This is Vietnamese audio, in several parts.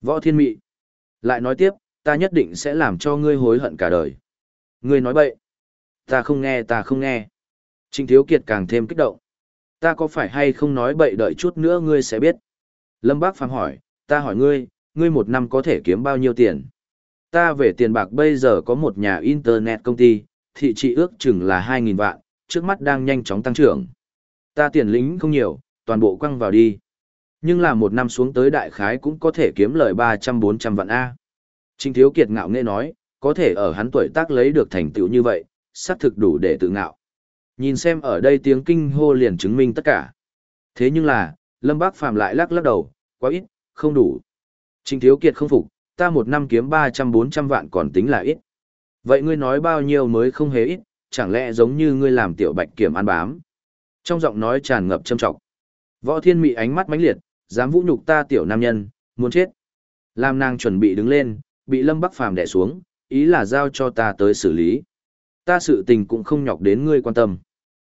Võ Thiên Mị. Lại nói tiếp, ta nhất định sẽ làm cho ngươi hối hận cả đời. Ngươi nói bậy. Ta không nghe, ta không nghe. Trịnh Thiếu Kiệt càng thêm kích động. Ta có phải hay không nói bậy đợi chút nữa ngươi sẽ biết. Lâm Bác Phàm hỏi, ta hỏi ngươi, ngươi một năm có thể kiếm bao nhiêu tiền? Ta về tiền bạc bây giờ có một nhà internet công ty, thị trị ước chừng là 2.000 vạn, trước mắt đang nhanh chóng tăng trưởng. Ta tiền lính không nhiều, toàn bộ quăng vào đi. Nhưng là một năm xuống tới đại khái cũng có thể kiếm lời 300-400 vạn A. Trình Thiếu Kiệt ngạo nghệ nói, có thể ở hắn tuổi tác lấy được thành tựu như vậy, xác thực đủ để tự ngạo. Nhìn xem ở đây tiếng kinh hô liền chứng minh tất cả. Thế nhưng là, Lâm Bác Phàm lại lắc lắc đầu, quá ít, không đủ. Trình Thiếu Kiệt không phục, ta một năm kiếm 300-400 vạn còn tính là ít. Vậy ngươi nói bao nhiêu mới không hề ít, chẳng lẽ giống như ngươi làm tiểu bạch kiểm ăn bám. Trong giọng nói tràn ngập châm trọng. Võ Thiên Mị ánh mắt mãnh liệt, dám vũ nhục ta tiểu nam nhân, muốn chết. Lam nàng chuẩn bị đứng lên, bị Lâm Bắc Phàm đè xuống, ý là giao cho ta tới xử lý. Ta sự tình cũng không nhọc đến ngươi quan tâm.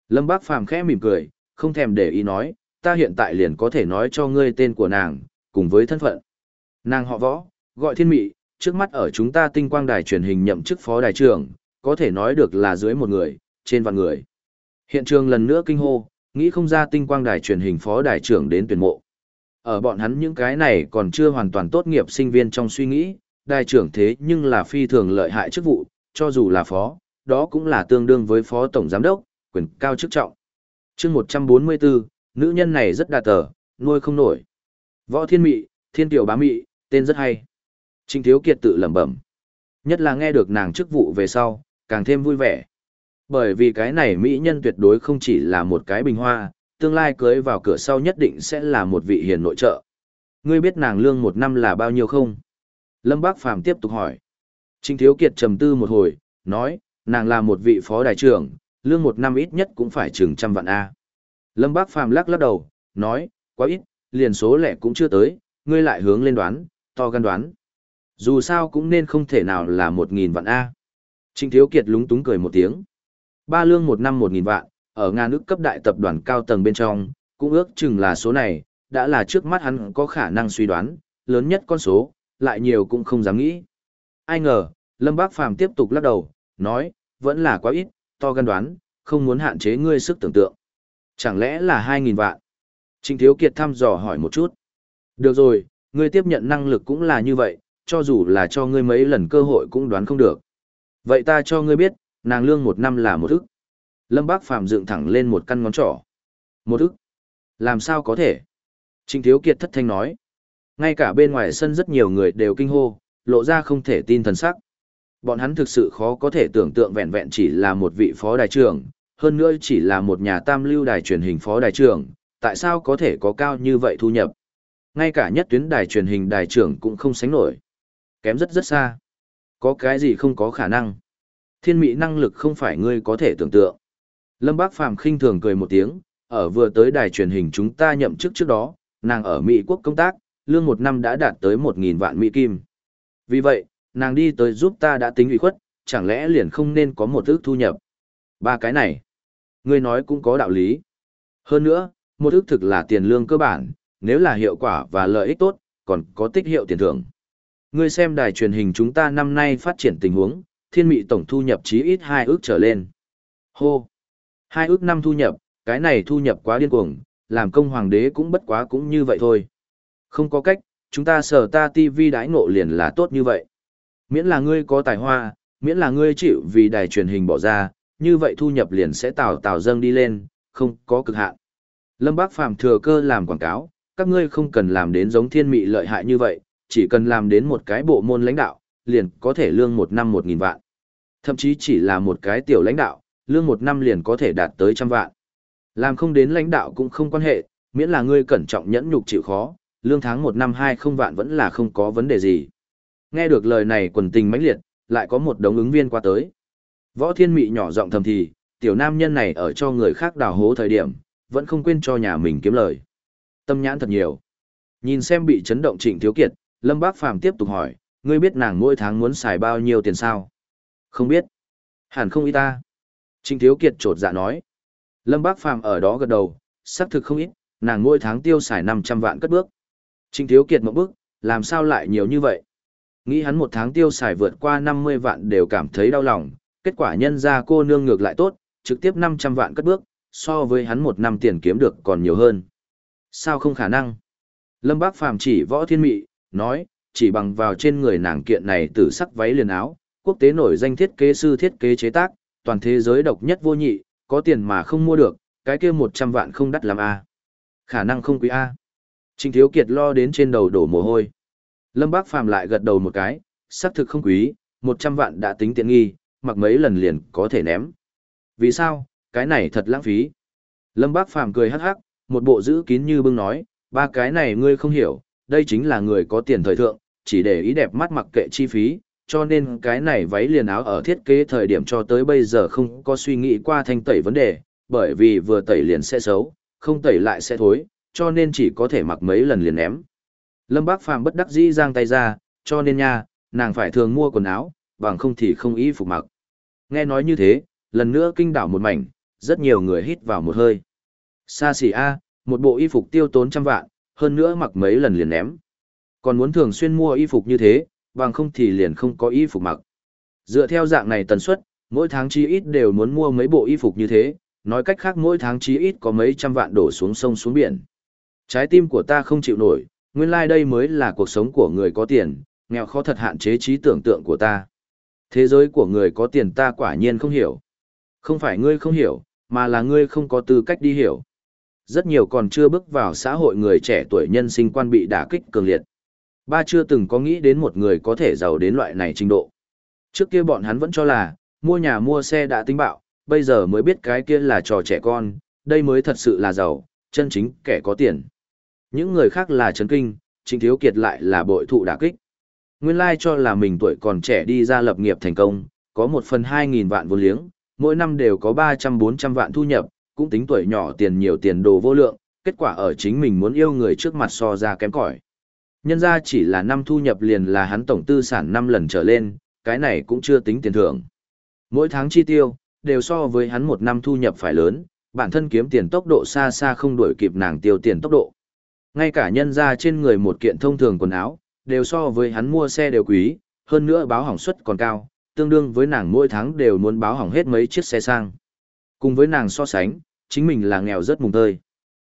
Lâm Bắc Phàm khẽ mỉm cười, không thèm để ý nói, ta hiện tại liền có thể nói cho ngươi tên của nàng, cùng với thân phận. Nàng họ võ, gọi thiên mị, trước mắt ở chúng ta tinh quang đài truyền hình nhậm chức phó đài trưởng, có thể nói được là dưới một người, trên vạn người. Hiện trường lần nữa kinh hô, nghĩ không ra tinh quang đài truyền hình phó đài trưởng đến tuyển mộ. Ở bọn hắn những cái này còn chưa hoàn toàn tốt nghiệp sinh viên trong suy nghĩ, đài trưởng thế nhưng là phi thường lợi hại chức vụ, cho dù là phó, đó cũng là tương đương với phó tổng giám đốc, quyền cao chức trọng. chương 144, nữ nhân này rất đa tờ, nuôi không nổi. Võ thiên mị, thiên tiểu bá mị, tên rất hay. Trinh Thiếu Kiệt tự lẩm bẩm. Nhất là nghe được nàng chức vụ về sau, càng thêm vui vẻ. Bởi vì cái này mỹ nhân tuyệt đối không chỉ là một cái bình hoa, tương lai cưới vào cửa sau nhất định sẽ là một vị hiền nội trợ. Ngươi biết nàng lương một năm là bao nhiêu không? Lâm Bác Phàm tiếp tục hỏi. Trình Thiếu Kiệt trầm tư một hồi, nói, nàng là một vị phó đại trưởng, lương một năm ít nhất cũng phải chừng trăm vạn A. Lâm Bác Phàm lắc lắc đầu, nói, quá ít, liền số lẻ cũng chưa tới, ngươi lại hướng lên đoán, to gan đoán. Dù sao cũng nên không thể nào là một nghìn vạn A. Trình Thiếu Kiệt lúng túng cười một tiếng. Ba lương một năm một nghìn vạn, ở ngàn nước cấp đại tập đoàn cao tầng bên trong, cũng ước chừng là số này, đã là trước mắt hắn có khả năng suy đoán, lớn nhất con số, lại nhiều cũng không dám nghĩ. Ai ngờ, Lâm Bác Phàm tiếp tục lắc đầu, nói, vẫn là quá ít, to gan đoán, không muốn hạn chế ngươi sức tưởng tượng. Chẳng lẽ là 2.000 vạn? Trịnh Thiếu Kiệt thăm dò hỏi một chút. Được rồi, ngươi tiếp nhận năng lực cũng là như vậy, cho dù là cho ngươi mấy lần cơ hội cũng đoán không được. Vậy ta cho ngươi biết, nàng lương một năm là một ức. Lâm Bác Phàm dựng thẳng lên một căn ngón trỏ. Một ức. Làm sao có thể? Trịnh Thiếu Kiệt thất thanh nói. Ngay cả bên ngoài sân rất nhiều người đều kinh hô, lộ ra không thể tin thần sắc. Bọn hắn thực sự khó có thể tưởng tượng vẹn vẹn chỉ là một vị phó đại trưởng, hơn nữa chỉ là một nhà tam lưu đài truyền hình phó đại trưởng, tại sao có thể có cao như vậy thu nhập. Ngay cả nhất tuyến đài truyền hình đài trưởng cũng không sánh nổi. Kém rất rất xa. Có cái gì không có khả năng. Thiên mỹ năng lực không phải ngươi có thể tưởng tượng. Lâm Bác Phàm khinh thường cười một tiếng, ở vừa tới đài truyền hình chúng ta nhậm chức trước đó, nàng ở Mỹ quốc công tác, lương một năm đã đạt tới 1.000 vạn Mỹ Kim. Vì vậy, nàng đi tới giúp ta đã tính ủy khuất, chẳng lẽ liền không nên có một ước thu nhập. Ba cái này, ngươi nói cũng có đạo lý. Hơn nữa, một ước thực là tiền lương cơ bản, nếu là hiệu quả và lợi ích tốt, còn có tích hiệu tiền thưởng. Ngươi xem đài truyền hình chúng ta năm nay phát triển tình huống, thiên mị tổng thu nhập chí ít hai ước trở lên. Hô! Hai ước năm thu nhập, cái này thu nhập quá điên cuồng, làm công hoàng đế cũng bất quá cũng như vậy thôi. Không có cách, chúng ta sở ta TV đãi ngộ liền là tốt như vậy. Miễn là ngươi có tài hoa, miễn là ngươi chịu vì đài truyền hình bỏ ra, như vậy thu nhập liền sẽ tạo tạo dâng đi lên, không có cực hạn. Lâm Bác Phàm thừa cơ làm quảng cáo, các ngươi không cần làm đến giống thiên mị lợi hại như vậy, chỉ cần làm đến một cái bộ môn lãnh đạo, liền có thể lương một năm một nghìn vạn. Thậm chí chỉ là một cái tiểu lãnh đạo, lương một năm liền có thể đạt tới trăm vạn. Làm không đến lãnh đạo cũng không quan hệ, miễn là ngươi cẩn trọng nhẫn nhục chịu khó, lương tháng một năm hai không vạn vẫn là không có vấn đề gì. Nghe được lời này quần tình mãnh liệt, lại có một đống ứng viên qua tới. Võ Thiên Mị nhỏ giọng thầm thì, tiểu nam nhân này ở cho người khác đào hố thời điểm, vẫn không quên cho nhà mình kiếm lời. Tâm nhãn thật nhiều. Nhìn xem bị chấn động Trịnh Thiếu Kiệt, Lâm Bác Phàm tiếp tục hỏi, ngươi biết nàng mỗi tháng muốn xài bao nhiêu tiền sao? Không biết. Hẳn không ý ta. Trịnh Thiếu Kiệt trột dạ nói. Lâm Bác Phàm ở đó gật đầu, xác thực không ít, nàng mỗi tháng tiêu xài 500 vạn cất bước. Trịnh Thiếu Kiệt một bước, làm sao lại nhiều như vậy? Nghĩ hắn một tháng tiêu xài vượt qua 50 vạn đều cảm thấy đau lòng, kết quả nhân ra cô nương ngược lại tốt, trực tiếp 500 vạn cất bước, so với hắn một năm tiền kiếm được còn nhiều hơn. Sao không khả năng? Lâm Bác Phàm chỉ võ thiên mị, nói, chỉ bằng vào trên người nàng kiện này tử sắc váy liền áo, quốc tế nổi danh thiết kế sư thiết kế chế tác, toàn thế giới độc nhất vô nhị, có tiền mà không mua được, cái kia 100 vạn không đắt làm a. Khả năng không quý a. Trình Thiếu Kiệt lo đến trên đầu đổ mồ hôi. Lâm Bác Phàm lại gật đầu một cái, xác thực không quý, 100 vạn đã tính tiện nghi, mặc mấy lần liền có thể ném. Vì sao, cái này thật lãng phí. Lâm Bác Phàm cười hắc hắc, một bộ giữ kín như bưng nói, ba cái này ngươi không hiểu, đây chính là người có tiền thời thượng, chỉ để ý đẹp mắt mặc kệ chi phí, cho nên cái này váy liền áo ở thiết kế thời điểm cho tới bây giờ không có suy nghĩ qua thanh tẩy vấn đề, bởi vì vừa tẩy liền sẽ xấu, không tẩy lại sẽ thối, cho nên chỉ có thể mặc mấy lần liền ném. Lâm Bác Phàm bất đắc dĩ giang tay ra, cho nên nha, nàng phải thường mua quần áo, bằng không thì không ý phục mặc. Nghe nói như thế, lần nữa kinh đảo một mảnh, rất nhiều người hít vào một hơi. Xa xỉ A, một bộ y phục tiêu tốn trăm vạn, hơn nữa mặc mấy lần liền ném. Còn muốn thường xuyên mua y phục như thế, bằng không thì liền không có y phục mặc. Dựa theo dạng này tần suất, mỗi tháng chí ít đều muốn mua mấy bộ y phục như thế, nói cách khác mỗi tháng chí ít có mấy trăm vạn đổ xuống sông xuống biển. Trái tim của ta không chịu nổi, nguyên lai like đây mới là cuộc sống của người có tiền, nghèo khó thật hạn chế trí tưởng tượng của ta. Thế giới của người có tiền ta quả nhiên không hiểu. Không phải ngươi không hiểu, mà là ngươi không có tư cách đi hiểu. Rất nhiều còn chưa bước vào xã hội người trẻ tuổi nhân sinh quan bị đả kích cường liệt. Ba chưa từng có nghĩ đến một người có thể giàu đến loại này trình độ. Trước kia bọn hắn vẫn cho là, mua nhà mua xe đã tính bạo, bây giờ mới biết cái kia là trò trẻ con, đây mới thật sự là giàu, chân chính kẻ có tiền. Những người khác là chấn kinh, Trịnh Thiếu Kiệt lại là bội thụ đả kích. Nguyên lai cho là mình tuổi còn trẻ đi ra lập nghiệp thành công, có một phần hai nghìn vạn vô liếng, mỗi năm đều có ba trăm bốn trăm vạn thu nhập, cũng tính tuổi nhỏ tiền nhiều tiền đồ vô lượng, kết quả ở chính mình muốn yêu người trước mặt so ra kém cỏi. Nhân ra chỉ là năm thu nhập liền là hắn tổng tư sản năm lần trở lên, cái này cũng chưa tính tiền thưởng. Mỗi tháng chi tiêu, đều so với hắn một năm thu nhập phải lớn, bản thân kiếm tiền tốc độ xa xa không đuổi kịp nàng tiêu tiền tốc độ. Ngay cả nhân ra trên người một kiện thông thường quần áo, đều so với hắn mua xe đều quý, hơn nữa báo hỏng suất còn cao, tương đương với nàng mỗi tháng đều muốn báo hỏng hết mấy chiếc xe sang. Cùng với nàng so sánh, chính mình là nghèo rất mùng tơi.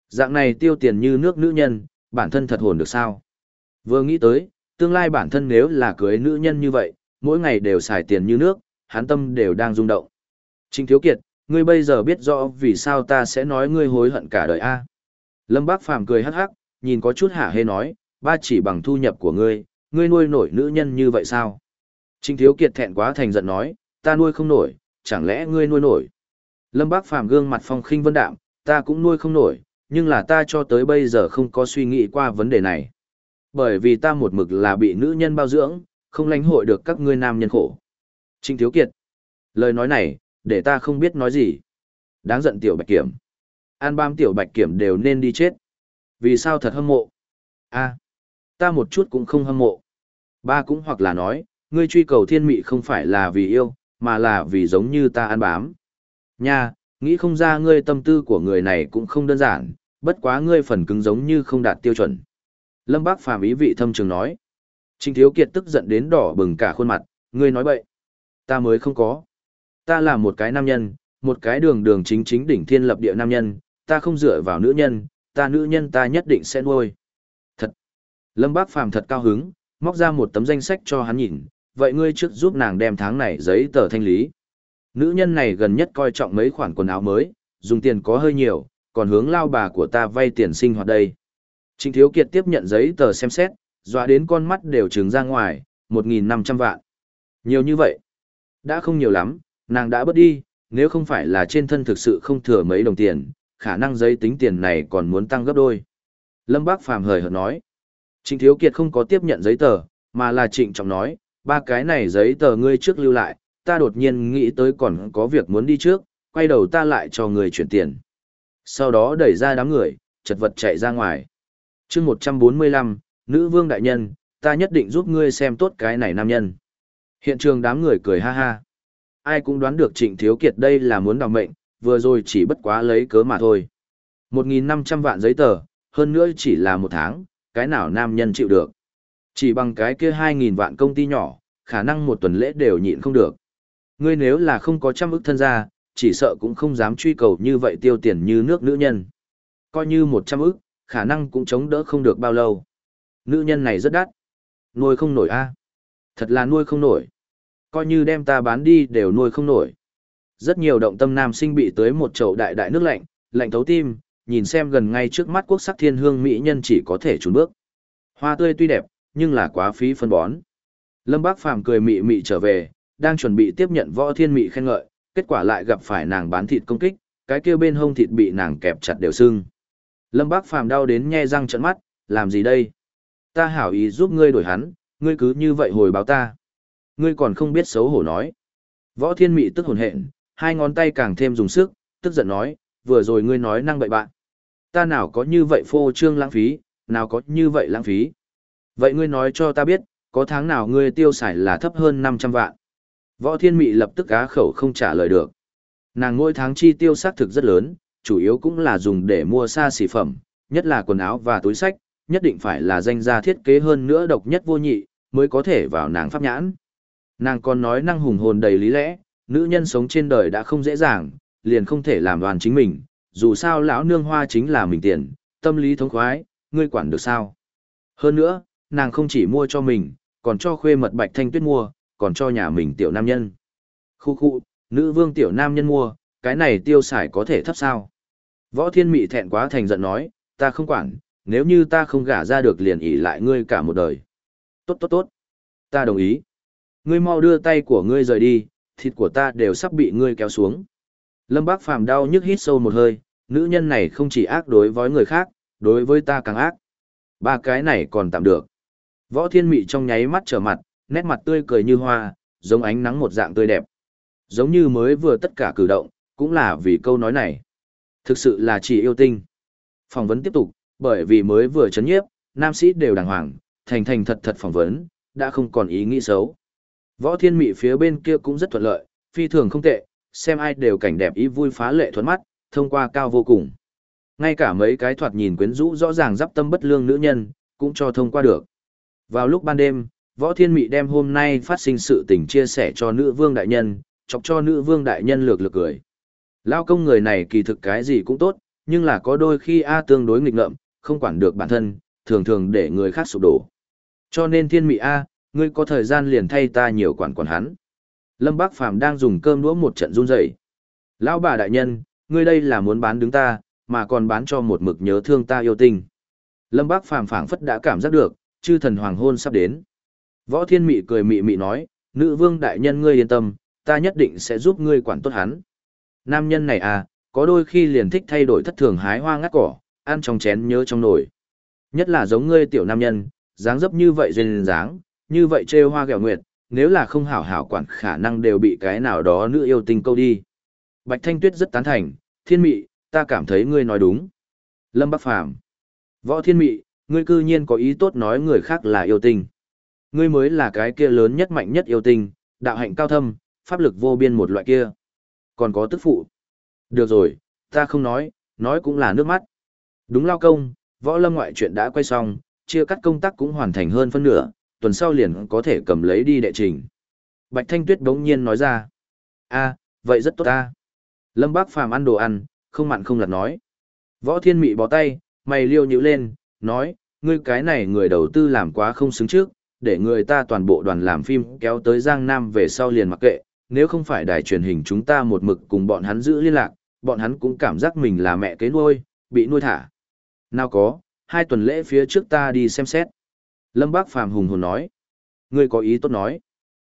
Dạng này tiêu tiền như nước nữ nhân, bản thân thật hồn được sao? Vừa nghĩ tới, tương lai bản thân nếu là cưới nữ nhân như vậy, mỗi ngày đều xài tiền như nước, hắn tâm đều đang rung động. Trình Thiếu Kiệt, ngươi bây giờ biết rõ vì sao ta sẽ nói ngươi hối hận cả đời a? Lâm Bác Phàm cười hắc hắc, nhìn có chút hả hê nói, ba chỉ bằng thu nhập của ngươi, ngươi nuôi nổi nữ nhân như vậy sao? Trình Thiếu Kiệt thẹn quá thành giận nói, ta nuôi không nổi, chẳng lẽ ngươi nuôi nổi? Lâm Bác Phàm gương mặt phong khinh vân đạm, ta cũng nuôi không nổi, nhưng là ta cho tới bây giờ không có suy nghĩ qua vấn đề này. Bởi vì ta một mực là bị nữ nhân bao dưỡng, không lãnh hội được các ngươi nam nhân khổ. Trình Thiếu Kiệt. Lời nói này, để ta không biết nói gì. Đáng giận tiểu bạch kiểm. An bam tiểu bạch kiểm đều nên đi chết. Vì sao thật hâm mộ? a ta một chút cũng không hâm mộ. Ba cũng hoặc là nói, ngươi truy cầu thiên mị không phải là vì yêu, mà là vì giống như ta ăn bám. Nha, nghĩ không ra ngươi tâm tư của người này cũng không đơn giản, bất quá ngươi phần cứng giống như không đạt tiêu chuẩn. Lâm Bác Phàm ý vị thâm trường nói. Trình Thiếu Kiệt tức giận đến đỏ bừng cả khuôn mặt, ngươi nói bậy. Ta mới không có. Ta là một cái nam nhân, một cái đường đường chính chính đỉnh thiên lập địa nam nhân, ta không dựa vào nữ nhân, ta nữ nhân ta nhất định sẽ nuôi. Thật. Lâm Bác Phàm thật cao hứng, móc ra một tấm danh sách cho hắn nhìn, vậy ngươi trước giúp nàng đem tháng này giấy tờ thanh lý. Nữ nhân này gần nhất coi trọng mấy khoản quần áo mới, dùng tiền có hơi nhiều, còn hướng lao bà của ta vay tiền sinh hoạt đây. Trịnh Thiếu Kiệt tiếp nhận giấy tờ xem xét, dọa đến con mắt đều trừng ra ngoài, 1.500 vạn. Nhiều như vậy. Đã không nhiều lắm, nàng đã bớt đi, nếu không phải là trên thân thực sự không thừa mấy đồng tiền, khả năng giấy tính tiền này còn muốn tăng gấp đôi. Lâm Bác Phàm hời hợt nói. Trịnh Thiếu Kiệt không có tiếp nhận giấy tờ, mà là trịnh trọng nói, ba cái này giấy tờ ngươi trước lưu lại, ta đột nhiên nghĩ tới còn có việc muốn đi trước, quay đầu ta lại cho người chuyển tiền. Sau đó đẩy ra đám người, chật vật chạy ra ngoài chương 145, nữ vương đại nhân, ta nhất định giúp ngươi xem tốt cái này nam nhân. Hiện trường đám người cười ha ha. Ai cũng đoán được trịnh thiếu kiệt đây là muốn đào mệnh, vừa rồi chỉ bất quá lấy cớ mà thôi. 1.500 vạn giấy tờ, hơn nữa chỉ là một tháng, cái nào nam nhân chịu được. Chỉ bằng cái kia 2.000 vạn công ty nhỏ, khả năng một tuần lễ đều nhịn không được. Ngươi nếu là không có trăm ức thân gia, chỉ sợ cũng không dám truy cầu như vậy tiêu tiền như nước nữ nhân. Coi như 100 ức, khả năng cũng chống đỡ không được bao lâu. Nữ nhân này rất đắt. Nuôi không nổi a Thật là nuôi không nổi. Coi như đem ta bán đi đều nuôi không nổi. Rất nhiều động tâm nam sinh bị tới một chậu đại đại nước lạnh, lạnh thấu tim, nhìn xem gần ngay trước mắt quốc sắc thiên hương mỹ nhân chỉ có thể trốn bước. Hoa tươi tuy đẹp, nhưng là quá phí phân bón. Lâm Bác Phàm cười mị mị trở về, đang chuẩn bị tiếp nhận võ thiên mị khen ngợi, kết quả lại gặp phải nàng bán thịt công kích, cái kia bên hông thịt bị nàng kẹp chặt đều sưng. Lâm Bác Phàm đau đến nhe răng trợn mắt, làm gì đây? Ta hảo ý giúp ngươi đổi hắn, ngươi cứ như vậy hồi báo ta. Ngươi còn không biết xấu hổ nói. Võ thiên mị tức hồn hện, hai ngón tay càng thêm dùng sức, tức giận nói, vừa rồi ngươi nói năng bậy bạn. Ta nào có như vậy phô trương lãng phí, nào có như vậy lãng phí. Vậy ngươi nói cho ta biết, có tháng nào ngươi tiêu xài là thấp hơn 500 vạn. Võ thiên mị lập tức á khẩu không trả lời được. Nàng mỗi tháng chi tiêu xác thực rất lớn, chủ yếu cũng là dùng để mua xa xỉ phẩm, nhất là quần áo và túi sách, nhất định phải là danh gia thiết kế hơn nữa độc nhất vô nhị, mới có thể vào nàng pháp nhãn. Nàng còn nói năng hùng hồn đầy lý lẽ, nữ nhân sống trên đời đã không dễ dàng, liền không thể làm đoàn chính mình, dù sao lão nương hoa chính là mình tiền, tâm lý thống khoái, ngươi quản được sao. Hơn nữa, nàng không chỉ mua cho mình, còn cho khuê mật bạch thanh tuyết mua, còn cho nhà mình tiểu nam nhân. Khu khu, nữ vương tiểu nam nhân mua, cái này tiêu xài có thể thấp sao. Võ thiên mị thẹn quá thành giận nói, ta không quản, nếu như ta không gả ra được liền ỉ lại ngươi cả một đời. Tốt tốt tốt, ta đồng ý. Ngươi mau đưa tay của ngươi rời đi, thịt của ta đều sắp bị ngươi kéo xuống. Lâm Bác Phàm đau nhức hít sâu một hơi, nữ nhân này không chỉ ác đối với người khác, đối với ta càng ác. Ba cái này còn tạm được. Võ Thiên Mị trong nháy mắt trở mặt, nét mặt tươi cười như hoa, giống ánh nắng một dạng tươi đẹp. Giống như mới vừa tất cả cử động, cũng là vì câu nói này. Thực sự là chỉ yêu tinh. Phỏng vấn tiếp tục, bởi vì mới vừa chấn nhiếp, nam sĩ đều đàng hoàng, thành thành thật thật phỏng vấn, đã không còn ý nghĩ xấu. Võ Thiên Mị phía bên kia cũng rất thuận lợi, phi thường không tệ, xem ai đều cảnh đẹp ý vui phá lệ thuận mắt, thông qua cao vô cùng. Ngay cả mấy cái thoạt nhìn quyến rũ rõ ràng giáp tâm bất lương nữ nhân, cũng cho thông qua được. Vào lúc ban đêm, Võ Thiên Mị đem hôm nay phát sinh sự tình chia sẻ cho nữ vương đại nhân, chọc cho nữ vương đại nhân lược lược cười. Lao công người này kỳ thực cái gì cũng tốt, nhưng là có đôi khi A tương đối nghịch ngợm, không quản được bản thân, thường thường để người khác sụp đổ. Cho nên Thiên Mị A, ngươi có thời gian liền thay ta nhiều quản quản hắn. Lâm Bác Phàm đang dùng cơm đũa một trận run rẩy. Lão bà đại nhân, ngươi đây là muốn bán đứng ta, mà còn bán cho một mực nhớ thương ta yêu tình. Lâm Bác Phàm phảng phất đã cảm giác được, chư thần hoàng hôn sắp đến. Võ Thiên Mị cười mị mị nói, nữ vương đại nhân ngươi yên tâm, ta nhất định sẽ giúp ngươi quản tốt hắn. Nam nhân này à, có đôi khi liền thích thay đổi thất thường hái hoa ngắt cỏ, ăn trong chén nhớ trong nồi. Nhất là giống ngươi tiểu nam nhân, dáng dấp như vậy duyên dáng, như vậy trêu hoa gẹo nguyệt, nếu là không hảo hảo quản khả năng đều bị cái nào đó nữ yêu tình câu đi. Bạch Thanh Tuyết rất tán thành, thiên mị, ta cảm thấy ngươi nói đúng. Lâm Bắc Phàm Võ thiên mị, ngươi cư nhiên có ý tốt nói người khác là yêu tình. Ngươi mới là cái kia lớn nhất mạnh nhất yêu tình, đạo hạnh cao thâm, pháp lực vô biên một loại kia. Còn có tức phụ. Được rồi, ta không nói, nói cũng là nước mắt. Đúng lao công, võ lâm ngoại chuyện đã quay xong, chia cắt công tác cũng hoàn thành hơn phân nửa, tuần sau liền có thể cầm lấy đi đệ trình. Bạch Thanh Tuyết đống nhiên nói ra. a vậy rất tốt ta. Lâm Bác Phàm ăn đồ ăn, không mặn không lặt nói. Võ Thiên Mị bó tay, mày liêu nhữ lên, nói, ngươi cái này người đầu tư làm quá không xứng trước, để người ta toàn bộ đoàn làm phim kéo tới Giang Nam về sau liền mặc kệ, nếu không phải đài truyền hình chúng ta một mực cùng bọn hắn giữ liên lạc, bọn hắn cũng cảm giác mình là mẹ kế nuôi, bị nuôi thả. Nào có, hai tuần lễ phía trước ta đi xem xét. Lâm Bác Phàm hùng hồn nói. Ngươi có ý tốt nói.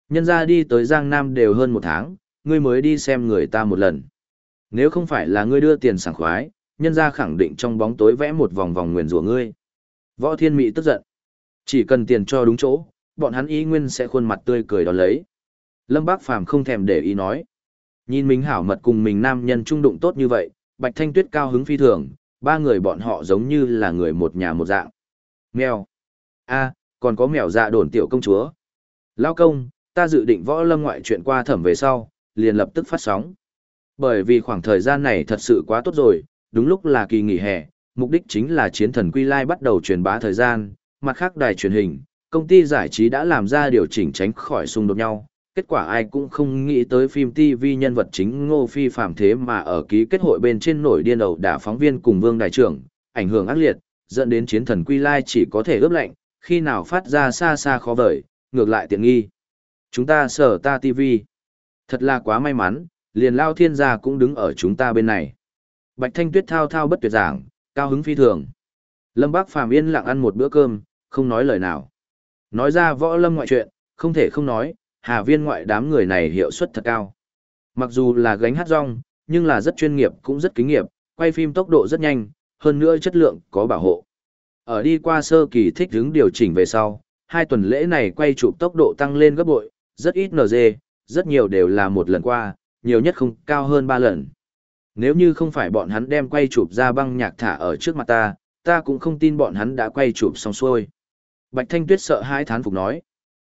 Nhân ra đi tới Giang Nam đều hơn một tháng, ngươi mới đi xem người ta một lần. Nếu không phải là ngươi đưa tiền sảng khoái, nhân ra khẳng định trong bóng tối vẽ một vòng vòng nguyền rủa ngươi. Võ Thiên mỹ tức giận. Chỉ cần tiền cho đúng chỗ, bọn hắn ý nguyên sẽ khuôn mặt tươi cười đón lấy. Lâm Bác Phàm không thèm để ý nói. Nhìn mình hảo mật cùng mình nam nhân trung đụng tốt như vậy, Bạch Thanh Tuyết cao hứng phi thường, ba người bọn họ giống như là người một nhà một dạng. Mèo. a còn có mèo dạ đồn tiểu công chúa. Lao công, ta dự định võ lâm ngoại chuyện qua thẩm về sau, liền lập tức phát sóng. Bởi vì khoảng thời gian này thật sự quá tốt rồi, đúng lúc là kỳ nghỉ hè, mục đích chính là chiến thần Quy Lai bắt đầu truyền bá thời gian, mặt khác đài truyền hình, Công ty giải trí đã làm ra điều chỉnh tránh khỏi xung đột nhau, kết quả ai cũng không nghĩ tới phim TV nhân vật chính Ngô Phi phạm thế mà ở ký kết hội bên trên nổi điên đầu đả phóng viên cùng Vương Đại trưởng, ảnh hưởng ác liệt, dẫn đến chiến thần Quy Lai chỉ có thể ướp lạnh, khi nào phát ra xa xa khó vời, ngược lại tiện nghi. Chúng ta sở ta TV. Thật là quá may mắn, liền lao thiên gia cũng đứng ở chúng ta bên này. Bạch Thanh Tuyết thao thao bất tuyệt giảng, cao hứng phi thường. Lâm Bác Phàm yên lặng ăn một bữa cơm, không nói lời nào. Nói ra võ lâm ngoại chuyện, không thể không nói, Hà Viên ngoại đám người này hiệu suất thật cao. Mặc dù là gánh hát rong, nhưng là rất chuyên nghiệp cũng rất kinh nghiệp, quay phim tốc độ rất nhanh, hơn nữa chất lượng có bảo hộ. Ở đi qua sơ kỳ thích hướng điều chỉnh về sau, hai tuần lễ này quay chụp tốc độ tăng lên gấp bội, rất ít NG, rất nhiều đều là một lần qua, nhiều nhất không cao hơn ba lần. Nếu như không phải bọn hắn đem quay chụp ra băng nhạc thả ở trước mặt ta, ta cũng không tin bọn hắn đã quay chụp xong xuôi. Bạch Thanh Tuyết sợ hai thán phục nói.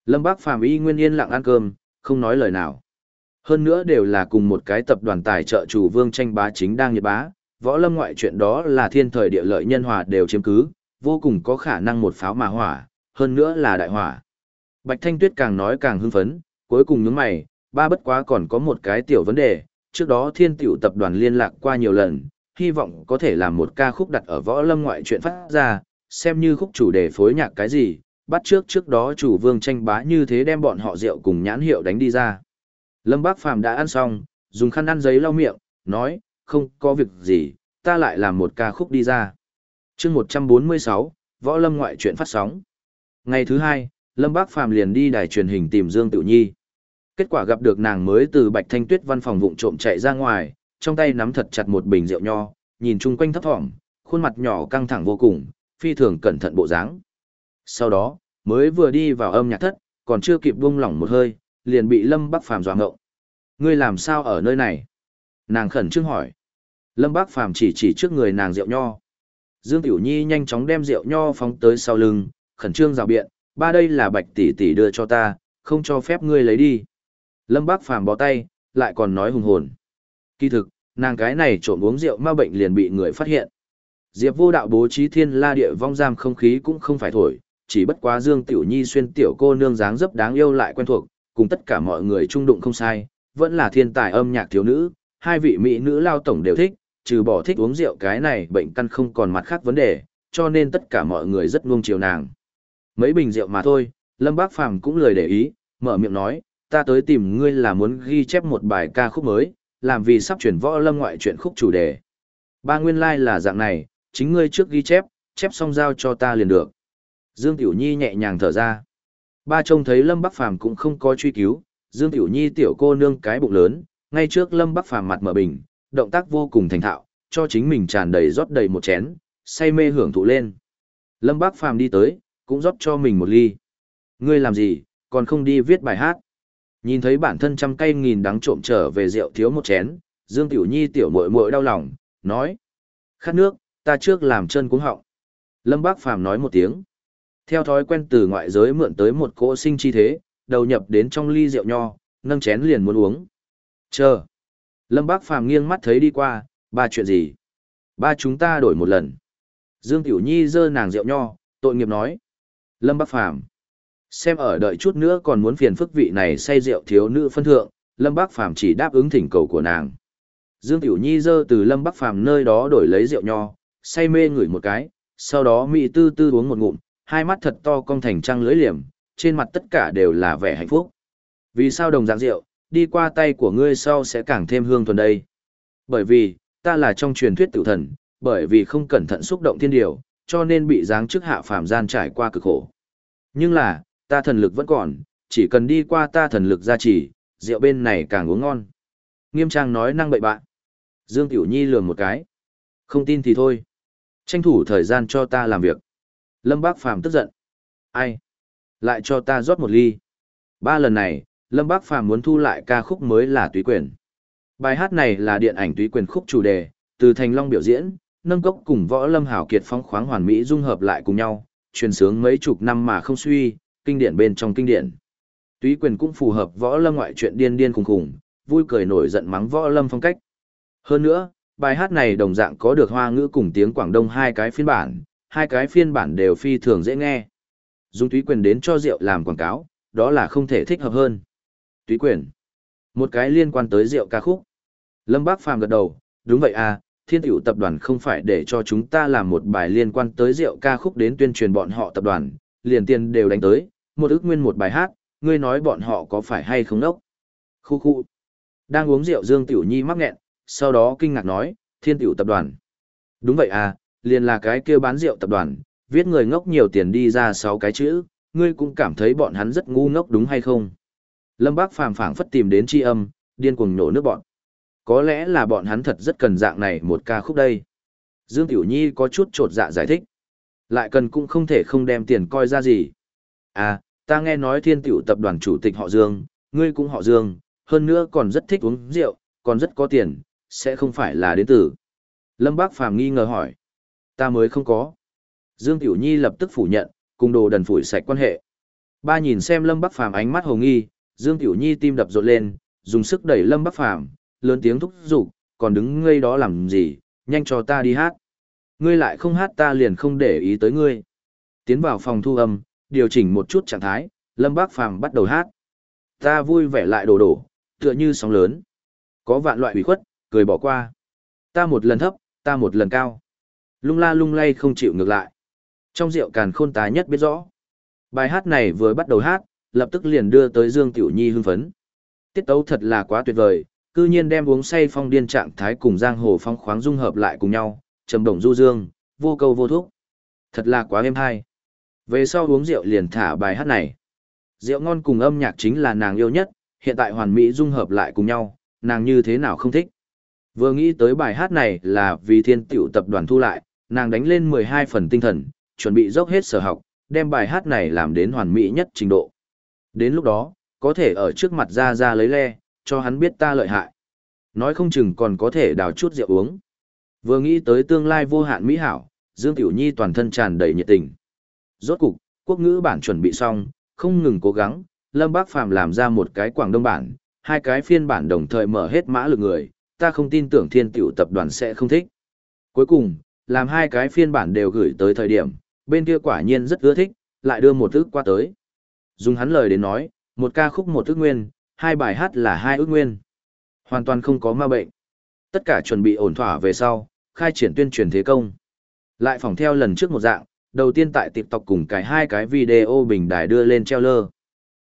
Lâm Bác Phàm y nguyên yên lặng ăn cơm, không nói lời nào. Hơn nữa đều là cùng một cái tập đoàn tài trợ chủ vương tranh bá chính đang nhiệt bá, võ lâm ngoại chuyện đó là thiên thời địa lợi nhân hòa đều chiếm cứ, vô cùng có khả năng một pháo mà hỏa, hơn nữa là đại hỏa. Bạch Thanh Tuyết càng nói càng hưng phấn, cuối cùng nhướng mày, ba bất quá còn có một cái tiểu vấn đề, trước đó thiên tiểu tập đoàn liên lạc qua nhiều lần, hy vọng có thể làm một ca khúc đặt ở võ lâm ngoại chuyện phát ra, xem như khúc chủ đề phối nhạc cái gì, bắt trước trước đó chủ vương tranh bá như thế đem bọn họ rượu cùng nhãn hiệu đánh đi ra. Lâm Bác Phàm đã ăn xong, dùng khăn ăn giấy lau miệng, nói, không có việc gì, ta lại làm một ca khúc đi ra. chương 146, Võ Lâm ngoại chuyện phát sóng. Ngày thứ hai, Lâm Bác Phàm liền đi đài truyền hình tìm Dương Tự Nhi. Kết quả gặp được nàng mới từ Bạch Thanh Tuyết văn phòng vụng trộm chạy ra ngoài, trong tay nắm thật chặt một bình rượu nho, nhìn chung quanh thấp thỏm, khuôn mặt nhỏ căng thẳng vô cùng, phi thường cẩn thận bộ dáng. Sau đó, mới vừa đi vào âm nhạc thất, còn chưa kịp buông lỏng một hơi, liền bị Lâm Bắc Phàm dọa ngộng. Ngươi làm sao ở nơi này? Nàng khẩn trương hỏi. Lâm Bắc Phàm chỉ chỉ trước người nàng rượu nho. Dương Tiểu Nhi nhanh chóng đem rượu nho phóng tới sau lưng, khẩn trương rào biện, ba đây là bạch tỷ tỷ đưa cho ta, không cho phép ngươi lấy đi. Lâm Bác Phàm bó tay, lại còn nói hùng hồn. Kỳ thực, nàng cái này trộm uống rượu ma bệnh liền bị người phát hiện. Diệp vô đạo bố trí thiên la địa vong giam không khí cũng không phải thổi, chỉ bất quá Dương Tiểu Nhi xuyên tiểu cô nương dáng dấp đáng yêu lại quen thuộc, cùng tất cả mọi người trung đụng không sai, vẫn là thiên tài âm nhạc thiếu nữ, hai vị mỹ nữ lao tổng đều thích, trừ bỏ thích uống rượu cái này bệnh căn không còn mặt khác vấn đề, cho nên tất cả mọi người rất nuông chiều nàng. Mấy bình rượu mà thôi, Lâm Bác Phàm cũng lời để ý, mở miệng nói, ta tới tìm ngươi là muốn ghi chép một bài ca khúc mới, làm vì sắp chuyển võ lâm ngoại chuyện khúc chủ đề. Ba nguyên lai like là dạng này, chính ngươi trước ghi chép, chép xong giao cho ta liền được. Dương Tiểu Nhi nhẹ nhàng thở ra. Ba trông thấy Lâm Bắc Phàm cũng không có truy cứu, Dương Tiểu Nhi tiểu cô nương cái bụng lớn, ngay trước Lâm Bắc Phàm mặt mở bình, động tác vô cùng thành thạo, cho chính mình tràn đầy rót đầy một chén, say mê hưởng thụ lên. Lâm Bắc Phàm đi tới, cũng rót cho mình một ly. Ngươi làm gì, còn không đi viết bài hát? Nhìn thấy bản thân trăm cây nghìn đắng trộm trở về rượu thiếu một chén, Dương Tiểu Nhi tiểu muội muội đau lòng, nói: "Khát nước, ta trước làm chân cuống họng." Lâm Bác Phàm nói một tiếng. Theo thói quen từ ngoại giới mượn tới một cỗ sinh chi thế, đầu nhập đến trong ly rượu nho, nâng chén liền muốn uống. Chờ. Lâm Bác Phàm nghiêng mắt thấy đi qua, ba chuyện gì? Ba chúng ta đổi một lần. Dương Tiểu Nhi dơ nàng rượu nho, tội nghiệp nói. Lâm Bác Phàm Xem ở đợi chút nữa còn muốn phiền phức vị này say rượu thiếu nữ phân thượng, Lâm Bác Phàm chỉ đáp ứng thỉnh cầu của nàng. Dương Tiểu Nhi dơ từ Lâm Bắc Phàm nơi đó đổi lấy rượu nho, say mê ngửi một cái, sau đó mỹ tư tư uống một ngụm, hai mắt thật to cong thành trăng lưỡi liềm, trên mặt tất cả đều là vẻ hạnh phúc. Vì sao đồng dạng rượu, đi qua tay của ngươi sau sẽ càng thêm hương thuần đây? Bởi vì, ta là trong truyền thuyết tự thần, bởi vì không cẩn thận xúc động thiên điều, cho nên bị giáng chức hạ phàm gian trải qua cực khổ. Nhưng là, ta thần lực vẫn còn, chỉ cần đi qua ta thần lực gia trì, rượu bên này càng uống ngon. Nghiêm trang nói năng bậy bạn. Dương Tiểu Nhi lườm một cái. Không tin thì thôi. Tranh thủ thời gian cho ta làm việc. Lâm Bác Phàm tức giận. Ai? Lại cho ta rót một ly. Ba lần này, Lâm Bác Phàm muốn thu lại ca khúc mới là túy quyền. Bài hát này là điện ảnh túy quyền khúc chủ đề, từ Thành Long biểu diễn, nâng cốc cùng võ Lâm Hảo Kiệt phong khoáng hoàn mỹ dung hợp lại cùng nhau, truyền sướng mấy chục năm mà không suy, kinh điển bên trong kinh điển. Túy quyền cũng phù hợp võ lâm ngoại chuyện điên điên cùng khủng, vui cười nổi giận mắng võ lâm phong cách. Hơn nữa, bài hát này đồng dạng có được hoa ngữ cùng tiếng Quảng Đông hai cái phiên bản, hai cái phiên bản đều phi thường dễ nghe. Dùng túy quyền đến cho rượu làm quảng cáo, đó là không thể thích hợp hơn. Túy quyền. Một cái liên quan tới rượu ca khúc. Lâm Bác Phàm gật đầu, đúng vậy à, thiên tiểu tập đoàn không phải để cho chúng ta làm một bài liên quan tới rượu ca khúc đến tuyên truyền bọn họ tập đoàn, liền tiền đều đánh tới, một ước nguyên một bài hát, ngươi nói bọn họ có phải hay không đốc. Khu khu. Đang uống rượu Dương Tiểu Nhi mắc nghẹn, sau đó kinh ngạc nói, thiên tiểu tập đoàn. Đúng vậy à, liền là cái kia bán rượu tập đoàn, viết người ngốc nhiều tiền đi ra sáu cái chữ, ngươi cũng cảm thấy bọn hắn rất ngu ngốc đúng hay không? Lâm Bác phàm phảng phất tìm đến tri âm, điên cuồng nổ nước bọn. Có lẽ là bọn hắn thật rất cần dạng này một ca khúc đây. Dương Tiểu Nhi có chút trột dạ giải thích. Lại cần cũng không thể không đem tiền coi ra gì. À, ta nghe nói thiên tiểu tập đoàn chủ tịch họ Dương, ngươi cũng họ Dương, hơn nữa còn rất thích uống rượu, còn rất có tiền, sẽ không phải là đến tử. Lâm Bác Phàm nghi ngờ hỏi. Ta mới không có. Dương Tiểu Nhi lập tức phủ nhận, cùng đồ đần phủi sạch quan hệ. Ba nhìn xem Lâm Bắc Phàm ánh mắt hồ nghi, Dương Tiểu Nhi tim đập rộn lên, dùng sức đẩy Lâm Bắc Phàm, lớn tiếng thúc giục, còn đứng ngây đó làm gì, nhanh cho ta đi hát. Ngươi lại không hát ta liền không để ý tới ngươi. Tiến vào phòng thu âm, điều chỉnh một chút trạng thái, Lâm Bắc Phàm bắt đầu hát. Ta vui vẻ lại đổ đổ, tựa như sóng lớn. Có vạn loại ủy khuất, cười bỏ qua. Ta một lần thấp, ta một lần cao. Lung la lung lay không chịu ngược lại. Trong rượu càn khôn tá nhất biết rõ. Bài hát này vừa bắt đầu hát, lập tức liền đưa tới Dương Tiểu Nhi hưng phấn. Tiết tấu thật là quá tuyệt vời, cư nhiên đem uống say phong điên trạng thái cùng giang hồ phong khoáng dung hợp lại cùng nhau, trầm động du dương, vô câu vô thuốc. Thật là quá êm hay. Về sau uống rượu liền thả bài hát này. Rượu ngon cùng âm nhạc chính là nàng yêu nhất, hiện tại hoàn mỹ dung hợp lại cùng nhau, nàng như thế nào không thích. Vừa nghĩ tới bài hát này là vì thiên tiểu tập đoàn thu lại, nàng đánh lên 12 phần tinh thần, chuẩn bị dốc hết sở học, đem bài hát này làm đến hoàn mỹ nhất trình độ. Đến lúc đó, có thể ở trước mặt ra ra lấy le, cho hắn biết ta lợi hại. Nói không chừng còn có thể đào chút rượu uống. Vừa nghĩ tới tương lai vô hạn mỹ hảo, Dương Tiểu Nhi toàn thân tràn đầy nhiệt tình. Rốt cục, quốc ngữ bản chuẩn bị xong, không ngừng cố gắng, Lâm Bác Phàm làm ra một cái quảng đông bản, hai cái phiên bản đồng thời mở hết mã lực người, ta không tin tưởng thiên tiểu tập đoàn sẽ không thích. Cuối cùng, làm hai cái phiên bản đều gửi tới thời điểm, bên kia quả nhiên rất ưa thích, lại đưa một ức qua tới. Dùng hắn lời đến nói, một ca khúc một ức nguyên, hai bài hát là hai ước nguyên. Hoàn toàn không có ma bệnh. Tất cả chuẩn bị ổn thỏa về sau, khai triển tuyên truyền thế công. Lại phòng theo lần trước một dạng, đầu tiên tại TikTok cùng cái hai cái video bình đài đưa lên treo lơ.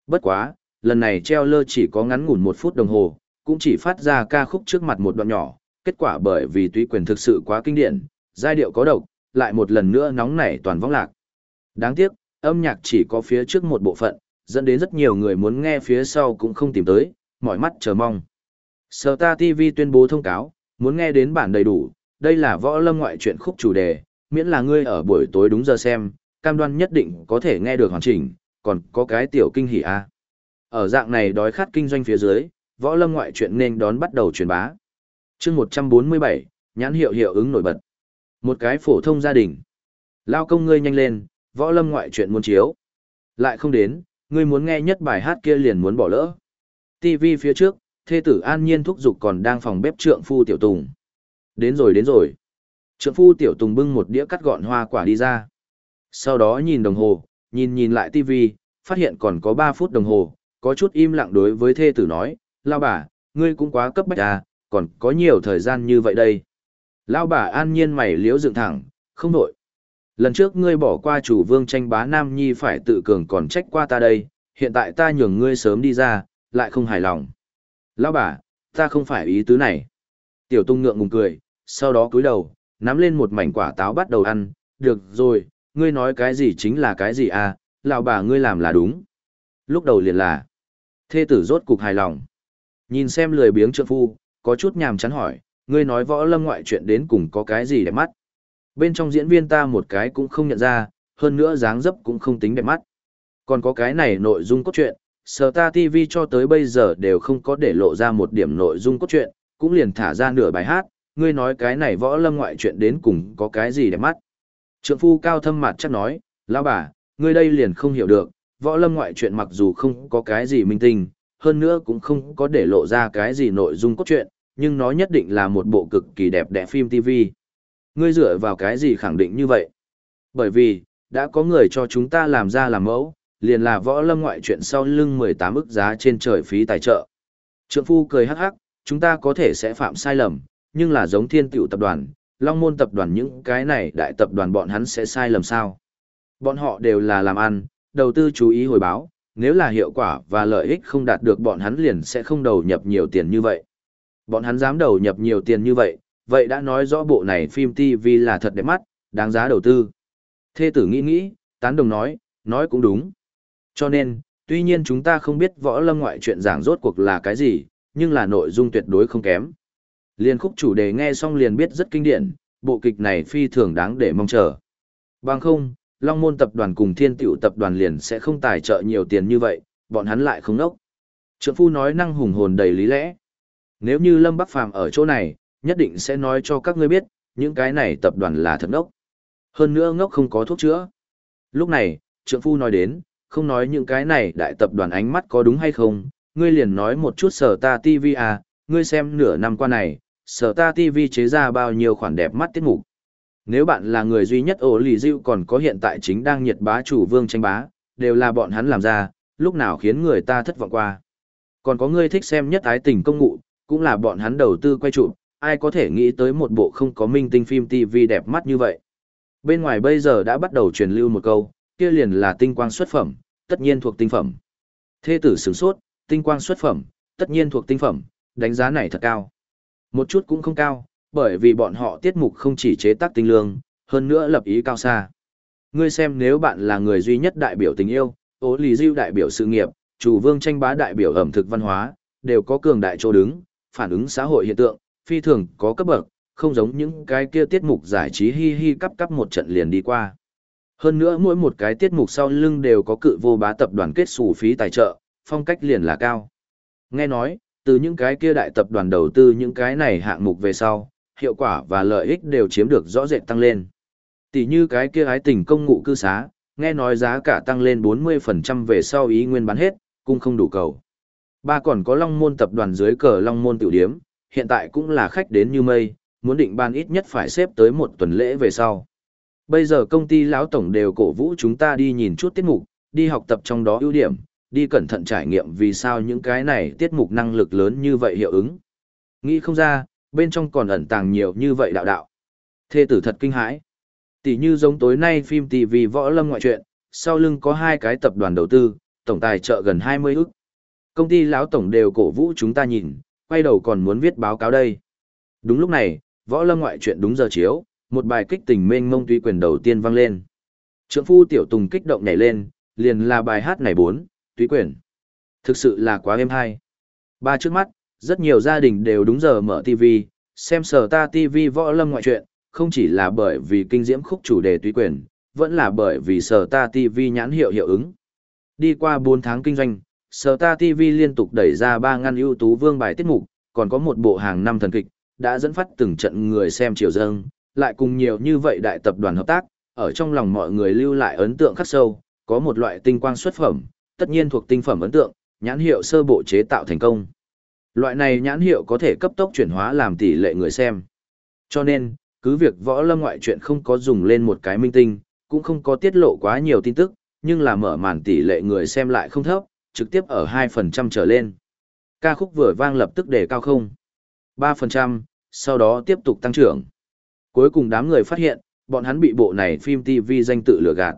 Bất quá, lần này treo lơ chỉ có ngắn ngủn một phút đồng hồ, cũng chỉ phát ra ca khúc trước mặt một đoạn nhỏ, kết quả bởi vì túy quyền thực sự quá kinh điển, giai điệu có độc, lại một lần nữa nóng nảy toàn vong lạc. Đáng tiếc, âm nhạc chỉ có phía trước một bộ phận, dẫn đến rất nhiều người muốn nghe phía sau cũng không tìm tới, mỏi mắt chờ mong. Sở ta TV tuyên bố thông cáo, muốn nghe đến bản đầy đủ, đây là võ lâm ngoại truyện khúc chủ đề, miễn là ngươi ở buổi tối đúng giờ xem, cam đoan nhất định có thể nghe được hoàn chỉnh, còn có cái tiểu kinh hỉ a. Ở dạng này đói khát kinh doanh phía dưới, võ lâm ngoại truyện nên đón bắt đầu truyền bá. Chương 147, nhãn hiệu hiệu ứng nổi bật. Một cái phổ thông gia đình. Lao công ngươi nhanh lên, võ lâm ngoại chuyện muốn chiếu. Lại không đến, ngươi muốn nghe nhất bài hát kia liền muốn bỏ lỡ. TV phía trước, thê tử an nhiên thúc giục còn đang phòng bếp trượng phu tiểu tùng. Đến rồi đến rồi. Trượng phu tiểu tùng bưng một đĩa cắt gọn hoa quả đi ra. Sau đó nhìn đồng hồ, nhìn nhìn lại TV, phát hiện còn có 3 phút đồng hồ, có chút im lặng đối với thê tử nói, lao bà, ngươi cũng quá cấp bách à, còn có nhiều thời gian như vậy đây. Lao bà an nhiên mày liễu dựng thẳng, không nổi. Lần trước ngươi bỏ qua chủ vương tranh bá Nam Nhi phải tự cường còn trách qua ta đây, hiện tại ta nhường ngươi sớm đi ra, lại không hài lòng. Lao bà, ta không phải ý tứ này. Tiểu tung ngượng ngùng cười, sau đó cúi đầu, nắm lên một mảnh quả táo bắt đầu ăn, được rồi, ngươi nói cái gì chính là cái gì à, lão bà ngươi làm là đúng. Lúc đầu liền là, thê tử rốt cục hài lòng. Nhìn xem lười biếng trượng phu, có chút nhàm chán hỏi, ngươi nói võ lâm ngoại chuyện đến cùng có cái gì đẹp mắt. Bên trong diễn viên ta một cái cũng không nhận ra, hơn nữa dáng dấp cũng không tính đẹp mắt. Còn có cái này nội dung cốt truyện, Sở Ta TV cho tới bây giờ đều không có để lộ ra một điểm nội dung cốt truyện, cũng liền thả ra nửa bài hát, ngươi nói cái này võ lâm ngoại chuyện đến cùng có cái gì đẹp mắt. Trượng phu cao thâm mặt chắc nói, lão bà, ngươi đây liền không hiểu được, võ lâm ngoại chuyện mặc dù không có cái gì minh tinh, hơn nữa cũng không có để lộ ra cái gì nội dung cốt truyện, nhưng nó nhất định là một bộ cực kỳ đẹp đẽ phim TV. Ngươi dựa vào cái gì khẳng định như vậy? Bởi vì, đã có người cho chúng ta làm ra làm mẫu, liền là võ lâm ngoại chuyện sau lưng 18 ức giá trên trời phí tài trợ. Trượng phu cười hắc hắc, chúng ta có thể sẽ phạm sai lầm, nhưng là giống thiên tiểu tập đoàn, long môn tập đoàn những cái này đại tập đoàn bọn hắn sẽ sai lầm sao. Bọn họ đều là làm ăn, đầu tư chú ý hồi báo, nếu là hiệu quả và lợi ích không đạt được bọn hắn liền sẽ không đầu nhập nhiều tiền như vậy. Bọn hắn dám đầu nhập nhiều tiền như vậy, vậy đã nói rõ bộ này phim TV là thật đẹp mắt, đáng giá đầu tư. Thê tử nghĩ nghĩ, tán đồng nói, nói cũng đúng. Cho nên, tuy nhiên chúng ta không biết võ lâm ngoại chuyện giảng rốt cuộc là cái gì, nhưng là nội dung tuyệt đối không kém. Liên khúc chủ đề nghe xong liền biết rất kinh điển, bộ kịch này phi thường đáng để mong chờ. Bằng không, Long Môn tập đoàn cùng Thiên Tiểu tập đoàn liền sẽ không tài trợ nhiều tiền như vậy, bọn hắn lại không nốc. Trượng phu nói năng hùng hồn đầy lý lẽ. Nếu như Lâm Bắc Phàm ở chỗ này, nhất định sẽ nói cho các ngươi biết, những cái này tập đoàn là thật ngốc. Hơn nữa ngốc không có thuốc chữa. Lúc này, trượng phu nói đến, không nói những cái này đại tập đoàn ánh mắt có đúng hay không, ngươi liền nói một chút sở ta TV à, ngươi xem nửa năm qua này, sở ta TV chế ra bao nhiêu khoản đẹp mắt tiết mục. Nếu bạn là người duy nhất ổ lì diệu còn có hiện tại chính đang nhiệt bá chủ vương tranh bá, đều là bọn hắn làm ra, lúc nào khiến người ta thất vọng qua. Còn có ngươi thích xem nhất ái tình công ngụ, cũng là bọn hắn đầu tư quay trụ, ai có thể nghĩ tới một bộ không có minh tinh phim TV đẹp mắt như vậy. Bên ngoài bây giờ đã bắt đầu truyền lưu một câu, kia liền là tinh quang xuất phẩm, tất nhiên thuộc tinh phẩm. Thê tử sửng sốt, tinh quang xuất phẩm, tất nhiên thuộc tinh phẩm, đánh giá này thật cao. Một chút cũng không cao, bởi vì bọn họ tiết mục không chỉ chế tác tinh lương, hơn nữa lập ý cao xa. Ngươi xem nếu bạn là người duy nhất đại biểu tình yêu, ố lì diêu đại biểu sự nghiệp, chủ vương tranh bá đại biểu ẩm thực văn hóa, đều có cường đại chỗ đứng, phản ứng xã hội hiện tượng, phi thường có cấp bậc, không giống những cái kia tiết mục giải trí hi hi cắp cắp một trận liền đi qua. Hơn nữa mỗi một cái tiết mục sau lưng đều có cự vô bá tập đoàn kết sủ phí tài trợ, phong cách liền là cao. Nghe nói, từ những cái kia đại tập đoàn đầu tư những cái này hạng mục về sau, hiệu quả và lợi ích đều chiếm được rõ rệt tăng lên. Tỷ như cái kia ái tình công ngụ cư xá, nghe nói giá cả tăng lên 40% về sau ý nguyên bán hết, cũng không đủ cầu. Ba còn có Long Môn tập đoàn dưới cờ Long Môn tiểu điếm, hiện tại cũng là khách đến như mây, muốn định ban ít nhất phải xếp tới một tuần lễ về sau. Bây giờ công ty lão tổng đều cổ vũ chúng ta đi nhìn chút tiết mục, đi học tập trong đó ưu điểm, đi cẩn thận trải nghiệm vì sao những cái này tiết mục năng lực lớn như vậy hiệu ứng. Nghĩ không ra, bên trong còn ẩn tàng nhiều như vậy đạo đạo. Thê tử thật kinh hãi. Tỷ như giống tối nay phim TV võ lâm ngoại truyện, sau lưng có hai cái tập đoàn đầu tư, tổng tài trợ gần 20 ức. Công ty lão tổng đều cổ vũ chúng ta nhìn, quay đầu còn muốn viết báo cáo đây. Đúng lúc này, võ lâm ngoại truyện đúng giờ chiếu, một bài kích tình mênh mông tuy quyền đầu tiên vang lên. Trượng phu tiểu tùng kích động nhảy lên, liền là bài hát này bốn, tuy quyền. Thực sự là quá êm hay. Ba trước mắt, rất nhiều gia đình đều đúng giờ mở TV, xem sở ta TV võ lâm ngoại truyện, không chỉ là bởi vì kinh diễm khúc chủ đề tuy quyền, vẫn là bởi vì sở ta TV nhãn hiệu hiệu ứng. Đi qua 4 tháng kinh doanh, sở ta TV liên tục đẩy ra ba ngăn ưu tú vương bài tiết mục, còn có một bộ hàng năm thần kịch, đã dẫn phát từng trận người xem chiều dâng, lại cùng nhiều như vậy đại tập đoàn hợp tác, ở trong lòng mọi người lưu lại ấn tượng khắc sâu, có một loại tinh quang xuất phẩm, tất nhiên thuộc tinh phẩm ấn tượng, nhãn hiệu sơ bộ chế tạo thành công. Loại này nhãn hiệu có thể cấp tốc chuyển hóa làm tỷ lệ người xem. Cho nên, cứ việc võ lâm ngoại truyện không có dùng lên một cái minh tinh, cũng không có tiết lộ quá nhiều tin tức, nhưng là mở màn tỷ lệ người xem lại không thấp, trực tiếp ở 2% trở lên. Ca khúc vừa vang lập tức đề cao không. 3%, sau đó tiếp tục tăng trưởng. Cuối cùng đám người phát hiện, bọn hắn bị bộ này phim TV danh tự lừa gạt.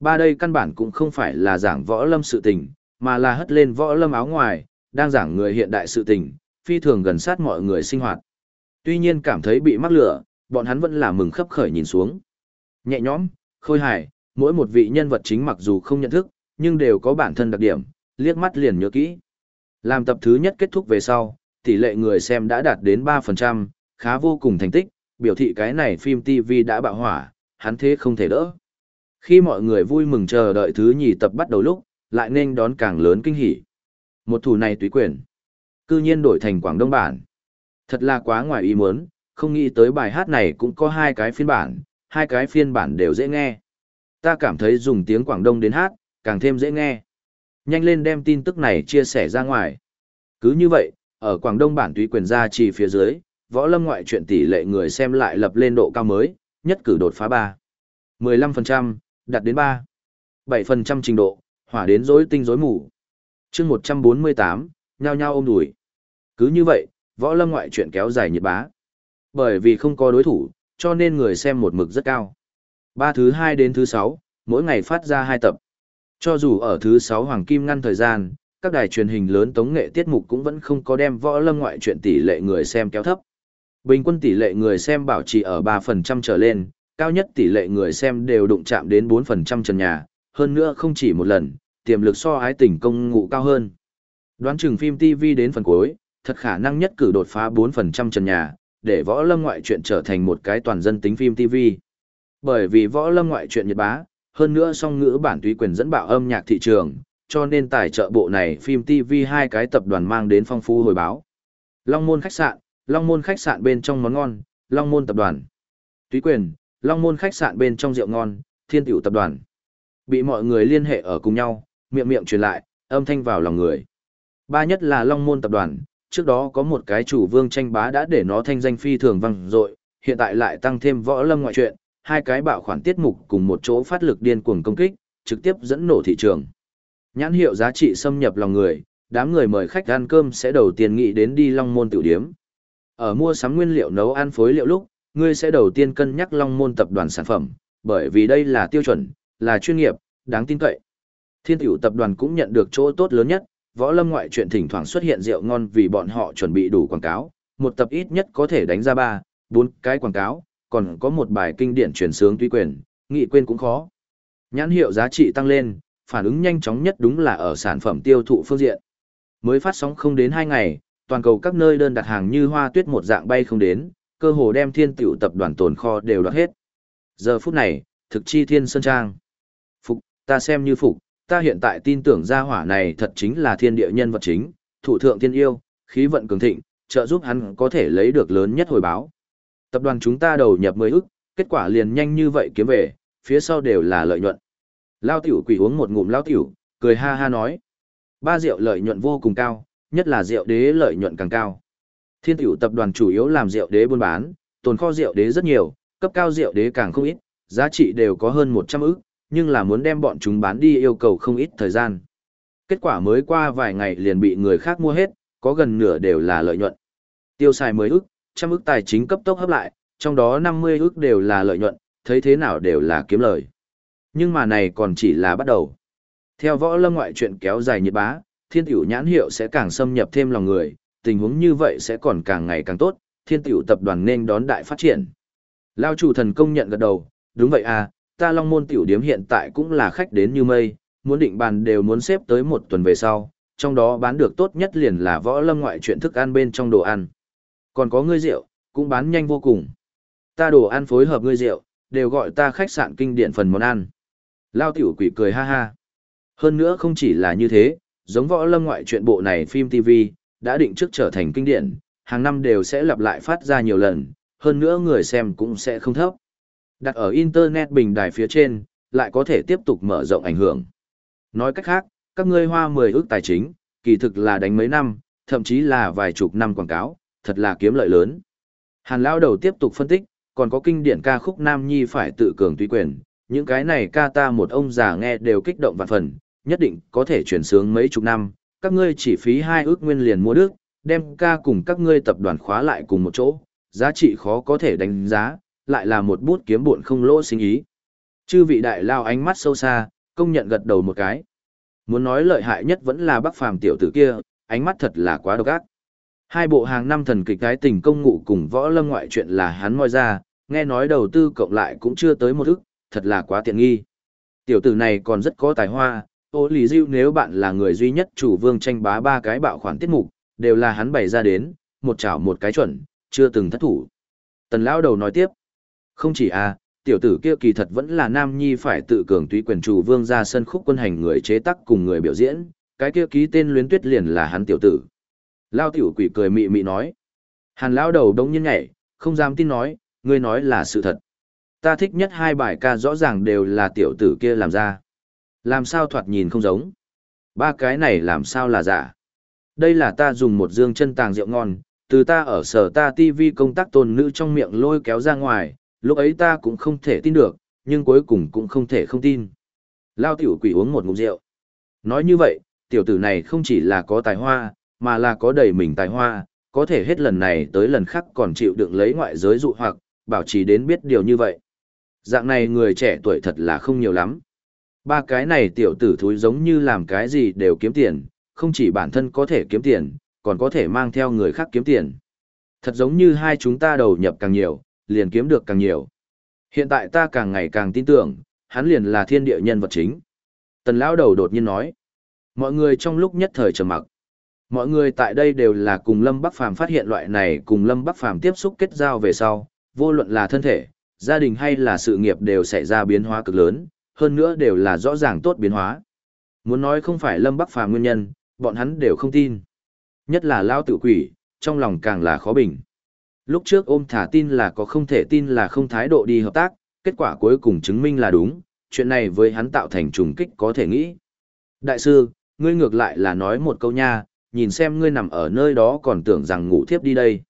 Ba đây căn bản cũng không phải là giảng võ lâm sự tình, mà là hất lên võ lâm áo ngoài, đang giảng người hiện đại sự tình, phi thường gần sát mọi người sinh hoạt. Tuy nhiên cảm thấy bị mắc lửa, bọn hắn vẫn là mừng khấp khởi nhìn xuống. Nhẹ nhõm, khôi hài, mỗi một vị nhân vật chính mặc dù không nhận thức, nhưng đều có bản thân đặc điểm, liếc mắt liền nhớ kỹ. Làm tập thứ nhất kết thúc về sau, tỷ lệ người xem đã đạt đến 3%, khá vô cùng thành tích, biểu thị cái này phim TV đã bạo hỏa, hắn thế không thể đỡ. Khi mọi người vui mừng chờ đợi thứ nhì tập bắt đầu lúc, lại nên đón càng lớn kinh hỉ. Một thủ này tùy quyền. Cư nhiên đổi thành Quảng Đông bản. Thật là quá ngoài ý muốn, không nghĩ tới bài hát này cũng có hai cái phiên bản, hai cái phiên bản đều dễ nghe. Ta cảm thấy dùng tiếng Quảng Đông đến hát, càng thêm dễ nghe. Nhanh lên đem tin tức này chia sẻ ra ngoài. Cứ như vậy, ở Quảng Đông bản túy quyền ra chỉ phía dưới, võ lâm ngoại truyện tỷ lệ người xem lại lập lên độ cao mới, nhất cử đột phá 3. 15%, Đạt đến 3. 7% trình độ, hỏa đến rối tinh rối mù. chương 148, nhao nhao ôm đùi. Cứ như vậy, võ lâm ngoại truyện kéo dài nhiệt bá. Bởi vì không có đối thủ, cho nên người xem một mực rất cao. Ba thứ hai đến thứ sáu, mỗi ngày phát ra hai tập. Cho dù ở thứ sáu Hoàng Kim ngăn thời gian, các đài truyền hình lớn tống nghệ tiết mục cũng vẫn không có đem võ lâm ngoại truyện tỷ lệ người xem kéo thấp. Bình quân tỷ lệ người xem bảo trì ở 3% trở lên, cao nhất tỷ lệ người xem đều đụng chạm đến 4% trần nhà, hơn nữa không chỉ một lần, tiềm lực so ái tình công ngụ cao hơn. Đoán chừng phim TV đến phần cuối, thật khả năng nhất cử đột phá 4% trần nhà, để võ lâm ngoại truyện trở thành một cái toàn dân tính phim TV. Bởi vì võ lâm ngoại truyện nhật bá, hơn nữa song ngữ bản tùy quyền dẫn bạo âm nhạc thị trường, cho nên tài trợ bộ này phim TV hai cái tập đoàn mang đến phong phú hồi báo. Long môn khách sạn, Long môn khách sạn bên trong món ngon, Long môn tập đoàn. Túy quyền, Long môn khách sạn bên trong rượu ngon, Thiên tiểu tập đoàn. Bị mọi người liên hệ ở cùng nhau, miệng miệng truyền lại, âm thanh vào lòng người. Ba nhất là Long môn tập đoàn, trước đó có một cái chủ vương tranh bá đã để nó thanh danh phi thường vang dội, hiện tại lại tăng thêm võ lâm ngoại truyện, hai cái bạo khoản tiết mục cùng một chỗ phát lực điên cuồng công kích, trực tiếp dẫn nổ thị trường. Nhãn hiệu giá trị xâm nhập lòng người, đám người mời khách ăn cơm sẽ đầu tiên nghĩ đến đi Long Môn tiểu điếm. Ở mua sắm nguyên liệu nấu ăn phối liệu lúc, ngươi sẽ đầu tiên cân nhắc Long Môn tập đoàn sản phẩm, bởi vì đây là tiêu chuẩn, là chuyên nghiệp, đáng tin cậy. Thiên tiểu tập đoàn cũng nhận được chỗ tốt lớn nhất, võ lâm ngoại truyện thỉnh thoảng xuất hiện rượu ngon vì bọn họ chuẩn bị đủ quảng cáo, một tập ít nhất có thể đánh ra ba, bốn cái quảng cáo, còn có một bài kinh điển truyền sướng tuy quyền, nghị quên cũng khó. Nhãn hiệu giá trị tăng lên, phản ứng nhanh chóng nhất đúng là ở sản phẩm tiêu thụ phương diện. Mới phát sóng không đến 2 ngày, toàn cầu các nơi đơn đặt hàng như hoa tuyết một dạng bay không đến, cơ hồ đem thiên tiểu tập đoàn tồn kho đều đoạt hết. Giờ phút này, thực chi thiên sơn trang. Phục, ta xem như phục, ta hiện tại tin tưởng gia hỏa này thật chính là thiên địa nhân vật chính, thủ thượng thiên yêu, khí vận cường thịnh, trợ giúp hắn có thể lấy được lớn nhất hồi báo. Tập đoàn chúng ta đầu nhập mới ức, kết quả liền nhanh như vậy kiếm về, phía sau đều là lợi nhuận. Lao tiểu quỷ uống một ngụm lao tiểu, cười ha ha nói. Ba rượu lợi nhuận vô cùng cao, nhất là rượu đế lợi nhuận càng cao. Thiên tiểu tập đoàn chủ yếu làm rượu đế buôn bán, tồn kho rượu đế rất nhiều, cấp cao rượu đế càng không ít, giá trị đều có hơn 100 ức, nhưng là muốn đem bọn chúng bán đi yêu cầu không ít thời gian. Kết quả mới qua vài ngày liền bị người khác mua hết, có gần nửa đều là lợi nhuận. Tiêu xài mới ức, trăm ước tài chính cấp tốc hấp lại, trong đó 50 ước đều là lợi nhuận, thấy thế nào đều là kiếm lời. Nhưng mà này còn chỉ là bắt đầu. Theo võ lâm ngoại chuyện kéo dài nhiệt bá, thiên tiểu nhãn hiệu sẽ càng xâm nhập thêm lòng người, tình huống như vậy sẽ còn càng ngày càng tốt, thiên tiểu tập đoàn nên đón đại phát triển. Lao chủ thần công nhận gật đầu, đúng vậy à, ta long môn tiểu điếm hiện tại cũng là khách đến như mây, muốn định bàn đều muốn xếp tới một tuần về sau, trong đó bán được tốt nhất liền là võ lâm ngoại chuyện thức ăn bên trong đồ ăn. Còn có ngươi rượu, cũng bán nhanh vô cùng. Ta đồ ăn phối hợp ngươi rượu, đều gọi ta khách sạn kinh điển phần món ăn. Lao tiểu quỷ cười ha ha. Hơn nữa không chỉ là như thế, giống võ lâm ngoại truyện bộ này phim TV, đã định trước trở thành kinh điển, hàng năm đều sẽ lặp lại phát ra nhiều lần, hơn nữa người xem cũng sẽ không thấp. Đặt ở Internet bình đài phía trên, lại có thể tiếp tục mở rộng ảnh hưởng. Nói cách khác, các ngươi hoa 10 ước tài chính, kỳ thực là đánh mấy năm, thậm chí là vài chục năm quảng cáo, thật là kiếm lợi lớn. Hàn Lão đầu tiếp tục phân tích, còn có kinh điển ca khúc Nam Nhi phải tự cường tùy quyền, những cái này ca ta một ông già nghe đều kích động vạn phần, nhất định có thể chuyển sướng mấy chục năm, các ngươi chỉ phí hai ước nguyên liền mua đức, đem ca cùng các ngươi tập đoàn khóa lại cùng một chỗ, giá trị khó có thể đánh giá, lại là một bút kiếm buồn không lỗ sinh ý. Chư vị đại lao ánh mắt sâu xa, công nhận gật đầu một cái. Muốn nói lợi hại nhất vẫn là bác phàm tiểu tử kia, ánh mắt thật là quá độc ác. Hai bộ hàng năm thần kịch cái tình công ngụ cùng võ lâm ngoại chuyện là hắn moi ra, nghe nói đầu tư cộng lại cũng chưa tới một ức, thật là quá tiện nghi. Tiểu tử này còn rất có tài hoa, ô lý diêu nếu bạn là người duy nhất chủ vương tranh bá ba cái bạo khoản tiết mục, đều là hắn bày ra đến, một chảo một cái chuẩn, chưa từng thất thủ. Tần lão đầu nói tiếp, không chỉ à, tiểu tử kia kỳ thật vẫn là nam nhi phải tự cường túy quyền chủ vương ra sân khúc quân hành người chế tác cùng người biểu diễn, cái kia ký tên luyến tuyết liền là hắn tiểu tử. Lao tiểu quỷ cười mị mị nói. Hàn lão đầu đống nhiên nhảy, không dám tin nói, ngươi nói là sự thật. Ta thích nhất hai bài ca rõ ràng đều là tiểu tử kia làm ra. Làm sao thoạt nhìn không giống. Ba cái này làm sao là giả. Đây là ta dùng một dương chân tàng rượu ngon, từ ta ở sở ta TV công tác tôn nữ trong miệng lôi kéo ra ngoài, lúc ấy ta cũng không thể tin được, nhưng cuối cùng cũng không thể không tin. Lao tiểu quỷ uống một ngụm rượu. Nói như vậy, tiểu tử này không chỉ là có tài hoa, mà là có đầy mình tài hoa, có thể hết lần này tới lần khác còn chịu đựng lấy ngoại giới dụ hoặc, bảo trì đến biết điều như vậy. Dạng này người trẻ tuổi thật là không nhiều lắm. Ba cái này tiểu tử thúi giống như làm cái gì đều kiếm tiền, không chỉ bản thân có thể kiếm tiền, còn có thể mang theo người khác kiếm tiền. Thật giống như hai chúng ta đầu nhập càng nhiều, liền kiếm được càng nhiều. Hiện tại ta càng ngày càng tin tưởng, hắn liền là thiên địa nhân vật chính. Tần lão đầu đột nhiên nói. Mọi người trong lúc nhất thời trầm mặc. Mọi người tại đây đều là cùng Lâm Bắc Phàm phát hiện loại này cùng Lâm Bắc Phàm tiếp xúc kết giao về sau, vô luận là thân thể, gia đình hay là sự nghiệp đều xảy ra biến hóa cực lớn, hơn nữa đều là rõ ràng tốt biến hóa. Muốn nói không phải Lâm Bắc Phàm nguyên nhân, bọn hắn đều không tin. Nhất là lao tự quỷ, trong lòng càng là khó bình. Lúc trước ôm thả tin là có không thể tin là không thái độ đi hợp tác, kết quả cuối cùng chứng minh là đúng, chuyện này với hắn tạo thành trùng kích có thể nghĩ. Đại sư, ngươi ngược lại là nói một câu nha, nhìn xem ngươi nằm ở nơi đó còn tưởng rằng ngủ thiếp đi đây.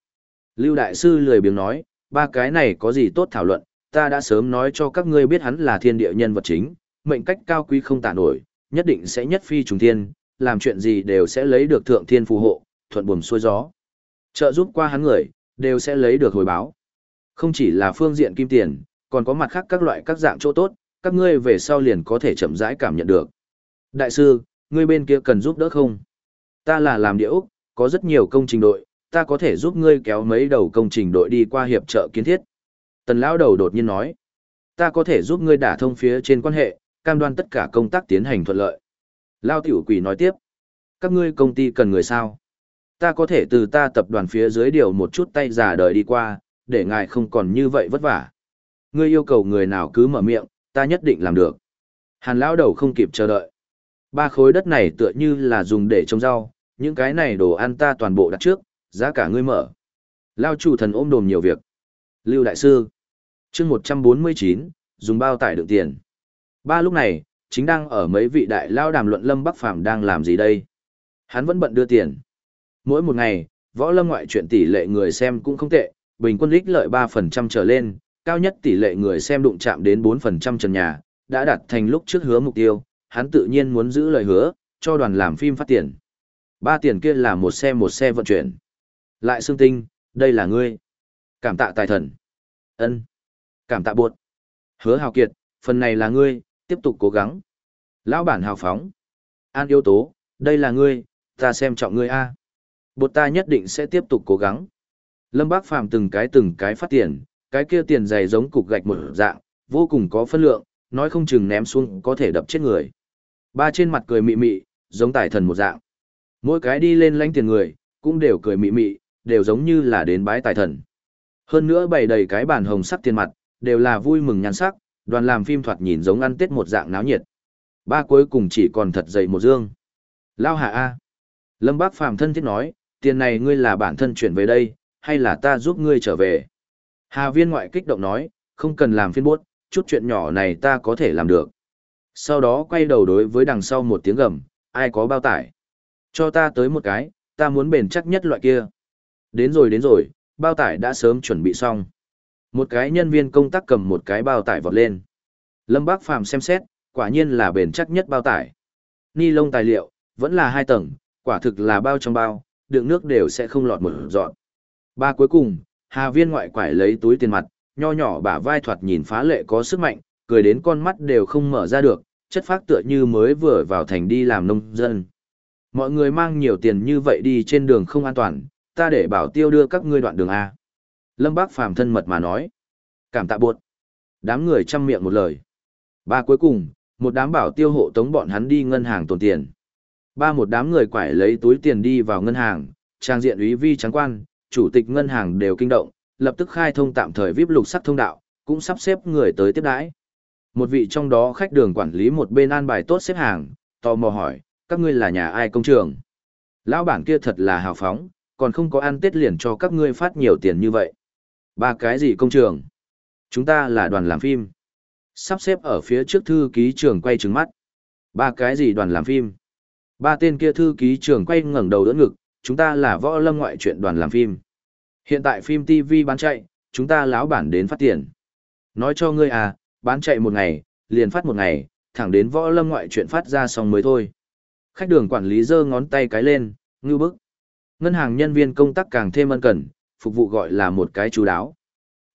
Lưu Đại sư lười biếng nói, ba cái này có gì tốt thảo luận, ta đã sớm nói cho các ngươi biết hắn là thiên địa nhân vật chính, mệnh cách cao quý không tả nổi, nhất định sẽ nhất phi trùng thiên, làm chuyện gì đều sẽ lấy được thượng thiên phù hộ, thuận buồm xuôi gió. Trợ giúp qua hắn người, đều sẽ lấy được hồi báo. Không chỉ là phương diện kim tiền, còn có mặt khác các loại các dạng chỗ tốt, các ngươi về sau liền có thể chậm rãi cảm nhận được. Đại sư, ngươi bên kia cần giúp đỡ không? Ta là làm địa ốc, có rất nhiều công trình đội, ta có thể giúp ngươi kéo mấy đầu công trình đội đi qua hiệp trợ kiến thiết. Tần lão đầu đột nhiên nói, ta có thể giúp ngươi đả thông phía trên quan hệ, cam đoan tất cả công tác tiến hành thuận lợi. Lao tiểu quỷ nói tiếp, các ngươi công ty cần người sao? Ta có thể từ ta tập đoàn phía dưới điều một chút tay giả đời đi qua, để ngài không còn như vậy vất vả. Ngươi yêu cầu người nào cứ mở miệng, ta nhất định làm được. Hàn lão đầu không kịp chờ đợi. Ba khối đất này tựa như là dùng để trồng rau, những cái này đồ ăn ta toàn bộ đặt trước, giá cả ngươi mở. Lao chủ thần ôm đồm nhiều việc. Lưu Đại Sư. chương 149, dùng bao tải đựng tiền. Ba lúc này, chính đang ở mấy vị đại lao đàm luận Lâm Bắc Phàm đang làm gì đây. Hắn vẫn bận đưa tiền. Mỗi một ngày, võ lâm ngoại chuyện tỷ lệ người xem cũng không tệ, bình quân ích lợi 3% trở lên, cao nhất tỷ lệ người xem đụng chạm đến 4% trần nhà, đã đạt thành lúc trước hứa mục tiêu, hắn tự nhiên muốn giữ lời hứa, cho đoàn làm phim phát tiền. Ba tiền kia là một xe một xe vận chuyển. Lại xương tinh, đây là ngươi. Cảm tạ tài thần. ân Cảm tạ buộc. Hứa hào kiệt, phần này là ngươi, tiếp tục cố gắng. Lão bản hào phóng. An yếu tố, đây là ngươi, ta xem trọng ngươi A. Bột ta nhất định sẽ tiếp tục cố gắng. Lâm Bác Phàm từng cái từng cái phát tiền, cái kia tiền dày giống cục gạch một dạng, vô cùng có phân lượng, nói không chừng ném xuống có thể đập chết người. Ba trên mặt cười mị mị, giống tài thần một dạng. Mỗi cái đi lên lãnh tiền người, cũng đều cười mị mị, đều giống như là đến bái tài thần. Hơn nữa bày đầy cái bàn hồng sắc tiền mặt, đều là vui mừng nhan sắc, đoàn làm phim thoạt nhìn giống ăn tết một dạng náo nhiệt. Ba cuối cùng chỉ còn thật dày một dương. Lao hạ A. Lâm Bác Phàm thân thiết nói, tiền này ngươi là bản thân chuyển về đây, hay là ta giúp ngươi trở về? Hà viên ngoại kích động nói, không cần làm phiên bốt, chút chuyện nhỏ này ta có thể làm được. Sau đó quay đầu đối với đằng sau một tiếng gầm, ai có bao tải? Cho ta tới một cái, ta muốn bền chắc nhất loại kia. Đến rồi đến rồi, bao tải đã sớm chuẩn bị xong. Một cái nhân viên công tác cầm một cái bao tải vọt lên. Lâm Bác Phàm xem xét, quả nhiên là bền chắc nhất bao tải. Ni lông tài liệu, vẫn là hai tầng, quả thực là bao trong bao, đựng nước đều sẽ không lọt một dọn. Ba cuối cùng, Hà Viên ngoại quải lấy túi tiền mặt, nho nhỏ bả vai thoạt nhìn phá lệ có sức mạnh, cười đến con mắt đều không mở ra được, chất phác tựa như mới vừa vào thành đi làm nông dân. Mọi người mang nhiều tiền như vậy đi trên đường không an toàn, ta để bảo tiêu đưa các ngươi đoạn đường A. Lâm Bác Phàm thân mật mà nói. Cảm tạ buộc. Đám người chăm miệng một lời. Ba cuối cùng, một đám bảo tiêu hộ tống bọn hắn đi ngân hàng tồn tiền. Ba một đám người quải lấy túi tiền đi vào ngân hàng, trang diện úy vi trắng quan, chủ tịch ngân hàng đều kinh động, lập tức khai thông tạm thời vip lục sắc thông đạo, cũng sắp xếp người tới tiếp đãi. Một vị trong đó khách đường quản lý một bên an bài tốt xếp hàng, tò mò hỏi, các ngươi là nhà ai công trường? Lão bản kia thật là hào phóng, còn không có ăn tết liền cho các ngươi phát nhiều tiền như vậy. Ba cái gì công trường? Chúng ta là đoàn làm phim. Sắp xếp ở phía trước thư ký trưởng quay trừng mắt. Ba cái gì đoàn làm phim? Ba tên kia thư ký trưởng quay ngẩng đầu đỡ ngực, chúng ta là võ lâm ngoại truyện đoàn làm phim. Hiện tại phim TV bán chạy, chúng ta lão bản đến phát tiền. Nói cho ngươi à, bán chạy một ngày, liền phát một ngày, thẳng đến võ lâm ngoại chuyện phát ra xong mới thôi. Khách đường quản lý giơ ngón tay cái lên, ngưu bức. Ngân hàng nhân viên công tác càng thêm ân cần, phục vụ gọi là một cái chú đáo.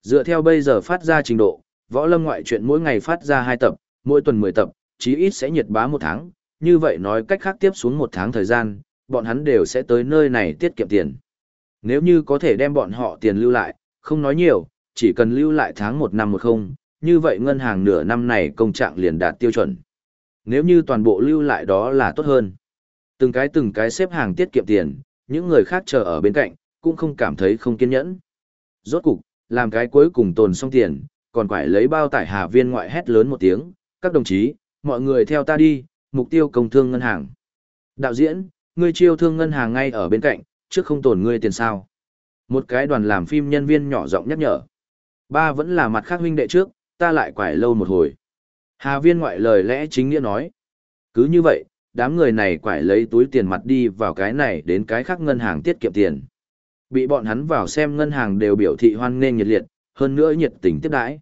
Dựa theo bây giờ phát ra trình độ, võ lâm ngoại chuyện mỗi ngày phát ra 2 tập, mỗi tuần 10 tập, chí ít sẽ nhiệt bá một tháng, như vậy nói cách khác tiếp xuống một tháng thời gian, bọn hắn đều sẽ tới nơi này tiết kiệm tiền. Nếu như có thể đem bọn họ tiền lưu lại, không nói nhiều, chỉ cần lưu lại tháng một năm một không, như vậy ngân hàng nửa năm này công trạng liền đạt tiêu chuẩn. Nếu như toàn bộ lưu lại đó là tốt hơn. Từng cái từng cái xếp hàng tiết kiệm tiền, những người khác chờ ở bên cạnh, cũng không cảm thấy không kiên nhẫn. Rốt cục, làm cái cuối cùng tồn xong tiền, còn phải lấy bao tải hà viên ngoại hét lớn một tiếng, các đồng chí, mọi người theo ta đi, mục tiêu công thương ngân hàng. Đạo diễn, ngươi chiêu thương ngân hàng ngay ở bên cạnh, trước không tổn ngươi tiền sao. Một cái đoàn làm phim nhân viên nhỏ giọng nhắc nhở. Ba vẫn là mặt khác huynh đệ trước, ta lại quải lâu một hồi. Hà viên ngoại lời lẽ chính nghĩa nói. Cứ như vậy, đám người này quải lấy túi tiền mặt đi vào cái này đến cái khác ngân hàng tiết kiệm tiền. Bị bọn hắn vào xem ngân hàng đều biểu thị hoan nghênh nhiệt liệt, hơn nữa nhiệt tình tiếp đãi.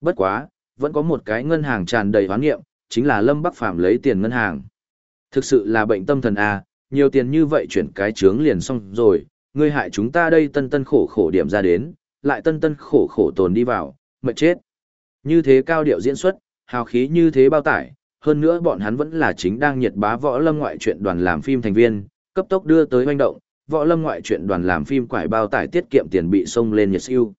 Bất quá, vẫn có một cái ngân hàng tràn đầy hoán nghiệm, chính là Lâm Bắc Phàm lấy tiền ngân hàng. Thực sự là bệnh tâm thần à? nhiều tiền như vậy chuyển cái trướng liền xong rồi, ngươi hại chúng ta đây tân tân khổ khổ điểm ra đến, lại tân tân khổ khổ tồn đi vào, mệt chết. Như thế cao điệu diễn xuất, hào khí như thế bao tải, hơn nữa bọn hắn vẫn là chính đang nhiệt bá võ lâm ngoại truyện đoàn làm phim thành viên, cấp tốc đưa tới hoành động, võ lâm ngoại truyện đoàn làm phim quải bao tải tiết kiệm tiền bị xông lên nhiệt siêu.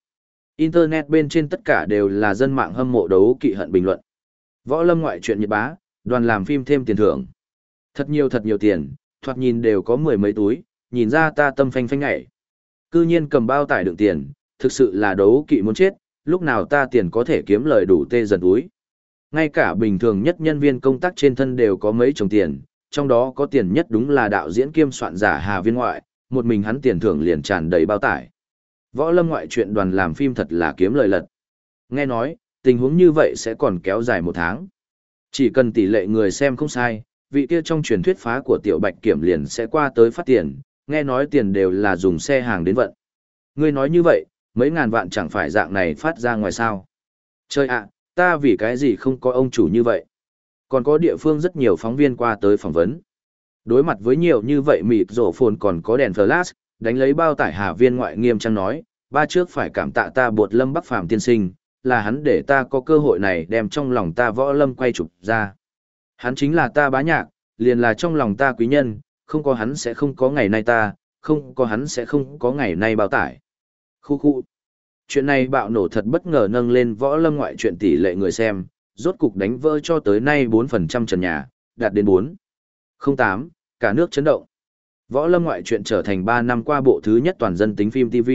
Internet bên trên tất cả đều là dân mạng hâm mộ đấu kỵ hận bình luận. Võ lâm ngoại truyện nhiệt bá, đoàn làm phim thêm tiền thưởng. Thật nhiều thật nhiều tiền, thoạt nhìn đều có mười mấy túi, nhìn ra ta tâm phanh phanh ngại. Cư nhiên cầm bao tải đựng tiền, thực sự là đấu kỵ muốn chết, lúc nào ta tiền có thể kiếm lời đủ tê dần túi. Ngay cả bình thường nhất nhân viên công tác trên thân đều có mấy chồng tiền, trong đó có tiền nhất đúng là đạo diễn kiêm soạn giả Hà Viên Ngoại, một mình hắn tiền thưởng liền tràn đầy bao tải. Võ lâm ngoại chuyện đoàn làm phim thật là kiếm lợi lật. Nghe nói, tình huống như vậy sẽ còn kéo dài một tháng. Chỉ cần tỷ lệ người xem không sai, vị kia trong truyền thuyết phá của tiểu bạch kiểm liền sẽ qua tới phát tiền, nghe nói tiền đều là dùng xe hàng đến vận. Ngươi nói như vậy, mấy ngàn vạn chẳng phải dạng này phát ra ngoài sao. Chơi ạ, ta vì cái gì không có ông chủ như vậy. Còn có địa phương rất nhiều phóng viên qua tới phỏng vấn. Đối mặt với nhiều như vậy mịt rổ phồn còn có đèn flash, đánh lấy bao tải hà viên ngoại nghiêm trang nói, ba trước phải cảm tạ ta buộc lâm bắc phàm tiên sinh, là hắn để ta có cơ hội này đem trong lòng ta võ lâm quay chụp ra. Hắn chính là ta bá nhạc, liền là trong lòng ta quý nhân, không có hắn sẽ không có ngày nay ta, không có hắn sẽ không có ngày nay bao tải. Khu khu. Chuyện này bạo nổ thật bất ngờ nâng lên võ lâm ngoại chuyện tỷ lệ người xem, rốt cục đánh vỡ cho tới nay 4% trần nhà, đạt đến 4. 08, cả nước chấn động. Võ lâm ngoại chuyện trở thành 3 năm qua bộ thứ nhất toàn dân tính phim TV.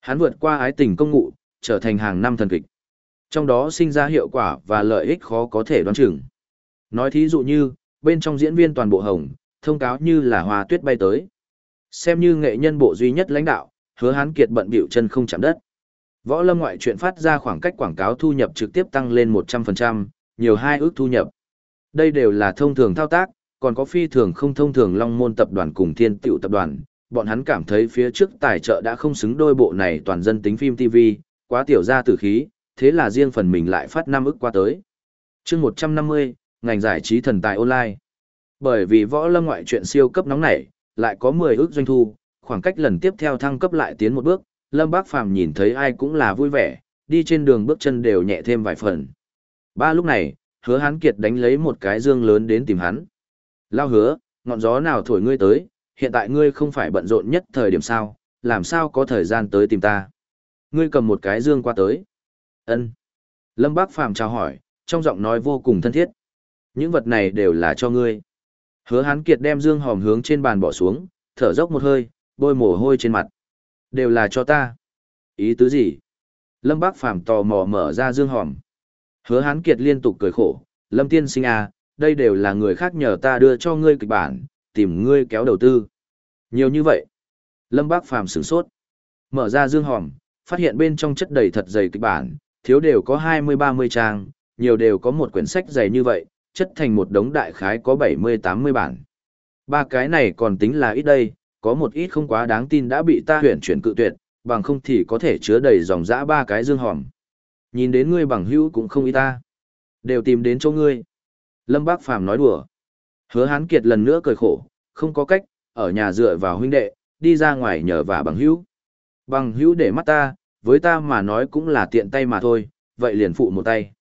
Hắn vượt qua ái tình công ngụ, trở thành hàng năm thần kịch. Trong đó sinh ra hiệu quả và lợi ích khó có thể đoán chừng. Nói thí dụ như, bên trong diễn viên toàn bộ hồng, thông cáo như là hoa tuyết bay tới. Xem như nghệ nhân bộ duy nhất lãnh đạo, hứa hán kiệt bận biểu chân không chạm đất. Võ lâm ngoại chuyện phát ra khoảng cách quảng cáo thu nhập trực tiếp tăng lên 100%, nhiều hai ước thu nhập. Đây đều là thông thường thao tác, còn có phi thường không thông thường long môn tập đoàn cùng thiên tiểu tập đoàn. Bọn hắn cảm thấy phía trước tài trợ đã không xứng đôi bộ này toàn dân tính phim TV, quá tiểu ra tử khí, thế là riêng phần mình lại phát năm ức qua tới. chương 150, ngành giải trí thần tài online. Bởi vì võ lâm ngoại chuyện siêu cấp nóng nảy, lại có 10 ước doanh thu, khoảng cách lần tiếp theo thăng cấp lại tiến một bước, Lâm Bác Phàm nhìn thấy ai cũng là vui vẻ, đi trên đường bước chân đều nhẹ thêm vài phần. Ba lúc này, hứa hán kiệt đánh lấy một cái dương lớn đến tìm hắn. Lao hứa, ngọn gió nào thổi ngươi tới, hiện tại ngươi không phải bận rộn nhất thời điểm sao, làm sao có thời gian tới tìm ta. Ngươi cầm một cái dương qua tới. ân Lâm Bác Phàm chào hỏi, trong giọng nói vô cùng thân thiết. Những vật này đều là cho ngươi. Hứa hán kiệt đem dương hòm hướng trên bàn bỏ xuống, thở dốc một hơi, bôi mồ hôi trên mặt. Đều là cho ta. Ý tứ gì? Lâm Bác Phàm tò mò mở ra dương hòm. Hứa hán kiệt liên tục cười khổ. Lâm tiên sinh à, đây đều là người khác nhờ ta đưa cho ngươi kịch bản, tìm ngươi kéo đầu tư. Nhiều như vậy. Lâm Bác Phàm sửng sốt. Mở ra dương hòm, phát hiện bên trong chất đầy thật dày kịch bản, thiếu đều có 20-30 trang, nhiều đều có một quyển sách dày như vậy, chất thành một đống đại khái có 70-80 bản. Ba cái này còn tính là ít đây, có một ít không quá đáng tin đã bị ta huyền chuyển cự tuyệt, bằng không thì có thể chứa đầy dòng dã ba cái dương hòm. Nhìn đến ngươi bằng hữu cũng không ý ta. Đều tìm đến chỗ ngươi. Lâm Bác Phàm nói đùa. Hứa Hán Kiệt lần nữa cười khổ, không có cách, ở nhà dựa vào huynh đệ, đi ra ngoài nhờ vả bằng hữu. Bằng hữu để mắt ta, với ta mà nói cũng là tiện tay mà thôi, vậy liền phụ một tay.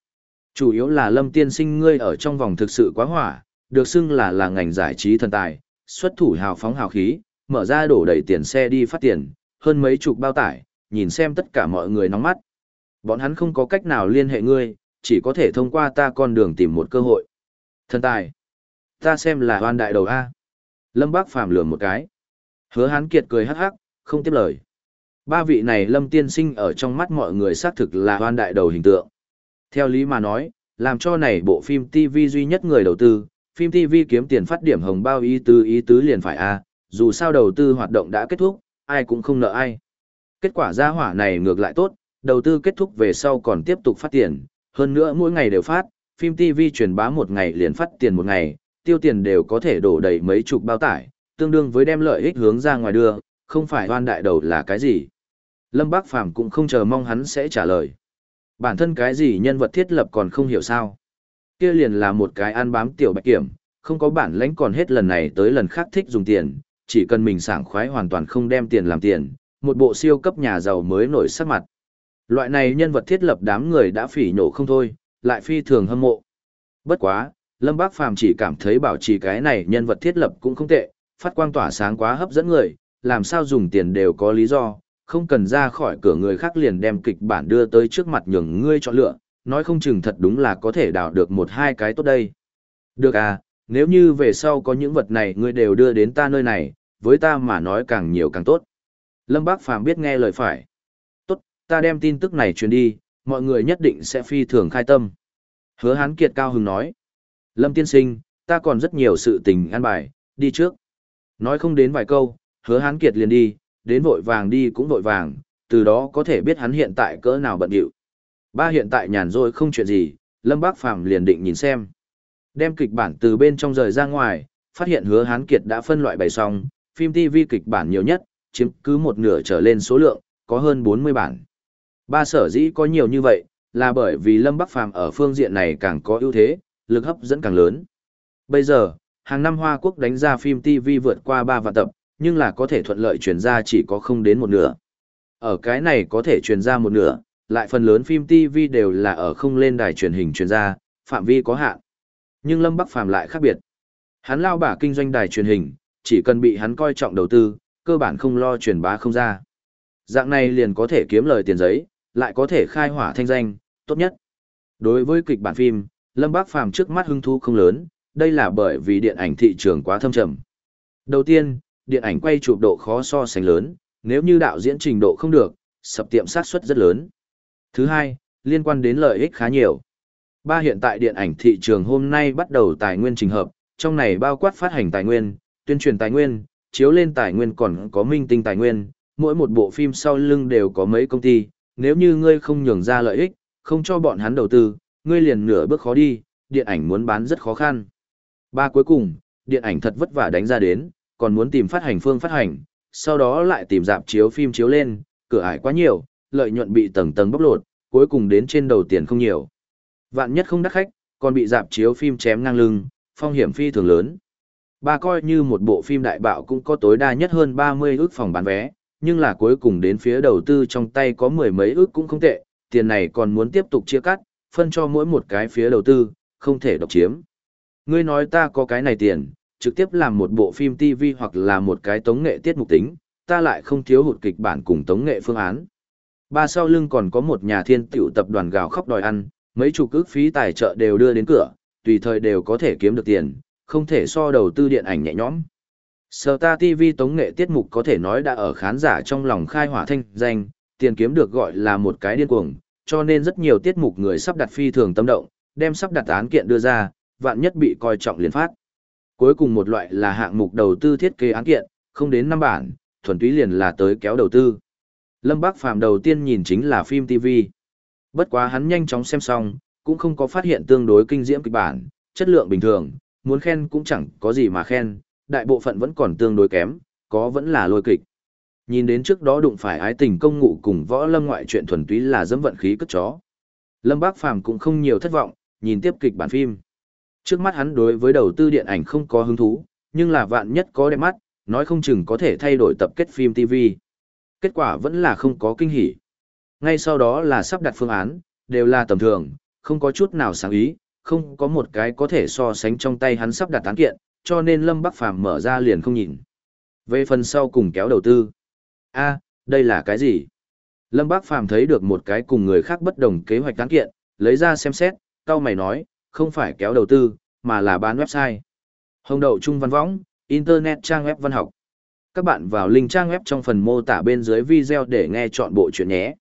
Chủ yếu là Lâm Tiên Sinh ngươi ở trong vòng thực sự quá hỏa, được xưng là là ngành giải trí thần tài, xuất thủ hào phóng hào khí, mở ra đổ đầy tiền xe đi phát tiền, hơn mấy chục bao tải, nhìn xem tất cả mọi người nóng mắt. Bọn hắn không có cách nào liên hệ ngươi, chỉ có thể thông qua ta con đường tìm một cơ hội. Thần tài, ta xem là hoan đại đầu A. Lâm Bác Phàm lườm một cái. Hứa Hán Kiệt cười hắc hắc, không tiếp lời. Ba vị này Lâm Tiên Sinh ở trong mắt mọi người xác thực là hoan đại đầu hình tượng. Theo lý mà nói, làm cho này bộ phim TV duy nhất người đầu tư, phim TV kiếm tiền phát điểm hồng bao ý tứ ý tứ liền phải a, dù sao đầu tư hoạt động đã kết thúc, ai cũng không nợ ai. Kết quả ra hỏa này ngược lại tốt, đầu tư kết thúc về sau còn tiếp tục phát tiền, hơn nữa mỗi ngày đều phát, phim TV truyền bá một ngày liền phát tiền một ngày, tiêu tiền đều có thể đổ đầy mấy chục bao tải, tương đương với đem lợi ích hướng ra ngoài đưa, không phải hoan đại đầu là cái gì. Lâm Bác Phàm cũng không chờ mong hắn sẽ trả lời. Bản thân cái gì nhân vật thiết lập còn không hiểu sao. Kia liền là một cái ăn bám tiểu bạch kiểm, không có bản lãnh còn hết lần này tới lần khác thích dùng tiền, chỉ cần mình sảng khoái hoàn toàn không đem tiền làm tiền, một bộ siêu cấp nhà giàu mới nổi sắc mặt. Loại này nhân vật thiết lập đám người đã phỉ nhổ không thôi, lại phi thường hâm mộ. Bất quá, Lâm Bác Phàm chỉ cảm thấy bảo trì cái này nhân vật thiết lập cũng không tệ, phát quang tỏa sáng quá hấp dẫn người, làm sao dùng tiền đều có lý do, không cần ra khỏi cửa người khác liền đem kịch bản đưa tới trước mặt nhường ngươi chọn lựa, nói không chừng thật đúng là có thể đào được một hai cái tốt đây. Được à, nếu như về sau có những vật này ngươi đều đưa đến ta nơi này, với ta mà nói càng nhiều càng tốt. Lâm Bác Phàm biết nghe lời phải. Tốt, ta đem tin tức này truyền đi, mọi người nhất định sẽ phi thường khai tâm. Hứa Hán Kiệt cao hứng nói. Lâm Tiên Sinh, ta còn rất nhiều sự tình an bài, đi trước. Nói không đến vài câu, hứa Hán Kiệt liền đi, đến vội vàng đi cũng vội vàng, từ đó có thể biết hắn hiện tại cỡ nào bận điệu. Ba hiện tại nhàn rỗi không chuyện gì, Lâm Bác Phàm liền định nhìn xem. Đem kịch bản từ bên trong rời ra ngoài, phát hiện hứa Hán Kiệt đã phân loại bày xong, phim TV kịch bản nhiều nhất, chiếm cứ một nửa trở lên số lượng, có hơn 40 bản. Ba sở dĩ có nhiều như vậy, là bởi vì Lâm Bắc Phàm ở phương diện này càng có ưu thế, lực hấp dẫn càng lớn. Bây giờ, hàng năm Hoa Quốc đánh ra phim TV vượt qua 3 vạn tập, nhưng là có thể thuận lợi truyền ra chỉ có không đến một nửa. Ở cái này có thể truyền ra một nửa, lại phần lớn phim TV đều là ở không lên đài truyền hình truyền ra, phạm vi có hạn. Nhưng Lâm Bắc Phàm lại khác biệt. Hắn lao bả kinh doanh đài truyền hình, chỉ cần bị hắn coi trọng đầu tư, cơ bản không lo truyền bá không ra. Dạng này liền có thể kiếm lời tiền giấy, lại có thể khai hỏa thanh danh, tốt nhất. Đối với kịch bản phim, Lâm Bác Phàm trước mắt hứng thú không lớn, đây là bởi vì điện ảnh thị trường quá thâm trầm. Đầu tiên, điện ảnh quay chụp độ khó so sánh lớn, nếu như đạo diễn trình độ không được, sập tiệm sát suất rất lớn. Thứ hai, liên quan đến lợi ích khá nhiều. Ba hiện tại điện ảnh thị trường hôm nay bắt đầu tài nguyên trình hợp, trong này bao quát phát hành tài nguyên, tuyên truyền tài nguyên, chiếu lên tài nguyên còn có minh tinh tài nguyên, mỗi một bộ phim sau lưng đều có mấy công ty, nếu như ngươi không nhường ra lợi ích, không cho bọn hắn đầu tư, ngươi liền nửa bước khó đi, điện ảnh muốn bán rất khó khăn. Ba cuối cùng, điện ảnh thật vất vả đánh ra đến, còn muốn tìm phát hành phương phát hành, sau đó lại tìm dạp chiếu phim chiếu lên, cửa ải quá nhiều, lợi nhuận bị tầng tầng bóc lột, cuối cùng đến trên đầu tiền không nhiều. Vạn nhất không đắc khách, còn bị dạp chiếu phim chém ngang lưng, phong hiểm phi thường lớn. Ba coi như một bộ phim đại bạo cũng có tối đa nhất hơn 30 ước phòng bán vé, nhưng là cuối cùng đến phía đầu tư trong tay có mười mấy ước cũng không tệ, tiền này còn muốn tiếp tục chia cắt, phân cho mỗi một cái phía đầu tư, không thể độc chiếm. Ngươi nói ta có cái này tiền, trực tiếp làm một bộ phim TV hoặc là một cái tống nghệ tiết mục tính, ta lại không thiếu hụt kịch bản cùng tống nghệ phương án. Ba sau lưng còn có một nhà thiên tiểu tập đoàn gào khóc đòi ăn, mấy chục ước phí tài trợ đều đưa đến cửa, tùy thời đều có thể kiếm được tiền, không thể so đầu tư điện ảnh nhẹ nhõm. Star TV tống nghệ tiết mục có thể nói đã ở khán giả trong lòng khai hỏa thanh danh, tiền kiếm được gọi là một cái điên cuồng, cho nên rất nhiều tiết mục người sắp đặt phi thường tâm động, đem sắp đặt án kiện đưa ra, vạn nhất bị coi trọng liền phát. Cuối cùng một loại là hạng mục đầu tư thiết kế án kiện, không đến năm bản, thuần túy liền là tới kéo đầu tư. Lâm Bác Phàm đầu tiên nhìn chính là phim TV. Bất quá hắn nhanh chóng xem xong, cũng không có phát hiện tương đối kinh diễm kịch bản, chất lượng bình thường, muốn khen cũng chẳng có gì mà khen, đại bộ phận vẫn còn tương đối kém, có vẫn là lôi kịch. Nhìn đến trước đó đụng phải ái tình công ngụ cùng võ lâm ngoại chuyện thuần túy là dẫm vận khí cất chó. Lâm Bác Phàm cũng không nhiều thất vọng, nhìn tiếp kịch bản phim. Trước mắt hắn đối với đầu tư điện ảnh không có hứng thú, nhưng là vạn nhất có đẹp mắt, nói không chừng có thể thay đổi tập kết phim TV. Kết quả vẫn là không có kinh hỉ. Ngay sau đó là sắp đặt phương án, đều là tầm thường, không có chút nào sáng ý, không có một cái có thể so sánh trong tay hắn sắp đặt tán kiện, cho nên Lâm Bắc Phàm mở ra liền không nhìn. Về phần sau cùng kéo đầu tư. a đây là cái gì? Lâm Bắc Phàm thấy được một cái cùng người khác bất đồng kế hoạch tán kiện, lấy ra xem xét, cao mày nói, không phải kéo đầu tư, mà là bán website. Hồng đậu trung văn võng, Internet trang web văn học. Các bạn vào link trang web trong phần mô tả bên dưới video để nghe chọn bộ chuyện nhé.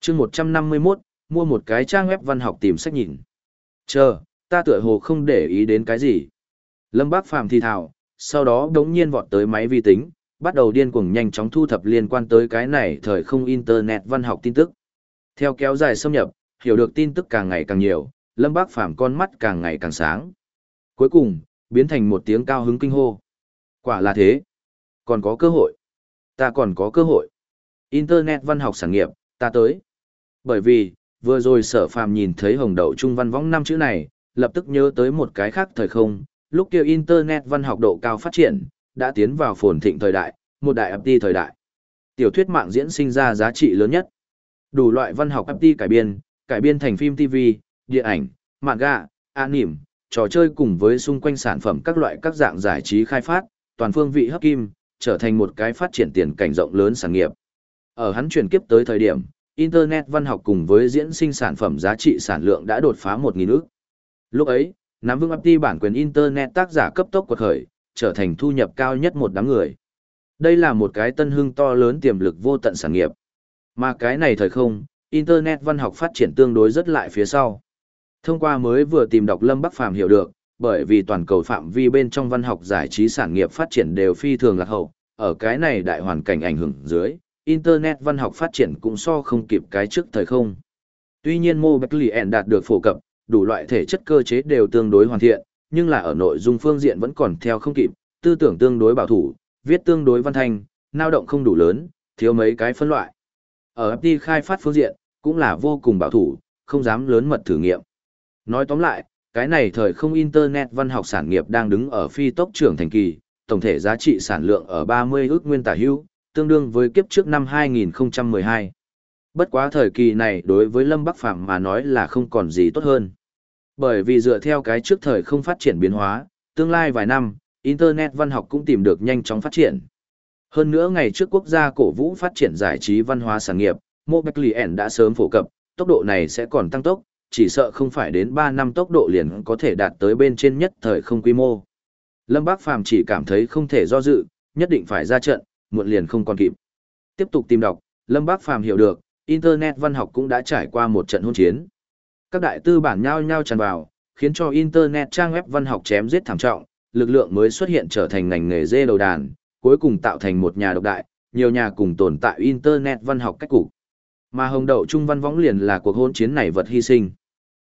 chương 151, mua một cái trang web văn học tìm sách nhìn. Chờ, ta tựa hồ không để ý đến cái gì. Lâm Bác Phàm thì thào, sau đó đống nhiên vọt tới máy vi tính, bắt đầu điên cuồng nhanh chóng thu thập liên quan tới cái này thời không Internet văn học tin tức. Theo kéo dài xâm nhập, hiểu được tin tức càng ngày càng nhiều, Lâm Bác Phàm con mắt càng ngày càng sáng. Cuối cùng, biến thành một tiếng cao hứng kinh hô. Quả là thế. Còn có cơ hội. Ta còn có cơ hội. Internet văn học sản nghiệp, ta tới. Bởi vì, vừa rồi sở phàm nhìn thấy hồng đậu trung văn võng năm chữ này, lập tức nhớ tới một cái khác thời không, lúc kia Internet văn học độ cao phát triển, đã tiến vào phồn thịnh thời đại, một đại FT thời đại. Tiểu thuyết mạng diễn sinh ra giá trị lớn nhất. Đủ loại văn học FT cải biên, cải biên thành phim TV, điện ảnh, manga, anime, trò chơi cùng với xung quanh sản phẩm các loại các dạng giải trí khai phát, toàn phương vị hấp kim, trở thành một cái phát triển tiền cảnh rộng lớn sản nghiệp. Ở hắn chuyển kiếp tới thời điểm, Internet văn học cùng với diễn sinh sản phẩm giá trị sản lượng đã đột phá 1.000 ước. Lúc ấy, nắm vững FT bản quyền Internet tác giả cấp tốc quật khởi, trở thành thu nhập cao nhất một đám người. Đây là một cái tân hưng to lớn tiềm lực vô tận sản nghiệp. Mà cái này thời không, Internet văn học phát triển tương đối rất lại phía sau. Thông qua mới vừa tìm đọc Lâm Bắc Phàm hiểu được, bởi vì toàn cầu phạm vi bên trong văn học giải trí sản nghiệp phát triển đều phi thường lạc hậu, ở cái này đại hoàn cảnh ảnh hưởng dưới, Internet văn học phát triển cũng so không kịp cái trước thời không. Tuy nhiên mô bạch lì đạt được phổ cập, đủ loại thể chất cơ chế đều tương đối hoàn thiện, nhưng là ở nội dung phương diện vẫn còn theo không kịp, tư tưởng tương đối bảo thủ, viết tương đối văn thanh, nao động không đủ lớn, thiếu mấy cái phân loại. Ở FT khai phát phương diện, cũng là vô cùng bảo thủ, không dám lớn mật thử nghiệm. Nói tóm lại, cái này thời không Internet văn học sản nghiệp đang đứng ở phi tốc trưởng thành kỳ, tổng thể giá trị sản lượng ở 30 ước nguyên tả hữu, tương đương với kiếp trước năm 2012. Bất quá thời kỳ này đối với Lâm Bắc Phàm mà nói là không còn gì tốt hơn. Bởi vì dựa theo cái trước thời không phát triển biến hóa, tương lai vài năm, Internet văn học cũng tìm được nhanh chóng phát triển. Hơn nữa ngày trước quốc gia cổ vũ phát triển giải trí văn hóa sản nghiệp, Mobile đã sớm phổ cập, tốc độ này sẽ còn tăng tốc, chỉ sợ không phải đến 3 năm tốc độ liền có thể đạt tới bên trên nhất thời không quy mô. Lâm Bác Phàm chỉ cảm thấy không thể do dự, nhất định phải ra trận, muộn liền không còn kịp. Tiếp tục tìm đọc, Lâm Bác Phàm hiểu được, Internet văn học cũng đã trải qua một trận hôn chiến. Các đại tư bản nhau nhau tràn vào, khiến cho Internet trang web văn học chém giết thảm trọng, lực lượng mới xuất hiện trở thành ngành nghề dê đầu đàn, cuối cùng tạo thành một nhà độc đại, nhiều nhà cùng tồn tại Internet văn học cách cục. Mà hồng đậu trung văn võng liền là cuộc hôn chiến này vật hy sinh.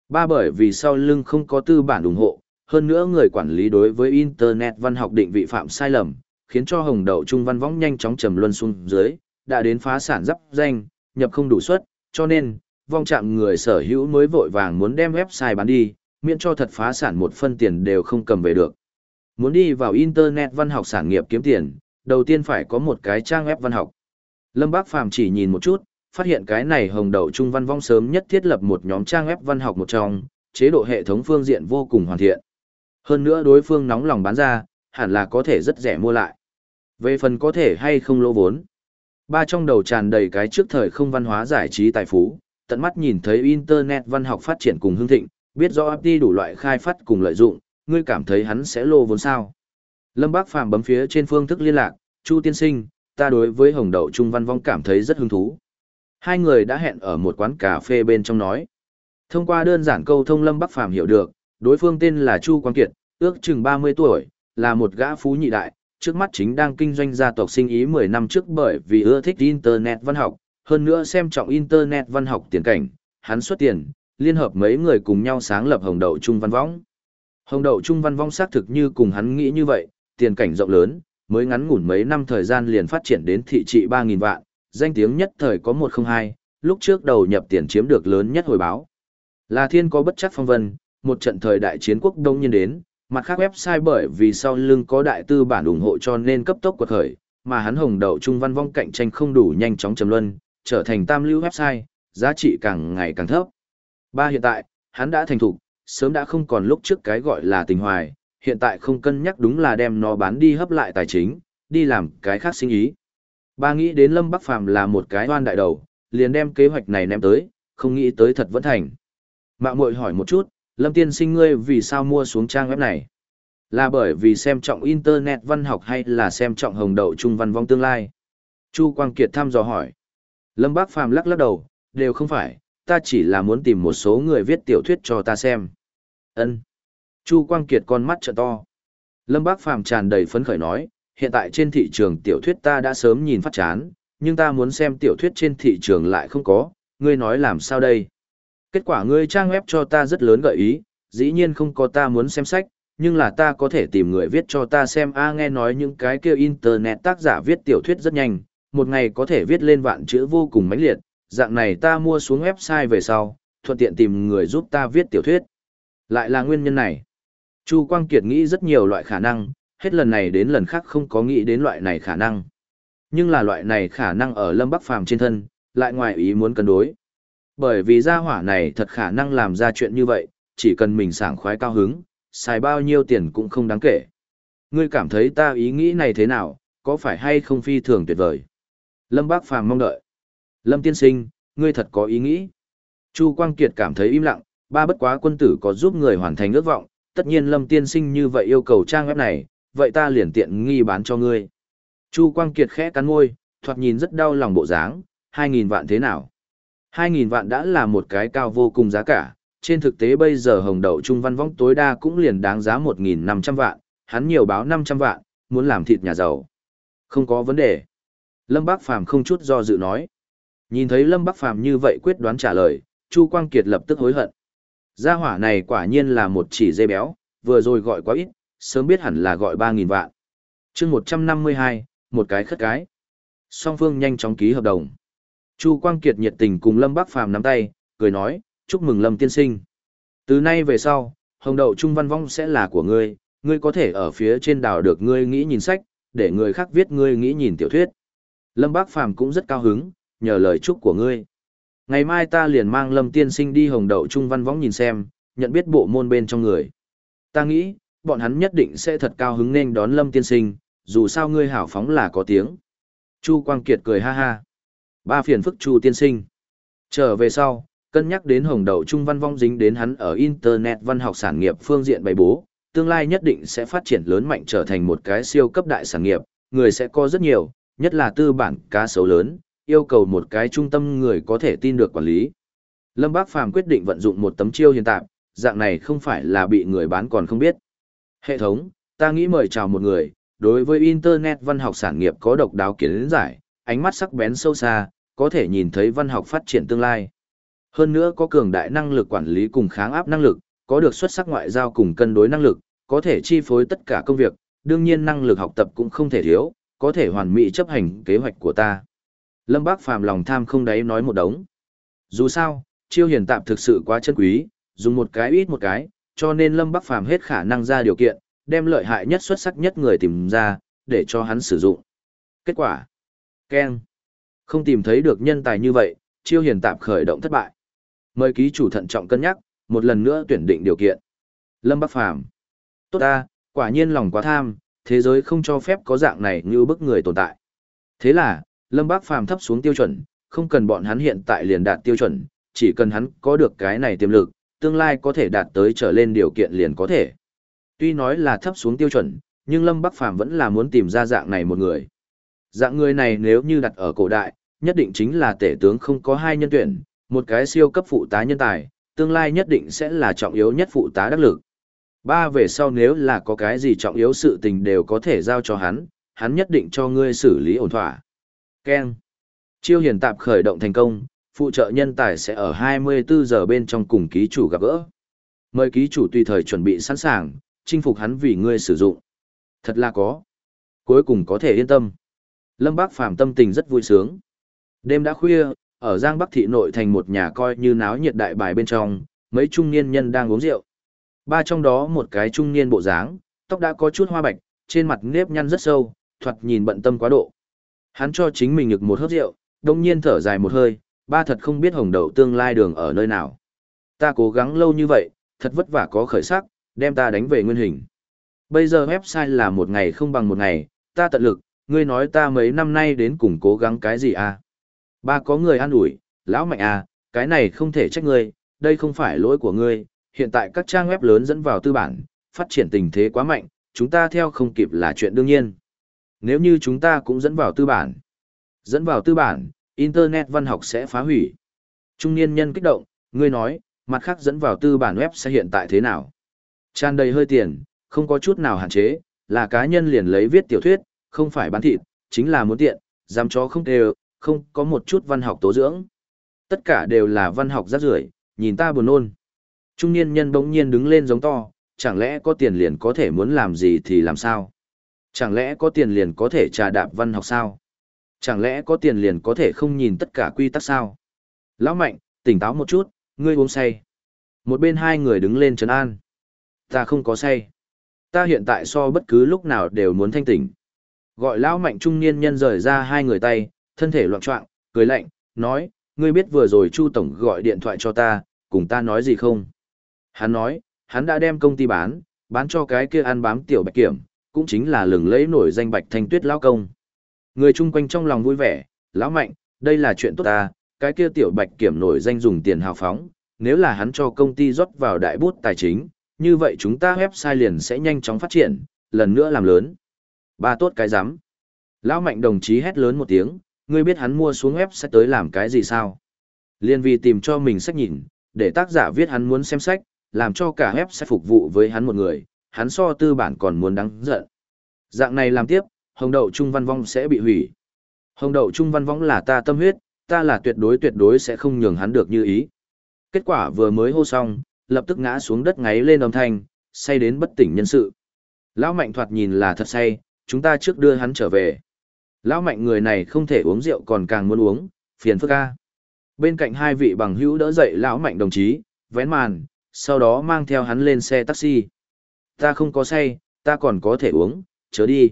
Ba bởi vì sau lưng không có tư bản ủng hộ, hơn nữa người quản lý đối với Internet văn học định vị phạm sai lầm, khiến cho hồng đậu trung văn võng nhanh chóng trầm luân xuống dưới, đã đến phá sản dắp danh, nhập không đủ suất, cho nên, vong chạm người sở hữu mới vội vàng muốn đem website bán đi, miễn cho thật phá sản một phân tiền đều không cầm về được. Muốn đi vào Internet văn học sản nghiệp kiếm tiền, đầu tiên phải có một cái trang web văn học. Lâm Bác Phàm chỉ nhìn một chút, phát hiện cái này hồng đậu trung văn vong sớm nhất thiết lập một nhóm trang web văn học một trong, chế độ hệ thống phương diện vô cùng hoàn thiện. Hơn nữa đối phương nóng lòng bán ra, hẳn là có thể rất rẻ mua lại. Về phần có thể hay không lỗ vốn. Ba trong đầu tràn đầy cái trước thời không văn hóa giải trí tài phú, tận mắt nhìn thấy Internet văn học phát triển cùng hương thịnh, biết rõ FT đủ loại khai phát cùng lợi dụng, ngươi cảm thấy hắn sẽ lô vốn sao. Lâm Bác Phàm bấm phía trên phương thức liên lạc, Chu Tiên Sinh, ta đối với Hồng Đậu Trung Văn Vong cảm thấy rất hứng thú. Hai người đã hẹn ở một quán cà phê bên trong nói. Thông qua đơn giản câu thông Lâm Bắc Phàm hiểu được, đối phương tên là Chu Quang Kiệt, ước chừng 30 tuổi, là một gã phú nhị đại, trước mắt chính đang kinh doanh gia tộc sinh ý 10 năm trước bởi vì ưa thích Internet văn học, hơn nữa xem trọng Internet văn học tiền cảnh, hắn xuất tiền, liên hợp mấy người cùng nhau sáng lập Hồng Đậu Trung Văn Võng. Hồng Đậu Trung Văn Võng xác thực như cùng hắn nghĩ như vậy, tiền cảnh rộng lớn, mới ngắn ngủn mấy năm thời gian liền phát triển đến thị trị 3.000 vạn, danh tiếng nhất thời có 102, lúc trước đầu nhập tiền chiếm được lớn nhất hồi báo. Là thiên có bất chắc phong vân, một trận thời đại chiến quốc đông nhiên đến, mặt khác website bởi vì sau lưng có đại tư bản ủng hộ cho nên cấp tốc quật khởi, mà hắn hồng đậu trung văn vong cạnh tranh không đủ nhanh chóng trầm luân, trở thành tam lưu website, giá trị càng ngày càng thấp. Ba hiện tại, hắn đã thành thục, sớm đã không còn lúc trước cái gọi là tình hoài, hiện tại không cân nhắc đúng là đem nó bán đi hấp lại tài chính, đi làm cái khác sinh ý. Ba nghĩ đến Lâm Bắc Phàm là một cái oan đại đầu, liền đem kế hoạch này ném tới, không nghĩ tới thật vẫn thành. Mạo muội hỏi một chút, Lâm tiên sinh ngươi vì sao mua xuống trang web này? Là bởi vì xem trọng Internet văn học hay là xem trọng hồng đậu trung văn vong tương lai? Chu Quang Kiệt thăm dò hỏi. Lâm Bác Phàm lắc lắc đầu, đều không phải, ta chỉ là muốn tìm một số người viết tiểu thuyết cho ta xem. Ân. Chu Quang Kiệt con mắt trợ to. Lâm Bác Phàm tràn đầy phấn khởi nói, hiện tại trên thị trường tiểu thuyết ta đã sớm nhìn phát chán, nhưng ta muốn xem tiểu thuyết trên thị trường lại không có, ngươi nói làm sao đây? Kết quả ngươi trang web cho ta rất lớn gợi ý, dĩ nhiên không có ta muốn xem sách, nhưng là ta có thể tìm người viết cho ta xem a nghe nói những cái kia internet tác giả viết tiểu thuyết rất nhanh, một ngày có thể viết lên vạn chữ vô cùng mãnh liệt, dạng này ta mua xuống website về sau, thuận tiện tìm người giúp ta viết tiểu thuyết. Lại là nguyên nhân này. Chu Quang Kiệt nghĩ rất nhiều loại khả năng, hết lần này đến lần khác không có nghĩ đến loại này khả năng. Nhưng là loại này khả năng ở Lâm Bắc Phàm trên thân, lại ngoài ý muốn cân đối. Bởi vì gia hỏa này thật khả năng làm ra chuyện như vậy, chỉ cần mình sảng khoái cao hứng, xài bao nhiêu tiền cũng không đáng kể. Ngươi cảm thấy ta ý nghĩ này thế nào, có phải hay không phi thường tuyệt vời? Lâm Bác Phàm mong đợi. Lâm Tiên Sinh, ngươi thật có ý nghĩ. Chu Quang Kiệt cảm thấy im lặng, ba bất quá quân tử có giúp người hoàn thành ước vọng, tất nhiên Lâm Tiên Sinh như vậy yêu cầu trang web này, vậy ta liền tiện nghi bán cho ngươi. Chu Quang Kiệt khẽ cắn môi, thoạt nhìn rất đau lòng bộ dáng, 2.000 vạn thế nào? 2.000 vạn đã là một cái cao vô cùng giá cả, trên thực tế bây giờ hồng đậu trung văn võng tối đa cũng liền đáng giá 1.500 vạn, hắn nhiều báo 500 vạn, muốn làm thịt nhà giàu. Không có vấn đề. Lâm Bác Phàm không chút do dự nói. Nhìn thấy Lâm Bác Phàm như vậy quyết đoán trả lời, Chu Quang Kiệt lập tức hối hận. Gia hỏa này quả nhiên là một chỉ dê béo, vừa rồi gọi quá ít, sớm biết hẳn là gọi 3.000 vạn. chương 152, một cái khất cái. Song phương nhanh chóng ký hợp đồng. Chu Quang Kiệt nhiệt tình cùng Lâm Bác Phàm nắm tay, cười nói, chúc mừng Lâm tiên sinh. Từ nay về sau, hồng đậu trung văn vong sẽ là của ngươi, ngươi có thể ở phía trên đảo được ngươi nghĩ nhìn sách, để người khác viết ngươi nghĩ nhìn tiểu thuyết. Lâm Bác Phàm cũng rất cao hứng, nhờ lời chúc của ngươi. Ngày mai ta liền mang Lâm tiên sinh đi hồng đậu trung văn võng nhìn xem, nhận biết bộ môn bên trong người. Ta nghĩ, bọn hắn nhất định sẽ thật cao hứng nên đón Lâm tiên sinh, dù sao ngươi hảo phóng là có tiếng. Chu Quang Kiệt cười ha ha. Ba phiền phức Chu tiên sinh. Trở về sau, cân nhắc đến hồng đậu trung văn vong dính đến hắn ở Internet văn học sản nghiệp phương diện bày bố, tương lai nhất định sẽ phát triển lớn mạnh trở thành một cái siêu cấp đại sản nghiệp, người sẽ có rất nhiều, nhất là tư bản cá sấu lớn, yêu cầu một cái trung tâm người có thể tin được quản lý. Lâm Bác Phàm quyết định vận dụng một tấm chiêu hiện tại, dạng này không phải là bị người bán còn không biết. Hệ thống, ta nghĩ mời chào một người, đối với Internet văn học sản nghiệp có độc đáo kiến giải, ánh mắt sắc bén sâu xa, có thể nhìn thấy văn học phát triển tương lai. Hơn nữa có cường đại năng lực quản lý cùng kháng áp năng lực, có được xuất sắc ngoại giao cùng cân đối năng lực, có thể chi phối tất cả công việc, đương nhiên năng lực học tập cũng không thể thiếu, có thể hoàn mỹ chấp hành kế hoạch của ta. Lâm Bác Phàm lòng tham không đáy nói một đống. Dù sao, chiêu hiền tạm thực sự quá chân quý, dùng một cái ít một cái, cho nên Lâm Bác Phàm hết khả năng ra điều kiện, đem lợi hại nhất xuất sắc nhất người tìm ra, để cho hắn sử dụng. Kết quả. Ken. Không tìm thấy được nhân tài như vậy, chiêu hiền tạm khởi động thất bại. Mời ký chủ thận trọng cân nhắc, một lần nữa tuyển định điều kiện. Lâm Bắc Phàm Tốt ta, quả nhiên lòng quá tham, thế giới không cho phép có dạng này như bức người tồn tại. Thế là, Lâm bắc Phàm thấp xuống tiêu chuẩn, không cần bọn hắn hiện tại liền đạt tiêu chuẩn, chỉ cần hắn có được cái này tiềm lực, tương lai có thể đạt tới trở lên điều kiện liền có thể. Tuy nói là thấp xuống tiêu chuẩn, nhưng Lâm Bắc Phàm vẫn là muốn tìm ra dạng này một người. Dạng người này nếu như đặt ở cổ đại, nhất định chính là tể tướng không có hai nhân tuyển, một cái siêu cấp phụ tá nhân tài, tương lai nhất định sẽ là trọng yếu nhất phụ tá đắc lực. Ba về sau nếu là có cái gì trọng yếu sự tình đều có thể giao cho hắn, hắn nhất định cho ngươi xử lý ổn thỏa. Ken. Chiêu hiền tạp khởi động thành công, phụ trợ nhân tài sẽ ở 24 giờ bên trong cùng ký chủ gặp gỡ. Mời ký chủ tùy thời chuẩn bị sẵn sàng, chinh phục hắn vì ngươi sử dụng. Thật là có. Cuối cùng có thể yên tâm. Lâm Bác Phàm tâm tình rất vui sướng. Đêm đã khuya, ở Giang Bắc thị nội thành một nhà coi như náo nhiệt đại bài bên trong, mấy trung niên nhân đang uống rượu. Ba trong đó một cái trung niên bộ dáng, tóc đã có chút hoa bạch, trên mặt nếp nhăn rất sâu, thoạt nhìn bận tâm quá độ. Hắn cho chính mình ngực một hớp rượu, đồng nhiên thở dài một hơi, ba thật không biết hồng đậu tương lai đường ở nơi nào. Ta cố gắng lâu như vậy, thật vất vả có khởi sắc, đem ta đánh về nguyên hình. Bây giờ website là một ngày không bằng một ngày, ta tận lực, ngươi nói ta mấy năm nay đến cùng cố gắng cái gì à? Ba có người an ủi, lão mạnh à, cái này không thể trách ngươi, đây không phải lỗi của ngươi, hiện tại các trang web lớn dẫn vào tư bản, phát triển tình thế quá mạnh, chúng ta theo không kịp là chuyện đương nhiên. Nếu như chúng ta cũng dẫn vào tư bản, dẫn vào tư bản, Internet văn học sẽ phá hủy. Trung niên nhân kích động, ngươi nói, mặt khác dẫn vào tư bản web sẽ hiện tại thế nào? Tràn đầy hơi tiền, không có chút nào hạn chế, là cá nhân liền lấy viết tiểu thuyết, không phải bán thịt, chính là muốn tiện, dám chó không đều, không có một chút văn học tố dưỡng. Tất cả đều là văn học rác rưởi, nhìn ta buồn nôn. Trung niên nhân bỗng nhiên đứng lên giống to, chẳng lẽ có tiền liền có thể muốn làm gì thì làm sao? Chẳng lẽ có tiền liền có thể trà đạp văn học sao? Chẳng lẽ có tiền liền có thể không nhìn tất cả quy tắc sao? Lão Mạnh, tỉnh táo một chút, ngươi uống say. Một bên hai người đứng lên trấn an. Ta không có say. Ta hiện tại so bất cứ lúc nào đều muốn thanh tỉnh. Gọi lão Mạnh trung niên nhân rời ra hai người tay, thân thể loạn trọng, cười lạnh, nói, ngươi biết vừa rồi Chu Tổng gọi điện thoại cho ta, cùng ta nói gì không? Hắn nói, hắn đã đem công ty bán, bán cho cái kia ăn bám tiểu bạch kiểm, cũng chính là lừng lấy nổi danh bạch thanh tuyết lão công. Người chung quanh trong lòng vui vẻ, lão mạnh, đây là chuyện tốt ta, cái kia tiểu bạch kiểm nổi danh dùng tiền hào phóng, nếu là hắn cho công ty rót vào đại bút tài chính, như vậy chúng ta website liền sẽ nhanh chóng phát triển, lần nữa làm lớn. Ba tốt cái rắm Lão mạnh đồng chí hét lớn một tiếng, ngươi biết hắn mua xuống website tới làm cái gì sao? Liên vì tìm cho mình sách nhìn, để tác giả viết hắn muốn xem sách, làm cho cả web sẽ phục vụ với hắn một người, hắn so tư bản còn muốn đáng giận. Dạng này làm tiếp, hồng đậu trung văn vong sẽ bị hủy. Hồng đậu trung văn vong là ta tâm huyết, ta là tuyệt đối tuyệt đối sẽ không nhường hắn được như ý. Kết quả vừa mới hô xong, lập tức ngã xuống đất ngáy lên âm thanh, say đến bất tỉnh nhân sự. Lão mạnh thoạt nhìn là thật say, chúng ta trước đưa hắn trở về. Lão mạnh người này không thể uống rượu còn càng muốn uống, phiền phức ca. Bên cạnh hai vị bằng hữu đỡ dậy lão mạnh đồng chí, vén màn, sau đó mang theo hắn lên xe taxi. Ta không có say, ta còn có thể uống, chớ đi.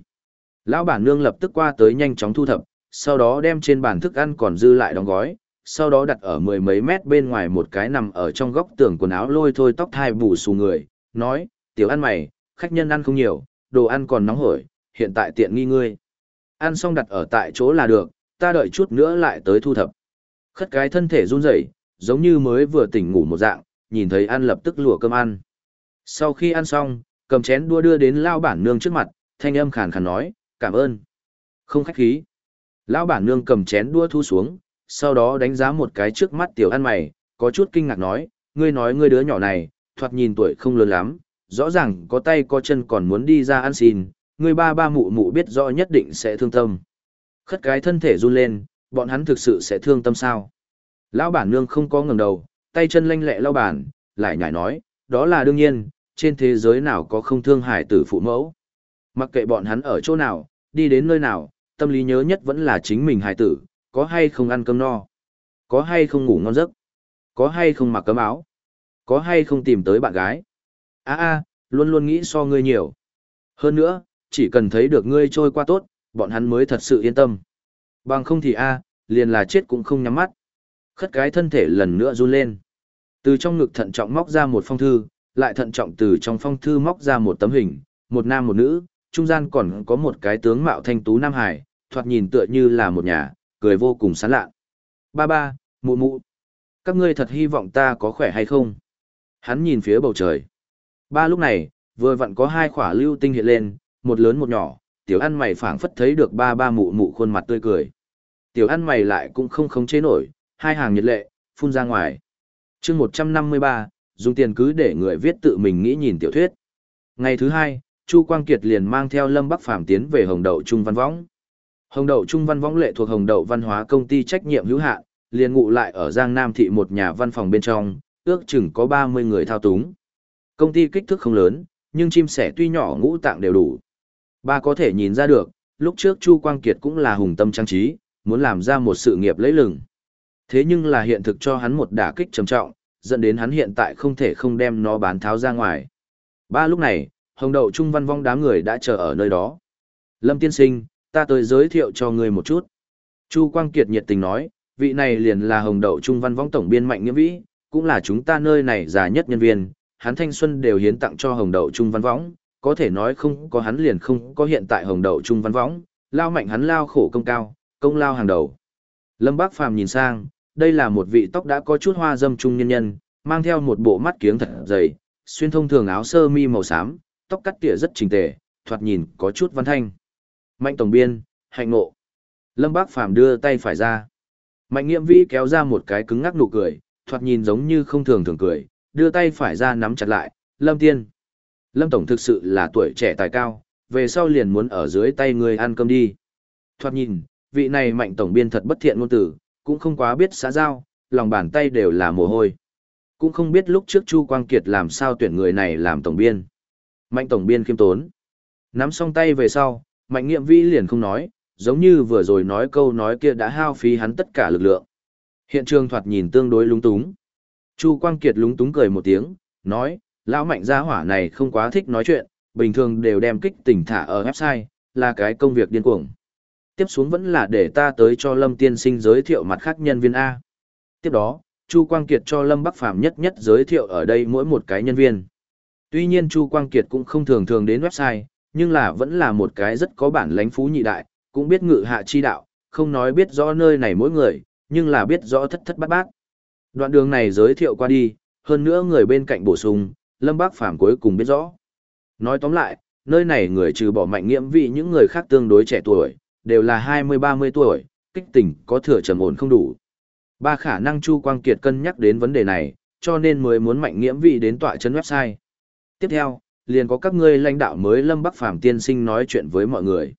Lão bản nương lập tức qua tới nhanh chóng thu thập, sau đó đem trên bàn thức ăn còn dư lại đóng gói, sau đó đặt ở mười mấy mét bên ngoài một cái nằm ở trong góc tường quần áo lôi thôi tóc thai bù xù người, nói, tiểu ăn mày, khách nhân ăn không nhiều, đồ ăn còn nóng hổi, hiện tại tiện nghi ngươi. Ăn xong đặt ở tại chỗ là được, ta đợi chút nữa lại tới thu thập. Khất cái thân thể run rẩy, giống như mới vừa tỉnh ngủ một dạng, nhìn thấy ăn lập tức lùa cơm ăn. Sau khi ăn xong, cầm chén đua đưa đến lao bản nương trước mặt, thanh âm khàn khàn nói, cảm ơn. Không khách khí. Lão bản nương cầm chén đua thu xuống, sau đó đánh giá một cái trước mắt tiểu ăn mày, có chút kinh ngạc nói, ngươi nói ngươi đứa nhỏ này, thoạt nhìn tuổi không lớn lắm, rõ ràng có tay có chân còn muốn đi ra ăn xin, người ba ba mụ mụ biết rõ nhất định sẽ thương tâm. Khất cái thân thể run lên, bọn hắn thực sự sẽ thương tâm sao? Lão bản nương không có ngẩng đầu, tay chân lanh lẹ lau bàn, lại nhảy nói, đó là đương nhiên, trên thế giới nào có không thương hải tử phụ mẫu. Mặc kệ bọn hắn ở chỗ nào, đi đến nơi nào, tâm lý nhớ nhất vẫn là chính mình hải tử, có hay không ăn cơm no, có hay không ngủ ngon giấc, có hay không mặc cấm áo, có hay không tìm tới bạn gái. a a luôn luôn nghĩ so ngươi nhiều. Hơn nữa, chỉ cần thấy được ngươi trôi qua tốt, bọn hắn mới thật sự yên tâm. Bằng không thì a liền là chết cũng không nhắm mắt. Khất cái thân thể lần nữa run lên. Từ trong ngực thận trọng móc ra một phong thư, lại thận trọng từ trong phong thư móc ra một tấm hình, một nam một nữ, trung gian còn có một cái tướng mạo thanh tú nam hải, thoạt nhìn tựa như là một nhà, cười vô cùng sán lạ. Ba ba, mụ mụ, các ngươi thật hy vọng ta có khỏe hay không? Hắn nhìn phía bầu trời. Ba lúc này, vừa vặn có hai khỏa lưu tinh hiện lên, một lớn một nhỏ, tiểu ăn mày phảng phất thấy được ba ba mụ mụ khuôn mặt tươi cười. Tiểu ăn mày lại cũng không khống chế nổi, hai hàng nhiệt lệ, phun ra ngoài. chương 153, dùng tiền cứ để người viết tự mình nghĩ nhìn tiểu thuyết. Ngày thứ hai, Chu Quang Kiệt liền mang theo Lâm Bắc Phàm tiến về Hồng Đậu Trung Văn Võng. Hồng Đậu Trung Văn Võng lệ thuộc Hồng Đậu Văn hóa công ty trách nhiệm hữu hạn, liền ngụ lại ở Giang Nam thị một nhà văn phòng bên trong, ước chừng có 30 người thao túng. Công ty kích thước không lớn, nhưng chim sẻ tuy nhỏ ngũ tạng đều đủ. Ba có thể nhìn ra được, lúc trước Chu Quang Kiệt cũng là hùng tâm trang trí, muốn làm ra một sự nghiệp lấy lừng. Thế nhưng là hiện thực cho hắn một đả kích trầm trọng, dẫn đến hắn hiện tại không thể không đem nó bán tháo ra ngoài. Ba lúc này, hồng đậu trung văn vong đám người đã chờ ở nơi đó. Lâm tiên sinh, ta tới giới thiệu cho người một chút. Chu Quang Kiệt nhiệt tình nói, vị này liền là hồng đậu trung văn vong tổng biên mạnh nghĩa vĩ, cũng là chúng ta nơi này già nhất nhân viên, hắn thanh xuân đều hiến tặng cho hồng đậu trung văn võng, có thể nói không có hắn liền không có hiện tại hồng đậu trung văn võng, lao mạnh hắn lao khổ công cao, công lao hàng đầu. Lâm Bác Phàm nhìn sang, đây là một vị tóc đã có chút hoa dâm trung nhân nhân, mang theo một bộ mắt kiếng thật dày, xuyên thông thường áo sơ mi màu xám, tóc cắt tỉa rất chỉnh tề, thoạt nhìn có chút văn thanh. Mạnh tổng biên, hạnh ngộ. Lâm Bác Phàm đưa tay phải ra. Mạnh Nghiệm Vĩ kéo ra một cái cứng ngắc nụ cười, thoạt nhìn giống như không thường thường cười, đưa tay phải ra nắm chặt lại, Lâm Tiên. Lâm Tổng thực sự là tuổi trẻ tài cao, về sau liền muốn ở dưới tay người ăn cơm đi. Thoạt nhìn, vị này mạnh tổng biên thật bất thiện ngôn tử, cũng không quá biết xã giao, lòng bàn tay đều là mồ hôi. Cũng không biết lúc trước Chu Quang Kiệt làm sao tuyển người này làm tổng biên. Mạnh tổng biên khiêm tốn. Nắm xong tay về sau, mạnh nghiệm vĩ liền không nói, giống như vừa rồi nói câu nói kia đã hao phí hắn tất cả lực lượng. Hiện trường thoạt nhìn tương đối lúng túng. Chu Quang Kiệt lúng túng cười một tiếng, nói, lão mạnh gia hỏa này không quá thích nói chuyện, bình thường đều đem kích tỉnh thả ở website, là cái công việc điên cuồng. Tiếp xuống vẫn là để ta tới cho Lâm Tiên Sinh giới thiệu mặt khác nhân viên A. Tiếp đó, Chu Quang Kiệt cho Lâm Bắc Phàm nhất nhất giới thiệu ở đây mỗi một cái nhân viên. Tuy nhiên Chu Quang Kiệt cũng không thường thường đến website, nhưng là vẫn là một cái rất có bản lãnh phú nhị đại, cũng biết ngự hạ chi đạo, không nói biết rõ nơi này mỗi người, nhưng là biết rõ thất thất bát bát. Đoạn đường này giới thiệu qua đi, hơn nữa người bên cạnh bổ sung, Lâm Bác Phàm cuối cùng biết rõ. Nói tóm lại, nơi này người trừ bỏ mạnh nghiễm vị những người khác tương đối trẻ tuổi, đều là 20-30 tuổi, kích tỉnh có thừa trầm ổn không đủ. Ba khả năng Chu Quang Kiệt cân nhắc đến vấn đề này, cho nên mới muốn mạnh nghiễm vị đến tọa chân website. Tiếp theo, liền có các ngươi lãnh đạo mới Lâm Bắc Phàm tiên sinh nói chuyện với mọi người.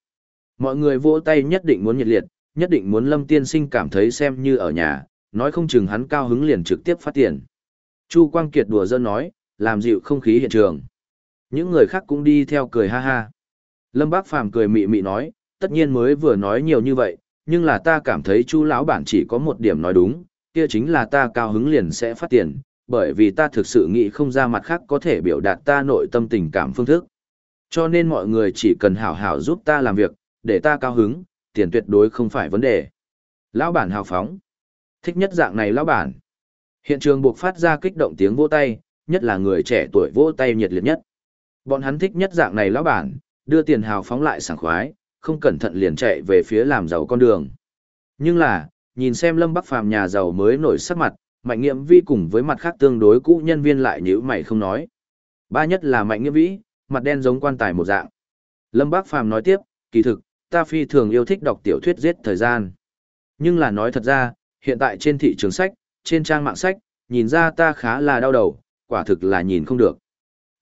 Mọi người vỗ tay nhất định muốn nhiệt liệt, nhất định muốn Lâm tiên sinh cảm thấy xem như ở nhà, nói không chừng hắn cao hứng liền trực tiếp phát tiền. Chu Quang Kiệt đùa giỡn nói, làm dịu không khí hiện trường. Những người khác cũng đi theo cười ha ha. Lâm Bác Phàm cười mị mị nói, tất nhiên mới vừa nói nhiều như vậy, nhưng là ta cảm thấy chú lão bản chỉ có một điểm nói đúng, kia chính là ta cao hứng liền sẽ phát tiền, bởi vì ta thực sự nghĩ không ra mặt khác có thể biểu đạt ta nội tâm tình cảm phương thức. Cho nên mọi người chỉ cần hảo hảo giúp ta làm việc, để ta cao hứng, tiền tuyệt đối không phải vấn đề. Lão bản hào phóng. Thích nhất dạng này lão bản. Hiện trường buộc phát ra kích động tiếng vỗ tay, nhất là người trẻ tuổi vỗ tay nhiệt liệt nhất. Bọn hắn thích nhất dạng này lão bản, đưa tiền hào phóng lại sảng khoái, không cẩn thận liền chạy về phía làm giàu con đường. Nhưng là, nhìn xem Lâm Bắc Phàm nhà giàu mới nổi sắc mặt, Mạnh Nghiệm Vi cùng với mặt khác tương đối cũ nhân viên lại nhíu mày không nói. Ba nhất là Mạnh Nghiệm Vĩ, mặt đen giống quan tài một dạng. Lâm Bắc Phàm nói tiếp, kỳ thực, ta phi thường yêu thích đọc tiểu thuyết giết thời gian. Nhưng là nói thật ra, hiện tại trên thị trường sách, trên trang mạng sách, nhìn ra ta khá là đau đầu, quả thực là nhìn không được.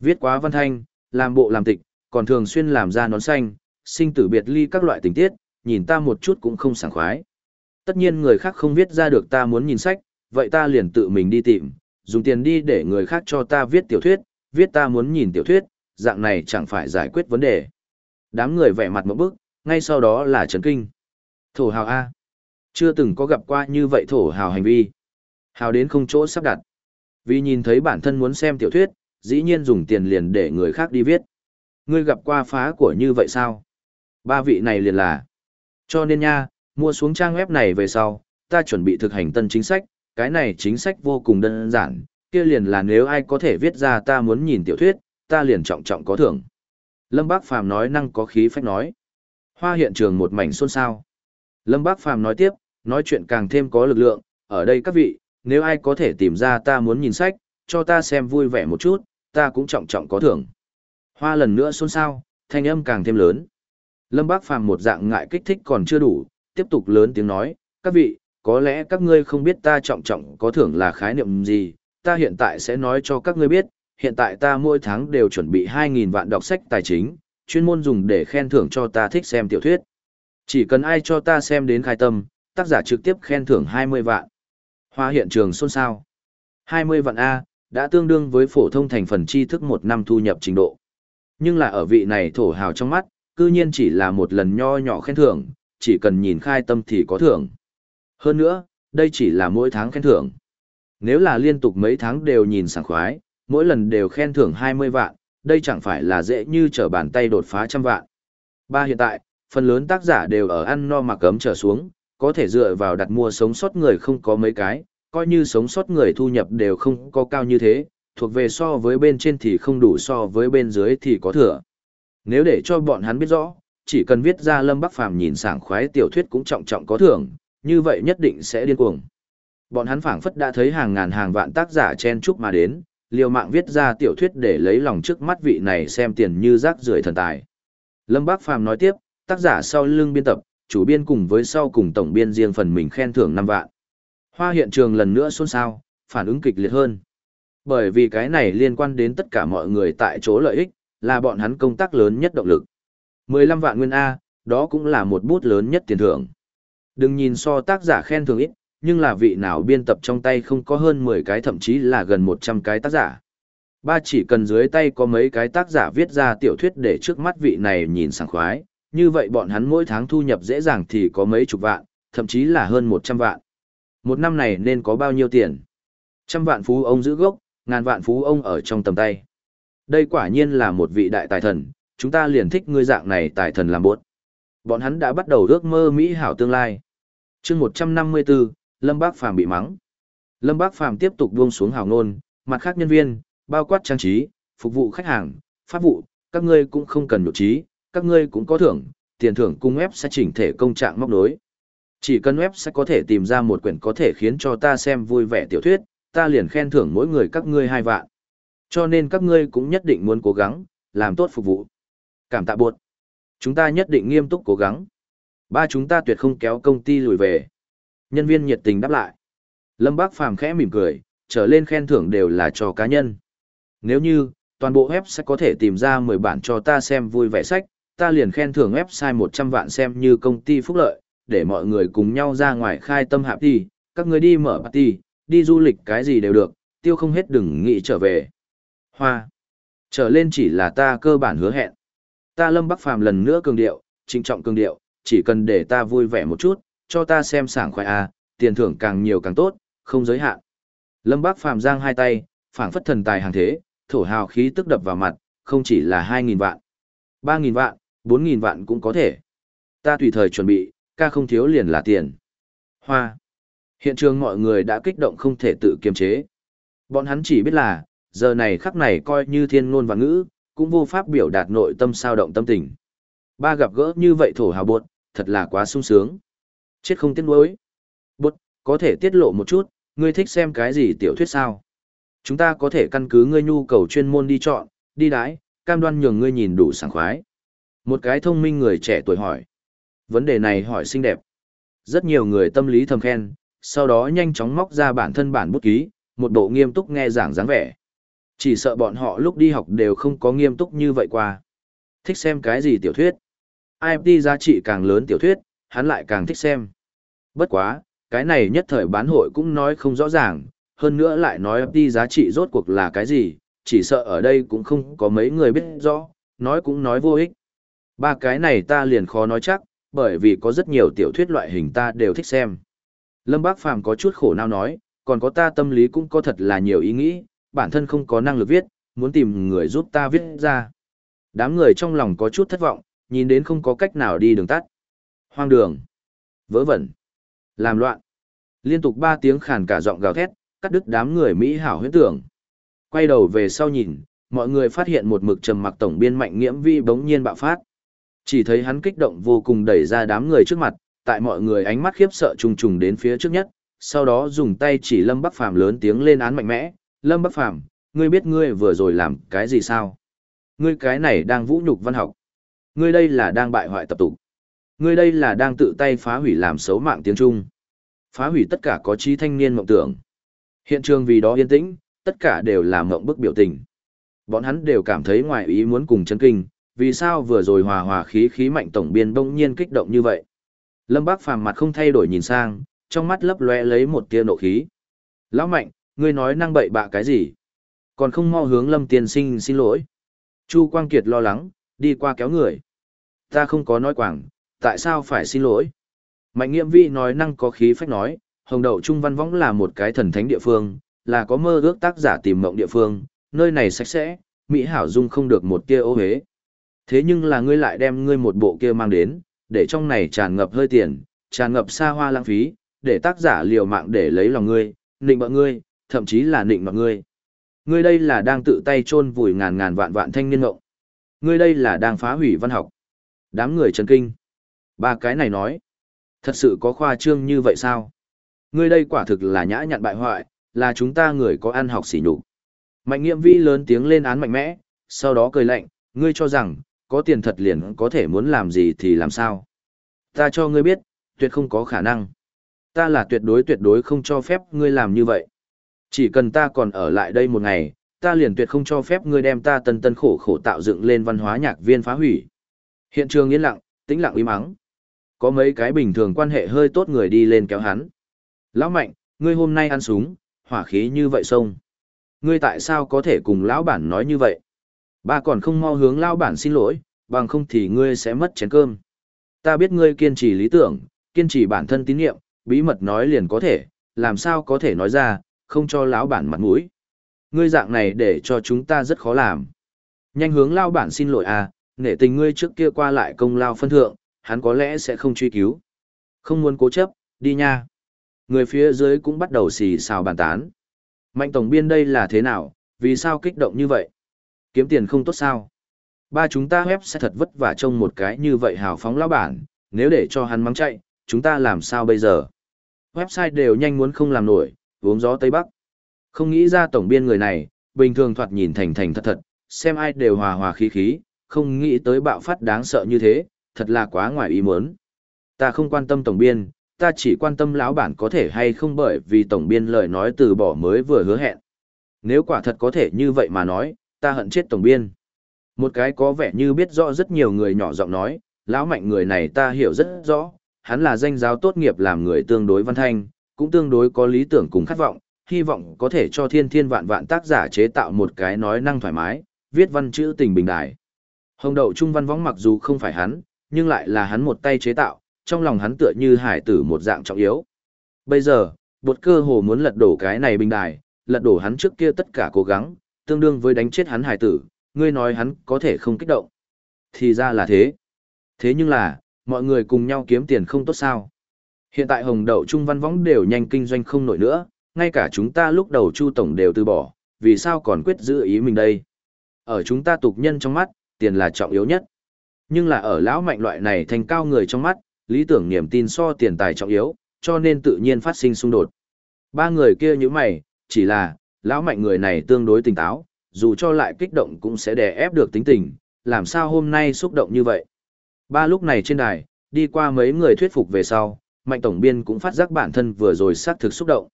Viết quá văn thanh, làm bộ làm tịch, còn thường xuyên làm ra nón xanh, sinh tử biệt ly các loại tình tiết, nhìn ta một chút cũng không sảng khoái. Tất nhiên người khác không viết ra được ta muốn nhìn sách, vậy ta liền tự mình đi tìm, dùng tiền đi để người khác cho ta viết tiểu thuyết, viết ta muốn nhìn tiểu thuyết, dạng này chẳng phải giải quyết vấn đề. Đám người vẻ mặt một bức, ngay sau đó là trấn kinh. Thổ hào A. Chưa từng có gặp qua như vậy thổ hào hành vi. Hào đến không chỗ sắp đặt. Vì nhìn thấy bản thân muốn xem tiểu thuyết, dĩ nhiên dùng tiền liền để người khác đi viết. Ngươi gặp qua phá của như vậy sao? Ba vị này liền là. Cho nên nha, mua xuống trang web này về sau, ta chuẩn bị thực hành tân chính sách, cái này chính sách vô cùng đơn giản, kia liền là nếu ai có thể viết ra ta muốn nhìn tiểu thuyết, ta liền trọng trọng có thưởng. Lâm Bác Phàm nói năng có khí phách nói. Hoa hiện trường một mảnh xôn xao. Lâm Bác Phàm nói tiếp, nói chuyện càng thêm có lực lượng, ở đây các vị, nếu ai có thể tìm ra ta muốn nhìn sách, cho ta xem vui vẻ một chút, ta cũng trọng trọng có thưởng. Hoa lần nữa xôn xao, thanh âm càng thêm lớn. Lâm Bác Phàm một dạng ngại kích thích còn chưa đủ, tiếp tục lớn tiếng nói, các vị, có lẽ các ngươi không biết ta trọng trọng có thưởng là khái niệm gì, ta hiện tại sẽ nói cho các ngươi biết, hiện tại ta mỗi tháng đều chuẩn bị 2.000 vạn đọc sách tài chính, chuyên môn dùng để khen thưởng cho ta thích xem tiểu thuyết. Chỉ cần ai cho ta xem đến khai tâm, tác giả trực tiếp khen thưởng 20 vạn. Hoa hiện trường xôn xao. 20 vạn A, đã tương đương với phổ thông thành phần tri thức một năm thu nhập trình độ. Nhưng là ở vị này thổ hào trong mắt, cư nhiên chỉ là một lần nho nhỏ khen thưởng, chỉ cần nhìn khai tâm thì có thưởng. Hơn nữa, đây chỉ là mỗi tháng khen thưởng. Nếu là liên tục mấy tháng đều nhìn sảng khoái, mỗi lần đều khen thưởng 20 vạn, đây chẳng phải là dễ như trở bàn tay đột phá trăm vạn. Ba hiện tại, phần lớn tác giả đều ở ăn no mà cấm trở xuống, có thể dựa vào đặt mua sống sót người không có mấy cái, coi như sống sót người thu nhập đều không có cao như thế, thuộc về so với bên trên thì không đủ so với bên dưới thì có thừa. Nếu để cho bọn hắn biết rõ, chỉ cần viết ra Lâm Bắc Phàm nhìn sảng khoái tiểu thuyết cũng trọng trọng có thưởng, như vậy nhất định sẽ điên cuồng. Bọn hắn phảng phất đã thấy hàng ngàn hàng vạn tác giả chen chúc mà đến, liều mạng viết ra tiểu thuyết để lấy lòng trước mắt vị này xem tiền như rác rưởi thần tài. Lâm Bác Phàm nói tiếp, tác giả sau lưng biên tập, chủ biên cùng với sau cùng tổng biên riêng phần mình khen thưởng 5 vạn. Hoa hiện trường lần nữa xôn xao, phản ứng kịch liệt hơn. Bởi vì cái này liên quan đến tất cả mọi người tại chỗ lợi ích, là bọn hắn công tác lớn nhất động lực. 15 vạn nguyên A, đó cũng là một bút lớn nhất tiền thưởng. Đừng nhìn so tác giả khen thưởng ít, nhưng là vị nào biên tập trong tay không có hơn 10 cái thậm chí là gần 100 cái tác giả. Ba chỉ cần dưới tay có mấy cái tác giả viết ra tiểu thuyết để trước mắt vị này nhìn sảng khoái, như vậy bọn hắn mỗi tháng thu nhập dễ dàng thì có mấy chục vạn, thậm chí là hơn 100 vạn. Một năm này nên có bao nhiêu tiền? Trăm vạn phú ông giữ gốc, ngàn vạn phú ông ở trong tầm tay. Đây quả nhiên là một vị đại tài thần, chúng ta liền thích ngươi dạng này tài thần làm bốt. Bọn hắn đã bắt đầu ước mơ mỹ hảo tương lai. chương 154, Lâm Bác Phàm bị mắng. Lâm Bác Phàm tiếp tục buông xuống hào ngôn, mặt khác nhân viên, bao quát trang trí, phục vụ khách hàng, pháp vụ, các ngươi cũng không cần nhục trí, các ngươi cũng có thưởng, tiền thưởng cung web sẽ chỉnh thể công trạng móc nối, Chỉ cần web sẽ có thể tìm ra một quyển có thể khiến cho ta xem vui vẻ tiểu thuyết, ta liền khen thưởng mỗi người các ngươi hai vạn. Cho nên các ngươi cũng nhất định muốn cố gắng, làm tốt phục vụ. Cảm tạ buộc. Chúng ta nhất định nghiêm túc cố gắng. Ba chúng ta tuyệt không kéo công ty lùi về. Nhân viên nhiệt tình đáp lại. Lâm Bác Phàm khẽ mỉm cười, trở lên khen thưởng đều là cho cá nhân. Nếu như, toàn bộ web sẽ có thể tìm ra 10 bản cho ta xem vui vẻ sách, ta liền khen thưởng website 100 vạn xem như công ty phúc lợi, để mọi người cùng nhau ra ngoài khai tâm hạp đi, các người đi mở party, đi du lịch cái gì đều được, tiêu không hết đừng nghĩ trở về. Hoa. Trở lên chỉ là ta cơ bản hứa hẹn. Ta Lâm Bắc Phàm lần nữa cường điệu, trinh trọng cường điệu, chỉ cần để ta vui vẻ một chút, cho ta xem sảng khoái a, tiền thưởng càng nhiều càng tốt, không giới hạn. Lâm bắc Phàm giang hai tay, phảng phất thần tài hàng thế, thổ hào khí tức đập vào mặt, không chỉ là 2.000 vạn, 3.000 vạn, 4.000 vạn cũng có thể. Ta tùy thời chuẩn bị, ca không thiếu liền là tiền. Hoa. Hiện trường mọi người đã kích động không thể tự kiềm chế. Bọn hắn chỉ biết là, giờ này khắc này coi như thiên ngôn và ngữ, cũng vô pháp biểu đạt nội tâm sao động tâm tình. Ba gặp gỡ như vậy thổ hào buột, thật là quá sung sướng. Chết không tiếc nuối. Buột, có thể tiết lộ một chút, ngươi thích xem cái gì tiểu thuyết sao? Chúng ta có thể căn cứ ngươi nhu cầu chuyên môn đi chọn, đi đái, cam đoan nhường ngươi nhìn đủ sảng khoái. Một cái thông minh người trẻ tuổi hỏi. Vấn đề này hỏi xinh đẹp. Rất nhiều người tâm lý thầm khen, sau đó nhanh chóng móc ra bản thân bản bút ký, một bộ nghiêm túc nghe giảng dáng vẻ. Chỉ sợ bọn họ lúc đi học đều không có nghiêm túc như vậy qua. Thích xem cái gì tiểu thuyết? IMT giá trị càng lớn tiểu thuyết, hắn lại càng thích xem. Bất quá, cái này nhất thời bán hội cũng nói không rõ ràng, hơn nữa lại nói đi giá trị rốt cuộc là cái gì, chỉ sợ ở đây cũng không có mấy người biết rõ, nói cũng nói vô ích. Ba cái này ta liền khó nói chắc, bởi vì có rất nhiều tiểu thuyết loại hình ta đều thích xem. Lâm Bác Phàm có chút khổ nào nói, còn có ta tâm lý cũng có thật là nhiều ý nghĩ, bản thân không có năng lực viết, muốn tìm người giúp ta viết ra. Đám người trong lòng có chút thất vọng, nhìn đến không có cách nào đi đường tắt. Hoang đường. Vớ vẩn. Làm loạn. Liên tục ba tiếng khàn cả giọng gào thét, cắt đứt đám người Mỹ hảo huyễn tưởng. Quay đầu về sau nhìn, mọi người phát hiện một mực trầm mặc tổng biên mạnh nghiễm vi bỗng nhiên bạo phát. Chỉ thấy hắn kích động vô cùng đẩy ra đám người trước mặt, tại mọi người ánh mắt khiếp sợ trùng trùng đến phía trước nhất, sau đó dùng tay chỉ Lâm Bắc Phàm lớn tiếng lên án mạnh mẽ, "Lâm Bắc Phàm, ngươi biết ngươi vừa rồi làm cái gì sao? Ngươi cái này đang vũ nhục văn học. Ngươi đây là đang bại hoại tập tục. Ngươi đây là đang tự tay phá hủy làm xấu mạng tiếng Trung. Phá hủy tất cả có trí thanh niên mộng tưởng. Hiện trường vì đó yên tĩnh, tất cả đều là mộng bức biểu tình. Bọn hắn đều cảm thấy ngoài ý muốn cùng chấn kinh, vì sao vừa rồi hòa hòa khí khí mạnh tổng biên bỗng nhiên kích động như vậy. Lâm Bác phàm mặt không thay đổi nhìn sang, trong mắt lấp lóe lấy một tia nộ khí. Lão mạnh, ngươi nói năng bậy bạ cái gì? Còn không mau hướng Lâm tiên sinh xin lỗi. Chu Quang Kiệt lo lắng, đi qua kéo người. Ta không có nói quảng, tại sao phải xin lỗi? Mạnh nghiệm vi nói năng có khí phách nói, hồng đậu trung văn võng là một cái thần thánh địa phương, là có mơ ước tác giả tìm mộng địa phương, nơi này sạch sẽ, Mỹ Hảo Dung không được một tia ô uế. Thế nhưng là ngươi lại đem ngươi một bộ kia mang đến, để trong này tràn ngập hơi tiền, tràn ngập xa hoa lãng phí, để tác giả liều mạng để lấy lòng ngươi, nịnh bợ ngươi, thậm chí là nịnh bợ ngươi. Ngươi đây là đang tự tay chôn vùi ngàn ngàn vạn vạn thanh niên ngộng. Ngươi đây là đang phá hủy văn học. Đám người chấn kinh. Ba cái này nói. Thật sự có khoa trương như vậy sao? Ngươi đây quả thực là nhã nhặn bại hoại, là chúng ta người có ăn học xỉ nhục. Mạnh nghiệm vi lớn tiếng lên án mạnh mẽ, sau đó cười lạnh, ngươi cho rằng, có tiền thật liền có thể muốn làm gì thì làm sao. Ta cho ngươi biết, tuyệt không có khả năng. Ta là tuyệt đối tuyệt đối không cho phép ngươi làm như vậy. Chỉ cần ta còn ở lại đây một ngày, ta liền tuyệt không cho phép ngươi đem ta tân tân khổ khổ tạo dựng lên văn hóa nhạc viên phá hủy. Hiện trường yên lặng, tĩnh lặng im mắng. Có mấy cái bình thường quan hệ hơi tốt người đi lên kéo hắn. Lão Mạnh, ngươi hôm nay ăn súng, hỏa khí như vậy sông. Ngươi tại sao có thể cùng lão bản nói như vậy? Ba còn không mau hướng lão bản xin lỗi, bằng không thì ngươi sẽ mất chén cơm. Ta biết ngươi kiên trì lý tưởng, kiên trì bản thân tín nhiệm, bí mật nói liền có thể, làm sao có thể nói ra, không cho lão bản mặt mũi. Ngươi dạng này để cho chúng ta rất khó làm. Nhanh hướng lão bản xin lỗi à, nể tình ngươi trước kia qua lại công lao phân thượng, hắn có lẽ sẽ không truy cứu. Không muốn cố chấp, đi nha. Người phía dưới cũng bắt đầu xì xào bàn tán. Mạnh tổng biên đây là thế nào, vì sao kích động như vậy? Kiếm tiền không tốt sao? Ba chúng ta web sẽ thật vất vả trông một cái như vậy hào phóng lão bản, nếu để cho hắn mắng chạy, chúng ta làm sao bây giờ? Website đều nhanh muốn không làm nổi, uống gió Tây Bắc. Không nghĩ ra tổng biên người này, bình thường thoạt nhìn thành thành thật thật, xem ai đều hòa hòa khí khí, không nghĩ tới bạo phát đáng sợ như thế, thật là quá ngoài ý muốn. Ta không quan tâm tổng biên, ta chỉ quan tâm lão bản có thể hay không bởi vì tổng biên lời nói từ bỏ mới vừa hứa hẹn. Nếu quả thật có thể như vậy mà nói, ta hận chết tổng biên. Một cái có vẻ như biết rõ rất nhiều người nhỏ giọng nói, lão mạnh người này ta hiểu rất rõ, hắn là danh giáo tốt nghiệp làm người tương đối văn thanh, cũng tương đối có lý tưởng cùng khát vọng, hy vọng có thể cho thiên thiên vạn vạn tác giả chế tạo một cái nói năng thoải mái, viết văn chữ tình bình đại. Hồng đậu trung văn võng mặc dù không phải hắn, nhưng lại là hắn một tay chế tạo, trong lòng hắn tựa như hải tử một dạng trọng yếu. Bây giờ, bột cơ hồ muốn lật đổ cái này bình đài, lật đổ hắn trước kia tất cả cố gắng, tương đương với đánh chết hắn hải tử, ngươi nói hắn có thể không kích động. Thì ra là thế. Thế nhưng là, mọi người cùng nhau kiếm tiền không tốt sao. Hiện tại hồng đậu trung văn võng đều nhanh kinh doanh không nổi nữa, ngay cả chúng ta lúc đầu chu tổng đều từ bỏ, vì sao còn quyết giữ ý mình đây. Ở chúng ta tục nhân trong mắt, tiền là trọng yếu nhất. Nhưng là ở lão mạnh loại này thành cao người trong mắt, lý tưởng niềm tin so tiền tài trọng yếu, cho nên tự nhiên phát sinh xung đột. Ba người kia như mày, chỉ là, lão mạnh người này tương đối tỉnh táo, dù cho lại kích động cũng sẽ đè ép được tính tình, làm sao hôm nay xúc động như vậy. Ba lúc này trên đài, đi qua mấy người thuyết phục về sau, mạnh tổng biên cũng phát giác bản thân vừa rồi xác thực xúc động.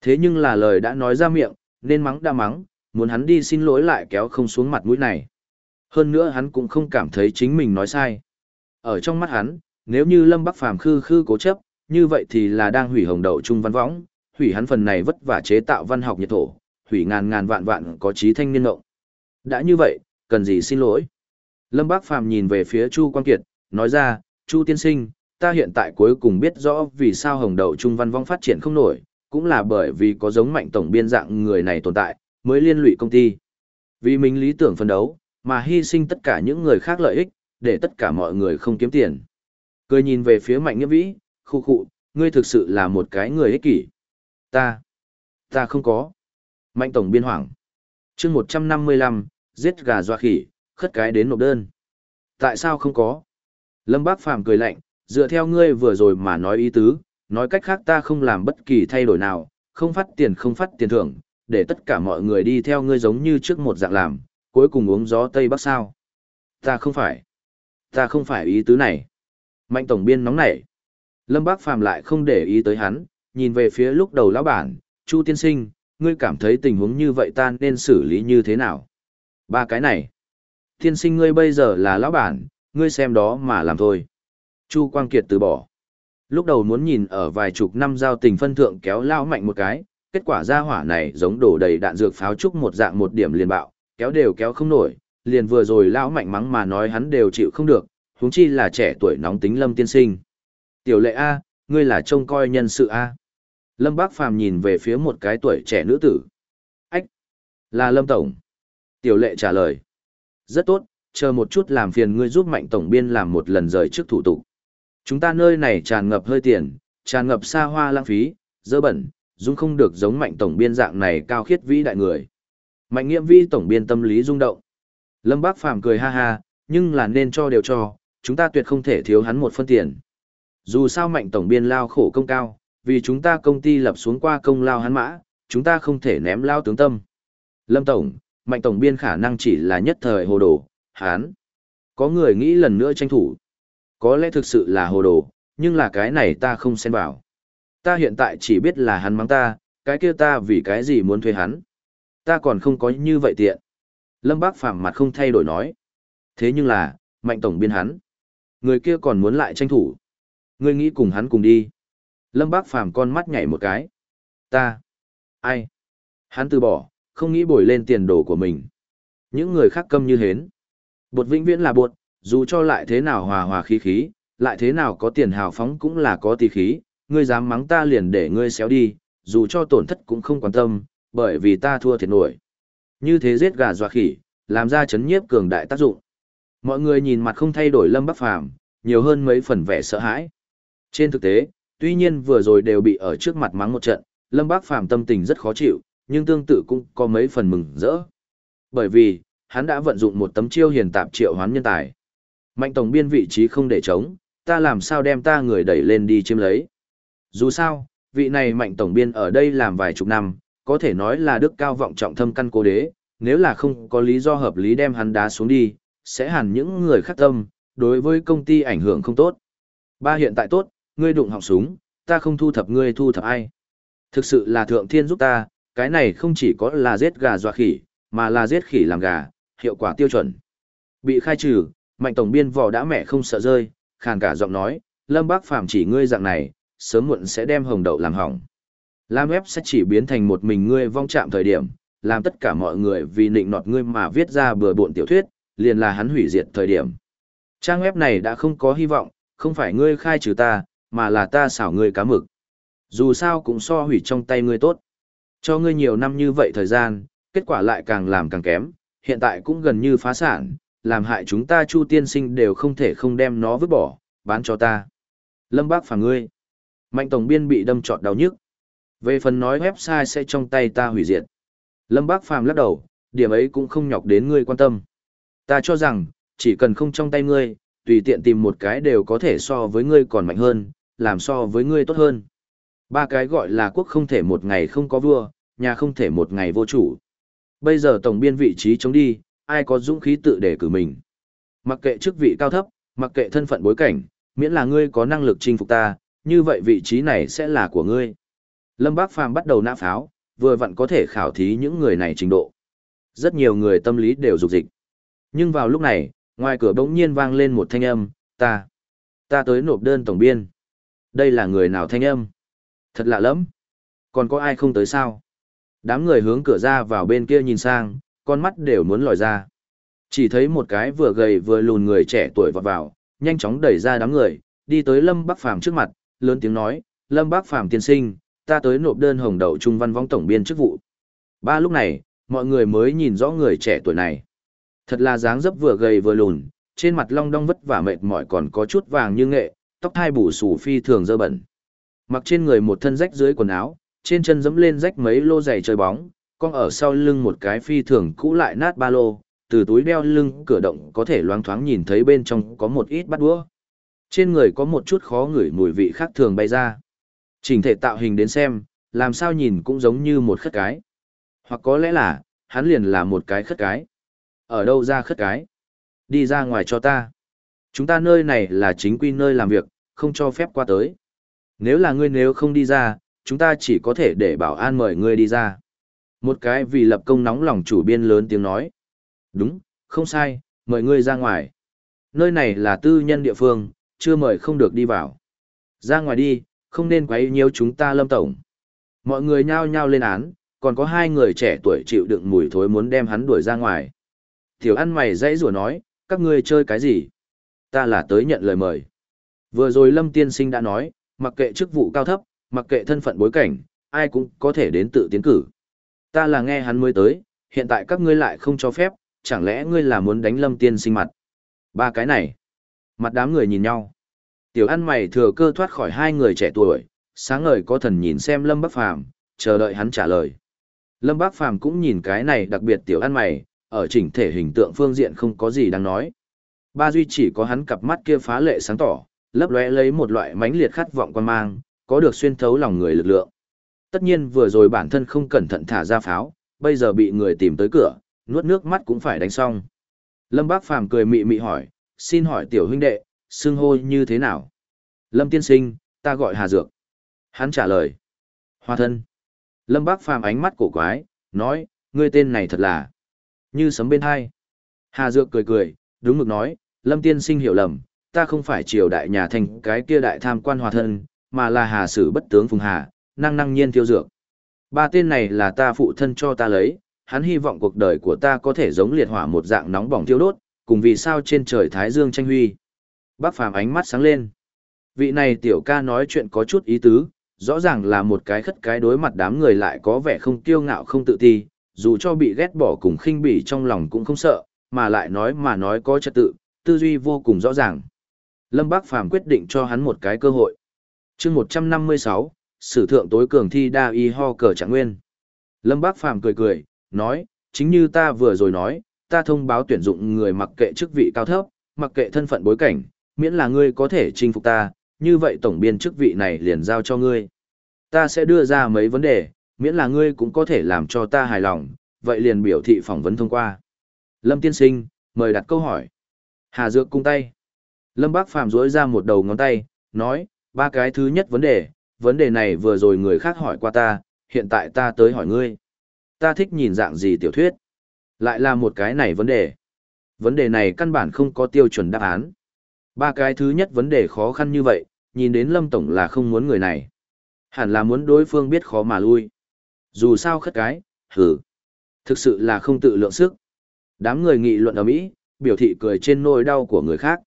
Thế nhưng là lời đã nói ra miệng, nên mắng đã mắng, muốn hắn đi xin lỗi lại kéo không xuống mặt mũi này. Hơn nữa hắn cũng không cảm thấy chính mình nói sai. Ở trong mắt hắn, nếu như Lâm Bắc Phàm khư khư cố chấp, như vậy thì là đang hủy hồng đậu trung văn võng, hủy hắn phần này vất vả chế tạo văn học nhiệt thổ, hủy ngàn ngàn vạn vạn có trí thanh niên ngộng. Đã như vậy, cần gì xin lỗi? Lâm Bác Phàm nhìn về phía Chu Quang Kiệt, nói ra, Chu tiên sinh, ta hiện tại cuối cùng biết rõ vì sao hồng đầu trung văn vong phát triển không nổi, cũng là bởi vì có giống mạnh tổng biên dạng người này tồn tại, mới liên lụy công ty. Vì mình lý tưởng phân đấu, mà hy sinh tất cả những người khác lợi ích, để tất cả mọi người không kiếm tiền. Cười nhìn về phía mạnh nghĩa vĩ, khu khụ, ngươi thực sự là một cái người ích kỷ. Ta, ta không có. Mạnh tổng biên hoảng. chương 155, giết gà doa khỉ, khất cái đến nộp đơn. Tại sao không có? Lâm Bác Phàm cười lạnh, dựa theo ngươi vừa rồi mà nói ý tứ, nói cách khác ta không làm bất kỳ thay đổi nào, không phát tiền không phát tiền thưởng, để tất cả mọi người đi theo ngươi giống như trước một dạng làm, cuối cùng uống gió Tây Bắc sao. Ta không phải. Ta không phải ý tứ này. Mạnh tổng biên nóng nảy. Lâm Bác Phàm lại không để ý tới hắn, nhìn về phía lúc đầu lão bản, Chu tiên sinh, ngươi cảm thấy tình huống như vậy ta nên xử lý như thế nào? Ba cái này. thiên sinh ngươi bây giờ là lão bản, ngươi xem đó mà làm thôi. Chu Quang Kiệt từ bỏ. Lúc đầu muốn nhìn ở vài chục năm giao tình phân thượng kéo lao mạnh một cái, kết quả ra hỏa này giống đổ đầy đạn dược pháo trúc một dạng một điểm liền bạo, kéo đều kéo không nổi, liền vừa rồi lão mạnh mắng mà nói hắn đều chịu không được, huống chi là trẻ tuổi nóng tính lâm tiên sinh. Tiểu lệ A, ngươi là trông coi nhân sự A. Lâm Bác Phàm nhìn về phía một cái tuổi trẻ nữ tử. Ách! Là Lâm Tổng. Tiểu lệ trả lời. Rất tốt, chờ một chút làm phiền ngươi giúp mạnh tổng biên làm một lần rời trước thủ tục. Chúng ta nơi này tràn ngập hơi tiền, tràn ngập xa hoa lãng phí, dơ bẩn, dung không được giống mạnh tổng biên dạng này cao khiết vĩ đại người. Mạnh nghiệm vi tổng biên tâm lý rung động. Lâm Bác Phàm cười ha ha, nhưng là nên cho đều cho, chúng ta tuyệt không thể thiếu hắn một phân tiền. Dù sao mạnh tổng biên lao khổ công cao, vì chúng ta công ty lập xuống qua công lao hắn mã, chúng ta không thể ném lao tướng tâm. Lâm Tổng, mạnh tổng biên khả năng chỉ là nhất thời hồ đồ, hắn. Có người nghĩ lần nữa tranh thủ. Có lẽ thực sự là hồ đồ, nhưng là cái này ta không xen vào. Ta hiện tại chỉ biết là hắn mắng ta, cái kia ta vì cái gì muốn thuê hắn. Ta còn không có như vậy tiện. Lâm Bác Phàm mặt không thay đổi nói. Thế nhưng là, mạnh tổng biên hắn. Người kia còn muốn lại tranh thủ. người nghĩ cùng hắn cùng đi. Lâm Bác Phàm con mắt nhảy một cái. Ta. Ai? Hắn từ bỏ, không nghĩ bồi lên tiền đồ của mình. Những người khác câm như hến. Bột vĩnh viễn là bột, dù cho lại thế nào hòa hòa khí khí, lại thế nào có tiền hào phóng cũng là có tí khí, ngươi dám mắng ta liền để ngươi xéo đi, dù cho tổn thất cũng không quan tâm, bởi vì ta thua thiệt nổi. Như thế giết gà dọa khỉ, làm ra chấn nhiếp cường đại tác dụng. Mọi người nhìn mặt không thay đổi Lâm Bắc Phàm, nhiều hơn mấy phần vẻ sợ hãi. Trên thực tế, tuy nhiên vừa rồi đều bị ở trước mặt mắng một trận, Lâm Bác Phàm tâm tình rất khó chịu, nhưng tương tự cũng có mấy phần mừng rỡ. Bởi vì, hắn đã vận dụng một tấm chiêu hiền tạp triệu hoán nhân tài. Mạnh tổng biên vị trí không để chống, ta làm sao đem ta người đẩy lên đi chiếm lấy. Dù sao, vị này mạnh tổng biên ở đây làm vài chục năm, có thể nói là đức cao vọng trọng thâm căn cố đế, nếu là không có lý do hợp lý đem hắn đá xuống đi, sẽ hẳn những người khác tâm, đối với công ty ảnh hưởng không tốt. Ba hiện tại tốt, ngươi đụng họng súng, ta không thu thập ngươi thu thập ai. Thực sự là thượng thiên giúp ta, cái này không chỉ có là giết gà dọa khỉ, mà là giết khỉ làm gà, hiệu quả tiêu chuẩn. Bị khai trừ, mạnh tổng biên vỏ đã mẹ không sợ rơi, khàn cả giọng nói, lâm bác phàm chỉ ngươi dạng này, sớm muộn sẽ đem hồng đậu làm hỏng. Lam web sẽ chỉ biến thành một mình ngươi vong chạm thời điểm, làm tất cả mọi người vì nịnh nọt ngươi mà viết ra bừa bộn tiểu thuyết, liền là hắn hủy diệt thời điểm. Trang web này đã không có hy vọng, không phải ngươi khai trừ ta, mà là ta xảo ngươi cá mực. Dù sao cũng so hủy trong tay ngươi tốt. Cho ngươi nhiều năm như vậy thời gian, kết quả lại càng làm càng kém, hiện tại cũng gần như phá sản, làm hại chúng ta Chu tiên sinh đều không thể không đem nó vứt bỏ, bán cho ta. Lâm Bác phản ngươi. Mạnh tổng biên bị đâm trọt đau nhức. Về phần nói website sẽ trong tay ta hủy diệt. Lâm Bác Phàm lắc đầu, điểm ấy cũng không nhọc đến ngươi quan tâm. Ta cho rằng, chỉ cần không trong tay ngươi, tùy tiện tìm một cái đều có thể so với ngươi còn mạnh hơn, làm so với ngươi tốt hơn. Ba cái gọi là quốc không thể một ngày không có vua, nhà không thể một ngày vô chủ. Bây giờ tổng biên vị trí chống đi, ai có dũng khí tự để cử mình. Mặc kệ chức vị cao thấp, mặc kệ thân phận bối cảnh, miễn là ngươi có năng lực chinh phục ta, như vậy vị trí này sẽ là của ngươi. Lâm Bác Phàm bắt đầu nã pháo, vừa vặn có thể khảo thí những người này trình độ. Rất nhiều người tâm lý đều dục dịch. Nhưng vào lúc này, ngoài cửa bỗng nhiên vang lên một thanh âm, ta, ta tới nộp đơn tổng biên. Đây là người nào thanh âm? Thật lạ lắm. Còn có ai không tới sao? Đám người hướng cửa ra vào bên kia nhìn sang, con mắt đều muốn lòi ra. Chỉ thấy một cái vừa gầy vừa lùn người trẻ tuổi vọt vào, nhanh chóng đẩy ra đám người, đi tới Lâm Bắc Phàm trước mặt, lớn tiếng nói, Lâm Bắc Phàm tiên sinh, ta tới nộp đơn hồng đậu trung văn vong tổng biên chức vụ. Ba lúc này, mọi người mới nhìn rõ người trẻ tuổi này. Thật là dáng dấp vừa gầy vừa lùn, trên mặt long đong vất vả mệt mỏi còn có chút vàng như nghệ, tóc hai bù xù phi thường dơ bẩn. Mặc trên người một thân rách dưới quần áo, trên chân dẫm lên rách mấy lô giày chơi bóng, con ở sau lưng một cái phi thường cũ lại nát ba lô, từ túi đeo lưng cửa động có thể loáng thoáng nhìn thấy bên trong có một ít bát đũa. Trên người có một chút khó ngửi mùi vị khác thường bay ra. Chỉnh thể tạo hình đến xem, làm sao nhìn cũng giống như một khất cái. Hoặc có lẽ là, hắn liền là một cái khất cái. Ở đâu ra khất cái? Đi ra ngoài cho ta. Chúng ta nơi này là chính quy nơi làm việc, không cho phép qua tới. Nếu là ngươi nếu không đi ra, chúng ta chỉ có thể để bảo an mời ngươi đi ra. Một cái vì lập công nóng lòng chủ biên lớn tiếng nói. Đúng, không sai, mời ngươi ra ngoài. Nơi này là tư nhân địa phương, chưa mời không được đi vào. Ra ngoài đi, không nên quấy nhiễu chúng ta lâm tổng. Mọi người nhao nhao lên án, còn có hai người trẻ tuổi chịu đựng mùi thối muốn đem hắn đuổi ra ngoài. Tiểu ăn mày dãy rủa nói, các ngươi chơi cái gì? Ta là tới nhận lời mời. Vừa rồi Lâm Tiên Sinh đã nói, mặc kệ chức vụ cao thấp, mặc kệ thân phận bối cảnh, ai cũng có thể đến tự tiến cử. Ta là nghe hắn mới tới, hiện tại các ngươi lại không cho phép, chẳng lẽ ngươi là muốn đánh lâm tiên sinh mặt? Ba cái này. Mặt đám người nhìn nhau. Tiểu ăn mày thừa cơ thoát khỏi hai người trẻ tuổi, sáng ngời có thần nhìn xem Lâm Bắc Phàm chờ đợi hắn trả lời. Lâm Bác Phàm cũng nhìn cái này đặc biệt tiểu ăn mày, ở chỉnh thể hình tượng phương diện không có gì đáng nói. Ba duy chỉ có hắn cặp mắt kia phá lệ sáng tỏ, lấp lóe lấy một loại mãnh liệt khát vọng quan mang, có được xuyên thấu lòng người lực lượng. Tất nhiên vừa rồi bản thân không cẩn thận thả ra pháo, bây giờ bị người tìm tới cửa, nuốt nước mắt cũng phải đánh xong. Lâm Bác Phàm cười mị mị hỏi, xin hỏi tiểu huynh đệ, xưng hô như thế nào? Lâm tiên sinh, ta gọi Hà Dược. Hắn trả lời. Hoa thân. Lâm Bác Phàm ánh mắt cổ quái, nói, ngươi tên này thật là như sấm bên hai. Hà Dược cười cười, đúng mực nói, Lâm tiên sinh hiểu lầm, ta không phải triều đại nhà thành cái kia đại tham quan hòa thân, mà là Hà Sử bất tướng Phùng Hà, năng năng nhiên tiêu dược. Ba tên này là ta phụ thân cho ta lấy, hắn hy vọng cuộc đời của ta có thể giống liệt hỏa một dạng nóng bỏng thiêu đốt, cùng vì sao trên trời Thái Dương tranh huy. Bác Phàm ánh mắt sáng lên. Vị này tiểu ca nói chuyện có chút ý tứ, rõ ràng là một cái khất cái đối mặt đám người lại có vẻ không kiêu ngạo không tự ti, dù cho bị ghét bỏ cùng khinh bỉ trong lòng cũng không sợ, mà lại nói mà nói có trật tự, tư duy vô cùng rõ ràng. Lâm Bác Phàm quyết định cho hắn một cái cơ hội. chương 156, sử thượng tối cường thi đa y ho cờ trạng nguyên. Lâm Bác Phàm cười cười, nói, chính như ta vừa rồi nói, ta thông báo tuyển dụng người mặc kệ chức vị cao thấp, mặc kệ thân phận bối cảnh, miễn là ngươi có thể chinh phục ta, như vậy tổng biên chức vị này liền giao cho ngươi. Ta sẽ đưa ra mấy vấn đề, miễn là ngươi cũng có thể làm cho ta hài lòng, vậy liền biểu thị phỏng vấn thông qua. Lâm tiên sinh, mời đặt câu hỏi. Hà Dược cung tay. Lâm Bác Phàm rỗi ra một đầu ngón tay, nói, ba cái thứ nhất vấn đề, vấn đề này vừa rồi người khác hỏi qua ta, hiện tại ta tới hỏi ngươi. Ta thích nhìn dạng gì tiểu thuyết? Lại là một cái này vấn đề. Vấn đề này căn bản không có tiêu chuẩn đáp án. Ba cái thứ nhất vấn đề khó khăn như vậy, nhìn đến Lâm Tổng là không muốn người này. Hẳn là muốn đối phương biết khó mà lui. Dù sao khất cái, hử. Thực sự là không tự lượng sức. Đám người nghị luận ở Mỹ, biểu thị cười trên nỗi đau của người khác.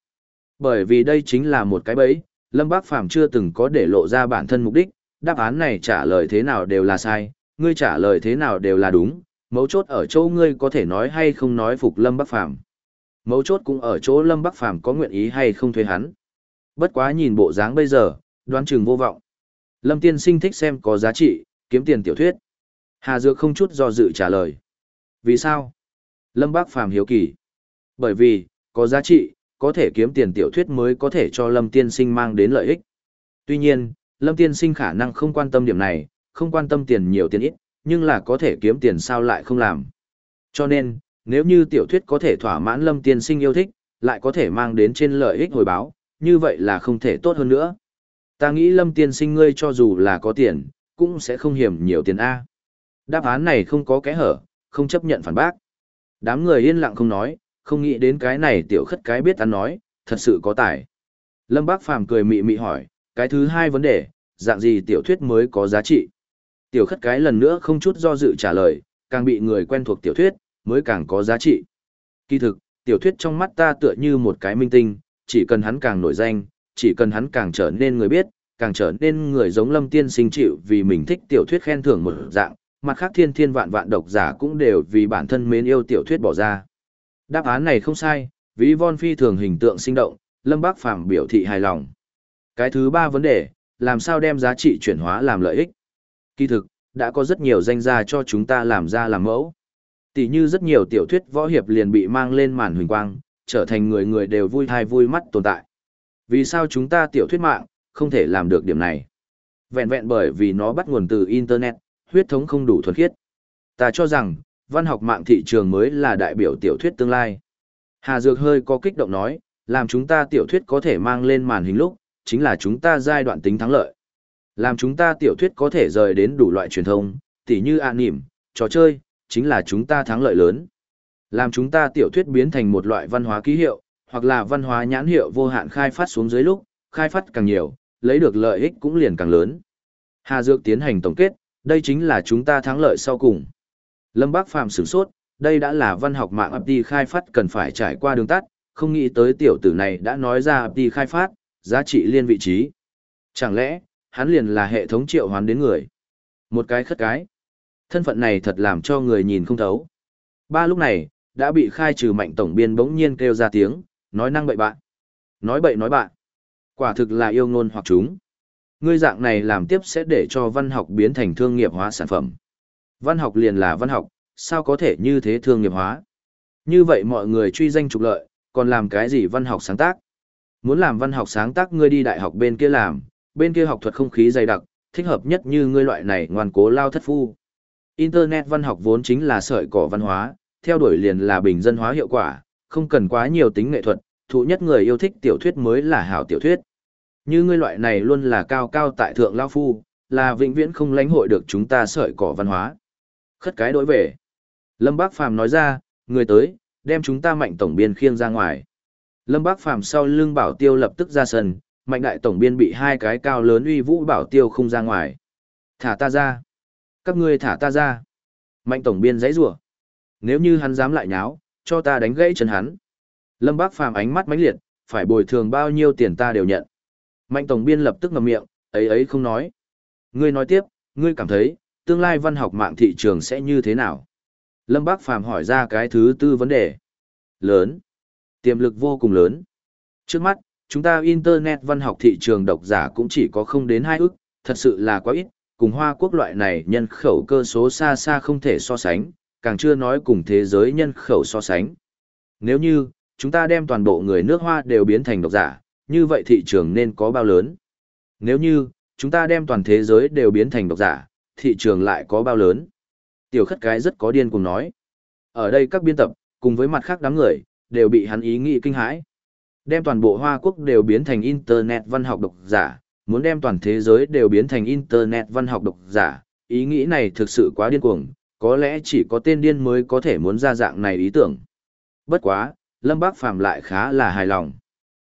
Bởi vì đây chính là một cái bẫy, Lâm Bác Phàm chưa từng có để lộ ra bản thân mục đích, đáp án này trả lời thế nào đều là sai, ngươi trả lời thế nào đều là đúng, mấu chốt ở chỗ ngươi có thể nói hay không nói phục Lâm Bắc Phàm Mấu chốt cũng ở chỗ Lâm Bắc Phàm có nguyện ý hay không thuê hắn. Bất quá nhìn bộ dáng bây giờ, đoán chừng vô vọng. Lâm Tiên Sinh thích xem có giá trị, kiếm tiền tiểu thuyết. Hà Dược không chút do dự trả lời. Vì sao? Lâm Bác Phàm hiếu kỳ. Bởi vì, có giá trị, có thể kiếm tiền tiểu thuyết mới có thể cho Lâm Tiên Sinh mang đến lợi ích. Tuy nhiên, Lâm Tiên Sinh khả năng không quan tâm điểm này, không quan tâm tiền nhiều tiền ít, nhưng là có thể kiếm tiền sao lại không làm. Cho nên, nếu như tiểu thuyết có thể thỏa mãn Lâm Tiên Sinh yêu thích, lại có thể mang đến trên lợi ích hồi báo, như vậy là không thể tốt hơn nữa. Ta nghĩ Lâm Tiên Sinh ngươi cho dù là có tiền, cũng sẽ không hiểm nhiều tiền A. Đáp án này không có kẽ hở, không chấp nhận phản bác. Đám người yên lặng không nói, không nghĩ đến cái này tiểu khất cái biết ăn nói, thật sự có tài. Lâm Bác Phàm cười mị mị hỏi, cái thứ hai vấn đề, dạng gì tiểu thuyết mới có giá trị? Tiểu khất cái lần nữa không chút do dự trả lời, càng bị người quen thuộc tiểu thuyết, mới càng có giá trị. Kỳ thực, tiểu thuyết trong mắt ta tựa như một cái minh tinh, chỉ cần hắn càng nổi danh, chỉ cần hắn càng trở nên người biết, càng trở nên người giống lâm tiên sinh chịu vì mình thích tiểu thuyết khen thưởng một dạng, mặt khác thiên thiên vạn vạn độc giả cũng đều vì bản thân mến yêu tiểu thuyết bỏ ra. Đáp án này không sai, vì Von Phi thường hình tượng sinh động, Lâm Bác Phàm biểu thị hài lòng. Cái thứ ba vấn đề, làm sao đem giá trị chuyển hóa làm lợi ích? Kỳ thực, đã có rất nhiều danh gia cho chúng ta làm ra làm mẫu. Tỷ như rất nhiều tiểu thuyết võ hiệp liền bị mang lên màn huỳnh quang, trở thành người người đều vui thai vui mắt tồn tại. Vì sao chúng ta tiểu thuyết mạng, không thể làm được điểm này? Vẹn vẹn bởi vì nó bắt nguồn từ Internet, huyết thống không đủ thuần khiết. Ta cho rằng, văn học mạng thị trường mới là đại biểu tiểu thuyết tương lai. Hà Dược hơi có kích động nói, làm chúng ta tiểu thuyết có thể mang lên màn hình lúc, chính là chúng ta giai đoạn tính thắng lợi. Làm chúng ta tiểu thuyết có thể rời đến đủ loại truyền thông, tỉ như ạ nỉm, trò chơi, chính là chúng ta thắng lợi lớn. Làm chúng ta tiểu thuyết biến thành một loại văn hóa ký hiệu, hoặc là văn hóa nhãn hiệu vô hạn khai phát xuống dưới lúc, khai phát càng nhiều, lấy được lợi ích cũng liền càng lớn. Hà Dược tiến hành tổng kết, đây chính là chúng ta thắng lợi sau cùng. Lâm Bác Phàm sửng sốt, đây đã là văn học mạng Abdi khai phát cần phải trải qua đường tắt, không nghĩ tới tiểu tử này đã nói ra Abdi khai phát, giá trị liên vị trí. Chẳng lẽ, hắn liền là hệ thống triệu hoán đến người. Một cái khất cái. Thân phận này thật làm cho người nhìn không thấu. Ba lúc này, đã bị khai trừ mạnh tổng biên bỗng nhiên kêu ra tiếng, nói năng bậy bạn. Nói bậy nói bạn. Quả thực là yêu ngôn hoặc chúng. Ngươi dạng này làm tiếp sẽ để cho văn học biến thành thương nghiệp hóa sản phẩm. Văn học liền là văn học, sao có thể như thế thương nghiệp hóa? Như vậy mọi người truy danh trục lợi, còn làm cái gì văn học sáng tác? Muốn làm văn học sáng tác ngươi đi đại học bên kia làm, bên kia học thuật không khí dày đặc, thích hợp nhất như ngươi loại này ngoan cố lao thất phu. Internet văn học vốn chính là sợi cỏ văn hóa, theo đuổi liền là bình dân hóa hiệu quả, không cần quá nhiều tính nghệ thuật, thụ nhất người yêu thích tiểu thuyết mới là hảo tiểu thuyết. Như ngươi loại này luôn là cao cao tại thượng lao phu, là vĩnh viễn không lãnh hội được chúng ta sợi cỏ văn hóa. Khất cái đối về. Lâm Bác Phàm nói ra, người tới, đem chúng ta mạnh tổng biên khiêng ra ngoài. Lâm Bác Phàm sau lưng bảo tiêu lập tức ra sân, mạnh đại tổng biên bị hai cái cao lớn uy vũ bảo tiêu không ra ngoài. Thả ta ra. Các ngươi thả ta ra. Mạnh tổng biên dãy rủa Nếu như hắn dám lại nháo, cho ta đánh gãy chân hắn. Lâm Bác Phàm ánh mắt mãnh liệt, phải bồi thường bao nhiêu tiền ta đều nhận. Mạnh tổng biên lập tức ngậm miệng, ấy ấy không nói. Ngươi nói tiếp, ngươi cảm thấy, tương lai văn học mạng thị trường sẽ như thế nào? Lâm Bác Phàm hỏi ra cái thứ tư vấn đề. Lớn. Tiềm lực vô cùng lớn. Trước mắt, chúng ta Internet văn học thị trường độc giả cũng chỉ có không đến hai ức, thật sự là quá ít, cùng Hoa Quốc loại này nhân khẩu cơ số xa xa không thể so sánh, càng chưa nói cùng thế giới nhân khẩu so sánh. Nếu như, chúng ta đem toàn bộ người nước Hoa đều biến thành độc giả, như vậy thị trường nên có bao lớn? Nếu như, chúng ta đem toàn thế giới đều biến thành độc giả, thị trường lại có bao lớn? Tiểu khất cái rất có điên cùng nói. Ở đây các biên tập, cùng với mặt khác đám người, đều bị hắn ý nghĩ kinh hãi. Đem toàn bộ Hoa Quốc đều biến thành Internet văn học độc giả, muốn đem toàn thế giới đều biến thành Internet văn học độc giả, ý nghĩ này thực sự quá điên cuồng, có lẽ chỉ có tên điên mới có thể muốn ra dạng này ý tưởng. Bất quá, Lâm Bác Phàm lại khá là hài lòng.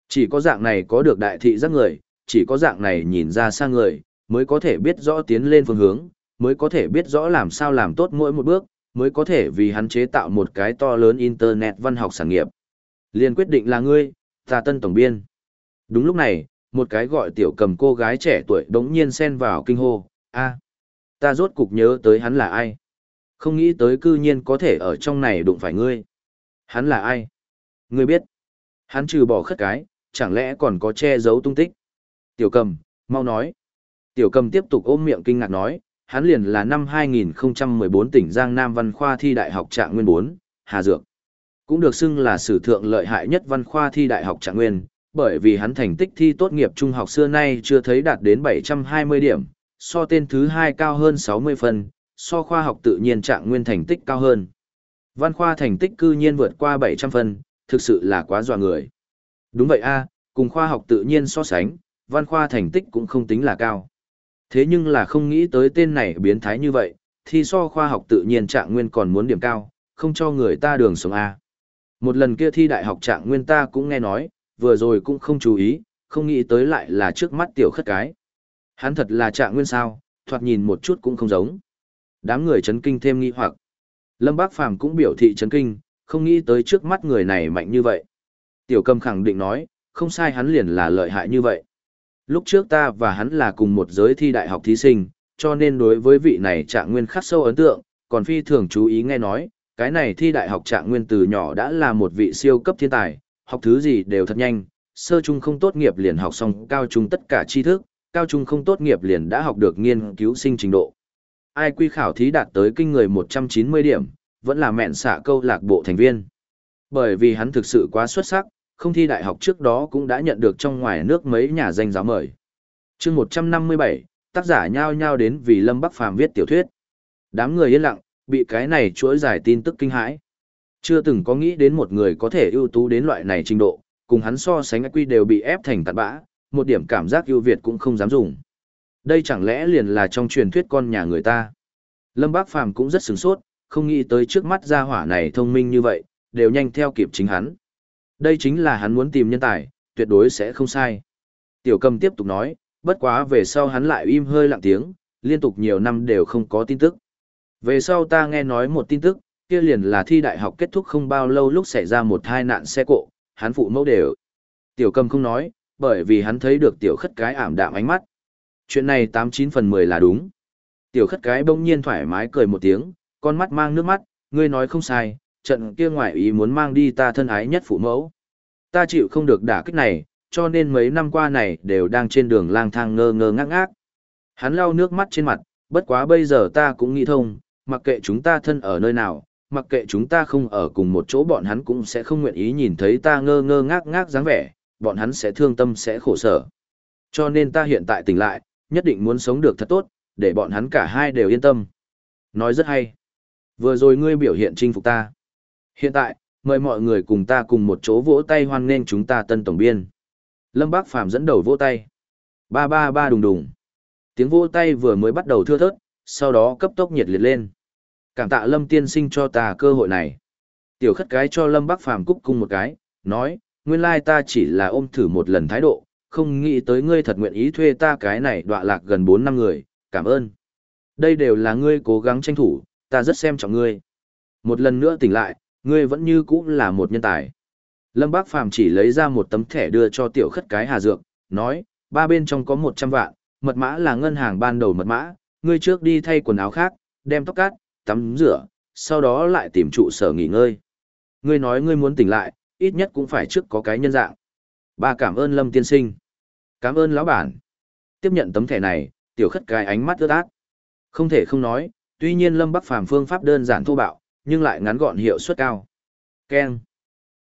Chỉ có dạng này có được đại thị giác người, chỉ có dạng này nhìn ra sang người, mới có thể biết rõ tiến lên phương hướng, mới có thể biết rõ làm sao làm tốt mỗi một bước, mới có thể vì hắn chế tạo một cái to lớn Internet văn học sản nghiệp. Liên quyết định là ngươi, ta tân tổng biên. Đúng lúc này, một cái gọi tiểu cầm cô gái trẻ tuổi đống nhiên xen vào kinh hô, a ta rốt cục nhớ tới hắn là ai. Không nghĩ tới cư nhiên có thể ở trong này đụng phải ngươi. Hắn là ai? Ngươi biết. Hắn trừ bỏ khất cái, chẳng lẽ còn có che giấu tung tích. Tiểu cầm, mau nói. Tiểu cầm tiếp tục ôm miệng kinh ngạc nói, hắn liền là năm 2014 tỉnh Giang Nam Văn Khoa thi đại học trạng nguyên 4, Hà Dược. Cũng được xưng là sử thượng lợi hại nhất Văn Khoa thi đại học trạng nguyên, bởi vì hắn thành tích thi tốt nghiệp trung học xưa nay chưa thấy đạt đến 720 điểm, so tên thứ hai cao hơn 60 phần, so khoa học tự nhiên trạng nguyên thành tích cao hơn. Văn khoa thành tích cư nhiên vượt qua 700 phần, thực sự là quá dọa người. Đúng vậy a, cùng khoa học tự nhiên so sánh, văn khoa thành tích cũng không tính là cao. Thế nhưng là không nghĩ tới tên này biến thái như vậy, thì so khoa học tự nhiên trạng nguyên còn muốn điểm cao, không cho người ta đường sống A. Một lần kia thi đại học trạng nguyên ta cũng nghe nói, vừa rồi cũng không chú ý, không nghĩ tới lại là trước mắt tiểu khất cái. Hắn thật là trạng nguyên sao, thoạt nhìn một chút cũng không giống. Đám người chấn kinh thêm nghi hoặc. Lâm Bác Phàm cũng biểu thị chấn kinh, không nghĩ tới trước mắt người này mạnh như vậy. Tiểu cầm khẳng định nói, không sai hắn liền là lợi hại như vậy. Lúc trước ta và hắn là cùng một giới thi đại học thí sinh, cho nên đối với vị này trạng nguyên khắc sâu ấn tượng, còn phi thường chú ý nghe nói, cái này thi đại học trạng nguyên từ nhỏ đã là một vị siêu cấp thiên tài, học thứ gì đều thật nhanh, sơ trung không tốt nghiệp liền học xong cao trung tất cả tri thức, cao trung không tốt nghiệp liền đã học được nghiên cứu sinh trình độ. Ai quy khảo thí đạt tới kinh người 190 điểm, vẫn là mẹn xạ câu lạc bộ thành viên. Bởi vì hắn thực sự quá xuất sắc, không thi đại học trước đó cũng đã nhận được trong ngoài nước mấy nhà danh giáo mời. chương 157, tác giả nhao nhao đến vì Lâm Bắc Phàm viết tiểu thuyết. Đám người yên lặng, bị cái này chuỗi giải tin tức kinh hãi. Chưa từng có nghĩ đến một người có thể ưu tú đến loại này trình độ, cùng hắn so sánh quy đều bị ép thành tạt bã, một điểm cảm giác ưu việt cũng không dám dùng. Đây chẳng lẽ liền là trong truyền thuyết con nhà người ta. Lâm Bác Phàm cũng rất sửng sốt, không nghĩ tới trước mắt gia hỏa này thông minh như vậy, đều nhanh theo kịp chính hắn. Đây chính là hắn muốn tìm nhân tài, tuyệt đối sẽ không sai. Tiểu cầm tiếp tục nói, bất quá về sau hắn lại im hơi lặng tiếng, liên tục nhiều năm đều không có tin tức. Về sau ta nghe nói một tin tức, kia liền là thi đại học kết thúc không bao lâu lúc xảy ra một tai nạn xe cộ, hắn phụ mẫu đều. Tiểu cầm không nói, bởi vì hắn thấy được tiểu khất cái ảm đạm ánh mắt. Chuyện này 89 phần 10 là đúng. Tiểu khất cái bỗng nhiên thoải mái cười một tiếng, con mắt mang nước mắt, ngươi nói không sai, trận kia ngoại ý muốn mang đi ta thân ái nhất phụ mẫu. Ta chịu không được đả kích này, cho nên mấy năm qua này đều đang trên đường lang thang ngơ ngơ ngác ngác. Hắn lau nước mắt trên mặt, bất quá bây giờ ta cũng nghĩ thông, mặc kệ chúng ta thân ở nơi nào, mặc kệ chúng ta không ở cùng một chỗ bọn hắn cũng sẽ không nguyện ý nhìn thấy ta ngơ ngơ ngác ngác dáng vẻ, bọn hắn sẽ thương tâm sẽ khổ sở. Cho nên ta hiện tại tỉnh lại, nhất định muốn sống được thật tốt, để bọn hắn cả hai đều yên tâm. Nói rất hay. Vừa rồi ngươi biểu hiện chinh phục ta. Hiện tại, mời mọi người cùng ta cùng một chỗ vỗ tay hoan nghênh chúng ta tân tổng biên. Lâm Bác Phàm dẫn đầu vỗ tay. Ba ba ba đùng đùng. Tiếng vỗ tay vừa mới bắt đầu thưa thớt, sau đó cấp tốc nhiệt liệt lên. Cảm tạ Lâm tiên sinh cho ta cơ hội này. Tiểu khất cái cho Lâm Bác Phàm cúc cung một cái, nói, nguyên lai ta chỉ là ôm thử một lần thái độ, không nghĩ tới ngươi thật nguyện ý thuê ta cái này đọa lạc gần 4 năm người, cảm ơn. Đây đều là ngươi cố gắng tranh thủ, ta rất xem trọng ngươi. Một lần nữa tỉnh lại, ngươi vẫn như cũ là một nhân tài. Lâm Bác Phàm chỉ lấy ra một tấm thẻ đưa cho tiểu khất cái hà dược, nói, ba bên trong có 100 vạn, mật mã là ngân hàng ban đầu mật mã, ngươi trước đi thay quần áo khác, đem tóc cát, tắm rửa, sau đó lại tìm trụ sở nghỉ ngơi. Ngươi nói ngươi muốn tỉnh lại, ít nhất cũng phải trước có cái nhân dạng. Ba cảm ơn Lâm tiên sinh. Cảm ơn lão bản. Tiếp nhận tấm thẻ này, tiểu khất cái ánh mắt ướt át. Không thể không nói, tuy nhiên Lâm Bắc Phàm phương pháp đơn giản thô bạo, nhưng lại ngắn gọn hiệu suất cao. Ken.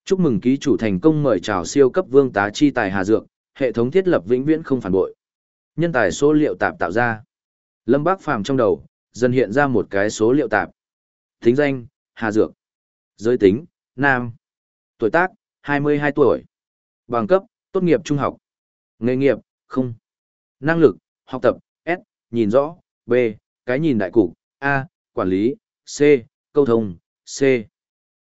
Chúc mừng ký chủ thành công mời chào siêu cấp vương tá chi tài Hà Dược, hệ thống thiết lập vĩnh viễn không phản bội. Nhân tài số liệu tạp tạo ra. Lâm bác Phàm trong đầu, dần hiện ra một cái số liệu tạp. Tính danh, Hà Dược. Giới tính, nam. Tuổi tác, 22 tuổi. Bằng cấp, tốt nghiệp trung học. Nghề nghiệp, không. Năng lực, học tập, S, nhìn rõ, B, cái nhìn đại cục, A, quản lý, C, câu thông, C.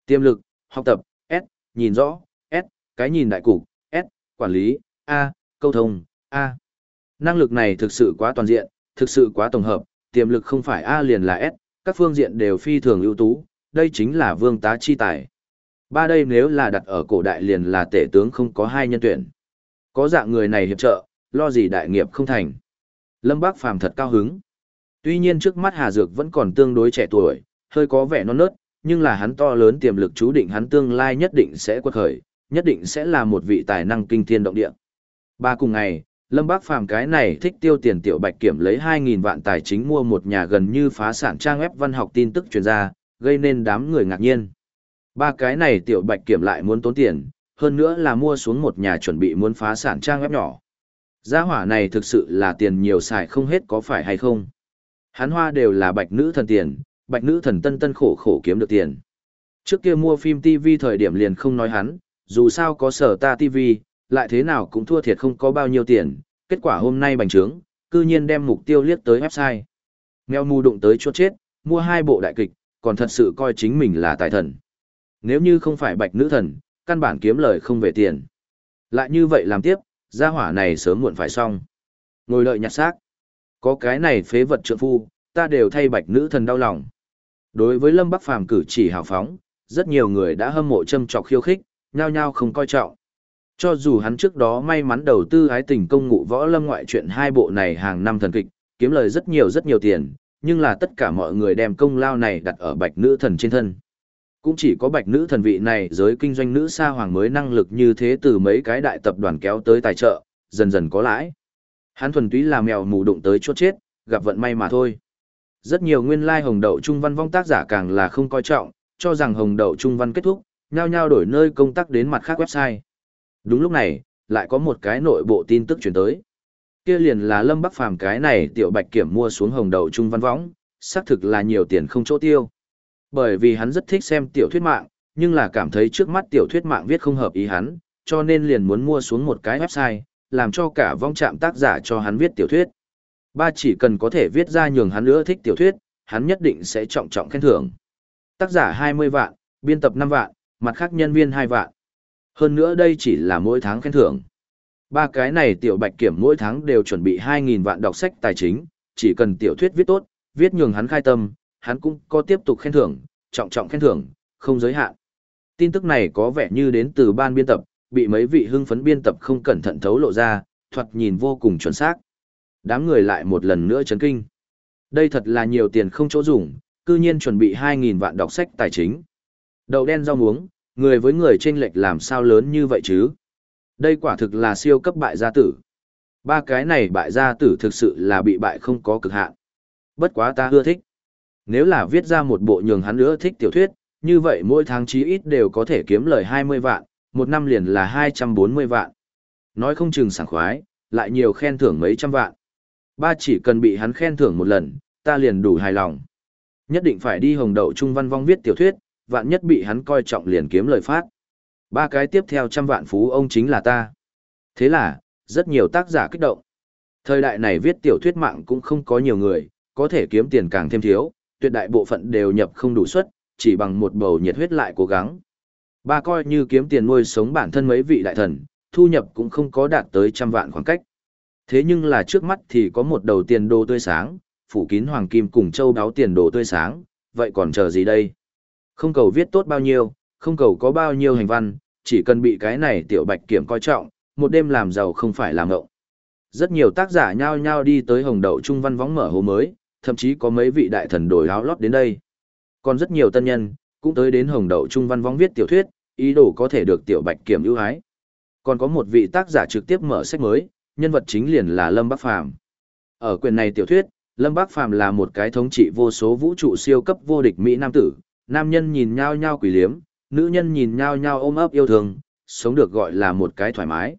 Tiềm lực, học tập, S, nhìn rõ, S, cái nhìn đại cục, S, quản lý, A, câu thông, A. Năng lực này thực sự quá toàn diện, thực sự quá tổng hợp, tiềm lực không phải A liền là S, các phương diện đều phi thường ưu tú, đây chính là vương tá chi tài. Ba đây nếu là đặt ở cổ đại liền là tể tướng không có hai nhân tuyển. Có dạng người này hiệp trợ, lo gì đại nghiệp không thành. Lâm Bác Phàm thật cao hứng. Tuy nhiên trước mắt Hà Dược vẫn còn tương đối trẻ tuổi, hơi có vẻ non nớt, nhưng là hắn to lớn tiềm lực chú định hắn tương lai nhất định sẽ quật khởi, nhất định sẽ là một vị tài năng kinh thiên động địa. Ba cùng ngày, Lâm Bác Phàm cái này thích tiêu tiền tiểu bạch kiểm lấy 2.000 vạn tài chính mua một nhà gần như phá sản trang web văn học tin tức truyền ra, gây nên đám người ngạc nhiên. Ba cái này tiểu bạch kiểm lại muốn tốn tiền, hơn nữa là mua xuống một nhà chuẩn bị muốn phá sản trang web nhỏ. Gia hỏa này thực sự là tiền nhiều xài không hết có phải hay không? Hắn hoa đều là bạch nữ thần tiền, bạch nữ thần tân tân khổ khổ kiếm được tiền. Trước kia mua phim TV thời điểm liền không nói hắn, dù sao có sở ta TV, lại thế nào cũng thua thiệt không có bao nhiêu tiền, kết quả hôm nay bành trướng, cư nhiên đem mục tiêu liếc tới website. Mèo mù đụng tới chốt chết, mua hai bộ đại kịch, còn thật sự coi chính mình là tài thần. Nếu như không phải bạch nữ thần, căn bản kiếm lời không về tiền. Lại như vậy làm tiếp, gia hỏa này sớm muộn phải xong. Ngồi đợi nhặt xác. Có cái này phế vật trượng phu, ta đều thay bạch nữ thần đau lòng. Đối với Lâm Bắc Phàm cử chỉ hào phóng, rất nhiều người đã hâm mộ châm trọc khiêu khích, nhao nhao không coi trọng. Cho dù hắn trước đó may mắn đầu tư ái tình công ngụ võ lâm ngoại truyện hai bộ này hàng năm thần kịch, kiếm lời rất nhiều rất nhiều tiền, nhưng là tất cả mọi người đem công lao này đặt ở bạch nữ thần trên thân. Cũng chỉ có bạch nữ thần vị này giới kinh doanh nữ sa hoàng mới năng lực như thế từ mấy cái đại tập đoàn kéo tới tài trợ, dần dần có lãi. Hắn thuần túy là mèo mù đụng tới chốt chết, gặp vận may mà thôi. Rất nhiều nguyên lai like hồng đậu trung văn vong tác giả càng là không coi trọng, cho rằng hồng đậu trung văn kết thúc, nhao nhao đổi nơi công tác đến mặt khác website. Đúng lúc này, lại có một cái nội bộ tin tức chuyển tới. Kia liền là Lâm Bắc Phàm cái này tiểu bạch kiểm mua xuống hồng đậu trung văn võng, xác thực là nhiều tiền không chỗ tiêu. Bởi vì hắn rất thích xem tiểu thuyết mạng, nhưng là cảm thấy trước mắt tiểu thuyết mạng viết không hợp ý hắn, cho nên liền muốn mua xuống một cái website, làm cho cả vong trạm tác giả cho hắn viết tiểu thuyết. Ba chỉ cần có thể viết ra nhường hắn nữa thích tiểu thuyết, hắn nhất định sẽ trọng trọng khen thưởng. Tác giả 20 vạn, biên tập 5 vạn, mặt khác nhân viên 2 vạn. Hơn nữa đây chỉ là mỗi tháng khen thưởng. Ba cái này tiểu bạch kiểm mỗi tháng đều chuẩn bị 2.000 vạn đọc sách tài chính, chỉ cần tiểu thuyết viết tốt, viết nhường hắn khai tâm, hắn cũng có tiếp tục khen thưởng, trọng trọng khen thưởng, không giới hạn. Tin tức này có vẻ như đến từ ban biên tập, bị mấy vị hưng phấn biên tập không cẩn thận thấu lộ ra, thoạt nhìn vô cùng chuẩn xác. Đám người lại một lần nữa chấn kinh. Đây thật là nhiều tiền không chỗ dùng, cư nhiên chuẩn bị 2.000 vạn đọc sách tài chính. Đầu đen rau muống, người với người chênh lệch làm sao lớn như vậy chứ? Đây quả thực là siêu cấp bại gia tử. Ba cái này bại gia tử thực sự là bị bại không có cực hạn. Bất quá ta ưa thích. Nếu là viết ra một bộ nhường hắn ưa thích tiểu thuyết, như vậy mỗi tháng chí ít đều có thể kiếm lời 20 vạn, một năm liền là 240 vạn. Nói không chừng sảng khoái, lại nhiều khen thưởng mấy trăm vạn. Ba chỉ cần bị hắn khen thưởng một lần, ta liền đủ hài lòng. Nhất định phải đi hồng đậu trung văn vong viết tiểu thuyết, vạn nhất bị hắn coi trọng liền kiếm lời phát. Ba cái tiếp theo trăm vạn phú ông chính là ta. Thế là, rất nhiều tác giả kích động. Thời đại này viết tiểu thuyết mạng cũng không có nhiều người, có thể kiếm tiền càng thêm thiếu, tuyệt đại bộ phận đều nhập không đủ suất, chỉ bằng một bầu nhiệt huyết lại cố gắng. Ba coi như kiếm tiền nuôi sống bản thân mấy vị đại thần, thu nhập cũng không có đạt tới trăm vạn khoảng cách. Thế nhưng là trước mắt thì có một đầu tiền đồ tươi sáng, phủ kín hoàng kim cùng châu đáo tiền đồ tươi sáng, vậy còn chờ gì đây? Không cầu viết tốt bao nhiêu, không cầu có bao nhiêu hành văn, chỉ cần bị cái này tiểu bạch kiểm coi trọng, một đêm làm giàu không phải làm ngộng. Rất nhiều tác giả nhao nhao đi tới hồng đậu trung văn võng mở hồ mới, thậm chí có mấy vị đại thần đổi áo lót đến đây. Còn rất nhiều tân nhân, cũng tới đến hồng đậu trung văn võng viết tiểu thuyết, ý đồ có thể được tiểu bạch kiểm ưu ái. Còn có một vị tác giả trực tiếp mở sách mới, nhân vật chính liền là Lâm Bắc Phàm. Ở quyền này tiểu thuyết, Lâm Bắc Phàm là một cái thống trị vô số vũ trụ siêu cấp vô địch Mỹ Nam tử, nam nhân nhìn nhau nhau quỷ liếm, nữ nhân nhìn nhau nhau ôm ấp yêu thương, sống được gọi là một cái thoải mái.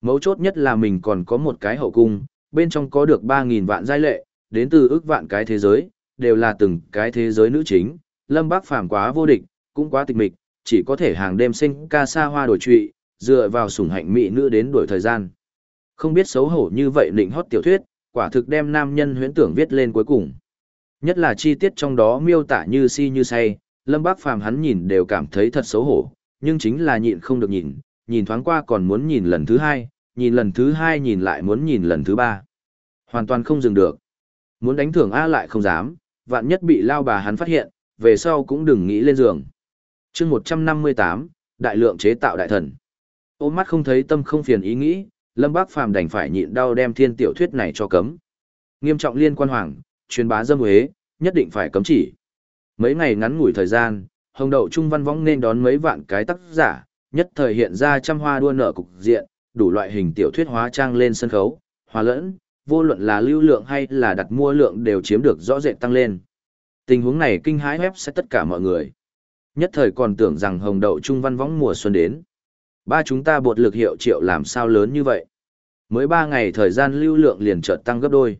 Mấu chốt nhất là mình còn có một cái hậu cung, bên trong có được 3.000 vạn giai lệ, đến từ ước vạn cái thế giới, đều là từng cái thế giới nữ chính. Lâm Bác Phàm quá vô địch, cũng quá tịch mịch, chỉ có thể hàng đêm sinh ca sa hoa đổi trụy, dựa vào sủng hạnh mỹ nữ đến đổi thời gian. Không biết xấu hổ như vậy định hót tiểu thuyết, quả thực đem nam nhân huyễn tưởng viết lên cuối cùng. Nhất là chi tiết trong đó miêu tả như si như say, Lâm Bác Phàm hắn nhìn đều cảm thấy thật xấu hổ, nhưng chính là nhịn không được nhìn, nhìn thoáng qua còn muốn nhìn lần thứ hai, nhìn lần thứ hai nhìn lại muốn nhìn lần thứ ba. Hoàn toàn không dừng được. Muốn đánh thưởng A lại không dám, vạn nhất bị lao bà hắn phát hiện, về sau cũng đừng nghĩ lên giường. chương 158, đại lượng chế tạo đại thần. Ôm mắt không thấy tâm không phiền ý nghĩ, Lâm Bác Phàm đành phải nhịn đau đem thiên tiểu thuyết này cho cấm. Nghiêm trọng liên quan hoàng, truyền bá dâm huế, nhất định phải cấm chỉ. Mấy ngày ngắn ngủi thời gian, Hồng Đậu Trung Văn Võng nên đón mấy vạn cái tác giả, nhất thời hiện ra trăm hoa đua nở cục diện, đủ loại hình tiểu thuyết hóa trang lên sân khấu, hòa lẫn, vô luận là lưu lượng hay là đặt mua lượng đều chiếm được rõ rệt tăng lên. Tình huống này kinh hãi web sẽ tất cả mọi người. Nhất thời còn tưởng rằng Hồng Đậu Trung Văn Võng mùa xuân đến. Ba chúng ta bột lực hiệu triệu làm sao lớn như vậy? Mới ba ngày thời gian lưu lượng liền chợt tăng gấp đôi.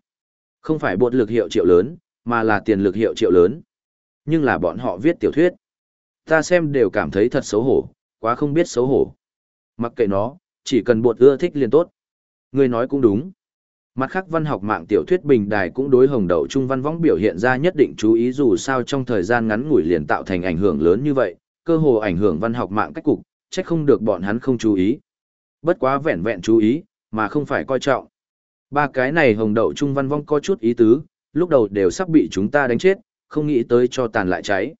Không phải bột lực hiệu triệu lớn, mà là tiền lực hiệu triệu lớn. Nhưng là bọn họ viết tiểu thuyết. Ta xem đều cảm thấy thật xấu hổ, quá không biết xấu hổ. Mặc kệ nó, chỉ cần bột ưa thích liền tốt. Người nói cũng đúng. Mặt khác văn học mạng tiểu thuyết bình đài cũng đối hồng đậu trung văn võng biểu hiện ra nhất định chú ý dù sao trong thời gian ngắn ngủi liền tạo thành ảnh hưởng lớn như vậy, cơ hồ ảnh hưởng văn học mạng cách cục, trách không được bọn hắn không chú ý. Bất quá vẹn vẹn chú ý, mà không phải coi trọng. Ba cái này hồng đậu trung văn vong có chút ý tứ, lúc đầu đều sắp bị chúng ta đánh chết, không nghĩ tới cho tàn lại cháy.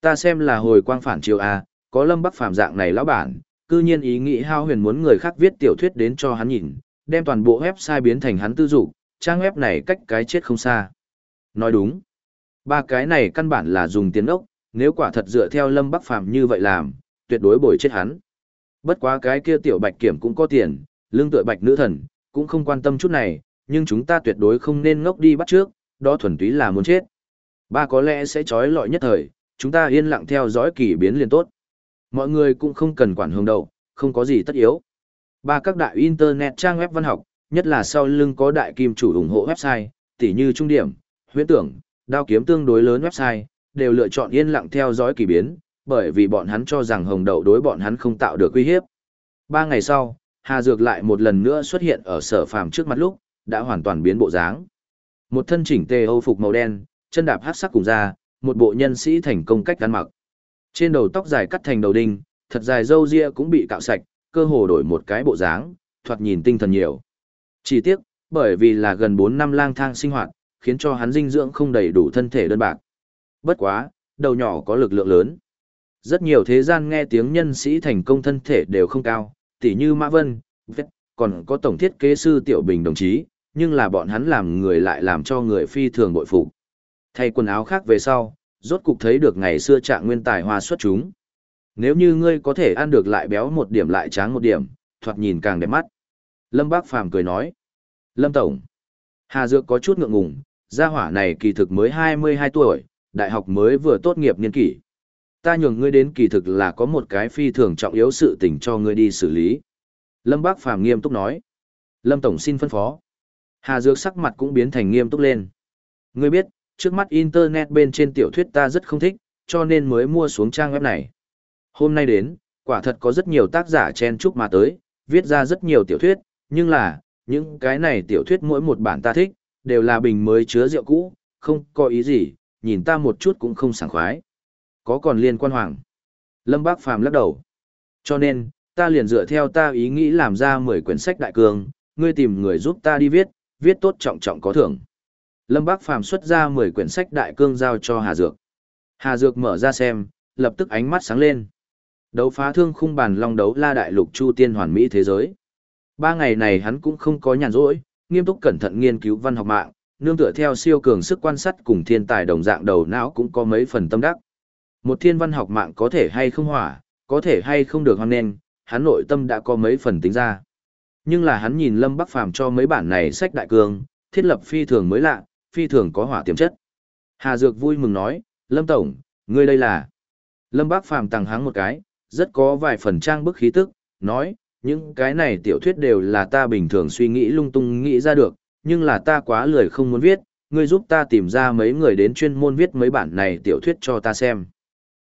Ta xem là hồi quang phản chiều A, à, có lâm bắc phàm dạng này lão bản, cư nhiên ý nghĩ hao huyền muốn người khác viết tiểu thuyết đến cho hắn nhìn, đem toàn bộ website biến thành hắn tư dụng, trang web này cách cái chết không xa. Nói đúng. Ba cái này căn bản là dùng tiền ốc, nếu quả thật dựa theo lâm bắc phàm như vậy làm, tuyệt đối bồi chết hắn. Bất quá cái kia tiểu bạch kiểm cũng có tiền, lương tựa bạch nữ thần, cũng không quan tâm chút này, nhưng chúng ta tuyệt đối không nên ngốc đi bắt trước, đó thuần túy là muốn chết. Ba có lẽ sẽ trói lọi nhất thời, chúng ta yên lặng theo dõi kỳ biến liền tốt. Mọi người cũng không cần quản hương đầu, không có gì tất yếu. Ba các đại internet trang web văn học, nhất là sau lưng có đại kim chủ ủng hộ website, tỉ như trung điểm, huyễn tưởng, đao kiếm tương đối lớn website, đều lựa chọn yên lặng theo dõi kỳ biến, bởi vì bọn hắn cho rằng hồng đậu đối bọn hắn không tạo được uy hiếp. Ba ngày sau, Hà Dược lại một lần nữa xuất hiện ở sở phàm trước mặt lúc, đã hoàn toàn biến bộ dáng. Một thân chỉnh tề âu phục màu đen, chân đạp hát sắc cùng ra, một bộ nhân sĩ thành công cách ăn mặc. Trên đầu tóc dài cắt thành đầu đinh, thật dài râu ria cũng bị cạo sạch, cơ hồ đổi một cái bộ dáng, thoạt nhìn tinh thần nhiều. Chỉ tiếc, bởi vì là gần 4 năm lang thang sinh hoạt, khiến cho hắn dinh dưỡng không đầy đủ thân thể đơn bạc. Bất quá, đầu nhỏ có lực lượng lớn. Rất nhiều thế gian nghe tiếng nhân sĩ thành công thân thể đều không cao, tỉ như Mã Vân, Vết, còn có tổng thiết kế sư Tiểu Bình đồng chí, nhưng là bọn hắn làm người lại làm cho người phi thường bội phục. Thay quần áo khác về sau, rốt cục thấy được ngày xưa trạng nguyên tài hoa xuất chúng. Nếu như ngươi có thể ăn được lại béo một điểm lại tráng một điểm, thoạt nhìn càng đẹp mắt. Lâm Bác Phàm cười nói. Lâm Tổng. Hà Dược có chút ngượng ngùng, gia hỏa này kỳ thực mới 22 tuổi, đại học mới vừa tốt nghiệp niên kỷ. Ta nhường ngươi đến kỳ thực là có một cái phi thường trọng yếu sự tình cho ngươi đi xử lý. Lâm Bác Phàm nghiêm túc nói. Lâm Tổng xin phân phó. Hà Dược sắc mặt cũng biến thành nghiêm túc lên. Ngươi biết, trước mắt Internet bên trên tiểu thuyết ta rất không thích, cho nên mới mua xuống trang web này. Hôm nay đến, quả thật có rất nhiều tác giả chen chúc mà tới, viết ra rất nhiều tiểu thuyết, nhưng là, những cái này tiểu thuyết mỗi một bản ta thích, đều là bình mới chứa rượu cũ, không có ý gì, nhìn ta một chút cũng không sảng khoái. Có còn liên quan hoàng. Lâm Bác Phàm lắc đầu. Cho nên, ta liền dựa theo ta ý nghĩ làm ra 10 quyển sách đại cường, ngươi tìm người giúp ta đi viết, viết tốt trọng trọng có thưởng. Lâm Bác Phàm xuất ra 10 quyển sách đại cương giao cho Hà Dược. Hà Dược mở ra xem, lập tức ánh mắt sáng lên. Đấu phá thương khung bàn long đấu la đại lục chu tiên hoàn mỹ thế giới. Ba ngày này hắn cũng không có nhàn rỗi, nghiêm túc cẩn thận nghiên cứu văn học mạng, nương tựa theo siêu cường sức quan sát cùng thiên tài đồng dạng đầu não cũng có mấy phần tâm đắc. Một thiên văn học mạng có thể hay không hỏa, có thể hay không được hoan nên, hắn nội tâm đã có mấy phần tính ra. Nhưng là hắn nhìn Lâm Bắc Phàm cho mấy bản này sách đại cương, thiết lập phi thường mới lạ, phi thường có hỏa tiềm chất. Hà Dược vui mừng nói, Lâm Tổng, ngươi đây là... Lâm Bắc Phàm tăng háng một cái, rất có vài phần trang bức khí tức, nói, những cái này tiểu thuyết đều là ta bình thường suy nghĩ lung tung nghĩ ra được, nhưng là ta quá lười không muốn viết, ngươi giúp ta tìm ra mấy người đến chuyên môn viết mấy bản này tiểu thuyết cho ta xem.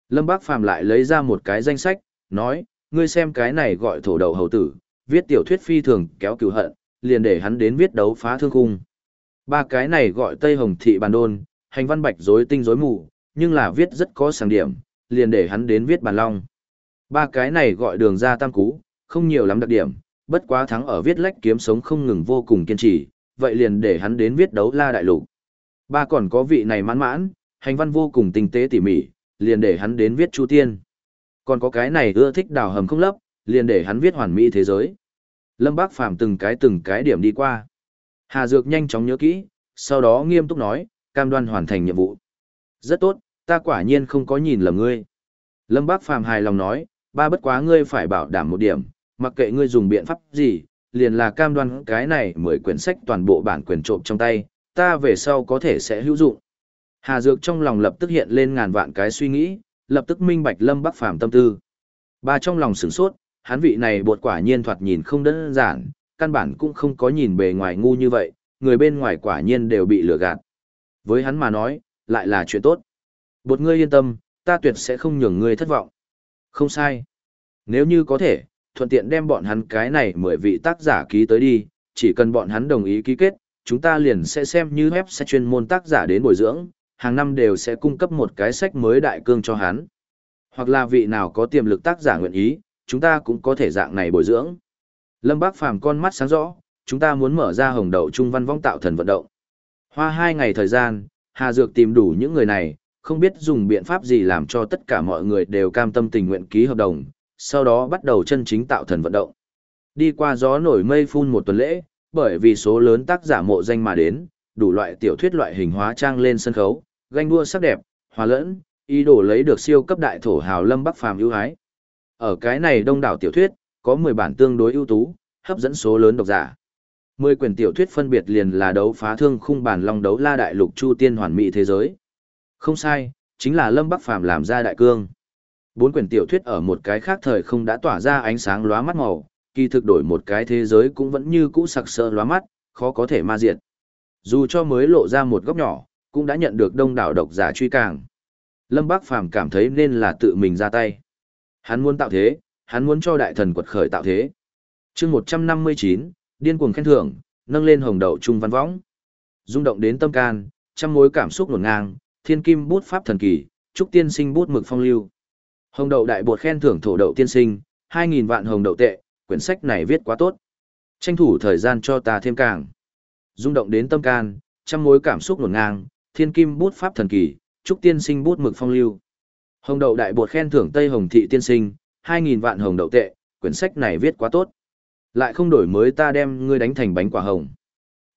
Lâm Bác Phàm lại lấy ra một cái danh sách, nói, ngươi xem cái này gọi thổ đầu hầu tử, viết tiểu thuyết phi thường kéo cửu hận, liền để hắn đến viết đấu phá thương khung. Ba cái này gọi Tây Hồng Thị Bàn Đôn, hành văn bạch rối tinh rối mù, nhưng là viết rất có sáng điểm, liền để hắn đến viết bàn long. Ba cái này gọi đường ra tam cú, không nhiều lắm đặc điểm, bất quá thắng ở viết lách kiếm sống không ngừng vô cùng kiên trì, vậy liền để hắn đến viết đấu la đại lục. Ba còn có vị này mãn mãn, hành văn vô cùng tinh tế tỉ mỉ, liền để hắn đến viết chu tiên. Còn có cái này ưa thích đào hầm không lấp, liền để hắn viết hoàn mỹ thế giới. Lâm Bác Phàm từng cái từng cái điểm đi qua. Hà Dược nhanh chóng nhớ kỹ, sau đó nghiêm túc nói, cam đoan hoàn thành nhiệm vụ. Rất tốt, ta quả nhiên không có nhìn lầm ngươi. Lâm Bác Phàm hài lòng nói, ba bất quá ngươi phải bảo đảm một điểm, mặc kệ ngươi dùng biện pháp gì, liền là cam đoan cái này mười quyển sách toàn bộ bản quyền trộm trong tay, ta về sau có thể sẽ hữu dụng. Hà Dược trong lòng lập tức hiện lên ngàn vạn cái suy nghĩ, lập tức minh bạch Lâm Bắc Phàm tâm tư. Ba trong lòng sửng sốt, hắn vị này bột quả nhiên thoạt nhìn không đơn giản, căn bản cũng không có nhìn bề ngoài ngu như vậy, người bên ngoài quả nhiên đều bị lừa gạt. Với hắn mà nói, lại là chuyện tốt. Bột ngươi yên tâm, ta tuyệt sẽ không nhường ngươi thất vọng. Không sai. Nếu như có thể, thuận tiện đem bọn hắn cái này mười vị tác giả ký tới đi, chỉ cần bọn hắn đồng ý ký kết, chúng ta liền sẽ xem như web sẽ chuyên môn tác giả đến bồi dưỡng, hàng năm đều sẽ cung cấp một cái sách mới đại cương cho hắn. Hoặc là vị nào có tiềm lực tác giả nguyện ý, chúng ta cũng có thể dạng này bồi dưỡng. Lâm Bác Phàm con mắt sáng rõ, chúng ta muốn mở ra hồng đậu trung văn vong tạo thần vận động. Hoa hai ngày thời gian, Hà Dược tìm đủ những người này, không biết dùng biện pháp gì làm cho tất cả mọi người đều cam tâm tình nguyện ký hợp đồng, sau đó bắt đầu chân chính tạo thần vận động. Đi qua gió nổi mây phun một tuần lễ, bởi vì số lớn tác giả mộ danh mà đến, đủ loại tiểu thuyết loại hình hóa trang lên sân khấu, ganh đua sắc đẹp, hòa lẫn, ý đồ lấy được siêu cấp đại thổ hào lâm bắc phàm ưu ái. Ở cái này đông đảo tiểu thuyết, có 10 bản tương đối ưu tú, hấp dẫn số lớn độc giả. 10 quyển tiểu thuyết phân biệt liền là đấu phá thương khung bản long đấu la đại lục chu tiên hoàn mỹ thế giới. Không sai, chính là Lâm Bắc Phàm làm ra đại cương. Bốn quyển tiểu thuyết ở một cái khác thời không đã tỏa ra ánh sáng lóa mắt màu, kỳ thực đổi một cái thế giới cũng vẫn như cũ sặc sỡ lóa mắt, khó có thể ma diệt. Dù cho mới lộ ra một góc nhỏ, cũng đã nhận được đông đảo độc giả truy càng. Lâm Bác Phàm cảm thấy nên là tự mình ra tay. Hắn muốn tạo thế, hắn muốn cho đại thần quật khởi tạo thế. chương 159, điên cuồng khen thưởng, nâng lên hồng đậu trung văn võng. rung động đến tâm can, trăm mối cảm xúc nổn ngang, thiên kim bút pháp thần kỳ, trúc tiên sinh bút mực phong lưu. Hồng đậu đại bột khen thưởng thổ đậu tiên sinh, 2.000 vạn hồng đậu tệ, quyển sách này viết quá tốt. Tranh thủ thời gian cho ta thêm càng. rung động đến tâm can, trăm mối cảm xúc nổn ngang, thiên kim bút pháp thần kỳ, trúc tiên sinh bút mực phong lưu. Hồng đậu đại bột khen thưởng Tây Hồng thị tiên sinh, 2.000 vạn hồng đậu tệ, quyển sách này viết quá tốt. Lại không đổi mới ta đem ngươi đánh thành bánh quả hồng.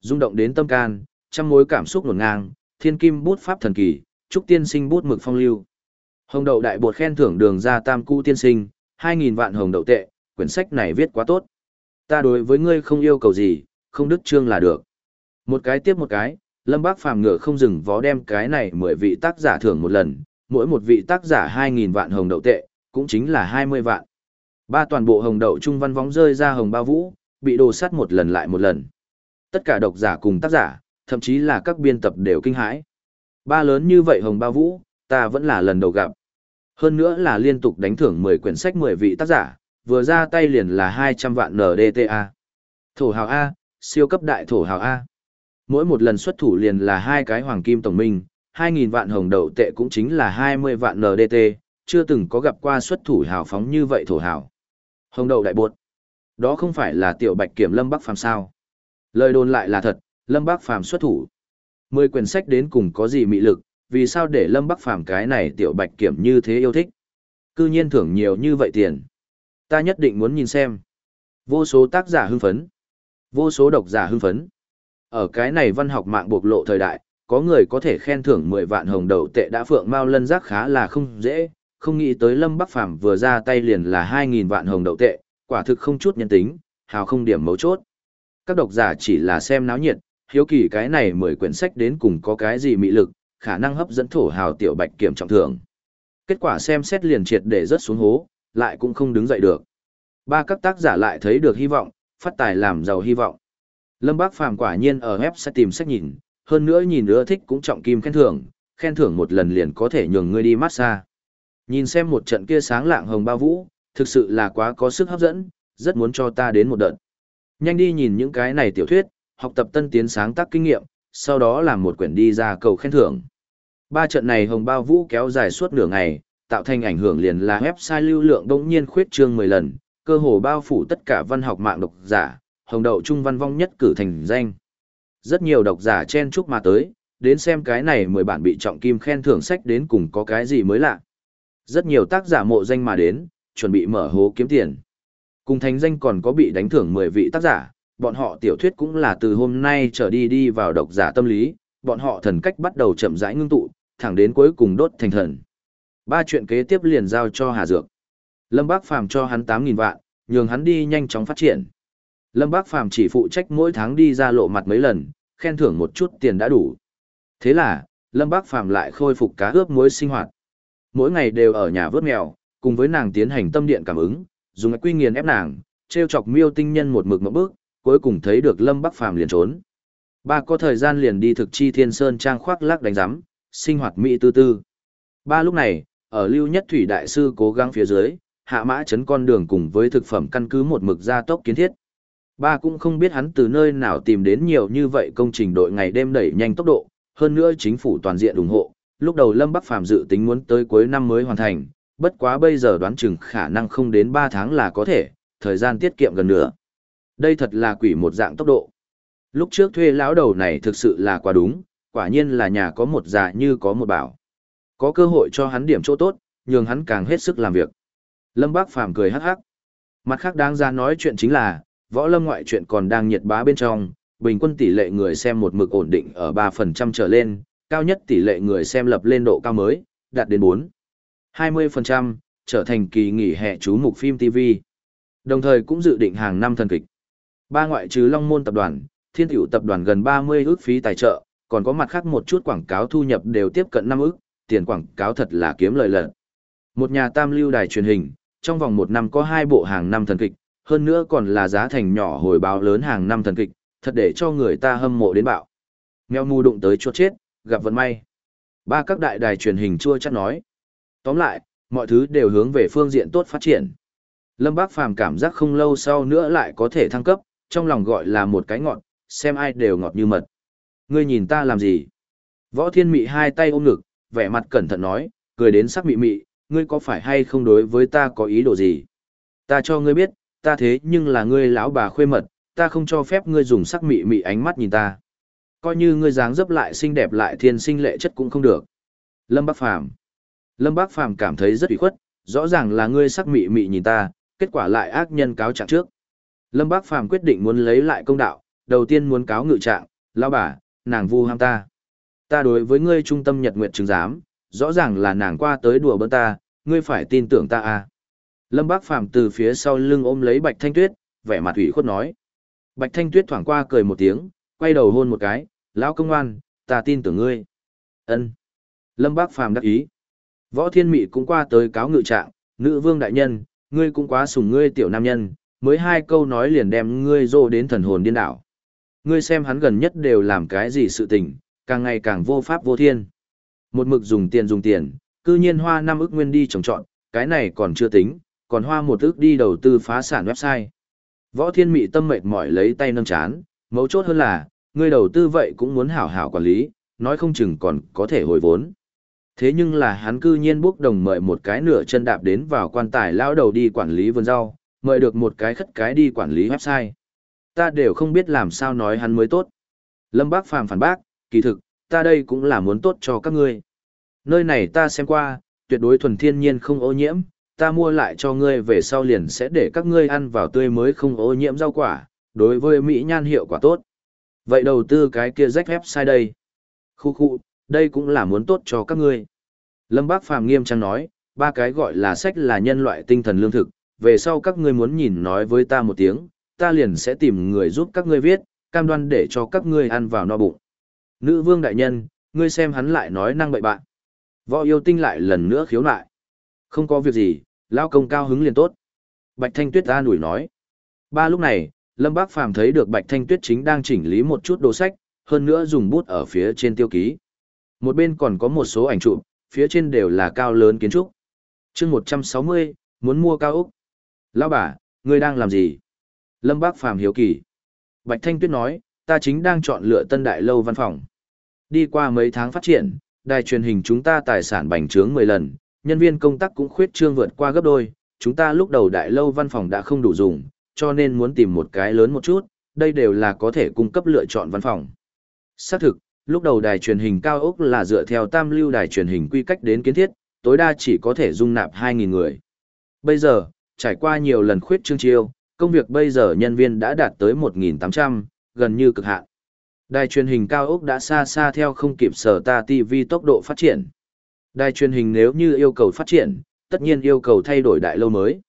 rung động đến tâm can, trăm mối cảm xúc ngổn ngang, thiên kim bút pháp thần kỳ, trúc tiên sinh bút mực phong lưu. Hồng đậu đại bột khen thưởng đường ra tam cu tiên sinh, 2.000 vạn hồng đậu tệ, quyển sách này viết quá tốt. Ta đối với ngươi không yêu cầu gì, không đứt chương là được. Một cái tiếp một cái, Lâm Bác Phàm ngựa không dừng vó đem cái này 10 vị tác giả thưởng một lần, mỗi một vị tác giả 2.000 vạn hồng đậu tệ, cũng chính là 20 vạn. Ba toàn bộ hồng đậu trung văn vóng rơi ra hồng bao vũ, bị đồ sắt một lần lại một lần. Tất cả độc giả cùng tác giả, thậm chí là các biên tập đều kinh hãi. Ba lớn như vậy hồng bao vũ, ta vẫn là lần đầu gặp. Hơn nữa là liên tục đánh thưởng 10 quyển sách 10 vị tác giả, vừa ra tay liền là 200 vạn NDTA. Thổ hào A, siêu cấp đại thổ hào A. Mỗi một lần xuất thủ liền là hai cái hoàng kim tổng minh, 2.000 vạn hồng đậu tệ cũng chính là 20 vạn NDT, chưa từng có gặp qua xuất thủ hào phóng như vậy thổ hào. Hồng đậu đại buột. Đó không phải là tiểu bạch kiểm Lâm Bắc Phàm sao. Lời đồn lại là thật, Lâm Bắc Phàm xuất thủ. Mười quyển sách đến cùng có gì mị lực, vì sao để Lâm Bắc Phàm cái này tiểu bạch kiểm như thế yêu thích. Cư nhiên thưởng nhiều như vậy tiền. Ta nhất định muốn nhìn xem. Vô số tác giả hưng phấn. Vô số độc giả hưng phấn. Ở cái này văn học mạng bộc lộ thời đại, có người có thể khen thưởng 10 vạn hồng đầu tệ đã phượng mao lân giác khá là không dễ, không nghĩ tới Lâm Bắc Phàm vừa ra tay liền là 2.000 vạn hồng đậu tệ, quả thực không chút nhân tính, hào không điểm mấu chốt. Các độc giả chỉ là xem náo nhiệt, hiếu kỳ cái này 10 quyển sách đến cùng có cái gì mị lực, khả năng hấp dẫn thổ hào tiểu bạch kiểm trọng thưởng. Kết quả xem xét liền triệt để rớt xuống hố, lại cũng không đứng dậy được. Ba các tác giả lại thấy được hy vọng, phát tài làm giàu hy vọng. Lâm Bác Phàm quả nhiên ở web sẽ tìm sách nhìn, hơn nữa nhìn ưa thích cũng trọng kim khen thưởng, khen thưởng một lần liền có thể nhường ngươi đi massage. Nhìn xem một trận kia sáng lạng hồng bao vũ, thực sự là quá có sức hấp dẫn, rất muốn cho ta đến một đợt. Nhanh đi nhìn những cái này tiểu thuyết, học tập tân tiến sáng tác kinh nghiệm, sau đó làm một quyển đi ra cầu khen thưởng. Ba trận này hồng bao vũ kéo dài suốt nửa ngày, tạo thành ảnh hưởng liền là website lưu lượng đống nhiên khuyết trương 10 lần, cơ hồ bao phủ tất cả văn học mạng độc giả, hồng đậu trung văn vong nhất cử thành danh. Rất nhiều độc giả chen chúc mà tới, đến xem cái này 10 bản bị trọng kim khen thưởng sách đến cùng có cái gì mới lạ. Rất nhiều tác giả mộ danh mà đến, chuẩn bị mở hố kiếm tiền. Cùng thành danh còn có bị đánh thưởng 10 vị tác giả, bọn họ tiểu thuyết cũng là từ hôm nay trở đi đi vào độc giả tâm lý, bọn họ thần cách bắt đầu chậm rãi ngưng tụ, thẳng đến cuối cùng đốt thành thần. Ba chuyện kế tiếp liền giao cho Hà Dược. Lâm Bác Phàm cho hắn 8.000 vạn, nhường hắn đi nhanh chóng phát triển. Lâm Bác Phàm chỉ phụ trách mỗi tháng đi ra lộ mặt mấy lần, khen thưởng một chút tiền đã đủ. Thế là, Lâm Bác Phàm lại khôi phục cá ướp muối sinh hoạt. Mỗi ngày đều ở nhà vớt mèo, cùng với nàng tiến hành tâm điện cảm ứng, dùng quy nghiền ép nàng, treo chọc miêu tinh nhân một mực một bước, cuối cùng thấy được Lâm Bắc Phàm liền trốn. Ba có thời gian liền đi thực chi thiên sơn trang khoác lác đánh giám, sinh hoạt mỹ tư tư. Ba lúc này, ở lưu nhất thủy đại sư cố gắng phía dưới, hạ mã chấn con đường cùng với thực phẩm căn cứ một mực gia tốc kiến thiết. Ba cũng không biết hắn từ nơi nào tìm đến nhiều như vậy công trình đội ngày đêm đẩy nhanh tốc độ, hơn nữa chính phủ toàn diện ủng hộ. Lúc đầu Lâm Bắc Phàm dự tính muốn tới cuối năm mới hoàn thành, bất quá bây giờ đoán chừng khả năng không đến 3 tháng là có thể, thời gian tiết kiệm gần nữa. Đây thật là quỷ một dạng tốc độ. Lúc trước thuê lão đầu này thực sự là quá đúng, quả nhiên là nhà có một già như có một bảo. Có cơ hội cho hắn điểm chỗ tốt, nhường hắn càng hết sức làm việc. Lâm Bác Phàm cười hắc hắc. Mặt khác đáng ra nói chuyện chính là, võ lâm ngoại truyện còn đang nhiệt bá bên trong, bình quân tỷ lệ người xem một mực ổn định ở 3% trở lên, cao nhất tỷ lệ người xem lập lên độ cao mới, đạt đến 4. 20%, trở thành kỳ nghỉ hè chú mục phim TV. Đồng thời cũng dự định hàng năm thần kịch. Ba ngoại trừ Long Môn tập đoàn, Thiên Tiểu tập đoàn gần 30 ước phí tài trợ, còn có mặt khác một chút quảng cáo thu nhập đều tiếp cận 5 ước, tiền quảng cáo thật là kiếm lợi lận. Một nhà tam lưu đài truyền hình, trong vòng một năm có hai bộ hàng năm thần kịch, hơn nữa còn là giá thành nhỏ hồi báo lớn hàng năm thần kịch, thật để cho người ta hâm mộ đến bạo. Mèo mù đụng tới chuột chết, gặp vận may. Ba các đại đài truyền hình chua chắc nói. Tóm lại, mọi thứ đều hướng về phương diện tốt phát triển. Lâm Bác Phàm cảm giác không lâu sau nữa lại có thể thăng cấp, trong lòng gọi là một cái ngọt, xem ai đều ngọt như mật. Ngươi nhìn ta làm gì? Võ Thiên Mị hai tay ôm ngực, vẻ mặt cẩn thận nói, cười đến sắc mị mị, ngươi có phải hay không đối với ta có ý đồ gì? Ta cho ngươi biết, ta thế nhưng là ngươi lão bà khuê mật, ta không cho phép ngươi dùng sắc mị mị ánh mắt nhìn ta. Coi như ngươi dáng dấp lại xinh đẹp lại thiên sinh lệ chất cũng không được. Lâm Bác Phàm Lâm Bác Phàm cảm thấy rất ủy khuất, rõ ràng là ngươi sắc mị mị nhìn ta, kết quả lại ác nhân cáo trạng trước. Lâm Bác Phàm quyết định muốn lấy lại công đạo, đầu tiên muốn cáo ngự trạng, lão bà, nàng vu ham ta. Ta đối với ngươi trung tâm nhật nguyệt chứng giám, rõ ràng là nàng qua tới đùa bỡn ta, ngươi phải tin tưởng ta à. Lâm Bác Phàm từ phía sau lưng ôm lấy Bạch Thanh Tuyết, vẻ mặt ủy khuất nói. Bạch Thanh Tuyết thoảng qua cười một tiếng, quay đầu hôn một cái, lão công an, ta tin tưởng ngươi. Ân. Lâm Bác Phàm đắc ý. Võ Thiên Mị cũng qua tới cáo ngự trạng, nữ vương đại nhân, ngươi cũng quá sủng ngươi tiểu nam nhân, mới hai câu nói liền đem ngươi dô đến thần hồn điên đảo. Ngươi xem hắn gần nhất đều làm cái gì sự tình, càng ngày càng vô pháp vô thiên. Một mực dùng tiền dùng tiền, cư nhiên hoa năm ức nguyên đi trồng trọn, cái này còn chưa tính, còn hoa một ước đi đầu tư phá sản website. Võ Thiên Mị tâm mệt mỏi lấy tay nâng chán, mấu chốt hơn là, ngươi đầu tư vậy cũng muốn hảo hảo quản lý, nói không chừng còn có thể hồi vốn. Thế nhưng là hắn cư nhiên bốc đồng mời một cái nửa chân đạp đến vào quan tài lao đầu đi quản lý vườn rau, mời được một cái khất cái đi quản lý website. Ta đều không biết làm sao nói hắn mới tốt. Lâm Bác Phàm phản bác, kỳ thực, ta đây cũng là muốn tốt cho các ngươi. Nơi này ta xem qua, tuyệt đối thuần thiên nhiên không ô nhiễm, ta mua lại cho ngươi về sau liền sẽ để các ngươi ăn vào tươi mới không ô nhiễm rau quả, đối với Mỹ nhan hiệu quả tốt. Vậy đầu tư cái kia rách phép sai đây. Khu khu, đây cũng là muốn tốt cho các ngươi. Lâm Bác Phàm nghiêm trang nói, ba cái gọi là sách là nhân loại tinh thần lương thực, về sau các ngươi muốn nhìn nói với ta một tiếng, ta liền sẽ tìm người giúp các ngươi viết, cam đoan để cho các ngươi ăn vào no bụng. Nữ vương đại nhân, ngươi xem hắn lại nói năng bậy bạn. Võ yêu tinh lại lần nữa khiếu lại. Không có việc gì, lao công cao hứng liền tốt. Bạch Thanh Tuyết ta nổi nói. Ba lúc này, Lâm Bác Phàm thấy được Bạch Thanh Tuyết chính đang chỉnh lý một chút đồ sách, hơn nữa dùng bút ở phía trên tiêu ký. Một bên còn có một số ảnh chụp, phía trên đều là cao lớn kiến trúc. chương 160, muốn mua cao Úc. Lão bà, ngươi đang làm gì? Lâm Bác Phàm hiếu kỳ. Bạch Thanh Tuyết nói, ta chính đang chọn lựa tân đại lâu văn phòng. Đi qua mấy tháng phát triển, đài truyền hình chúng ta tài sản bành trướng 10 lần, nhân viên công tác cũng khuyết trương vượt qua gấp đôi, chúng ta lúc đầu đại lâu văn phòng đã không đủ dùng, cho nên muốn tìm một cái lớn một chút, đây đều là có thể cung cấp lựa chọn văn phòng. Xác thực, lúc đầu đài truyền hình cao ốc là dựa theo tam lưu đài truyền hình quy cách đến kiến thiết, tối đa chỉ có thể dung nạp 2.000 người. Bây giờ, trải qua nhiều lần khuyết trương chiêu, công việc bây giờ nhân viên đã đạt tới 1.800, gần như cực hạn. Đài truyền hình cao ốc đã xa xa theo không kịp sở ta TV tốc độ phát triển. Đài truyền hình nếu như yêu cầu phát triển, tất nhiên yêu cầu thay đổi đại lâu mới.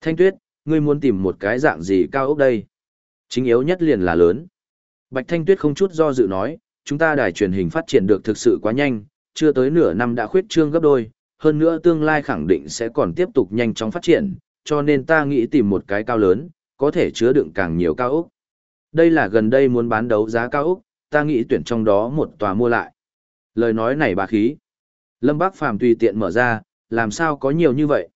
Thanh Tuyết, ngươi muốn tìm một cái dạng gì cao ốc đây? Chính yếu nhất liền là lớn. Bạch Thanh Tuyết không chút do dự nói, chúng ta đài truyền hình phát triển được thực sự quá nhanh, chưa tới nửa năm đã khuyết trương gấp đôi, hơn nữa tương lai khẳng định sẽ còn tiếp tục nhanh chóng phát triển, cho nên ta nghĩ tìm một cái cao lớn, có thể chứa đựng càng nhiều cao ốc. Đây là gần đây muốn bán đấu giá cao ốc, ta nghĩ tuyển trong đó một tòa mua lại. Lời nói này bà khí. Lâm Bác Phàm tùy tiện mở ra, làm sao có nhiều như vậy?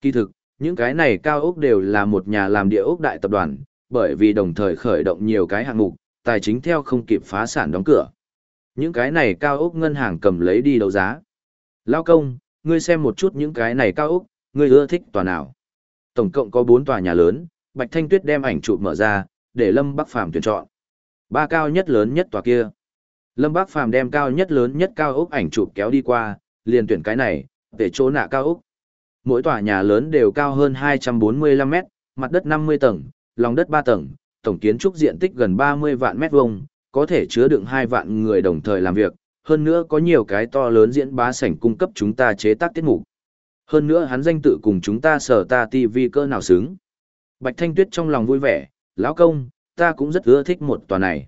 Kỳ thực, những cái này cao ốc đều là một nhà làm địa ốc đại tập đoàn, bởi vì đồng thời khởi động nhiều cái hạng mục, tài chính theo không kịp phá sản đóng cửa. Những cái này cao ốc ngân hàng cầm lấy đi đấu giá. Lao công, ngươi xem một chút những cái này cao ốc, ngươi ưa thích tòa nào? Tổng cộng có 4 tòa nhà lớn, Bạch Thanh Tuyết đem ảnh chụp mở ra, để Lâm Bắc Phàm tuyển chọn. Ba cao nhất lớn nhất tòa kia. Lâm Bắc Phàm đem cao nhất lớn nhất cao ốc ảnh chụp kéo đi qua, liền tuyển cái này, để chỗ nạ cao ốc. Mỗi tòa nhà lớn đều cao hơn 245 mét, mặt đất 50 tầng, lòng đất 3 tầng, tổng kiến trúc diện tích gần 30 vạn mét vuông, có thể chứa đựng 2 vạn người đồng thời làm việc, hơn nữa có nhiều cái to lớn diễn bá sảnh cung cấp chúng ta chế tác tiết mục. Hơn nữa hắn danh tự cùng chúng ta sở ta TV cơ nào xứng. Bạch Thanh Tuyết trong lòng vui vẻ, lão công, ta cũng rất ưa thích một tòa này.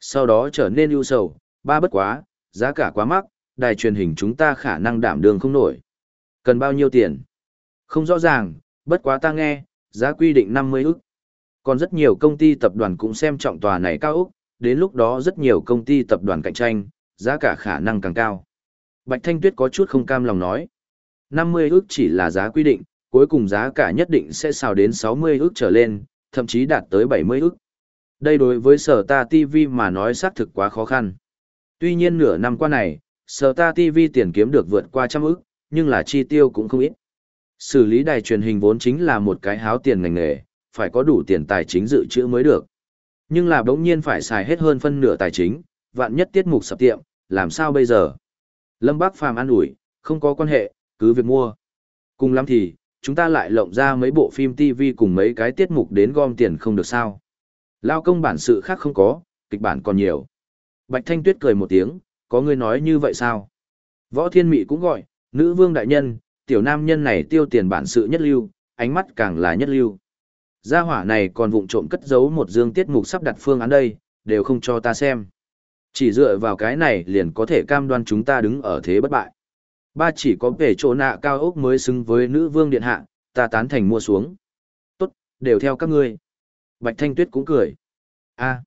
Sau đó trở nên ưu sầu, ba bất quá, giá cả quá mắc, đài truyền hình chúng ta khả năng đảm đường không nổi. Cần bao nhiêu tiền? Không rõ ràng, bất quá ta nghe, giá quy định 50 ức. Còn rất nhiều công ty tập đoàn cũng xem trọng tòa này cao ốc, đến lúc đó rất nhiều công ty tập đoàn cạnh tranh, giá cả khả năng càng cao. Bạch Thanh Tuyết có chút không cam lòng nói. 50 ức chỉ là giá quy định, cuối cùng giá cả nhất định sẽ xào đến 60 ức trở lên, thậm chí đạt tới 70 ức. Đây đối với sở ta TV mà nói xác thực quá khó khăn. Tuy nhiên nửa năm qua này, sở ta TV tiền kiếm được vượt qua trăm ức, nhưng là chi tiêu cũng không ít. Xử lý đài truyền hình vốn chính là một cái háo tiền ngành nghề, phải có đủ tiền tài chính dự trữ mới được. Nhưng là đống nhiên phải xài hết hơn phân nửa tài chính, vạn nhất tiết mục sập tiệm, làm sao bây giờ? Lâm Bác Phàm an ủi, không có quan hệ, cứ việc mua. Cùng lắm thì, chúng ta lại lộng ra mấy bộ phim TV cùng mấy cái tiết mục đến gom tiền không được sao. Lao công bản sự khác không có, kịch bản còn nhiều. Bạch Thanh Tuyết cười một tiếng, có người nói như vậy sao? Võ Thiên Mị cũng gọi, nữ vương đại nhân, tiểu nam nhân này tiêu tiền bản sự nhất lưu, ánh mắt càng là nhất lưu. Gia hỏa này còn vụng trộm cất giấu một dương tiết mục sắp đặt phương án đây, đều không cho ta xem. Chỉ dựa vào cái này liền có thể cam đoan chúng ta đứng ở thế bất bại. Ba chỉ có về chỗ nạ cao ốc mới xứng với nữ vương điện hạ, ta tán thành mua xuống. Tốt, đều theo các ngươi. Bạch Thanh Tuyết cũng cười. a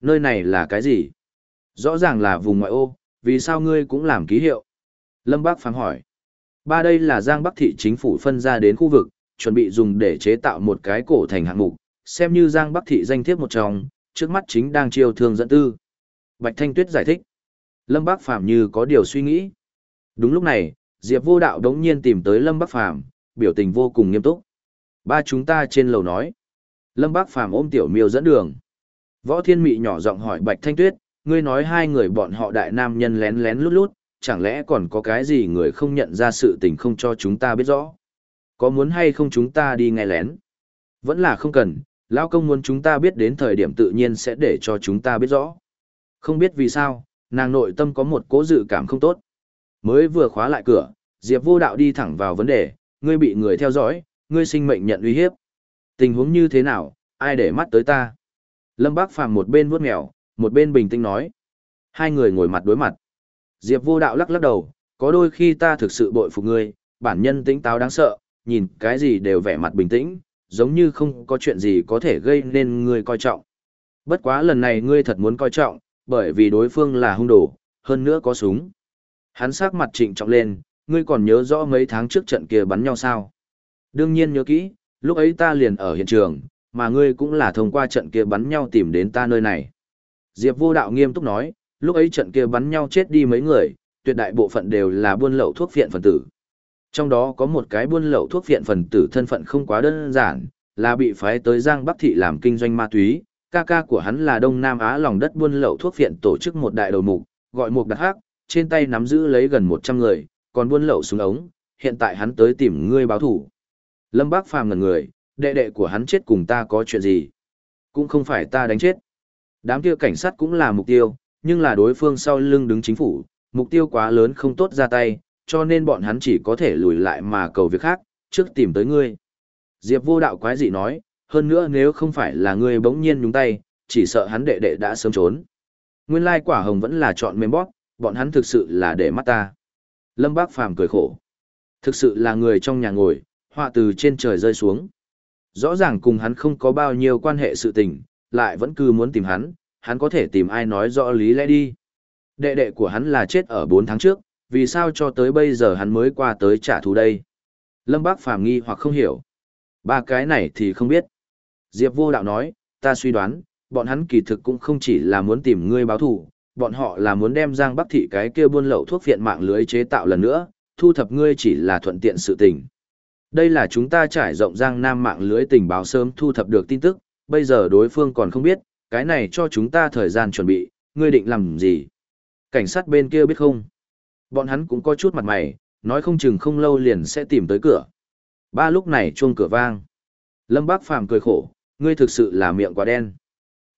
nơi này là cái gì? Rõ ràng là vùng ngoại ô, vì sao ngươi cũng làm ký hiệu? Lâm Bác phán hỏi. Ba đây là Giang Bắc Thị chính phủ phân ra đến khu vực, chuẩn bị dùng để chế tạo một cái cổ thành hạng mục, xem như Giang Bắc Thị danh thiếp một trong, trước mắt chính đang chiêu thương dẫn tư. Bạch Thanh Tuyết giải thích. Lâm Bác Phàm như có điều suy nghĩ. Đúng lúc này, Diệp Vô Đạo đống nhiên tìm tới Lâm Bác Phàm biểu tình vô cùng nghiêm túc. Ba chúng ta trên lầu nói. Lâm Bác Phàm ôm Tiểu Miêu dẫn đường. Võ Thiên Mị nhỏ giọng hỏi Bạch Thanh Tuyết, ngươi nói hai người bọn họ đại nam nhân lén lén lút lút, chẳng lẽ còn có cái gì người không nhận ra sự tình không cho chúng ta biết rõ? Có muốn hay không chúng ta đi nghe lén? Vẫn là không cần, lão công muốn chúng ta biết đến thời điểm tự nhiên sẽ để cho chúng ta biết rõ. Không biết vì sao, nàng nội tâm có một cố dự cảm không tốt. Mới vừa khóa lại cửa, Diệp vô đạo đi thẳng vào vấn đề, ngươi bị người theo dõi, ngươi sinh mệnh nhận uy hiếp. Tình huống như thế nào, ai để mắt tới ta? Lâm Bác Phàm một bên vuốt mèo, một bên bình tĩnh nói. Hai người ngồi mặt đối mặt. Diệp vô đạo lắc lắc đầu, có đôi khi ta thực sự bội phục ngươi, bản nhân tính táo đáng sợ, nhìn cái gì đều vẻ mặt bình tĩnh, giống như không có chuyện gì có thể gây nên ngươi coi trọng. Bất quá lần này ngươi thật muốn coi trọng, bởi vì đối phương là hung đồ, hơn nữa có súng. Hắn sắc mặt trịnh trọng lên, ngươi còn nhớ rõ mấy tháng trước trận kia bắn nhau sao? Đương nhiên nhớ kỹ, lúc ấy ta liền ở hiện trường, mà ngươi cũng là thông qua trận kia bắn nhau tìm đến ta nơi này. Diệp vô đạo nghiêm túc nói, lúc ấy trận kia bắn nhau chết đi mấy người, tuyệt đại bộ phận đều là buôn lậu thuốc viện phần tử. Trong đó có một cái buôn lậu thuốc viện phần tử thân phận không quá đơn giản, là bị phái tới Giang Bắc Thị làm kinh doanh ma túy, ca ca của hắn là Đông Nam Á lòng đất buôn lậu thuốc viện tổ chức một đại đầu mục, gọi một đặc hắc, trên tay nắm giữ lấy gần 100 người, còn buôn lậu súng ống, hiện tại hắn tới tìm ngươi báo thủ. Lâm Bác Phàm ngẩn người, đệ đệ của hắn chết cùng ta có chuyện gì? Cũng không phải ta đánh chết. Đám kia cảnh sát cũng là mục tiêu, nhưng là đối phương sau lưng đứng chính phủ, mục tiêu quá lớn không tốt ra tay, cho nên bọn hắn chỉ có thể lùi lại mà cầu việc khác, trước tìm tới ngươi. Diệp vô đạo quái dị nói, hơn nữa nếu không phải là ngươi bỗng nhiên nhúng tay, chỉ sợ hắn đệ đệ đã sớm trốn. Nguyên lai quả hồng vẫn là chọn mềm bóp, bọn hắn thực sự là để mắt ta. Lâm Bác Phàm cười khổ. Thực sự là người trong nhà ngồi, họa từ trên trời rơi xuống. Rõ ràng cùng hắn không có bao nhiêu quan hệ sự tình, lại vẫn cứ muốn tìm hắn, hắn có thể tìm ai nói rõ lý lẽ đi. Đệ đệ của hắn là chết ở 4 tháng trước, vì sao cho tới bây giờ hắn mới qua tới trả thù đây? Lâm Bác Phàm nghi hoặc không hiểu. Ba cái này thì không biết. Diệp vô đạo nói, ta suy đoán, bọn hắn kỳ thực cũng không chỉ là muốn tìm ngươi báo thù, bọn họ là muốn đem Giang Bắc Thị cái kia buôn lậu thuốc viện mạng lưới chế tạo lần nữa, thu thập ngươi chỉ là thuận tiện sự tình. Đây là chúng ta trải rộng Giang Nam mạng lưới tình báo sớm thu thập được tin tức, bây giờ đối phương còn không biết, cái này cho chúng ta thời gian chuẩn bị, ngươi định làm gì? Cảnh sát bên kia biết không? Bọn hắn cũng có chút mặt mày, nói không chừng không lâu liền sẽ tìm tới cửa. Ba lúc này chuông cửa vang. Lâm Bác Phàm cười khổ, ngươi thực sự là miệng quá đen.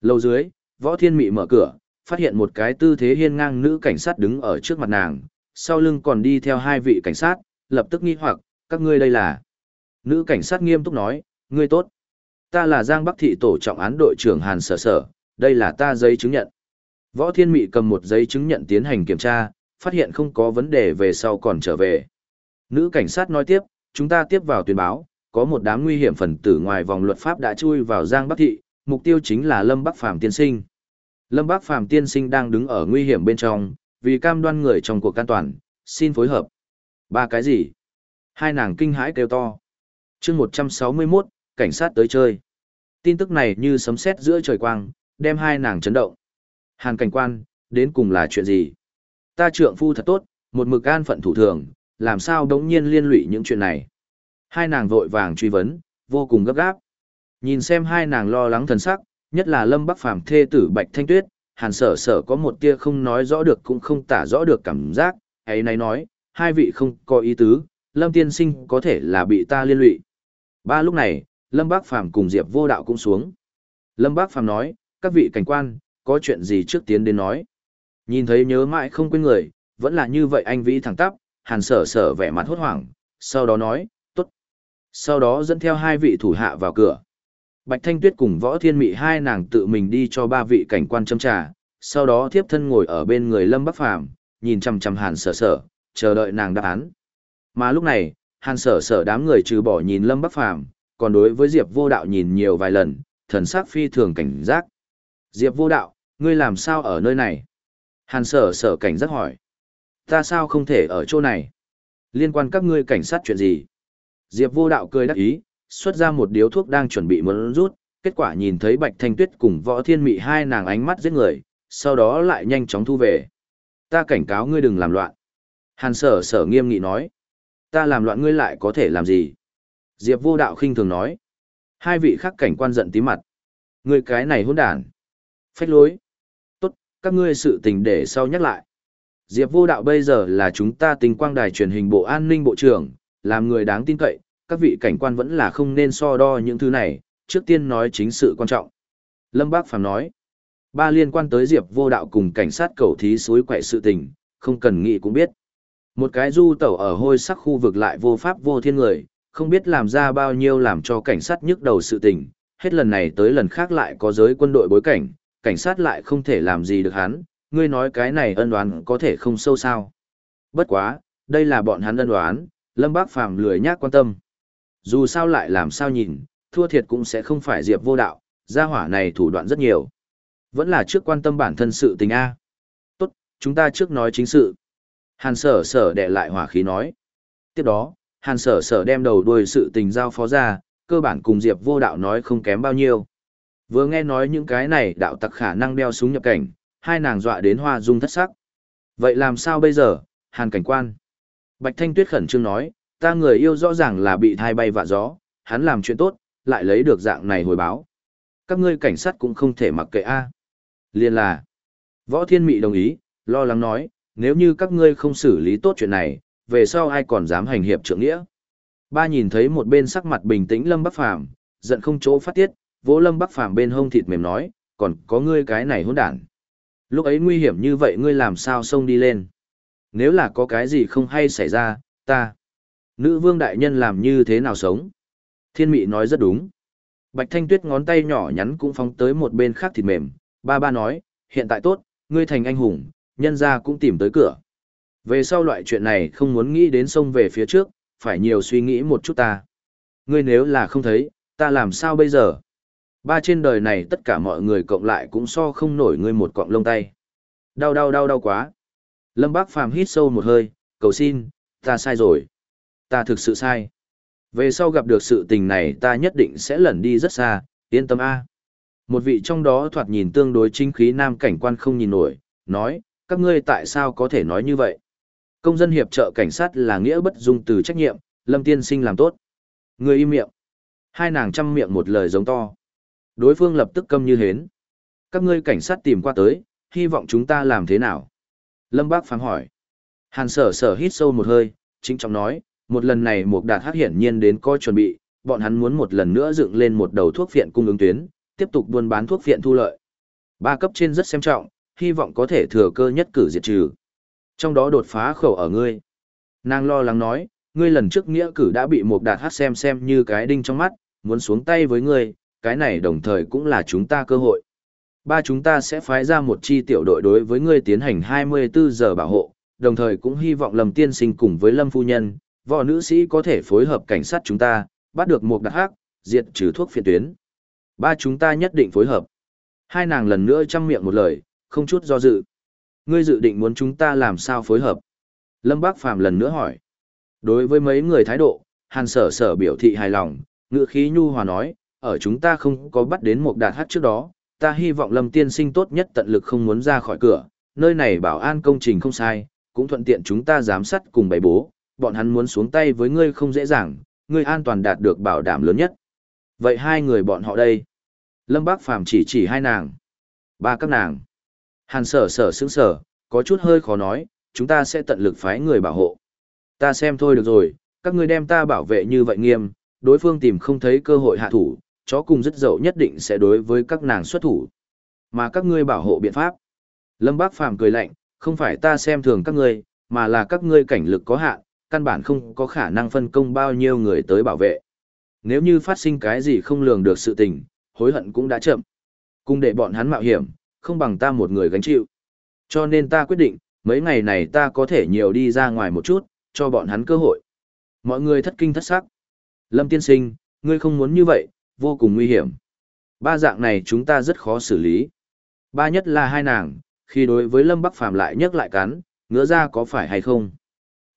Lâu dưới, Võ Thiên Mị mở cửa, phát hiện một cái tư thế hiên ngang nữ cảnh sát đứng ở trước mặt nàng, sau lưng còn đi theo hai vị cảnh sát, lập tức nghi hoặc, các ngươi đây là. Nữ cảnh sát nghiêm túc nói, ngươi tốt. Ta là Giang Bắc Thị Tổ trọng án đội trưởng Hàn Sở Sở, đây là ta giấy chứng nhận. Võ Thiên Mị cầm một giấy chứng nhận tiến hành kiểm tra, phát hiện không có vấn đề về sau còn trở về. Nữ cảnh sát nói tiếp, chúng ta tiếp vào tuyên báo, có một đám nguy hiểm phần tử ngoài vòng luật pháp đã chui vào Giang Bắc Thị, mục tiêu chính là Lâm Bắc Phàm tiên sinh. Lâm Bắc Phàm tiên sinh đang đứng ở nguy hiểm bên trong, vì cam đoan người trong cuộc an toàn, xin phối hợp. Ba cái gì? Hai nàng kinh hãi kêu to. chương 161, cảnh sát tới chơi. Tin tức này như sấm sét giữa trời quang, đem hai nàng chấn động. Hàn cảnh quan, đến cùng là chuyện gì? Ta trượng phu thật tốt, một mực an phận thủ thường, làm sao đống nhiên liên lụy những chuyện này? Hai nàng vội vàng truy vấn, vô cùng gấp gáp. Nhìn xem hai nàng lo lắng thần sắc, nhất là Lâm Bắc Phàm thê tử Bạch Thanh Tuyết, Hàn Sở Sở có một tia không nói rõ được cũng không tả rõ được cảm giác, ấy này nói, hai vị không có ý tứ, Lâm Tiên Sinh có thể là bị ta liên lụy. Ba lúc này, Lâm bác Phàm cùng Diệp Vô Đạo cũng xuống. Lâm Bác Phàm nói, các vị cảnh quan, có chuyện gì trước tiến đến nói. Nhìn thấy nhớ mãi không quên người, vẫn là như vậy anh vĩ thẳng tắp, hàn sở sở vẻ mặt hốt hoảng, sau đó nói, tốt. Sau đó dẫn theo hai vị thủ hạ vào cửa. Bạch Thanh Tuyết cùng Võ Thiên Mị hai nàng tự mình đi cho ba vị cảnh quan châm trà, sau đó tiếp thân ngồi ở bên người Lâm Bắc Phàm, nhìn chằm chằm Hàn Sở Sở, chờ đợi nàng đáp án. Mà lúc này, Hàn Sở Sở đám người trừ bỏ nhìn Lâm Bắc Phàm, còn đối với Diệp Vô Đạo nhìn nhiều vài lần, thần sắc phi thường cảnh giác. Diệp Vô Đạo, ngươi làm sao ở nơi này? Hàn Sở Sở cảnh giác hỏi. Ta sao không thể ở chỗ này? Liên quan các ngươi cảnh sát chuyện gì? Diệp Vô Đạo cười đắc ý, xuất ra một điếu thuốc đang chuẩn bị muốn rút, kết quả nhìn thấy Bạch Thanh Tuyết cùng Võ Thiên Mị hai nàng ánh mắt giết người, sau đó lại nhanh chóng thu về. Ta cảnh cáo ngươi đừng làm loạn. Hàn sở sở nghiêm nghị nói. Ta làm loạn ngươi lại có thể làm gì? Diệp vô đạo khinh thường nói. Hai vị khác cảnh quan giận tí mặt. người cái này hỗn đản. Phách lối. Tốt, các ngươi sự tình để sau nhắc lại. Diệp vô đạo bây giờ là chúng ta tình quang đài truyền hình bộ an ninh bộ trưởng, làm người đáng tin cậy, các vị cảnh quan vẫn là không nên so đo những thứ này, trước tiên nói chính sự quan trọng. Lâm Bác Phàm nói, ba liên quan tới Diệp vô đạo cùng cảnh sát cầu thí suối quậy sự tình, không cần nghĩ cũng biết. Một cái du tẩu ở hôi sắc khu vực lại vô pháp vô thiên người, không biết làm ra bao nhiêu làm cho cảnh sát nhức đầu sự tình, hết lần này tới lần khác lại có giới quân đội bối cảnh, cảnh sát lại không thể làm gì được hắn, ngươi nói cái này ân đoán có thể không sâu sao. Bất quá, đây là bọn hắn ân đoán, Lâm Bác Phàm lười nhác quan tâm. Dù sao lại làm sao nhìn, thua thiệt cũng sẽ không phải Diệp vô đạo, gia hỏa này thủ đoạn rất nhiều. Vẫn là trước quan tâm bản thân sự tình A. Tốt, chúng ta trước nói chính sự. Hàn sở sở đệ lại hỏa khí nói. Tiếp đó, hàn sở sở đem đầu đuôi sự tình giao phó ra, cơ bản cùng Diệp vô đạo nói không kém bao nhiêu. Vừa nghe nói những cái này đạo tặc khả năng đeo súng nhập cảnh, hai nàng dọa đến hoa dung thất sắc. Vậy làm sao bây giờ, hàn cảnh quan? Bạch Thanh Tuyết khẩn trương nói, ta người yêu rõ ràng là bị thai bay vạ gió, hắn làm chuyện tốt, lại lấy được dạng này hồi báo. Các ngươi cảnh sát cũng không thể mặc kệ a. Liên là, Võ Thiên Mị đồng ý, lo lắng nói, nếu như các ngươi không xử lý tốt chuyện này, về sau ai còn dám hành hiệp trượng nghĩa. Ba nhìn thấy một bên sắc mặt bình tĩnh Lâm Bắc Phàm, giận không chỗ phát tiết, vỗ Lâm Bắc Phàm bên hông thịt mềm nói, còn có ngươi cái này hỗn đản. Lúc ấy nguy hiểm như vậy ngươi làm sao xông đi lên? Nếu là có cái gì không hay xảy ra, ta. Nữ vương đại nhân làm như thế nào sống? Thiên mị nói rất đúng. Bạch Thanh Tuyết ngón tay nhỏ nhắn cũng phóng tới một bên khác thịt mềm. Ba ba nói, hiện tại tốt, ngươi thành anh hùng, nhân ra cũng tìm tới cửa. Về sau loại chuyện này không muốn nghĩ đến sông về phía trước, phải nhiều suy nghĩ một chút ta. Ngươi nếu là không thấy, ta làm sao bây giờ? Ba trên đời này tất cả mọi người cộng lại cũng so không nổi ngươi một cọng lông tay. Đau đau đau đau quá. Lâm Bác Phàm hít sâu một hơi, cầu xin, ta sai rồi. Ta thực sự sai. Về sau gặp được sự tình này ta nhất định sẽ lẩn đi rất xa, yên tâm A. Một vị trong đó thoạt nhìn tương đối chính khí nam cảnh quan không nhìn nổi, nói, các ngươi tại sao có thể nói như vậy? Công dân hiệp trợ cảnh sát là nghĩa bất dung từ trách nhiệm, Lâm Tiên Sinh làm tốt. Người im miệng. Hai nàng chăm miệng một lời giống to. Đối phương lập tức câm như hến. Các ngươi cảnh sát tìm qua tới, hy vọng chúng ta làm thế nào? Lâm Bác phán hỏi. Hàn sở sở hít sâu một hơi, chính trọng nói, một lần này Mục Đạt hát hiển nhiên đến coi chuẩn bị, bọn hắn muốn một lần nữa dựng lên một đầu thuốc phiện cung ứng tuyến, tiếp tục buôn bán thuốc phiện thu lợi. Ba cấp trên rất xem trọng, hy vọng có thể thừa cơ nhất cử diệt trừ. Trong đó đột phá khẩu ở ngươi. Nàng lo lắng nói, ngươi lần trước nghĩa cử đã bị một Đạt Hắc xem xem như cái đinh trong mắt, muốn xuống tay với ngươi, cái này đồng thời cũng là chúng ta cơ hội. Ba chúng ta sẽ phái ra một chi tiểu đội đối với ngươi tiến hành 24 giờ bảo hộ, đồng thời cũng hy vọng Lâm Tiên Sinh cùng với Lâm Phu Nhân, võ nữ sĩ có thể phối hợp cảnh sát chúng ta, bắt được một đặc hắc, diệt trừ thuốc phiện tuyến. Ba chúng ta nhất định phối hợp. Hai nàng lần nữa chăm miệng một lời, không chút do dự. Ngươi dự định muốn chúng ta làm sao phối hợp? Lâm Bác Phàm lần nữa hỏi. Đối với mấy người thái độ, Hàn Sở Sở biểu thị hài lòng, ngựa khí nhu hòa nói, ở chúng ta không có bắt đến một đạt hát trước đó, ta hy vọng Lâm Tiên Sinh tốt nhất tận lực không muốn ra khỏi cửa, nơi này bảo an công trình không sai, cũng thuận tiện chúng ta giám sát cùng bày bố, bọn hắn muốn xuống tay với ngươi không dễ dàng, ngươi an toàn đạt được bảo đảm lớn nhất. Vậy hai người bọn họ đây? Lâm Bác Phàm chỉ chỉ hai nàng. Ba các nàng. Hàn sở sở sững sở, có chút hơi khó nói, chúng ta sẽ tận lực phái người bảo hộ. Ta xem thôi được rồi, các ngươi đem ta bảo vệ như vậy nghiêm, đối phương tìm không thấy cơ hội hạ thủ, chó cùng rất dậu nhất định sẽ đối với các nàng xuất thủ. Mà các ngươi bảo hộ biện pháp. Lâm Bác Phàm cười lạnh, không phải ta xem thường các ngươi, mà là các ngươi cảnh lực có hạn, căn bản không có khả năng phân công bao nhiêu người tới bảo vệ. Nếu như phát sinh cái gì không lường được sự tình, hối hận cũng đã chậm. Cùng để bọn hắn mạo hiểm, không bằng ta một người gánh chịu. Cho nên ta quyết định, mấy ngày này ta có thể nhiều đi ra ngoài một chút, cho bọn hắn cơ hội. Mọi người thất kinh thất sắc. Lâm tiên sinh, ngươi không muốn như vậy, vô cùng nguy hiểm. Ba dạng này chúng ta rất khó xử lý. Ba nhất là hai nàng, khi đối với Lâm Bắc Phàm lại nhắc lại cắn, ngứa ra có phải hay không?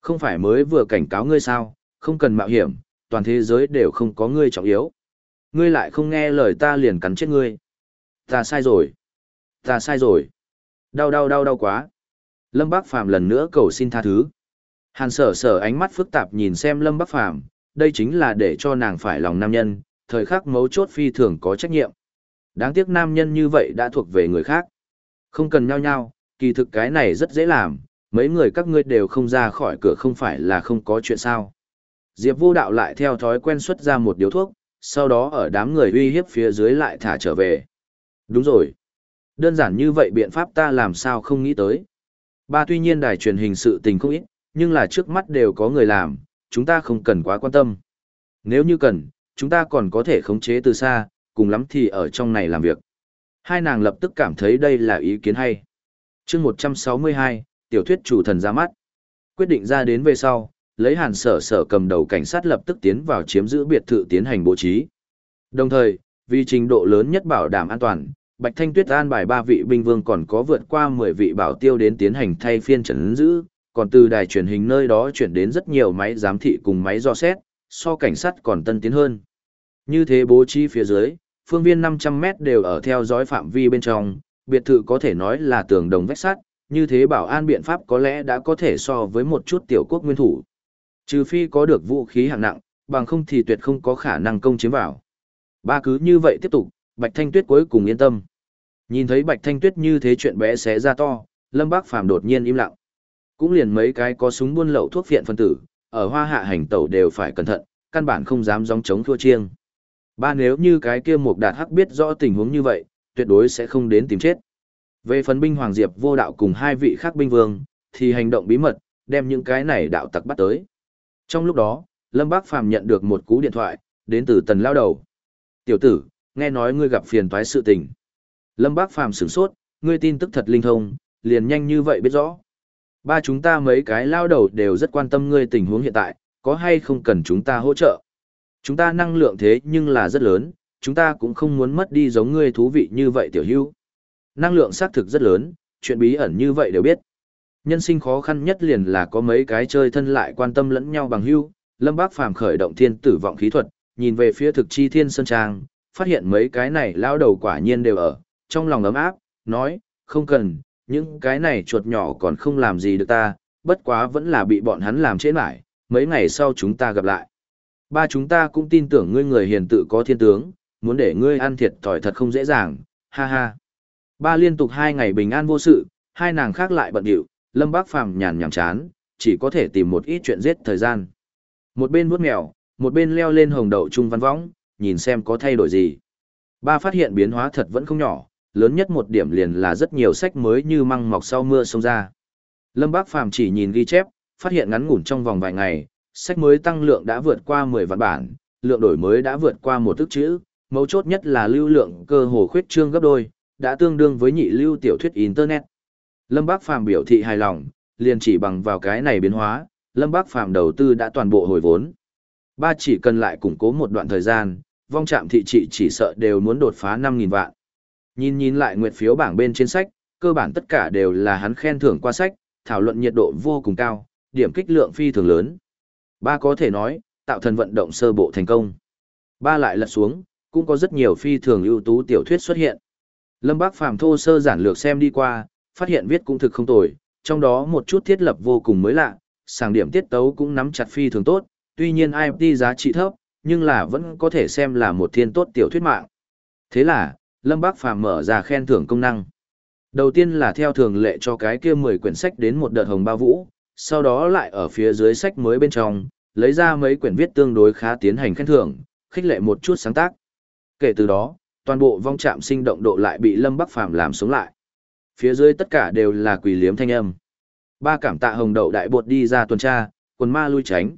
Không phải mới vừa cảnh cáo ngươi sao, không cần mạo hiểm, toàn thế giới đều không có ngươi trọng yếu. Ngươi lại không nghe lời ta liền cắn chết ngươi. Ta sai rồi. Ta sai rồi. Đau đau đau đau quá. Lâm bác Phàm lần nữa cầu xin tha thứ. Hàn sở sở ánh mắt phức tạp nhìn xem Lâm bác Phàm đây chính là để cho nàng phải lòng nam nhân, thời khắc mấu chốt phi thường có trách nhiệm. Đáng tiếc nam nhân như vậy đã thuộc về người khác. Không cần nhau nhau, kỳ thực cái này rất dễ làm, mấy người các ngươi đều không ra khỏi cửa không phải là không có chuyện sao. Diệp vô đạo lại theo thói quen xuất ra một điếu thuốc, sau đó ở đám người uy hiếp phía dưới lại thả trở về. Đúng rồi. Đơn giản như vậy biện pháp ta làm sao không nghĩ tới. Ba tuy nhiên đài truyền hình sự tình không ít, nhưng là trước mắt đều có người làm, chúng ta không cần quá quan tâm. Nếu như cần, chúng ta còn có thể khống chế từ xa, cùng lắm thì ở trong này làm việc. Hai nàng lập tức cảm thấy đây là ý kiến hay. chương 162, tiểu thuyết chủ thần ra mắt. Quyết định ra đến về sau, lấy hàn sở sở cầm đầu cảnh sát lập tức tiến vào chiếm giữ biệt thự tiến hành bố trí. Đồng thời, vì trình độ lớn nhất bảo đảm an toàn, Bạch Thanh Tuyết an bài ba vị binh vương còn có vượt qua 10 vị bảo tiêu đến tiến hành thay phiên trấn giữ, còn từ đài truyền hình nơi đó chuyển đến rất nhiều máy giám thị cùng máy dò xét, so cảnh sát còn tân tiến hơn. Như thế bố trí phía dưới, phương viên 500 mét đều ở theo dõi phạm vi bên trong, biệt thự có thể nói là tường đồng vách sắt, như thế bảo an biện pháp có lẽ đã có thể so với một chút tiểu quốc nguyên thủ. Trừ phi có được vũ khí hạng nặng, bằng không thì tuyệt không có khả năng công chiếm vào. Ba cứ như vậy tiếp tục, Bạch Thanh Tuyết cuối cùng yên tâm. Nhìn thấy Bạch Thanh Tuyết như thế chuyện bé xé ra to, Lâm Bác Phàm đột nhiên im lặng. Cũng liền mấy cái có súng buôn lậu thuốc phiện phân tử, ở hoa hạ hành tẩu đều phải cẩn thận, căn bản không dám gióng chống thua chiêng. Ba nếu như cái kia Mục Đạt Hắc biết rõ tình huống như vậy, tuyệt đối sẽ không đến tìm chết. Về phần binh Hoàng Diệp vô đạo cùng hai vị khác binh vương, thì hành động bí mật, đem những cái này đạo tặc bắt tới. Trong lúc đó, Lâm Bác Phàm nhận được một cú điện thoại, đến từ tần lao đầu. Tiểu tử, nghe nói ngươi gặp phiền toái sự tình. Lâm Bác Phàm sửng sốt, ngươi tin tức thật linh thông, liền nhanh như vậy biết rõ. Ba chúng ta mấy cái lao đầu đều rất quan tâm ngươi tình huống hiện tại, có hay không cần chúng ta hỗ trợ. Chúng ta năng lượng thế nhưng là rất lớn, chúng ta cũng không muốn mất đi giống ngươi thú vị như vậy tiểu hưu. Năng lượng xác thực rất lớn, chuyện bí ẩn như vậy đều biết. Nhân sinh khó khăn nhất liền là có mấy cái chơi thân lại quan tâm lẫn nhau bằng hưu. Lâm Bác Phàm khởi động thiên tử vọng khí thuật, nhìn về phía thực chi thiên sơn trang, phát hiện mấy cái này lao đầu quả nhiên đều ở, trong lòng ấm áp, nói, không cần, những cái này chuột nhỏ còn không làm gì được ta, bất quá vẫn là bị bọn hắn làm chết mãi, mấy ngày sau chúng ta gặp lại. Ba chúng ta cũng tin tưởng ngươi người hiền tự có thiên tướng, muốn để ngươi ăn thiệt thòi thật không dễ dàng, ha ha. Ba liên tục hai ngày bình an vô sự, hai nàng khác lại bận điệu, Lâm Bác Phàm nhàn nhảm chán, chỉ có thể tìm một ít chuyện giết thời gian. Một bên vuốt mèo, một bên leo lên hồng đậu trung văn võng, nhìn xem có thay đổi gì. Ba phát hiện biến hóa thật vẫn không nhỏ, lớn nhất một điểm liền là rất nhiều sách mới như măng mọc sau mưa xông ra. Lâm Bác Phàm chỉ nhìn ghi chép, phát hiện ngắn ngủn trong vòng vài ngày, sách mới tăng lượng đã vượt qua 10 vạn bản, lượng đổi mới đã vượt qua một tức chữ, mấu chốt nhất là lưu lượng cơ hồ khuyết trương gấp đôi, đã tương đương với nhị lưu tiểu thuyết internet. Lâm Bác Phàm biểu thị hài lòng, liền chỉ bằng vào cái này biến hóa, Lâm Bác Phàm đầu tư đã toàn bộ hồi vốn. Ba chỉ cần lại củng cố một đoạn thời gian, vong trạm thị trị chỉ sợ đều muốn đột phá 5.000 vạn. Nhìn nhìn lại nguyệt phiếu bảng bên trên sách, cơ bản tất cả đều là hắn khen thưởng qua sách, thảo luận nhiệt độ vô cùng cao, điểm kích lượng phi thường lớn. Ba có thể nói, tạo thần vận động sơ bộ thành công. Ba lại lật xuống, cũng có rất nhiều phi thường ưu tú tiểu thuyết xuất hiện. Lâm Bác Phàm thô sơ giản lược xem đi qua, phát hiện viết cũng thực không tồi, trong đó một chút thiết lập vô cùng mới lạ, sàng điểm tiết tấu cũng nắm chặt phi thường tốt, tuy nhiên IMT giá trị thấp, nhưng là vẫn có thể xem là một thiên tốt tiểu thuyết mạng. Thế là, Lâm Bác Phàm mở ra khen thưởng công năng. Đầu tiên là theo thường lệ cho cái kia 10 quyển sách đến một đợt hồng bao vũ, sau đó lại ở phía dưới sách mới bên trong, lấy ra mấy quyển viết tương đối khá tiến hành khen thưởng, khích lệ một chút sáng tác. Kể từ đó, toàn bộ vong trạm sinh động độ lại bị Lâm Bắc Phàm làm sống lại. Phía dưới tất cả đều là quỷ liếm thanh âm. Ba cảm tạ hồng đậu đại bột đi ra tuần tra, quần ma lui tránh.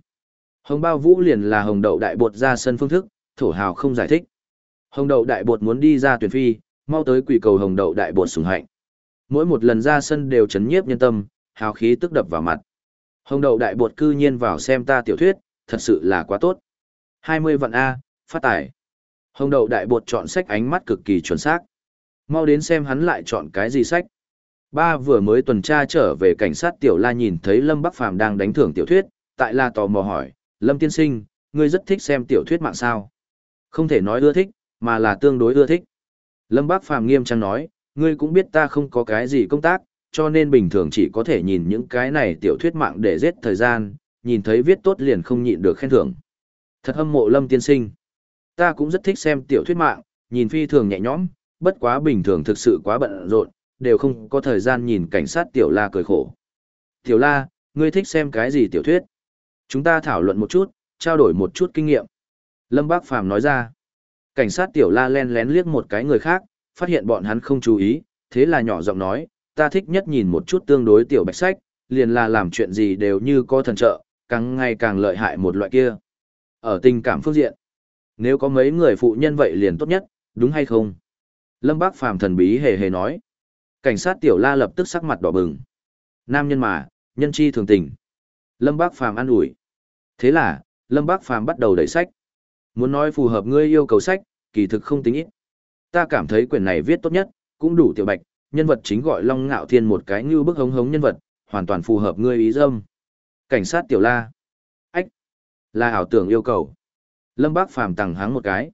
Hồng bao vũ liền là hồng đậu đại bột ra sân phương thức, thổ hào không giải thích. Hồng đậu đại bột muốn đi ra tuyển phi, mau tới quỷ cầu hồng đậu đại bột sùng hạnh. Mỗi một lần ra sân đều chấn nhiếp nhân tâm, hào khí tức đập vào mặt. Hồng đậu đại bột cư nhiên vào xem ta tiểu thuyết, thật sự là quá tốt. 20 vạn A, phát tải. Hồng đậu đại bột chọn sách ánh mắt cực kỳ chuẩn xác. Mau đến xem hắn lại chọn cái gì sách. Ba vừa mới tuần tra trở về cảnh sát tiểu la nhìn thấy Lâm Bắc Phàm đang đánh thưởng tiểu thuyết, tại la tò mò hỏi, Lâm tiên sinh, ngươi rất thích xem tiểu thuyết mạng sao? Không thể nói ưa thích, mà là tương đối ưa thích. Lâm bác Phàm nghiêm trang nói, ngươi cũng biết ta không có cái gì công tác, cho nên bình thường chỉ có thể nhìn những cái này tiểu thuyết mạng để giết thời gian, nhìn thấy viết tốt liền không nhịn được khen thưởng. Thật hâm mộ Lâm tiên sinh. Ta cũng rất thích xem tiểu thuyết mạng, nhìn phi thường nhẹ nhõm, bất quá bình thường thực sự quá bận rộn, đều không có thời gian nhìn cảnh sát tiểu la cười khổ. Tiểu la, ngươi thích xem cái gì tiểu thuyết? Chúng ta thảo luận một chút, trao đổi một chút kinh nghiệm. Lâm Bác Phàm nói ra. Cảnh sát tiểu la len lén liếc một cái người khác, phát hiện bọn hắn không chú ý, thế là nhỏ giọng nói, ta thích nhất nhìn một chút tương đối tiểu bạch sách, liền là làm chuyện gì đều như có thần trợ, càng ngày càng lợi hại một loại kia. Ở tình cảm phương diện, nếu có mấy người phụ nhân vậy liền tốt nhất, đúng hay không? Lâm Bác Phàm thần bí hề hề nói. Cảnh sát tiểu la lập tức sắc mặt đỏ bừng. Nam nhân mà, nhân chi thường tình. Lâm Bác Phàm an ủi. Thế là, Lâm Bác Phàm bắt đầu đẩy sách. Muốn nói phù hợp ngươi yêu cầu sách, kỳ thực không tính ít. Ta cảm thấy quyển này viết tốt nhất, cũng đủ tiểu bạch, nhân vật chính gọi Long Ngạo Thiên một cái như bức hống hống nhân vật, hoàn toàn phù hợp ngươi ý dâm. Cảnh sát tiểu la. Ách. Là ảo tưởng yêu cầu. Lâm Bác Phàm tặng hắn một cái.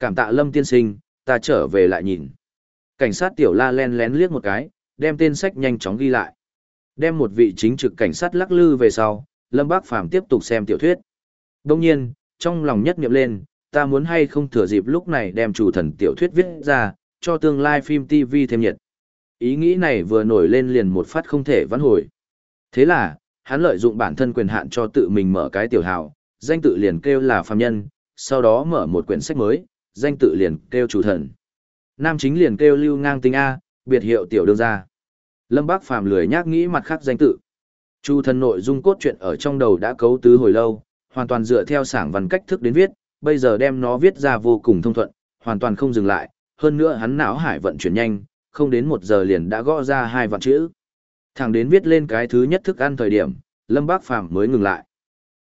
Cảm tạ Lâm tiên sinh, ta trở về lại nhìn. Cảnh sát tiểu la len lén liếc một cái, đem tên sách nhanh chóng ghi lại. Đem một vị chính trực cảnh sát lắc lư về sau, Lâm Bác Phàm tiếp tục xem tiểu thuyết. Đồng nhiên, trong lòng nhất niệm lên, ta muốn hay không thừa dịp lúc này đem chủ thần tiểu thuyết viết ra, cho tương lai phim TV thêm nhiệt. Ý nghĩ này vừa nổi lên liền một phát không thể vãn hồi. Thế là, hắn lợi dụng bản thân quyền hạn cho tự mình mở cái tiểu hào, danh tự liền kêu là phàm nhân, sau đó mở một quyển sách mới, danh tự liền kêu chủ thần. Nam chính liền kêu lưu ngang tinh A, biệt hiệu tiểu đương gia. Lâm Bác Phàm lười nhác nghĩ mặt khác danh tự. Chu thần nội dung cốt truyện ở trong đầu đã cấu tứ hồi lâu, hoàn toàn dựa theo sảng văn cách thức đến viết, bây giờ đem nó viết ra vô cùng thông thuận, hoàn toàn không dừng lại, hơn nữa hắn não hải vận chuyển nhanh, không đến một giờ liền đã gõ ra hai vạn chữ. Thẳng đến viết lên cái thứ nhất thức ăn thời điểm, Lâm Bác Phàm mới ngừng lại.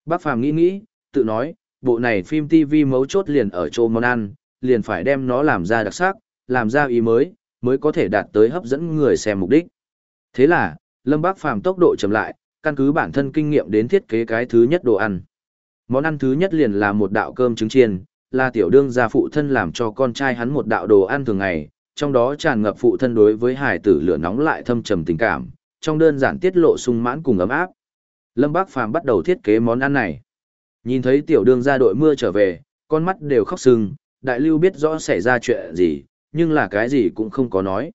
Bác Phàm nghĩ nghĩ, tự nói, bộ này phim TV mấu chốt liền ở chỗ món ăn, liền phải đem nó làm ra đặc sắc, làm ra ý mới, mới có thể đạt tới hấp dẫn người xem mục đích. Thế là, Lâm Bác Phàm tốc độ chậm lại, căn cứ bản thân kinh nghiệm đến thiết kế cái thứ nhất đồ ăn. Món ăn thứ nhất liền là một đạo cơm trứng chiên, là tiểu đương gia phụ thân làm cho con trai hắn một đạo đồ ăn thường ngày, trong đó tràn ngập phụ thân đối với hải tử lửa nóng lại thâm trầm tình cảm, trong đơn giản tiết lộ sung mãn cùng ấm áp. Lâm Bác Phàm bắt đầu thiết kế món ăn này. Nhìn thấy tiểu đương gia đội mưa trở về, con mắt đều khóc sưng, đại lưu biết rõ xảy ra chuyện gì, nhưng là cái gì cũng không có nói.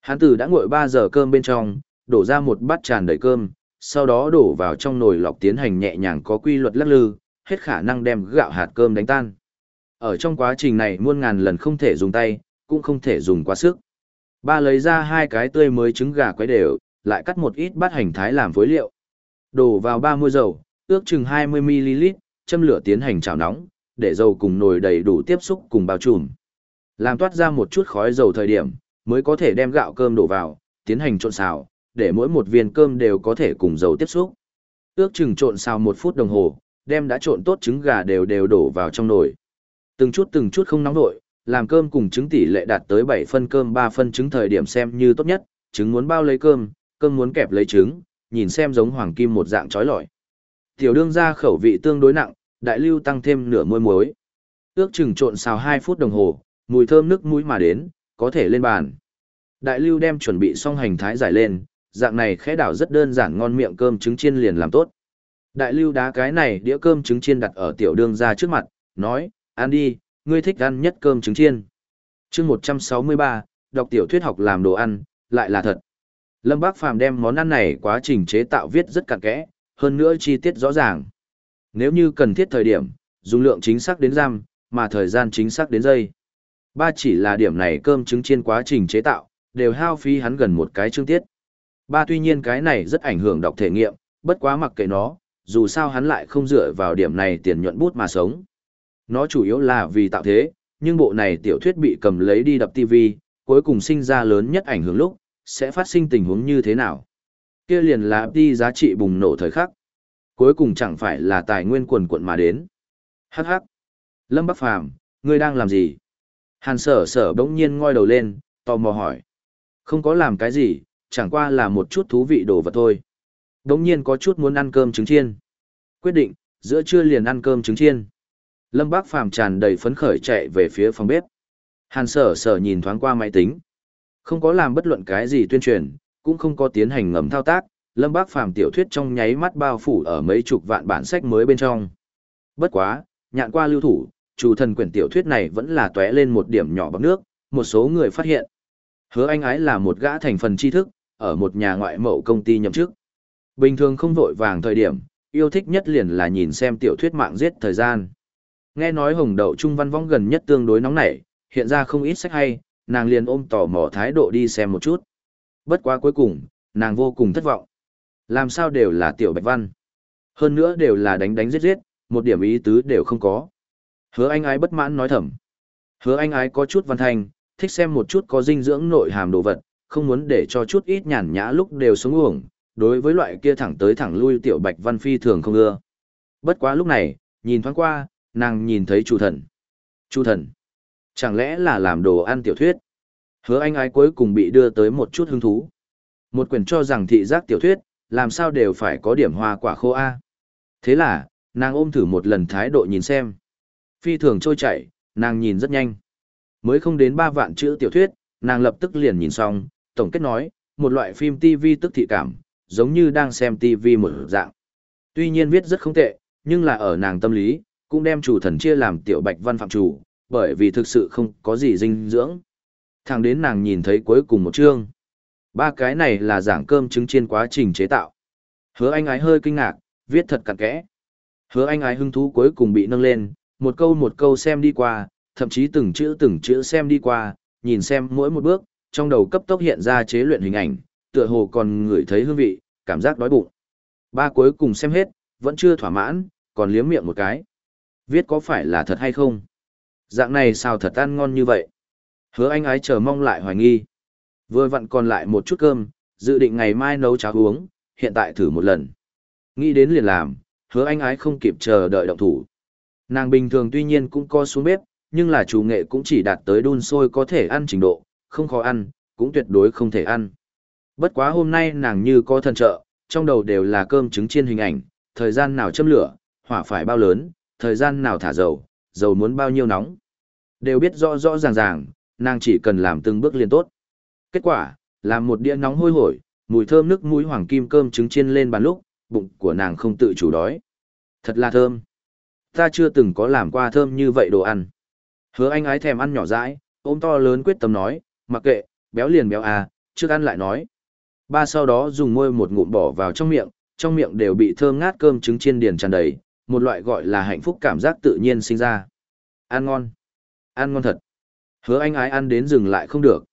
Hán tử đã ngồi 3 giờ cơm bên trong, đổ ra một bát tràn đầy cơm, sau đó đổ vào trong nồi lọc tiến hành nhẹ nhàng có quy luật lắc lư, hết khả năng đem gạo hạt cơm đánh tan. Ở trong quá trình này muôn ngàn lần không thể dùng tay, cũng không thể dùng quá sức. Ba lấy ra hai cái tươi mới trứng gà quấy đều, lại cắt một ít bát hành thái làm phối liệu. Đổ vào 30 dầu, ước chừng 20ml, châm lửa tiến hành chảo nóng, để dầu cùng nồi đầy đủ tiếp xúc cùng bao trùm. Làm toát ra một chút khói dầu thời điểm, mới có thể đem gạo cơm đổ vào, tiến hành trộn xào, để mỗi một viên cơm đều có thể cùng dầu tiếp xúc. Ước chừng trộn xào một phút đồng hồ, đem đã trộn tốt trứng gà đều đều đổ vào trong nồi. Từng chút từng chút không nóng nổi, làm cơm cùng trứng tỷ lệ đạt tới 7 phân cơm 3 phân trứng thời điểm xem như tốt nhất, trứng muốn bao lấy cơm, cơm muốn kẹp lấy trứng, nhìn xem giống hoàng kim một dạng chói lọi. Tiểu đương ra khẩu vị tương đối nặng, đại lưu tăng thêm nửa muôi muối. Ước chừng trộn xào 2 phút đồng hồ, mùi thơm nước mũi mà đến, có thể lên bàn. Đại lưu đem chuẩn bị xong hành thái giải lên, dạng này khẽ đảo rất đơn giản ngon miệng cơm trứng chiên liền làm tốt. Đại lưu đá cái này đĩa cơm trứng chiên đặt ở tiểu đương ra trước mặt, nói, ăn đi, ngươi thích ăn nhất cơm trứng chiên. chương 163, đọc tiểu thuyết học làm đồ ăn, lại là thật. Lâm Bác Phàm đem món ăn này quá trình chế tạo viết rất cặn kẽ, hơn nữa chi tiết rõ ràng. Nếu như cần thiết thời điểm, dùng lượng chính xác đến giam, mà thời gian chính xác đến giây. Ba chỉ là điểm này cơm trứng chiên quá trình chế tạo, đều hao phí hắn gần một cái chương tiết. Ba tuy nhiên cái này rất ảnh hưởng đọc thể nghiệm, bất quá mặc kệ nó, dù sao hắn lại không dựa vào điểm này tiền nhuận bút mà sống. Nó chủ yếu là vì tạo thế, nhưng bộ này tiểu thuyết bị cầm lấy đi đập TV, cuối cùng sinh ra lớn nhất ảnh hưởng lúc, sẽ phát sinh tình huống như thế nào? Kia liền là đi giá trị bùng nổ thời khắc. Cuối cùng chẳng phải là tài nguyên quần quận mà đến. Hắc hắc. Lâm Bắc Phàm, ngươi đang làm gì? Hàn sở sở bỗng nhiên ngoi đầu lên, tò mò hỏi. Không có làm cái gì, chẳng qua là một chút thú vị đồ vật thôi đống nhiên có chút muốn ăn cơm trứng chiên. Quyết định, giữa trưa liền ăn cơm trứng chiên. Lâm Bác Phàm tràn đầy phấn khởi chạy về phía phòng bếp. Hàn sở sở nhìn thoáng qua máy tính. Không có làm bất luận cái gì tuyên truyền, cũng không có tiến hành ngầm thao tác. Lâm Bác Phàm tiểu thuyết trong nháy mắt bao phủ ở mấy chục vạn bản sách mới bên trong. Bất quá, nhạn qua lưu thủ, chủ thần quyển tiểu thuyết này vẫn là tóe lên một điểm nhỏ bằng nước, một số người phát hiện. Hứa anh ái là một gã thành phần tri thức, ở một nhà ngoại mậu công ty nhậm chức. Bình thường không vội vàng thời điểm, yêu thích nhất liền là nhìn xem tiểu thuyết mạng giết thời gian. Nghe nói hồng đậu trung văn vong gần nhất tương đối nóng nảy, hiện ra không ít sách hay, nàng liền ôm tò mò thái độ đi xem một chút. Bất quá cuối cùng, nàng vô cùng thất vọng. Làm sao đều là tiểu bạch văn. Hơn nữa đều là đánh đánh giết giết, một điểm ý tứ đều không có. Hứa anh ái bất mãn nói thầm. Hứa anh ái có chút văn thanh, thích xem một chút có dinh dưỡng nội hàm đồ vật, không muốn để cho chút ít nhàn nhã lúc đều sống uổng, đối với loại kia thẳng tới thẳng lui tiểu bạch văn phi thường không ưa. Bất quá lúc này, nhìn thoáng qua, nàng nhìn thấy chủ thần. Chủ thần. Chẳng lẽ là làm đồ ăn tiểu thuyết? Hứa anh ái cuối cùng bị đưa tới một chút hứng thú. Một quyển cho rằng thị giác tiểu thuyết, làm sao đều phải có điểm hoa quả khô A. Thế là, nàng ôm thử một lần thái độ nhìn xem. Phi thường trôi chảy, nàng nhìn rất nhanh. Mới không đến ba vạn chữ tiểu thuyết, nàng lập tức liền nhìn xong, tổng kết nói, một loại phim TV tức thị cảm, giống như đang xem TV một dạng. Tuy nhiên viết rất không tệ, nhưng là ở nàng tâm lý, cũng đem chủ thần chia làm tiểu bạch văn phạm chủ, bởi vì thực sự không có gì dinh dưỡng. Thẳng đến nàng nhìn thấy cuối cùng một chương. Ba cái này là giảng cơm trứng chiên quá trình chế tạo. Hứa anh ái hơi kinh ngạc, viết thật cặn kẽ. Hứa anh ái hứng thú cuối cùng bị nâng lên, một câu một câu xem đi qua, thậm chí từng chữ từng chữ xem đi qua, nhìn xem mỗi một bước, trong đầu cấp tốc hiện ra chế luyện hình ảnh, tựa hồ còn ngửi thấy hương vị, cảm giác đói bụng. Ba cuối cùng xem hết, vẫn chưa thỏa mãn, còn liếm miệng một cái. Viết có phải là thật hay không? Dạng này sao thật ăn ngon như vậy? Hứa anh ái chờ mong lại hoài nghi. Vừa vặn còn lại một chút cơm, dự định ngày mai nấu cháo uống, hiện tại thử một lần. Nghĩ đến liền làm, hứa anh ái không kịp chờ đợi động thủ. Nàng bình thường tuy nhiên cũng co xuống bếp, nhưng là chủ nghệ cũng chỉ đạt tới đun sôi có thể ăn trình độ, không khó ăn, cũng tuyệt đối không thể ăn. Bất quá hôm nay nàng như có thần trợ, trong đầu đều là cơm trứng chiên hình ảnh, thời gian nào châm lửa, hỏa phải bao lớn, thời gian nào thả dầu, dầu muốn bao nhiêu nóng. Đều biết rõ rõ ràng ràng, nàng chỉ cần làm từng bước liền tốt. Kết quả, làm một đĩa nóng hôi hổi, mùi thơm nước mũi hoàng kim cơm trứng chiên lên bàn lúc, bụng của nàng không tự chủ đói. Thật là thơm. Ta chưa từng có làm qua thơm như vậy đồ ăn. Hứa anh ái thèm ăn nhỏ dãi, ôm to lớn quyết tâm nói, mặc kệ, béo liền béo à, trước ăn lại nói. Ba sau đó dùng môi một ngụm bỏ vào trong miệng, trong miệng đều bị thơm ngát cơm trứng chiên điền tràn đầy, một loại gọi là hạnh phúc cảm giác tự nhiên sinh ra. Ăn ngon. Ăn ngon thật. Hứa anh ái ăn đến dừng lại không được.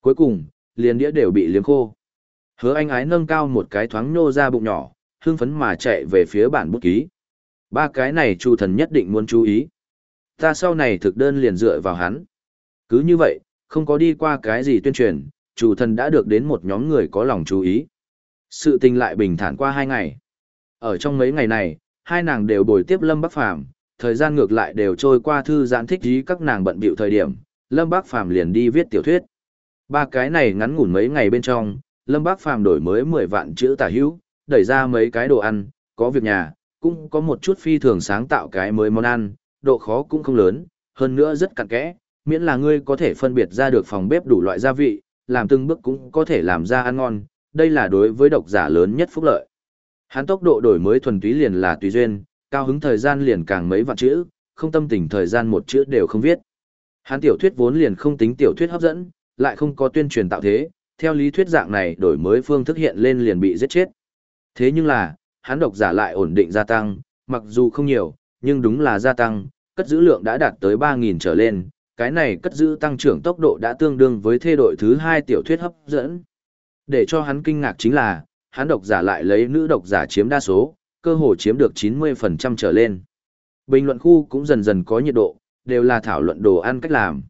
Cuối cùng, liền đĩa đều bị liếm khô. Hứa anh ái nâng cao một cái thoáng nô ra bụng nhỏ, hưng phấn mà chạy về phía bản bút ký. Ba cái này chu thần nhất định muốn chú ý. Ta sau này thực đơn liền dựa vào hắn. Cứ như vậy, không có đi qua cái gì tuyên truyền, chủ thần đã được đến một nhóm người có lòng chú ý. Sự tình lại bình thản qua hai ngày. Ở trong mấy ngày này, hai nàng đều bồi tiếp Lâm Bắc Phàm thời gian ngược lại đều trôi qua thư giãn thích ý các nàng bận bịu thời điểm, Lâm Bắc Phàm liền đi viết tiểu thuyết. Ba cái này ngắn ngủn mấy ngày bên trong, Lâm Bắc Phàm đổi mới 10 vạn chữ tả hữu, đẩy ra mấy cái đồ ăn, có việc nhà, cũng có một chút phi thường sáng tạo cái mới món ăn, độ khó cũng không lớn, hơn nữa rất cặn kẽ, miễn là ngươi có thể phân biệt ra được phòng bếp đủ loại gia vị, làm từng bước cũng có thể làm ra ăn ngon, đây là đối với độc giả lớn nhất phúc lợi. Hắn tốc độ đổi mới thuần túy liền là tùy duyên, cao hứng thời gian liền càng mấy vạn chữ, không tâm tình thời gian một chữ đều không viết. Hắn tiểu thuyết vốn liền không tính tiểu thuyết hấp dẫn, lại không có tuyên truyền tạo thế, theo lý thuyết dạng này đổi mới phương thức hiện lên liền bị giết chết. Thế nhưng là, hắn độc giả lại ổn định gia tăng, mặc dù không nhiều, nhưng đúng là gia tăng, cất giữ lượng đã đạt tới 3.000 trở lên, cái này cất giữ tăng trưởng tốc độ đã tương đương với thê đội thứ hai tiểu thuyết hấp dẫn. Để cho hắn kinh ngạc chính là, hắn độc giả lại lấy nữ độc giả chiếm đa số, cơ hồ chiếm được 90% trở lên. Bình luận khu cũng dần dần có nhiệt độ, đều là thảo luận đồ ăn cách làm.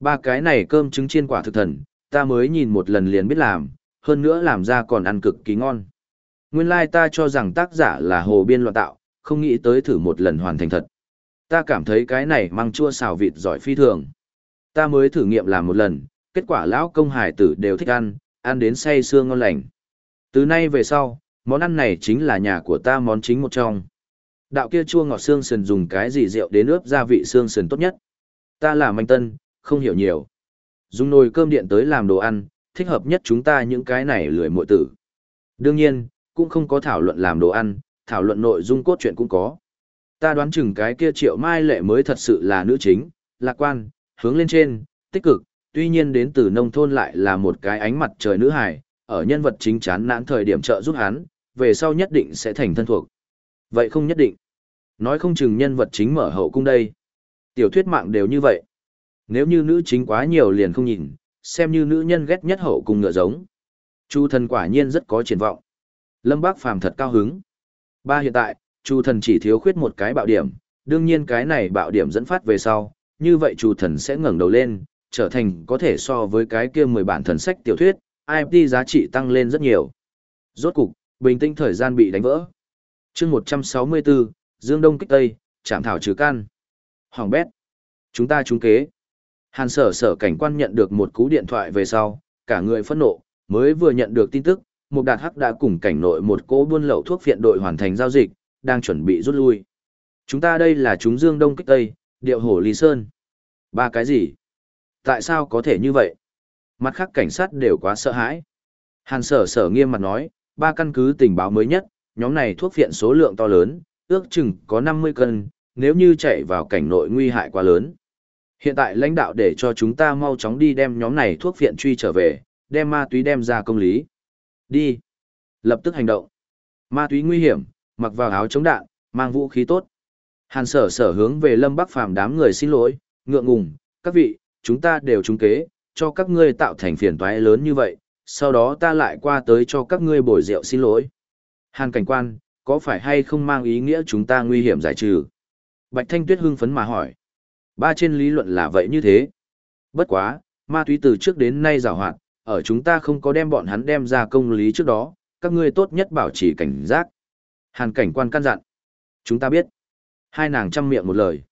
Ba cái này cơm trứng chiên quả thực thần, ta mới nhìn một lần liền biết làm, hơn nữa làm ra còn ăn cực kỳ ngon. Nguyên lai like ta cho rằng tác giả là hồ biên loạn tạo, không nghĩ tới thử một lần hoàn thành thật. Ta cảm thấy cái này măng chua xào vịt giỏi phi thường. Ta mới thử nghiệm làm một lần, kết quả lão công hải tử đều thích ăn, ăn đến say xương ngon lành. Từ nay về sau, món ăn này chính là nhà của ta món chính một trong. Đạo kia chua ngọt xương sườn dùng cái gì rượu đến ướp gia vị xương sườn tốt nhất. Ta là manh tân, không hiểu nhiều. Dùng nồi cơm điện tới làm đồ ăn, thích hợp nhất chúng ta những cái này lười muội tử. Đương nhiên, cũng không có thảo luận làm đồ ăn, thảo luận nội dung cốt truyện cũng có. Ta đoán chừng cái kia triệu mai lệ mới thật sự là nữ chính, lạc quan, hướng lên trên, tích cực, tuy nhiên đến từ nông thôn lại là một cái ánh mặt trời nữ hài, ở nhân vật chính chán nản thời điểm trợ giúp hắn, về sau nhất định sẽ thành thân thuộc. Vậy không nhất định. Nói không chừng nhân vật chính mở hậu cung đây. Tiểu thuyết mạng đều như vậy. Nếu như nữ chính quá nhiều liền không nhìn, xem như nữ nhân ghét nhất hậu cung ngựa giống. Chu thần quả nhiên rất có triển vọng. Lâm Bác Phàm thật cao hứng. Ba hiện tại, Chu thần chỉ thiếu khuyết một cái bạo điểm, đương nhiên cái này bạo điểm dẫn phát về sau, như vậy Chu thần sẽ ngẩng đầu lên, trở thành có thể so với cái kia 10 bản thần sách tiểu thuyết, IFT giá trị tăng lên rất nhiều. Rốt cục, bình tĩnh thời gian bị đánh vỡ. chương 164, Dương Đông kích Tây, chạm thảo trừ can. Hoàng bét. Chúng ta trúng kế. Hàn sở sở cảnh quan nhận được một cú điện thoại về sau, cả người phẫn nộ, mới vừa nhận được tin tức, một đạt hắc đã cùng cảnh nội một cỗ buôn lậu thuốc viện đội hoàn thành giao dịch, đang chuẩn bị rút lui. Chúng ta đây là chúng Dương Đông kích Tây, điệu hổ Lý Sơn. Ba cái gì? Tại sao có thể như vậy? Mặt khác cảnh sát đều quá sợ hãi. Hàn sở sở nghiêm mặt nói, ba căn cứ tình báo mới nhất, nhóm này thuốc viện số lượng to lớn, ước chừng có 50 cân, nếu như chạy vào cảnh nội nguy hại quá lớn. Hiện tại lãnh đạo để cho chúng ta mau chóng đi đem nhóm này thuốc viện truy trở về, đem ma túy đem ra công lý. Đi. Lập tức hành động. Ma túy nguy hiểm, mặc vào áo chống đạn, mang vũ khí tốt. Hàn sở sở hướng về lâm bắc phàm đám người xin lỗi, ngượng ngùng, các vị, chúng ta đều trúng kế, cho các ngươi tạo thành phiền toái lớn như vậy, sau đó ta lại qua tới cho các ngươi bồi rượu xin lỗi. Hàn cảnh quan, có phải hay không mang ý nghĩa chúng ta nguy hiểm giải trừ? Bạch Thanh Tuyết hưng phấn mà hỏi. Ba trên lý luận là vậy như thế. Bất quá, ma túy từ trước đến nay rào hoạt, ở chúng ta không có đem bọn hắn đem ra công lý trước đó, các ngươi tốt nhất bảo trì cảnh giác. Hàn cảnh quan căn dặn. Chúng ta biết. Hai nàng chăm miệng một lời.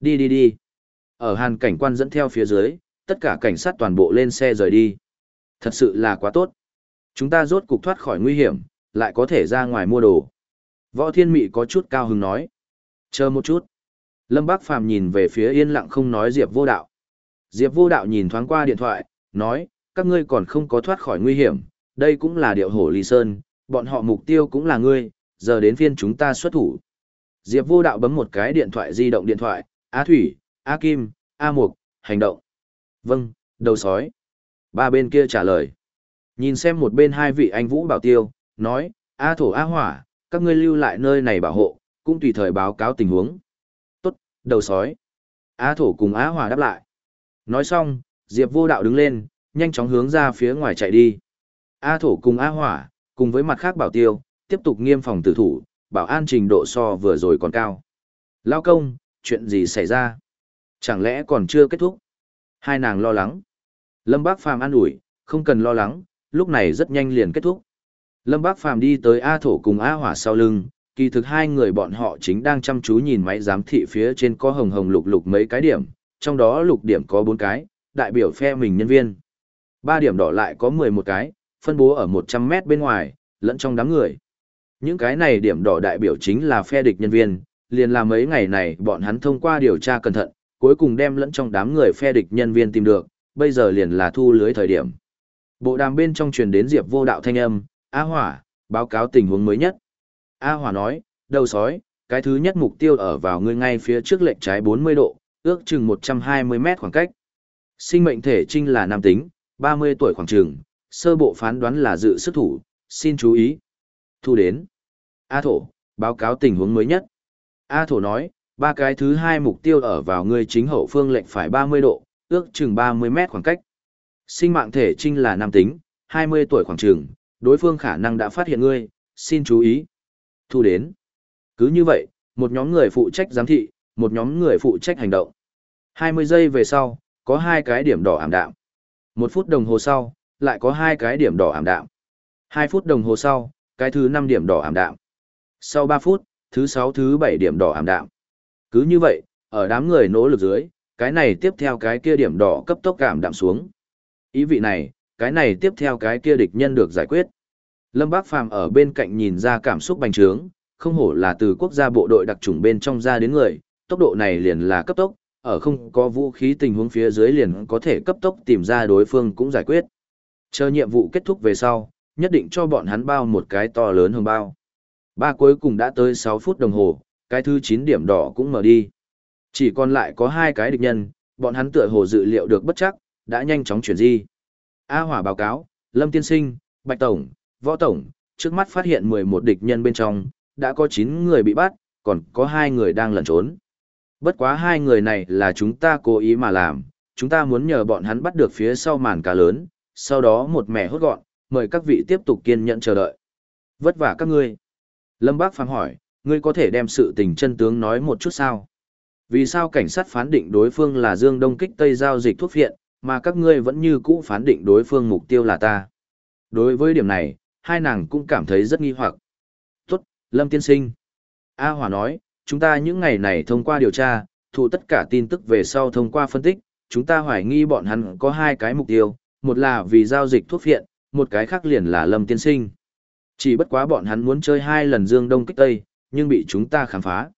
Đi đi đi. Ở hàn cảnh quan dẫn theo phía dưới, tất cả cảnh sát toàn bộ lên xe rời đi. Thật sự là quá tốt. Chúng ta rốt cục thoát khỏi nguy hiểm, lại có thể ra ngoài mua đồ. Võ Thiên Mị có chút cao hứng nói. Chờ một chút. Lâm Bác Phàm nhìn về phía yên lặng không nói Diệp Vô Đạo. Diệp Vô Đạo nhìn thoáng qua điện thoại, nói, các ngươi còn không có thoát khỏi nguy hiểm, đây cũng là điệu hổ Lý Sơn, bọn họ mục tiêu cũng là ngươi, giờ đến phiên chúng ta xuất thủ. Diệp Vô Đạo bấm một cái điện thoại di động điện thoại, A Thủy, A Kim, A Mục, hành động. Vâng, đầu sói. Ba bên kia trả lời. Nhìn xem một bên hai vị anh Vũ bảo tiêu, nói, A Thổ A Hỏa, các ngươi lưu lại nơi này bảo hộ, cũng tùy thời báo cáo tình huống. Tốt, đầu sói. A Thổ cùng A Hỏa đáp lại. Nói xong, Diệp Vô Đạo đứng lên, nhanh chóng hướng ra phía ngoài chạy đi. A Thổ cùng A Hỏa, cùng với mặt khác bảo tiêu, tiếp tục nghiêm phòng tử thủ, bảo an trình độ so vừa rồi còn cao. Lao công, chuyện gì xảy ra? Chẳng lẽ còn chưa kết thúc? Hai nàng lo lắng. Lâm Bác Phàm an ủi, không cần lo lắng, lúc này rất nhanh liền kết thúc. Lâm Bác Phàm đi tới A Thổ cùng A Hỏa sau lưng, kỳ thực hai người bọn họ chính đang chăm chú nhìn máy giám thị phía trên có hồng hồng lục lục mấy cái điểm, trong đó lục điểm có bốn cái, đại biểu phe mình nhân viên. Ba điểm đỏ lại có 11 cái, phân bố ở 100 mét bên ngoài, lẫn trong đám người. Những cái này điểm đỏ đại biểu chính là phe địch nhân viên, liền là mấy ngày này bọn hắn thông qua điều tra cẩn thận, cuối cùng đem lẫn trong đám người phe địch nhân viên tìm được, bây giờ liền là thu lưới thời điểm. Bộ đàm bên trong truyền đến Diệp Vô Đạo thanh âm, "A Hỏa, báo cáo tình huống mới nhất." A Hỏa nói, "Đầu sói, cái thứ nhất mục tiêu ở vào ngươi ngay phía trước lệch trái 40 độ, ước chừng 120 mét khoảng cách. Sinh mệnh thể trinh là nam tính, 30 tuổi khoảng chừng, sơ bộ phán đoán là dự sức thủ, xin chú ý." Thu đến. A Thổ, báo cáo tình huống mới nhất. A Thổ nói, Ba cái thứ hai mục tiêu ở vào ngươi chính hậu phương lệnh phải 30 độ, ước chừng 30 mét khoảng cách. Sinh mạng thể trinh là nam tính, 20 tuổi khoảng trường. đối phương khả năng đã phát hiện ngươi, xin chú ý. Thu đến. Cứ như vậy, một nhóm người phụ trách giám thị, một nhóm người phụ trách hành động. 20 giây về sau, có hai cái điểm đỏ ảm đạm. Một phút đồng hồ sau, lại có hai cái điểm đỏ ảm đạm. Hai phút đồng hồ sau, cái thứ năm điểm đỏ ảm đạm. Sau 3 phút, thứ 6 thứ 7 điểm đỏ ảm đạm. Cứ như vậy, ở đám người nỗ lực dưới, cái này tiếp theo cái kia điểm đỏ cấp tốc cảm đạm xuống. Ý vị này, cái này tiếp theo cái kia địch nhân được giải quyết. Lâm Bác Phàm ở bên cạnh nhìn ra cảm xúc bành trướng, không hổ là từ quốc gia bộ đội đặc trùng bên trong ra đến người, tốc độ này liền là cấp tốc, ở không có vũ khí tình huống phía dưới liền có thể cấp tốc tìm ra đối phương cũng giải quyết. Chờ nhiệm vụ kết thúc về sau, nhất định cho bọn hắn bao một cái to lớn hơn bao. Ba cuối cùng đã tới 6 phút đồng hồ, cái thứ 9 điểm đỏ cũng mở đi. Chỉ còn lại có hai cái địch nhân, bọn hắn tựa hồ dự liệu được bất chắc, đã nhanh chóng chuyển di. A Hỏa báo cáo, Lâm Tiên Sinh, Bạch Tổng, Võ Tổng, trước mắt phát hiện 11 địch nhân bên trong, đã có 9 người bị bắt, còn có 2 người đang lẩn trốn. Bất quá hai người này là chúng ta cố ý mà làm, chúng ta muốn nhờ bọn hắn bắt được phía sau màn cá lớn, sau đó một mẻ hốt gọn, mời các vị tiếp tục kiên nhẫn chờ đợi. Vất vả các ngươi. Lâm Bác Phàm hỏi, ngươi có thể đem sự tình chân tướng nói một chút sao? Vì sao cảnh sát phán định đối phương là Dương Đông kích Tây giao dịch thuốc viện, mà các ngươi vẫn như cũ phán định đối phương mục tiêu là ta? Đối với điểm này, hai nàng cũng cảm thấy rất nghi hoặc. Tốt, Lâm Tiên Sinh. A Hòa nói, chúng ta những ngày này thông qua điều tra, thu tất cả tin tức về sau thông qua phân tích, chúng ta hoài nghi bọn hắn có hai cái mục tiêu, một là vì giao dịch thuốc viện, một cái khác liền là Lâm Tiên Sinh. Chỉ bất quá bọn hắn muốn chơi hai lần Dương Đông kích Tây, nhưng bị chúng ta khám phá.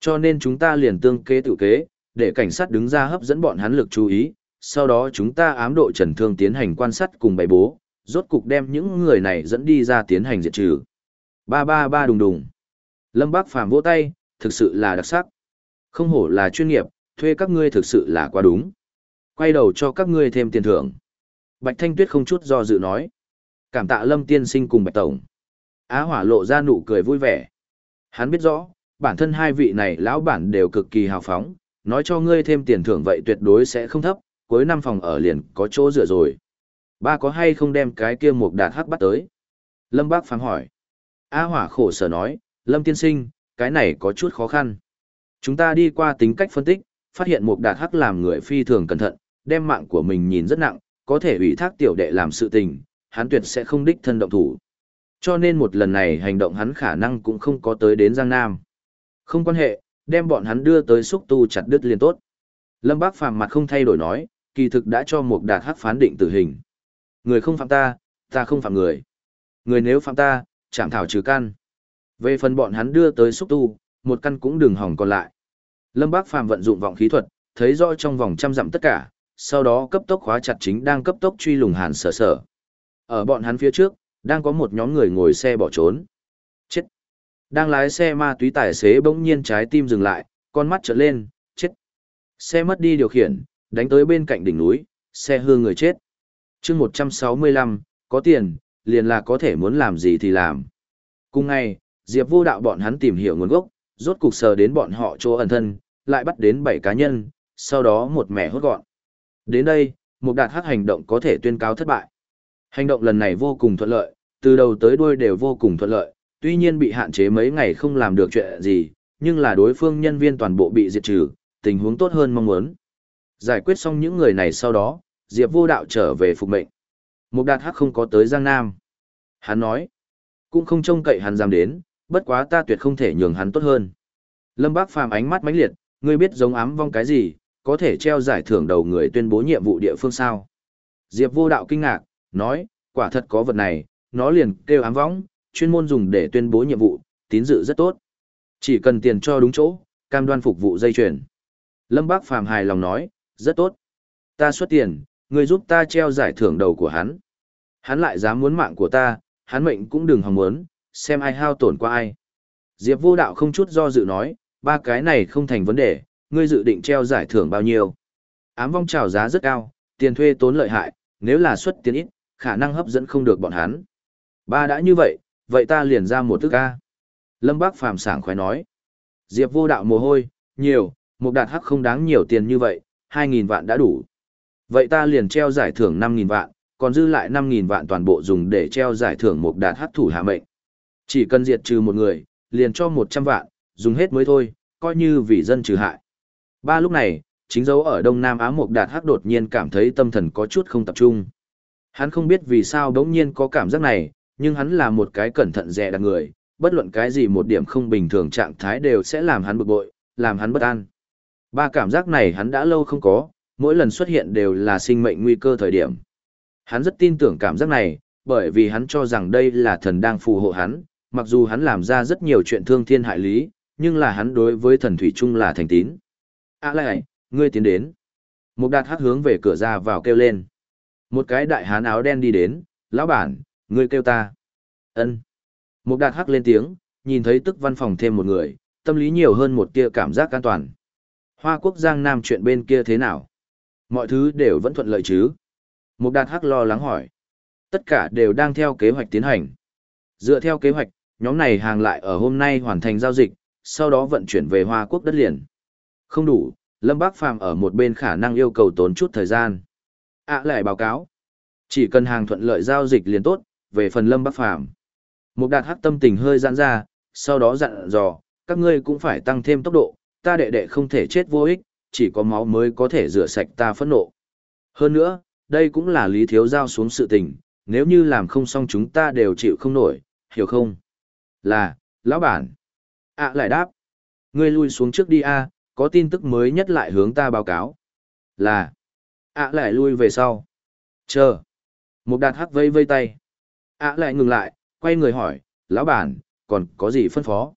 Cho nên chúng ta liền tương kế tự kế, để cảnh sát đứng ra hấp dẫn bọn hắn lực chú ý, sau đó chúng ta ám độ trần thương tiến hành quan sát cùng bày bố, rốt cục đem những người này dẫn đi ra tiến hành diệt trừ. Ba ba ba đùng đùng. Lâm Bác Phàm vỗ tay, thực sự là đặc sắc. Không hổ là chuyên nghiệp, thuê các ngươi thực sự là quá đúng. Quay đầu cho các ngươi thêm tiền thưởng. Bạch Thanh Tuyết không chút do dự nói. Cảm tạ Lâm Tiên Sinh cùng Bạch Tổng. Á Hỏa lộ ra nụ cười vui vẻ. Hắn biết rõ, bản thân hai vị này lão bản đều cực kỳ hào phóng, nói cho ngươi thêm tiền thưởng vậy tuyệt đối sẽ không thấp, cuối năm phòng ở liền có chỗ dựa rồi. Ba có hay không đem cái kia một đạt hắc bắt tới? Lâm Bác phán hỏi. A Hỏa khổ sở nói, Lâm Tiên Sinh, cái này có chút khó khăn. Chúng ta đi qua tính cách phân tích, phát hiện một đạt hắc làm người phi thường cẩn thận, đem mạng của mình nhìn rất nặng, có thể ủy thác tiểu đệ làm sự tình, hắn tuyệt sẽ không đích thân động thủ. Cho nên một lần này hành động hắn khả năng cũng không có tới đến Giang Nam. Không quan hệ, đem bọn hắn đưa tới xúc tu chặt đứt liền tốt. Lâm Bác Phàm mặt không thay đổi nói, kỳ thực đã cho một đạt hắc phán định tử hình. Người không phạm ta, ta không phạm người. Người nếu phạm ta, chạm thảo trừ căn. Về phần bọn hắn đưa tới xúc tu, một căn cũng đừng hỏng còn lại. Lâm Bác Phàm vận dụng vọng khí thuật, thấy rõ trong vòng trăm dặm tất cả, sau đó cấp tốc khóa chặt chính đang cấp tốc truy lùng Hàn Sở Sở. Ở bọn hắn phía trước, đang có một nhóm người ngồi xe bỏ trốn. Chết. Đang lái xe ma túy tài xế bỗng nhiên trái tim dừng lại, con mắt trợn lên, chết. Xe mất đi điều khiển, đánh tới bên cạnh đỉnh núi, xe hư người chết. chương 165, có tiền, liền là có thể muốn làm gì thì làm. Cùng ngày, Diệp vô đạo bọn hắn tìm hiểu nguồn gốc, rốt cục sờ đến bọn họ chỗ ẩn thân, lại bắt đến 7 cá nhân, sau đó một mẻ hốt gọn. Đến đây, một đạt hắc hành động có thể tuyên cáo thất bại. Hành động lần này vô cùng thuận lợi, từ đầu tới đuôi đều vô cùng thuận lợi, tuy nhiên bị hạn chế mấy ngày không làm được chuyện gì, nhưng là đối phương nhân viên toàn bộ bị diệt trừ, tình huống tốt hơn mong muốn. Giải quyết xong những người này sau đó, Diệp vô đạo trở về phục mệnh. Mục đạt hắc không có tới Giang Nam. Hắn nói, cũng không trông cậy hắn dám đến, bất quá ta tuyệt không thể nhường hắn tốt hơn. Lâm Bác Phàm ánh mắt mãnh liệt, ngươi biết giống ám vong cái gì, có thể treo giải thưởng đầu người tuyên bố nhiệm vụ địa phương sao. Diệp vô đạo kinh ngạc, nói, quả thật có vật này, nó liền kêu ám võng chuyên môn dùng để tuyên bố nhiệm vụ, tín dự rất tốt. Chỉ cần tiền cho đúng chỗ, cam đoan phục vụ dây chuyền. Lâm Bác Phàm hài lòng nói, rất tốt. Ta xuất tiền, người giúp ta treo giải thưởng đầu của hắn. Hắn lại dám muốn mạng của ta, hắn mệnh cũng đừng hòng muốn, xem ai hao tổn qua ai. Diệp vô đạo không chút do dự nói, ba cái này không thành vấn đề, ngươi dự định treo giải thưởng bao nhiêu. Ám vong trào giá rất cao, tiền thuê tốn lợi hại, nếu là xuất tiền ít, khả năng hấp dẫn không được bọn hắn. Ba đã như vậy, vậy ta liền ra một thức ca. Lâm Bác Phàm sảng khoái nói. Diệp vô đạo mồ hôi, Nhiều, một đạt hắc không đáng nhiều tiền như vậy, 2.000 vạn đã đủ. Vậy ta liền treo giải thưởng 5.000 vạn, còn dư lại 5.000 vạn toàn bộ dùng để treo giải thưởng một đạt hắc thủ hạ mệnh. Chỉ cần diệt trừ một người, liền cho 100 vạn, dùng hết mới thôi, coi như vì dân trừ hại. Ba lúc này, chính dấu ở Đông Nam Á Mộc Đạt Hắc đột nhiên cảm thấy tâm thần có chút không tập trung. Hắn không biết vì sao đống nhiên có cảm giác này, nhưng hắn là một cái cẩn thận dè đặt người, bất luận cái gì một điểm không bình thường trạng thái đều sẽ làm hắn bực bội, làm hắn bất an. Ba cảm giác này hắn đã lâu không có, mỗi lần xuất hiện đều là sinh mệnh nguy cơ thời điểm. Hắn rất tin tưởng cảm giác này, bởi vì hắn cho rằng đây là thần đang phù hộ hắn, mặc dù hắn làm ra rất nhiều chuyện thương thiên hại lý, nhưng là hắn đối với thần thủy chung là thành tín. À lại, ngươi tiến đến. Một đạt hát hướng về cửa ra vào kêu lên. Một cái đại hán áo đen đi đến, lão bản, ngươi kêu ta. Ân. Một đạt hát lên tiếng, nhìn thấy tức văn phòng thêm một người, tâm lý nhiều hơn một tia cảm giác an toàn. Hoa quốc giang nam chuyện bên kia thế nào? Mọi thứ đều vẫn thuận lợi chứ? Một đạt hắc lo lắng hỏi. Tất cả đều đang theo kế hoạch tiến hành. Dựa theo kế hoạch, nhóm này hàng lại ở hôm nay hoàn thành giao dịch, sau đó vận chuyển về Hoa Quốc đất liền. Không đủ, Lâm Bác Phàm ở một bên khả năng yêu cầu tốn chút thời gian. ạ lại báo cáo. Chỉ cần hàng thuận lợi giao dịch liền tốt, về phần Lâm Bác Phàm Một đạt hắc tâm tình hơi giãn ra, sau đó dặn dò, các ngươi cũng phải tăng thêm tốc độ, ta đệ đệ không thể chết vô ích, chỉ có máu mới có thể rửa sạch ta phẫn nộ. Hơn nữa, đây cũng là lý thiếu giao xuống sự tình, nếu như làm không xong chúng ta đều chịu không nổi, hiểu không? Là, lão bản. ạ lại đáp. Ngươi lui xuống trước đi a, có tin tức mới nhất lại hướng ta báo cáo. Là, ạ lại lui về sau. Chờ. Một đạt hắc vây vây tay. ạ lại ngừng lại, quay người hỏi, lão bản, còn có gì phân phó?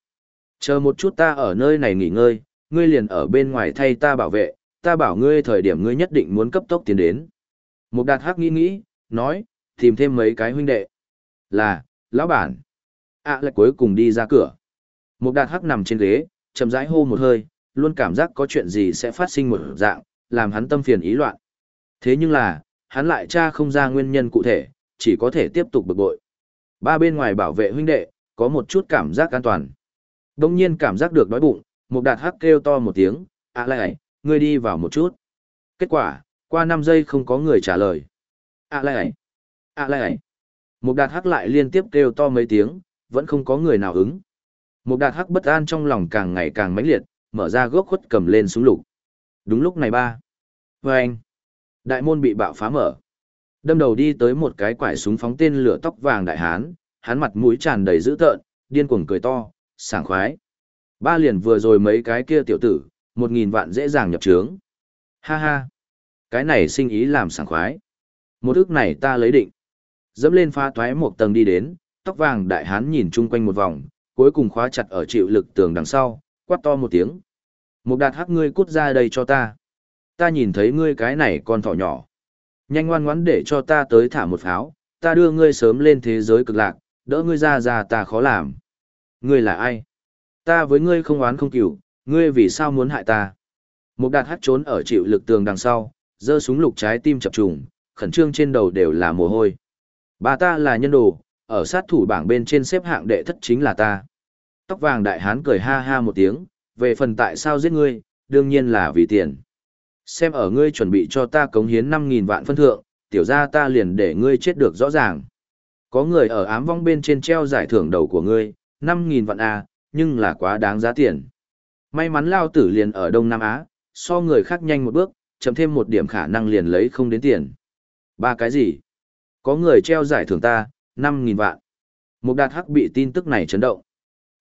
Chờ một chút ta ở nơi này nghỉ ngơi, ngươi liền ở bên ngoài thay ta bảo vệ, ta bảo ngươi thời điểm ngươi nhất định muốn cấp tốc tiến đến. Một đạt hắc nghĩ nghĩ, nói, tìm thêm mấy cái huynh đệ. Là, lão bản. ạ lại cuối cùng đi ra cửa. Một đạt hắc nằm trên ghế, chậm rãi hô một hơi, luôn cảm giác có chuyện gì sẽ phát sinh một dạng, làm hắn tâm phiền ý loạn. Thế nhưng là, hắn lại tra không ra nguyên nhân cụ thể, chỉ có thể tiếp tục bực bội. Ba bên ngoài bảo vệ huynh đệ, có một chút cảm giác an toàn. Đông nhiên cảm giác được đói bụng, một đạt hắc kêu to một tiếng, à lại, ngươi đi vào một chút. Kết quả, qua 5 giây không có người trả lời. À lại, à lại. Một đạt hắc lại liên tiếp kêu to mấy tiếng, vẫn không có người nào ứng. Một đạt hắc bất an trong lòng càng ngày càng mãnh liệt, mở ra gốc khuất cầm lên súng lục. Đúng lúc này ba. Và anh. Đại môn bị bạo phá mở. Đâm đầu đi tới một cái quải súng phóng tên lửa tóc vàng đại hán, hắn mặt mũi tràn đầy dữ tợn, điên cuồng cười to, sảng khoái. Ba liền vừa rồi mấy cái kia tiểu tử, một nghìn vạn dễ dàng nhập trướng. Ha ha. Cái này sinh ý làm sảng khoái. Một ước này ta lấy định. Dẫm lên pha toái một tầng đi đến, tóc vàng đại hán nhìn chung quanh một vòng, cuối cùng khóa chặt ở chịu lực tường đằng sau, quát to một tiếng. Mục đạt hắc ngươi cút ra đây cho ta. Ta nhìn thấy ngươi cái này con thỏ nhỏ. Nhanh ngoan ngoãn để cho ta tới thả một pháo, ta đưa ngươi sớm lên thế giới cực lạc, đỡ ngươi ra ra ta khó làm. Ngươi là ai? Ta với ngươi không oán không cửu, ngươi vì sao muốn hại ta? Mục đạt hắc trốn ở chịu lực tường đằng sau, giơ súng lục trái tim chập trùng, khẩn trương trên đầu đều là mồ hôi. Bà ta là nhân đồ, ở sát thủ bảng bên trên xếp hạng đệ thất chính là ta. Tóc vàng đại hán cười ha ha một tiếng, về phần tại sao giết ngươi, đương nhiên là vì tiền. Xem ở ngươi chuẩn bị cho ta cống hiến 5.000 vạn phân thượng, tiểu ra ta liền để ngươi chết được rõ ràng. Có người ở ám vong bên trên treo giải thưởng đầu của ngươi, 5.000 vạn A, nhưng là quá đáng giá tiền. May mắn lao tử liền ở Đông Nam Á, so người khác nhanh một bước, chậm thêm một điểm khả năng liền lấy không đến tiền. Ba cái gì? Có người treo giải thưởng ta, 5.000 vạn. Mục đạt hắc bị tin tức này chấn động.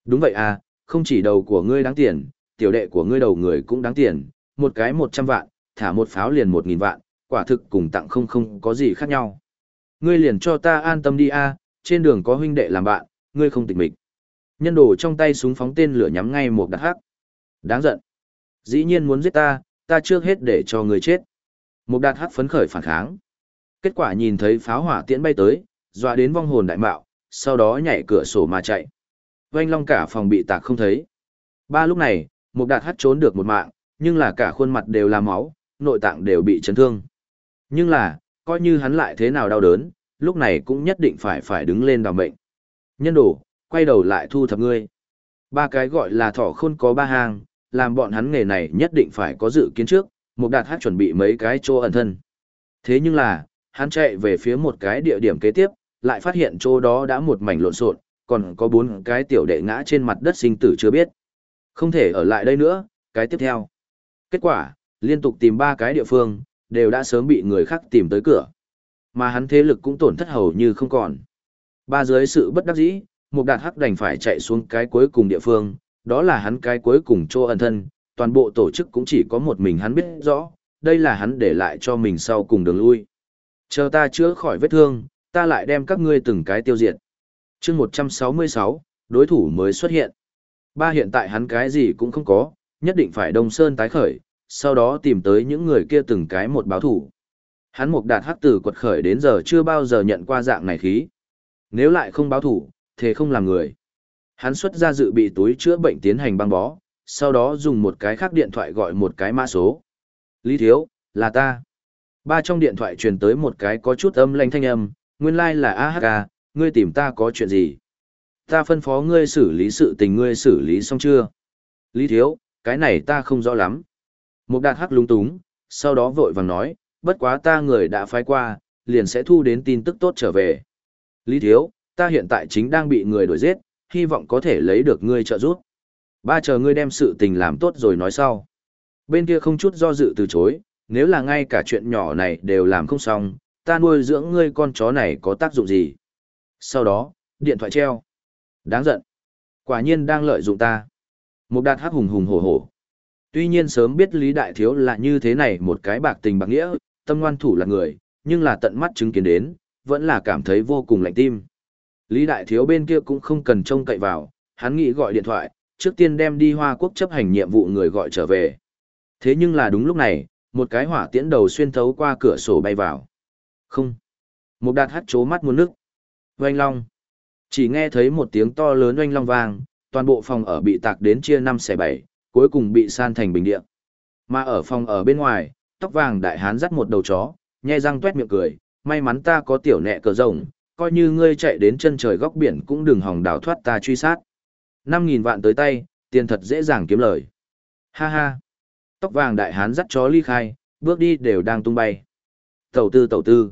Đúng vậy à, không chỉ đầu của ngươi đáng tiền, tiểu đệ của ngươi đầu người cũng đáng tiền, một cái 100 vạn, thả một pháo liền 1.000 vạn, quả thực cùng tặng không không có gì khác nhau. Ngươi liền cho ta an tâm đi a, trên đường có huynh đệ làm bạn, ngươi không tịch mịch. Nhân đồ trong tay súng phóng tên lửa nhắm ngay một đặc hắc. Đáng giận. Dĩ nhiên muốn giết ta, ta trước hết để cho ngươi chết. Một đạt hắc phấn khởi phản kháng. Kết quả nhìn thấy pháo hỏa tiễn bay tới, dọa đến vong hồn đại mạo, sau đó nhảy cửa sổ mà chạy. Oanh long cả phòng bị tạc không thấy. Ba lúc này, Mục đạt hắt trốn được một mạng, nhưng là cả khuôn mặt đều là máu, nội tạng đều bị chấn thương. Nhưng là, coi như hắn lại thế nào đau đớn, lúc này cũng nhất định phải phải đứng lên đào mệnh. Nhân đổ, quay đầu lại thu thập ngươi. Ba cái gọi là thỏ khôn có ba hàng, làm bọn hắn nghề này nhất định phải có dự kiến trước, Mục Đạt Hát chuẩn bị mấy cái chỗ ẩn thân. Thế nhưng là, hắn chạy về phía một cái địa điểm kế tiếp, lại phát hiện chỗ đó đã một mảnh lộn xộn, còn có bốn cái tiểu đệ ngã trên mặt đất sinh tử chưa biết. Không thể ở lại đây nữa, cái tiếp theo. Kết quả, liên tục tìm ba cái địa phương, đều đã sớm bị người khác tìm tới cửa. Mà hắn thế lực cũng tổn thất hầu như không còn. Ba dưới sự bất đắc dĩ, Mục Đạt Hắc đành phải chạy xuống cái cuối cùng địa phương, đó là hắn cái cuối cùng chỗ ẩn thân, toàn bộ tổ chức cũng chỉ có một mình hắn biết rõ, đây là hắn để lại cho mình sau cùng đường lui. Chờ ta chữa khỏi vết thương, ta lại đem các ngươi từng cái tiêu diệt chương 166, đối thủ mới xuất hiện. Ba hiện tại hắn cái gì cũng không có, nhất định phải Đông Sơn tái khởi, sau đó tìm tới những người kia từng cái một báo thủ. Hắn mục đạt hắc tử quật khởi đến giờ chưa bao giờ nhận qua dạng này khí. Nếu lại không báo thủ, thế không làm người. Hắn xuất ra dự bị túi chữa bệnh tiến hành băng bó, sau đó dùng một cái khác điện thoại gọi một cái mã số. Lý Thiếu, là ta. Ba trong điện thoại truyền tới một cái có chút âm lanh thanh âm, nguyên lai like là AHK, ngươi tìm ta có chuyện gì? Ta phân phó ngươi xử lý sự tình ngươi xử lý xong chưa? Lý Thiếu, cái này ta không rõ lắm. Mục đạt hắc lúng túng, sau đó vội vàng nói, bất quá ta người đã phái qua, liền sẽ thu đến tin tức tốt trở về. Lý Thiếu, ta hiện tại chính đang bị người đuổi giết, hy vọng có thể lấy được ngươi trợ giúp. Ba chờ ngươi đem sự tình làm tốt rồi nói sau. Bên kia không chút do dự từ chối, nếu là ngay cả chuyện nhỏ này đều làm không xong, ta nuôi dưỡng ngươi con chó này có tác dụng gì? Sau đó, điện thoại treo. Đáng giận. Quả nhiên đang lợi dụng ta. Một đạt hắc hùng hùng hổ hổ. Tuy nhiên sớm biết Lý Đại Thiếu là như thế này một cái bạc tình bạc nghĩa, tâm ngoan thủ là người, nhưng là tận mắt chứng kiến đến, vẫn là cảm thấy vô cùng lạnh tim. Lý Đại Thiếu bên kia cũng không cần trông cậy vào, hắn nghĩ gọi điện thoại, trước tiên đem đi Hoa Quốc chấp hành nhiệm vụ người gọi trở về. Thế nhưng là đúng lúc này, một cái hỏa tiễn đầu xuyên thấu qua cửa sổ bay vào. Không. Một đạt hắt chố mắt muốn nước. Oanh long. Chỉ nghe thấy một tiếng to lớn oanh long vang, toàn bộ phòng ở bị tạc đến chia năm xẻ bảy, cuối cùng bị san thành bình địa. Mà ở phòng ở bên ngoài, tóc vàng đại hán dắt một đầu chó, nhe răng tuét miệng cười, may mắn ta có tiểu nẹ cờ rồng, coi như ngươi chạy đến chân trời góc biển cũng đừng hòng đào thoát ta truy sát. Năm nghìn vạn tới tay, tiền thật dễ dàng kiếm lời. Ha ha. Tóc vàng đại hán dắt chó ly khai, bước đi đều đang tung bay. Tẩu tư tẩu tư.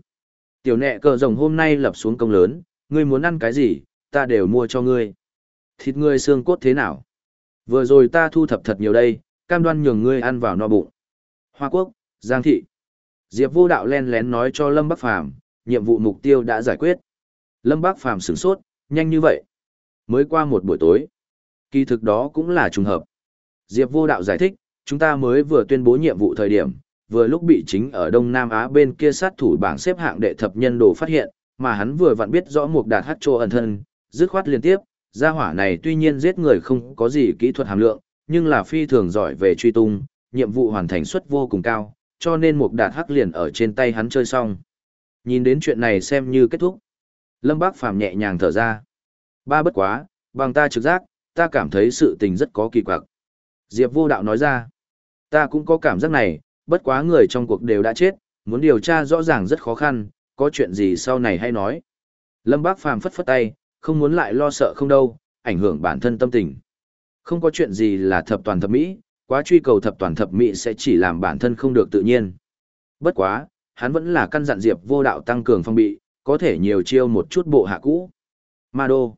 Tiểu nẹ cờ rồng hôm nay lập xuống công lớn, ngươi muốn ăn cái gì, ta đều mua cho ngươi. Thịt ngươi xương cốt thế nào? Vừa rồi ta thu thập thật nhiều đây, cam đoan nhường ngươi ăn vào no bụng. Hoa Quốc, Giang Thị. Diệp vô đạo len lén nói cho Lâm Bắc Phàm nhiệm vụ mục tiêu đã giải quyết. Lâm Bắc Phàm sửng sốt, nhanh như vậy. Mới qua một buổi tối. Kỳ thực đó cũng là trùng hợp. Diệp vô đạo giải thích, chúng ta mới vừa tuyên bố nhiệm vụ thời điểm, vừa lúc bị chính ở Đông Nam Á bên kia sát thủ bảng xếp hạng đệ thập nhân đồ phát hiện, mà hắn vừa vặn biết rõ mục đạt hát trô ẩn thân, dứt khoát liên tiếp, gia hỏa này tuy nhiên giết người không có gì kỹ thuật hàm lượng, nhưng là phi thường giỏi về truy tung, nhiệm vụ hoàn thành suất vô cùng cao, cho nên mục đạt hắc liền ở trên tay hắn chơi xong. Nhìn đến chuyện này xem như kết thúc. Lâm Bác Phàm nhẹ nhàng thở ra. Ba bất quá, bằng ta trực giác, ta cảm thấy sự tình rất có kỳ quặc. Diệp vô đạo nói ra. Ta cũng có cảm giác này, bất quá người trong cuộc đều đã chết, muốn điều tra rõ ràng rất khó khăn, có chuyện gì sau này hay nói. Lâm Bác Phàm phất phất tay, không muốn lại lo sợ không đâu, ảnh hưởng bản thân tâm tình. Không có chuyện gì là thập toàn thập mỹ, quá truy cầu thập toàn thập mỹ sẽ chỉ làm bản thân không được tự nhiên. Bất quá, hắn vẫn là căn dặn Diệp vô đạo tăng cường phong bị, có thể nhiều chiêu một chút bộ hạ cũ. Ma Đô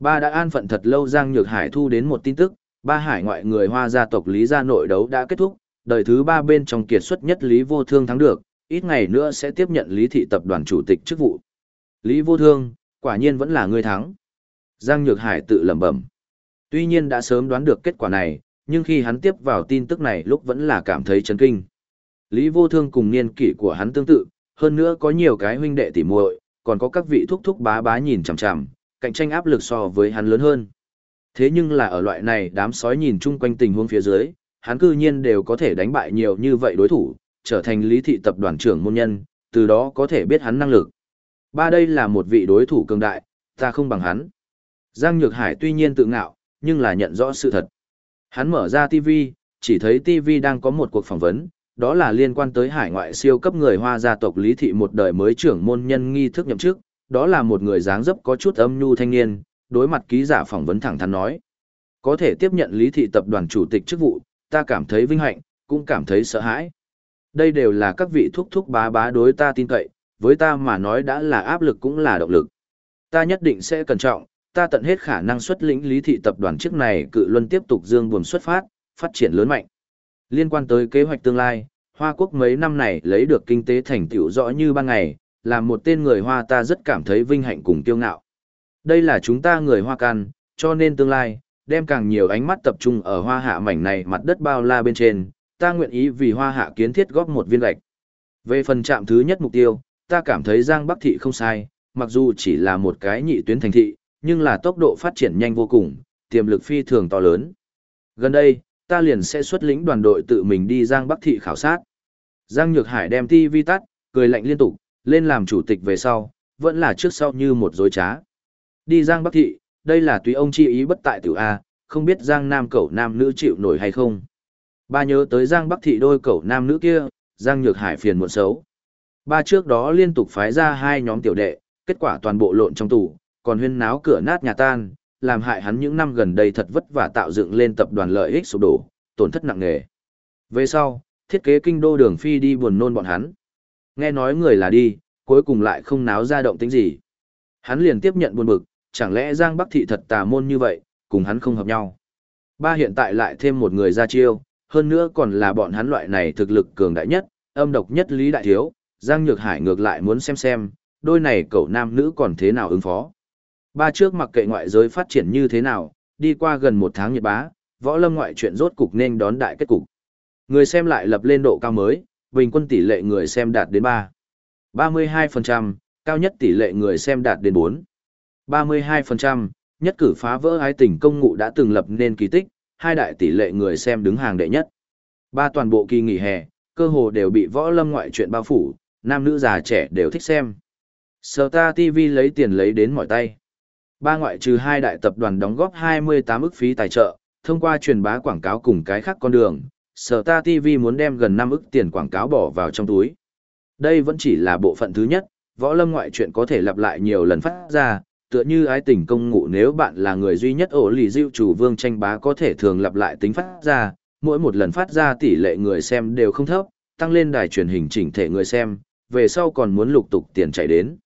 Ba đã an phận thật lâu Giang Nhược Hải thu đến một tin tức, ba hải ngoại người hoa gia tộc Lý gia nội đấu đã kết thúc, đời thứ ba bên trong kiệt xuất nhất Lý Vô Thương thắng được, ít ngày nữa sẽ tiếp nhận Lý thị tập đoàn chủ tịch chức vụ. Lý Vô Thương, quả nhiên vẫn là người thắng. Giang Nhược Hải tự lẩm bẩm. Tuy nhiên đã sớm đoán được kết quả này, nhưng khi hắn tiếp vào tin tức này lúc vẫn là cảm thấy chấn kinh. Lý Vô Thương cùng niên kỷ của hắn tương tự, hơn nữa có nhiều cái huynh đệ tỉ muội, còn có các vị thúc thúc bá bá nhìn chằm chằm, cạnh tranh áp lực so với hắn lớn hơn. Thế nhưng là ở loại này đám sói nhìn chung quanh tình huống phía dưới, hắn cư nhiên đều có thể đánh bại nhiều như vậy đối thủ, trở thành lý thị tập đoàn trưởng môn nhân, từ đó có thể biết hắn năng lực. Ba đây là một vị đối thủ cường đại, ta không bằng hắn. Giang Nhược Hải tuy nhiên tự ngạo, nhưng là nhận rõ sự thật. Hắn mở ra TV, chỉ thấy TV đang có một cuộc phỏng vấn, đó là liên quan tới hải ngoại siêu cấp người Hoa gia tộc Lý Thị một đời mới trưởng môn nhân nghi thức nhậm chức, đó là một người dáng dấp có chút âm nhu thanh niên, đối mặt ký giả phỏng vấn thẳng thắn nói. Có thể tiếp nhận Lý Thị tập đoàn chủ tịch chức vụ, ta cảm thấy vinh hạnh, cũng cảm thấy sợ hãi. Đây đều là các vị thúc thúc bá bá đối ta tin cậy, với ta mà nói đã là áp lực cũng là động lực. Ta nhất định sẽ cẩn trọng, ta tận hết khả năng xuất lĩnh lý thị tập đoàn trước này cự luân tiếp tục dương buồm xuất phát, phát triển lớn mạnh. Liên quan tới kế hoạch tương lai, Hoa Quốc mấy năm này lấy được kinh tế thành tựu rõ như ban ngày, là một tên người Hoa ta rất cảm thấy vinh hạnh cùng kiêu ngạo. Đây là chúng ta người Hoa căn, cho nên tương lai, đem càng nhiều ánh mắt tập trung ở Hoa hạ mảnh này mặt đất bao la bên trên, ta nguyện ý vì Hoa hạ kiến thiết góp một viên gạch. Về phần trạm thứ nhất mục tiêu, ta cảm thấy Giang Bắc Thị không sai, mặc dù chỉ là một cái nhị tuyến thành thị, nhưng là tốc độ phát triển nhanh vô cùng, tiềm lực phi thường to lớn. Gần đây, ta liền sẽ xuất lĩnh đoàn đội tự mình đi Giang Bắc Thị khảo sát. Giang Nhược Hải đem TV tắt, cười lạnh liên tục, lên làm chủ tịch về sau, vẫn là trước sau như một dối trá. Đi Giang Bắc Thị, đây là tùy ông chi ý bất tại tiểu A, không biết Giang Nam cậu nam nữ chịu nổi hay không. Ba nhớ tới Giang Bắc Thị đôi cậu nam nữ kia, Giang Nhược Hải phiền muộn xấu. Ba trước đó liên tục phái ra hai nhóm tiểu đệ, kết quả toàn bộ lộn trong tủ, còn huyên náo cửa nát nhà tan, làm hại hắn những năm gần đây thật vất vả tạo dựng lên tập đoàn lợi ích sụp đổ, tổn thất nặng nề. Về sau, thiết kế kinh đô đường phi đi buồn nôn bọn hắn. Nghe nói người là đi, cuối cùng lại không náo ra động tính gì. Hắn liền tiếp nhận buồn bực, chẳng lẽ Giang Bắc Thị thật tà môn như vậy, cùng hắn không hợp nhau. Ba hiện tại lại thêm một người ra chiêu, hơn nữa còn là bọn hắn loại này thực lực cường đại nhất, âm độc nhất Lý Đại Thiếu, Giang Nhược Hải ngược lại muốn xem xem, đôi này cậu nam nữ còn thế nào ứng phó. Ba trước mặc kệ ngoại giới phát triển như thế nào, đi qua gần một tháng nhiệt bá, võ lâm ngoại chuyện rốt cục nên đón đại kết cục. Người xem lại lập lên độ cao mới, bình quân tỷ lệ người xem đạt đến 3. 32%, cao nhất tỷ lệ người xem đạt đến 4. 32%, nhất cử phá vỡ ái tình công ngụ đã từng lập nên kỳ tích, hai đại tỷ lệ người xem đứng hàng đệ nhất. Ba toàn bộ kỳ nghỉ hè, cơ hồ đều bị võ lâm ngoại truyện bao phủ, nam nữ già trẻ đều thích xem. Star TV lấy tiền lấy đến mọi tay. Ba ngoại trừ hai đại tập đoàn đóng góp 28 ức phí tài trợ, thông qua truyền bá quảng cáo cùng cái khác con đường, Star TV muốn đem gần 5 ức tiền quảng cáo bỏ vào trong túi. Đây vẫn chỉ là bộ phận thứ nhất, võ lâm ngoại truyện có thể lặp lại nhiều lần phát ra, tựa như ái tình công ngụ nếu bạn là người duy nhất ổ lì diệu chủ vương tranh bá có thể thường lặp lại tính phát ra, mỗi một lần phát ra tỷ lệ người xem đều không thấp, tăng lên đài truyền hình chỉnh thể người xem, về sau còn muốn lục tục tiền chạy đến.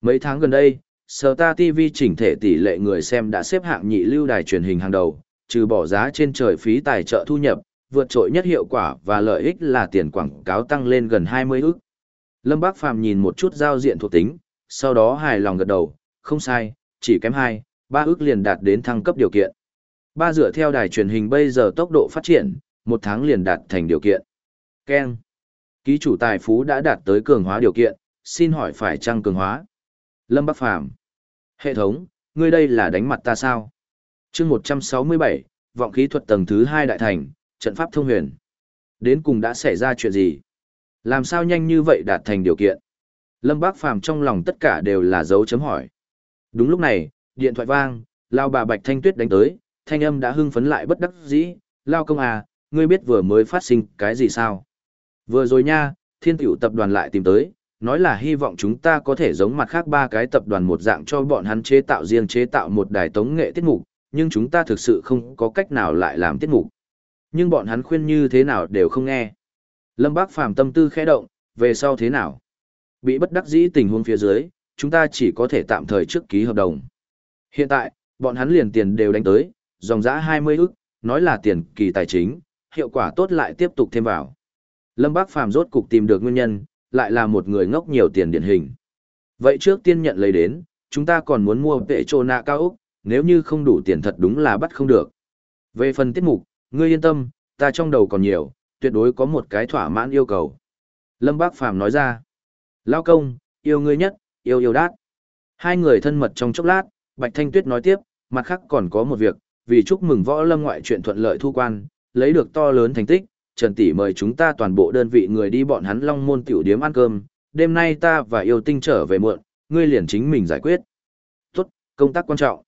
Mấy tháng gần đây, Star TV chỉnh thể tỷ lệ người xem đã xếp hạng nhị lưu đài truyền hình hàng đầu, trừ bỏ giá trên trời phí tài trợ thu nhập, vượt trội nhất hiệu quả và lợi ích là tiền quảng cáo tăng lên gần 20 ức. Lâm Bác Phàm nhìn một chút giao diện thuộc tính, sau đó hài lòng gật đầu, không sai, chỉ kém 2, 3 ước liền đạt đến thăng cấp điều kiện. Ba dựa theo đài truyền hình bây giờ tốc độ phát triển, một tháng liền đạt thành điều kiện. Ken. Ký chủ tài phú đã đạt tới cường hóa điều kiện, xin hỏi phải chăng cường hóa? Lâm Bắc Phàm Hệ thống, ngươi đây là đánh mặt ta sao? chương 167, vọng khí thuật tầng thứ 2 đại thành, trận pháp thông huyền. Đến cùng đã xảy ra chuyện gì? Làm sao nhanh như vậy đạt thành điều kiện? Lâm Bác Phàm trong lòng tất cả đều là dấu chấm hỏi. Đúng lúc này, điện thoại vang, lao bà Bạch Thanh Tuyết đánh tới, thanh âm đã hưng phấn lại bất đắc dĩ, lao công à, ngươi biết vừa mới phát sinh cái gì sao? Vừa rồi nha, thiên tiểu tập đoàn lại tìm tới, nói là hy vọng chúng ta có thể giống mặt khác ba cái tập đoàn một dạng cho bọn hắn chế tạo riêng chế tạo một đài tống nghệ tiết mục, nhưng chúng ta thực sự không có cách nào lại làm tiết mục. Nhưng bọn hắn khuyên như thế nào đều không nghe. Lâm Bác Phàm tâm tư khẽ động, về sau thế nào? Bị bất đắc dĩ tình huống phía dưới, chúng ta chỉ có thể tạm thời trước ký hợp đồng. Hiện tại, bọn hắn liền tiền đều đánh tới, dòng giã 20 ức, nói là tiền kỳ tài chính, hiệu quả tốt lại tiếp tục thêm vào. Lâm Bác Phàm rốt cục tìm được nguyên nhân, lại là một người ngốc nhiều tiền điển hình. Vậy trước tiên nhận lấy đến, chúng ta còn muốn mua vệ trô nạ cao Úc, nếu như không đủ tiền thật đúng là bắt không được. Về phần tiết mục, ngươi yên tâm, ta trong đầu còn nhiều, tuyệt đối có một cái thỏa mãn yêu cầu. Lâm Bác Phàm nói ra, Lao công, yêu ngươi nhất, yêu yêu đát. Hai người thân mật trong chốc lát, Bạch Thanh Tuyết nói tiếp, mặt khác còn có một việc, vì chúc mừng võ lâm ngoại chuyện thuận lợi thu quan, lấy được to lớn thành tích, Trần Tỷ mời chúng ta toàn bộ đơn vị người đi bọn hắn long môn tiểu điếm ăn cơm, đêm nay ta và yêu tinh trở về muộn, ngươi liền chính mình giải quyết. Tốt, công tác quan trọng.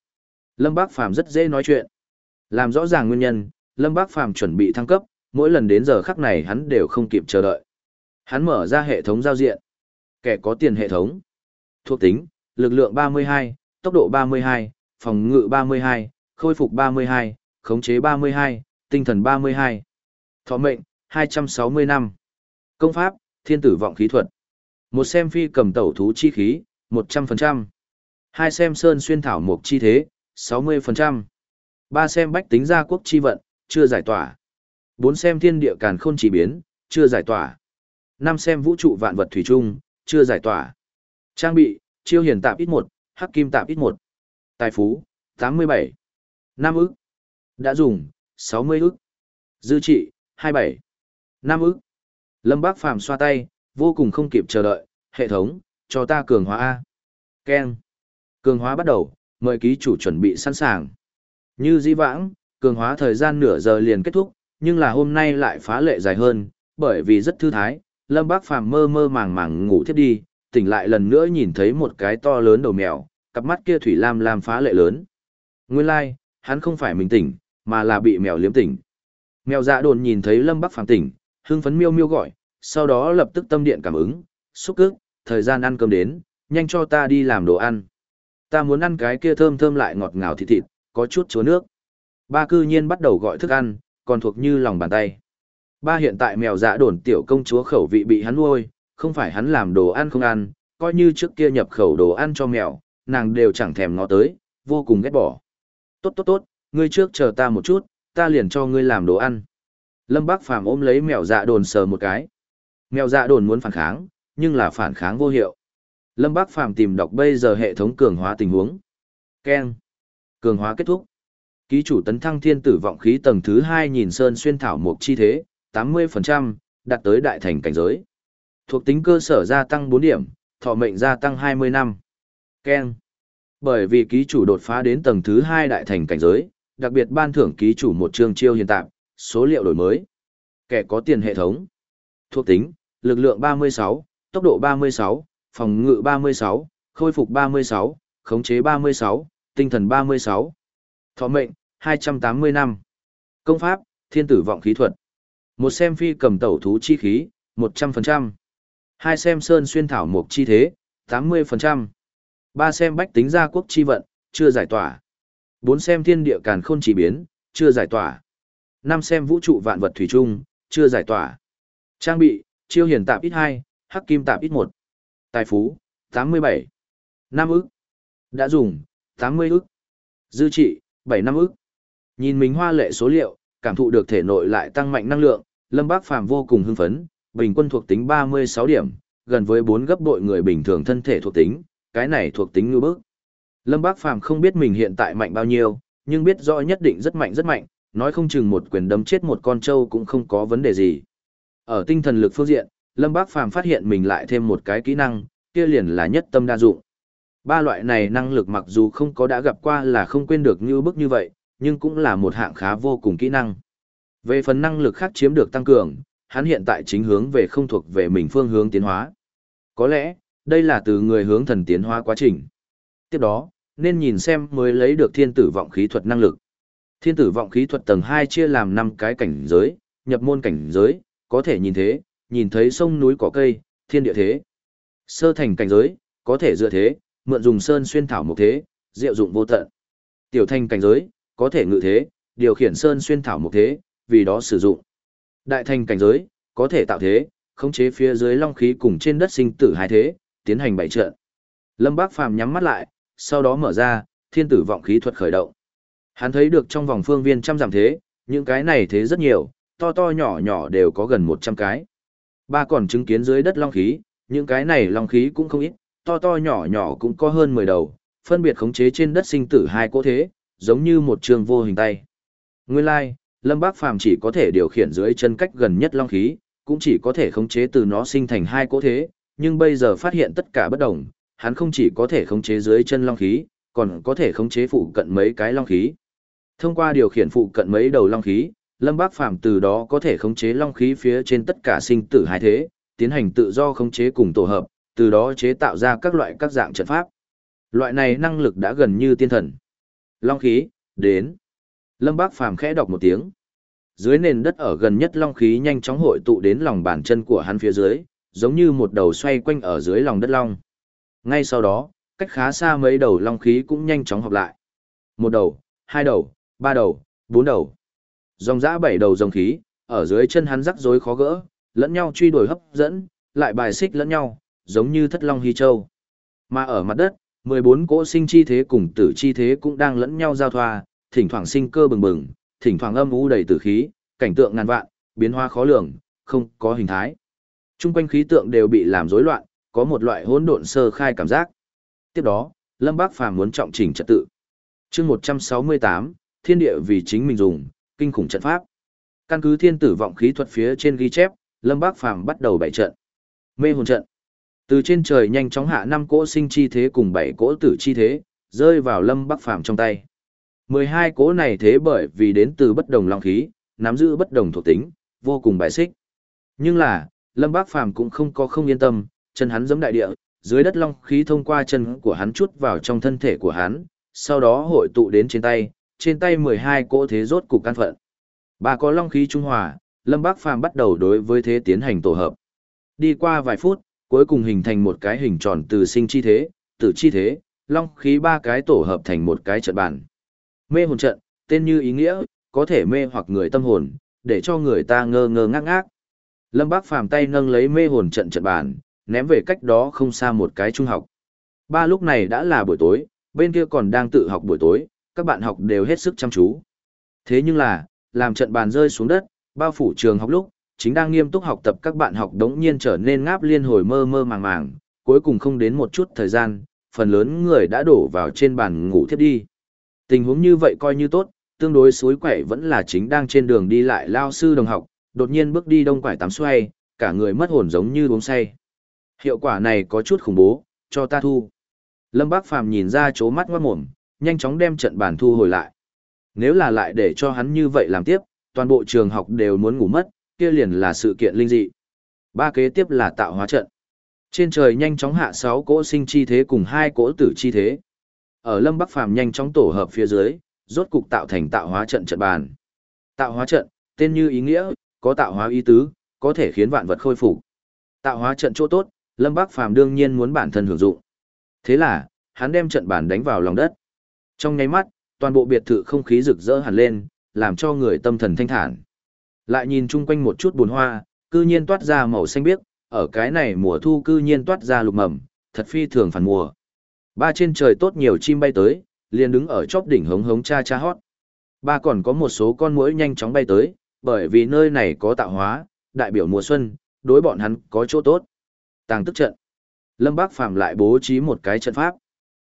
Lâm Bác Phàm rất dễ nói chuyện. Làm rõ ràng nguyên nhân, Lâm Bác Phàm chuẩn bị thăng cấp, mỗi lần đến giờ khắc này hắn đều không kịp chờ đợi. Hắn mở ra hệ thống giao diện. Kẻ có tiền hệ thống. Thuộc tính, lực lượng 32, tốc độ 32, phòng ngự 32, khôi phục 32, khống chế 32, tinh thần 32. Thọ mệnh, 260 năm. Công pháp, thiên tử vọng khí thuật. Một xem phi cầm tẩu thú chi khí, 100%. Hai xem sơn xuyên thảo mục chi thế, 60%. Ba xem bách tính gia quốc chi vận, chưa giải tỏa. Bốn xem thiên địa càn khôn chỉ biến, chưa giải tỏa. Năm xem vũ trụ vạn vật thủy chung, chưa giải tỏa. Trang bị, chiêu hiển tạp ít một, hắc kim tạp ít một. Tài phú, 87. Năm ức. Đã dùng, 60 ức. Dư trị, 27. Năm ức. Lâm Bác Phàm xoa tay, vô cùng không kịp chờ đợi, hệ thống, cho ta cường hóa A. Ken. Cường hóa bắt đầu, mời ký chủ chuẩn bị sẵn sàng. Như di vãng, cường hóa thời gian nửa giờ liền kết thúc, nhưng là hôm nay lại phá lệ dài hơn, bởi vì rất thư thái, Lâm Bác Phàm mơ mơ màng màng ngủ thiếp đi, tỉnh lại lần nữa nhìn thấy một cái to lớn đầu mèo, cặp mắt kia thủy lam lam phá lệ lớn. Nguyên lai, like, hắn không phải mình tỉnh, mà là bị mèo liếm tỉnh. Mèo dạ đồn nhìn thấy Lâm Bắc Phàm tỉnh, hưng phấn miêu miêu gọi, sau đó lập tức tâm điện cảm ứng, xúc cước, thời gian ăn cơm đến, nhanh cho ta đi làm đồ ăn. Ta muốn ăn cái kia thơm thơm lại ngọt ngào thịt thịt, có chút chúa nước. Ba cư nhiên bắt đầu gọi thức ăn, còn thuộc như lòng bàn tay. Ba hiện tại mèo dạ đồn tiểu công chúa khẩu vị bị hắn nuôi, không phải hắn làm đồ ăn không ăn, coi như trước kia nhập khẩu đồ ăn cho mèo, nàng đều chẳng thèm ngó tới, vô cùng ghét bỏ. Tốt tốt tốt, ngươi trước chờ ta một chút, ta liền cho ngươi làm đồ ăn. Lâm Bác Phàm ôm lấy mèo dạ đồn sờ một cái. Mèo dạ đồn muốn phản kháng, nhưng là phản kháng vô hiệu. Lâm Bác Phàm tìm đọc bây giờ hệ thống cường hóa tình huống. Ken. Cường hóa kết thúc. Ký chủ tấn thăng thiên tử vọng khí tầng thứ 2 nhìn sơn xuyên thảo mục chi thế, 80%, đạt tới đại thành cảnh giới. Thuộc tính cơ sở gia tăng 4 điểm, thọ mệnh gia tăng 20 năm. Ken. Bởi vì ký chủ đột phá đến tầng thứ 2 đại thành cảnh giới, đặc biệt ban thưởng ký chủ một chương chiêu hiện tại, số liệu đổi mới. Kẻ có tiền hệ thống. Thuộc tính, lực lượng 36, tốc độ 36, phòng ngự 36, khôi phục 36, khống chế 36, tinh thần 36. Thọ mệnh, 280 năm. Công pháp, thiên tử vọng khí thuật. Một xem phi cầm tẩu thú chi khí, 100%. Hai xem sơn xuyên thảo mục chi thế, 80%. Ba xem bách tính gia quốc chi vận, chưa giải tỏa. Bốn xem thiên địa càn khôn chỉ biến, chưa giải tỏa. Năm xem vũ trụ vạn vật thủy chung, chưa giải tỏa. Trang bị, chiêu hiển tạp ít hai, hắc kim tạp ít một. Tài phú, 87. Năm ức. Đã dùng, 80 ức. Dư trị, 7 năm ức. Nhìn mình hoa lệ số liệu, cảm thụ được thể nội lại tăng mạnh năng lượng, Lâm Bác Phàm vô cùng hưng phấn, bình quân thuộc tính 36 điểm, gần với 4 gấp bội người bình thường thân thể thuộc tính, cái này thuộc tính ngư bước. Lâm Bác Phàm không biết mình hiện tại mạnh bao nhiêu, nhưng biết rõ nhất định rất mạnh rất mạnh, nói không chừng một quyền đấm chết một con trâu cũng không có vấn đề gì. Ở tinh thần lực phương diện, Lâm Bác Phàm phát hiện mình lại thêm một cái kỹ năng, kia liền là nhất tâm đa dụng. Ba loại này năng lực mặc dù không có đã gặp qua là không quên được như bức như vậy, nhưng cũng là một hạng khá vô cùng kỹ năng. Về phần năng lực khác chiếm được tăng cường, hắn hiện tại chính hướng về không thuộc về mình phương hướng tiến hóa. Có lẽ, đây là từ người hướng thần tiến hóa quá trình. Tiếp đó, nên nhìn xem mới lấy được thiên tử vọng khí thuật năng lực. Thiên tử vọng khí thuật tầng 2 chia làm 5 cái cảnh giới, nhập môn cảnh giới, có thể nhìn thế, nhìn thấy sông núi có cây, thiên địa thế. Sơ thành cảnh giới, có thể dựa thế, mượn dùng sơn xuyên thảo một thế, diệu dụng vô tận. Tiểu thành cảnh giới, có thể ngự thế, điều khiển sơn xuyên thảo một thế, vì đó sử dụng. Đại thành cảnh giới, có thể tạo thế, khống chế phía dưới long khí cùng trên đất sinh tử hai thế, tiến hành bảy trận. Lâm Bác Phàm nhắm mắt lại, sau đó mở ra, thiên tử vọng khí thuật khởi động. Hắn thấy được trong vòng phương viên trăm giảm thế, những cái này thế rất nhiều, to to nhỏ nhỏ đều có gần 100 cái. Ba còn chứng kiến dưới đất long khí, những cái này long khí cũng không ít, to to nhỏ nhỏ cũng có hơn 10 đầu, phân biệt khống chế trên đất sinh tử hai cỗ thế, giống như một trường vô hình tay. Nguyên lai, like, Lâm Bác Phàm chỉ có thể điều khiển dưới chân cách gần nhất long khí, cũng chỉ có thể khống chế từ nó sinh thành hai cỗ thế, nhưng bây giờ phát hiện tất cả bất đồng, hắn không chỉ có thể khống chế dưới chân long khí, còn có thể khống chế phụ cận mấy cái long khí. Thông qua điều khiển phụ cận mấy đầu long khí, Lâm Bác Phàm từ đó có thể khống chế long khí phía trên tất cả sinh tử hai thế, tiến hành tự do khống chế cùng tổ hợp, từ đó chế tạo ra các loại các dạng trận pháp. Loại này năng lực đã gần như tiên thần. Long khí, đến. Lâm Bác Phàm khẽ đọc một tiếng. Dưới nền đất ở gần nhất long khí nhanh chóng hội tụ đến lòng bàn chân của hắn phía dưới, giống như một đầu xoay quanh ở dưới lòng đất long. Ngay sau đó, cách khá xa mấy đầu long khí cũng nhanh chóng hợp lại. Một đầu, hai đầu, ba đầu, bốn đầu. Dòng dã bảy đầu dòng khí, ở dưới chân hắn rắc rối khó gỡ, lẫn nhau truy đuổi hấp dẫn, lại bài xích lẫn nhau, giống như thất long hy châu. Mà ở mặt đất, 14 cỗ sinh chi thế cùng tử chi thế cũng đang lẫn nhau giao thoa, thỉnh thoảng sinh cơ bừng bừng, thỉnh thoảng âm u đầy tử khí, cảnh tượng ngàn vạn, biến hóa khó lường, không có hình thái. Trung quanh khí tượng đều bị làm rối loạn, có một loại hỗn độn sơ khai cảm giác. Tiếp đó, Lâm Bác Phàm muốn trọng chỉnh trật tự. Chương 168, Thiên địa vì chính mình dùng, kinh khủng trận pháp. Căn cứ thiên tử vọng khí thuật phía trên ghi chép, Lâm Bác Phàm bắt đầu bảy trận. Mê hồn trận. Từ trên trời nhanh chóng hạ năm cỗ sinh chi thế cùng bảy cỗ tử chi thế, rơi vào Lâm Bắc Phàm trong tay. 12 cỗ này thế bởi vì đến từ bất đồng long khí, nắm giữ bất đồng thuộc tính, vô cùng bài xích. Nhưng là, Lâm Bác Phàm cũng không có không yên tâm, chân hắn giẫm đại địa, dưới đất long khí thông qua chân của hắn chút vào trong thân thể của hắn, sau đó hội tụ đến trên tay, trên tay 12 cỗ thế rốt cục căn phận. Ba có long khí trung hòa, Lâm Bác Phàm bắt đầu đối với thế tiến hành tổ hợp. Đi qua vài phút, cuối cùng hình thành một cái hình tròn từ sinh chi thế, tử chi thế, long khí ba cái tổ hợp thành một cái trận bản. Mê hồn trận, tên như ý nghĩa, có thể mê hoặc người tâm hồn, để cho người ta ngơ ngơ ngác ngác. Lâm Bác phàm tay nâng lấy mê hồn trận trận bàn, ném về cách đó không xa một cái trung học. Ba lúc này đã là buổi tối, bên kia còn đang tự học buổi tối, các bạn học đều hết sức chăm chú. Thế nhưng là, làm trận bàn rơi xuống đất, bao phủ trường học lúc, chính đang nghiêm túc học tập các bạn học đống nhiên trở nên ngáp liên hồi mơ mơ màng màng, cuối cùng không đến một chút thời gian, phần lớn người đã đổ vào trên bàn ngủ thiếp đi. Tình huống như vậy coi như tốt, tương đối suối quậy vẫn là chính đang trên đường đi lại lao sư đồng học, đột nhiên bước đi đông quải tám xoay, cả người mất hồn giống như uống say. Hiệu quả này có chút khủng bố, cho ta thu. Lâm Bác Phàm nhìn ra chố mắt ngoát mồm, nhanh chóng đem trận bàn thu hồi lại. Nếu là lại để cho hắn như vậy làm tiếp, toàn bộ trường học đều muốn ngủ mất, kia liền là sự kiện linh dị. Ba kế tiếp là tạo hóa trận. Trên trời nhanh chóng hạ sáu cỗ sinh chi thế cùng hai cỗ tử chi thế. Ở Lâm Bắc Phàm nhanh chóng tổ hợp phía dưới, rốt cục tạo thành tạo hóa trận trận bàn. Tạo hóa trận, tên như ý nghĩa, có tạo hóa ý tứ, có thể khiến vạn vật khôi phục. Tạo hóa trận chỗ tốt, Lâm Bắc Phàm đương nhiên muốn bản thân hưởng dụng. Thế là, hắn đem trận bàn đánh vào lòng đất. Trong nháy mắt, toàn bộ biệt thự không khí rực rỡ hẳn lên, làm cho người tâm thần thanh thản. Lại nhìn chung quanh một chút bùn hoa, cư nhiên toát ra màu xanh biếc, ở cái này mùa thu cư nhiên toát ra lục mầm, thật phi thường phản mùa. Ba trên trời tốt nhiều chim bay tới, liền đứng ở chóp đỉnh hống hống cha cha hót. Ba còn có một số con muỗi nhanh chóng bay tới, bởi vì nơi này có tạo hóa, đại biểu mùa xuân, đối bọn hắn có chỗ tốt. Tàng tức trận. Lâm Bác Phàm lại bố trí một cái trận pháp.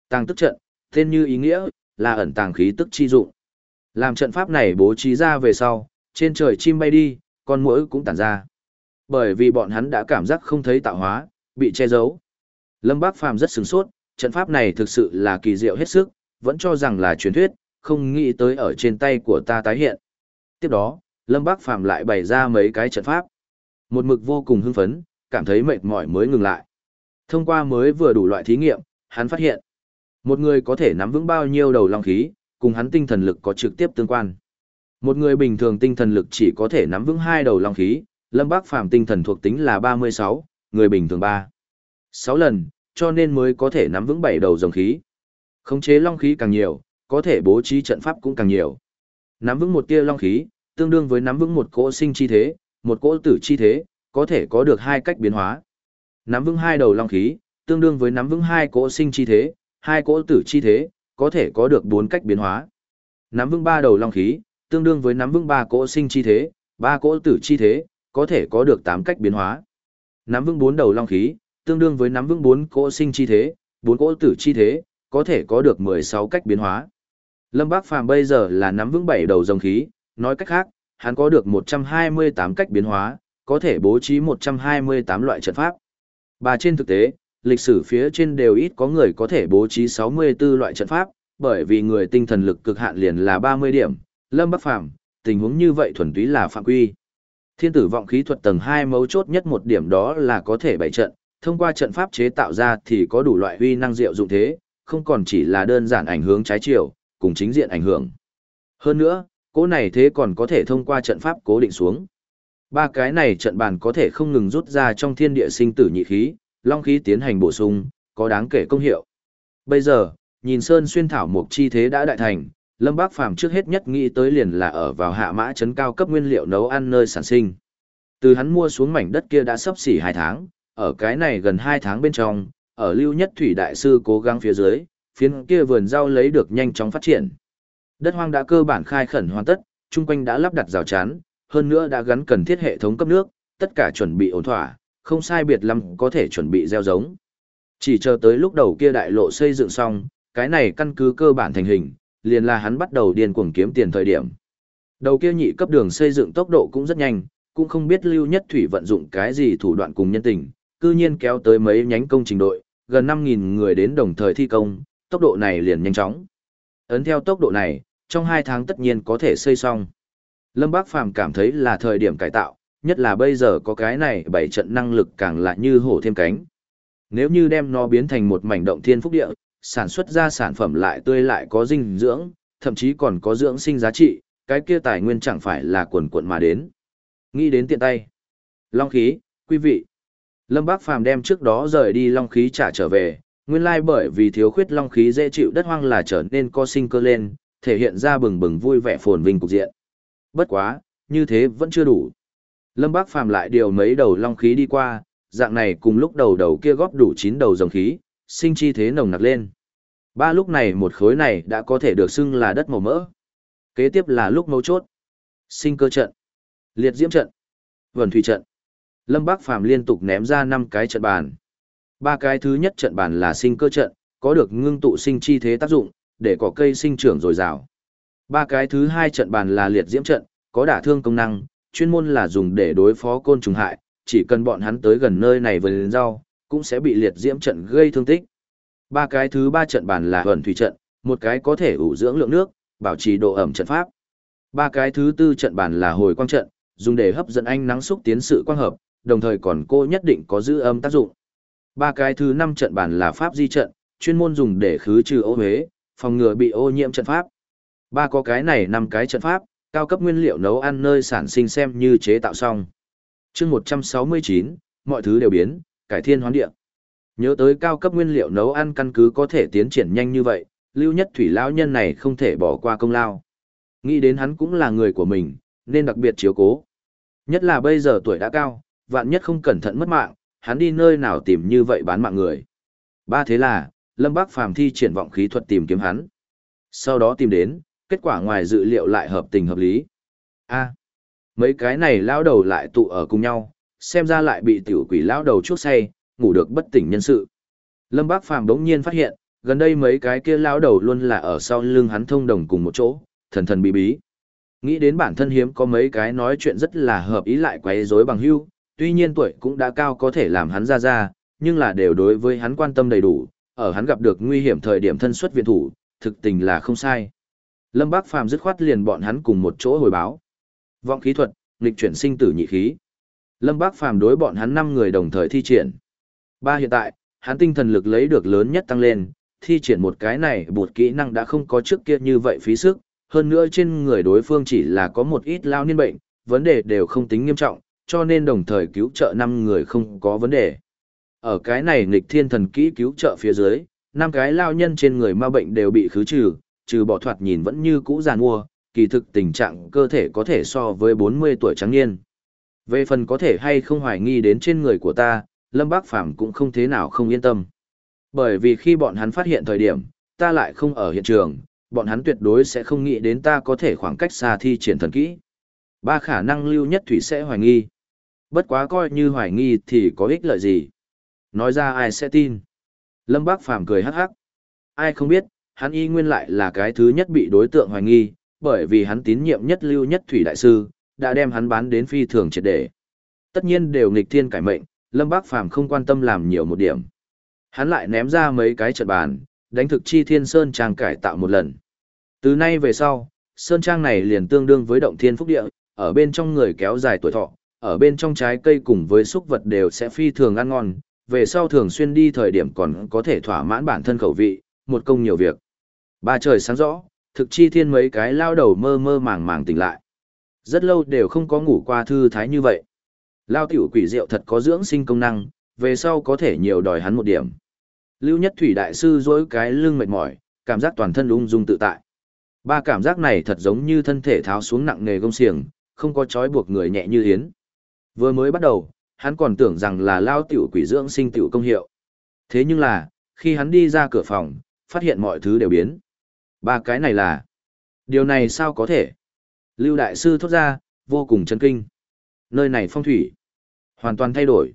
Tàng tức trận, tên như ý nghĩa, là ẩn tàng khí tức chi dụng. Làm trận pháp này bố trí ra về sau, trên trời chim bay đi, con muỗi cũng tản ra. Bởi vì bọn hắn đã cảm giác không thấy tạo hóa, bị che giấu. Lâm Bác Phàm rất sửng sốt, trận pháp này thực sự là kỳ diệu hết sức, vẫn cho rằng là truyền thuyết, không nghĩ tới ở trên tay của ta tái hiện. Tiếp đó, Lâm Bác Phàm lại bày ra mấy cái trận pháp. Một mực vô cùng hưng phấn, cảm thấy mệt mỏi mới ngừng lại. Thông qua mới vừa đủ loại thí nghiệm, hắn phát hiện, một người có thể nắm vững bao nhiêu đầu long khí, cùng hắn tinh thần lực có trực tiếp tương quan. Một người bình thường tinh thần lực chỉ có thể nắm vững hai đầu long khí, Lâm Bác Phàm tinh thần thuộc tính là 36, người bình thường 3. 6 lần, cho nên mới có thể nắm vững bảy đầu dòng khí. Khống chế long khí càng nhiều, có thể bố trí trận pháp cũng càng nhiều. Nắm vững một tia long khí, tương đương với nắm vững một cỗ sinh chi thế, một cỗ tử chi thế, có thể có được hai cách biến hóa. Nắm vững hai đầu long khí, tương đương với nắm vững hai cỗ sinh chi thế, hai cỗ tử chi thế, có thể có được bốn cách biến hóa. Nắm vững ba đầu long khí, tương đương với nắm vững ba cỗ sinh chi thế, ba cỗ tử chi thế, có thể có được tám cách biến hóa. Nắm vững bốn đầu long khí, tương đương với nắm vững bốn cỗ sinh chi thế, bốn cỗ tử chi thế, có thể có được 16 cách biến hóa. Lâm Bác Phàm bây giờ là nắm vững bảy đầu dòng khí, nói cách khác, hắn có được 128 cách biến hóa, có thể bố trí 128 loại trận pháp. Và trên thực tế, lịch sử phía trên đều ít có người có thể bố trí 64 loại trận pháp, bởi vì người tinh thần lực cực hạn liền là 30 điểm, Lâm Bắc Phàm tình huống như vậy thuần túy là phạm quy. Thiên tử vọng khí thuật tầng 2 mấu chốt nhất một điểm đó là có thể bày trận, thông qua trận pháp chế tạo ra thì có đủ loại huy năng diệu dụng thế, không còn chỉ là đơn giản ảnh hưởng trái chiều, cùng chính diện ảnh hưởng. Hơn nữa, cố này thế còn có thể thông qua trận pháp cố định xuống. Ba cái này trận bàn có thể không ngừng rút ra trong thiên địa sinh tử nhị khí, long khí tiến hành bổ sung, có đáng kể công hiệu. Bây giờ, nhìn Sơn xuyên thảo mục chi thế đã đại thành, Lâm Bác Phàm trước hết nhất nghĩ tới liền là ở vào hạ mã trấn cao cấp nguyên liệu nấu ăn nơi sản sinh. Từ hắn mua xuống mảnh đất kia đã sắp xỉ 2 tháng, ở cái này gần 2 tháng bên trong, ở lưu nhất thủy đại sư cố gắng phía dưới, phiến kia vườn rau lấy được nhanh chóng phát triển. Đất hoang đã cơ bản khai khẩn hoàn tất, chung quanh đã lắp đặt rào chắn, hơn nữa đã gắn cần thiết hệ thống cấp nước, tất cả chuẩn bị ổn thỏa, không sai biệt lắm có thể chuẩn bị gieo giống. Chỉ chờ tới lúc đầu kia đại lộ xây dựng xong, cái này căn cứ cơ bản thành hình, liền là hắn bắt đầu điên cuồng kiếm tiền thời điểm. Đầu kia nhị cấp đường xây dựng tốc độ cũng rất nhanh, cũng không biết Lưu Nhất Thủy vận dụng cái gì thủ đoạn cùng nhân tình, cư nhiên kéo tới mấy nhánh công trình đội, gần 5.000 người đến đồng thời thi công, tốc độ này liền nhanh chóng. Ấn theo tốc độ này, trong 2 tháng tất nhiên có thể xây xong. Lâm Bác Phàm cảm thấy là thời điểm cải tạo, nhất là bây giờ có cái này bảy trận năng lực càng lại như hổ thêm cánh. Nếu như đem nó biến thành một mảnh động thiên phúc địa, sản xuất ra sản phẩm lại tươi lại có dinh dưỡng, thậm chí còn có dưỡng sinh giá trị, cái kia tài nguyên chẳng phải là quần quận mà đến. Nghĩ đến tiện tay. Long khí, quý vị. Lâm Bác Phàm đem trước đó rời đi long khí trả trở về, nguyên lai bởi vì thiếu khuyết long khí dễ chịu đất hoang là trở nên có sinh cơ lên, thể hiện ra bừng bừng vui vẻ phồn vinh cục diện. Bất quá, như thế vẫn chưa đủ. Lâm Bác Phàm lại điều mấy đầu long khí đi qua, dạng này cùng lúc đầu đầu kia góp đủ 9 đầu dòng khí, sinh chi thế nồng nặc lên. Ba lúc này một khối này đã có thể được xưng là đất màu mỡ. Kế tiếp là lúc mấu chốt. Sinh cơ trận, liệt diễm trận, vần thủy trận. Lâm Bác Phàm liên tục ném ra 5 cái trận bàn. Ba cái thứ nhất trận bàn là sinh cơ trận, có được ngưng tụ sinh chi thế tác dụng, để cỏ cây sinh trưởng dồi dào. Ba cái thứ hai trận bàn là liệt diễm trận, có đả thương công năng, chuyên môn là dùng để đối phó côn trùng hại, chỉ cần bọn hắn tới gần nơi này vườn rau, cũng sẽ bị liệt diễm trận gây thương tích. Ba cái thứ ba trận bàn là ẩn thủy trận, một cái có thể ủ dưỡng lượng nước, bảo trì độ ẩm trận pháp. Ba cái thứ tư trận bàn là hồi quang trận, dùng để hấp dẫn ánh nắng xúc tiến sự quang hợp, đồng thời còn cô nhất định có giữ âm tác dụng. Ba cái thứ năm trận bàn là pháp di trận, chuyên môn dùng để khứ trừ ô huế, phòng ngừa bị ô nhiễm trận pháp. Ba có cái này năm cái trận pháp, cao cấp nguyên liệu nấu ăn nơi sản sinh xem như chế tạo xong. chương 169, mọi thứ đều biến, cải thiên hoán địa. Nhớ tới cao cấp nguyên liệu nấu ăn căn cứ có thể tiến triển nhanh như vậy, lưu nhất thủy lão nhân này không thể bỏ qua công lao. Nghĩ đến hắn cũng là người của mình, nên đặc biệt chiếu cố. Nhất là bây giờ tuổi đã cao, vạn nhất không cẩn thận mất mạng, hắn đi nơi nào tìm như vậy bán mạng người. Ba thế là, Lâm Bác Phàm thi triển vọng khí thuật tìm kiếm hắn. Sau đó tìm đến, kết quả ngoài dự liệu lại hợp tình hợp lý. A, mấy cái này lao đầu lại tụ ở cùng nhau, xem ra lại bị tiểu quỷ lao đầu chuốc say, ngủ được bất tỉnh nhân sự. Lâm Bác Phàm đống nhiên phát hiện, gần đây mấy cái kia lao đầu luôn là ở sau lưng hắn thông đồng cùng một chỗ, thần thần bí bí. Nghĩ đến bản thân hiếm có mấy cái nói chuyện rất là hợp ý lại quấy rối bằng hưu, tuy nhiên tuổi cũng đã cao có thể làm hắn ra ra, nhưng là đều đối với hắn quan tâm đầy đủ, ở hắn gặp được nguy hiểm thời điểm thân xuất viện thủ, thực tình là không sai. Lâm Bác Phàm dứt khoát liền bọn hắn cùng một chỗ hồi báo. Vọng khí thuật, nghịch chuyển sinh tử nhị khí. Lâm Bác Phàm đối bọn hắn 5 người đồng thời thi triển. Ba hiện tại, hắn tinh thần lực lấy được lớn nhất tăng lên, thi triển một cái này bột kỹ năng đã không có trước kia như vậy phí sức, hơn nữa trên người đối phương chỉ là có một ít lao niên bệnh, vấn đề đều không tính nghiêm trọng, cho nên đồng thời cứu trợ 5 người không có vấn đề. Ở cái này nghịch thiên thần kỹ cứu trợ phía dưới, năm cái lao nhân trên người ma bệnh đều bị khứ trừ, trừ bỏ thoạt nhìn vẫn như cũ giàn mua, kỳ thực tình trạng cơ thể có thể so với 40 tuổi trắng niên. Về phần có thể hay không hoài nghi đến trên người của ta, Lâm Bác Phàm cũng không thế nào không yên tâm. Bởi vì khi bọn hắn phát hiện thời điểm, ta lại không ở hiện trường, bọn hắn tuyệt đối sẽ không nghĩ đến ta có thể khoảng cách xa thi triển thần kỹ. Ba khả năng lưu nhất thủy sẽ hoài nghi. Bất quá coi như hoài nghi thì có ích lợi gì. Nói ra ai sẽ tin. Lâm Bác Phàm cười hắc hắc. Ai không biết, hắn y nguyên lại là cái thứ nhất bị đối tượng hoài nghi, bởi vì hắn tín nhiệm nhất lưu nhất thủy đại sư, đã đem hắn bán đến phi thường triệt để. Tất nhiên đều nghịch thiên cải mệnh, Lâm Bác Phàm không quan tâm làm nhiều một điểm. Hắn lại ném ra mấy cái trận bàn, đánh thực chi thiên sơn trang cải tạo một lần. Từ nay về sau, sơn trang này liền tương đương với động thiên phúc địa, ở bên trong người kéo dài tuổi thọ, ở bên trong trái cây cùng với súc vật đều sẽ phi thường ăn ngon, về sau thường xuyên đi thời điểm còn có thể thỏa mãn bản thân khẩu vị, một công nhiều việc. Ba trời sáng rõ, thực chi thiên mấy cái lao đầu mơ mơ màng màng tỉnh lại. Rất lâu đều không có ngủ qua thư thái như vậy. Lao tiểu quỷ rượu thật có dưỡng sinh công năng, về sau có thể nhiều đòi hắn một điểm. Lưu Nhất Thủy Đại Sư dối cái lưng mệt mỏi, cảm giác toàn thân ung dung tự tại. Ba cảm giác này thật giống như thân thể tháo xuống nặng nề gông xiềng, không có trói buộc người nhẹ như yến. Vừa mới bắt đầu, hắn còn tưởng rằng là lao tiểu quỷ dưỡng sinh tiểu công hiệu. Thế nhưng là, khi hắn đi ra cửa phòng, phát hiện mọi thứ đều biến. Ba cái này là... Điều này sao có thể? Lưu Đại Sư thốt ra, vô cùng chấn kinh. Nơi này phong thủy. Hoàn toàn thay đổi.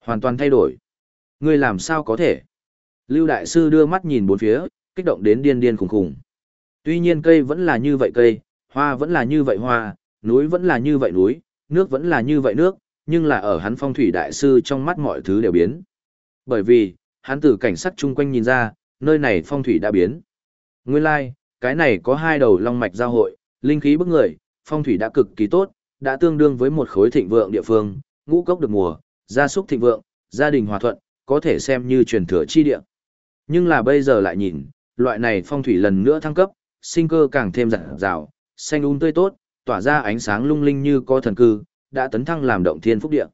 Hoàn toàn thay đổi. Ngươi làm sao có thể? Lưu Đại Sư đưa mắt nhìn bốn phía, kích động đến điên điên khủng khủng. Tuy nhiên cây vẫn là như vậy cây, hoa vẫn là như vậy hoa, núi vẫn là như vậy núi, nước vẫn là như vậy nước, nhưng là ở hắn phong thủy đại sư trong mắt mọi thứ đều biến. Bởi vì, hắn từ cảnh sát chung quanh nhìn ra, nơi này phong thủy đã biến. Nguyên lai, like, cái này có hai đầu long mạch giao hội, linh khí bức người, phong thủy đã cực kỳ tốt, đã tương đương với một khối thịnh vượng địa phương, ngũ cốc được mùa, gia súc thịnh vượng, gia đình hòa thuận, có thể xem như truyền thừa chi địa. Nhưng là bây giờ lại nhìn, loại này phong thủy lần nữa thăng cấp, sinh cơ càng thêm rạng rào, xanh um tươi tốt, tỏa ra ánh sáng lung linh như có thần cư, đã tấn thăng làm động thiên phúc địa.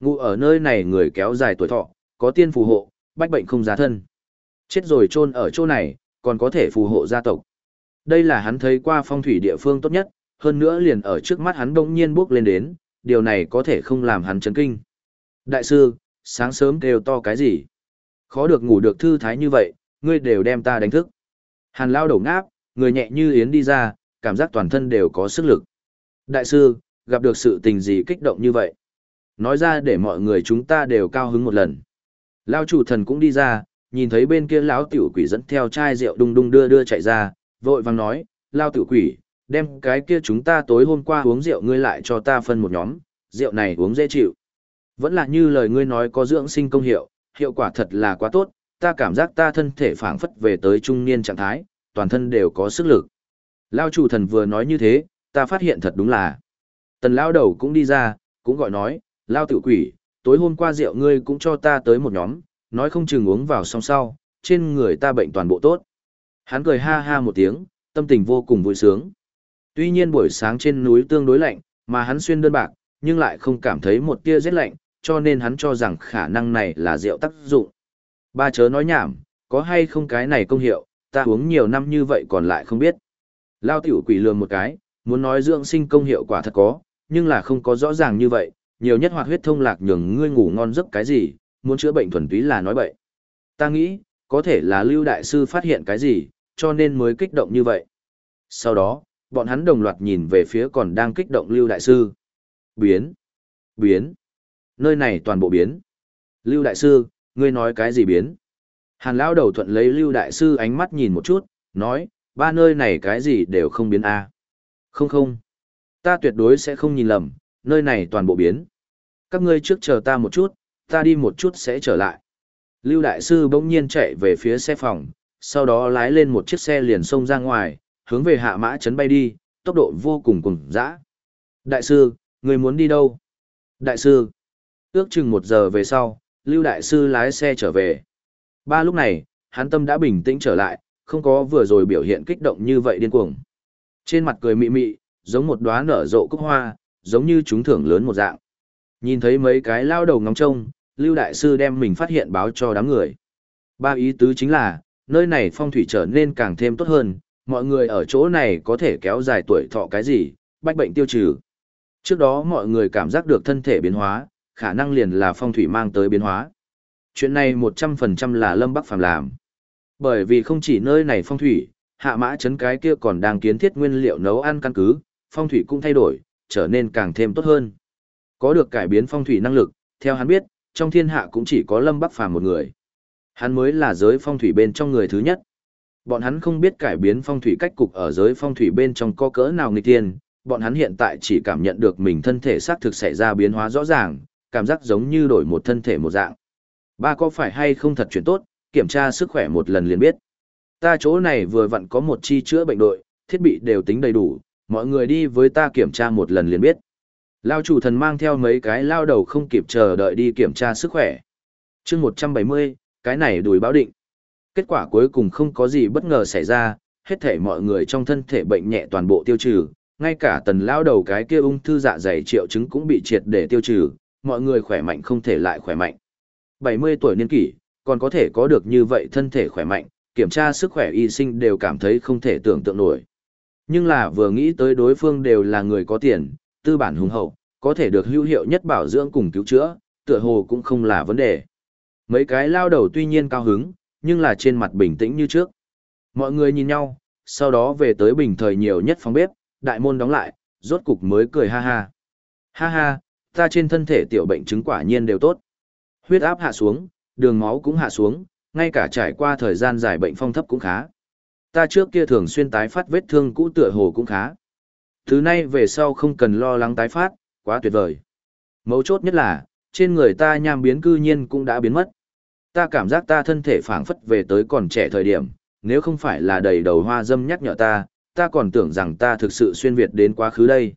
Ngụ ở nơi này người kéo dài tuổi thọ, có tiên phù hộ, bách bệnh không giá thân. Chết rồi chôn ở chỗ này, còn có thể phù hộ gia tộc. Đây là hắn thấy qua phong thủy địa phương tốt nhất, hơn nữa liền ở trước mắt hắn đông nhiên bước lên đến, điều này có thể không làm hắn chấn kinh. Đại sư, sáng sớm đều to cái gì? Khó được ngủ được thư thái như vậy, ngươi đều đem ta đánh thức. Hàn lao đầu ngáp, người nhẹ như yến đi ra, cảm giác toàn thân đều có sức lực. Đại sư, gặp được sự tình gì kích động như vậy? Nói ra để mọi người chúng ta đều cao hứng một lần. Lao chủ thần cũng đi ra, nhìn thấy bên kia lão tiểu quỷ dẫn theo chai rượu đung đung đưa đưa chạy ra, vội vàng nói, Lao tiểu quỷ, đem cái kia chúng ta tối hôm qua uống rượu ngươi lại cho ta phân một nhóm, rượu này uống dễ chịu. Vẫn là như lời ngươi nói có dưỡng sinh công hiệu, hiệu quả thật là quá tốt, ta cảm giác ta thân thể phảng phất về tới trung niên trạng thái, toàn thân đều có sức lực. Lao chủ thần vừa nói như thế, ta phát hiện thật đúng là. Tần lao đầu cũng đi ra, cũng gọi nói, lao tự quỷ, tối hôm qua rượu ngươi cũng cho ta tới một nhóm, nói không chừng uống vào song sau, trên người ta bệnh toàn bộ tốt. Hắn cười ha ha một tiếng, tâm tình vô cùng vui sướng. Tuy nhiên buổi sáng trên núi tương đối lạnh, mà hắn xuyên đơn bạc, nhưng lại không cảm thấy một tia rét lạnh, cho nên hắn cho rằng khả năng này là rượu tác dụng. Ba chớ nói nhảm, có hay không cái này công hiệu, ta uống nhiều năm như vậy còn lại không biết. Lao tiểu quỷ lườm một cái, muốn nói dưỡng sinh công hiệu quả thật có, nhưng là không có rõ ràng như vậy, nhiều nhất hoạt huyết thông lạc nhường ngươi ngủ ngon giấc cái gì, muốn chữa bệnh thuần túy là nói bậy. Ta nghĩ, có thể là Lưu Đại Sư phát hiện cái gì, cho nên mới kích động như vậy. Sau đó, bọn hắn đồng loạt nhìn về phía còn đang kích động Lưu Đại Sư. Biến! Biến! Nơi này toàn bộ biến. Lưu Đại Sư, ngươi nói cái gì biến? Hàn Lão đầu thuận lấy Lưu Đại Sư ánh mắt nhìn một chút, nói, ba nơi này cái gì đều không biến a Không không. Ta tuyệt đối sẽ không nhìn lầm, nơi này toàn bộ biến. Các ngươi trước chờ ta một chút, ta đi một chút sẽ trở lại. Lưu Đại Sư bỗng nhiên chạy về phía xe phòng, sau đó lái lên một chiếc xe liền xông ra ngoài, hướng về hạ mã chấn bay đi, tốc độ vô cùng cùng dã. Đại sư, người muốn đi đâu? Đại sư, ước chừng một giờ về sau, Lưu Đại Sư lái xe trở về. Ba lúc này, hắn tâm đã bình tĩnh trở lại, không có vừa rồi biểu hiện kích động như vậy điên cuồng. Trên mặt cười mị mị, giống một đóa nở rộ cúc hoa, giống như chúng thưởng lớn một dạng. Nhìn thấy mấy cái lao đầu ngóng trông, Lưu Đại Sư đem mình phát hiện báo cho đám người. Ba ý tứ chính là, nơi này phong thủy trở nên càng thêm tốt hơn, mọi người ở chỗ này có thể kéo dài tuổi thọ cái gì, bách bệnh tiêu trừ. Trước đó mọi người cảm giác được thân thể biến hóa, khả năng liền là phong thủy mang tới biến hóa. Chuyện này 100% là Lâm Bắc Phàm làm. Bởi vì không chỉ nơi này phong thủy, hạ mã chấn cái kia còn đang kiến thiết nguyên liệu nấu ăn căn cứ, phong thủy cũng thay đổi, trở nên càng thêm tốt hơn. Có được cải biến phong thủy năng lực, theo hắn biết, trong thiên hạ cũng chỉ có Lâm Bắc Phàm một người. Hắn mới là giới phong thủy bên trong người thứ nhất. Bọn hắn không biết cải biến phong thủy cách cục ở giới phong thủy bên trong có cỡ nào nghịch tiên, bọn hắn hiện tại chỉ cảm nhận được mình thân thể xác thực xảy ra biến hóa rõ ràng, cảm giác giống như đổi một thân thể một dạng. Ba có phải hay không thật chuyện tốt, kiểm tra sức khỏe một lần liền biết. Ta chỗ này vừa vặn có một chi chữa bệnh đội, thiết bị đều tính đầy đủ, mọi người đi với ta kiểm tra một lần liền biết. Lao chủ thần mang theo mấy cái lao đầu không kịp chờ đợi đi kiểm tra sức khỏe. chương 170, cái này đùi báo định. Kết quả cuối cùng không có gì bất ngờ xảy ra, hết thể mọi người trong thân thể bệnh nhẹ toàn bộ tiêu trừ, ngay cả tần lao đầu cái kia ung thư dạ dày triệu chứng cũng bị triệt để tiêu trừ, mọi người khỏe mạnh không thể lại khỏe mạnh. 70 tuổi niên kỷ, còn có thể có được như vậy thân thể khỏe mạnh, kiểm tra sức khỏe y sinh đều cảm thấy không thể tưởng tượng nổi. Nhưng là vừa nghĩ tới đối phương đều là người có tiền, tư bản hùng hậu, có thể được hữu hiệu nhất bảo dưỡng cùng cứu chữa, tựa hồ cũng không là vấn đề. Mấy cái lao đầu tuy nhiên cao hứng, nhưng là trên mặt bình tĩnh như trước. Mọi người nhìn nhau, sau đó về tới bình thời nhiều nhất phòng bếp, đại môn đóng lại, rốt cục mới cười ha ha. Ha ha, ta trên thân thể tiểu bệnh chứng quả nhiên đều tốt. Huyết áp hạ xuống, đường máu cũng hạ xuống, ngay cả trải qua thời gian dài bệnh phong thấp cũng khá. Ta trước kia thường xuyên tái phát vết thương cũ tựa hồ cũng khá. Thứ nay về sau không cần lo lắng tái phát, quá tuyệt vời. Mấu chốt nhất là, trên người ta nham biến cư nhiên cũng đã biến mất. Ta cảm giác ta thân thể phảng phất về tới còn trẻ thời điểm, nếu không phải là đầy đầu hoa dâm nhắc nhở ta, ta còn tưởng rằng ta thực sự xuyên Việt đến quá khứ đây.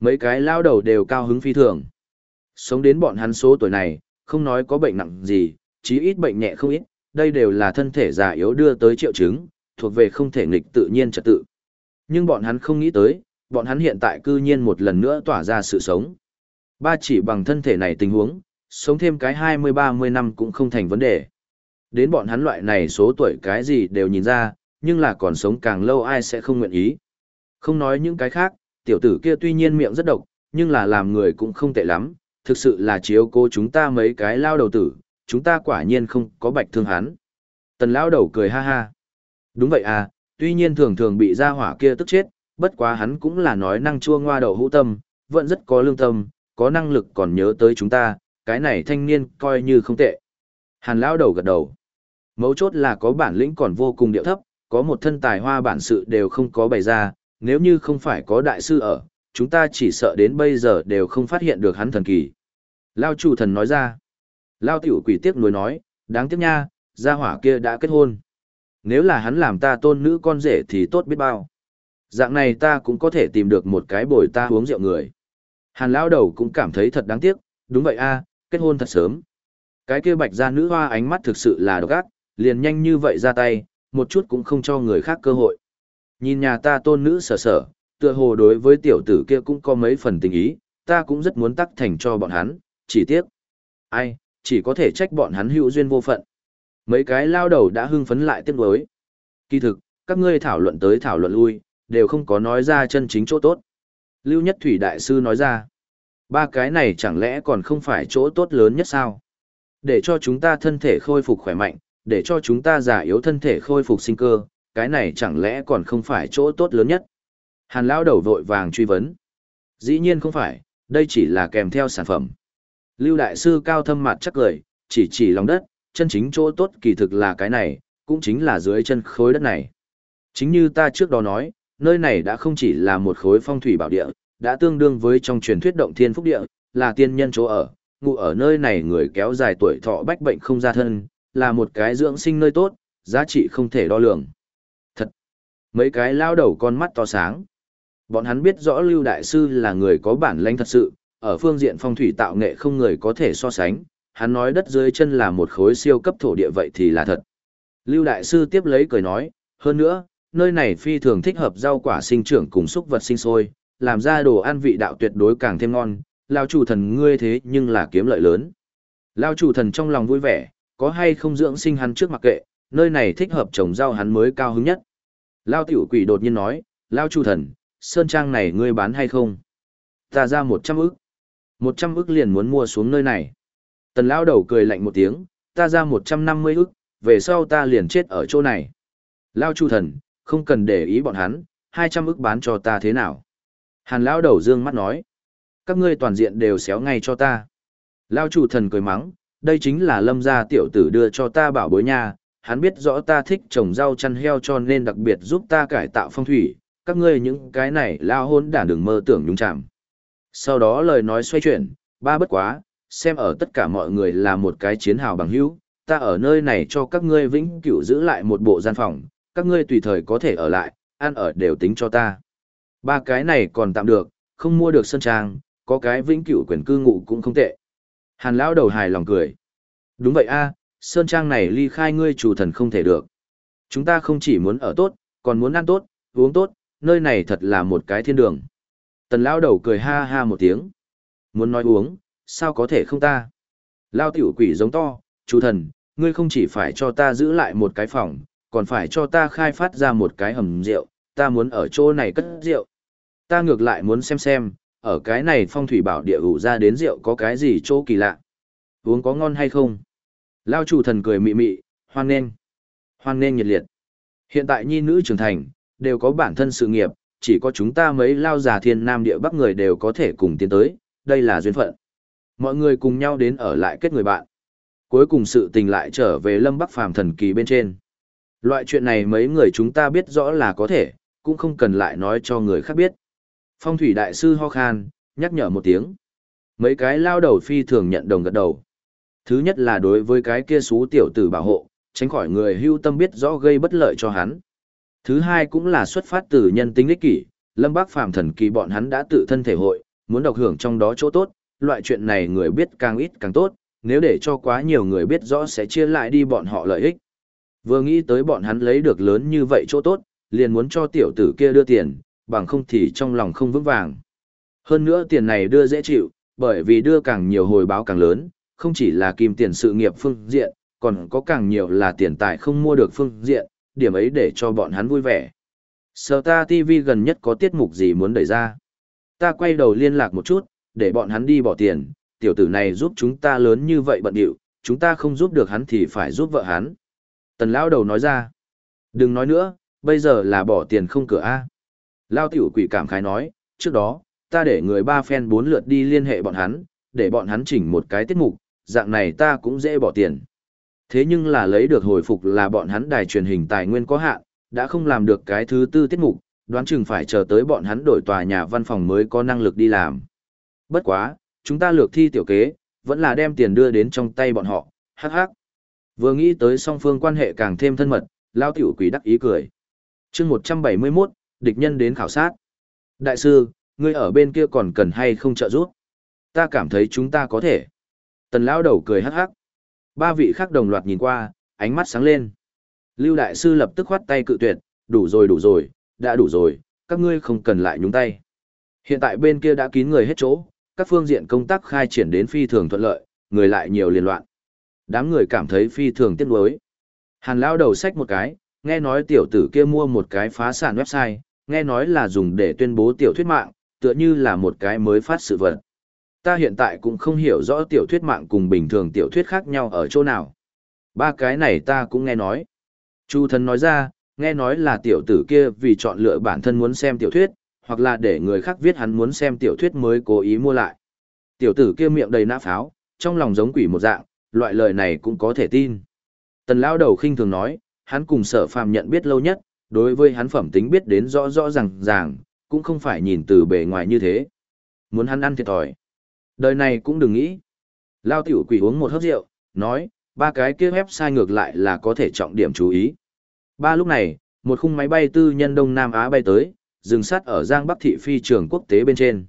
Mấy cái lao đầu đều cao hứng phi thường. Sống đến bọn hắn số tuổi này, không nói có bệnh nặng gì, chí ít bệnh nhẹ không ít, đây đều là thân thể già yếu đưa tới triệu chứng, thuộc về không thể nghịch tự nhiên trật tự. Nhưng bọn hắn không nghĩ tới, bọn hắn hiện tại cư nhiên một lần nữa tỏa ra sự sống. Ba chỉ bằng thân thể này tình huống, sống thêm cái 20-30 năm cũng không thành vấn đề. Đến bọn hắn loại này số tuổi cái gì đều nhìn ra, nhưng là còn sống càng lâu ai sẽ không nguyện ý. Không nói những cái khác, tiểu tử kia tuy nhiên miệng rất độc, nhưng là làm người cũng không tệ lắm, thực sự là chiếu cố chúng ta mấy cái lao đầu tử, chúng ta quả nhiên không có bạch thương hắn. Tần Lão đầu cười ha ha. Đúng vậy à, tuy nhiên thường thường bị gia hỏa kia tức chết, bất quá hắn cũng là nói năng chua ngoa đầu hữu tâm, vẫn rất có lương tâm, có năng lực còn nhớ tới chúng ta, cái này thanh niên coi như không tệ. Hàn Lão đầu gật đầu. Mấu chốt là có bản lĩnh còn vô cùng điệu thấp, có một thân tài hoa bản sự đều không có bày ra, nếu như không phải có đại sư ở, chúng ta chỉ sợ đến bây giờ đều không phát hiện được hắn thần kỳ. Lao chủ thần nói ra. Lao tiểu quỷ tiếc nuối nói, đáng tiếc nha, gia hỏa kia đã kết hôn. Nếu là hắn làm ta tôn nữ con rể thì tốt biết bao. Dạng này ta cũng có thể tìm được một cái bồi ta uống rượu người. Hàn lão đầu cũng cảm thấy thật đáng tiếc, đúng vậy a, kết hôn thật sớm. Cái kia bạch gia nữ hoa ánh mắt thực sự là độc ác, liền nhanh như vậy ra tay, một chút cũng không cho người khác cơ hội. Nhìn nhà ta tôn nữ sở sở, tựa hồ đối với tiểu tử kia cũng có mấy phần tình ý, ta cũng rất muốn tắc thành cho bọn hắn, chỉ tiếc. Ai, chỉ có thể trách bọn hắn hữu duyên vô phận. Mấy cái lao đầu đã hưng phấn lại tiếc đối. Kỳ thực, các ngươi thảo luận tới thảo luận lui, đều không có nói ra chân chính chỗ tốt. Lưu Nhất Thủy Đại Sư nói ra, ba cái này chẳng lẽ còn không phải chỗ tốt lớn nhất sao? Để cho chúng ta thân thể khôi phục khỏe mạnh, để cho chúng ta giả yếu thân thể khôi phục sinh cơ, cái này chẳng lẽ còn không phải chỗ tốt lớn nhất? Hàn lão đầu vội vàng truy vấn. Dĩ nhiên không phải, đây chỉ là kèm theo sản phẩm. Lưu Đại Sư cao thâm mặt chắc cười, chỉ chỉ lòng đất, chân chính chỗ tốt kỳ thực là cái này, cũng chính là dưới chân khối đất này. Chính như ta trước đó nói, nơi này đã không chỉ là một khối phong thủy bảo địa, đã tương đương với trong truyền thuyết động thiên phúc địa, là tiên nhân chỗ ở, ngụ ở nơi này người kéo dài tuổi thọ bách bệnh không ra thân, là một cái dưỡng sinh nơi tốt, giá trị không thể đo lường. Thật! Mấy cái lao đầu con mắt to sáng. Bọn hắn biết rõ Lưu Đại Sư là người có bản lãnh thật sự, ở phương diện phong thủy tạo nghệ không người có thể so sánh, hắn nói đất dưới chân là một khối siêu cấp thổ địa vậy thì là thật. Lưu Đại Sư tiếp lấy cười nói, hơn nữa, nơi này phi thường thích hợp rau quả sinh trưởng cùng xúc vật sinh sôi, làm ra đồ ăn vị đạo tuyệt đối càng thêm ngon, lao chủ thần ngươi thế nhưng là kiếm lợi lớn. Lao chủ thần trong lòng vui vẻ, có hay không dưỡng sinh hắn trước mặc kệ, nơi này thích hợp trồng rau hắn mới cao hứng nhất. Lao tiểu quỷ đột nhiên nói, Lao chủ thần, sơn trang này ngươi bán hay không? Ta ra một trăm ức. Một trăm ức liền muốn mua xuống nơi này. Tần Lao đầu cười lạnh một tiếng, ta ra một trăm năm mươi ức, về sau ta liền chết ở chỗ này. Lao chủ thần, không cần để ý bọn hắn, hai trăm ức bán cho ta thế nào? Hàn Lao đầu dương mắt nói, các ngươi toàn diện đều xéo ngay cho ta. Lao chủ thần cười mắng, đây chính là lâm gia tiểu tử đưa cho ta bảo bối nha, hắn biết rõ ta thích trồng rau chăn heo cho nên đặc biệt giúp ta cải tạo phong thủy, các ngươi những cái này lao hôn đản đừng mơ tưởng nhúng chạm. Sau đó lời nói xoay chuyển, ba bất quá, xem ở tất cả mọi người là một cái chiến hào bằng hữu, ta ở nơi này cho các ngươi vĩnh cửu giữ lại một bộ gian phòng, các ngươi tùy thời có thể ở lại, ăn ở đều tính cho ta. Ba cái này còn tạm được, không mua được sân trang, có cái vĩnh cửu quyền cư ngụ cũng không tệ. Hàn lão đầu hài lòng cười. Đúng vậy a, sơn trang này ly khai ngươi chủ thần không thể được. Chúng ta không chỉ muốn ở tốt, còn muốn ăn tốt, uống tốt, nơi này thật là một cái thiên đường. Tần lão đầu cười ha ha một tiếng. Muốn nói uống, sao có thể không ta? Lao tiểu quỷ giống to, chủ thần, ngươi không chỉ phải cho ta giữ lại một cái phòng, còn phải cho ta khai phát ra một cái hầm rượu, ta muốn ở chỗ này cất rượu. Ta ngược lại muốn xem xem, ở cái này phong thủy bảo địa ủ ra đến rượu có cái gì chỗ kỳ lạ. Uống có ngon hay không? Lao chủ thần cười mị mị, hoan nghênh. Hoan nghênh nhiệt liệt. Hiện tại nhi nữ trưởng thành, đều có bản thân sự nghiệp, chỉ có chúng ta mấy lao già thiên nam địa bắc người đều có thể cùng tiến tới, đây là duyên phận. Mọi người cùng nhau đến ở lại kết người bạn. Cuối cùng sự tình lại trở về lâm bắc phàm thần kỳ bên trên. Loại chuyện này mấy người chúng ta biết rõ là có thể, cũng không cần lại nói cho người khác biết. Phong thủy đại sư ho khan, nhắc nhở một tiếng. Mấy cái lao đầu phi thường nhận đồng gật đầu. Thứ nhất là đối với cái kia xú tiểu tử bảo hộ, tránh khỏi người hưu tâm biết rõ gây bất lợi cho hắn. Thứ hai cũng là xuất phát từ nhân tính ích kỷ, Lâm Bác Phàm thần kỳ bọn hắn đã tự thân thể hội, muốn độc hưởng trong đó chỗ tốt, loại chuyện này người biết càng ít càng tốt, nếu để cho quá nhiều người biết rõ sẽ chia lại đi bọn họ lợi ích. Vừa nghĩ tới bọn hắn lấy được lớn như vậy chỗ tốt, liền muốn cho tiểu tử kia đưa tiền, bằng không thì trong lòng không vững vàng. Hơn nữa tiền này đưa dễ chịu, bởi vì đưa càng nhiều hồi báo càng lớn, không chỉ là kim tiền sự nghiệp phương diện, còn có càng nhiều là tiền tài không mua được phương diện, điểm ấy để cho bọn hắn vui vẻ. Sở ta TV gần nhất có tiết mục gì muốn đẩy ra. Ta quay đầu liên lạc một chút, để bọn hắn đi bỏ tiền, tiểu tử này giúp chúng ta lớn như vậy bận điệu, chúng ta không giúp được hắn thì phải giúp vợ hắn. Tần lão đầu nói ra. Đừng nói nữa, bây giờ là bỏ tiền không cửa A. Lao tiểu quỷ cảm khái nói, trước đó, ta để người ba phen bốn lượt đi liên hệ bọn hắn, để bọn hắn chỉnh một cái tiết mục, dạng này ta cũng dễ bỏ tiền. Thế nhưng là lấy được hồi phục là bọn hắn đài truyền hình tài nguyên có hạn, đã không làm được cái thứ tư tiết mục, đoán chừng phải chờ tới bọn hắn đổi tòa nhà văn phòng mới có năng lực đi làm. Bất quá, chúng ta lược thi tiểu kế, vẫn là đem tiền đưa đến trong tay bọn họ, hắc hắc. Vừa nghĩ tới song phương quan hệ càng thêm thân mật, lao tiểu quỷ đắc ý cười. chương 171, địch nhân đến khảo sát. Đại sư, ngươi ở bên kia còn cần hay không trợ giúp? Ta cảm thấy chúng ta có thể. Tần lão đầu cười hắc hắc. Ba vị khác đồng loạt nhìn qua, ánh mắt sáng lên. Lưu đại sư lập tức khoát tay cự tuyệt, đủ rồi đủ rồi, đã đủ rồi, các ngươi không cần lại nhúng tay. Hiện tại bên kia đã kín người hết chỗ, các phương diện công tác khai triển đến phi thường thuận lợi, người lại nhiều liên loạn. Đám người cảm thấy phi thường tiếc nuối. Hàn lão đầu sách một cái, nghe nói tiểu tử kia mua một cái phá sản website, nghe nói là dùng để tuyên bố tiểu thuyết mạng, tựa như là một cái mới phát sự vật. Ta hiện tại cũng không hiểu rõ tiểu thuyết mạng cùng bình thường tiểu thuyết khác nhau ở chỗ nào. Ba cái này ta cũng nghe nói. Chu thần nói ra, nghe nói là tiểu tử kia vì chọn lựa bản thân muốn xem tiểu thuyết, hoặc là để người khác viết hắn muốn xem tiểu thuyết mới cố ý mua lại. Tiểu tử kia miệng đầy nã pháo, trong lòng giống quỷ một dạng, loại lời này cũng có thể tin. Tần lão đầu khinh thường nói, hắn cùng sở phàm nhận biết lâu nhất, đối với hắn phẩm tính biết đến rõ rõ ràng ràng, cũng không phải nhìn từ bề ngoài như thế. Muốn hắn ăn thiệt thòi. Đời này cũng đừng nghĩ. Lao tiểu quỷ uống một hớp rượu, nói, ba cái kia website ngược lại là có thể trọng điểm chú ý. Ba lúc này, một khung máy bay tư nhân Đông Nam Á bay tới, dừng sát ở Giang Bắc thị phi trường quốc tế bên trên.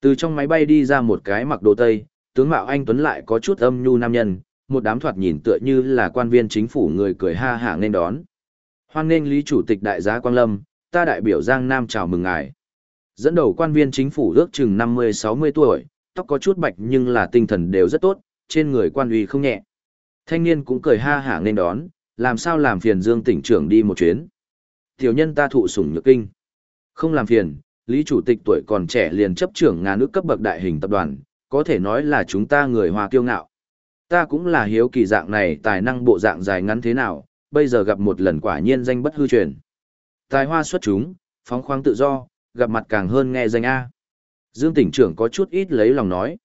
Từ trong máy bay đi ra một cái mặc đồ tây, tướng mạo anh tuấn lại có chút âm nhu nam nhân, một đám thoạt nhìn tựa như là quan viên chính phủ người cười ha hả nên đón. Hoan nghênh Lý Chủ tịch Đại gia Quang Lâm, ta đại biểu Giang Nam chào mừng ngài. Dẫn đầu quan viên chính phủ ước chừng 50-60 tuổi, tóc có chút bạch nhưng là tinh thần đều rất tốt, trên người quan uy không nhẹ. Thanh niên cũng cười ha hả nên đón, làm sao làm phiền Dương tỉnh trưởng đi một chuyến. Tiểu nhân ta thụ sủng nhược kinh. Không làm phiền, Lý Chủ tịch tuổi còn trẻ liền chấp trưởng ngàn nước cấp bậc đại hình tập đoàn, có thể nói là chúng ta người hòa kiêu ngạo. Ta cũng là hiếu kỳ dạng này tài năng bộ dạng dài ngắn thế nào, bây giờ gặp một lần quả nhiên danh bất hư truyền. Tài hoa xuất chúng, phóng khoáng tự do, gặp mặt càng hơn nghe danh A. Dương tỉnh trưởng có chút ít lấy lòng nói.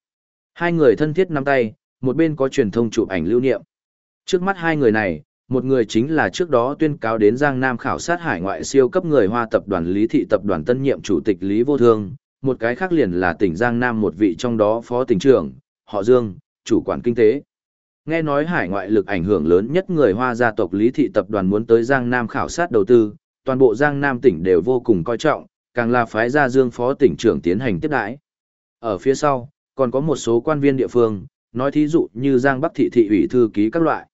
Hai người thân thiết nắm tay, một bên có truyền thông chụp ảnh lưu niệm. Trước mắt hai người này, một người chính là trước đó tuyên cáo đến Giang Nam khảo sát hải ngoại siêu cấp người Hoa tập đoàn Lý Thị tập đoàn tân nhiệm chủ tịch Lý Vô Thương, một cái khác liền là tỉnh Giang Nam một vị trong đó phó tỉnh trưởng, họ Dương, chủ quản kinh tế. Nghe nói hải ngoại lực ảnh hưởng lớn nhất người Hoa gia tộc Lý Thị tập đoàn muốn tới Giang Nam khảo sát đầu tư, toàn bộ Giang Nam tỉnh đều vô cùng coi trọng, càng là phái ra Dương phó tỉnh trưởng tiến hành tiếp đãi. Ở phía sau, còn có một số quan viên địa phương, nói thí dụ như Giang Bắc thị thị ủy thư ký các loại.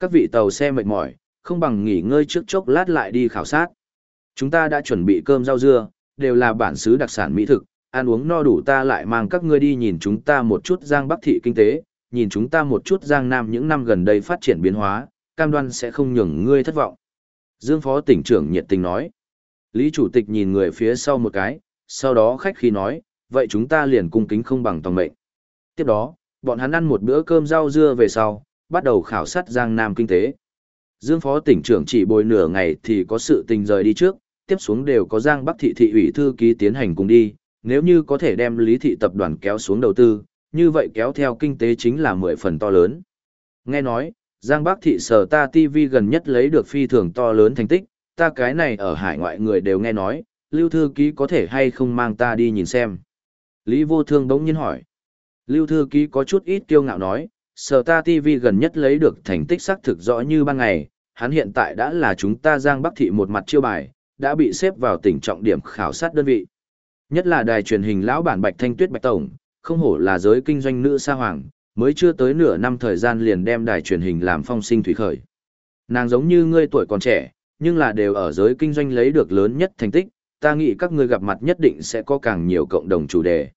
Các vị tàu xe mệt mỏi, không bằng nghỉ ngơi trước chốc lát lại đi khảo sát. Chúng ta đã chuẩn bị cơm rau dưa, đều là bản xứ đặc sản mỹ thực, ăn uống no đủ ta lại mang các ngươi đi nhìn chúng ta một chút Giang Bắc thị kinh tế, nhìn chúng ta một chút Giang Nam những năm gần đây phát triển biến hóa, cam đoan sẽ không nhường ngươi thất vọng. Dương Phó tỉnh trưởng nhiệt tình nói. Lý Chủ tịch nhìn người phía sau một cái, sau đó khách khí nói, vậy chúng ta liền cung kính không bằng tòng mệnh. Tiếp đó, bọn hắn ăn một bữa cơm rau dưa về sau, bắt đầu khảo sát Giang Nam kinh tế. Dương Phó tỉnh trưởng chỉ bồi nửa ngày thì có sự tình rời đi trước, tiếp xuống đều có Giang Bắc thị thị ủy thư ký tiến hành cùng đi, nếu như có thể đem Lý thị tập đoàn kéo xuống đầu tư, như vậy kéo theo kinh tế chính là mười phần to lớn. Nghe nói, Giang Bắc thị sở ta TV gần nhất lấy được phi thường to lớn thành tích, ta cái này ở hải ngoại người đều nghe nói, Lưu Thư Ký có thể hay không mang ta đi nhìn xem. Lý Vô Thương đống nhiên hỏi. Lưu Thư Ký có chút ít kiêu ngạo nói, sở ta TV gần nhất lấy được thành tích xác thực rõ như ban ngày, hắn hiện tại đã là chúng ta Giang Bắc thị một mặt chiêu bài, đã bị xếp vào tỉnh trọng điểm khảo sát đơn vị. Nhất là đài truyền hình lão bản Bạch Thanh Tuyết Bạch Tổng, không hổ là giới kinh doanh nữ sa hoàng, mới chưa tới nửa năm thời gian liền đem đài truyền hình làm phong sinh thủy khởi. Nàng giống như ngươi tuổi còn trẻ, nhưng là đều ở giới kinh doanh lấy được lớn nhất thành tích, ta nghĩ các ngươi gặp mặt nhất định sẽ có càng nhiều cộng đồng chủ đề.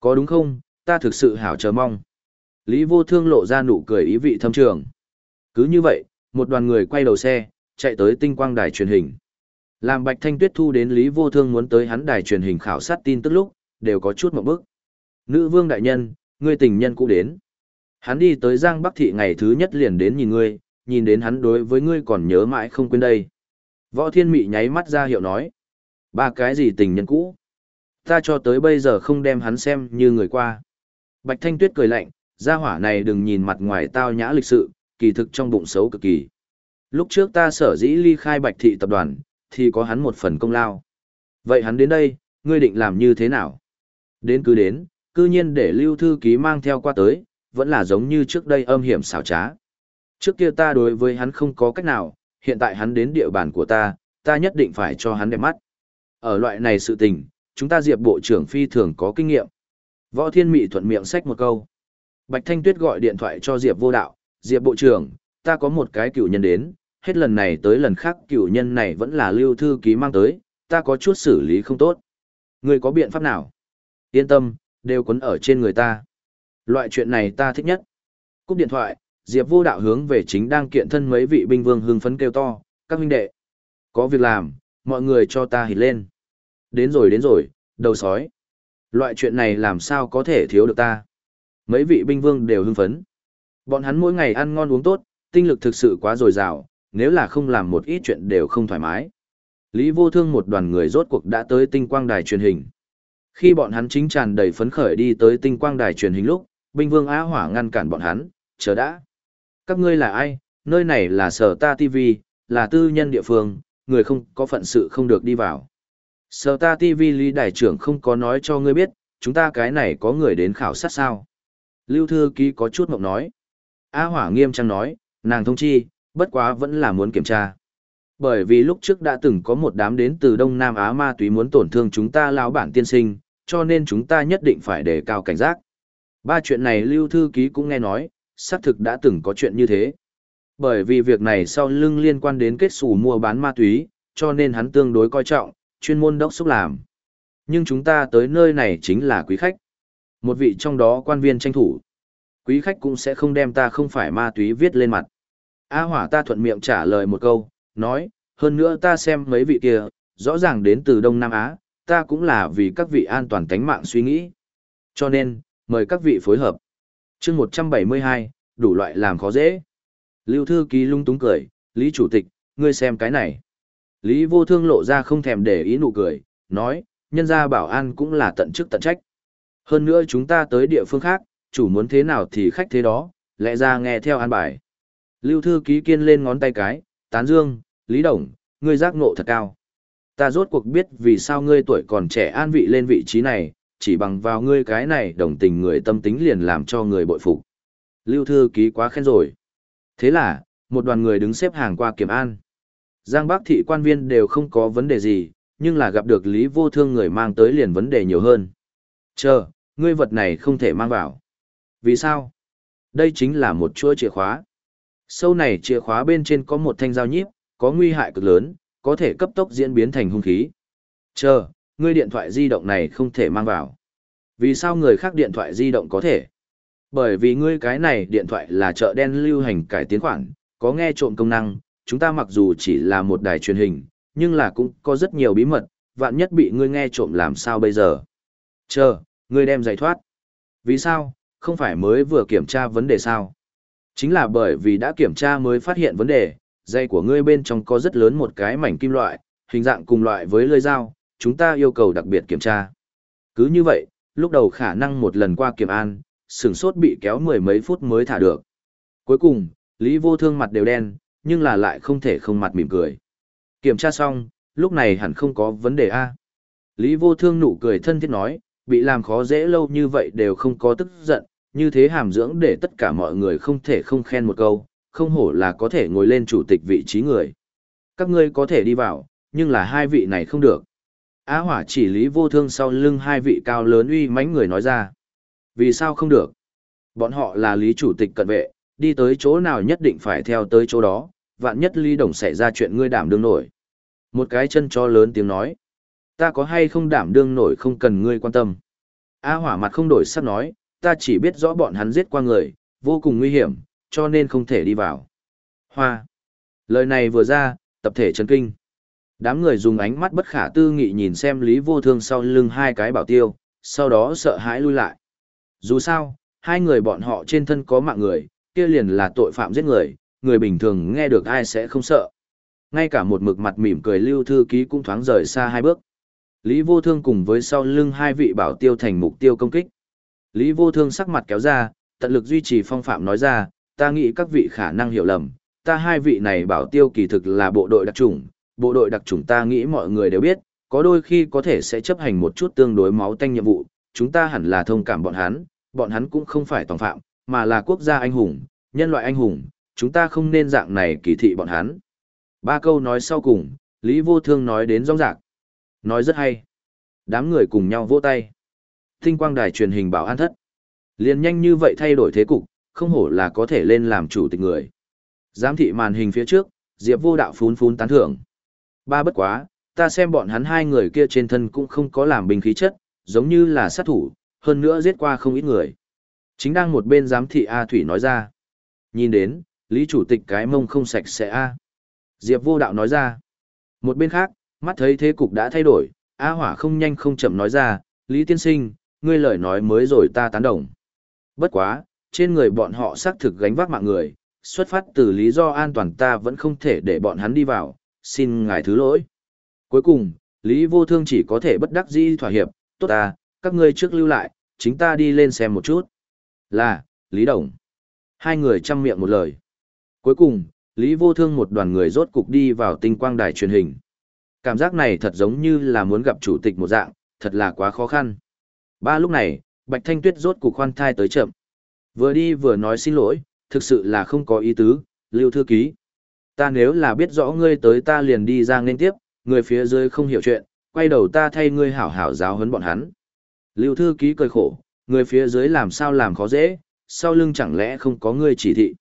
Có đúng không, ta thực sự hảo chờ mong. Lý vô thương lộ ra nụ cười ý vị thâm trường. Cứ như vậy, một đoàn người quay đầu xe, chạy tới tinh quang đài truyền hình. Làm Bạch Thanh Tuyết thu đến Lý Vô Thương muốn tới hắn đài truyền hình khảo sát tin tức lúc, đều có chút một bước. Nữ vương đại nhân, ngươi tình nhân cũng đến. Hắn đi tới Giang Bắc Thị ngày thứ nhất liền đến nhìn ngươi, nhìn đến hắn đối với ngươi còn nhớ mãi không quên đây. Võ Thiên Mị nháy mắt ra hiệu nói. Ba cái gì tình nhân cũ? Ta cho tới bây giờ không đem hắn xem như người qua. Bạch Thanh Tuyết cười lạnh, gia hỏa này đừng nhìn mặt ngoài tao nhã lịch sự, kỳ thực trong bụng xấu cực kỳ. Lúc trước ta sở dĩ ly khai Bạch Thị tập đoàn, thì có hắn một phần công lao. Vậy hắn đến đây, ngươi định làm như thế nào? Đến cứ đến, cư nhiên để lưu thư ký mang theo qua tới, vẫn là giống như trước đây âm hiểm xảo trá. Trước kia ta đối với hắn không có cách nào, hiện tại hắn đến địa bàn của ta, ta nhất định phải cho hắn đẹp mắt. Ở loại này sự tình, chúng ta Diệp Bộ trưởng phi thường có kinh nghiệm. Võ Thiên Mị thuận miệng sách một câu. Bạch Thanh Tuyết gọi điện thoại cho Diệp Vô Đạo, Diệp Bộ trưởng, ta có một cái cựu nhân đến, hết lần này tới lần khác cựu nhân này vẫn là lưu thư ký mang tới, ta có chút xử lý không tốt. Người có biện pháp nào? Yên tâm, đều quấn ở trên người ta. Loại chuyện này ta thích nhất. Cúp điện thoại, Diệp vô đạo hướng về chính đang kiện thân mấy vị binh vương hưng phấn kêu to, các huynh đệ. Có việc làm, mọi người cho ta hít lên. Đến rồi đến rồi, đầu sói. Loại chuyện này làm sao có thể thiếu được ta. Mấy vị binh vương đều hưng phấn. Bọn hắn mỗi ngày ăn ngon uống tốt, tinh lực thực sự quá dồi dào, nếu là không làm một ít chuyện đều không thoải mái. Lý vô thương một đoàn người rốt cuộc đã tới tinh quang đài truyền hình. Khi bọn hắn chính tràn đầy phấn khởi đi tới tinh quang đài truyền hình lúc, binh vương á hỏa ngăn cản bọn hắn, chờ đã. Các ngươi là ai, nơi này là sở ta TV, là tư nhân địa phương, người không có phận sự không được đi vào. Sở ta TV lý đại trưởng không có nói cho ngươi biết, chúng ta cái này có người đến khảo sát sao. Lưu thư ký có chút mộng nói. A hỏa nghiêm trang nói, nàng thông chi, bất quá vẫn là muốn kiểm tra. Bởi vì lúc trước đã từng có một đám đến từ Đông Nam Á ma túy muốn tổn thương chúng ta lão bản tiên sinh, cho nên chúng ta nhất định phải đề cao cảnh giác. Ba chuyện này Lưu Thư Ký cũng nghe nói, xác thực đã từng có chuyện như thế. Bởi vì việc này sau lưng liên quan đến kết xù mua bán ma túy, cho nên hắn tương đối coi trọng, chuyên môn đốc xúc làm. Nhưng chúng ta tới nơi này chính là quý khách. Một vị trong đó quan viên tranh thủ. Quý khách cũng sẽ không đem ta không phải ma túy viết lên mặt. A hỏa ta thuận miệng trả lời một câu, nói, hơn nữa ta xem mấy vị kia, rõ ràng đến từ Đông Nam Á, ta cũng là vì các vị an toàn tánh mạng suy nghĩ. Cho nên, mời các vị phối hợp chương 172, đủ loại làm khó dễ. Lưu thư ký lung túng cười, Lý Chủ tịch, ngươi xem cái này. Lý vô thương lộ ra không thèm để ý nụ cười, nói, nhân gia bảo an cũng là tận chức tận trách. Hơn nữa chúng ta tới địa phương khác, chủ muốn thế nào thì khách thế đó, lẽ ra nghe theo an bài. Lưu thư ký kiên lên ngón tay cái, tán dương, Lý Đồng, ngươi giác ngộ thật cao. Ta rốt cuộc biết vì sao ngươi tuổi còn trẻ an vị lên vị trí này, chỉ bằng vào ngươi cái này đồng tình người tâm tính liền làm cho người bội phục. Lưu thư ký quá khen rồi. Thế là, một đoàn người đứng xếp hàng qua kiểm an. Giang Bắc thị quan viên đều không có vấn đề gì, nhưng là gặp được Lý Vô Thương người mang tới liền vấn đề nhiều hơn. Chờ, ngươi vật này không thể mang vào. Vì sao? Đây chính là một chuỗi chìa khóa. Sâu này chìa khóa bên trên có một thanh dao nhíp, có nguy hại cực lớn, có thể cấp tốc diễn biến thành hung khí. Chờ, ngươi điện thoại di động này không thể mang vào. Vì sao người khác điện thoại di động có thể? Bởi vì ngươi cái này điện thoại là chợ đen lưu hành cải tiến khoản, có nghe trộm công năng, chúng ta mặc dù chỉ là một đài truyền hình, nhưng là cũng có rất nhiều bí mật, vạn nhất bị ngươi nghe trộm làm sao bây giờ. Chờ, ngươi đem giải thoát. Vì sao, không phải mới vừa kiểm tra vấn đề sao? Chính là bởi vì đã kiểm tra mới phát hiện vấn đề, dây của ngươi bên trong có rất lớn một cái mảnh kim loại, hình dạng cùng loại với lưỡi dao, chúng ta yêu cầu đặc biệt kiểm tra. Cứ như vậy, lúc đầu khả năng một lần qua kiểm an, sửng sốt bị kéo mười mấy phút mới thả được. Cuối cùng, Lý Vô Thương mặt đều đen, nhưng là lại không thể không mặt mỉm cười. Kiểm tra xong, lúc này hẳn không có vấn đề a. Lý Vô Thương nụ cười thân thiết nói, bị làm khó dễ lâu như vậy đều không có tức giận, như thế hàm dưỡng để tất cả mọi người không thể không khen một câu, không hổ là có thể ngồi lên chủ tịch vị trí người. Các ngươi có thể đi vào, nhưng là hai vị này không được. Á hỏa chỉ lý vô thương sau lưng hai vị cao lớn uy mãnh người nói ra. Vì sao không được? Bọn họ là lý chủ tịch cận vệ, đi tới chỗ nào nhất định phải theo tới chỗ đó, vạn nhất lý đồng xảy ra chuyện ngươi đảm đương nổi. Một cái chân cho lớn tiếng nói. Ta có hay không đảm đương nổi không cần ngươi quan tâm. Á hỏa mặt không đổi sắc nói, ta chỉ biết rõ bọn hắn giết qua người, vô cùng nguy hiểm, cho nên không thể đi vào. Hoa. Lời này vừa ra, tập thể chấn kinh. Đám người dùng ánh mắt bất khả tư nghị nhìn xem Lý Vô Thương sau lưng hai cái bảo tiêu, sau đó sợ hãi lui lại. Dù sao, hai người bọn họ trên thân có mạng người, kia liền là tội phạm giết người, người bình thường nghe được ai sẽ không sợ. Ngay cả một mực mặt mỉm cười lưu thư ký cũng thoáng rời xa hai bước. Lý Vô Thương cùng với sau lưng hai vị bảo tiêu thành mục tiêu công kích. Lý Vô Thương sắc mặt kéo ra, tận lực duy trì phong phạm nói ra, ta nghĩ các vị khả năng hiểu lầm, ta hai vị này bảo tiêu kỳ thực là bộ đội đặc chủng, bộ đội đặc chủng ta nghĩ mọi người đều biết, có đôi khi có thể sẽ chấp hành một chút tương đối máu tanh nhiệm vụ, chúng ta hẳn là thông cảm bọn hắn, bọn hắn cũng không phải tòng phạm, mà là quốc gia anh hùng, nhân loại anh hùng, chúng ta không nên dạng này kỳ thị bọn hắn. Ba câu nói sau cùng, Lý Vô Thương nói đến rong rạc. Nói rất hay. Đám người cùng nhau vỗ tay. Tinh quang đài truyền hình bảo an thất. liền nhanh như vậy thay đổi thế cục, không hổ là có thể lên làm chủ tịch người. Giám thị màn hình phía trước, Diệp vô đạo phún phún tán thưởng. Ba bất quá, ta xem bọn hắn hai người kia trên thân cũng không có làm bình khí chất, giống như là sát thủ, hơn nữa giết qua không ít người. Chính đang một bên giám thị A Thủy nói ra. Nhìn đến, Lý Chủ tịch cái mông không sạch sẽ A. Diệp vô đạo nói ra. Một bên khác, mắt thấy thế cục đã thay đổi, A Hỏa không nhanh không chậm nói ra, Lý Tiên Sinh, ngươi lời nói mới rồi ta tán đồng. Bất quá, trên người bọn họ xác thực gánh vác mạng người, xuất phát từ lý do an toàn ta vẫn không thể để bọn hắn đi vào, xin ngài thứ lỗi. Cuối cùng, Lý Vô Thương chỉ có thể bất đắc dĩ thỏa hiệp, tốt ta, các ngươi trước lưu lại, chính ta đi lên xem một chút. Là, Lý Đồng. Hai người chăm miệng một lời. Cuối cùng, Lý Vô Thương một đoàn người rốt cục đi vào tinh quang đài truyền hình. Cảm giác này thật giống như là muốn gặp chủ tịch một dạng, thật là quá khó khăn. Ba lúc này, Bạch Thanh Tuyết rốt cục khoan thai tới chậm. Vừa đi vừa nói xin lỗi, thực sự là không có ý tứ, lưu thư ký. Ta nếu là biết rõ ngươi tới ta liền đi ra nên tiếp, người phía dưới không hiểu chuyện, quay đầu ta thay ngươi hảo hảo giáo huấn bọn hắn. Lưu thư ký cười khổ, người phía dưới làm sao làm khó dễ, sau lưng chẳng lẽ không có ngươi chỉ thị.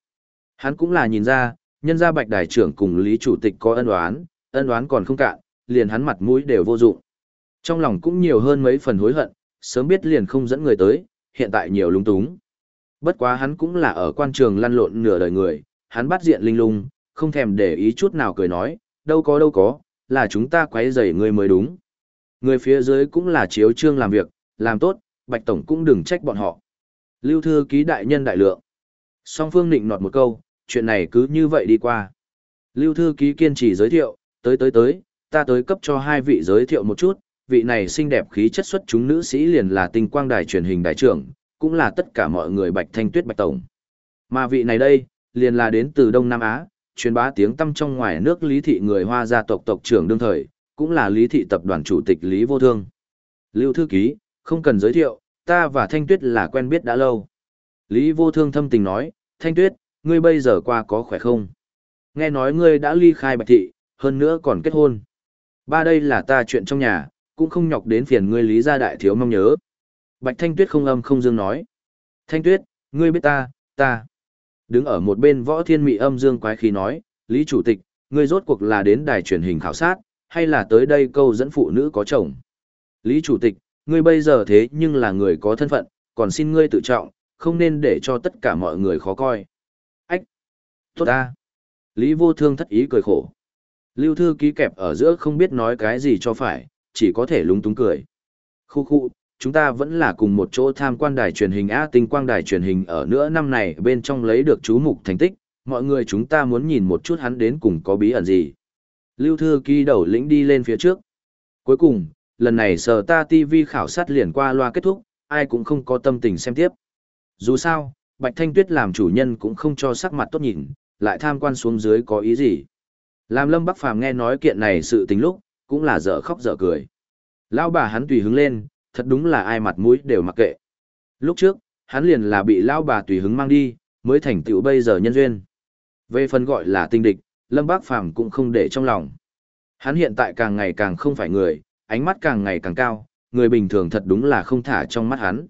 Hắn cũng là nhìn ra, nhân gia bạch đại trưởng cùng lý chủ tịch có ân oán, ân oán còn không cạn, liền hắn mặt mũi đều vô dụng. Trong lòng cũng nhiều hơn mấy phần hối hận, sớm biết liền không dẫn người tới, hiện tại nhiều lung túng. Bất quá hắn cũng là ở quan trường lăn lộn nửa đời người, hắn bắt diện linh lung, không thèm để ý chút nào cười nói, đâu có đâu có, là chúng ta quấy rầy người mới đúng. Người phía dưới cũng là chiếu trương làm việc, làm tốt, Bạch Tổng cũng đừng trách bọn họ. Lưu thư ký đại nhân đại lượng. Song phương định nọt một câu, chuyện này cứ như vậy đi qua. Lưu thư ký kiên trì giới thiệu, tới tới tới, ta tới cấp cho hai vị giới thiệu một chút, vị này xinh đẹp khí chất xuất chúng nữ sĩ liền là tinh quang đài truyền hình đại trưởng, cũng là tất cả mọi người Bạch Thanh Tuyết Bạch Tổng. Mà vị này đây, liền là đến từ Đông Nam Á, truyền bá tiếng tâm trong ngoài nước Lý Thị người Hoa gia tộc tộc trưởng đương thời, cũng là Lý Thị tập đoàn chủ tịch Lý Vô Thương. Lưu Thư Ký, không cần giới thiệu, ta và Thanh Tuyết là quen biết đã lâu. Lý Vô Thương thâm tình nói, Thanh Tuyết, ngươi bây giờ qua có khỏe không? Nghe nói ngươi đã ly khai Bạch Thị, hơn nữa còn kết hôn. Ba đây là ta chuyện trong nhà, cũng không nhọc đến phiền ngươi Lý gia đại thiếu mong nhớ. Bạch Thanh Tuyết không âm không dương nói. Thanh Tuyết, ngươi biết ta, ta. Đứng ở một bên võ thiên mị âm dương quái khí nói, Lý Chủ tịch, ngươi rốt cuộc là đến đài truyền hình khảo sát, hay là tới đây câu dẫn phụ nữ có chồng. Lý Chủ tịch, ngươi bây giờ thế nhưng là người có thân phận, còn xin ngươi tự trọng, không nên để cho tất cả mọi người khó coi. Ách! Tốt ta! Lý vô thương thất ý cười khổ. Lưu thư ký kẹp ở giữa không biết nói cái gì cho phải, chỉ có thể lúng túng cười. Khu khu, chúng ta vẫn là cùng một chỗ tham quan đài truyền hình A tinh quang đài truyền hình ở nữa năm này bên trong lấy được chú mục thành tích, mọi người chúng ta muốn nhìn một chút hắn đến cùng có bí ẩn gì. Lưu thư ký đầu lĩnh đi lên phía trước. Cuối cùng, lần này sở ta TV khảo sát liền qua loa kết thúc, ai cũng không có tâm tình xem tiếp. Dù sao, Bạch Thanh Tuyết làm chủ nhân cũng không cho sắc mặt tốt nhìn, lại tham quan xuống dưới có ý gì. Làm Lâm Bắc Phàm nghe nói kiện này sự tình lúc, cũng là dở khóc dở cười. Lão bà hắn tùy hứng lên, thật đúng là ai mặt mũi đều mặc kệ. Lúc trước, hắn liền là bị lão bà tùy hứng mang đi, mới thành tựu bây giờ nhân duyên. Về phần gọi là tinh địch, Lâm Bác Phàm cũng không để trong lòng. Hắn hiện tại càng ngày càng không phải người, ánh mắt càng ngày càng cao, người bình thường thật đúng là không thả trong mắt hắn.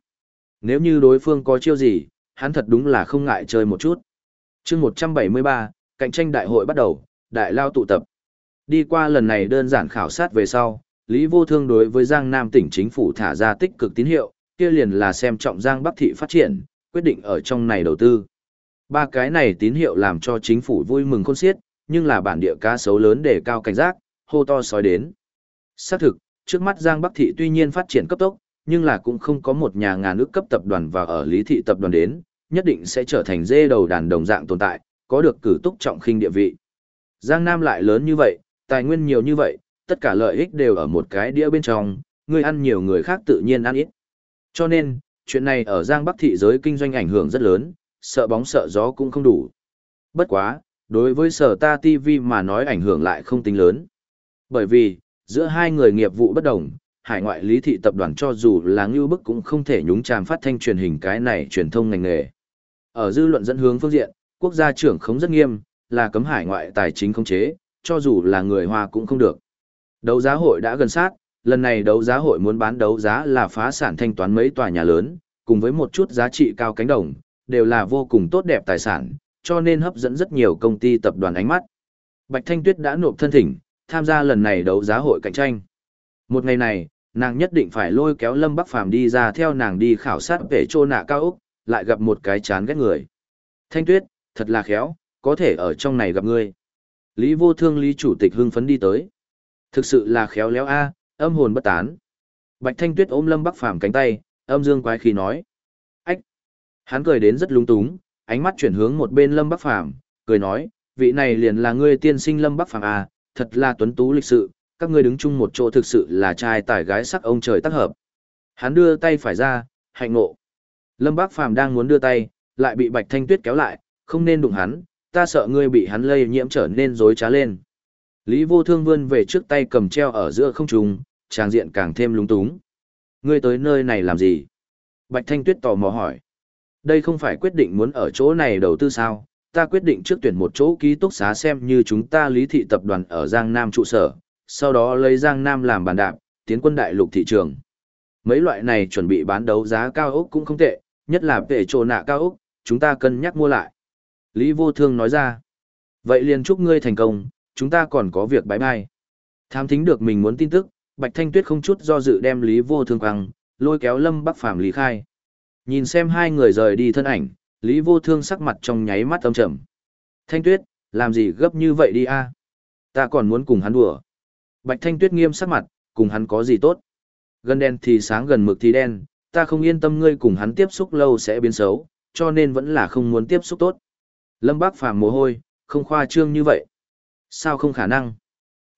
Nếu như đối phương có chiêu gì, hắn thật đúng là không ngại chơi một chút. chương 173, cạnh tranh đại hội bắt đầu, đại lao tụ tập. Đi qua lần này đơn giản khảo sát về sau, Lý Vô Thương đối với Giang Nam tỉnh chính phủ thả ra tích cực tín hiệu, kia liền là xem trọng Giang Bắc thị phát triển, quyết định ở trong này đầu tư. Ba cái này tín hiệu làm cho chính phủ vui mừng khôn xiết, nhưng là bản địa cá sấu lớn để cao cảnh giác, hô to sói đến. Xác thực, trước mắt Giang Bắc thị tuy nhiên phát triển cấp tốc, nhưng là cũng không có một nhà ngàn nước cấp tập đoàn và ở lý thị tập đoàn đến, nhất định sẽ trở thành dê đầu đàn đồng dạng tồn tại, có được cử túc trọng khinh địa vị. Giang Nam lại lớn như vậy, tài nguyên nhiều như vậy, tất cả lợi ích đều ở một cái đĩa bên trong, người ăn nhiều người khác tự nhiên ăn ít. Cho nên, chuyện này ở Giang Bắc thị giới kinh doanh ảnh hưởng rất lớn, sợ bóng sợ gió cũng không đủ. Bất quá, đối với sở ta TV mà nói ảnh hưởng lại không tính lớn. Bởi vì, giữa hai người nghiệp vụ bất đồng, hải ngoại lý thị tập đoàn cho dù là ngưu bức cũng không thể nhúng chàm phát thanh truyền hình cái này truyền thông ngành nghề. Ở dư luận dẫn hướng phương diện, quốc gia trưởng khống rất nghiêm, là cấm hải ngoại tài chính không chế, cho dù là người Hoa cũng không được. Đấu giá hội đã gần sát, lần này đấu giá hội muốn bán đấu giá là phá sản thanh toán mấy tòa nhà lớn, cùng với một chút giá trị cao cánh đồng, đều là vô cùng tốt đẹp tài sản, cho nên hấp dẫn rất nhiều công ty tập đoàn ánh mắt. Bạch Thanh Tuyết đã nộp thân thỉnh, tham gia lần này đấu giá hội cạnh tranh. Một ngày này, nàng nhất định phải lôi kéo Lâm Bắc Phàm đi ra theo nàng đi khảo sát về trô nạ cao Úc, lại gặp một cái chán ghét người. Thanh Tuyết, thật là khéo, có thể ở trong này gặp ngươi. Lý vô thương Lý Chủ tịch hưng phấn đi tới. Thực sự là khéo léo a, âm hồn bất tán. Bạch Thanh Tuyết ôm Lâm Bắc Phàm cánh tay, âm dương quái khí nói. Ách! Hắn cười đến rất lung túng, ánh mắt chuyển hướng một bên Lâm Bắc Phàm cười nói, vị này liền là ngươi tiên sinh Lâm Bắc Phàm à, thật là tuấn tú lịch sự, các ngươi đứng chung một chỗ thực sự là trai tài gái sắc ông trời tác hợp. Hắn đưa tay phải ra, hạnh ngộ. Lâm Bác Phàm đang muốn đưa tay, lại bị Bạch Thanh Tuyết kéo lại, không nên đụng hắn, ta sợ ngươi bị hắn lây nhiễm trở nên rối trá lên. Lý Vô Thương vươn về trước tay cầm treo ở giữa không trung, trang diện càng thêm lúng túng. Ngươi tới nơi này làm gì? Bạch Thanh Tuyết tò mò hỏi. Đây không phải quyết định muốn ở chỗ này đầu tư sao? Ta quyết định trước tuyển một chỗ ký túc xá xem như chúng ta lý thị tập đoàn ở Giang Nam trụ sở, sau đó lấy Giang Nam làm bàn đạp, tiến quân đại lục thị trường. Mấy loại này chuẩn bị bán đấu giá cao ốc cũng không tệ, nhất là về trồ nạ cao ốc, chúng ta cân nhắc mua lại. Lý Vô Thương nói ra. Vậy liền chúc ngươi thành công, chúng ta còn có việc bái bai. Tham thính được mình muốn tin tức, Bạch Thanh Tuyết không chút do dự đem Lý Vô Thương quăng, lôi kéo Lâm Bắc Phàm lý khai. Nhìn xem hai người rời đi thân ảnh, Lý Vô Thương sắc mặt trong nháy mắt âm trầm. Thanh Tuyết, làm gì gấp như vậy đi a? Ta còn muốn cùng hắn đùa. Bạch Thanh Tuyết nghiêm sắc mặt, cùng hắn có gì tốt. Gần đen thì sáng gần mực thì đen, ta không yên tâm ngươi cùng hắn tiếp xúc lâu sẽ biến xấu, cho nên vẫn là không muốn tiếp xúc tốt. Lâm Bác phàm mồ hôi, không khoa trương như vậy. Sao không khả năng?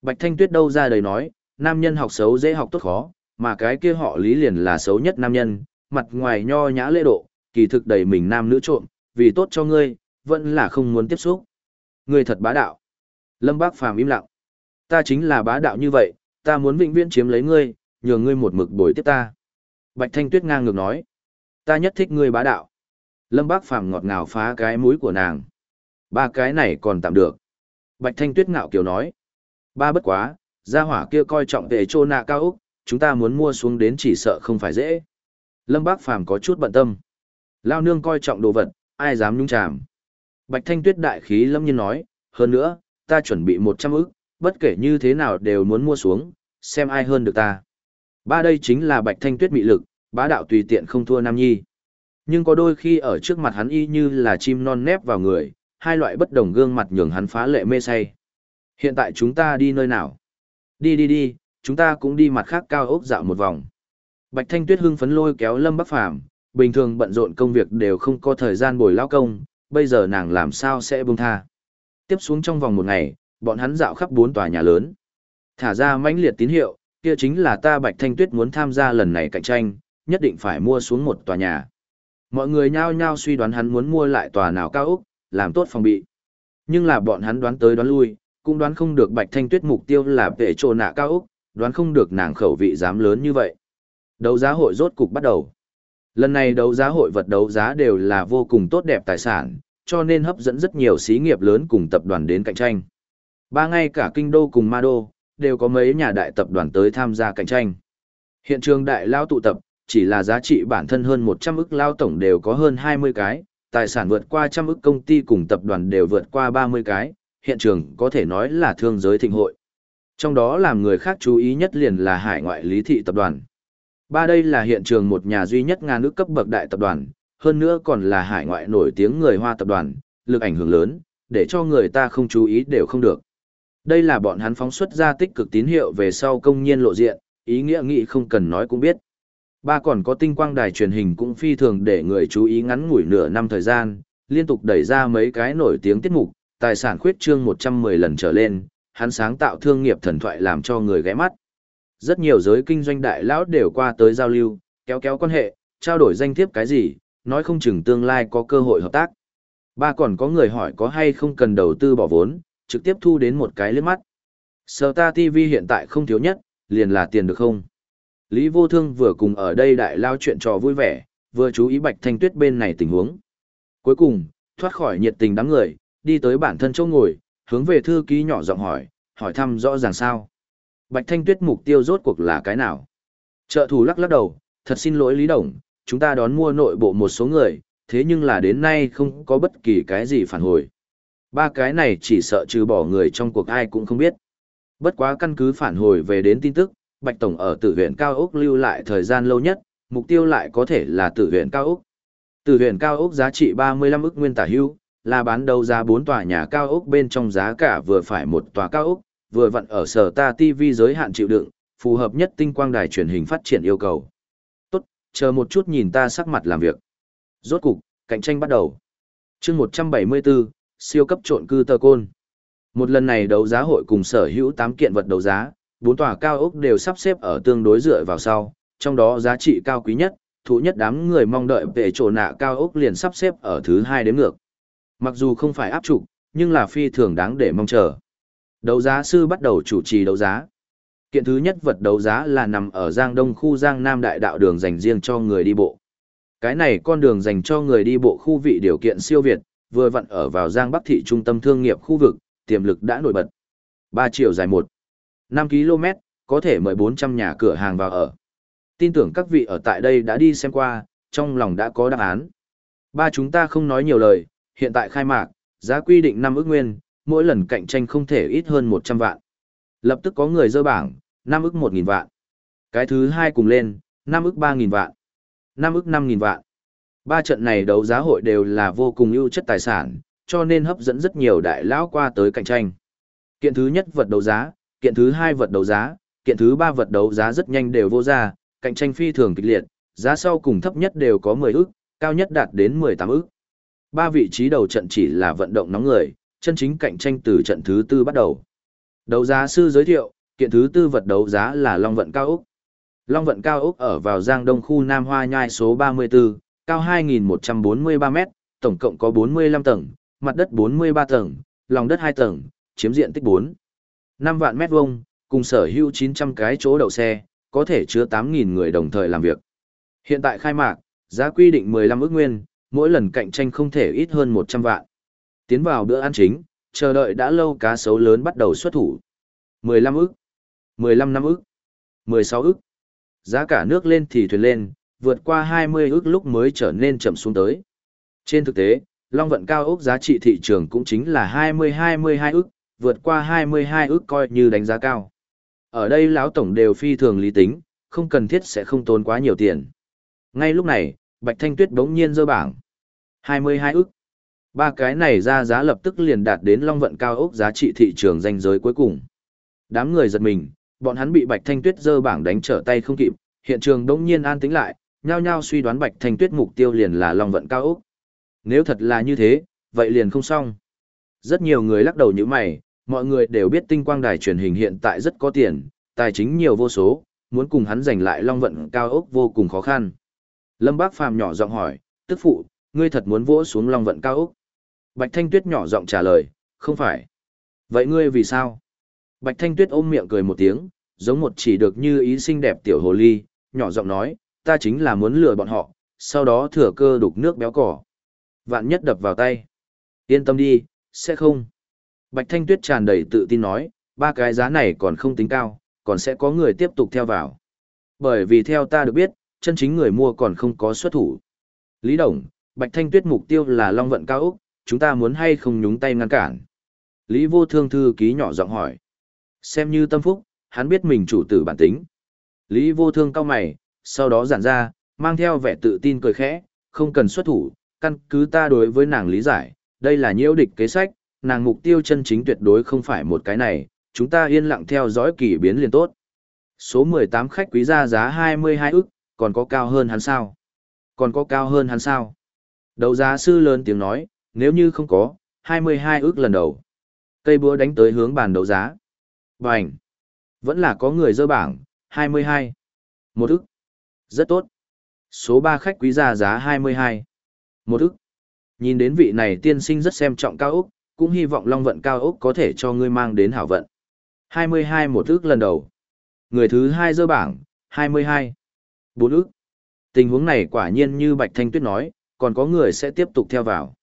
Bạch Thanh Tuyết đâu ra đời nói, nam nhân học xấu dễ học tốt khó, mà cái kia họ lý liền là xấu nhất nam nhân, mặt ngoài nho nhã lễ độ, kỳ thực đầy mình nam nữ trộm, vì tốt cho ngươi, vẫn là không muốn tiếp xúc. Ngươi thật bá đạo. Lâm Bác phàm im lặng. Ta chính là bá đạo như vậy, ta muốn vĩnh viễn chiếm lấy ngươi, nhường ngươi một mực bồi tiếp ta. Bạch Thanh Tuyết ngang ngược nói. Ta nhất thích ngươi bá đạo. Lâm Bác Phàm ngọt ngào phá cái mũi của nàng. Ba cái này còn tạm được. Bạch Thanh Tuyết ngạo kiều nói. Ba bất quá, gia hỏa kia coi trọng về trô nạ cao Úc, chúng ta muốn mua xuống đến chỉ sợ không phải dễ. Lâm Bác Phàm có chút bận tâm. Lao nương coi trọng đồ vật, ai dám nhung chàm. Bạch Thanh Tuyết đại khí lâm nhiên nói, hơn nữa, ta chuẩn bị 100 ức, bất kể như thế nào đều muốn mua xuống, xem ai hơn được ta. Ba đây chính là bạch thanh tuyết mị lực, bá đạo tùy tiện không thua nam nhi. Nhưng có đôi khi ở trước mặt hắn y như là chim non nép vào người, hai loại bất đồng gương mặt nhường hắn phá lệ mê say. Hiện tại chúng ta đi nơi nào? Đi đi đi, chúng ta cũng đi mặt khác cao ốc dạo một vòng. Bạch Thanh Tuyết hưng phấn lôi kéo Lâm Bắc Phàm bình thường bận rộn công việc đều không có thời gian bồi lao công, bây giờ nàng làm sao sẽ buông tha. Tiếp xuống trong vòng một ngày, bọn hắn dạo khắp bốn tòa nhà lớn. Thả ra mãnh liệt tín hiệu, kia chính là ta Bạch Thanh Tuyết muốn tham gia lần này cạnh tranh, nhất định phải mua xuống một tòa nhà. Mọi người nhao nhao suy đoán hắn muốn mua lại tòa nào cao ốc, làm tốt phòng bị. Nhưng là bọn hắn đoán tới đoán lui, cũng đoán không được Bạch Thanh Tuyết mục tiêu là vệ trồ nạ cao Úc, đoán không được nàng khẩu vị dám lớn như vậy. Đấu giá hội rốt cục bắt đầu. Lần này đấu giá hội vật đấu giá đều là vô cùng tốt đẹp tài sản, cho nên hấp dẫn rất nhiều xí nghiệp lớn cùng tập đoàn đến cạnh tranh. Ba ngày cả kinh đô cùng ma đô, đều có mấy nhà đại tập đoàn tới tham gia cạnh tranh. Hiện trường đại lao tụ tập, chỉ là giá trị bản thân hơn 100 ức lao tổng đều có hơn 20 cái, tài sản vượt qua trăm ức công ty cùng tập đoàn đều vượt qua 30 cái, hiện trường có thể nói là thương giới thịnh hội. Trong đó làm người khác chú ý nhất liền là hải ngoại lý thị tập đoàn. Ba đây là hiện trường một nhà duy nhất ngàn nước cấp bậc đại tập đoàn, hơn nữa còn là hải ngoại nổi tiếng người Hoa tập đoàn, lực ảnh hưởng lớn, để cho người ta không chú ý đều không được. Đây là bọn hắn phóng xuất ra tích cực tín hiệu về sau công nhiên lộ diện, ý nghĩa nghĩ không cần nói cũng biết. Ba còn có tinh quang đài truyền hình cũng phi thường để người chú ý ngắn ngủi nửa năm thời gian, liên tục đẩy ra mấy cái nổi tiếng tiết mục, tài sản khuyết trương 110 lần trở lên, hắn sáng tạo thương nghiệp thần thoại làm cho người ghé mắt. Rất nhiều giới kinh doanh đại lão đều qua tới giao lưu, kéo kéo quan hệ, trao đổi danh thiếp cái gì, nói không chừng tương lai có cơ hội hợp tác. Ba còn có người hỏi có hay không cần đầu tư bỏ vốn, trực tiếp thu đến một cái liếc mắt. Star ta TV hiện tại không thiếu nhất, liền là tiền được không? Lý Vô Thương vừa cùng ở đây đại lao chuyện trò vui vẻ, vừa chú ý Bạch Thanh Tuyết bên này tình huống. Cuối cùng, thoát khỏi nhiệt tình đám người, đi tới bản thân chỗ ngồi, hướng về thư ký nhỏ giọng hỏi, hỏi thăm rõ ràng sao. Bạch Thanh Tuyết mục tiêu rốt cuộc là cái nào? Trợ thủ lắc lắc đầu, thật xin lỗi Lý Đồng, chúng ta đón mua nội bộ một số người, thế nhưng là đến nay không có bất kỳ cái gì phản hồi. Ba cái này chỉ sợ trừ bỏ người trong cuộc ai cũng không biết. Bất quá căn cứ phản hồi về đến tin tức, Bạch Tổng ở tử huyện Cao Úc lưu lại thời gian lâu nhất, mục tiêu lại có thể là tử huyện Cao Úc. Tử huyện Cao Úc giá trị 35 ức nguyên tả hưu, là bán đầu giá 4 tòa nhà Cao Úc bên trong giá cả vừa phải một tòa Cao Úc, vừa vặn ở sở ta TV giới hạn chịu đựng, phù hợp nhất tinh quang đài truyền hình phát triển yêu cầu. Tốt, chờ một chút nhìn ta sắc mặt làm việc. Rốt cục, cạnh tranh bắt đầu. chương 174, siêu cấp trộn cư tờ côn. Một lần này đấu giá hội cùng sở hữu 8 kiện vật đấu giá, bốn tòa cao ốc đều sắp xếp ở tương đối dựa vào sau, trong đó giá trị cao quý nhất, thú nhất đám người mong đợi về chỗ nạ cao ốc liền sắp xếp ở thứ hai đến ngược. Mặc dù không phải áp trục, nhưng là phi thường đáng để mong chờ. Đấu giá sư bắt đầu chủ trì đấu giá. Kiện thứ nhất vật đấu giá là nằm ở Giang Đông khu Giang Nam đại đạo đường dành riêng cho người đi bộ. Cái này con đường dành cho người đi bộ khu vị điều kiện siêu việt, vừa vặn ở vào Giang Bắc thị trung tâm thương nghiệp khu vực, tiềm lực đã nổi bật. 3 triệu dài 1, 5 km, có thể mời 400 nhà cửa hàng vào ở. Tin tưởng các vị ở tại đây đã đi xem qua, trong lòng đã có đáp án. Ba chúng ta không nói nhiều lời, hiện tại khai mạc, giá quy định 5 ước nguyên, mỗi lần cạnh tranh không thể ít hơn 100 vạn. Lập tức có người dơ bảng, 5 ước 1.000 vạn. Cái thứ hai cùng lên, 5 ước 3.000 vạn. 5 ước 5.000 vạn. Ba trận này đấu giá hội đều là vô cùng ưu chất tài sản, cho nên hấp dẫn rất nhiều đại lão qua tới cạnh tranh. Kiện thứ nhất vật đấu giá, kiện thứ hai vật đấu giá, kiện thứ ba vật đấu giá rất nhanh đều vô ra, cạnh tranh phi thường kịch liệt, giá sau cùng thấp nhất đều có 10 ức, cao nhất đạt đến 18 ức. Ba vị trí đầu trận chỉ là vận động nóng người, chân chính cạnh tranh từ trận thứ tư bắt đầu. Đấu giá sư giới thiệu, kiện thứ tư vật đấu giá là Long Vận Cao Úc. Long Vận Cao Úc ở vào Giang Đông khu Nam Hoa Nhai số 34, cao 2.143 m tổng cộng có 45 tầng, mặt đất 43 tầng, lòng đất 2 tầng, chiếm diện tích 4. 5 vạn mét vuông, cùng sở hữu 900 cái chỗ đậu xe, có thể chứa 8.000 người đồng thời làm việc. Hiện tại khai mạc, giá quy định 15 ước nguyên, mỗi lần cạnh tranh không thể ít hơn 100 vạn. Tiến vào bữa ăn chính, chờ đợi đã lâu cá sấu lớn bắt đầu xuất thủ. 15 ức, 15 năm ức, 16 ức. Giá cả nước lên thì thuyền lên, vượt qua 20 ức lúc mới trở nên chậm xuống tới. Trên thực tế, Long vận cao ốc giá trị thị trường cũng chính là 20-22 ức, vượt qua 22 ước coi như đánh giá cao. Ở đây lão tổng đều phi thường lý tính, không cần thiết sẽ không tốn quá nhiều tiền. Ngay lúc này, Bạch Thanh Tuyết bỗng nhiên dơ bảng. 22 ức. Ba cái này ra giá lập tức liền đạt đến long vận cao ốc giá trị thị trường danh giới cuối cùng. Đám người giật mình, bọn hắn bị Bạch Thanh Tuyết dơ bảng đánh trở tay không kịp, hiện trường đống nhiên an tĩnh lại, nhao nhao suy đoán Bạch Thanh Tuyết mục tiêu liền là long vận cao ốc. Nếu thật là như thế, vậy liền không xong. Rất nhiều người lắc đầu như mày, mọi người đều biết tinh quang đài truyền hình hiện tại rất có tiền, tài chính nhiều vô số, muốn cùng hắn giành lại long vận cao ốc vô cùng khó khăn. Lâm Bác Phàm nhỏ giọng hỏi, tức phụ, ngươi thật muốn vỗ xuống long vận cao ốc? Bạch Thanh Tuyết nhỏ giọng trả lời, không phải. Vậy ngươi vì sao? Bạch Thanh Tuyết ôm miệng cười một tiếng, giống một chỉ được như ý xinh đẹp tiểu hồ ly, nhỏ giọng nói, ta chính là muốn lừa bọn họ, sau đó thừa cơ đục nước béo cỏ. Vạn nhất đập vào tay. Yên tâm đi, sẽ không. Bạch Thanh Tuyết tràn đầy tự tin nói, ba cái giá này còn không tính cao, còn sẽ có người tiếp tục theo vào. Bởi vì theo ta được biết, chân chính người mua còn không có xuất thủ. Lý Đồng, Bạch Thanh Tuyết mục tiêu là Long Vận Cao Úc, chúng ta muốn hay không nhúng tay ngăn cản. Lý Vô Thương thư ký nhỏ giọng hỏi. Xem như tâm phúc, hắn biết mình chủ tử bản tính. Lý Vô Thương cao mày, sau đó giản ra, mang theo vẻ tự tin cười khẽ, không cần xuất thủ, căn cứ ta đối với nàng lý giải, đây là nhiễu địch kế sách, nàng mục tiêu chân chính tuyệt đối không phải một cái này, chúng ta yên lặng theo dõi kỳ biến liền tốt. Số 18 khách quý ra giá 22 ức, còn có cao hơn hắn sao? Còn có cao hơn hắn sao? Đầu giá sư lớn tiếng nói, nếu như không có, 22 ức lần đầu. Cây búa đánh tới hướng bàn đấu giá. Bành! Vẫn là có người dơ bảng, 22. Một ức. Rất tốt. Số 3 khách quý ra giá 22. Một ức. Nhìn đến vị này tiên sinh rất xem trọng cao ức cũng hy vọng Long vận cao ốc có thể cho ngươi mang đến hảo vận. 22 một ước lần đầu. Người thứ hai dơ bảng, 22. Bốn ước. Tình huống này quả nhiên như Bạch Thanh Tuyết nói, còn có người sẽ tiếp tục theo vào.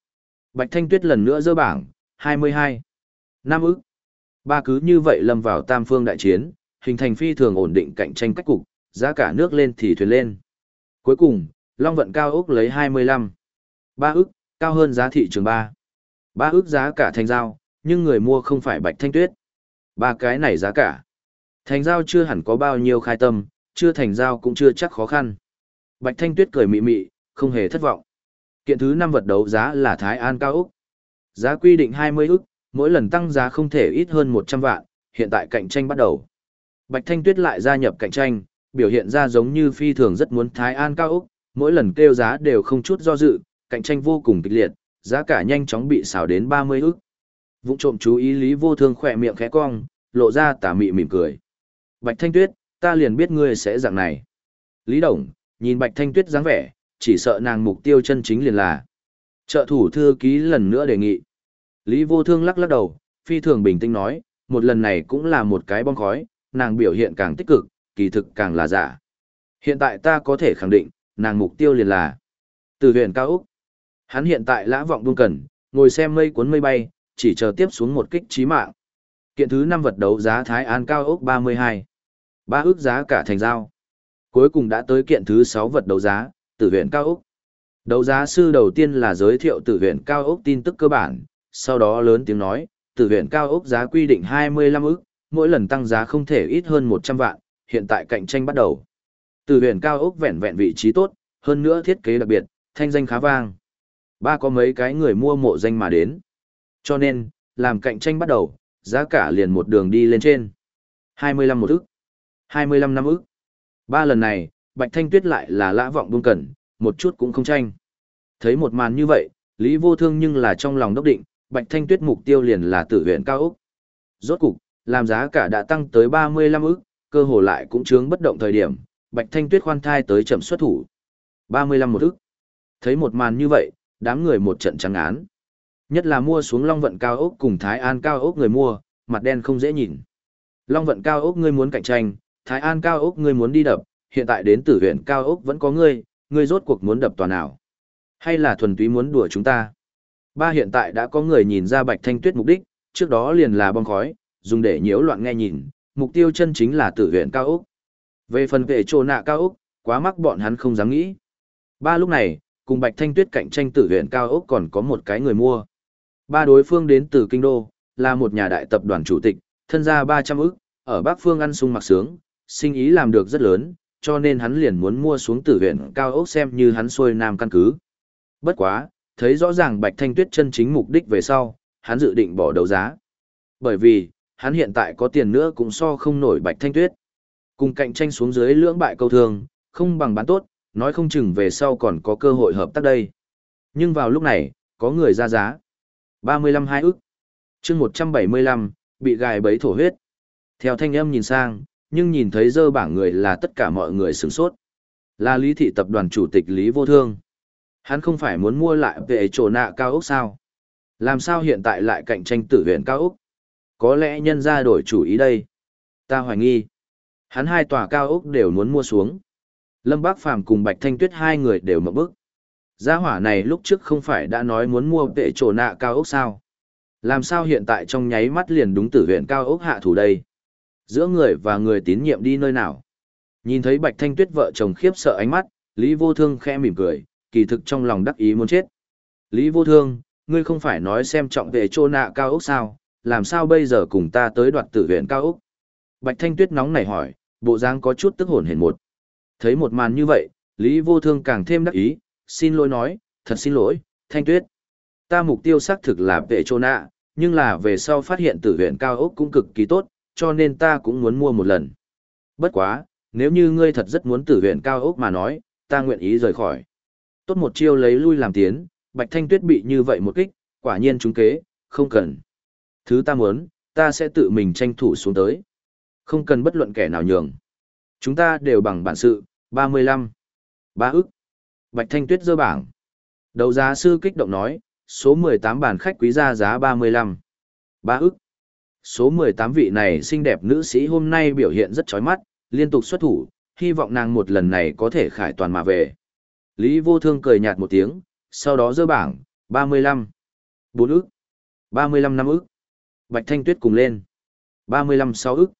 Bạch Thanh Tuyết lần nữa dơ bảng, 22. Năm ước. Ba cứ như vậy lâm vào tam phương đại chiến, hình thành phi thường ổn định cạnh tranh cách cục, giá cả nước lên thì thuyền lên. Cuối cùng, Long vận cao ốc lấy 25. Ba ức, cao hơn giá thị trường 3. Ba ước giá cả thành giao, nhưng người mua không phải Bạch Thanh Tuyết. Ba cái này giá cả. Thành giao chưa hẳn có bao nhiêu khai tâm, chưa thành giao cũng chưa chắc khó khăn. Bạch Thanh Tuyết cười mị mị, không hề thất vọng. Kiện thứ năm vật đấu giá là Thái An cao Úc. Giá quy định 20 ức, mỗi lần tăng giá không thể ít hơn 100 vạn, hiện tại cạnh tranh bắt đầu. Bạch Thanh Tuyết lại gia nhập cạnh tranh, biểu hiện ra giống như phi thường rất muốn Thái An cao Úc, mỗi lần kêu giá đều không chút do dự, cạnh tranh vô cùng kịch liệt, giá cả nhanh chóng bị xào đến 30 ức. Vụng trộm chú ý Lý Vô Thương khỏe miệng khẽ cong, lộ ra tà mị mỉm cười. Bạch Thanh Tuyết, ta liền biết ngươi sẽ dạng này. Lý Đồng, nhìn Bạch Thanh Tuyết dáng vẻ, chỉ sợ nàng mục tiêu chân chính liền là. Trợ thủ thư ký lần nữa đề nghị. Lý Vô Thương lắc lắc đầu, phi thường bình tĩnh nói, một lần này cũng là một cái bom khói, nàng biểu hiện càng tích cực, kỳ thực càng là giả. Hiện tại ta có thể khẳng định, nàng mục tiêu liền là từ huyện cao Úc. Hắn hiện tại lã vọng buông cần, ngồi xem mây cuốn mây bay, chỉ chờ tiếp xuống một kích chí mạng. Kiện thứ năm vật đấu giá Thái An cao ốc 32. Ba ước giá cả thành giao. Cuối cùng đã tới kiện thứ sáu vật đấu giá, tử huyện cao ốc. Đấu giá sư đầu tiên là giới thiệu tử huyện cao ốc tin tức cơ bản, sau đó lớn tiếng nói, tử huyện cao ốc giá quy định 25 ước, mỗi lần tăng giá không thể ít hơn 100 vạn, hiện tại cạnh tranh bắt đầu. Tử huyện cao ốc vẹn vẹn vị trí tốt, hơn nữa thiết kế đặc biệt, thanh danh khá vang. Ba có mấy cái người mua mộ danh mà đến. Cho nên, làm cạnh tranh bắt đầu, giá cả liền một đường đi lên trên. 25 một ức, 25 năm ức. Ba lần này, Bạch Thanh Tuyết lại là lã vọng buông cẩn, một chút cũng không tranh. Thấy một màn như vậy, Lý Vô Thương nhưng là trong lòng đốc định, Bạch Thanh Tuyết mục tiêu liền là tử huyện cao ốc. Rốt cục, làm giá cả đã tăng tới 35 ức, cơ hồ lại cũng chướng bất động thời điểm, Bạch Thanh Tuyết khoan thai tới chậm xuất thủ. 35 một ức. Thấy một màn như vậy, đám người một trận trắng án. Nhất là mua xuống Long Vận cao ốc cùng Thái An cao ốc người mua, mặt đen không dễ nhìn. Long Vận cao ốc ngươi muốn cạnh tranh, Thái An cao ốc ngươi muốn đi đập, hiện tại đến tử huyện cao ốc vẫn có ngươi, ngươi rốt cuộc muốn đập tòa nào. Hay là thuần túy muốn đùa chúng ta? Ba hiện tại đã có người nhìn ra Bạch Thanh Tuyết mục đích, trước đó liền là bong khói, dùng để nhiễu loạn nghe nhìn, mục tiêu chân chính là tử huyện cao ốc. Về phần về trồ nạ cao ốc, quá mắc bọn hắn không dám nghĩ. Ba lúc này, cùng Bạch Thanh Tuyết cạnh tranh tử huyện cao ốc còn có một cái người mua. Ba đối phương đến từ Kinh Đô, là một nhà đại tập đoàn chủ tịch, thân gia 300 ức, ở Bắc Phương ăn sung mặc sướng, sinh ý làm được rất lớn, cho nên hắn liền muốn mua xuống tử huyện cao ốc xem như hắn xuôi nam căn cứ. Bất quá, Thấy rõ ràng Bạch Thanh Tuyết chân chính mục đích về sau, hắn dự định bỏ đấu giá. Bởi vì, hắn hiện tại có tiền nữa cũng so không nổi Bạch Thanh Tuyết. Cùng cạnh tranh xuống dưới lưỡng bại câu thường không bằng bán tốt, nói không chừng về sau còn có cơ hội hợp tác đây. Nhưng vào lúc này, có người ra giá. 35 hai ức. chương 175, bị gài bấy thổ huyết. Theo thanh âm nhìn sang, nhưng nhìn thấy dơ bảng người là tất cả mọi người sửng sốt. Là Lý Thị Tập đoàn Chủ tịch Lý Vô Thương. Hắn không phải muốn mua lại về chỗ nạ cao ốc sao? Làm sao hiện tại lại cạnh tranh tử huyện cao ốc? Có lẽ nhân ra đổi chủ ý đây. Ta hoài nghi. Hắn hai tòa cao ốc đều muốn mua xuống. Lâm Bác Phàm cùng Bạch Thanh Tuyết hai người đều mở bức. Gia hỏa này lúc trước không phải đã nói muốn mua vệ trổ nạ cao ốc sao? Làm sao hiện tại trong nháy mắt liền đúng tử huyện cao ốc hạ thủ đây? Giữa người và người tín nhiệm đi nơi nào? Nhìn thấy Bạch Thanh Tuyết vợ chồng khiếp sợ ánh mắt, Lý Vô Thương khẽ mỉm cười, kỳ thực trong lòng đắc ý muốn chết. Lý Vô Thương, ngươi không phải nói xem trọng vệ trô nạ cao ốc sao, làm sao bây giờ cùng ta tới đoạt tử huyện cao ốc? Bạch Thanh Tuyết nóng nảy hỏi, bộ dáng có chút tức hồn hển một. Thấy một màn như vậy, Lý Vô Thương càng thêm đắc ý, xin lỗi nói, thật xin lỗi, Thanh Tuyết. Ta mục tiêu xác thực là vệ trô nạ, nhưng là về sau phát hiện tử huyện cao ốc cũng cực kỳ tốt, cho nên ta cũng muốn mua một lần. Bất quá, nếu như ngươi thật rất muốn tử huyện cao ốc mà nói, ta nguyện ý rời khỏi. Tốt một chiêu lấy lui làm tiến, Bạch Thanh Tuyết bị như vậy một kích, quả nhiên trúng kế, không cần. Thứ ta muốn, ta sẽ tự mình tranh thủ xuống tới. Không cần bất luận kẻ nào nhường. Chúng ta đều bằng bản sự, 35. Ba ức. Bạch Thanh Tuyết dơ bảng. Đầu giá sư kích động nói, số 18 bàn khách quý ra giá 35. Ba ức. Số 18 vị này xinh đẹp nữ sĩ hôm nay biểu hiện rất chói mắt, liên tục xuất thủ, hy vọng nàng một lần này có thể khải toàn mà về. Lý vô thương cười nhạt một tiếng, sau đó dơ bảng, 35. 4 ức. 35 năm ức. Bạch Thanh Tuyết cùng lên. 35 6 ức.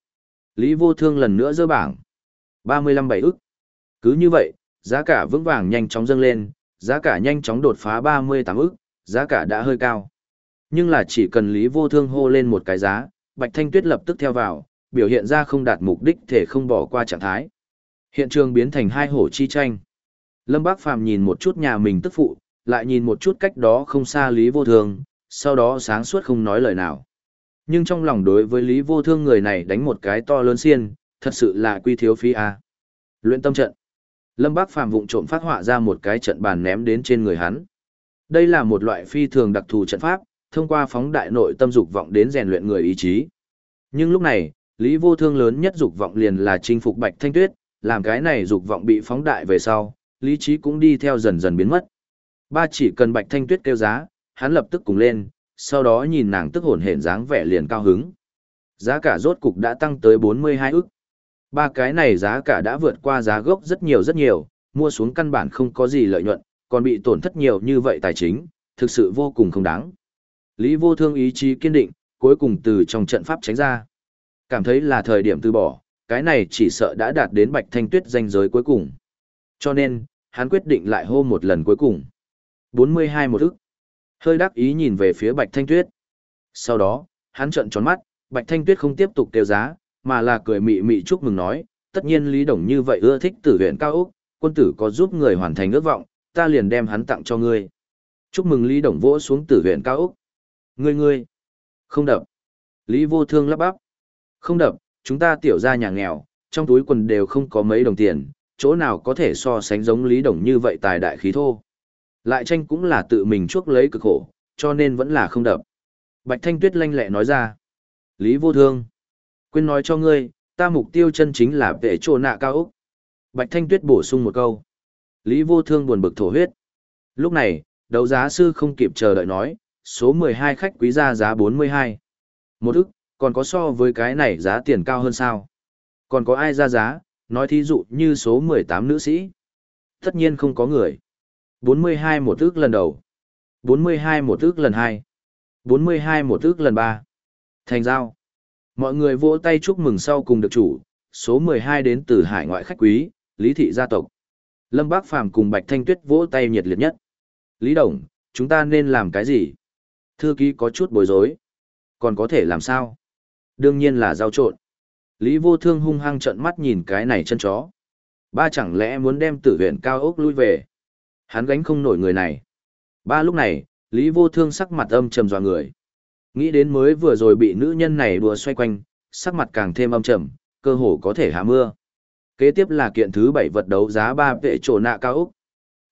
Lý vô thương lần nữa dơ bảng. 35 7 ức. Cứ như vậy, giá cả vững vàng nhanh chóng dâng lên, giá cả nhanh chóng đột phá 38 ức, giá cả đã hơi cao. Nhưng là chỉ cần Lý Vô Thương hô lên một cái giá, Bạch Thanh Tuyết lập tức theo vào, biểu hiện ra không đạt mục đích thể không bỏ qua trạng thái. Hiện trường biến thành hai hổ chi tranh. Lâm Bác Phàm nhìn một chút nhà mình tức phụ, lại nhìn một chút cách đó không xa Lý Vô Thương, sau đó sáng suốt không nói lời nào. Nhưng trong lòng đối với Lý Vô Thương người này đánh một cái to lớn xiên, thật sự là quy thiếu phi a. Luyện tâm trận. Lâm Bác Phàm vụng trộm phát họa ra một cái trận bàn ném đến trên người hắn. Đây là một loại phi thường đặc thù trận pháp, thông qua phóng đại nội tâm dục vọng đến rèn luyện người ý chí. Nhưng lúc này, Lý Vô Thương lớn nhất dục vọng liền là chinh phục Bạch Thanh Tuyết, làm cái này dục vọng bị phóng đại về sau, lý trí cũng đi theo dần dần biến mất. Ba chỉ cần Bạch Thanh Tuyết kêu giá, hắn lập tức cùng lên, sau đó nhìn nàng tức hồn hển dáng vẻ liền cao hứng. Giá cả rốt cục đã tăng tới 42 ức. Ba cái này giá cả đã vượt qua giá gốc rất nhiều rất nhiều, mua xuống căn bản không có gì lợi nhuận, còn bị tổn thất nhiều như vậy tài chính, thực sự vô cùng không đáng. Lý vô thương ý chí kiên định, cuối cùng từ trong trận pháp tránh ra. Cảm thấy là thời điểm từ bỏ, cái này chỉ sợ đã đạt đến bạch thanh tuyết danh giới cuối cùng. Cho nên, hắn quyết định lại hô một lần cuối cùng. 42 một ức. Hơi đắc ý nhìn về phía bạch thanh tuyết. Sau đó, hắn trợn tròn mắt, bạch thanh tuyết không tiếp tục kêu giá, mà là cười mị mị chúc mừng nói, tất nhiên Lý Đồng như vậy ưa thích tử huyện cao Úc, quân tử có giúp người hoàn thành ước vọng, ta liền đem hắn tặng cho ngươi. Chúc mừng Lý Đồng vỗ xuống tử huyện cao Úc. Ngươi ngươi, không đập. Lý vô thương lắp bắp. Không đập, chúng ta tiểu ra nhà nghèo, trong túi quần đều không có mấy đồng tiền, chỗ nào có thể so sánh giống Lý Đồng như vậy tài đại khí thô. Lại tranh cũng là tự mình chuốc lấy cực khổ, cho nên vẫn là không đập. Bạch Thanh Tuyết lanh lẹ nói ra. Lý vô thương. Quên nói cho ngươi, ta mục tiêu chân chính là vệ trồ nạ cao Úc. Bạch Thanh Tuyết bổ sung một câu. Lý vô thương buồn bực thổ huyết. Lúc này, đấu giá sư không kịp chờ đợi nói, số 12 khách quý ra giá 42. Một ức, còn có so với cái này giá tiền cao hơn sao? Còn có ai ra giá, nói thí dụ như số 18 nữ sĩ? Tất nhiên không có người. 42 một ức lần đầu. 42 một ức lần 2. 42 một ức lần 3. Thành giao. Mọi người vỗ tay chúc mừng sau cùng được chủ, số 12 đến từ hải ngoại khách quý, Lý Thị gia tộc. Lâm Bác Phàm cùng Bạch Thanh Tuyết vỗ tay nhiệt liệt nhất. Lý Đồng, chúng ta nên làm cái gì? Thư ký có chút bối rối. Còn có thể làm sao? Đương nhiên là giao trộn. Lý vô thương hung hăng trận mắt nhìn cái này chân chó. Ba chẳng lẽ muốn đem tử huyện cao ốc lui về? Hắn gánh không nổi người này. Ba lúc này, Lý Vô Thương sắc mặt âm trầm dọa người. Nghĩ đến mới vừa rồi bị nữ nhân này đùa xoay quanh, sắc mặt càng thêm âm trầm, cơ hồ có thể hạ mưa. Kế tiếp là kiện thứ bảy vật đấu giá ba vệ trổ nạ cao Úc.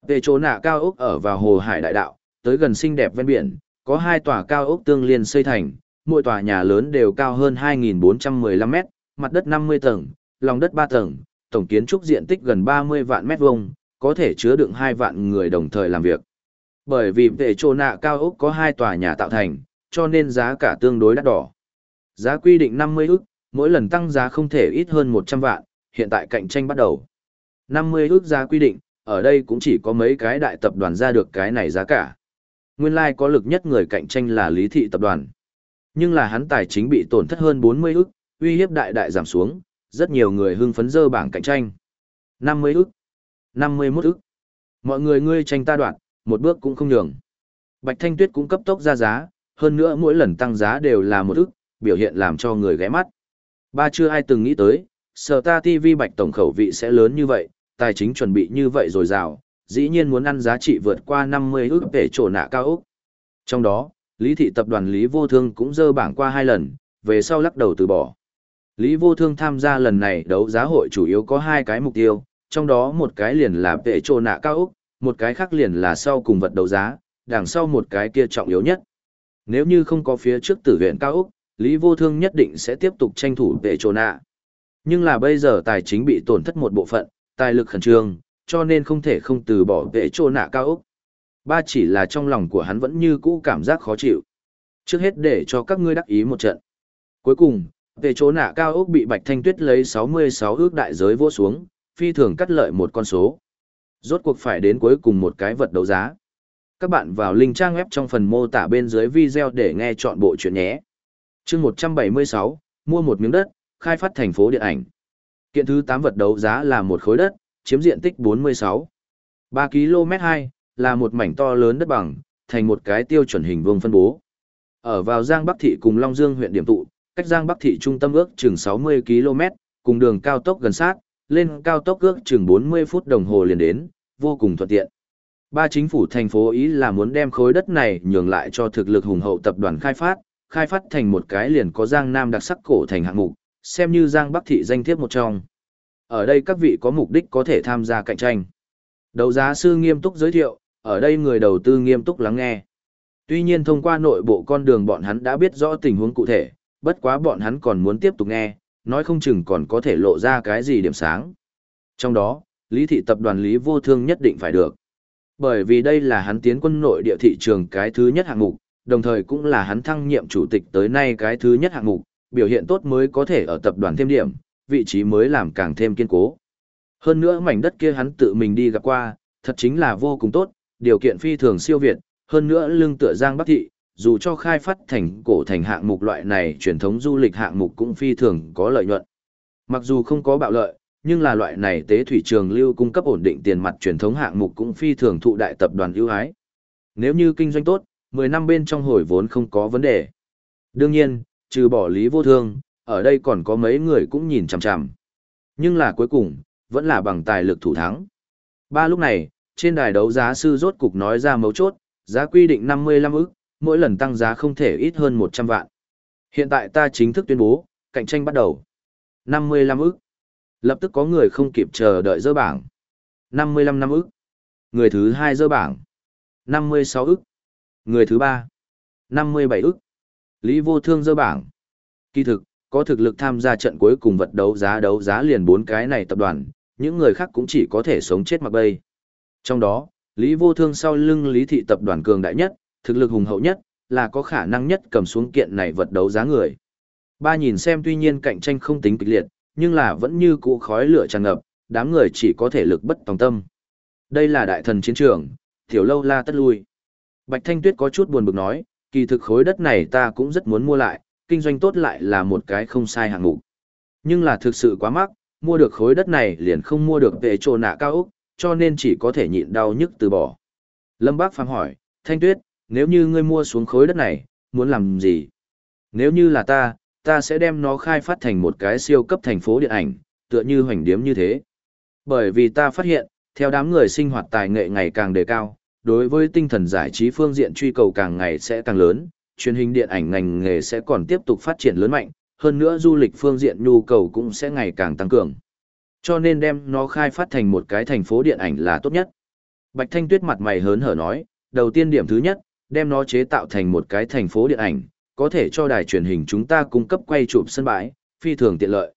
Vệ trổ nạ cao Úc ở vào hồ hải đại đạo, tới gần xinh đẹp ven biển, có hai tòa cao ốc tương liên xây thành, mỗi tòa nhà lớn đều cao hơn 2.415 mét, mặt đất 50 tầng, lòng đất 3 tầng, tổng kiến trúc diện tích gần 30 vạn mét vuông, có thể chứa đựng 2 vạn người đồng thời làm việc. Bởi vì vệ trồ nạ cao ốc có hai tòa nhà tạo thành, cho nên giá cả tương đối đắt đỏ. Giá quy định 50 ức, mỗi lần tăng giá không thể ít hơn 100 vạn, hiện tại cạnh tranh bắt đầu. 50 ức giá quy định, ở đây cũng chỉ có mấy cái đại tập đoàn ra được cái này giá cả. Nguyên lai like có lực nhất người cạnh tranh là Lý Thị Tập đoàn. Nhưng là hắn tài chính bị tổn thất hơn 40 ức, uy hiếp đại đại giảm xuống, rất nhiều người hưng phấn dơ bảng cạnh tranh. 50 ức, 51 ức. Mọi người ngươi tranh ta đoạn, một bước cũng không nhường. Bạch Thanh Tuyết cũng cấp tốc ra giá, hơn nữa mỗi lần tăng giá đều là một ức, biểu hiện làm cho người ghé mắt. Ba chưa ai từng nghĩ tới, sở ta TV Bạch Tổng khẩu vị sẽ lớn như vậy, tài chính chuẩn bị như vậy rồi rào, dĩ nhiên muốn ăn giá trị vượt qua 50 ức để trổ nạ cao ốc. Trong đó, Lý Thị Tập đoàn Lý Vô Thương cũng dơ bảng qua hai lần, về sau lắc đầu từ bỏ. Lý Vô Thương tham gia lần này đấu giá hội chủ yếu có hai cái mục tiêu, trong đó một cái liền là vệ trổ nạ cao ốc, một cái khác liền là sau cùng vật đấu giá, đằng sau một cái kia trọng yếu nhất. Nếu như không có phía trước tử viện cao Úc, Lý Vô Thương nhất định sẽ tiếp tục tranh thủ vệ trổ nạ. Nhưng là bây giờ tài chính bị tổn thất một bộ phận, tài lực khẩn trương, cho nên không thể không từ bỏ vệ trổ nạ cao Úc. Ba chỉ là trong lòng của hắn vẫn như cũ cảm giác khó chịu. Trước hết để cho các ngươi đắc ý một trận. Cuối cùng, về chỗ nạ cao ốc bị Bạch Thanh Tuyết lấy 66 ước đại giới vô xuống, phi thường cắt lợi một con số. Rốt cuộc phải đến cuối cùng một cái vật đấu giá. Các bạn vào link trang web trong phần mô tả bên dưới video để nghe chọn bộ chuyện nhé. chương 176, mua một miếng đất, khai phát thành phố điện ảnh. Kiện thứ 8 vật đấu giá là một khối đất, chiếm diện tích 46. 3 km 2, là một mảnh to lớn đất bằng, thành một cái tiêu chuẩn hình vuông phân bố. Ở vào Giang Bắc Thị cùng Long Dương huyện điểm tụ, cách Giang Bắc Thị trung tâm ước chừng 60 km, cùng đường cao tốc gần sát, lên cao tốc ước chừng 40 phút đồng hồ liền đến, vô cùng thuận tiện. Ba chính phủ thành phố ý là muốn đem khối đất này nhường lại cho thực lực hùng hậu tập đoàn khai phát, khai phát thành một cái liền có Giang Nam đặc sắc cổ thành hạng mục, xem như Giang Bắc Thị danh thiếp một trong. Ở đây các vị có mục đích có thể tham gia cạnh tranh. Đấu giá sư nghiêm túc giới thiệu, ở đây người đầu tư nghiêm túc lắng nghe. Tuy nhiên thông qua nội bộ con đường bọn hắn đã biết rõ tình huống cụ thể, bất quá bọn hắn còn muốn tiếp tục nghe, nói không chừng còn có thể lộ ra cái gì điểm sáng. Trong đó, Lý Thị Tập đoàn Lý Vô Thương nhất định phải được. Bởi vì đây là hắn tiến quân nội địa thị trường cái thứ nhất hạng mục, đồng thời cũng là hắn thăng nhiệm chủ tịch tới nay cái thứ nhất hạng mục, biểu hiện tốt mới có thể ở tập đoàn thêm điểm, vị trí mới làm càng thêm kiên cố. Hơn nữa mảnh đất kia hắn tự mình đi gặp qua, thật chính là vô cùng tốt, điều kiện phi thường siêu việt, hơn nữa lương tựa Giang Bắc Thị, dù cho khai phát thành cổ thành hạng mục loại này truyền thống du lịch hạng mục cũng phi thường có lợi nhuận. Mặc dù không có bạo lợi, nhưng là loại này tế thủy trường lưu cung cấp ổn định tiền mặt truyền thống hạng mục cũng phi thường thụ đại tập đoàn ưu ái. Nếu như kinh doanh tốt, 10 năm bên trong hồi vốn không có vấn đề. Đương nhiên, trừ bỏ lý vô thương, ở đây còn có mấy người cũng nhìn chằm chằm. Nhưng là cuối cùng, vẫn là bằng tài lực thủ thắng. Ba lúc này, trên đài đấu giá sư rốt cục nói ra mấu chốt, giá quy định 55 ức, mỗi lần tăng giá không thể ít hơn 100 vạn. Hiện tại ta chính thức tuyên bố, cạnh tranh bắt đầu. 55 ức. Lập tức có người không kịp chờ đợi dơ bảng. 55 năm ức. Người thứ hai dơ bảng. 56 ức. Người thứ ba. 57 ức. Lý vô thương dơ bảng. Kỳ thực, có thực lực tham gia trận cuối cùng vật đấu giá đấu giá liền bốn cái này tập đoàn, những người khác cũng chỉ có thể sống chết mặc bay. Trong đó, Lý Vô Thương sau lưng Lý Thị tập đoàn cường đại nhất, thực lực hùng hậu nhất, là có khả năng nhất cầm xuống kiện này vật đấu giá người. Ba nhìn xem tuy nhiên cạnh tranh không tính kịch liệt, nhưng là vẫn như cũ khói lửa tràn ngập, đám người chỉ có thể lực bất tòng tâm. Đây là đại thần chiến trường, tiểu lâu la tất lui. Bạch Thanh Tuyết có chút buồn bực nói, kỳ thực khối đất này ta cũng rất muốn mua lại, kinh doanh tốt lại là một cái không sai hạng mục. Nhưng là thực sự quá mắc, mua được khối đất này liền không mua được về chỗ nạ cao ốc, cho nên chỉ có thể nhịn đau nhức từ bỏ. Lâm Bác Phàm hỏi, Thanh Tuyết, nếu như ngươi mua xuống khối đất này, muốn làm gì? Nếu như là ta, ta sẽ đem nó khai phát thành một cái siêu cấp thành phố điện ảnh, tựa như hoành điếm như thế. Bởi vì ta phát hiện, theo đám người sinh hoạt tài nghệ ngày càng đề cao, đối với tinh thần giải trí phương diện truy cầu càng ngày sẽ càng lớn, truyền hình điện ảnh ngành nghề sẽ còn tiếp tục phát triển lớn mạnh, hơn nữa du lịch phương diện nhu cầu cũng sẽ ngày càng tăng cường. Cho nên đem nó khai phát thành một cái thành phố điện ảnh là tốt nhất. Bạch Thanh Tuyết mặt mày hớn hở nói, đầu tiên điểm thứ nhất, đem nó chế tạo thành một cái thành phố điện ảnh, có thể cho đài truyền hình chúng ta cung cấp quay chụp sân bãi, phi thường tiện lợi.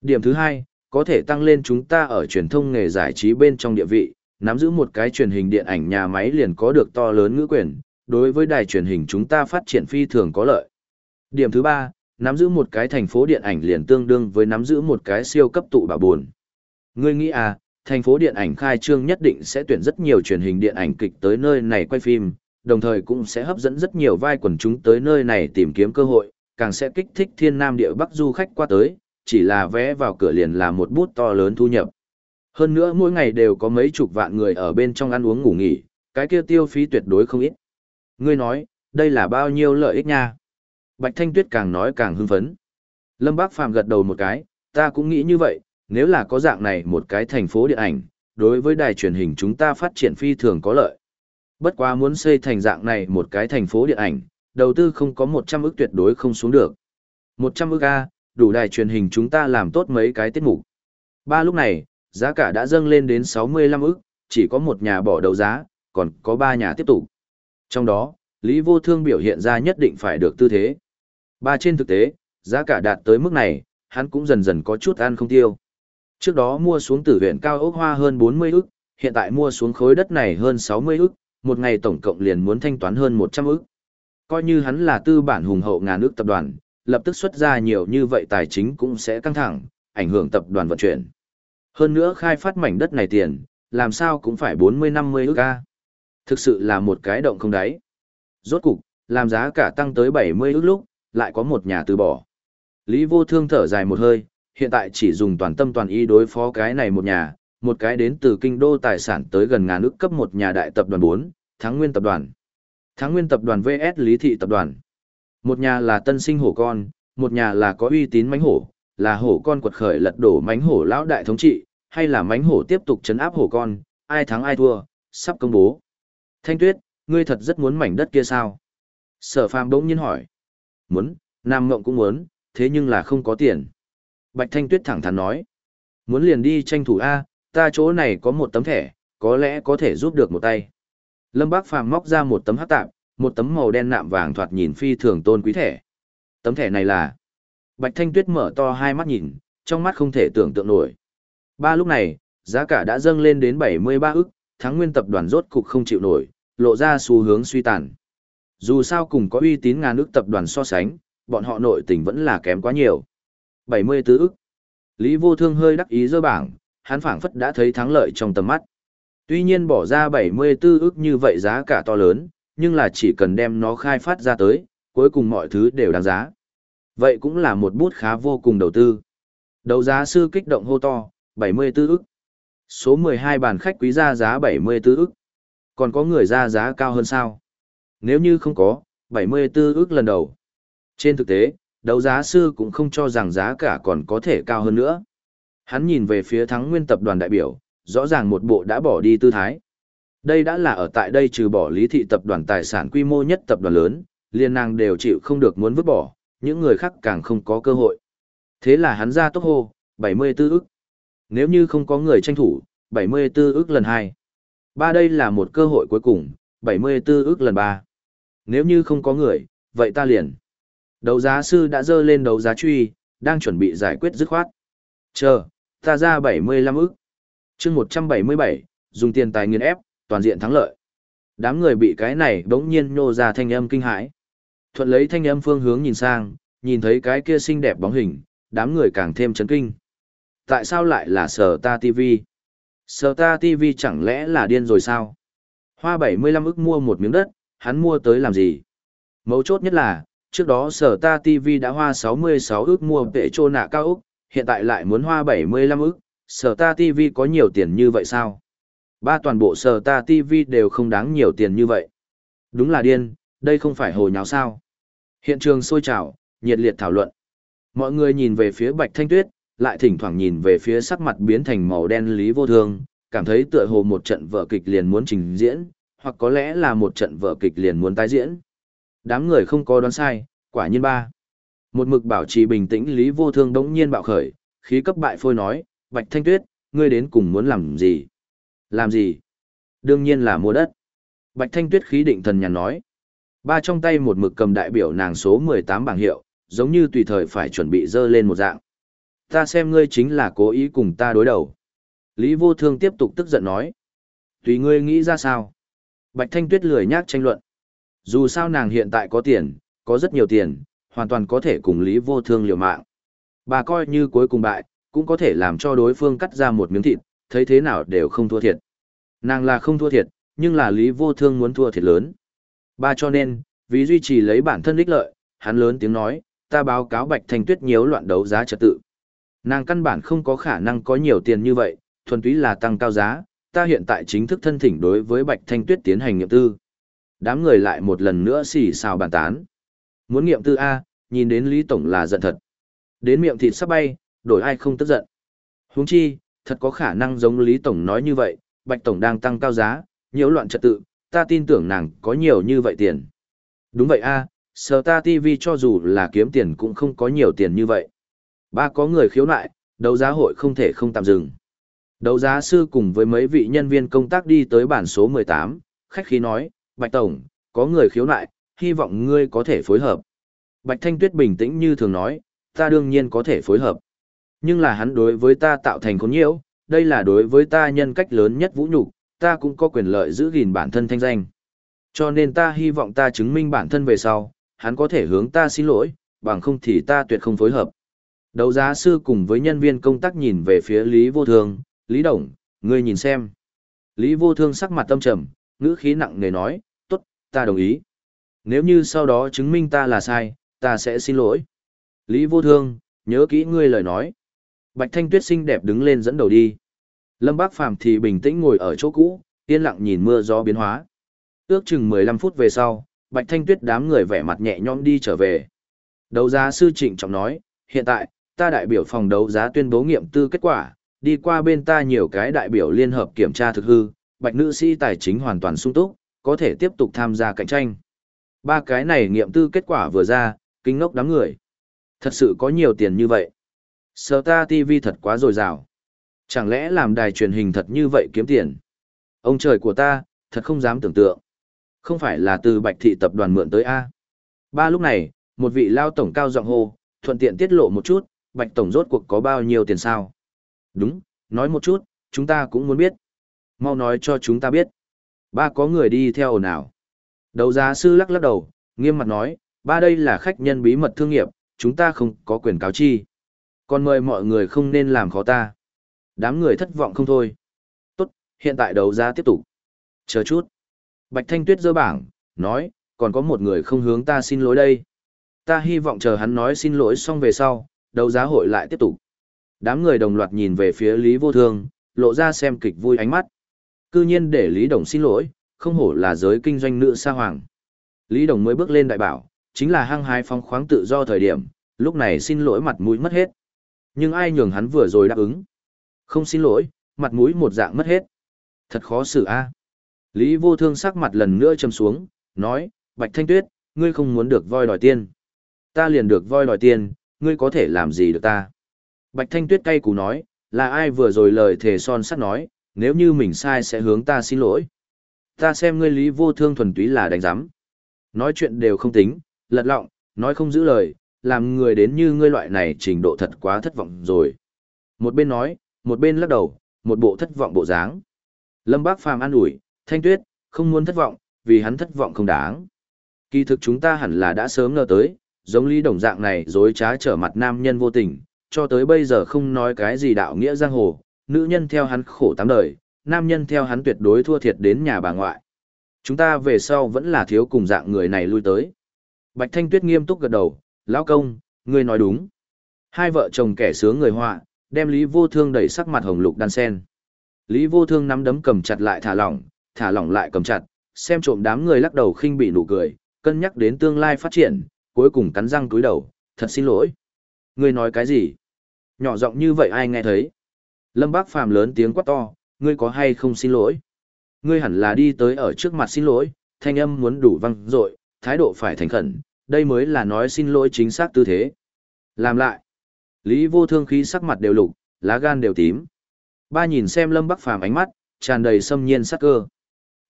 Điểm thứ hai, có thể tăng lên chúng ta ở truyền thông nghề giải trí bên trong địa vị, nắm giữ một cái truyền hình điện ảnh nhà máy liền có được to lớn ngữ quyền, đối với đài truyền hình chúng ta phát triển phi thường có lợi. Điểm thứ ba, nắm giữ một cái thành phố điện ảnh liền tương đương với nắm giữ một cái siêu cấp tụ bảo buồn. Ngươi nghĩ à, thành phố điện ảnh khai trương nhất định sẽ tuyển rất nhiều truyền hình điện ảnh kịch tới nơi này quay phim, đồng thời cũng sẽ hấp dẫn rất nhiều vai quần chúng tới nơi này tìm kiếm cơ hội, càng sẽ kích thích thiên nam địa bắc du khách qua tới, chỉ là vé vào cửa liền là một bút to lớn thu nhập. Hơn nữa mỗi ngày đều có mấy chục vạn người ở bên trong ăn uống ngủ nghỉ, cái kia tiêu phí tuyệt đối không ít. Ngươi nói, đây là bao nhiêu lợi ích nha? Bạch Thanh Tuyết càng nói càng hưng phấn. Lâm Bác Phàm gật đầu một cái, ta cũng nghĩ như vậy, nếu là có dạng này một cái thành phố điện ảnh, đối với đài truyền hình chúng ta phát triển phi thường có lợi. Bất quá muốn xây thành dạng này một cái thành phố điện ảnh, đầu tư không có 100 ức tuyệt đối không xuống được. 100 ức A, đủ đài truyền hình chúng ta làm tốt mấy cái tiết mục. Ba lúc này, giá cả đã dâng lên đến 65 ức, chỉ có một nhà bỏ đấu giá, còn có ba nhà tiếp tục. Trong đó, Lý Vô Thương biểu hiện ra nhất định phải được tư thế. Ba trên thực tế, giá cả đạt tới mức này, hắn cũng dần dần có chút ăn không tiêu. Trước đó mua xuống tử huyện cao ốc hoa hơn 40 ức, hiện tại mua xuống khối đất này hơn 60 ức, một ngày tổng cộng liền muốn thanh toán hơn 100 ức. Coi như hắn là tư bản hùng hậu ngàn ức tập đoàn, lập tức xuất ra nhiều như vậy tài chính cũng sẽ căng thẳng, ảnh hưởng tập đoàn vận chuyển. Hơn nữa khai phát mảnh đất này tiền, làm sao cũng phải 40-50 ức ca. Thực sự là một cái động không đáy. Rốt cục, làm giá cả tăng tới 70 ức lúc, lại có một nhà từ bỏ. Lý vô thương thở dài một hơi, hiện tại chỉ dùng toàn tâm toàn ý đối phó cái này một nhà, một cái đến từ kinh đô tài sản tới gần ngàn ức cấp một nhà đại tập đoàn 4, Thắng Nguyên tập đoàn. Thắng Nguyên tập đoàn VS Lý Thị tập đoàn. Một nhà là tân sinh hổ con, một nhà là có uy tín mánh hổ, là hổ con quật khởi lật đổ mánh hổ lão đại thống trị, hay là mánh hổ tiếp tục chấn áp hổ con, ai thắng ai thua, sắp công bố. Thanh Tuyết, ngươi thật rất muốn mảnh đất kia sao? Sở phàm đống nhiên hỏi. Muốn, Nam Ngộng cũng muốn, thế nhưng là không có tiền. Bạch Thanh Tuyết thẳng thắn nói. Muốn liền đi tranh thủ A, ta chỗ này có một tấm thẻ, có lẽ có thể giúp được một tay. Lâm Bác Phàm móc ra một tấm hắc tạp, một tấm màu đen nạm vàng thoạt nhìn phi thường tôn quý thẻ. Tấm thẻ này là... Bạch Thanh Tuyết mở to hai mắt nhìn, trong mắt không thể tưởng tượng nổi. Ba lúc này, giá cả đã dâng lên đến 73 ức, thắng nguyên tập đoàn rốt cục không chịu nổi, lộ ra xu hướng suy tàn. Dù sao cùng có uy tín ngàn ức tập đoàn so sánh, bọn họ nội tình vẫn là kém quá nhiều. 74 ức. Lý Vô Thương hơi đắc ý dơ bảng, hắn phảng phất đã thấy thắng lợi trong tầm mắt. Tuy nhiên bỏ ra 74 ức như vậy giá cả to lớn, nhưng là chỉ cần đem nó khai phát ra tới, cuối cùng mọi thứ đều đáng giá. Vậy cũng là một bút khá vô cùng đầu tư. Đầu giá sư kích động hô to, 74 ức. Số 12 bàn khách quý ra giá 74 ức. Còn có người ra giá cao hơn sao? Nếu như không có, 74 ức lần đầu. Trên thực tế, đấu giá sư cũng không cho rằng giá cả còn có thể cao hơn nữa. Hắn nhìn về phía thắng nguyên tập đoàn đại biểu, rõ ràng một bộ đã bỏ đi tư thái. Đây đã là ở tại đây trừ bỏ lý thị tập đoàn tài sản quy mô nhất tập đoàn lớn, liên nàng đều chịu không được muốn vứt bỏ, những người khác càng không có cơ hội. Thế là hắn ra tốc hô, 74 ức. Nếu như không có người tranh thủ, 74 ức lần 2. Ba đây là một cơ hội cuối cùng, 74 ức lần 3. Nếu như không có người, vậy ta liền. Đấu giá sư đã dơ lên đấu giá truy, đang chuẩn bị giải quyết dứt khoát. Chờ, ta ra 75 ức. chương 177, dùng tiền tài nghiền ép, toàn diện thắng lợi. Đám người bị cái này đống nhiên nhô ra thanh âm kinh hãi. Thuận lấy thanh âm phương hướng nhìn sang, nhìn thấy cái kia xinh đẹp bóng hình, đám người càng thêm chấn kinh. Tại sao lại là sở ta TV? Sở ta TV chẳng lẽ là điên rồi sao? Hoa 75 ức mua một miếng đất, hắn mua tới làm gì? Mấu chốt nhất là, trước đó sở ta TV đã hoa 66 ức mua vệ trô nạ cao ức, hiện tại lại muốn hoa 75 ức, sở ta TV có nhiều tiền như vậy sao? Ba toàn bộ sở ta TV đều không đáng nhiều tiền như vậy. Đúng là điên, đây không phải hồ nháo sao. Hiện trường sôi trào, nhiệt liệt thảo luận. Mọi người nhìn về phía Bạch Thanh Tuyết, lại thỉnh thoảng nhìn về phía sắc mặt biến thành màu đen Lý Vô Thương, cảm thấy tựa hồ một trận vở kịch liền muốn trình diễn, hoặc có lẽ là một trận vở kịch liền muốn tái diễn. Đám người không có đoán sai, quả nhiên ba. Một mực bảo trì bình tĩnh Lý Vô Thương đống nhiên bạo khởi, khí cấp bại phôi nói, Bạch Thanh Tuyết, ngươi đến cùng muốn làm gì? Làm gì? Đương nhiên là mua đất. Bạch Thanh Tuyết khí định thần nhàn nói. Ba trong tay một mực cầm đại biểu nàng số 18 bảng hiệu, giống như tùy thời phải chuẩn bị dơ lên một dạng. Ta xem ngươi chính là cố ý cùng ta đối đầu. Lý Vô Thương tiếp tục tức giận nói. Tùy ngươi nghĩ ra sao? Bạch Thanh Tuyết lười nhác tranh luận. Dù sao nàng hiện tại có tiền, có rất nhiều tiền, hoàn toàn có thể cùng Lý Vô Thương liều mạng. Bà coi như cuối cùng bại, cũng có thể làm cho đối phương cắt ra một miếng thịt, thấy thế nào đều không thua thiệt. Nàng là không thua thiệt, nhưng là Lý Vô Thương muốn thua thiệt lớn. Ba cho nên, vì duy trì lấy bản thân ích lợi, hắn lớn tiếng nói, ta báo cáo Bạch Thanh Tuyết nhiễu loạn đấu giá trật tự. Nàng căn bản không có khả năng có nhiều tiền như vậy, thuần túy là tăng cao giá, ta hiện tại chính thức thân thỉnh đối với Bạch Thanh Tuyết tiến hành nghiệm tư. Đám người lại một lần nữa xì xào bàn tán. Muốn nghiệm tư A, nhìn đến Lý Tổng là giận thật. Đến miệng thịt sắp bay, đổi ai không tức giận. Huống chi, thật có khả năng giống Lý Tổng nói như vậy, Bạch Tổng đang tăng cao giá, nhiễu loạn trật tự, ta tin tưởng nàng có nhiều như vậy tiền. Đúng vậy a, Sở ta TV cho dù là kiếm tiền cũng không có nhiều tiền như vậy. Ba có người khiếu nại, đấu giá hội không thể không tạm dừng. Đấu giá sư cùng với mấy vị nhân viên công tác đi tới bản số 18, khách khí nói, Bạch Tổng, có người khiếu nại, hy vọng ngươi có thể phối hợp. Bạch Thanh Tuyết bình tĩnh như thường nói, ta đương nhiên có thể phối hợp. Nhưng là hắn đối với ta tạo thành khốn nhiễu, đây là đối với ta nhân cách lớn nhất vũ nhục, ta cũng có quyền lợi giữ gìn bản thân thanh danh. Cho nên ta hy vọng ta chứng minh bản thân về sau, hắn có thể hướng ta xin lỗi, bằng không thì ta tuyệt không phối hợp. Đấu giá sư cùng với nhân viên công tác nhìn về phía Lý Vô Thương, Lý Đồng, ngươi nhìn xem. Lý Vô Thương sắc mặt tâm trầm, ngữ khí nặng nề nói, tốt, ta đồng ý. Nếu như sau đó chứng minh ta là sai, ta sẽ xin lỗi. Lý Vô Thương, nhớ kỹ ngươi lời nói. Bạch Thanh Tuyết xinh đẹp đứng lên dẫn đầu đi. Lâm Bác Phàm thì bình tĩnh ngồi ở chỗ cũ, yên lặng nhìn mưa gió biến hóa. Ước chừng 15 phút về sau, Bạch Thanh Tuyết đám người vẻ mặt nhẹ nhõm đi trở về. Đấu giá sư Trịnh trọng nói, hiện tại, ta đại biểu phòng đấu giá tuyên bố nghiệm tư kết quả, đi qua bên ta nhiều cái đại biểu liên hợp kiểm tra thực hư, Bạch nữ sĩ tài chính hoàn toàn sung túc, có thể tiếp tục tham gia cạnh tranh. Ba cái này nghiệm tư kết quả vừa ra, kinh ngốc đám người. Thật sự có nhiều tiền như vậy. Sở ta TV thật quá dồi dào. Chẳng lẽ làm đài truyền hình thật như vậy kiếm tiền? Ông trời của ta, thật không dám tưởng tượng. Không phải là từ bạch thị tập đoàn mượn tới A. Ba lúc này, một vị lao tổng cao giọng hô, thuận tiện tiết lộ một chút, bạch tổng rốt cuộc có bao nhiêu tiền sao? Đúng, nói một chút, chúng ta cũng muốn biết. Mau nói cho chúng ta biết. Ba có người đi theo nào. Đầu giá sư lắc lắc đầu, nghiêm mặt nói, ba đây là khách nhân bí mật thương nghiệp, chúng ta không có quyền cáo chi. Còn mời mọi người không nên làm khó ta. Đám người thất vọng không thôi. Tốt, hiện tại đấu giá tiếp tục. Chờ chút. Bạch Thanh Tuyết dơ bảng, nói, còn có một người không hướng ta xin lỗi đây. Ta hy vọng chờ hắn nói xin lỗi xong về sau, đấu giá hội lại tiếp tục. Đám người đồng loạt nhìn về phía Lý Vô Thương, lộ ra xem kịch vui ánh mắt. Cư nhiên để Lý Đồng xin lỗi, không hổ là giới kinh doanh nữ sa hoàng. Lý Đồng mới bước lên đại bảo, chính là hăng hái phong khoáng tự do thời điểm, lúc này xin lỗi mặt mũi mất hết. Nhưng ai nhường hắn vừa rồi đáp ứng. Không xin lỗi, mặt mũi một dạng mất hết. Thật khó xử a. Lý vô thương sắc mặt lần nữa châm xuống, nói, Bạch Thanh Tuyết, ngươi không muốn được voi đòi tiền. Ta liền được voi đòi tiền, ngươi có thể làm gì được ta. Bạch Thanh Tuyết cay cú nói, là ai vừa rồi lời thề son sắt nói, nếu như mình sai sẽ hướng ta xin lỗi. Ta xem ngươi lý vô thương thuần túy là đánh giám. Nói chuyện đều không tính, lật lọng, nói không giữ lời, làm người đến như ngươi loại này trình độ thật quá thất vọng rồi. Một bên nói, một bên lắc đầu, một bộ thất vọng bộ dáng. Lâm Bác Phàm an ủi, Thanh Tuyết, không muốn thất vọng, vì hắn thất vọng không đáng. Kỳ thực chúng ta hẳn là đã sớm ngờ tới, giống Lý Đồng dạng này dối trá trở mặt nam nhân vô tình, cho tới bây giờ không nói cái gì đạo nghĩa giang hồ, nữ nhân theo hắn khổ tám đời, nam nhân theo hắn tuyệt đối thua thiệt đến nhà bà ngoại. Chúng ta về sau vẫn là thiếu cùng dạng người này lui tới. Bạch Thanh Tuyết nghiêm túc gật đầu, lão công, ngươi nói đúng. Hai vợ chồng kẻ sướng người họa, đem Lý Vô Thương đẩy sắc mặt hồng lục đan sen. Lý Vô Thương nắm đấm cầm chặt lại thả lỏng, thả lỏng lại cầm chặt, xem trộm đám người lắc đầu khinh bị nụ cười, cân nhắc đến tương lai phát triển, cuối cùng cắn răng cúi đầu, thật xin lỗi. Ngươi nói cái gì? Nhỏ giọng như vậy ai nghe thấy? Lâm Bác Phàm lớn tiếng quát to, ngươi có hay không xin lỗi? Ngươi hẳn là đi tới ở trước mặt xin lỗi, thanh âm muốn đủ văng dội, thái độ phải thành khẩn, đây mới là nói xin lỗi chính xác tư thế. Làm lại. Lý vô thương khí sắc mặt đều lục, lá gan đều tím. Ba nhìn xem Lâm Bắc Phàm ánh mắt, tràn đầy xâm nhiên sắc cơ.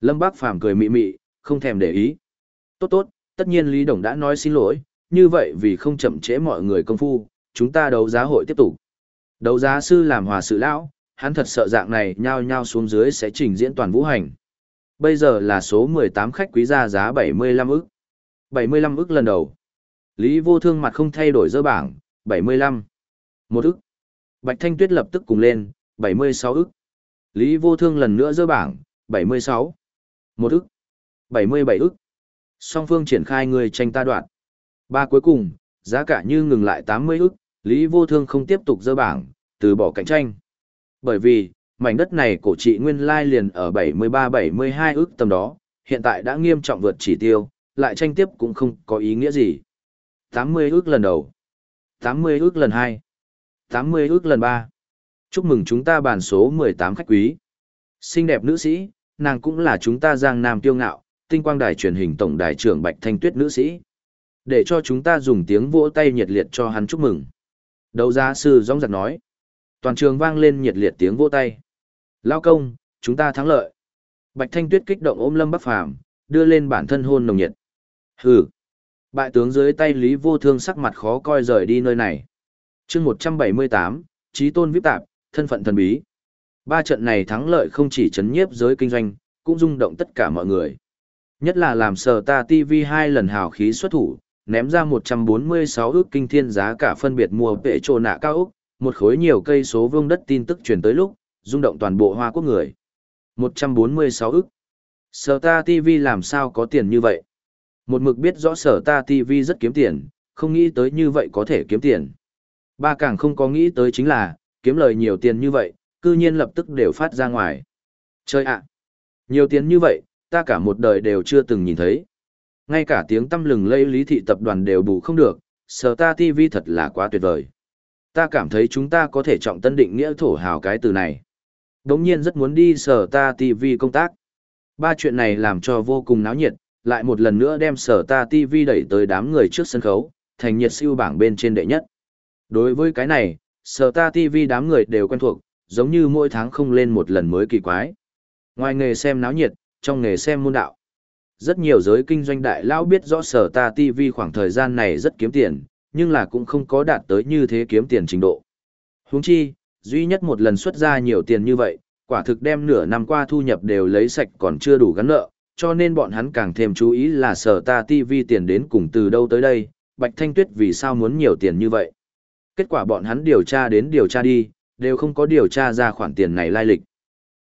Lâm Bắc Phàm cười mị mị, không thèm để ý. Tốt tốt, tất nhiên Lý Đồng đã nói xin lỗi, như vậy vì không chậm trễ mọi người công phu, chúng ta đấu giá hội tiếp tục. Đấu giá sư làm hòa sự lão, hắn thật sợ dạng này nhao nhao xuống dưới sẽ trình diễn toàn vũ hành. Bây giờ là số 18 khách quý ra giá 75 ức. 75 ức lần đầu. Lý vô thương mặt không thay đổi dơ bảng, 75. Một ức. Bạch Thanh Tuyết lập tức cùng lên, 76 ức. Lý vô thương lần nữa dơ bảng, 76. Một ức. 77 ức. Song phương triển khai người tranh ta đoạn. Ba cuối cùng, giá cả như ngừng lại 80 ức, Lý vô thương không tiếp tục dơ bảng, từ bỏ cạnh tranh. Bởi vì, mảnh đất này cổ trị nguyên lai liền ở 73-72 ước tầm đó, hiện tại đã nghiêm trọng vượt chỉ tiêu, lại tranh tiếp cũng không có ý nghĩa gì. 80 ước lần đầu, 80 ước lần 2, 80 ước lần 3. Chúc mừng chúng ta bàn số 18 khách quý. Xinh đẹp nữ sĩ, nàng cũng là chúng ta giang nam tiêu ngạo, tinh quang đài truyền hình tổng đài trưởng Bạch Thanh Tuyết nữ sĩ. Để cho chúng ta dùng tiếng vỗ tay nhiệt liệt cho hắn chúc mừng. Đấu giá sư rong giặc nói. Toàn trường vang lên nhiệt liệt tiếng vỗ tay. Lao công, chúng ta thắng lợi. Bạch Thanh Tuyết kích động ôm Lâm Bắc Phàm đưa lên bản thân hôn nồng nhiệt. Hừ. Bại tướng dưới tay Lý Vô Thương sắc mặt khó coi rời đi nơi này. chương 178, Trí Tôn Viếp Tạp, thân phận thần bí. Ba trận này thắng lợi không chỉ chấn nhiếp giới kinh doanh, cũng rung động tất cả mọi người. Nhất là làm sờ ta TV hai lần hào khí xuất thủ, ném ra 146 ước kinh thiên giá cả phân biệt mua vệ trồ nạ cao úc, một khối nhiều cây số vương đất tin tức truyền tới lúc, rung động toàn bộ Hoa Quốc người. 146 ức. Sở ta TV làm sao có tiền như vậy? Một mực biết rõ sở ta TV rất kiếm tiền, không nghĩ tới như vậy có thể kiếm tiền. Ba càng không có nghĩ tới chính là, kiếm lời nhiều tiền như vậy, cư nhiên lập tức đều phát ra ngoài. Chơi ạ! nhiều tiền như vậy, ta cả một đời đều chưa từng nhìn thấy. Ngay cả tiếng tâm lừng lây lý thị tập đoàn đều bù không được, sở ta TV thật là quá tuyệt vời. Ta cảm thấy chúng ta có thể trọng tân định nghĩa thổ hào cái từ này. Đống nhiên rất muốn đi sở ta TV công tác. Ba chuyện này làm cho vô cùng náo nhiệt, lại một lần nữa đem sở ta TV đẩy tới đám người trước sân khấu, thành nhiệt siêu bảng bên trên đệ nhất. Đối với cái này, sở ta TV đám người đều quen thuộc, giống như mỗi tháng không lên một lần mới kỳ quái. Ngoài nghề xem náo nhiệt, trong nghề xem môn đạo. Rất nhiều giới kinh doanh đại lão biết rõ sở ta TV khoảng thời gian này rất kiếm tiền, nhưng là cũng không có đạt tới như thế kiếm tiền trình độ. Huống chi, duy nhất một lần xuất ra nhiều tiền như vậy, quả thực đem nửa năm qua thu nhập đều lấy sạch còn chưa đủ gắn nợ, cho nên bọn hắn càng thêm chú ý là sở ta TV tiền đến cùng từ đâu tới đây, Bạch Thanh Tuyết vì sao muốn nhiều tiền như vậy. Kết quả bọn hắn điều tra đến điều tra đi, đều không có điều tra ra khoản tiền này lai lịch.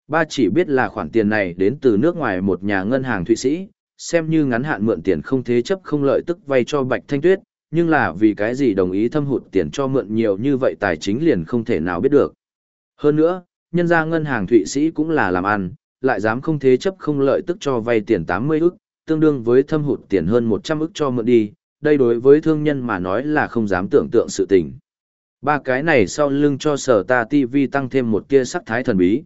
Ba chỉ biết là khoản tiền này đến từ nước ngoài một nhà ngân hàng Thụy Sĩ, xem như ngắn hạn mượn tiền không thế chấp không lợi tức vay cho Bạch Thanh Tuyết, nhưng là vì cái gì đồng ý thâm hụt tiền cho mượn nhiều như vậy tài chính liền không thể nào biết được. Hơn nữa, nhân ra ngân hàng Thụy Sĩ cũng là làm ăn, lại dám không thế chấp không lợi tức cho vay tiền 80 ức, tương đương với thâm hụt tiền hơn 100 ức cho mượn đi, đây đối với thương nhân mà nói là không dám tưởng tượng sự tình. Ba cái này sau lưng cho sở ta TV tăng thêm một tia sắc thái thần bí.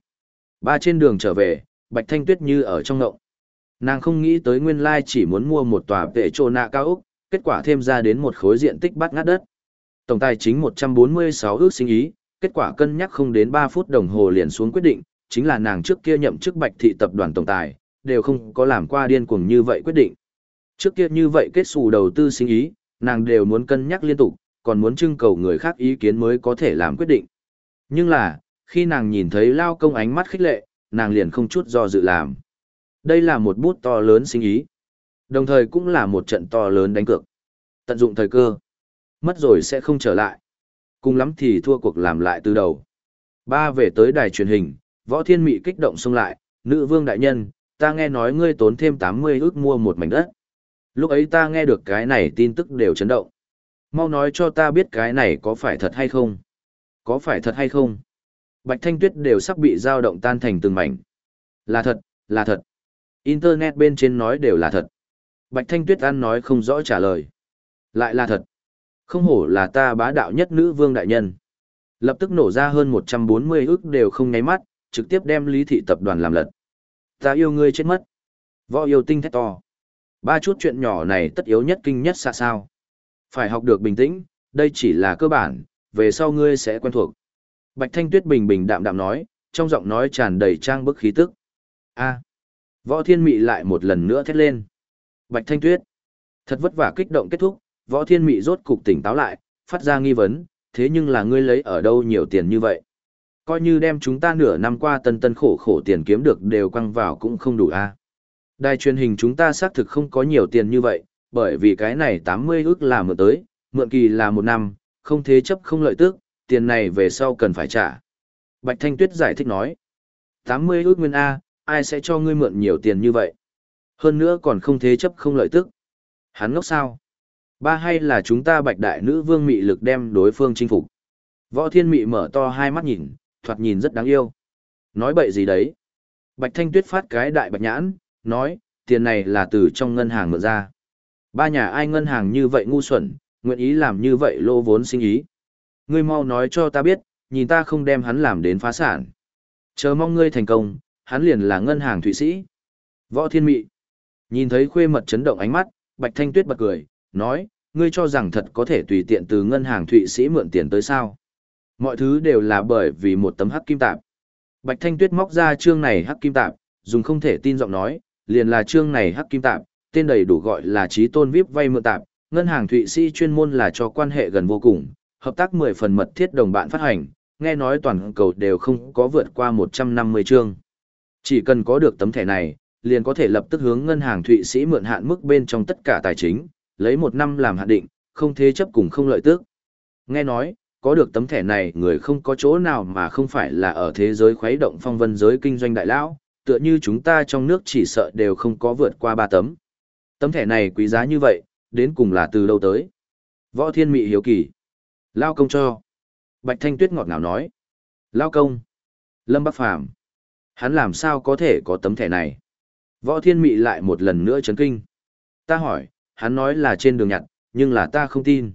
Ba trên đường trở về, Bạch Thanh Tuyết như ở trong ngộng. Nàng không nghĩ tới nguyên lai chỉ muốn mua một tòa vệ trô nạ cao ốc, kết quả thêm ra đến một khối diện tích bắt ngát đất. Tổng tài chính 146 ước sinh ý, kết quả cân nhắc không đến 3 phút đồng hồ liền xuống quyết định, chính là nàng trước kia nhậm chức bạch thị tập đoàn tổng tài, đều không có làm qua điên cuồng như vậy quyết định. Trước kia như vậy kết xù đầu tư sinh ý, nàng đều muốn cân nhắc liên tục, còn muốn trưng cầu người khác ý kiến mới có thể làm quyết định. Nhưng là, khi nàng nhìn thấy lao công ánh mắt khích lệ, nàng liền không chút do dự làm. Đây là một bút to lớn sinh ý. Đồng thời cũng là một trận to lớn đánh cược. Tận dụng thời cơ. Mất rồi sẽ không trở lại. Cùng lắm thì thua cuộc làm lại từ đầu. Ba về tới đài truyền hình, võ thiên mị kích động xông lại, nữ vương đại nhân, ta nghe nói ngươi tốn thêm 80 ước mua một mảnh đất. Lúc ấy ta nghe được cái này tin tức đều chấn động. Mau nói cho ta biết cái này có phải thật hay không? Có phải thật hay không? Bạch Thanh Tuyết đều sắp bị dao động tan thành từng mảnh. Là thật, là thật. Internet bên trên nói đều là thật. Bạch Thanh Tuyết ăn nói không rõ trả lời. Lại là thật. Không hổ là ta bá đạo nhất nữ vương đại nhân. Lập tức nổ ra hơn 140 ức đều không nháy mắt, trực tiếp đem lý thị tập đoàn làm lật. Ta yêu ngươi chết mất. Võ yêu tinh thét to. Ba chút chuyện nhỏ này tất yếu nhất kinh nhất xa sao. Phải học được bình tĩnh, đây chỉ là cơ bản, về sau ngươi sẽ quen thuộc. Bạch Thanh Tuyết bình bình đạm đạm nói, trong giọng nói tràn đầy trang bức khí tức. A. Võ Thiên Mị lại một lần nữa thét lên. Bạch Thanh Tuyết. Thật vất vả kích động kết thúc, Võ Thiên Mị rốt cục tỉnh táo lại, phát ra nghi vấn, thế nhưng là ngươi lấy ở đâu nhiều tiền như vậy? Coi như đem chúng ta nửa năm qua tân tân khổ khổ tiền kiếm được đều quăng vào cũng không đủ a. Đài truyền hình chúng ta xác thực không có nhiều tiền như vậy, bởi vì cái này 80 ước là mượn tới, mượn kỳ là một năm, không thế chấp không lợi tức, tiền này về sau cần phải trả. Bạch Thanh Tuyết giải thích nói, 80 ước nguyên A, ai sẽ cho ngươi mượn nhiều tiền như vậy? Hơn nữa còn không thế chấp không lợi tức. Hắn ngốc sao? Ba hay là chúng ta bạch đại nữ vương mị lực đem đối phương chinh phục. Võ thiên mị mở to hai mắt nhìn, thoạt nhìn rất đáng yêu. Nói bậy gì đấy? Bạch Thanh Tuyết phát cái đại bạch nhãn, nói, tiền này là từ trong ngân hàng mượn ra. Ba nhà ai ngân hàng như vậy ngu xuẩn, nguyện ý làm như vậy lô vốn sinh ý. Ngươi mau nói cho ta biết, nhìn ta không đem hắn làm đến phá sản. Chờ mong ngươi thành công, hắn liền là ngân hàng Thụy Sĩ. Võ Thiên Mị. Nhìn thấy khuê mật chấn động ánh mắt, Bạch Thanh Tuyết bật cười, nói, ngươi cho rằng thật có thể tùy tiện từ ngân hàng Thụy Sĩ mượn tiền tới sao. Mọi thứ đều là bởi vì một tấm hắc kim tạp. Bạch Thanh Tuyết móc ra chương này hắc kim tạp, dùng không thể tin giọng nói, liền là chương này hắc kim tạp, tên đầy đủ gọi là trí tôn VIP vay mượn tạp, ngân hàng Thụy Sĩ chuyên môn là cho quan hệ gần vô cùng, hợp tác 10 phần mật thiết đồng bạn phát hành, nghe nói toàn cầu đều không có vượt qua 150 chương. Chỉ cần có được tấm thẻ này, liền có thể lập tức hướng ngân hàng Thụy Sĩ mượn hạn mức bên trong tất cả tài chính, lấy một năm làm hạn định, không thế chấp cùng không lợi tức. Nghe nói, có được tấm thẻ này người không có chỗ nào mà không phải là ở thế giới khuấy động phong vân giới kinh doanh đại lão, tựa như chúng ta trong nước chỉ sợ đều không có vượt qua ba tấm. Tấm thẻ này quý giá như vậy, đến cùng là từ đâu tới? Võ Thiên Mị hiếu kỳ. Lao công cho. Bạch Thanh Tuyết ngọt ngào nói. Lao công. Lâm Bắc Phàm Hắn làm sao có thể có tấm thẻ này? Võ Thiên Mị lại một lần nữa chấn kinh. Ta hỏi, hắn nói là trên đường nhặt, nhưng là ta không tin.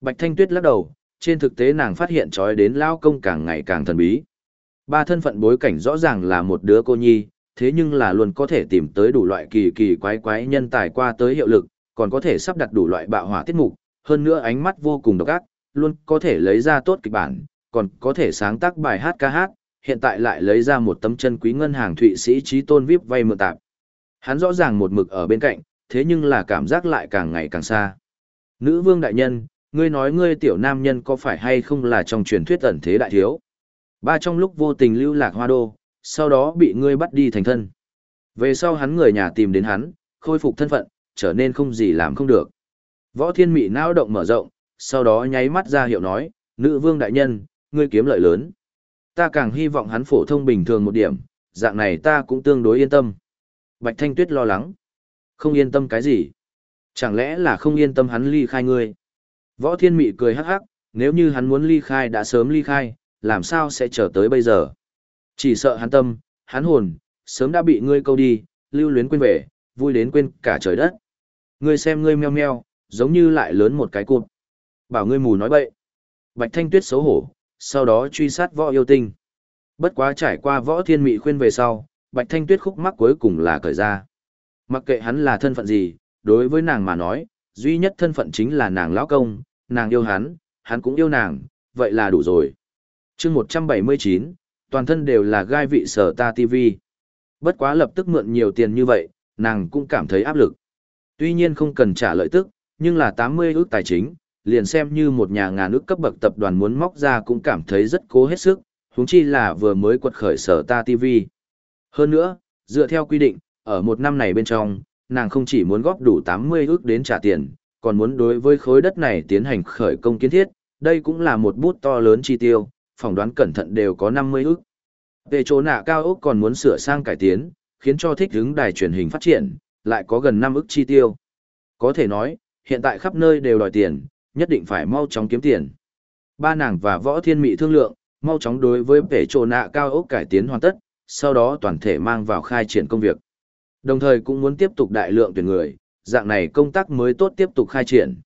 Bạch Thanh Tuyết lắc đầu, trên thực tế nàng phát hiện trói đến Lao công càng ngày càng thần bí. Ba thân phận bối cảnh rõ ràng là một đứa cô nhi, thế nhưng là luôn có thể tìm tới đủ loại kỳ kỳ quái quái nhân tài qua tới hiệu lực, còn có thể sắp đặt đủ loại bạo hỏa tiết mục, hơn nữa ánh mắt vô cùng độc ác, luôn có thể lấy ra tốt kịch bản, còn có thể sáng tác bài hát ca hát, hiện tại lại lấy ra một tấm chân quý ngân hàng Thụy Sĩ trí tôn VIP vay mượn tạp. Hắn rõ ràng một mực ở bên cạnh, thế nhưng là cảm giác lại càng ngày càng xa. Nữ vương đại nhân, ngươi nói ngươi tiểu nam nhân có phải hay không là trong truyền thuyết ẩn thế đại thiếu? Ba trong lúc vô tình lưu lạc hoa đô, sau đó bị ngươi bắt đi thành thân. Về sau hắn người nhà tìm đến hắn, khôi phục thân phận, trở nên không gì làm không được. Võ thiên mị não động mở rộng, sau đó nháy mắt ra hiệu nói, nữ vương đại nhân, ngươi kiếm lợi lớn. Ta càng hy vọng hắn phổ thông bình thường một điểm, dạng này ta cũng tương đối yên tâm. Bạch Thanh Tuyết lo lắng. Không yên tâm cái gì? Chẳng lẽ là không yên tâm hắn ly khai ngươi? Võ Thiên Mị cười hắc hắc, nếu như hắn muốn ly khai đã sớm ly khai, làm sao sẽ chờ tới bây giờ? Chỉ sợ hắn tâm, hắn hồn, sớm đã bị ngươi câu đi, lưu luyến quên về, vui đến quên cả trời đất. Ngươi xem ngươi meo meo, giống như lại lớn một cái cụt. Bảo ngươi mù nói bậy. Bạch Thanh Tuyết xấu hổ, sau đó truy sát võ yêu tinh. Bất quá trải qua võ thiên mị khuyên về sau, Bạch Thanh Tuyết khúc mắc cuối cùng là cởi ra. Mặc kệ hắn là thân phận gì, đối với nàng mà nói, duy nhất thân phận chính là nàng lão công, nàng yêu hắn, hắn cũng yêu nàng, vậy là đủ rồi. chương 179, toàn thân đều là gai vị sở ta TV. Bất quá lập tức mượn nhiều tiền như vậy, nàng cũng cảm thấy áp lực. Tuy nhiên không cần trả lợi tức, nhưng là 80 ước tài chính, liền xem như một nhà ngàn ước cấp bậc tập đoàn muốn móc ra cũng cảm thấy rất cố hết sức, huống chi là vừa mới quật khởi sở ta TV. Hơn nữa, dựa theo quy định, ở một năm này bên trong, nàng không chỉ muốn góp đủ 80 ước đến trả tiền, còn muốn đối với khối đất này tiến hành khởi công kiến thiết, đây cũng là một bút to lớn chi tiêu, phỏng đoán cẩn thận đều có 50 ước. Về chỗ nạ cao ốc còn muốn sửa sang cải tiến, khiến cho thích ứng đài truyền hình phát triển, lại có gần 5 ước chi tiêu. Có thể nói, hiện tại khắp nơi đều đòi tiền, nhất định phải mau chóng kiếm tiền. Ba nàng và võ thiên mị thương lượng, mau chóng đối với vẻ chỗ nạ cao ốc cải tiến hoàn tất, sau đó toàn thể mang vào khai triển công việc. Đồng thời cũng muốn tiếp tục đại lượng tuyển người, dạng này công tác mới tốt tiếp tục khai triển.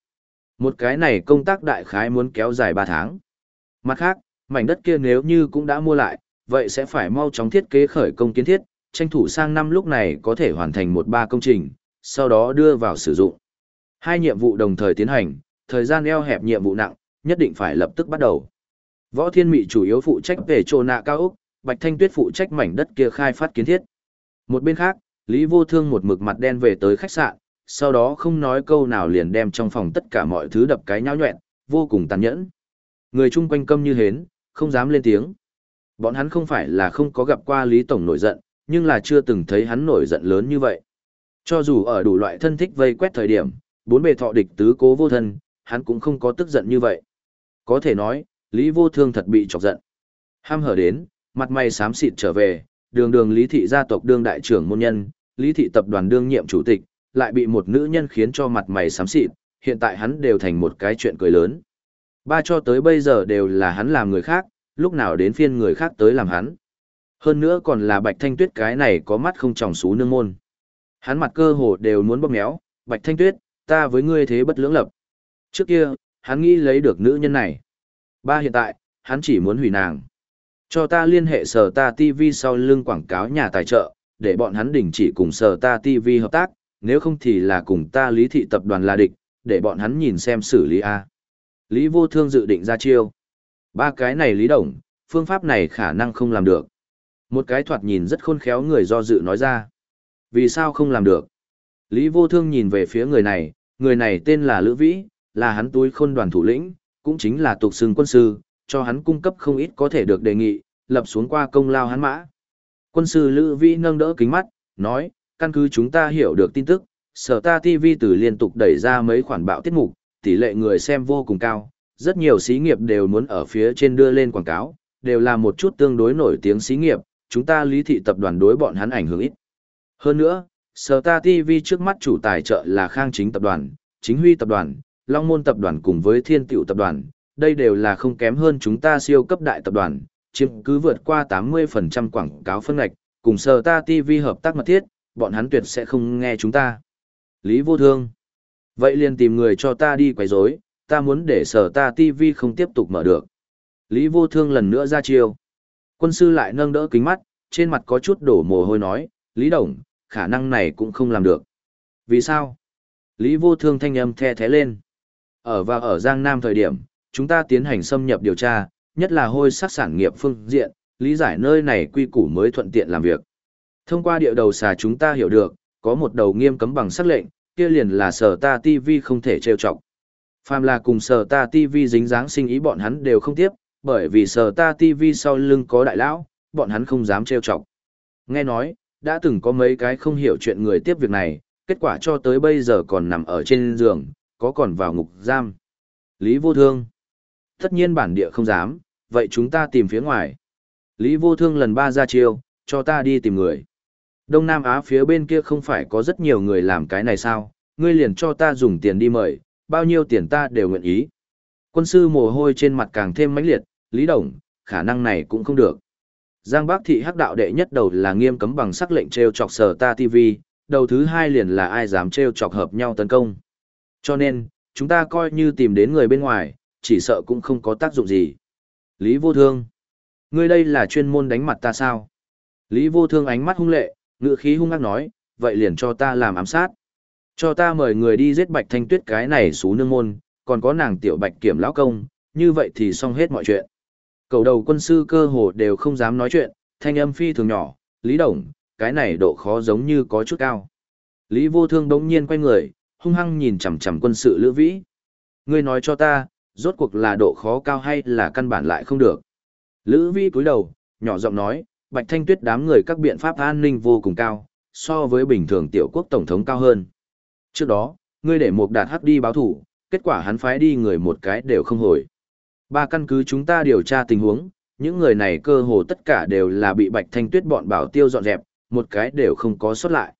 Một cái này công tác đại khái muốn kéo dài 3 tháng. Mặt khác, mảnh đất kia nếu như cũng đã mua lại, vậy sẽ phải mau chóng thiết kế khởi công kiến thiết, tranh thủ sang năm lúc này có thể hoàn thành một ba công trình, sau đó đưa vào sử dụng. Hai nhiệm vụ đồng thời tiến hành, thời gian eo hẹp nhiệm vụ nặng, nhất định phải lập tức bắt đầu. Võ Thiên Mị chủ yếu phụ trách về trô nạ cao ốc, Bạch Thanh Tuyết phụ trách mảnh đất kia khai phát kiến thiết. Một bên khác, Lý Vô Thương một mực mặt đen về tới khách sạn, sau đó không nói câu nào liền đem trong phòng tất cả mọi thứ đập cái nhão nhuẹn, vô cùng tàn nhẫn. Người chung quanh câm như hến, không dám lên tiếng. Bọn hắn không phải là không có gặp qua Lý Tổng nổi giận, nhưng là chưa từng thấy hắn nổi giận lớn như vậy. Cho dù ở đủ loại thân thích vây quét thời điểm, bốn bề thọ địch tứ cố vô thân, hắn cũng không có tức giận như vậy. Có thể nói, Lý Vô Thương thật bị chọc giận. Ham hở đến, mặt mày xám xịt trở về, đường đường Lý Thị gia tộc đương đại trưởng môn nhân, Lý Thị tập đoàn đương nhiệm chủ tịch, lại bị một nữ nhân khiến cho mặt mày xám xịt, hiện tại hắn đều thành một cái chuyện cười lớn. Ba cho tới bây giờ đều là hắn làm người khác, lúc nào đến phiên người khác tới làm hắn. Hơn nữa còn là Bạch Thanh Tuyết cái này có mắt không tròng xú nương môn. Hắn mặt cơ hồ đều muốn bóp méo, Bạch Thanh Tuyết, ta với ngươi thế bất lưỡng lập. Trước kia, hắn nghĩ lấy được nữ nhân này. Ba hiện tại, hắn chỉ muốn hủy nàng. Cho ta liên hệ sở ta TV sau lưng quảng cáo nhà tài trợ, để bọn hắn đình chỉ cùng sở ta TV hợp tác, nếu không thì là cùng ta lý thị tập đoàn là địch, để bọn hắn nhìn xem xử lý A. Lý vô thương dự định ra chiêu. Ba cái này lý đồng, phương pháp này khả năng không làm được. Một cái thoạt nhìn rất khôn khéo người do dự nói ra. Vì sao không làm được? Lý vô thương nhìn về phía người này, người này tên là Lữ Vĩ, là hắn túi khôn đoàn thủ lĩnh, cũng chính là tục xưng quân sư, cho hắn cung cấp không ít có thể được đề nghị, lập xuống qua công lao hắn mã. Quân sư Lữ Vĩ nâng đỡ kính mắt, nói, căn cứ chúng ta hiểu được tin tức, sở ta TV từ liên tục đẩy ra mấy khoản bạo tiết mục, tỷ lệ người xem vô cùng cao, rất nhiều xí nghiệp đều muốn ở phía trên đưa lên quảng cáo, đều là một chút tương đối nổi tiếng xí nghiệp, chúng ta lý thị tập đoàn đối bọn hắn ảnh hưởng ít. Hơn nữa, sở ta TV trước mắt chủ tài trợ là Khang Chính tập đoàn, Chính Huy tập đoàn, Long Môn tập đoàn cùng với Thiên Tiểu tập đoàn, đây đều là không kém hơn chúng ta siêu cấp đại tập đoàn, chiếm cứ vượt qua 80% quảng cáo phân ngạch, cùng sở ta TV hợp tác mật thiết, bọn hắn tuyệt sẽ không nghe chúng ta. Lý vô thương. Vậy liền tìm người cho ta đi quấy rối, ta muốn để sở ta TV không tiếp tục mở được. Lý vô thương lần nữa ra chiêu. Quân sư lại nâng đỡ kính mắt, trên mặt có chút đổ mồ hôi nói, Lý Đồng, khả năng này cũng không làm được. Vì sao? Lý vô thương thanh âm the thế lên. Ở và ở Giang Nam thời điểm, chúng ta tiến hành xâm nhập điều tra, nhất là hôi sắc sản nghiệp phương diện, lý giải nơi này quy củ mới thuận tiện làm việc. Thông qua địa đầu xà chúng ta hiểu được, có một đầu nghiêm cấm bằng sắc lệnh, kia liền là sở ta TV không thể trêu chọc. Phàm là cùng sở ta TV dính dáng sinh ý bọn hắn đều không tiếp, bởi vì sở ta TV sau lưng có đại lão, bọn hắn không dám trêu chọc. Nghe nói, đã từng có mấy cái không hiểu chuyện người tiếp việc này, kết quả cho tới bây giờ còn nằm ở trên giường, có còn vào ngục giam. Lý vô thương. Tất nhiên bản địa không dám, vậy chúng ta tìm phía ngoài. Lý vô thương lần ba ra chiêu, cho ta đi tìm người. Đông Nam Á phía bên kia không phải có rất nhiều người làm cái này sao, ngươi liền cho ta dùng tiền đi mời, bao nhiêu tiền ta đều nguyện ý. Quân sư mồ hôi trên mặt càng thêm mãnh liệt, Lý Đồng, khả năng này cũng không được. Giang bác thị hắc đạo đệ nhất đầu là nghiêm cấm bằng sắc lệnh treo chọc sở ta TV, đầu thứ hai liền là ai dám treo chọc hợp nhau tấn công. Cho nên, chúng ta coi như tìm đến người bên ngoài, chỉ sợ cũng không có tác dụng gì. Lý vô thương. Ngươi đây là chuyên môn đánh mặt ta sao? Lý vô thương ánh mắt hung lệ, ngựa khí hung ác nói, vậy liền cho ta làm ám sát. Cho ta mời người đi giết bạch thanh tuyết cái này xú nương môn, còn có nàng tiểu bạch kiểm lão công, như vậy thì xong hết mọi chuyện. Cầu đầu quân sư cơ hồ đều không dám nói chuyện, thanh âm phi thường nhỏ, Lý Đồng, cái này độ khó giống như có chút cao. Lý vô thương đống nhiên quay người, hung hăng nhìn chằm chằm quân sự lữ vĩ. Ngươi nói cho ta, rốt cuộc là độ khó cao hay là căn bản lại không được. Lữ Vi cúi đầu, nhỏ giọng nói, Bạch Thanh Tuyết đám người các biện pháp an ninh vô cùng cao, so với bình thường tiểu quốc tổng thống cao hơn. Trước đó, ngươi để một đạt hắc đi báo thủ, kết quả hắn phái đi người một cái đều không hồi. Ba căn cứ chúng ta điều tra tình huống, những người này cơ hồ tất cả đều là bị Bạch Thanh Tuyết bọn bảo tiêu dọn dẹp, một cái đều không có xuất lại.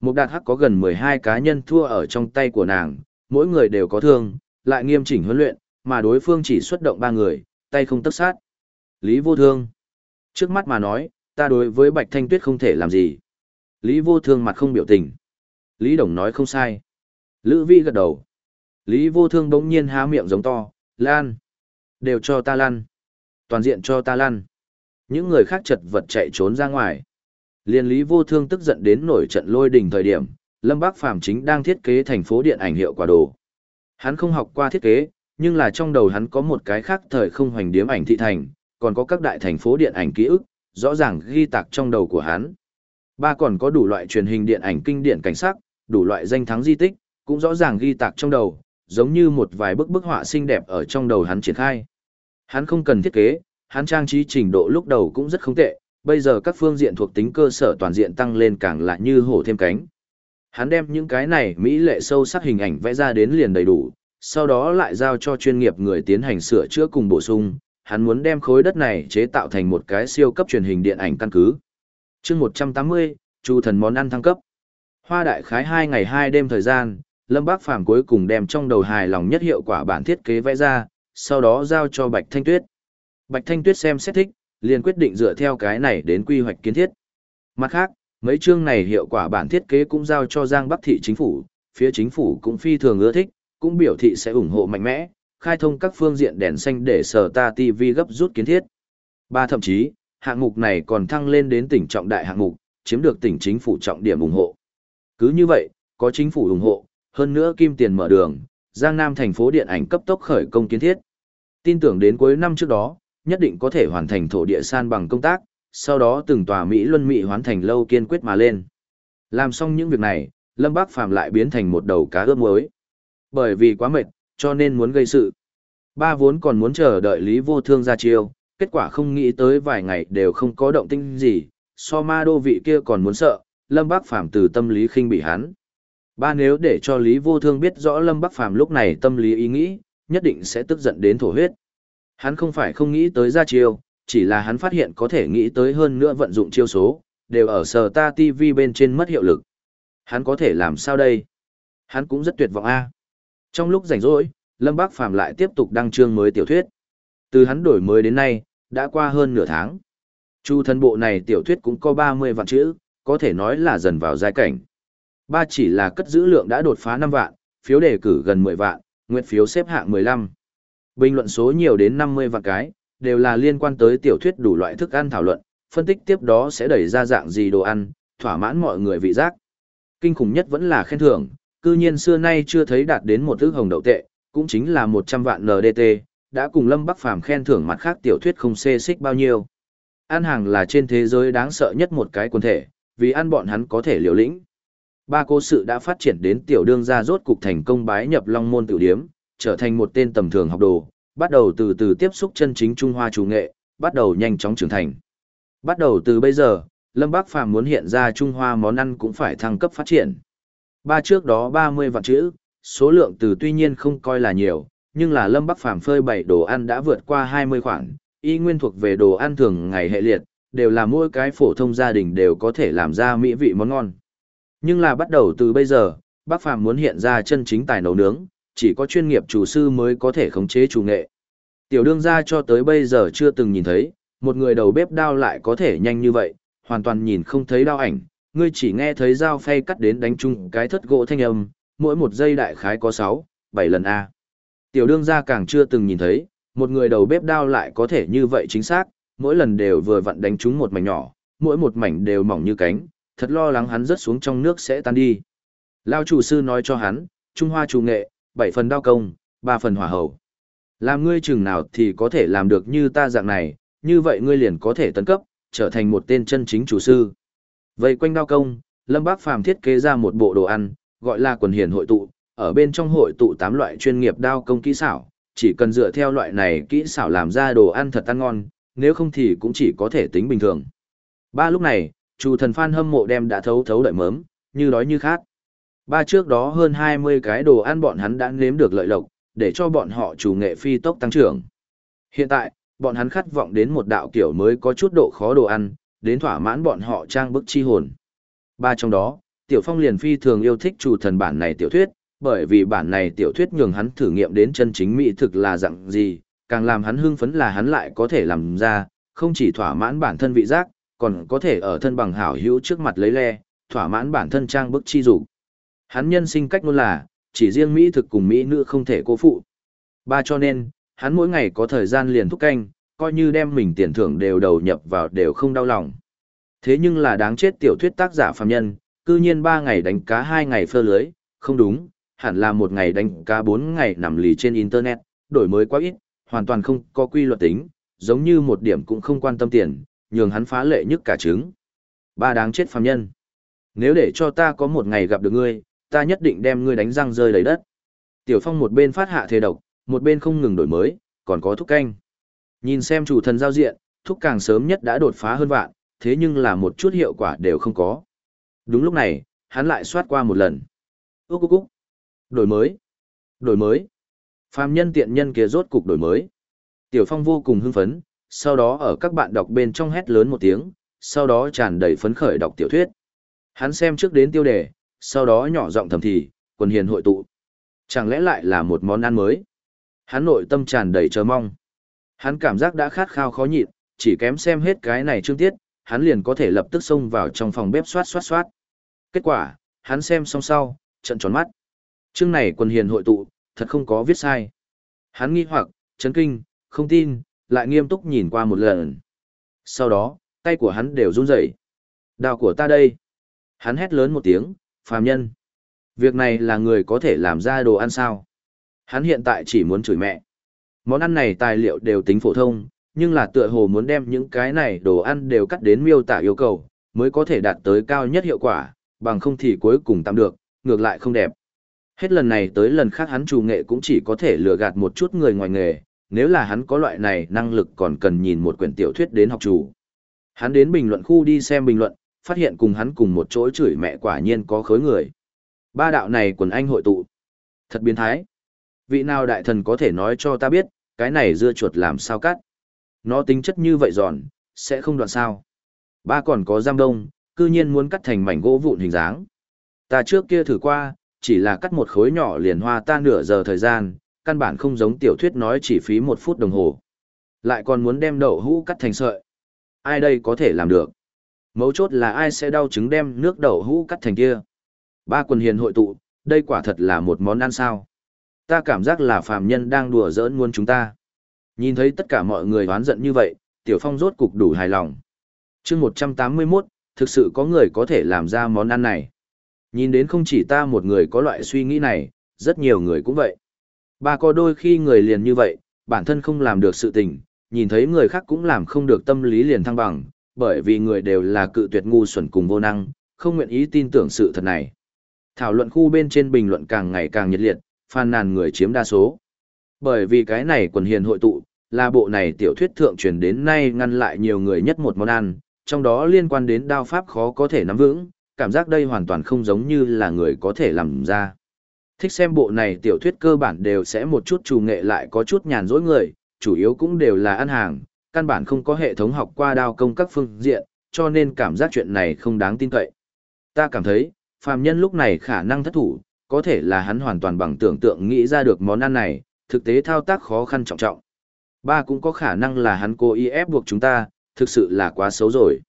Một đạt hắc có gần 12 cá nhân thua ở trong tay của nàng, mỗi người đều có thương, lại nghiêm chỉnh huấn luyện, mà đối phương chỉ xuất động ba người, tay không tất sát. Lý vô thương. Trước mắt mà nói, ta đối với Bạch Thanh Tuyết không thể làm gì. Lý vô thương mặt không biểu tình. Lý Đồng nói không sai. Lữ Vi gật đầu. Lý vô thương bỗng nhiên há miệng giống to, lan. Đều cho ta lăn. Toàn diện cho ta lăn. Những người khác chật vật chạy trốn ra ngoài. Liên lý vô thương tức giận đến nổi trận lôi đình thời điểm, Lâm Bác Phàm chính đang thiết kế thành phố điện ảnh hiệu quả đồ. Hắn không học qua thiết kế, nhưng là trong đầu hắn có một cái khác thời không hoành điếm ảnh thị thành, còn có các đại thành phố điện ảnh ký ức, rõ ràng ghi tạc trong đầu của hắn. Ba còn có đủ loại truyền hình điện ảnh kinh điển cảnh sắc, đủ loại danh thắng di tích, cũng rõ ràng ghi tạc trong đầu, giống như một vài bức bức họa xinh đẹp ở trong đầu hắn triển khai. Hắn không cần thiết kế, hắn trang trí trình độ lúc đầu cũng rất không tệ, bây giờ các phương diện thuộc tính cơ sở toàn diện tăng lên càng lại như hổ thêm cánh. Hắn đem những cái này mỹ lệ sâu sắc hình ảnh vẽ ra đến liền đầy đủ, sau đó lại giao cho chuyên nghiệp người tiến hành sửa chữa cùng bổ sung, hắn muốn đem khối đất này chế tạo thành một cái siêu cấp truyền hình điện ảnh căn cứ. chương 180, Chu thần món ăn thăng cấp. Hoa đại khái 2 ngày 2 đêm thời gian, Lâm Bác Phàm cuối cùng đem trong đầu hài lòng nhất hiệu quả bản thiết kế vẽ ra, sau đó giao cho Bạch Thanh Tuyết. Bạch Thanh Tuyết xem xét thích, liền quyết định dựa theo cái này đến quy hoạch kiến thiết. Mặt khác, mấy chương này hiệu quả bản thiết kế cũng giao cho Giang Bắc thị chính phủ, phía chính phủ cũng phi thường ưa thích, cũng biểu thị sẽ ủng hộ mạnh mẽ, khai thông các phương diện đèn xanh để sở ta TV gấp rút kiến thiết. Ba thậm chí, hạng mục này còn thăng lên đến tỉnh trọng đại hạng mục, chiếm được tỉnh chính phủ trọng điểm ủng hộ. Cứ như vậy, có chính phủ ủng hộ, hơn nữa kim tiền mở đường, Giang Nam thành phố điện ảnh cấp tốc khởi công kiến thiết. Tin tưởng đến cuối năm trước đó, nhất định có thể hoàn thành thổ địa san bằng công tác, sau đó từng tòa Mỹ Luân Mỹ hoàn thành lâu kiên quyết mà lên. Làm xong những việc này, Lâm Bác Phàm lại biến thành một đầu cá ướp muối. Bởi vì quá mệt, cho nên muốn gây sự. Ba vốn còn muốn chờ đợi Lý Vô Thương ra chiêu, kết quả không nghĩ tới vài ngày đều không có động tĩnh gì, so ma đô vị kia còn muốn sợ, Lâm Bác Phàm từ tâm lý khinh bị hắn. Ba nếu để cho Lý Vô Thương biết rõ Lâm Bắc Phàm lúc này tâm lý ý nghĩ, nhất định sẽ tức giận đến thổ huyết. Hắn không phải không nghĩ tới ra chiêu, chỉ là hắn phát hiện có thể nghĩ tới hơn nữa vận dụng chiêu số, đều ở sờ ta TV bên trên mất hiệu lực. Hắn có thể làm sao đây? Hắn cũng rất tuyệt vọng a. Trong lúc rảnh rỗi, Lâm Bác Phàm lại tiếp tục đăng chương mới tiểu thuyết. Từ hắn đổi mới đến nay, đã qua hơn nửa tháng. Chu thân bộ này tiểu thuyết cũng có 30 vạn chữ, có thể nói là dần vào giai cảnh. Ba chỉ là cất giữ lượng đã đột phá 5 vạn, phiếu đề cử gần 10 vạn, nguyện phiếu xếp hạng 15. Bình luận số nhiều đến 50 vạn cái, đều là liên quan tới tiểu thuyết đủ loại thức ăn thảo luận, phân tích tiếp đó sẽ đẩy ra dạng gì đồ ăn, thỏa mãn mọi người vị giác. Kinh khủng nhất vẫn là khen thưởng, cư nhiên xưa nay chưa thấy đạt đến một ước hồng đậu tệ, cũng chính là 100 vạn NDT, đã cùng Lâm Bắc Phàm khen thưởng mặt khác tiểu thuyết không xê xích bao nhiêu. Ăn hàng là trên thế giới đáng sợ nhất một cái quần thể, vì ăn bọn hắn có thể liều lĩnh. Ba cô sự đã phát triển đến tiểu đương gia rốt cục thành công bái nhập Long Môn Tiểu Điếm, trở thành một tên tầm thường học đồ, bắt đầu từ từ tiếp xúc chân chính Trung Hoa chủ nghệ, bắt đầu nhanh chóng trưởng thành. Bắt đầu từ bây giờ, Lâm Bác Phàm muốn hiện ra Trung Hoa món ăn cũng phải thăng cấp phát triển. Ba trước đó 30 vạn chữ, số lượng từ tuy nhiên không coi là nhiều, nhưng là Lâm Bắc Phàm phơi bảy đồ ăn đã vượt qua 20 khoản, y nguyên thuộc về đồ ăn thường ngày hệ liệt, đều là mỗi cái phổ thông gia đình đều có thể làm ra mỹ vị món ngon. Nhưng là bắt đầu từ bây giờ, bắc Phàm muốn hiện ra chân chính tài nấu nướng, chỉ có chuyên nghiệp chủ sư mới có thể khống chế chủ nghệ. Tiểu đương gia cho tới bây giờ chưa từng nhìn thấy, một người đầu bếp đao lại có thể nhanh như vậy, hoàn toàn nhìn không thấy đao ảnh, ngươi chỉ nghe thấy dao phay cắt đến đánh chung cái thất gỗ thanh âm, mỗi một giây đại khái có 6, 7 lần A. Tiểu đương gia càng chưa từng nhìn thấy, một người đầu bếp đao lại có thể như vậy chính xác, mỗi lần đều vừa vặn đánh trúng một mảnh nhỏ, mỗi một mảnh đều mỏng như cánh, thật lo lắng hắn rớt xuống trong nước sẽ tan đi. Lao chủ sư nói cho hắn, Trung Hoa chủ nghệ, 7 phần đao công, 3 phần hỏa hậu, Làm ngươi chừng nào thì có thể làm được như ta dạng này, như vậy ngươi liền có thể tấn cấp, trở thành một tên chân chính chủ sư. Vây quanh đao công, Lâm Bác Phàm thiết kế ra một bộ đồ ăn, gọi là quần hiển hội tụ, ở bên trong hội tụ 8 loại chuyên nghiệp đao công kỹ xảo, chỉ cần dựa theo loại này kỹ xảo làm ra đồ ăn thật ăn ngon, nếu không thì cũng chỉ có thể tính bình thường. Ba lúc này, chủ thần phan hâm mộ đem đã thấu thấu đợi mớm, như đói như khát. Ba trước đó hơn 20 cái đồ ăn bọn hắn đã nếm được lợi lộc, để cho bọn họ chủ nghệ phi tốc tăng trưởng. Hiện tại, bọn hắn khát vọng đến một đạo kiểu mới có chút độ khó đồ ăn, đến thỏa mãn bọn họ trang bức chi hồn. Ba trong đó, Tiểu Phong liền phi thường yêu thích chủ thần bản này tiểu thuyết, bởi vì bản này tiểu thuyết nhường hắn thử nghiệm đến chân chính mỹ thực là dạng gì, càng làm hắn hưng phấn là hắn lại có thể làm ra, không chỉ thỏa mãn bản thân vị giác, còn có thể ở thân bằng hảo hữu trước mặt lấy le, thỏa mãn bản thân trang bức chi dục. Hắn nhân sinh cách luôn là, chỉ riêng Mỹ thực cùng Mỹ nữ không thể cố phụ. Ba cho nên, hắn mỗi ngày có thời gian liền thúc canh, coi như đem mình tiền thưởng đều đầu nhập vào đều không đau lòng. Thế nhưng là đáng chết tiểu thuyết tác giả phàm nhân, cư nhiên 3 ngày đánh cá 2 ngày phơ lưới, không đúng, hẳn là một ngày đánh cá 4 ngày nằm lì trên internet, đổi mới quá ít, hoàn toàn không có quy luật tính, giống như một điểm cũng không quan tâm tiền, nhường hắn phá lệ nhất cả trứng. Ba đáng chết phàm nhân. Nếu để cho ta có một ngày gặp được ngươi, ta nhất định đem ngươi đánh răng rơi đầy đất. Tiểu Phong một bên phát hạ thề độc, một bên không ngừng đổi mới, còn có thúc canh. Nhìn xem chủ thần giao diện, thúc càng sớm nhất đã đột phá hơn vạn, thế nhưng là một chút hiệu quả đều không có. Đúng lúc này, hắn lại soát qua một lần. Úc úc úc. Đổi mới. Đổi mới. Phàm nhân tiện nhân kia rốt cục đổi mới. Tiểu Phong vô cùng hưng phấn, sau đó ở các bạn đọc bên trong hét lớn một tiếng, sau đó tràn đầy phấn khởi đọc tiểu thuyết. Hắn xem trước đến tiêu đề, sau đó nhỏ giọng thầm thì, quần hiền hội tụ. Chẳng lẽ lại là một món ăn mới? Hắn nội tâm tràn đầy chờ mong. Hắn cảm giác đã khát khao khó nhịn, chỉ kém xem hết cái này chương tiết, hắn liền có thể lập tức xông vào trong phòng bếp xoát xoát xoát. Kết quả, hắn xem xong sau, trận tròn mắt. Chương này quần hiền hội tụ, thật không có viết sai. Hắn nghi hoặc, chấn kinh, không tin, lại nghiêm túc nhìn qua một lần. Sau đó, tay của hắn đều run rẩy. Đào của ta đây. Hắn hét lớn một tiếng, phàm nhân. Việc này là người có thể làm ra đồ ăn sao? Hắn hiện tại chỉ muốn chửi mẹ. Món ăn này tài liệu đều tính phổ thông, nhưng là tựa hồ muốn đem những cái này đồ ăn đều cắt đến miêu tả yêu cầu, mới có thể đạt tới cao nhất hiệu quả, bằng không thì cuối cùng tạm được, ngược lại không đẹp. Hết lần này tới lần khác hắn chủ nghệ cũng chỉ có thể lừa gạt một chút người ngoài nghề, nếu là hắn có loại này năng lực còn cần nhìn một quyển tiểu thuyết đến học chủ. Hắn đến bình luận khu đi xem bình luận, phát hiện cùng hắn cùng một chỗ chửi mẹ quả nhiên có khối người. Ba đạo này quần anh hội tụ. Thật biến thái. Vị nào đại thần có thể nói cho ta biết, cái này dưa chuột làm sao cắt. Nó tính chất như vậy giòn, sẽ không đoạn sao. Ba còn có giam đông, cư nhiên muốn cắt thành mảnh gỗ vụn hình dáng. Ta trước kia thử qua, chỉ là cắt một khối nhỏ liền hoa ta nửa giờ thời gian, căn bản không giống tiểu thuyết nói chỉ phí một phút đồng hồ. Lại còn muốn đem đậu hũ cắt thành sợi. Ai đây có thể làm được? Mấu chốt là ai sẽ đau trứng đem nước đậu hũ cắt thành kia. Ba quần hiền hội tụ, đây quả thật là một món ăn sao. Ta cảm giác là phàm nhân đang đùa giỡn muốn chúng ta. Nhìn thấy tất cả mọi người oán giận như vậy, Tiểu Phong rốt cục đủ hài lòng. chương 181, thực sự có người có thể làm ra món ăn này. Nhìn đến không chỉ ta một người có loại suy nghĩ này, rất nhiều người cũng vậy. Ba có đôi khi người liền như vậy, bản thân không làm được sự tình, nhìn thấy người khác cũng làm không được tâm lý liền thăng bằng, bởi vì người đều là cự tuyệt ngu xuẩn cùng vô năng, không nguyện ý tin tưởng sự thật này. Thảo luận khu bên trên bình luận càng ngày càng nhiệt liệt, phàn nàn người chiếm đa số. Bởi vì cái này quần hiền hội tụ, là bộ này tiểu thuyết thượng truyền đến nay ngăn lại nhiều người nhất một món ăn, trong đó liên quan đến đao pháp khó có thể nắm vững, cảm giác đây hoàn toàn không giống như là người có thể làm ra. Thích xem bộ này tiểu thuyết cơ bản đều sẽ một chút trù nghệ lại có chút nhàn rỗi người, chủ yếu cũng đều là ăn hàng, căn bản không có hệ thống học qua đao công các phương diện, cho nên cảm giác chuyện này không đáng tin cậy. Ta cảm thấy, phàm nhân lúc này khả năng thất thủ, có thể là hắn hoàn toàn bằng tưởng tượng nghĩ ra được món ăn này, thực tế thao tác khó khăn trọng trọng. Ba cũng có khả năng là hắn cố ý ép buộc chúng ta, thực sự là quá xấu rồi.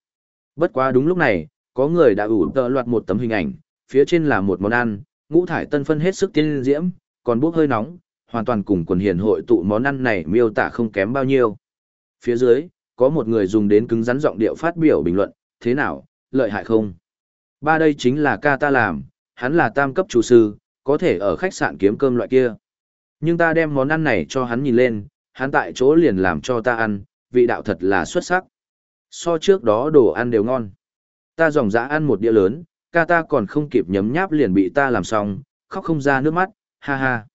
Bất quá đúng lúc này, có người đã ủ tợ loạt một tấm hình ảnh, phía trên là một món ăn, ngũ thải tân phân hết sức tiên diễm, còn bốc hơi nóng, hoàn toàn cùng quần hiền hội tụ món ăn này miêu tả không kém bao nhiêu. Phía dưới, có một người dùng đến cứng rắn giọng điệu phát biểu bình luận, thế nào, lợi hại không? Ba đây chính là ca ta làm, hắn là tam cấp chủ sư, có thể ở khách sạn kiếm cơm loại kia. Nhưng ta đem món ăn này cho hắn nhìn lên, hắn tại chỗ liền làm cho ta ăn, vị đạo thật là xuất sắc. So trước đó đồ ăn đều ngon. Ta dòng dã ăn một đĩa lớn, ca ta còn không kịp nhấm nháp liền bị ta làm xong, khóc không ra nước mắt, ha ha.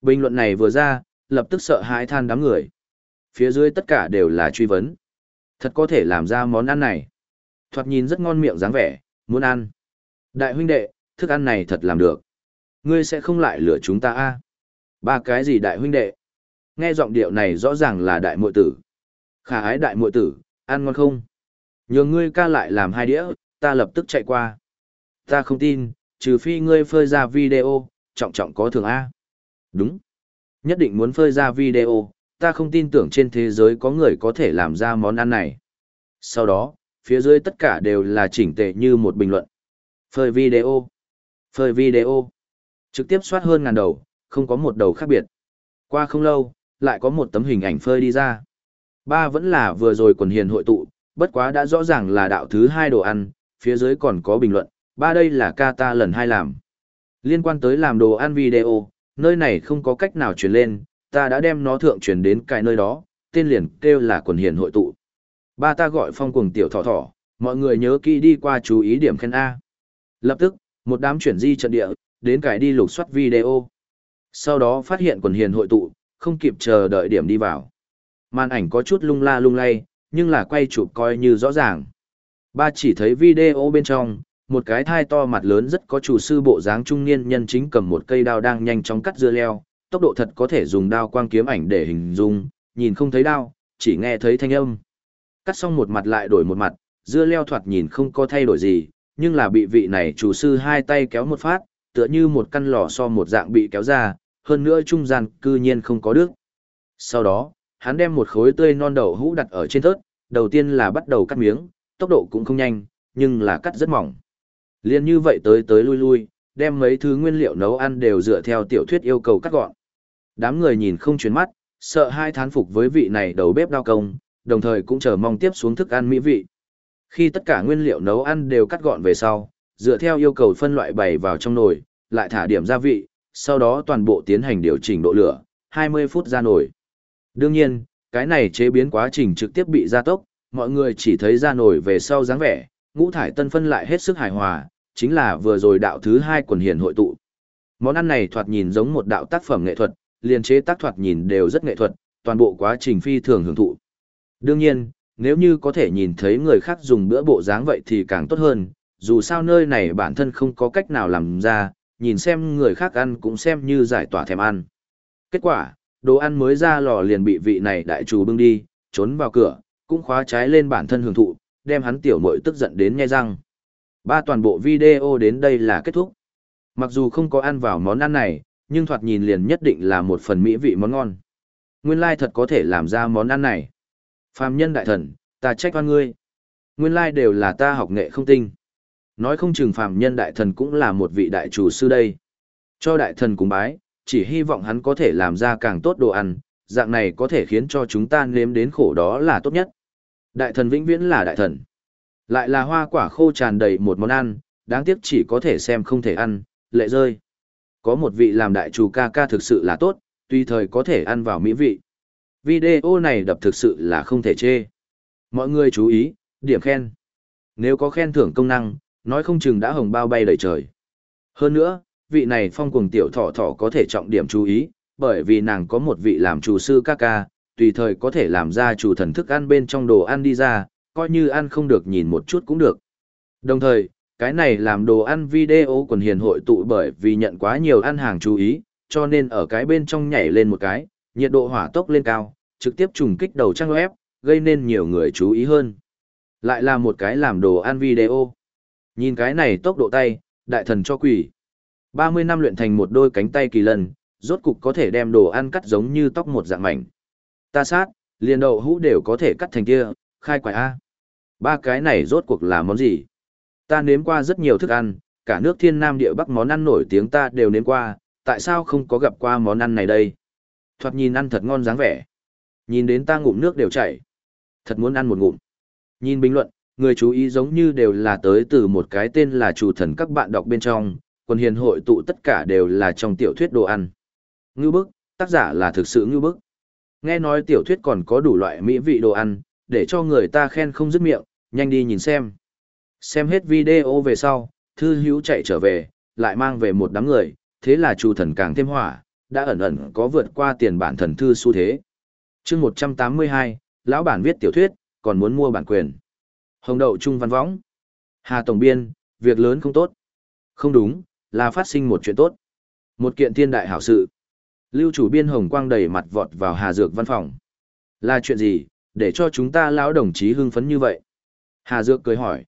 Bình luận này vừa ra, lập tức sợ hãi than đám người. Phía dưới tất cả đều là truy vấn. Thật có thể làm ra món ăn này. Thoạt nhìn rất ngon miệng dáng vẻ, muốn ăn. Đại huynh đệ, thức ăn này thật làm được. Ngươi sẽ không lại lừa chúng ta a Ba cái gì đại huynh đệ? Nghe giọng điệu này rõ ràng là đại muội tử. Khả ái đại muội tử, ăn ngon không? Nhường ngươi ca lại làm hai đĩa, ta lập tức chạy qua. Ta không tin, trừ phi ngươi phơi ra video, trọng trọng có thường A. Đúng. Nhất định muốn phơi ra video, ta không tin tưởng trên thế giới có người có thể làm ra món ăn này. Sau đó, phía dưới tất cả đều là chỉnh tệ như một bình luận. Phơi video. Phơi video. Trực tiếp soát hơn ngàn đầu, không có một đầu khác biệt. Qua không lâu, lại có một tấm hình ảnh phơi đi ra. Ba vẫn là vừa rồi quần hiền hội tụ, bất quá đã rõ ràng là đạo thứ hai đồ ăn, phía dưới còn có bình luận, ba đây là ca ta lần hai làm. Liên quan tới làm đồ ăn video, nơi này không có cách nào truyền lên, ta đã đem nó thượng truyền đến cái nơi đó, tên liền kêu là quần hiền hội tụ. Ba ta gọi phong cuồng tiểu thỏ thỏ, mọi người nhớ kỹ đi qua chú ý điểm khen A. Lập tức, một đám chuyển di trận địa, đến cải đi lục soát video. Sau đó phát hiện quần hiền hội tụ, không kịp chờ đợi điểm đi vào. Màn ảnh có chút lung la lung lay, nhưng là quay chụp coi như rõ ràng. Ba chỉ thấy video bên trong, một cái thai to mặt lớn rất có chủ sư bộ dáng trung niên nhân chính cầm một cây đao đang nhanh chóng cắt dưa leo, tốc độ thật có thể dùng đao quang kiếm ảnh để hình dung, nhìn không thấy đao, chỉ nghe thấy thanh âm. Cắt xong một mặt lại đổi một mặt, dưa leo thoạt nhìn không có thay đổi gì, nhưng là bị vị này chủ sư hai tay kéo một phát, tựa như một căn lò so một dạng bị kéo ra, hơn nữa trung gian cư nhiên không có đứt. Sau đó, hắn đem một khối tươi non đậu hũ đặt ở trên thớt, đầu tiên là bắt đầu cắt miếng, tốc độ cũng không nhanh, nhưng là cắt rất mỏng. Liên như vậy tới tới lui lui, đem mấy thứ nguyên liệu nấu ăn đều dựa theo tiểu thuyết yêu cầu cắt gọn. Đám người nhìn không chuyển mắt, sợ hai thán phục với vị này đầu bếp đao công, đồng thời cũng chờ mong tiếp xuống thức ăn mỹ vị. Khi tất cả nguyên liệu nấu ăn đều cắt gọn về sau, dựa theo yêu cầu phân loại bày vào trong nồi, lại thả điểm gia vị, sau đó toàn bộ tiến hành điều chỉnh độ lửa, 20 phút ra nồi. Đương nhiên, cái này chế biến quá trình trực tiếp bị gia tốc, mọi người chỉ thấy ra nồi về sau dáng vẻ, ngũ thải tân phân lại hết sức hài hòa, chính là vừa rồi đạo thứ hai quần hiền hội tụ. Món ăn này thoạt nhìn giống một đạo tác phẩm nghệ thuật, liền chế tác thoạt nhìn đều rất nghệ thuật, toàn bộ quá trình phi thường hưởng thụ. Đương nhiên, nếu như có thể nhìn thấy người khác dùng bữa bộ dáng vậy thì càng tốt hơn, dù sao nơi này bản thân không có cách nào làm ra, nhìn xem người khác ăn cũng xem như giải tỏa thèm ăn. Kết quả, đồ ăn mới ra lò liền bị vị này đại chủ bưng đi, trốn vào cửa, cũng khóa trái lên bản thân hưởng thụ, đem hắn tiểu muội tức giận đến nghe răng. Ba toàn bộ video đến đây là kết thúc. Mặc dù không có ăn vào món ăn này, nhưng thoạt nhìn liền nhất định là một phần mỹ vị món ngon. Nguyên lai thật có thể làm ra món ăn này. Phàm nhân đại thần, ta trách oan ngươi. Nguyên lai đều là ta học nghệ không tinh. Nói không chừng phàm nhân đại thần cũng là một vị đại chủ sư đây. Cho đại thần cùng bái, chỉ hy vọng hắn có thể làm ra càng tốt đồ ăn, dạng này có thể khiến cho chúng ta nếm đến khổ đó là tốt nhất. Đại thần vĩnh viễn là đại thần. Lại là hoa quả khô tràn đầy một món ăn, đáng tiếc chỉ có thể xem không thể ăn, lệ rơi. Có một vị làm đại chủ ca ca thực sự là tốt, tùy thời có thể ăn vào mỹ vị. Video này đập thực sự là không thể chê. Mọi người chú ý, điểm khen. Nếu có khen thưởng công năng, nói không chừng đã hồng bao bay đầy trời. Hơn nữa, vị này phong cuồng tiểu thỏ thỏ có thể trọng điểm chú ý, bởi vì nàng có một vị làm chủ sư ca ca, tùy thời có thể làm ra chủ thần thức ăn bên trong đồ ăn đi ra, coi như ăn không được nhìn một chút cũng được. Đồng thời, cái này làm đồ ăn video quần hiền hội tụ bởi vì nhận quá nhiều ăn hàng chú ý, cho nên ở cái bên trong nhảy lên một cái, nhiệt độ hỏa tốc lên cao, trực tiếp trùng kích đầu trang web, gây nên nhiều người chú ý hơn. Lại là một cái làm đồ ăn video. Nhìn cái này tốc độ tay, đại thần cho quỷ. 30 năm luyện thành một đôi cánh tay kỳ lân, rốt cục có thể đem đồ ăn cắt giống như tóc một dạng mảnh. Ta sát, liền đậu hũ đều có thể cắt thành kia, khai quải A. Ba cái này rốt cuộc là món gì? Ta nếm qua rất nhiều thức ăn, cả nước thiên nam địa bắc món ăn nổi tiếng ta đều nếm qua, tại sao không có gặp qua món ăn này đây? Thoạt nhìn ăn thật ngon dáng vẻ. Nhìn đến ta ngụm nước đều chảy. Thật muốn ăn một ngụm. Nhìn bình luận, người chú ý giống như đều là tới từ một cái tên là chủ thần các bạn đọc bên trong, quần hiền hội tụ tất cả đều là trong tiểu thuyết đồ ăn. Ngư bức, tác giả là thực sự ngư bức. Nghe nói tiểu thuyết còn có đủ loại mỹ vị đồ ăn, để cho người ta khen không dứt miệng, nhanh đi nhìn xem. Xem hết video về sau, thư hữu chạy trở về, lại mang về một đám người, thế là chủ thần càng thêm hỏa, đã ẩn ẩn có vượt qua tiền bản thần thư xu thế. chương 182, lão bản viết tiểu thuyết, còn muốn mua bản quyền. Hồng đậu trung văn võng. Hà Tổng Biên, việc lớn không tốt. Không đúng, là phát sinh một chuyện tốt. Một kiện thiên đại hảo sự. Lưu chủ biên Hồng Quang đầy mặt vọt vào Hà Dược văn phòng. Là chuyện gì, để cho chúng ta lão đồng chí hưng phấn như vậy? Hà Dược cười hỏi.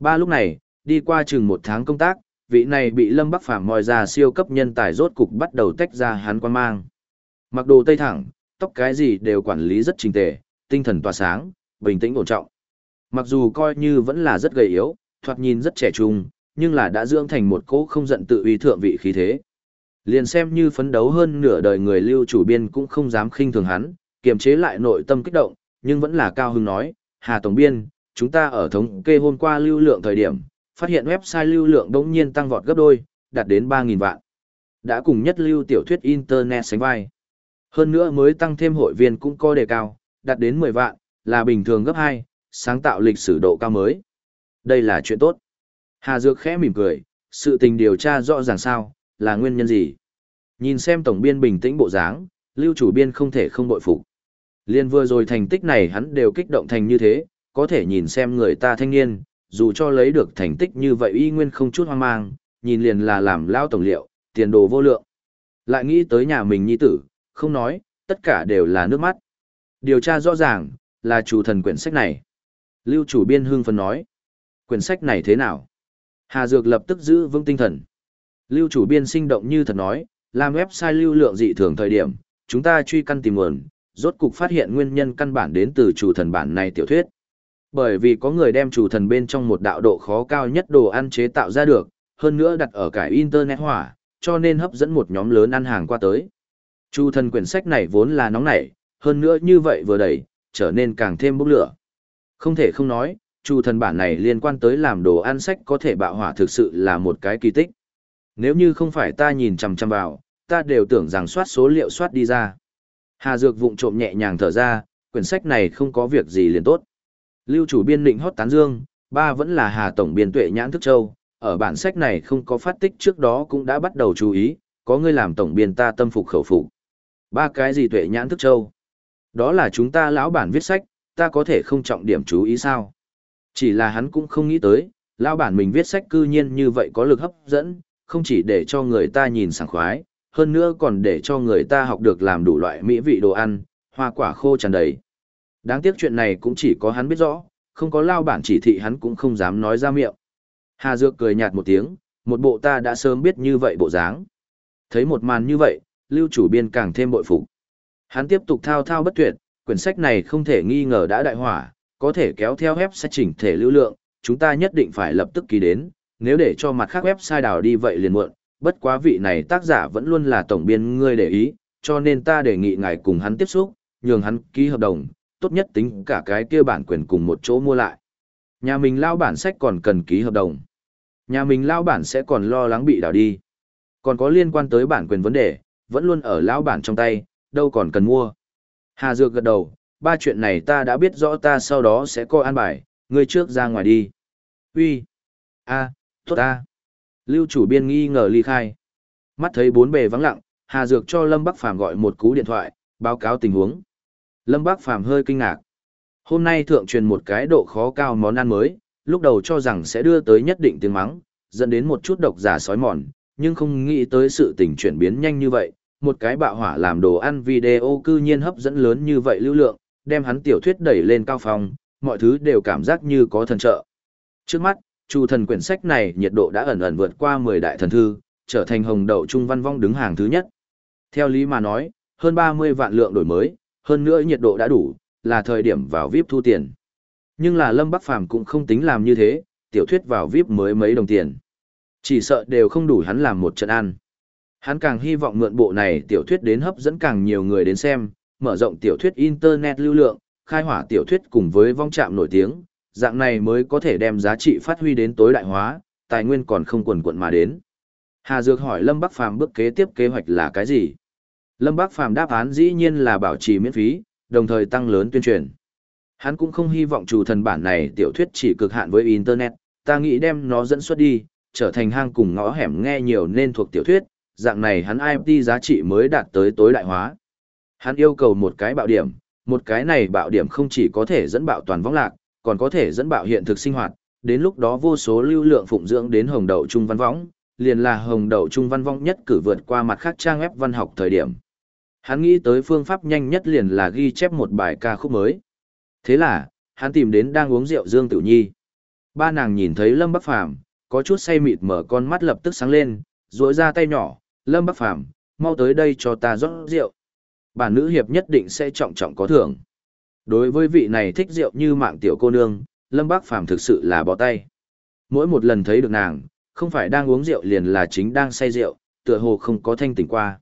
Ba lúc này, đi qua chừng một tháng công tác, vị này bị Lâm Bắc Phàm moi ra siêu cấp nhân tài rốt cục bắt đầu tách ra hắn quan mang. Mặc đồ tây thẳng, tóc cái gì đều quản lý rất trình tề, tinh thần tỏa sáng, bình tĩnh ổn trọng. Mặc dù coi như vẫn là rất gầy yếu, thoạt nhìn rất trẻ trung, nhưng là đã dưỡng thành một cỗ không giận tự uy thượng vị khí thế. Liền xem như phấn đấu hơn nửa đời người lưu chủ biên cũng không dám khinh thường hắn, kiềm chế lại nội tâm kích động, nhưng vẫn là cao hưng nói, Hà Tổng Biên, chúng ta ở thống kê hôm qua lưu lượng thời điểm, phát hiện website lưu lượng đống nhiên tăng vọt gấp đôi, đạt đến 3.000 vạn. Đã cùng nhất lưu tiểu thuyết Internet sánh vai. Hơn nữa mới tăng thêm hội viên cũng có đề cao, đạt đến 10 vạn, là bình thường gấp 2, sáng tạo lịch sử độ cao mới. Đây là chuyện tốt. Hà Dược khẽ mỉm cười, sự tình điều tra rõ ràng sao, là nguyên nhân gì. Nhìn xem tổng biên bình tĩnh bộ dáng, lưu chủ biên không thể không bội phục. Liên vừa rồi thành tích này hắn đều kích động thành như thế, có thể nhìn xem người ta thanh niên, dù cho lấy được thành tích như vậy y nguyên không chút hoang mang, nhìn liền là làm lao tổng liệu, tiền đồ vô lượng. Lại nghĩ tới nhà mình nhi tử, không nói, tất cả đều là nước mắt. Điều tra rõ ràng, là chủ thần quyển sách này. Lưu chủ biên hương phân nói, quyển sách này thế nào? Hà Dược lập tức giữ vững tinh thần. Lưu chủ biên sinh động như thật nói, làm website lưu lượng dị thường thời điểm, chúng ta truy căn tìm nguồn, rốt cục phát hiện nguyên nhân căn bản đến từ chủ thần bản này tiểu thuyết. Bởi vì có người đem chủ thần bên trong một đạo độ khó cao nhất đồ ăn chế tạo ra được, hơn nữa đặt ở cải internet hỏa, cho nên hấp dẫn một nhóm lớn ăn hàng qua tới. Chủ thần quyển sách này vốn là nóng nảy, hơn nữa như vậy vừa đẩy, trở nên càng thêm bốc lửa. Không thể không nói, chủ thần bản này liên quan tới làm đồ ăn sách có thể bạo hỏa thực sự là một cái kỳ tích. Nếu như không phải ta nhìn chằm chằm vào, ta đều tưởng rằng soát số liệu soát đi ra. Hà Dược vụng trộm nhẹ nhàng thở ra, quyển sách này không có việc gì liền tốt. Lưu chủ biên định hót tán dương, ba vẫn là Hà Tổng biên tuệ nhãn thức châu, ở bản sách này không có phát tích trước đó cũng đã bắt đầu chú ý, có người làm tổng biên ta tâm phục khẩu phục. Ba cái gì tuệ nhãn thức châu? Đó là chúng ta lão bản viết sách, ta có thể không trọng điểm chú ý sao? Chỉ là hắn cũng không nghĩ tới, lão bản mình viết sách cư nhiên như vậy có lực hấp dẫn, không chỉ để cho người ta nhìn sảng khoái, hơn nữa còn để cho người ta học được làm đủ loại mỹ vị đồ ăn, hoa quả khô tràn đầy. Đáng tiếc chuyện này cũng chỉ có hắn biết rõ, không có lao bản chỉ thị hắn cũng không dám nói ra miệng. Hà Dược cười nhạt một tiếng, một bộ ta đã sớm biết như vậy bộ dáng. Thấy một màn như vậy, lưu chủ biên càng thêm bội phục. Hắn tiếp tục thao thao bất tuyệt, quyển sách này không thể nghi ngờ đã đại hỏa, có thể kéo theo web sách chỉnh thể lưu lượng, chúng ta nhất định phải lập tức ký đến, nếu để cho mặt khác website đào đi vậy liền muộn, bất quá vị này tác giả vẫn luôn là tổng biên ngươi để ý, cho nên ta đề nghị ngài cùng hắn tiếp xúc, nhường hắn ký hợp đồng, tốt nhất tính cả cái kia bản quyền cùng một chỗ mua lại. Nhà mình lao bản sách còn cần ký hợp đồng. Nhà mình lao bản sẽ còn lo lắng bị đào đi. Còn có liên quan tới bản quyền vấn đề, vẫn luôn ở lao bản trong tay, đâu còn cần mua. Hà Dược gật đầu, ba chuyện này ta đã biết rõ ta sau đó sẽ coi an bài, ngươi trước ra ngoài đi. Uy, a, tốt ta. Lưu chủ biên nghi ngờ ly khai. Mắt thấy bốn bề vắng lặng, Hà Dược cho Lâm Bắc Phàm gọi một cú điện thoại, báo cáo tình huống. Lâm bác Phàm hơi kinh ngạc. Hôm nay thượng truyền một cái độ khó cao món ăn mới, lúc đầu cho rằng sẽ đưa tới nhất định tiếng mắng, dẫn đến một chút độc giả sói mòn, nhưng không nghĩ tới sự tình chuyển biến nhanh như vậy, một cái bạo hỏa làm đồ ăn video cư nhiên hấp dẫn lớn như vậy lưu lượng, đem hắn tiểu thuyết đẩy lên cao phong, mọi thứ đều cảm giác như có thần trợ. Trước mắt, Chu thần quyển sách này nhiệt độ đã ẩn ẩn vượt qua 10 đại thần thư, trở thành hồng đậu trung văn vong đứng hàng thứ nhất. Theo lý mà nói, hơn 30 vạn lượng đổi mới, hơn nữa nhiệt độ đã đủ, là thời điểm vào VIP thu tiền. Nhưng là Lâm Bắc Phàm cũng không tính làm như thế, tiểu thuyết vào VIP mới mấy đồng tiền. Chỉ sợ đều không đủ hắn làm một trận ăn. Hắn càng hy vọng mượn bộ này tiểu thuyết đến hấp dẫn càng nhiều người đến xem, mở rộng tiểu thuyết internet lưu lượng, khai hỏa tiểu thuyết cùng với vong trạm nổi tiếng, dạng này mới có thể đem giá trị phát huy đến tối đại hóa, tài nguyên còn không quần quận mà đến. Hà Dược hỏi Lâm Bắc Phàm bước kế tiếp kế hoạch là cái gì? Lâm Bác Phàm đáp án dĩ nhiên là bảo trì miễn phí, đồng thời tăng lớn tuyên truyền. Hắn cũng không hy vọng chủ thần bản này tiểu thuyết chỉ cực hạn với Internet, ta nghĩ đem nó dẫn xuất đi, trở thành hang cùng ngõ hẻm nghe nhiều nên thuộc tiểu thuyết, dạng này hắn IMT giá trị mới đạt tới tối đại hóa. Hắn yêu cầu một cái bạo điểm, một cái này bạo điểm không chỉ có thể dẫn bạo toàn vong lạc, còn có thể dẫn bạo hiện thực sinh hoạt, đến lúc đó vô số lưu lượng phụng dưỡng đến hồng đậu trung văn võng, liền là hồng đậu trung văn võng nhất cử vượt qua mặt khác trang web văn học thời điểm. Hắn nghĩ tới phương pháp nhanh nhất liền là ghi chép một bài ca khúc mới. Thế là, hắn tìm đến đang uống rượu Dương Tử Nhi. Ba nàng nhìn thấy Lâm Bắc Phàm có chút say mịt mở con mắt lập tức sáng lên, rỗi ra tay nhỏ, Lâm Bắc Phàm mau tới đây cho ta rót rượu. Bản nữ hiệp nhất định sẽ trọng trọng có thưởng. Đối với vị này thích rượu như mạng tiểu cô nương, Lâm Bác Phàm thực sự là bỏ tay. Mỗi một lần thấy được nàng, không phải đang uống rượu liền là chính đang say rượu, tựa hồ không có thanh tỉnh qua.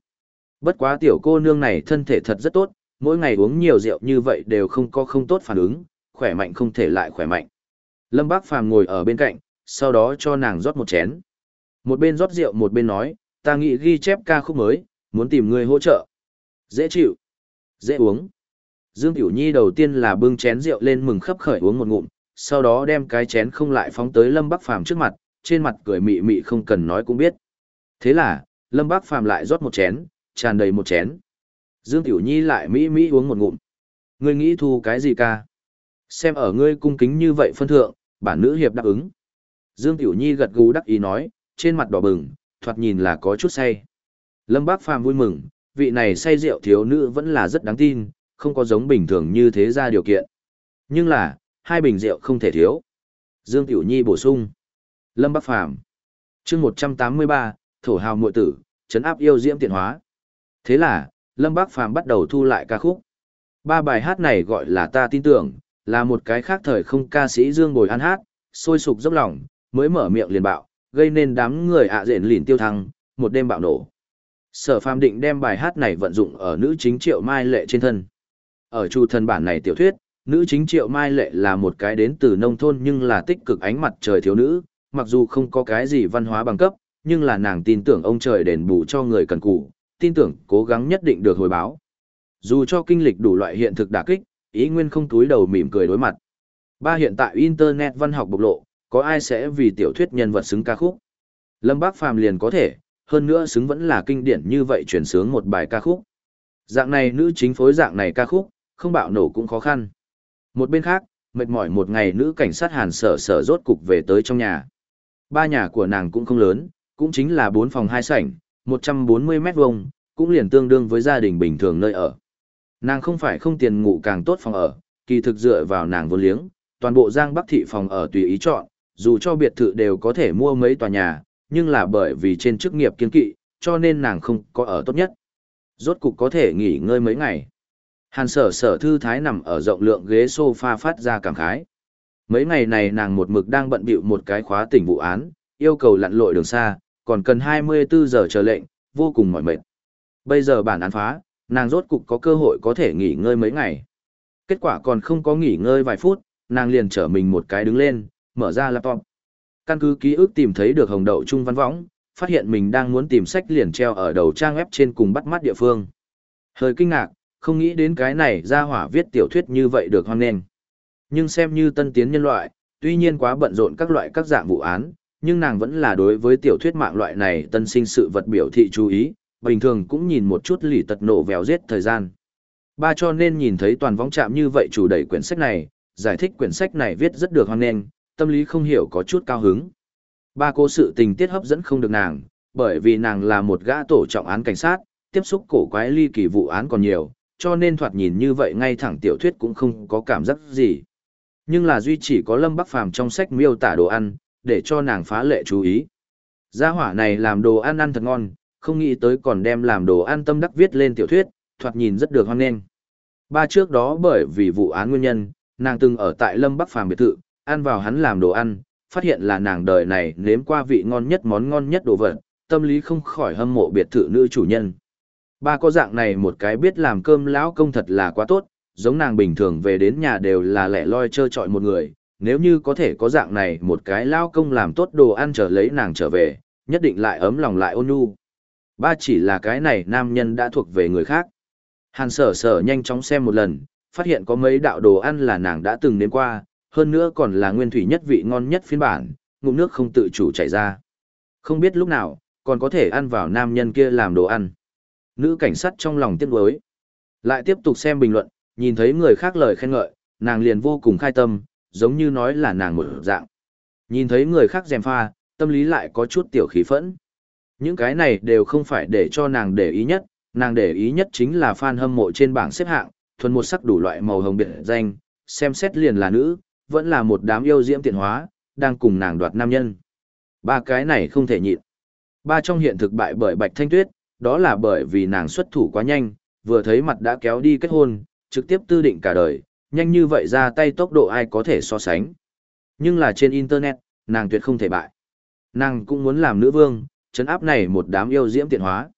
Bất quá tiểu cô nương này thân thể thật rất tốt, mỗi ngày uống nhiều rượu như vậy đều không có không tốt phản ứng, khỏe mạnh không thể lại khỏe mạnh. Lâm Bác Phàm ngồi ở bên cạnh, sau đó cho nàng rót một chén. Một bên rót rượu một bên nói, ta nghĩ ghi chép ca khúc mới, muốn tìm người hỗ trợ. Dễ chịu, dễ uống. Dương Tiểu Nhi đầu tiên là bưng chén rượu lên mừng khấp khởi uống một ngụm, sau đó đem cái chén không lại phóng tới Lâm Bắc Phàm trước mặt, trên mặt cười mị mị không cần nói cũng biết. Thế là, Lâm Bắc Phàm lại rót một chén, tràn đầy một chén. Dương Tiểu Nhi lại mỹ mỹ uống một ngụm. Ngươi nghĩ thu cái gì ca? Xem ở ngươi cung kính như vậy phân thượng, bản nữ hiệp đáp ứng. Dương Tiểu Nhi gật gù đắc ý nói, trên mặt đỏ bừng, thoạt nhìn là có chút say. Lâm Bác Phàm vui mừng, vị này say rượu thiếu nữ vẫn là rất đáng tin, không có giống bình thường như thế ra điều kiện. Nhưng là, hai bình rượu không thể thiếu. Dương Tiểu Nhi bổ sung. Lâm Bác Phàm chương 183, Thổ Hào Mội Tử, chấn áp yêu diễm tiện hóa. Thế là, Lâm Bác Phàm bắt đầu thu lại ca khúc. Ba bài hát này gọi là ta tin tưởng, là một cái khác thời không ca sĩ Dương Bồi An hát, sôi sục dốc lòng, mới mở miệng liền bạo, gây nên đám người ạ à rện lìn tiêu thăng, một đêm bạo nổ. Sở Phàm định đem bài hát này vận dụng ở nữ chính Triệu Mai Lệ trên thân. Ở chu thân bản này tiểu thuyết, nữ chính Triệu Mai Lệ là một cái đến từ nông thôn nhưng là tích cực ánh mặt trời thiếu nữ, mặc dù không có cái gì văn hóa bằng cấp, nhưng là nàng tin tưởng ông trời đền bù cho người cần cù, tin tưởng cố gắng nhất định được hồi báo. Dù cho kinh lịch đủ loại hiện thực đả kích, ý nguyên không túi đầu mỉm cười đối mặt. Ba hiện tại Internet văn học bộc lộ, có ai sẽ vì tiểu thuyết nhân vật xứng ca khúc? Lâm Bác Phàm liền có thể, hơn nữa xứng vẫn là kinh điển như vậy chuyển sướng một bài ca khúc. Dạng này nữ chính phối dạng này ca khúc, không bạo nổ cũng khó khăn. Một bên khác, mệt mỏi một ngày nữ cảnh sát hàn sở sở rốt cục về tới trong nhà. Ba nhà của nàng cũng không lớn, cũng chính là bốn phòng hai sảnh, 140 mét vuông, cũng liền tương đương với gia đình bình thường nơi ở. Nàng không phải không tiền ngủ càng tốt phòng ở, kỳ thực dựa vào nàng vốn liếng, toàn bộ Giang Bắc thị phòng ở tùy ý chọn, dù cho biệt thự đều có thể mua mấy tòa nhà, nhưng là bởi vì trên chức nghiệp kiên kỵ, cho nên nàng không có ở tốt nhất. Rốt cục có thể nghỉ ngơi mấy ngày. Hàn sở sở thư thái nằm ở rộng lượng ghế sofa phát ra cảm khái. Mấy ngày này nàng một mực đang bận bịu một cái khóa tỉnh vụ án, yêu cầu lặn lội đường xa, còn cần 24 giờ chờ lệnh, vô cùng mỏi mệt. Bây giờ bản án phá, nàng rốt cục có cơ hội có thể nghỉ ngơi mấy ngày. Kết quả còn không có nghỉ ngơi vài phút, nàng liền trở mình một cái đứng lên, mở ra laptop. Căn cứ ký ức tìm thấy được hồng đậu trung văn võng, phát hiện mình đang muốn tìm sách liền treo ở đầu trang web trên cùng bắt mắt địa phương. Hơi kinh ngạc, không nghĩ đến cái này ra hỏa viết tiểu thuyết như vậy được hoan nghênh. Nhưng xem như tân tiến nhân loại, tuy nhiên quá bận rộn các loại các dạng vụ án, nhưng nàng vẫn là đối với tiểu thuyết mạng loại này tân sinh sự vật biểu thị chú ý, bình thường cũng nhìn một chút lì tật nổ vèo giết thời gian. Ba cho nên nhìn thấy toàn võng chạm như vậy chủ đẩy quyển sách này, giải thích quyển sách này viết rất được hoan nghênh, tâm lý không hiểu có chút cao hứng. Ba cố sự tình tiết hấp dẫn không được nàng, bởi vì nàng là một gã tổ trọng án cảnh sát, tiếp xúc cổ quái ly kỳ vụ án còn nhiều, cho nên thoạt nhìn như vậy ngay thẳng tiểu thuyết cũng không có cảm giác gì. Nhưng là duy chỉ có Lâm Bắc Phàm trong sách miêu tả đồ ăn, để cho nàng phá lệ chú ý. Gia hỏa này làm đồ ăn ăn thật ngon, không nghĩ tới còn đem làm đồ ăn tâm đắc viết lên tiểu thuyết, thoạt nhìn rất được hoan nghênh. Ba trước đó bởi vì vụ án nguyên nhân, nàng từng ở tại Lâm Bắc Phàm biệt thự, ăn vào hắn làm đồ ăn, phát hiện là nàng đời này nếm qua vị ngon nhất món ngon nhất đồ vật, tâm lý không khỏi hâm mộ biệt thự nữ chủ nhân. Ba có dạng này một cái biết làm cơm lão công thật là quá tốt, giống nàng bình thường về đến nhà đều là lẻ loi chơi trọi một người, nếu như có thể có dạng này một cái lao công làm tốt đồ ăn trở lấy nàng trở về, nhất định lại ấm lòng lại ôn nhu. Ba chỉ là cái này nam nhân đã thuộc về người khác. Hàn sở sở nhanh chóng xem một lần, phát hiện có mấy đạo đồ ăn là nàng đã từng đến qua, hơn nữa còn là nguyên thủy nhất vị ngon nhất phiên bản, ngụm nước không tự chủ chảy ra. Không biết lúc nào, còn có thể ăn vào nam nhân kia làm đồ ăn. Nữ cảnh sát trong lòng tiếc nuối. Lại tiếp tục xem bình luận, nhìn thấy người khác lời khen ngợi, nàng liền vô cùng khai tâm, giống như nói là nàng một dạng. Nhìn thấy người khác dèm pha, tâm lý lại có chút tiểu khí phẫn. Những cái này đều không phải để cho nàng để ý nhất, nàng để ý nhất chính là fan hâm mộ trên bảng xếp hạng, thuần một sắc đủ loại màu hồng biệt danh, xem xét liền là nữ, vẫn là một đám yêu diễm tiện hóa, đang cùng nàng đoạt nam nhân. Ba cái này không thể nhịn. Ba trong hiện thực bại bởi Bạch Thanh Tuyết, đó là bởi vì nàng xuất thủ quá nhanh, vừa thấy mặt đã kéo đi kết hôn, trực tiếp tư định cả đời, nhanh như vậy ra tay tốc độ ai có thể so sánh. Nhưng là trên Internet, nàng tuyệt không thể bại. Nàng cũng muốn làm nữ vương, chấn áp này một đám yêu diễm tiện hóa.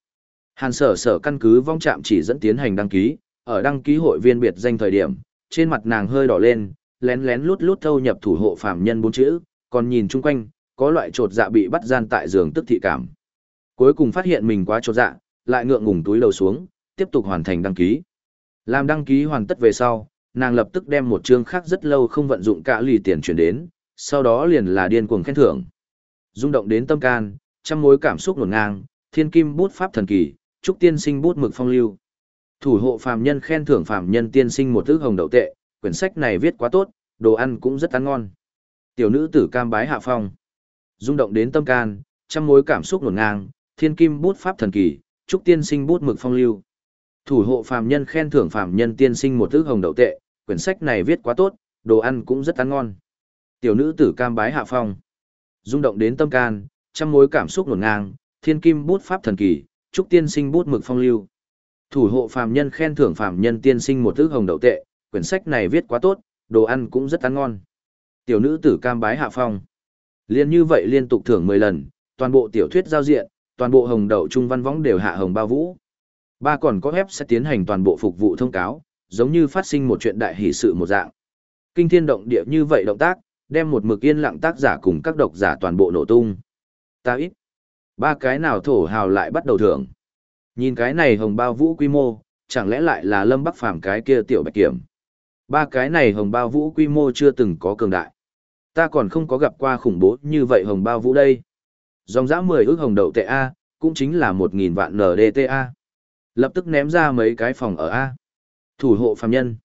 Hàn sở sở căn cứ vong trạm chỉ dẫn tiến hành đăng ký, ở đăng ký hội viên biệt danh thời điểm, trên mặt nàng hơi đỏ lên, lén lén lút lút thâu nhập thủ hộ phạm nhân bốn chữ, còn nhìn chung quanh, có loại trột dạ bị bắt gian tại giường tức thị cảm. Cuối cùng phát hiện mình quá trột dạ, lại ngượng ngùng túi lầu xuống, tiếp tục hoàn thành đăng ký. Làm đăng ký hoàn tất về sau, nàng lập tức đem một chương khác rất lâu không vận dụng cả lì tiền chuyển đến, sau đó liền là điên cuồng khen thưởng. Rung động đến tâm can, trăm mối cảm xúc nổn ngang, thiên kim bút pháp thần kỳ, trúc tiên sinh bút mực phong lưu. Thủ hộ phàm nhân khen thưởng phàm nhân tiên sinh một thứ hồng đậu tệ, quyển sách này viết quá tốt, đồ ăn cũng rất ăn ngon. Tiểu nữ tử cam bái hạ phong. Rung động đến tâm can, trăm mối cảm xúc nổn ngang, thiên kim bút pháp thần kỳ, trúc tiên sinh bút mực phong lưu. Thủ hộ phàm nhân khen thưởng phàm nhân tiên sinh một thứ hồng đậu tệ, quyển sách này viết quá tốt, đồ ăn cũng rất ăn ngon. Tiểu nữ tử cam bái hạ phong. Rung động đến tâm can, trăm mối cảm xúc nổn ngang, thiên kim bút pháp thần kỳ, trúc tiên sinh bút mực phong lưu. Thủ hộ phàm nhân khen thưởng phàm nhân tiên sinh một thứ hồng đậu tệ, quyển sách này viết quá tốt, đồ ăn cũng rất ăn ngon. Tiểu nữ tử cam bái hạ phong. Liên như vậy liên tục thưởng 10 lần, toàn bộ tiểu thuyết giao diện, toàn bộ hồng đậu trung văn võng đều hạ hồng bao vũ. Ba còn có phép sẽ tiến hành toàn bộ phục vụ thông cáo, giống như phát sinh một chuyện đại hỷ sự một dạng. Kinh thiên động địa như vậy động tác, đem một mực yên lặng tác giả cùng các độc giả toàn bộ nổ tung. Ta ít. Ba cái nào thổ hào lại bắt đầu thưởng. Nhìn cái này hồng bao vũ quy mô, chẳng lẽ lại là lâm bắc phàm cái kia tiểu bạch kiểm. Ba cái này hồng bao vũ quy mô chưa từng có cường đại. Ta còn không có gặp qua khủng bố như vậy hồng bao vũ đây. Dòng dã 10 ước hồng đậu tệ A, cũng chính là 1.000 vạn NDTA. Lập tức ném ra mấy cái phòng ở A. Thủ hộ phàm nhân.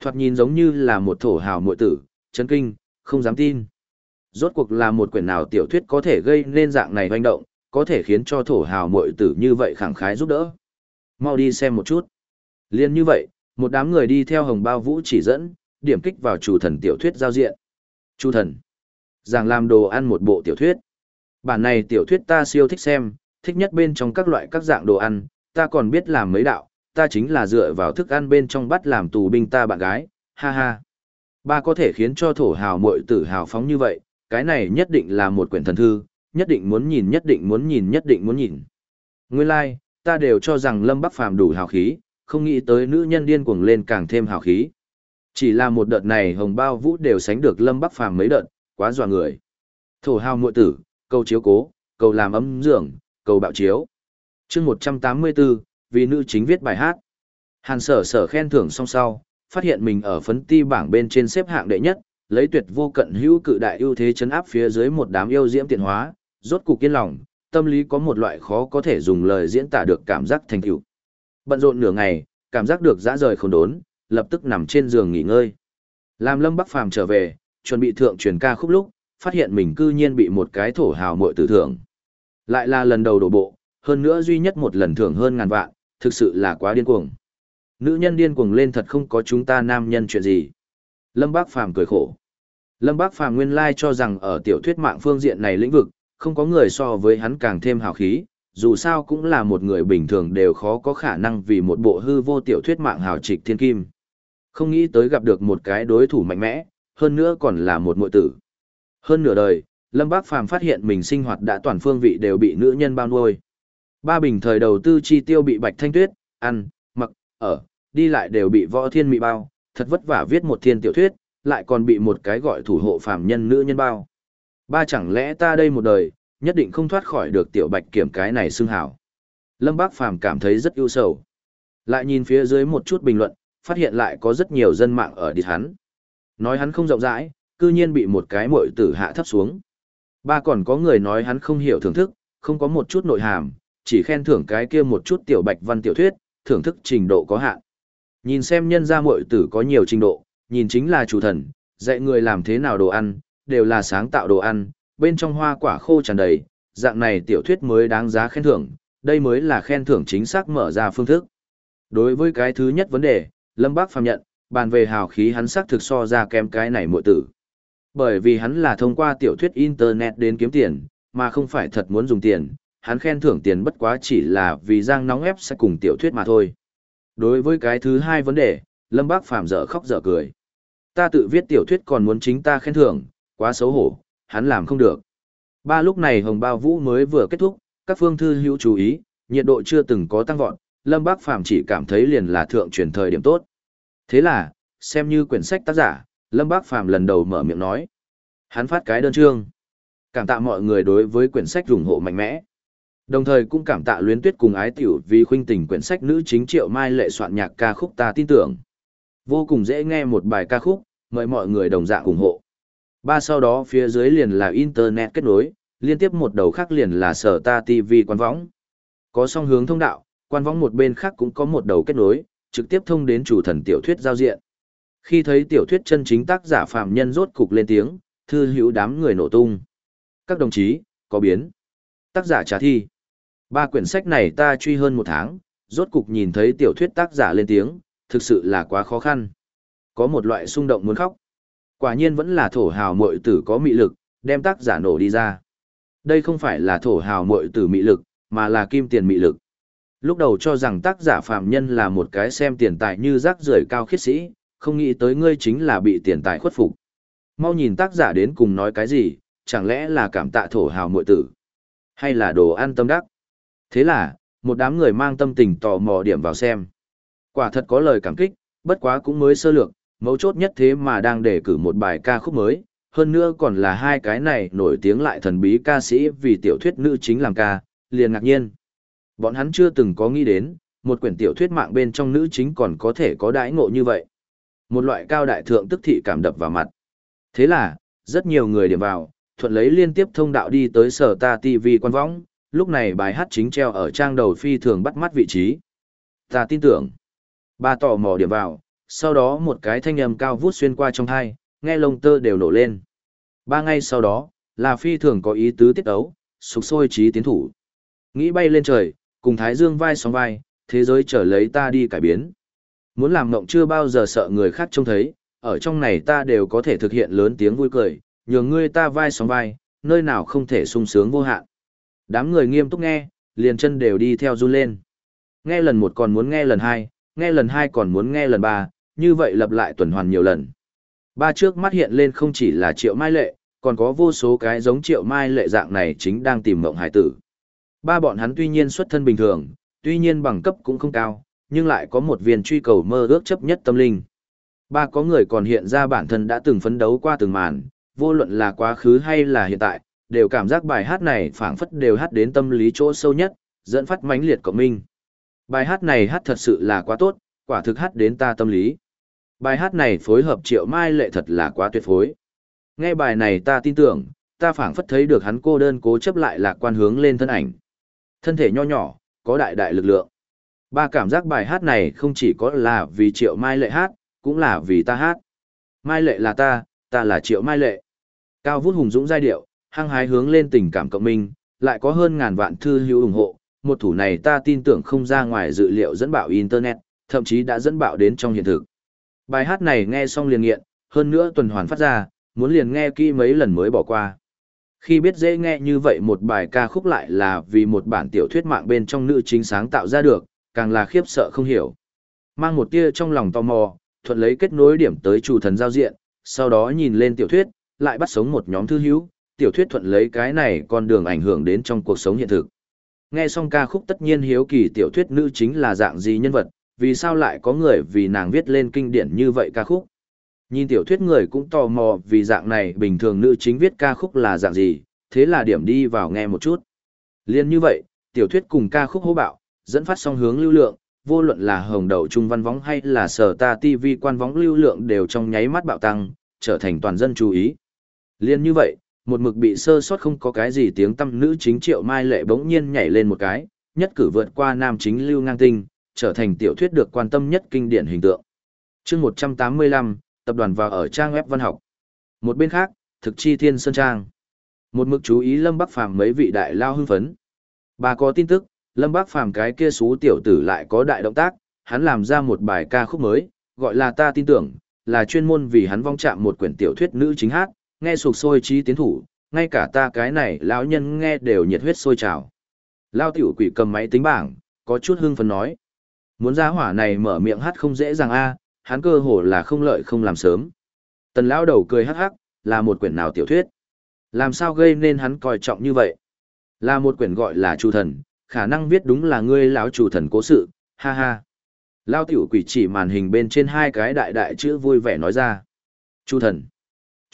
Thoạt nhìn giống như là một thổ hào muội tử, chấn kinh, không dám tin. Rốt cuộc là một quyển nào tiểu thuyết có thể gây nên dạng này hoành động, có thể khiến cho thổ hào muội tử như vậy khẳng khái giúp đỡ. Mau đi xem một chút. Liên như vậy, một đám người đi theo hồng bao vũ chỉ dẫn, điểm kích vào chủ thần tiểu thuyết giao diện. Chủ thần. Giảng làm đồ ăn một bộ tiểu thuyết. Bản này tiểu thuyết ta siêu thích xem, thích nhất bên trong các loại các dạng đồ ăn, ta còn biết làm mấy đạo, ta chính là dựa vào thức ăn bên trong bắt làm tù binh ta bạn gái, ha ha. Ba có thể khiến cho thổ hào muội tử hào phóng như vậy, cái này nhất định là một quyển thần thư, nhất định muốn nhìn nhất định muốn nhìn nhất định muốn nhìn. Nguyên lai, like, ta đều cho rằng Lâm Bắc Phàm đủ hào khí, không nghĩ tới nữ nhân điên cuồng lên càng thêm hào khí. Chỉ là một đợt này hồng bao vũ đều sánh được Lâm Bắc Phàm mấy đợt, quá dọa người. Thổ hào muội tử, cầu chiếu cố, cầu làm ấm dưỡng, cầu bạo chiếu. chương 184, vì nữ chính viết bài hát. Hàn sở sở khen thưởng song sau, phát hiện mình ở phấn ti bảng bên trên xếp hạng đệ nhất, lấy tuyệt vô cận hữu cự đại ưu thế chấn áp phía dưới một đám yêu diễm tiện hóa, rốt cục kiên lòng, tâm lý có một loại khó có thể dùng lời diễn tả được cảm giác thành tựu. Bận rộn nửa ngày, cảm giác được dã rời không đốn, lập tức nằm trên giường nghỉ ngơi. Làm Lâm Bắc Phàm trở về, chuẩn bị thượng truyền ca khúc lúc, phát hiện mình cư nhiên bị một cái thổ hào muội tử thưởng. Lại là lần đầu đổ bộ, hơn nữa duy nhất một lần thưởng hơn ngàn vạn, thực sự là quá điên cuồng. Nữ nhân điên cuồng lên thật không có chúng ta nam nhân chuyện gì. Lâm Bác Phàm cười khổ. Lâm Bác Phàm nguyên lai cho rằng ở tiểu thuyết mạng phương diện này lĩnh vực, không có người so với hắn càng thêm hào khí, dù sao cũng là một người bình thường đều khó có khả năng vì một bộ hư vô tiểu thuyết mạng hào trịch thiên kim. Không nghĩ tới gặp được một cái đối thủ mạnh mẽ, hơn nữa còn là một mội tử. Hơn nửa đời, Lâm Bác Phàm phát hiện mình sinh hoạt đã toàn phương vị đều bị nữ nhân bao nuôi. Ba bình thời đầu tư chi tiêu bị Bạch Thanh Tuyết, ăn, mặc, ở, đi lại đều bị võ thiên mị bao, thật vất vả viết một thiên tiểu thuyết, lại còn bị một cái gọi thủ hộ phàm nhân nữ nhân bao. Ba chẳng lẽ ta đây một đời, nhất định không thoát khỏi được tiểu bạch kiểm cái này xưng hảo. Lâm Bác Phàm cảm thấy rất ưu sầu. Lại nhìn phía dưới một chút bình luận, phát hiện lại có rất nhiều dân mạng ở đi hắn. Nói hắn không rộng rãi, cư nhiên bị một cái muội tử hạ thấp xuống. Ba còn có người nói hắn không hiểu thưởng thức, không có một chút nội hàm, chỉ khen thưởng cái kia một chút tiểu bạch văn tiểu thuyết, thưởng thức trình độ có hạn. Nhìn xem nhân gia muội tử có nhiều trình độ, nhìn chính là chủ thần, dạy người làm thế nào đồ ăn, đều là sáng tạo đồ ăn, bên trong hoa quả khô tràn đầy, dạng này tiểu thuyết mới đáng giá khen thưởng, đây mới là khen thưởng chính xác mở ra phương thức. Đối với cái thứ nhất vấn đề, Lâm Bác phàm nhận, bàn về hào khí hắn xác thực so ra kém cái này muội tử. Bởi vì hắn là thông qua tiểu thuyết internet đến kiếm tiền, mà không phải thật muốn dùng tiền, hắn khen thưởng tiền bất quá chỉ là vì giang nóng ép sẽ cùng tiểu thuyết mà thôi. Đối với cái thứ hai vấn đề, Lâm Bác Phàm dở khóc dở cười. Ta tự viết tiểu thuyết còn muốn chính ta khen thưởng, quá xấu hổ, hắn làm không được. Ba lúc này Hồng Bao Vũ mới vừa kết thúc, các phương thư hữu chú ý, nhiệt độ chưa từng có tăng vọt, Lâm Bác Phàm chỉ cảm thấy liền là thượng truyền thời điểm tốt. Thế là, xem như quyển sách tác giả, Lâm Bác Phàm lần đầu mở miệng nói. Hắn phát cái đơn chương. Cảm tạ mọi người đối với quyển sách ủng hộ mạnh mẽ. Đồng thời cũng cảm tạ luyến tuyết cùng ái tiểu vì khuynh tình quyển sách nữ chính triệu mai lệ soạn nhạc ca khúc ta tin tưởng. Vô cùng dễ nghe một bài ca khúc, mời mọi người đồng dạng ủng hộ. Ba sau đó phía dưới liền là Internet kết nối, liên tiếp một đầu khác liền là sở ta TV quan võng. Có song hướng thông đạo, quan võng một bên khác cũng có một đầu kết nối, trực tiếp thông đến chủ thần tiểu thuyết giao diện. Khi thấy tiểu thuyết chân chính tác giả phạm nhân rốt cục lên tiếng, thư hữu đám người nổ tung. Các đồng chí, có biến. Tác giả trả thi. Ba quyển sách này ta truy hơn một tháng, rốt cục nhìn thấy tiểu thuyết tác giả lên tiếng, thực sự là quá khó khăn. Có một loại xung động muốn khóc. Quả nhiên vẫn là thổ hào mội tử có mị lực, đem tác giả nổ đi ra. Đây không phải là thổ hào mội tử mị lực, mà là kim tiền mị lực. Lúc đầu cho rằng tác giả phạm nhân là một cái xem tiền tài như rác rưởi cao khiết sĩ, không nghĩ tới ngươi chính là bị tiền tài khuất phục. Mau nhìn tác giả đến cùng nói cái gì, chẳng lẽ là cảm tạ thổ hào mội tử, hay là đồ ăn tâm đắc. Thế là, một đám người mang tâm tình tò mò điểm vào xem. Quả thật có lời cảm kích, bất quá cũng mới sơ lược, mấu chốt nhất thế mà đang đề cử một bài ca khúc mới, hơn nữa còn là hai cái này nổi tiếng lại thần bí ca sĩ vì tiểu thuyết nữ chính làm ca, liền ngạc nhiên. Bọn hắn chưa từng có nghĩ đến, một quyển tiểu thuyết mạng bên trong nữ chính còn có thể có đãi ngộ như vậy. Một loại cao đại thượng tức thị cảm đập vào mặt. Thế là, rất nhiều người điểm vào, thuận lấy liên tiếp thông đạo đi tới sở ta TV quan võng, lúc này bài hát chính treo ở trang đầu phi thường bắt mắt vị trí. Ta tin tưởng. Ba tò mò điểm vào, sau đó một cái thanh âm cao vút xuyên qua trong thai, nghe lông tơ đều nổ lên. Ba ngày sau đó, là phi thường có ý tứ tiết ấu, sục sôi trí tiến thủ. Nghĩ bay lên trời, cùng Thái Dương vai sóng vai, thế giới trở lấy ta đi cải biến. Muốn làm ngộng chưa bao giờ sợ người khác trông thấy, ở trong này ta đều có thể thực hiện lớn tiếng vui cười, nhường ngươi ta vai sóng vai, nơi nào không thể sung sướng vô hạn. Đám người nghiêm túc nghe, liền chân đều đi theo run lên. Nghe lần một còn muốn nghe lần hai, nghe lần hai còn muốn nghe lần ba, như vậy lặp lại tuần hoàn nhiều lần. Ba trước mắt hiện lên không chỉ là triệu mai lệ, còn có vô số cái giống triệu mai lệ dạng này chính đang tìm mộng hải tử. Ba bọn hắn tuy nhiên xuất thân bình thường, tuy nhiên bằng cấp cũng không cao, nhưng lại có một viên truy cầu mơ ước chấp nhất tâm linh. Ba có người còn hiện ra bản thân đã từng phấn đấu qua từng màn, vô luận là quá khứ hay là hiện tại, đều cảm giác bài hát này phảng phất đều hát đến tâm lý chỗ sâu nhất, dẫn phát mãnh liệt cộng minh. Bài hát này hát thật sự là quá tốt, quả thực hát đến ta tâm lý. Bài hát này phối hợp triệu mai lệ thật là quá tuyệt phối. Nghe bài này ta tin tưởng, ta phảng phất thấy được hắn cô đơn cố chấp lại lạc quan hướng lên thân ảnh. Thân thể nho nhỏ, có đại đại lực lượng. Ba cảm giác bài hát này không chỉ có là vì triệu mai lệ hát, cũng là vì ta hát. Mai lệ là ta, ta là triệu mai lệ. Cao vút hùng dũng giai điệu, hăng hái hướng lên tình cảm cộng minh, lại có hơn ngàn vạn thư hữu ủng hộ. Một thủ này ta tin tưởng không ra ngoài dự liệu dẫn bạo Internet, thậm chí đã dẫn bạo đến trong hiện thực. Bài hát này nghe xong liền nghiện, hơn nữa tuần hoàn phát ra, muốn liền nghe kỹ mấy lần mới bỏ qua. Khi biết dễ nghe như vậy một bài ca khúc lại là vì một bản tiểu thuyết mạng bên trong nữ chính sáng tạo ra được, càng là khiếp sợ không hiểu. Mang một tia trong lòng tò mò, thuận lấy kết nối điểm tới chủ thần giao diện, sau đó nhìn lên tiểu thuyết, lại bắt sống một nhóm thư hữu, tiểu thuyết thuận lấy cái này con đường ảnh hưởng đến trong cuộc sống hiện thực. Nghe xong ca khúc tất nhiên hiếu kỳ tiểu thuyết nữ chính là dạng gì nhân vật, vì sao lại có người vì nàng viết lên kinh điển như vậy ca khúc. Nhìn tiểu thuyết người cũng tò mò vì dạng này bình thường nữ chính viết ca khúc là dạng gì, thế là điểm đi vào nghe một chút. Liên như vậy, tiểu thuyết cùng ca khúc hô bạo, dẫn phát song hướng lưu lượng, vô luận là hồng đầu trung văn võng hay là sở ta TV quan võng lưu lượng đều trong nháy mắt bạo tăng, trở thành toàn dân chú ý. Liên như vậy, một mực bị sơ sót không có cái gì tiếng tâm nữ chính triệu mai lệ bỗng nhiên nhảy lên một cái, nhất cử vượt qua nam chính lưu ngang tinh, trở thành tiểu thuyết được quan tâm nhất kinh điển hình tượng. chương 185, tập đoàn vào ở trang web văn học. Một bên khác, thực chi thiên sơn trang. Một mực chú ý Lâm Bắc Phàm mấy vị đại lao hưng phấn. Bà có tin tức, Lâm Bắc Phàm cái kia xú tiểu tử lại có đại động tác, hắn làm ra một bài ca khúc mới, gọi là ta tin tưởng, là chuyên môn vì hắn vong chạm một quyển tiểu thuyết nữ chính hát, nghe sục sôi trí tiến thủ, ngay cả ta cái này lão nhân nghe đều nhiệt huyết sôi trào. Lao tiểu quỷ cầm máy tính bảng, có chút hưng phấn nói. Muốn ra hỏa này mở miệng hát không dễ dàng a, hắn cơ hồ là không lợi không làm sớm. Tần lão đầu cười hắc hắc, là một quyển nào tiểu thuyết. Làm sao gây nên hắn coi trọng như vậy? Là một quyển gọi là Chu Thần, khả năng viết đúng là ngươi lão chủ thần cố sự, ha ha. Lao tiểu quỷ chỉ màn hình bên trên hai cái đại đại chữ vui vẻ nói ra. Chu thần.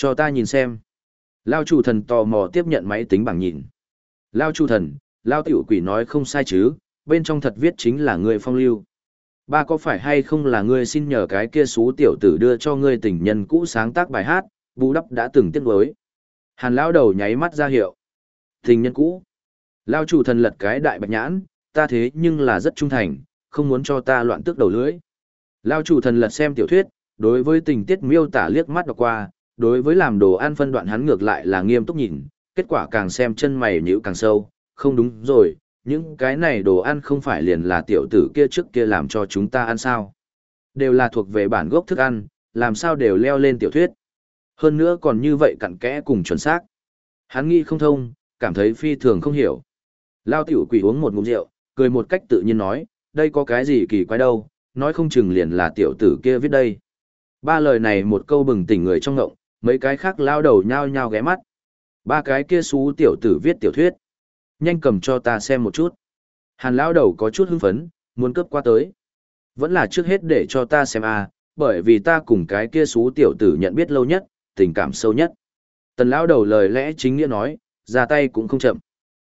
Cho ta nhìn xem. Lao chủ thần tò mò tiếp nhận máy tính bảng nhìn. Lao chủ thần, Lao tiểu quỷ nói không sai chứ, bên trong thật viết chính là người phong lưu. Ba có phải hay không là ngươi xin nhờ cái kia xú tiểu tử đưa cho ngươi tình nhân cũ sáng tác bài hát, bù đắp đã từng tiếc nuối. Hàn lão đầu nháy mắt ra hiệu. Tình nhân cũ. Lao chủ thần lật cái đại bạch nhãn, ta thế nhưng là rất trung thành, không muốn cho ta loạn tước đầu lưỡi. Lao chủ thần lật xem tiểu thuyết, đối với tình tiết miêu tả liếc mắt đọc qua, đối với làm đồ ăn phân đoạn hắn ngược lại là nghiêm túc nhìn, kết quả càng xem chân mày nhữ càng sâu, không đúng rồi, những cái này đồ ăn không phải liền là tiểu tử kia trước kia làm cho chúng ta ăn sao. Đều là thuộc về bản gốc thức ăn, làm sao đều leo lên tiểu thuyết. Hơn nữa còn như vậy cặn kẽ cùng chuẩn xác. Hắn nghĩ không thông, cảm thấy phi thường không hiểu. Lao tiểu quỷ uống một ngụm rượu, cười một cách tự nhiên nói, đây có cái gì kỳ quái đâu, nói không chừng liền là tiểu tử kia viết đây. Ba lời này một câu bừng tỉnh người trong ngộng, mấy cái khác lao đầu nhao nhao ghé mắt. Ba cái kia xú tiểu tử viết tiểu thuyết. Nhanh cầm cho ta xem một chút. Hàn lao đầu có chút hưng phấn, muốn cướp qua tới. Vẫn là trước hết để cho ta xem à, bởi vì ta cùng cái kia xú tiểu tử nhận biết lâu nhất, tình cảm sâu nhất. Tần lao đầu lời lẽ chính nghĩa nói, ra tay cũng không chậm.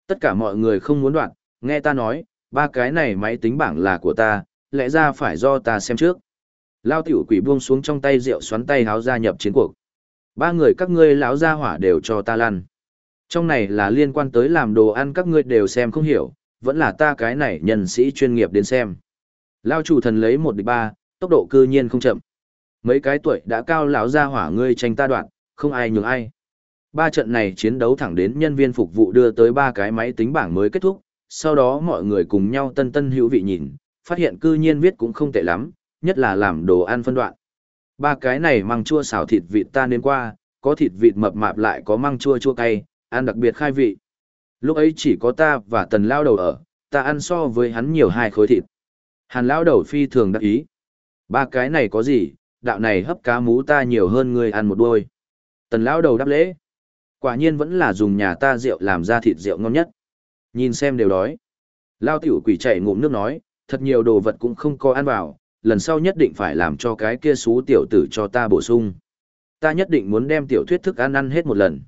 Tất cả mọi người không muốn đoạn, nghe ta nói, ba cái này máy tính bảng là của ta, lẽ ra phải do ta xem trước. Lao tiểu quỷ buông xuống trong tay rượu xoắn tay háo gia nhập chiến cuộc. Ba người các ngươi lão gia hỏa đều cho ta lăn. Trong này là liên quan tới làm đồ ăn các ngươi đều xem không hiểu, vẫn là ta cái này nhân sĩ chuyên nghiệp đến xem. Lao chủ thần lấy một địch ba, tốc độ cư nhiên không chậm. Mấy cái tuổi đã cao lão gia hỏa ngươi tranh ta đoạn, không ai nhường ai. Ba trận này chiến đấu thẳng đến nhân viên phục vụ đưa tới ba cái máy tính bảng mới kết thúc, sau đó mọi người cùng nhau tân tân hữu vị nhìn, phát hiện cư nhiên viết cũng không tệ lắm, nhất là làm đồ ăn phân đoạn. Ba cái này măng chua xào thịt vịt ta nên qua, có thịt vịt mập mạp lại có măng chua chua cay, ăn đặc biệt khai vị. Lúc ấy chỉ có ta và tần lao đầu ở, ta ăn so với hắn nhiều hai khối thịt. Hàn lao đầu phi thường đắc ý. Ba cái này có gì, đạo này hấp cá mú ta nhiều hơn người ăn một đôi. Tần lao đầu đáp lễ. Quả nhiên vẫn là dùng nhà ta rượu làm ra thịt rượu ngon nhất. Nhìn xem đều đói. Lao tiểu quỷ chạy ngụm nước nói, thật nhiều đồ vật cũng không có ăn vào, lần sau nhất định phải làm cho cái kia xú tiểu tử cho ta bổ sung. Ta nhất định muốn đem tiểu thuyết thức ăn ăn hết một lần.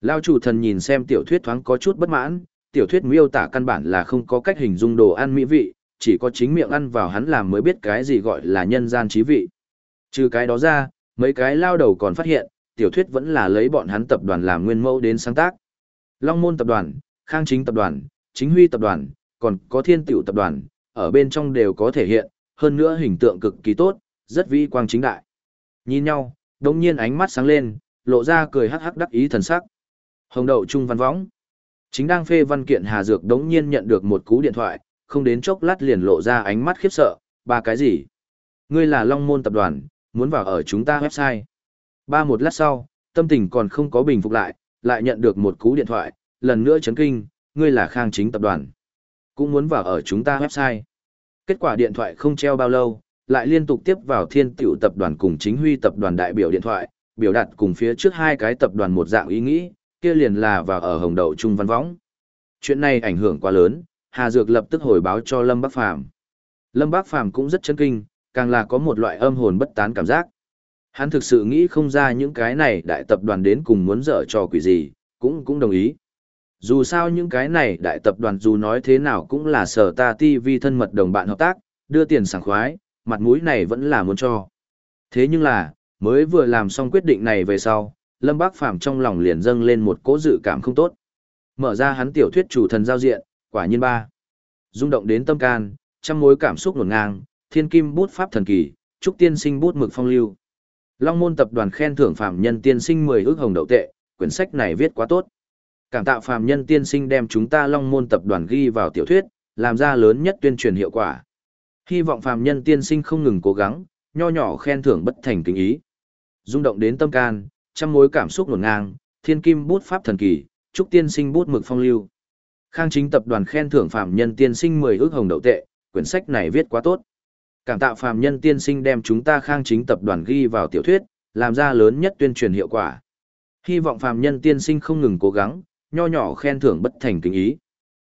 Lao chủ thần nhìn xem tiểu thuyết thoáng có chút bất mãn, tiểu thuyết miêu tả căn bản là không có cách hình dung đồ ăn mỹ vị, chỉ có chính miệng ăn vào hắn làm mới biết cái gì gọi là nhân gian trí vị. Trừ cái đó ra, mấy cái lao đầu còn phát hiện, tiểu thuyết vẫn là lấy bọn hắn tập đoàn làm nguyên mẫu đến sáng tác. Long Môn tập đoàn, Khang Chính tập đoàn, Chính Huy tập đoàn, còn có Thiên Tiểu tập đoàn, ở bên trong đều có thể hiện, hơn nữa hình tượng cực kỳ tốt, rất vĩ quang chính đại. Nhìn nhau, đồng nhiên ánh mắt sáng lên, lộ ra cười hắc hắc đắc ý thần sắc. Hồng đậu trung văn võng. Chính đang phê văn kiện Hà Dược đống nhiên nhận được một cú điện thoại, không đến chốc lát liền lộ ra ánh mắt khiếp sợ, ba cái gì? Ngươi là Long Môn tập đoàn, muốn vào ở chúng ta website. Ba một lát sau, tâm tình còn không có bình phục lại, lại nhận được một cú điện thoại, lần nữa chấn kinh, ngươi là Khang Chính tập đoàn. Cũng muốn vào ở chúng ta website. Kết quả điện thoại không treo bao lâu, lại liên tục tiếp vào thiên tiểu tập đoàn cùng chính huy tập đoàn đại biểu điện thoại, biểu đạt cùng phía trước hai cái tập đoàn một dạng ý nghĩ, kia liền là vào ở hồng đậu trung văn võng. Chuyện này ảnh hưởng quá lớn, Hà Dược lập tức hồi báo cho Lâm Bắc Phàm Lâm Bắc Phàm cũng rất chấn kinh, càng là có một loại âm hồn bất tán cảm giác. Hắn thực sự nghĩ không ra những cái này đại tập đoàn đến cùng muốn dở trò quỷ gì, cũng cũng đồng ý. Dù sao những cái này đại tập đoàn dù nói thế nào cũng là sở ta ti vi thân mật đồng bạn hợp tác, đưa tiền sảng khoái, mặt mũi này vẫn là muốn cho. Thế nhưng là, mới vừa làm xong quyết định này về sau, Lâm Bác Phàm trong lòng liền dâng lên một cố dự cảm không tốt. Mở ra hắn tiểu thuyết chủ thần giao diện, quả nhiên ba. rung động đến tâm can, trăm mối cảm xúc nguồn ngang, thiên kim bút pháp thần kỳ, trúc tiên sinh bút mực phong lưu. Long môn tập đoàn khen thưởng phạm nhân tiên sinh 10 ước hồng đậu tệ, quyển sách này viết quá tốt. Cảm tạo phàm nhân tiên sinh đem chúng ta long môn tập đoàn ghi vào tiểu thuyết, làm ra lớn nhất tuyên truyền hiệu quả. Hy vọng phàm nhân tiên sinh không ngừng cố gắng, nho nhỏ khen thưởng bất thành kính ý. rung động đến tâm can, trăm mối cảm xúc nổn ngang, thiên kim bút pháp thần kỳ, trúc tiên sinh bút mực phong lưu. Khang chính tập đoàn khen thưởng phàm nhân tiên sinh 10 ước hồng đậu tệ, quyển sách này viết quá tốt. Cảm tạo phàm nhân tiên sinh đem chúng ta khang chính tập đoàn ghi vào tiểu thuyết, làm ra lớn nhất tuyên truyền hiệu quả. Hy vọng phàm nhân tiên sinh không ngừng cố gắng, nho nhỏ khen thưởng bất thành kính ý.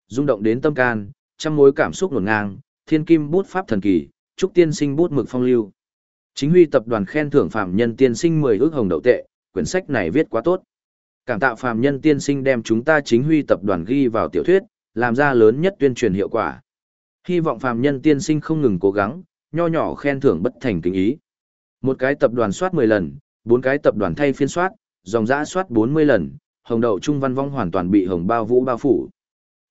rung động đến tâm can, trăm mối cảm xúc nổn ngang, thiên kim bút pháp thần kỳ, trúc tiên sinh bút mực phong lưu. Chính huy tập đoàn khen thưởng phạm nhân tiên sinh 10 ước hồng đậu tệ, quyển sách này viết quá tốt. Cảm tạ phạm nhân tiên sinh đem chúng ta chính huy tập đoàn ghi vào tiểu thuyết, làm ra lớn nhất tuyên truyền hiệu quả. Hy vọng phạm nhân tiên sinh không ngừng cố gắng, nho nhỏ khen thưởng bất thành kính ý. Một cái tập đoàn soát 10 lần, bốn cái tập đoàn thay phiên soát, dòng dã soát 40 lần, hồng đậu trung văn vong hoàn toàn bị hồng bao vũ bao phủ.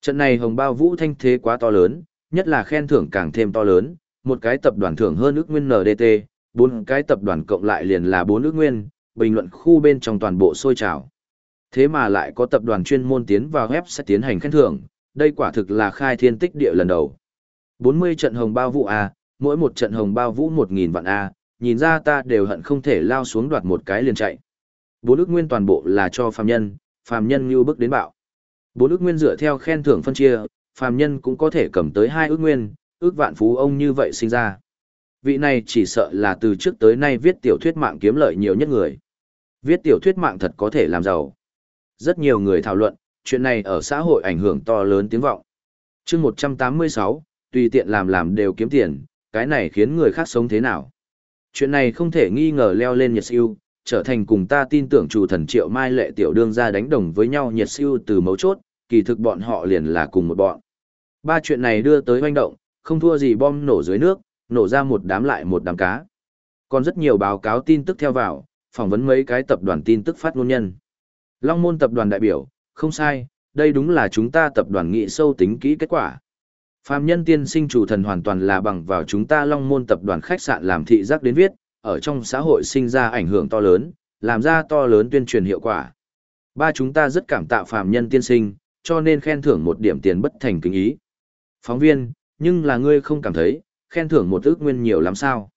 Trận này hồng bao vũ thanh thế quá to lớn, nhất là khen thưởng càng thêm to lớn, một cái tập đoàn thưởng hơn ước nguyên NDT, bốn cái tập đoàn cộng lại liền là bốn ước nguyên, bình luận khu bên trong toàn bộ sôi trào. Thế mà lại có tập đoàn chuyên môn tiến vào web sẽ tiến hành khen thưởng, đây quả thực là khai thiên tích địa lần đầu. 40 trận hồng bao vũ A, mỗi một trận hồng bao vũ 1.000 vạn A, nhìn ra ta đều hận không thể lao xuống đoạt một cái liền chạy. Bốn ước nguyên toàn bộ là cho phàm nhân, phàm nhân như bước đến bạo. Bốn ước nguyên dựa theo khen thưởng phân chia, phàm nhân cũng có thể cầm tới hai ước nguyên, ước vạn phú ông như vậy sinh ra. Vị này chỉ sợ là từ trước tới nay viết tiểu thuyết mạng kiếm lợi nhiều nhất người. Viết tiểu thuyết mạng thật có thể làm giàu. Rất nhiều người thảo luận, chuyện này ở xã hội ảnh hưởng to lớn tiếng vọng. chương 186, tùy tiện làm làm đều kiếm tiền, cái này khiến người khác sống thế nào. Chuyện này không thể nghi ngờ leo lên nhiệt siêu, trở thành cùng ta tin tưởng chủ thần triệu mai lệ tiểu đương ra đánh đồng với nhau nhiệt siêu từ mấu chốt, kỳ thực bọn họ liền là cùng một bọn. Ba chuyện này đưa tới hoành động, không thua gì bom nổ dưới nước, nổ ra một đám lại một đám cá. Còn rất nhiều báo cáo tin tức theo vào, phỏng vấn mấy cái tập đoàn tin tức phát ngôn nhân. Long môn tập đoàn đại biểu, không sai, đây đúng là chúng ta tập đoàn nghị sâu tính kỹ kết quả. Phạm nhân tiên sinh chủ thần hoàn toàn là bằng vào chúng ta long môn tập đoàn khách sạn làm thị giác đến viết, ở trong xã hội sinh ra ảnh hưởng to lớn, làm ra to lớn tuyên truyền hiệu quả. Ba chúng ta rất cảm tạ phàm nhân tiên sinh, cho nên khen thưởng một điểm tiền bất thành kính ý. Phóng viên, nhưng là ngươi không cảm thấy, khen thưởng một ước nguyên nhiều lắm sao.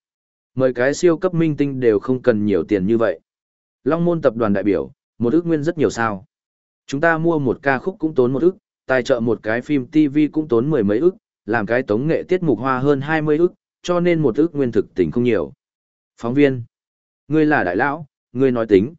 Mời cái siêu cấp minh tinh đều không cần nhiều tiền như vậy. Long môn tập đoàn đại biểu, một ước nguyên rất nhiều sao. Chúng ta mua một ca khúc cũng tốn một ước, tài trợ một cái phim TV cũng tốn mười mấy ước, làm cái tống nghệ tiết mục hoa hơn hai mươi ước, cho nên một ước nguyên thực tình không nhiều. Phóng viên, ngươi là đại lão, ngươi nói tính.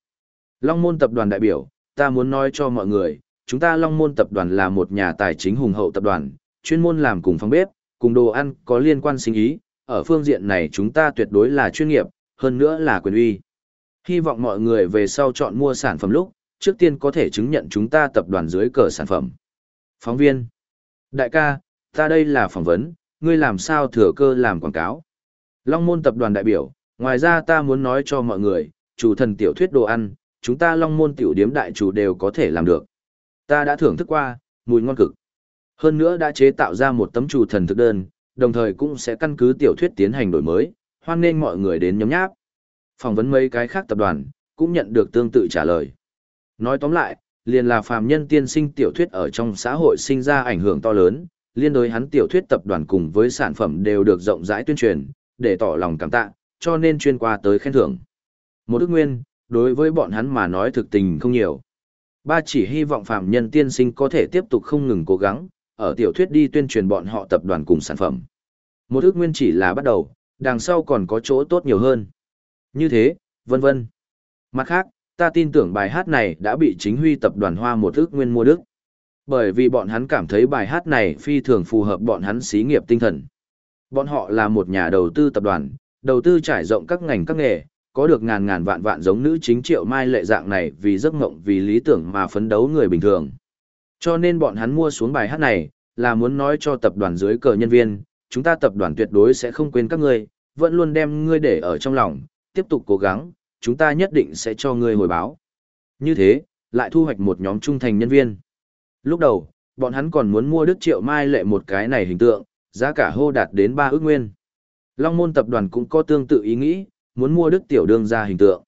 Long môn tập đoàn đại biểu, ta muốn nói cho mọi người, chúng ta Long môn tập đoàn là một nhà tài chính hùng hậu tập đoàn, chuyên môn làm cùng phòng bếp, cùng đồ ăn có liên quan sinh ý, ở phương diện này chúng ta tuyệt đối là chuyên nghiệp, hơn nữa là quyền uy. Hy vọng mọi người về sau chọn mua sản phẩm lúc, trước tiên có thể chứng nhận chúng ta tập đoàn dưới cờ sản phẩm. Phóng viên. Đại ca, ta đây là phỏng vấn, ngươi làm sao thừa cơ làm quảng cáo. Long môn tập đoàn đại biểu, ngoài ra ta muốn nói cho mọi người, chủ thần tiểu thuyết đồ ăn, chúng ta long môn tiểu điếm đại chủ đều có thể làm được. Ta đã thưởng thức qua, mùi ngon cực. Hơn nữa đã chế tạo ra một tấm chủ thần thực đơn, đồng thời cũng sẽ căn cứ tiểu thuyết tiến hành đổi mới, hoan nên mọi người đến nhóm nháp. Phỏng vấn mấy cái khác tập đoàn, cũng nhận được tương tự trả lời. Nói tóm lại, liền là phàm nhân tiên sinh tiểu thuyết ở trong xã hội sinh ra ảnh hưởng to lớn, liên đối hắn tiểu thuyết tập đoàn cùng với sản phẩm đều được rộng rãi tuyên truyền, để tỏ lòng cảm tạ, cho nên chuyên qua tới khen thưởng. Một ước nguyên, đối với bọn hắn mà nói thực tình không nhiều. Ba chỉ hy vọng phạm nhân tiên sinh có thể tiếp tục không ngừng cố gắng, ở tiểu thuyết đi tuyên truyền bọn họ tập đoàn cùng sản phẩm. Một ước nguyên chỉ là bắt đầu, đằng sau còn có chỗ tốt nhiều hơn. Như thế, vân vân. Mặt khác, ta tin tưởng bài hát này đã bị chính huy tập đoàn hoa một ước nguyên mua đức. Bởi vì bọn hắn cảm thấy bài hát này phi thường phù hợp bọn hắn xí nghiệp tinh thần. Bọn họ là một nhà đầu tư tập đoàn, đầu tư trải rộng các ngành các nghề, có được ngàn ngàn vạn vạn giống nữ chính triệu mai lệ dạng này vì giấc mộng vì lý tưởng mà phấn đấu người bình thường. Cho nên bọn hắn mua xuống bài hát này, là muốn nói cho tập đoàn dưới cờ nhân viên, chúng ta tập đoàn tuyệt đối sẽ không quên các ngươi, vẫn luôn đem ngươi để ở trong lòng, tiếp tục cố gắng, chúng ta nhất định sẽ cho ngươi hồi báo. Như thế, lại thu hoạch một nhóm trung thành nhân viên. Lúc đầu, bọn hắn còn muốn mua Đức Triệu Mai lệ một cái này hình tượng, giá cả hô đạt đến 3 ước nguyên. Long môn tập đoàn cũng có tương tự ý nghĩ, muốn mua Đức Tiểu Đương ra hình tượng.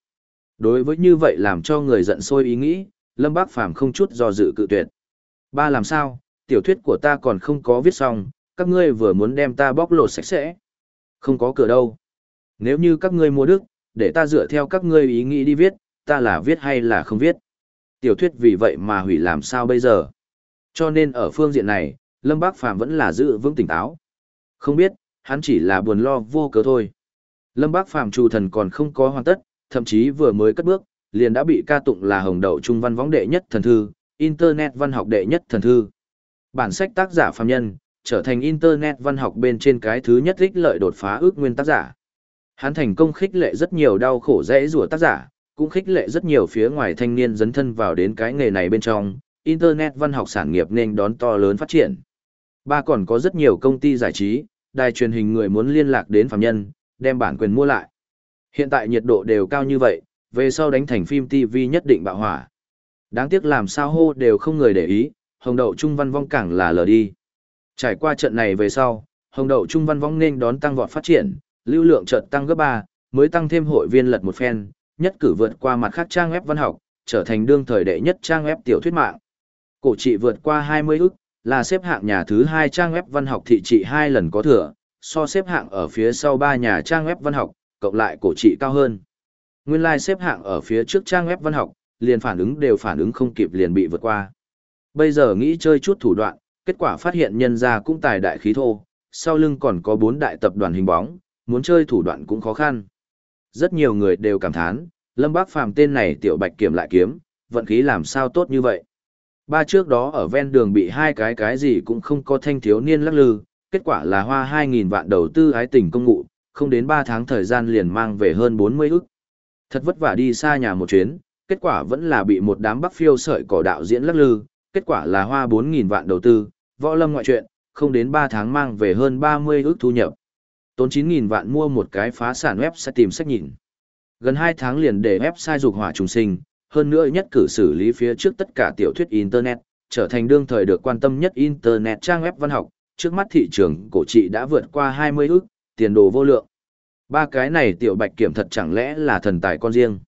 Đối với như vậy làm cho người giận sôi ý nghĩ, Lâm Bác Phàm không chút do dự cự tuyệt. Ba làm sao, tiểu thuyết của ta còn không có viết xong, các ngươi vừa muốn đem ta bóc lột sạch sẽ. Không có cửa đâu. Nếu như các ngươi mua Đức, để ta dựa theo các ngươi ý nghĩ đi viết, ta là viết hay là không viết. Tiểu thuyết vì vậy mà hủy làm sao bây giờ. Cho nên ở phương diện này, Lâm Bác Phàm vẫn là giữ vững tỉnh táo. Không biết, hắn chỉ là buồn lo vô cớ thôi. Lâm Bác Phàm chu thần còn không có hoàn tất, thậm chí vừa mới cất bước, liền đã bị ca tụng là hồng đậu trung văn võng đệ nhất thần thư, internet văn học đệ nhất thần thư. Bản sách tác giả phàm nhân, trở thành internet văn học bên trên cái thứ nhất ích lợi đột phá ước nguyên tác giả. Hắn thành công khích lệ rất nhiều đau khổ dễ rủa tác giả, cũng khích lệ rất nhiều phía ngoài thanh niên dấn thân vào đến cái nghề này bên trong, Internet văn học sản nghiệp nên đón to lớn phát triển. Ba còn có rất nhiều công ty giải trí, đài truyền hình người muốn liên lạc đến phạm nhân, đem bản quyền mua lại. Hiện tại nhiệt độ đều cao như vậy, về sau đánh thành phim TV nhất định bạo hỏa. Đáng tiếc làm sao hô đều không người để ý, hồng đậu trung văn vong càng là lờ đi. Trải qua trận này về sau, hồng đậu trung văn vong nên đón tăng vọt phát triển, lưu lượng chợt tăng gấp 3, mới tăng thêm hội viên lật một phen, nhất cử vượt qua mặt khác trang web văn học, trở thành đương thời đệ nhất trang web tiểu thuyết mạng. Cổ trị vượt qua 20 ức, là xếp hạng nhà thứ hai trang web văn học thị trị hai lần có thừa, so xếp hạng ở phía sau ba nhà trang web văn học, cộng lại cổ trị cao hơn. Nguyên lai like xếp hạng ở phía trước trang web văn học, liền phản ứng đều phản ứng không kịp liền bị vượt qua. Bây giờ nghĩ chơi chút thủ đoạn, kết quả phát hiện nhân ra cũng tài đại khí thô, sau lưng còn có bốn đại tập đoàn hình bóng, muốn chơi thủ đoạn cũng khó khăn. Rất nhiều người đều cảm thán, Lâm Bác Phàm tên này tiểu bạch kiểm lại kiếm, vận khí làm sao tốt như vậy. Ba trước đó ở ven đường bị hai cái cái gì cũng không có thanh thiếu niên lắc lư, kết quả là hoa 2.000 vạn đầu tư ái tình công ngụ, không đến 3 tháng thời gian liền mang về hơn 40 ức. Thật vất vả đi xa nhà một chuyến, kết quả vẫn là bị một đám bắc phiêu sợi cỏ đạo diễn lắc lư, kết quả là hoa 4.000 vạn đầu tư, võ lâm ngoại truyện, không đến 3 tháng mang về hơn 30 ức thu nhập. Tốn 9.000 vạn mua một cái phá sản web sẽ tìm sách nhìn. Gần 2 tháng liền để website dục hỏa trùng sinh, hơn nữa nhất cử xử lý phía trước tất cả tiểu thuyết Internet, trở thành đương thời được quan tâm nhất Internet trang web văn học, trước mắt thị trường cổ trị đã vượt qua 20 ước tiền đồ vô lượng. Ba cái này tiểu bạch kiểm thật chẳng lẽ là thần tài con riêng.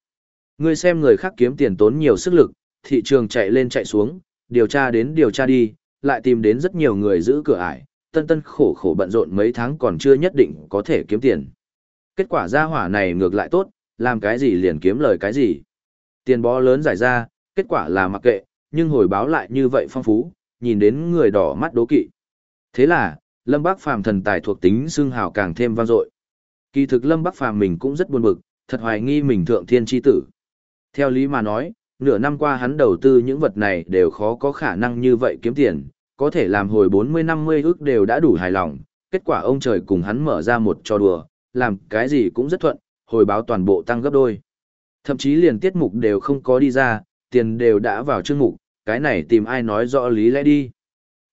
Ngươi xem người khác kiếm tiền tốn nhiều sức lực, thị trường chạy lên chạy xuống, điều tra đến điều tra đi, lại tìm đến rất nhiều người giữ cửa ải, tân tân khổ khổ bận rộn mấy tháng còn chưa nhất định có thể kiếm tiền. Kết quả ra hỏa này ngược lại tốt, làm cái gì liền kiếm lời cái gì. Tiền bó lớn giải ra, kết quả là mặc kệ, nhưng hồi báo lại như vậy phong phú, nhìn đến người đỏ mắt đố kỵ. Thế là, Lâm Bác Phàm thần tài thuộc tính xương hào càng thêm vang dội. Kỳ thực Lâm Bác Phàm mình cũng rất buồn bực, thật hoài nghi mình thượng thiên chi tử. Theo lý mà nói, nửa năm qua hắn đầu tư những vật này đều khó có khả năng như vậy kiếm tiền, có thể làm hồi 40-50 ước đều đã đủ hài lòng, kết quả ông trời cùng hắn mở ra một trò đùa, làm cái gì cũng rất thuận, hồi báo toàn bộ tăng gấp đôi. Thậm chí liền tiết mục đều không có đi ra, tiền đều đã vào chương mục, cái này tìm ai nói rõ lý lẽ đi.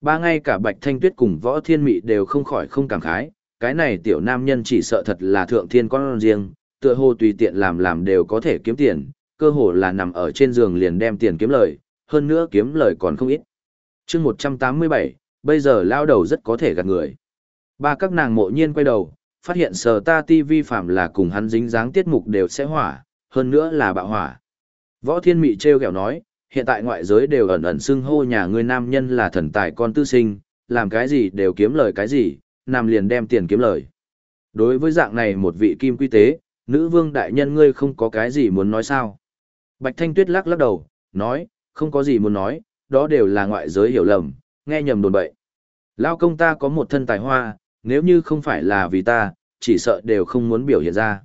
Ba ngay cả Bạch Thanh Tuyết cùng Võ Thiên Mị đều không khỏi không cảm khái, cái này tiểu nam nhân chỉ sợ thật là thượng thiên con riêng, tựa hồ tùy tiện làm làm đều có thể kiếm tiền, cơ hồ là nằm ở trên giường liền đem tiền kiếm lời, hơn nữa kiếm lời còn không ít. chương 187, bây giờ lao đầu rất có thể gạt người. Ba các nàng mộ nhiên quay đầu, phát hiện sờ ta TV phạm là cùng hắn dính dáng tiết mục đều sẽ hỏa, hơn nữa là bạo hỏa. Võ Thiên Mị treo kẹo nói, hiện tại ngoại giới đều ẩn ẩn xưng hô nhà ngươi nam nhân là thần tài con tư sinh, làm cái gì đều kiếm lời cái gì, nam liền đem tiền kiếm lời. Đối với dạng này một vị kim quy tế, nữ vương đại nhân ngươi không có cái gì muốn nói sao? Bạch Thanh Tuyết lắc lắc đầu, nói, không có gì muốn nói, đó đều là ngoại giới hiểu lầm, nghe nhầm đồn bậy. Lao công ta có một thân tài hoa, nếu như không phải là vì ta, chỉ sợ đều không muốn biểu hiện ra.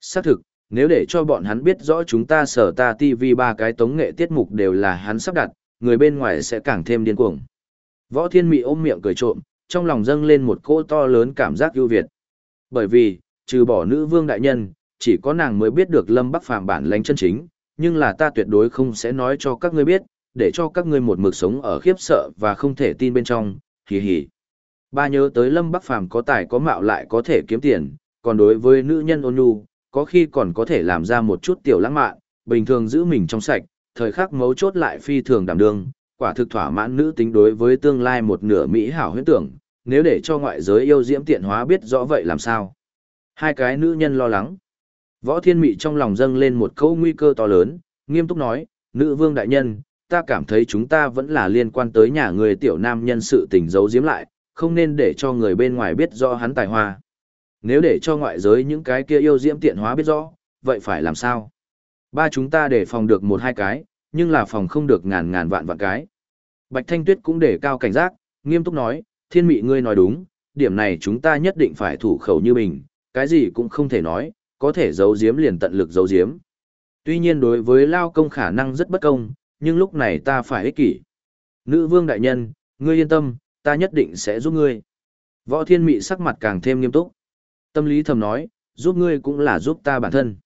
Xác thực, nếu để cho bọn hắn biết rõ chúng ta sở ta TV ba cái tống nghệ tiết mục đều là hắn sắp đặt, người bên ngoài sẽ càng thêm điên cuồng. Võ Thiên Mị ôm miệng cười trộm, trong lòng dâng lên một cỗ to lớn cảm giác ưu việt. Bởi vì, trừ bỏ nữ vương đại nhân, chỉ có nàng mới biết được Lâm Bắc Phàm bản lãnh chân chính, nhưng là ta tuyệt đối không sẽ nói cho các ngươi biết, để cho các ngươi một mực sống ở khiếp sợ và không thể tin bên trong, hì hì. Ba nhớ tới Lâm Bắc Phàm có tài có mạo lại có thể kiếm tiền, còn đối với nữ nhân ôn nhu, có khi còn có thể làm ra một chút tiểu lãng mạn, bình thường giữ mình trong sạch, thời khắc mấu chốt lại phi thường đảm đương, quả thực thỏa mãn nữ tính đối với tương lai một nửa mỹ hảo huyễn tưởng, nếu để cho ngoại giới yêu diễm tiện hóa biết rõ vậy làm sao. Hai cái nữ nhân lo lắng. Võ Thiên Mị trong lòng dâng lên một câu nguy cơ to lớn, nghiêm túc nói, nữ vương đại nhân, ta cảm thấy chúng ta vẫn là liên quan tới nhà người tiểu nam nhân sự tình giấu giếm lại, không nên để cho người bên ngoài biết rõ hắn tài hoa. Nếu để cho ngoại giới những cái kia yêu diễm tiện hóa biết rõ, vậy phải làm sao? Ba chúng ta để phòng được một hai cái, nhưng là phòng không được ngàn ngàn vạn vạn cái. Bạch Thanh Tuyết cũng để cao cảnh giác, nghiêm túc nói, thiên mị ngươi nói đúng, điểm này chúng ta nhất định phải thủ khẩu như mình, cái gì cũng không thể nói, có thể giấu giếm liền tận lực giấu giếm. Tuy nhiên đối với Lao công khả năng rất bất công, nhưng lúc này ta phải ích kỷ. Nữ vương đại nhân, ngươi yên tâm, ta nhất định sẽ giúp ngươi. Võ thiên mị sắc mặt càng thêm nghiêm túc. Tâm lý thầm nói, giúp ngươi cũng là giúp ta bản thân.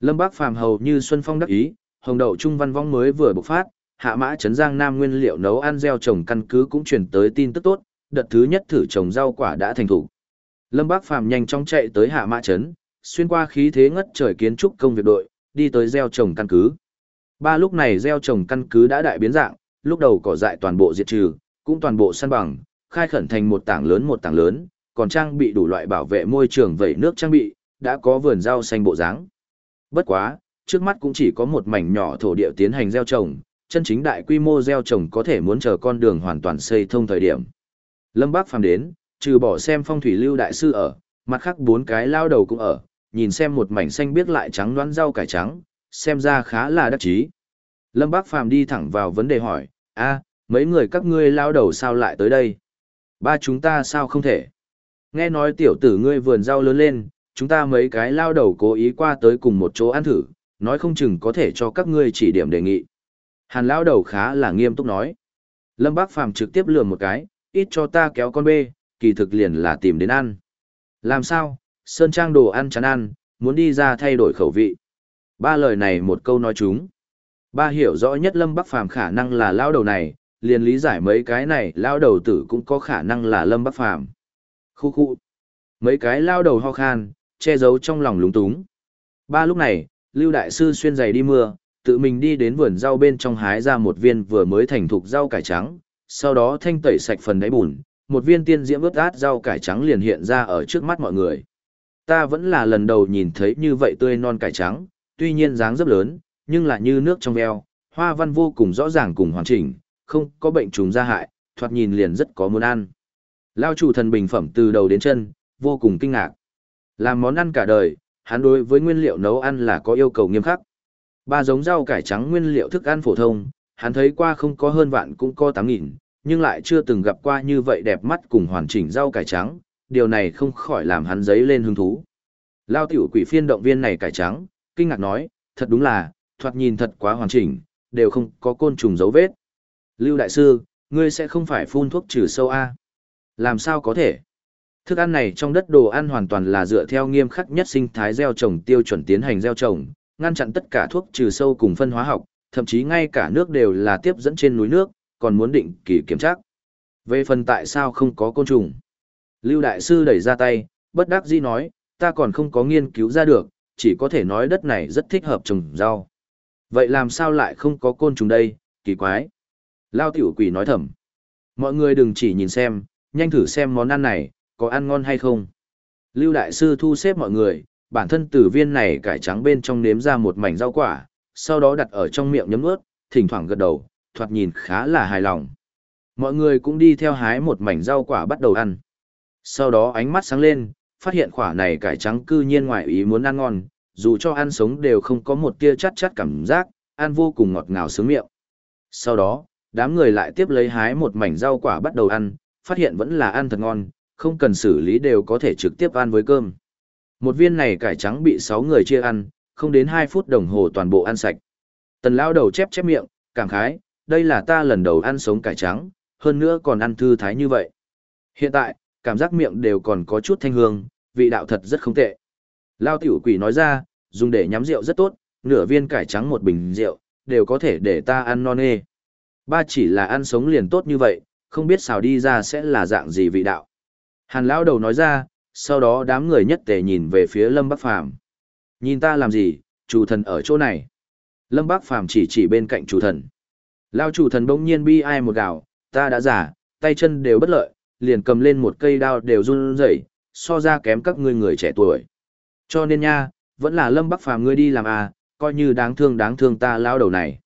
Lâm Bác Phàm hầu như Xuân Phong đắc ý, hồng đậu trung văn vong mới vừa bộc phát, hạ mã trấn giang nam nguyên liệu nấu ăn gieo trồng căn cứ cũng truyền tới tin tức tốt, đợt thứ nhất thử trồng rau quả đã thành thủ. Lâm Bác Phàm nhanh chóng chạy tới hạ mã trấn, xuyên qua khí thế ngất trời kiến trúc công việc đội, đi tới gieo trồng căn cứ. Ba lúc này gieo trồng căn cứ đã đại biến dạng, lúc đầu cỏ dại toàn bộ diệt trừ, cũng toàn bộ săn bằng, khai khẩn thành một tảng lớn một tảng lớn, còn trang bị đủ loại bảo vệ môi trường vẩy nước trang bị, đã có vườn rau xanh bộ dáng. Bất quá, trước mắt cũng chỉ có một mảnh nhỏ thổ địa tiến hành gieo trồng, chân chính đại quy mô gieo trồng có thể muốn chờ con đường hoàn toàn xây thông thời điểm. Lâm Bác phàm đến, trừ bỏ xem phong thủy lưu đại sư ở, mặt khác bốn cái lao đầu cũng ở, nhìn xem một mảnh xanh biếc lại trắng đoán rau cải trắng, xem ra khá là đắc chí. Lâm Bác phàm đi thẳng vào vấn đề hỏi, a mấy người các ngươi lao đầu sao lại tới đây? Ba chúng ta sao không thể? Nghe nói tiểu tử ngươi vườn rau lớn lên, chúng ta mấy cái lao đầu cố ý qua tới cùng một chỗ ăn thử, nói không chừng có thể cho các ngươi chỉ điểm đề nghị. Hàn lao đầu khá là nghiêm túc nói. Lâm Bác Phàm trực tiếp lườm một cái, ít cho ta kéo con bê, kỳ thực liền là tìm đến ăn. Làm sao, Sơn Trang đồ ăn chán ăn, muốn đi ra thay đổi khẩu vị. Ba lời này một câu nói chúng. Ba hiểu rõ nhất Lâm Bắc Phàm khả năng là lao đầu này, liền lý giải mấy cái này lao đầu tử cũng có khả năng là Lâm Bắc Phàm. Khu khu. Mấy cái lao đầu ho khan, che giấu trong lòng lúng túng. Ba lúc này, Lưu Đại Sư xuyên giày đi mưa, tự mình đi đến vườn rau bên trong hái ra một viên vừa mới thành thục rau cải trắng, sau đó thanh tẩy sạch phần đáy bùn, một viên tiên diễm ướt át rau cải trắng liền hiện ra ở trước mắt mọi người. Ta vẫn là lần đầu nhìn thấy như vậy tươi non cải trắng, tuy nhiên dáng rất lớn, nhưng là như nước trong veo, hoa văn vô cùng rõ ràng cùng hoàn chỉnh, không có bệnh trùng ra hại, thoạt nhìn liền rất có muốn ăn. Lao chủ thần bình phẩm từ đầu đến chân, vô cùng kinh ngạc. Làm món ăn cả đời, hắn đối với nguyên liệu nấu ăn là có yêu cầu nghiêm khắc. Ba giống rau cải trắng nguyên liệu thức ăn phổ thông, hắn thấy qua không có hơn vạn cũng có 8.000, nhưng lại chưa từng gặp qua như vậy đẹp mắt cùng hoàn chỉnh rau cải trắng, điều này không khỏi làm hắn giấy lên hứng thú. Lao tiểu quỷ phiên động viên này cải trắng, kinh ngạc nói, thật đúng là, thoạt nhìn thật quá hoàn chỉnh, đều không có côn trùng dấu vết. Lưu Đại Sư, ngươi sẽ không phải phun thuốc trừ sâu A. Làm sao có thể? Thức ăn này trong đất đồ ăn hoàn toàn là dựa theo nghiêm khắc nhất sinh thái gieo trồng tiêu chuẩn tiến hành gieo trồng, ngăn chặn tất cả thuốc trừ sâu cùng phân hóa học, thậm chí ngay cả nước đều là tiếp dẫn trên núi nước, còn muốn định kỳ kiểm tra. Về phần tại sao không có côn trùng? Lưu Đại Sư đẩy ra tay, bất đắc dĩ nói, ta còn không có nghiên cứu ra được, chỉ có thể nói đất này rất thích hợp trồng rau. Vậy làm sao lại không có côn trùng đây, kỳ quái. Lao tiểu quỷ nói thầm. Mọi người đừng chỉ nhìn xem, nhanh thử xem món ăn này, có ăn ngon hay không. Lưu Đại Sư thu xếp mọi người, bản thân từ viên này cải trắng bên trong nếm ra một mảnh rau quả, sau đó đặt ở trong miệng nhấm ướt, thỉnh thoảng gật đầu, thoạt nhìn khá là hài lòng. Mọi người cũng đi theo hái một mảnh rau quả bắt đầu ăn. Sau đó ánh mắt sáng lên, phát hiện quả này cải trắng cư nhiên ngoài ý muốn ăn ngon, dù cho ăn sống đều không có một tia chát chát cảm giác, ăn vô cùng ngọt ngào sướng miệng. Sau đó, đám người lại tiếp lấy hái một mảnh rau quả bắt đầu ăn, phát hiện vẫn là ăn thật ngon, không cần xử lý đều có thể trực tiếp ăn với cơm. Một viên này cải trắng bị 6 người chia ăn, không đến 2 phút đồng hồ toàn bộ ăn sạch. Tần lão đầu chép chép miệng, cảm khái, đây là ta lần đầu ăn sống cải trắng, hơn nữa còn ăn thư thái như vậy. Hiện tại, cảm giác miệng đều còn có chút thanh hương, vị đạo thật rất không tệ. Lao tiểu quỷ nói ra, dùng để nhắm rượu rất tốt, nửa viên cải trắng một bình rượu, đều có thể để ta ăn non nê. Ba chỉ là ăn sống liền tốt như vậy, không biết xào đi ra sẽ là dạng gì vị đạo. Hàn lão đầu nói ra, sau đó đám người nhất tề nhìn về phía Lâm Bắc Phàm. Nhìn ta làm gì, chủ thần ở chỗ này. Lâm Bắc Phàm chỉ chỉ bên cạnh chủ thần. Lao chủ thần bỗng nhiên bi ai một gạo, ta đã giả, tay chân đều bất lợi, liền cầm lên một cây đao đều run rẩy, so ra kém các ngươi người trẻ tuổi. Cho nên nha, vẫn là Lâm Bắc Phàm ngươi đi làm à, coi như đáng thương đáng thương ta lao đầu này.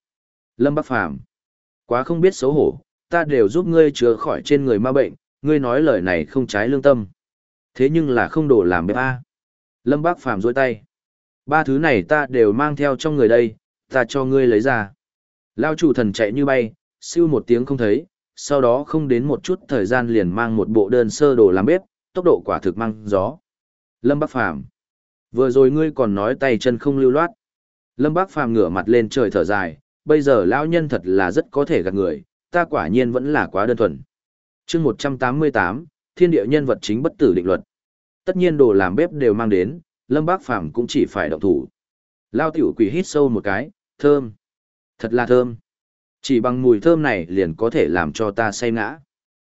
Lâm Bắc Phàm quá không biết xấu hổ, ta đều giúp ngươi chữa khỏi trên người ma bệnh, ngươi nói lời này không trái lương tâm. Thế nhưng là không đổ làm bếp a. Lâm Bác Phàm dối tay. Ba thứ này ta đều mang theo trong người đây, ta cho ngươi lấy ra. Lao chủ thần chạy như bay, siêu một tiếng không thấy, sau đó không đến một chút thời gian liền mang một bộ đơn sơ đồ làm bếp, tốc độ quả thực mang gió. Lâm Bác Phàm Vừa rồi ngươi còn nói tay chân không lưu loát. Lâm Bác Phàm ngửa mặt lên trời thở dài, bây giờ lão nhân thật là rất có thể gạt người, ta quả nhiên vẫn là quá đơn thuần. chương 188, thiên địa nhân vật chính bất tử định luật. Tất nhiên đồ làm bếp đều mang đến, Lâm Bác Phàm cũng chỉ phải động thủ. Lao tiểu quỷ hít sâu một cái, thơm. Thật là thơm. Chỉ bằng mùi thơm này liền có thể làm cho ta say ngã.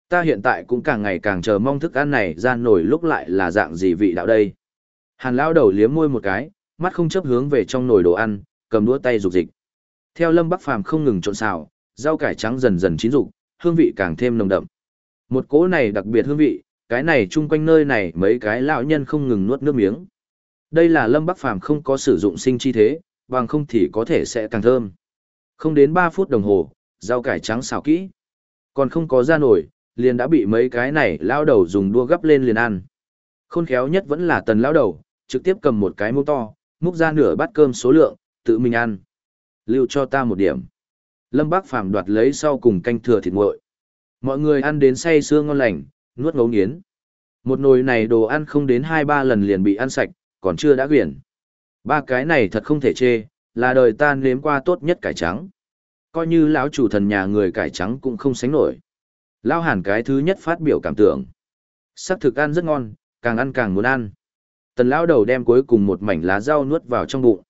Ta hiện tại cũng càng ngày càng chờ mong thức ăn này ra nổi lúc lại là dạng gì vị đạo đây. Hàn lao đầu liếm môi một cái, mắt không chấp hướng về trong nồi đồ ăn, cầm đũa tay rục dịch. Theo Lâm Bắc Phàm không ngừng trộn xào, rau cải trắng dần dần chín rụng, hương vị càng thêm nồng đậm. Một cỗ này đặc biệt hương vị, cái này chung quanh nơi này mấy cái lão nhân không ngừng nuốt nước miếng. Đây là Lâm Bắc Phàm không có sử dụng sinh chi thế, bằng không thì có thể sẽ càng thơm. Không đến 3 phút đồng hồ, rau cải trắng xào kỹ. Còn không có ra nổi, liền đã bị mấy cái này lao đầu dùng đua gấp lên liền ăn. Khôn khéo nhất vẫn là tần lao đầu, trực tiếp cầm một cái muỗng to, múc ra nửa bát cơm số lượng, tự mình ăn. Lưu cho ta một điểm. Lâm Bác Phàm đoạt lấy sau cùng canh thừa thịt nguội. Mọi người ăn đến say sương ngon lành, nuốt ngấu nghiến. Một nồi này đồ ăn không đến 2-3 lần liền bị ăn sạch, còn chưa đã quyển. Ba cái này thật không thể chê, là đời ta nếm qua tốt nhất cải trắng. Coi như lão chủ thần nhà người cải trắng cũng không sánh nổi. Lão hàn cái thứ nhất phát biểu cảm tưởng. Sắc thực ăn rất ngon, càng ăn càng muốn ăn. Tần lão đầu đem cuối cùng một mảnh lá rau nuốt vào trong bụng.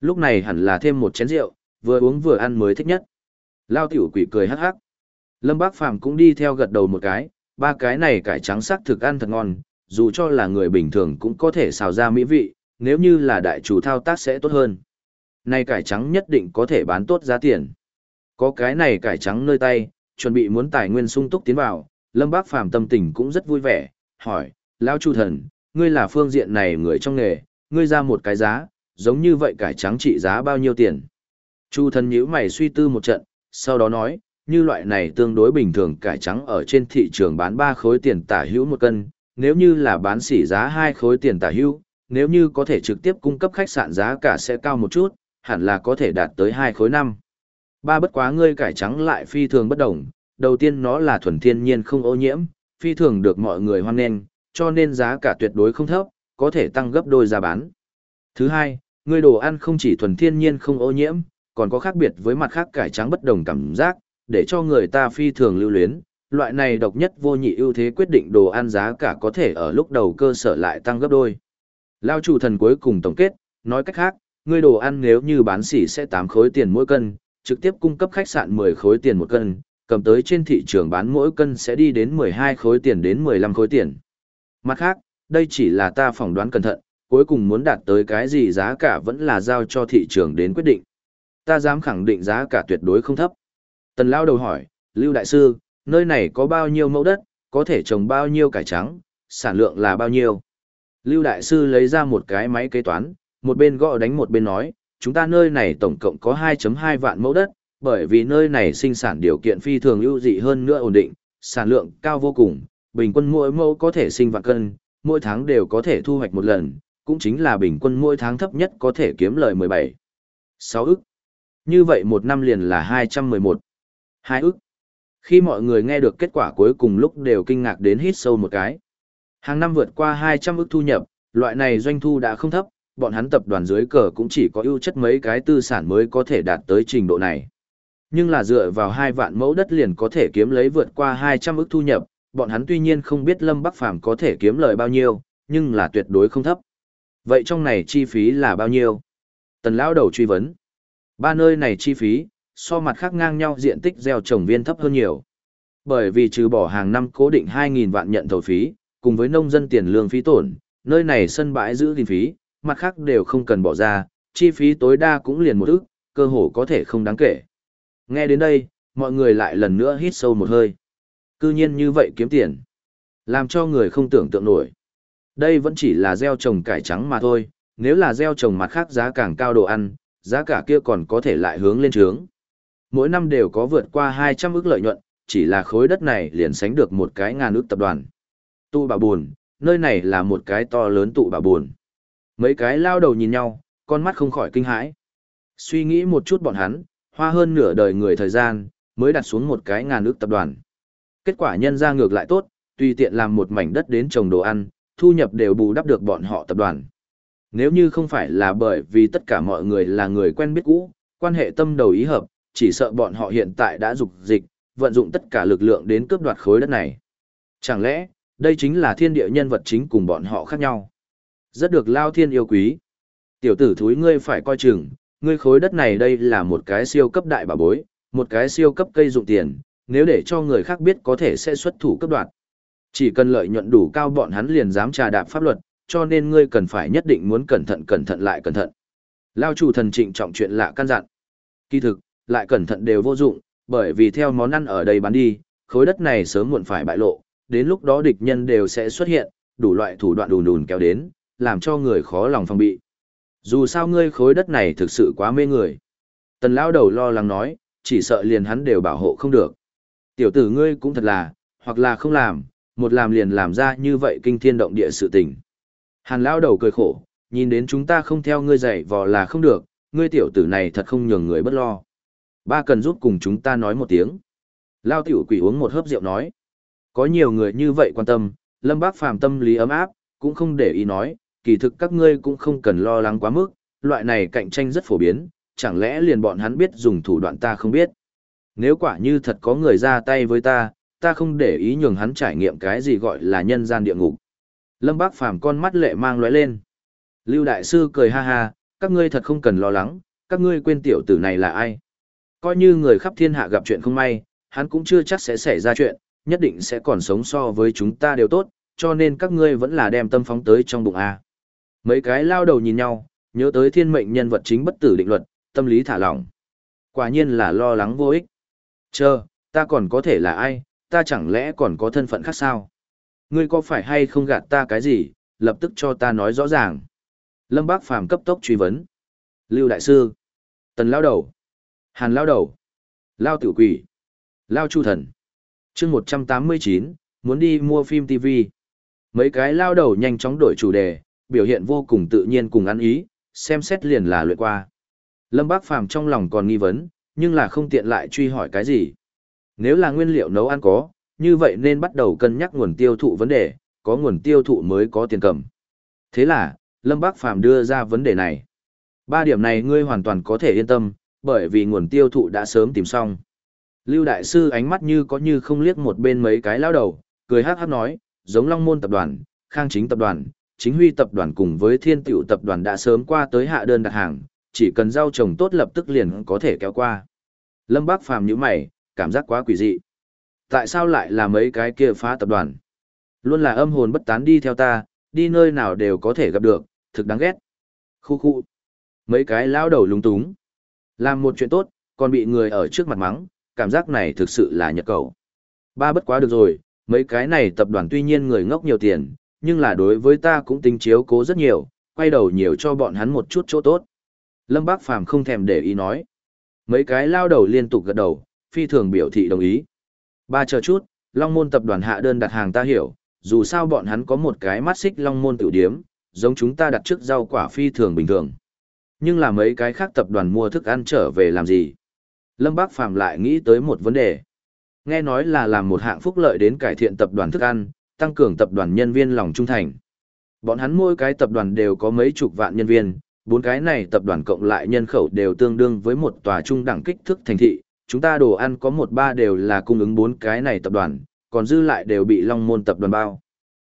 Lúc này hẳn là thêm một chén rượu, vừa uống vừa ăn mới thích nhất. Lao tiểu quỷ cười hắc hắc. Lâm Bác Phàm cũng đi theo gật đầu một cái, ba cái này cải trắng sắc thực ăn thật ngon, dù cho là người bình thường cũng có thể xào ra mỹ vị, nếu như là đại chủ thao tác sẽ tốt hơn. Này cải trắng nhất định có thể bán tốt giá tiền. Có cái này cải trắng nơi tay, chuẩn bị muốn tài nguyên sung túc tiến vào, Lâm Bác Phàm tâm tình cũng rất vui vẻ, hỏi, Lão Chu Thần, ngươi là phương diện này người trong nghề, ngươi ra một cái giá, giống như vậy cải trắng trị giá bao nhiêu tiền? Chu Thần nhíu mày suy tư một trận, sau đó nói, như loại này tương đối bình thường cải trắng ở trên thị trường bán 3 khối tiền tả hữu một cân, nếu như là bán xỉ giá 2 khối tiền tả hữu, nếu như có thể trực tiếp cung cấp khách sạn giá cả sẽ cao một chút, hẳn là có thể đạt tới 2 khối năm. Ba bất quá ngươi cải trắng lại phi thường bất đồng, đầu tiên nó là thuần thiên nhiên không ô nhiễm, phi thường được mọi người hoan nghênh, cho nên giá cả tuyệt đối không thấp, có thể tăng gấp đôi giá bán. Thứ hai, ngươi đồ ăn không chỉ thuần thiên nhiên không ô nhiễm, còn có khác biệt với mặt khác cải trắng bất đồng cảm giác, để cho người ta phi thường lưu luyến. Loại này độc nhất vô nhị ưu thế quyết định đồ ăn giá cả có thể ở lúc đầu cơ sở lại tăng gấp đôi. Lao chủ thần cuối cùng tổng kết, nói cách khác, ngươi đồ ăn nếu như bán xỉ sẽ 8 khối tiền mỗi cân, trực tiếp cung cấp khách sạn 10 khối tiền một cân, cầm tới trên thị trường bán mỗi cân sẽ đi đến 12 khối tiền đến 15 khối tiền. Mặt khác, đây chỉ là ta phỏng đoán cẩn thận, cuối cùng muốn đạt tới cái gì giá cả vẫn là giao cho thị trường đến quyết định. Ta dám khẳng định giá cả tuyệt đối không thấp. Tần Lao đầu hỏi, Lưu Đại Sư, nơi này có bao nhiêu mẫu đất, có thể trồng bao nhiêu cải trắng, sản lượng là bao nhiêu? Lưu Đại Sư lấy ra một cái máy kế toán, một bên gõ đánh một bên nói, chúng ta nơi này tổng cộng có 2.2 vạn mẫu đất, bởi vì nơi này sinh sản điều kiện phi thường ưu dị hơn nữa ổn định, sản lượng cao vô cùng, bình quân mỗi mẫu có thể sinh vạn cân, mỗi tháng đều có thể thu hoạch một lần, cũng chính là bình quân mỗi tháng thấp nhất có thể kiếm lời 17. 6 ức. Như vậy một năm liền là 211. hai ức. Khi mọi người nghe được kết quả cuối cùng lúc đều kinh ngạc đến hít sâu một cái. Hàng năm vượt qua 200 ức thu nhập, loại này doanh thu đã không thấp, bọn hắn tập đoàn dưới cờ cũng chỉ có ưu chất mấy cái tư sản mới có thể đạt tới trình độ này. Nhưng là dựa vào hai vạn mẫu đất liền có thể kiếm lấy vượt qua 200 ức thu nhập, bọn hắn tuy nhiên không biết Lâm Bắc Phàm có thể kiếm lời bao nhiêu, nhưng là tuyệt đối không thấp. Vậy trong này chi phí là bao nhiêu? Tần lão đầu truy vấn. Ba nơi này chi phí, so mặt khác ngang nhau diện tích gieo trồng viên thấp hơn nhiều. Bởi vì trừ bỏ hàng năm cố định 2.000 vạn nhận thầu phí, cùng với nông dân tiền lương phí tổn, nơi này sân bãi giữ gìn phí, mặt khác đều không cần bỏ ra, chi phí tối đa cũng liền một ức, cơ hồ có thể không đáng kể. Nghe đến đây, mọi người lại lần nữa hít sâu một hơi. Cư nhiên như vậy kiếm tiền. Làm cho người không tưởng tượng nổi. Đây vẫn chỉ là gieo trồng cải trắng mà thôi, nếu là gieo trồng mặt khác giá càng cao đồ ăn, giá cả kia còn có thể lại hướng lên trướng. Mỗi năm đều có vượt qua 200 ức lợi nhuận, chỉ là khối đất này liền sánh được một cái ngàn ức tập đoàn. Tụ bà buồn, nơi này là một cái to lớn tụ bà buồn. Mấy cái lao đầu nhìn nhau, con mắt không khỏi kinh hãi. Suy nghĩ một chút bọn hắn, hoa hơn nửa đời người thời gian, mới đặt xuống một cái ngàn ức tập đoàn. Kết quả nhân ra ngược lại tốt, tùy tiện làm một mảnh đất đến trồng đồ ăn, thu nhập đều bù đắp được bọn họ tập đoàn. Nếu như không phải là bởi vì tất cả mọi người là người quen biết cũ, quan hệ tâm đầu ý hợp, chỉ sợ bọn họ hiện tại đã dục dịch, vận dụng tất cả lực lượng đến cướp đoạt khối đất này. Chẳng lẽ, đây chính là thiên địa nhân vật chính cùng bọn họ khác nhau? Rất được Lao Thiên yêu quý. Tiểu tử thúi ngươi phải coi chừng, ngươi khối đất này đây là một cái siêu cấp đại bà bối, một cái siêu cấp cây dụng tiền, nếu để cho người khác biết có thể sẽ xuất thủ cấp đoạt. Chỉ cần lợi nhuận đủ cao bọn hắn liền dám trà đạp pháp luật, cho nên ngươi cần phải nhất định muốn cẩn thận cẩn thận lại cẩn thận. Lao chủ thần trịnh trọng chuyện lạ căn dặn. Kỳ thực, lại cẩn thận đều vô dụng, bởi vì theo món ăn ở đây bán đi, khối đất này sớm muộn phải bại lộ, đến lúc đó địch nhân đều sẽ xuất hiện, đủ loại thủ đoạn đùn đùn kéo đến, làm cho người khó lòng phòng bị. Dù sao ngươi khối đất này thực sự quá mê người. Tần lão đầu lo lắng nói, chỉ sợ liền hắn đều bảo hộ không được. Tiểu tử ngươi cũng thật là, hoặc là không làm, một làm liền làm ra như vậy kinh thiên động địa sự tình. Hàn lão đầu cười khổ, nhìn đến chúng ta không theo ngươi dạy vò là không được, ngươi tiểu tử này thật không nhường người bất lo. Ba cần giúp cùng chúng ta nói một tiếng. Lao tiểu quỷ uống một hớp rượu nói. Có nhiều người như vậy quan tâm, Lâm Bác Phàm tâm lý ấm áp, cũng không để ý nói, kỳ thực các ngươi cũng không cần lo lắng quá mức, loại này cạnh tranh rất phổ biến, chẳng lẽ liền bọn hắn biết dùng thủ đoạn ta không biết. Nếu quả như thật có người ra tay với ta, ta không để ý nhường hắn trải nghiệm cái gì gọi là nhân gian địa ngục. Lâm Bác Phàm con mắt lệ mang lóe lên. Lưu Đại Sư cười ha ha, các ngươi thật không cần lo lắng, các ngươi quên tiểu tử này là ai. Coi như người khắp thiên hạ gặp chuyện không may, hắn cũng chưa chắc sẽ xảy ra chuyện, nhất định sẽ còn sống so với chúng ta đều tốt, cho nên các ngươi vẫn là đem tâm phóng tới trong bụng A. Mấy cái lao đầu nhìn nhau, nhớ tới thiên mệnh nhân vật chính bất tử định luật, tâm lý thả lỏng. Quả nhiên là lo lắng vô ích. Chờ, ta còn có thể là ai, ta chẳng lẽ còn có thân phận khác sao? Ngươi có phải hay không gạt ta cái gì, lập tức cho ta nói rõ ràng. Lâm Bác Phàm cấp tốc truy vấn. Lưu Đại Sư. Tần Lao Đầu. Hàn Lao Đầu. Lao Tiểu Quỷ. Lao Chu Thần. chương 189, muốn đi mua phim TV. Mấy cái lao đầu nhanh chóng đổi chủ đề, biểu hiện vô cùng tự nhiên cùng ăn ý, xem xét liền là luyện qua. Lâm Bác Phàm trong lòng còn nghi vấn, nhưng là không tiện lại truy hỏi cái gì. Nếu là nguyên liệu nấu ăn có, như vậy nên bắt đầu cân nhắc nguồn tiêu thụ vấn đề, có nguồn tiêu thụ mới có tiền cầm. Thế là, Lâm Bác Phàm đưa ra vấn đề này. Ba điểm này ngươi hoàn toàn có thể yên tâm, bởi vì nguồn tiêu thụ đã sớm tìm xong. Lưu Đại Sư ánh mắt như có như không liếc một bên mấy cái lao đầu, cười hát hát nói, giống Long Môn Tập đoàn, Khang Chính Tập đoàn, Chính Huy Tập đoàn cùng với Thiên Tiểu Tập đoàn đã sớm qua tới hạ đơn đặt hàng, chỉ cần rau trồng tốt lập tức liền có thể kéo qua. Lâm Bác Phàm như mày, cảm giác quá quỷ dị. Tại sao lại là mấy cái kia phá tập đoàn? Luôn là âm hồn bất tán đi theo ta, đi nơi nào đều có thể gặp được, thực đáng ghét. Khu khu. Mấy cái lao đầu lúng túng. Làm một chuyện tốt, còn bị người ở trước mặt mắng, cảm giác này thực sự là nhật cầu. Ba bất quá được rồi, mấy cái này tập đoàn tuy nhiên người ngốc nhiều tiền, nhưng là đối với ta cũng tính chiếu cố rất nhiều, quay đầu nhiều cho bọn hắn một chút chỗ tốt. Lâm Bác Phàm không thèm để ý nói. Mấy cái lao đầu liên tục gật đầu, phi thường biểu thị đồng ý. Ba chờ chút, Long Môn tập đoàn hạ đơn đặt hàng ta hiểu, dù sao bọn hắn có một cái mắt xích Long Môn tiểu điếm, giống chúng ta đặt trước rau quả phi thường bình thường. Nhưng là mấy cái khác tập đoàn mua thức ăn trở về làm gì? Lâm Bác Phàm lại nghĩ tới một vấn đề. Nghe nói là làm một hạng phúc lợi đến cải thiện tập đoàn thức ăn, tăng cường tập đoàn nhân viên lòng trung thành. Bọn hắn mỗi cái tập đoàn đều có mấy chục vạn nhân viên, bốn cái này tập đoàn cộng lại nhân khẩu đều tương đương với một tòa trung đẳng kích thước thành thị. Chúng ta đồ ăn có một ba đều là cung ứng bốn cái này tập đoàn, còn dư lại đều bị Long Môn tập đoàn bao.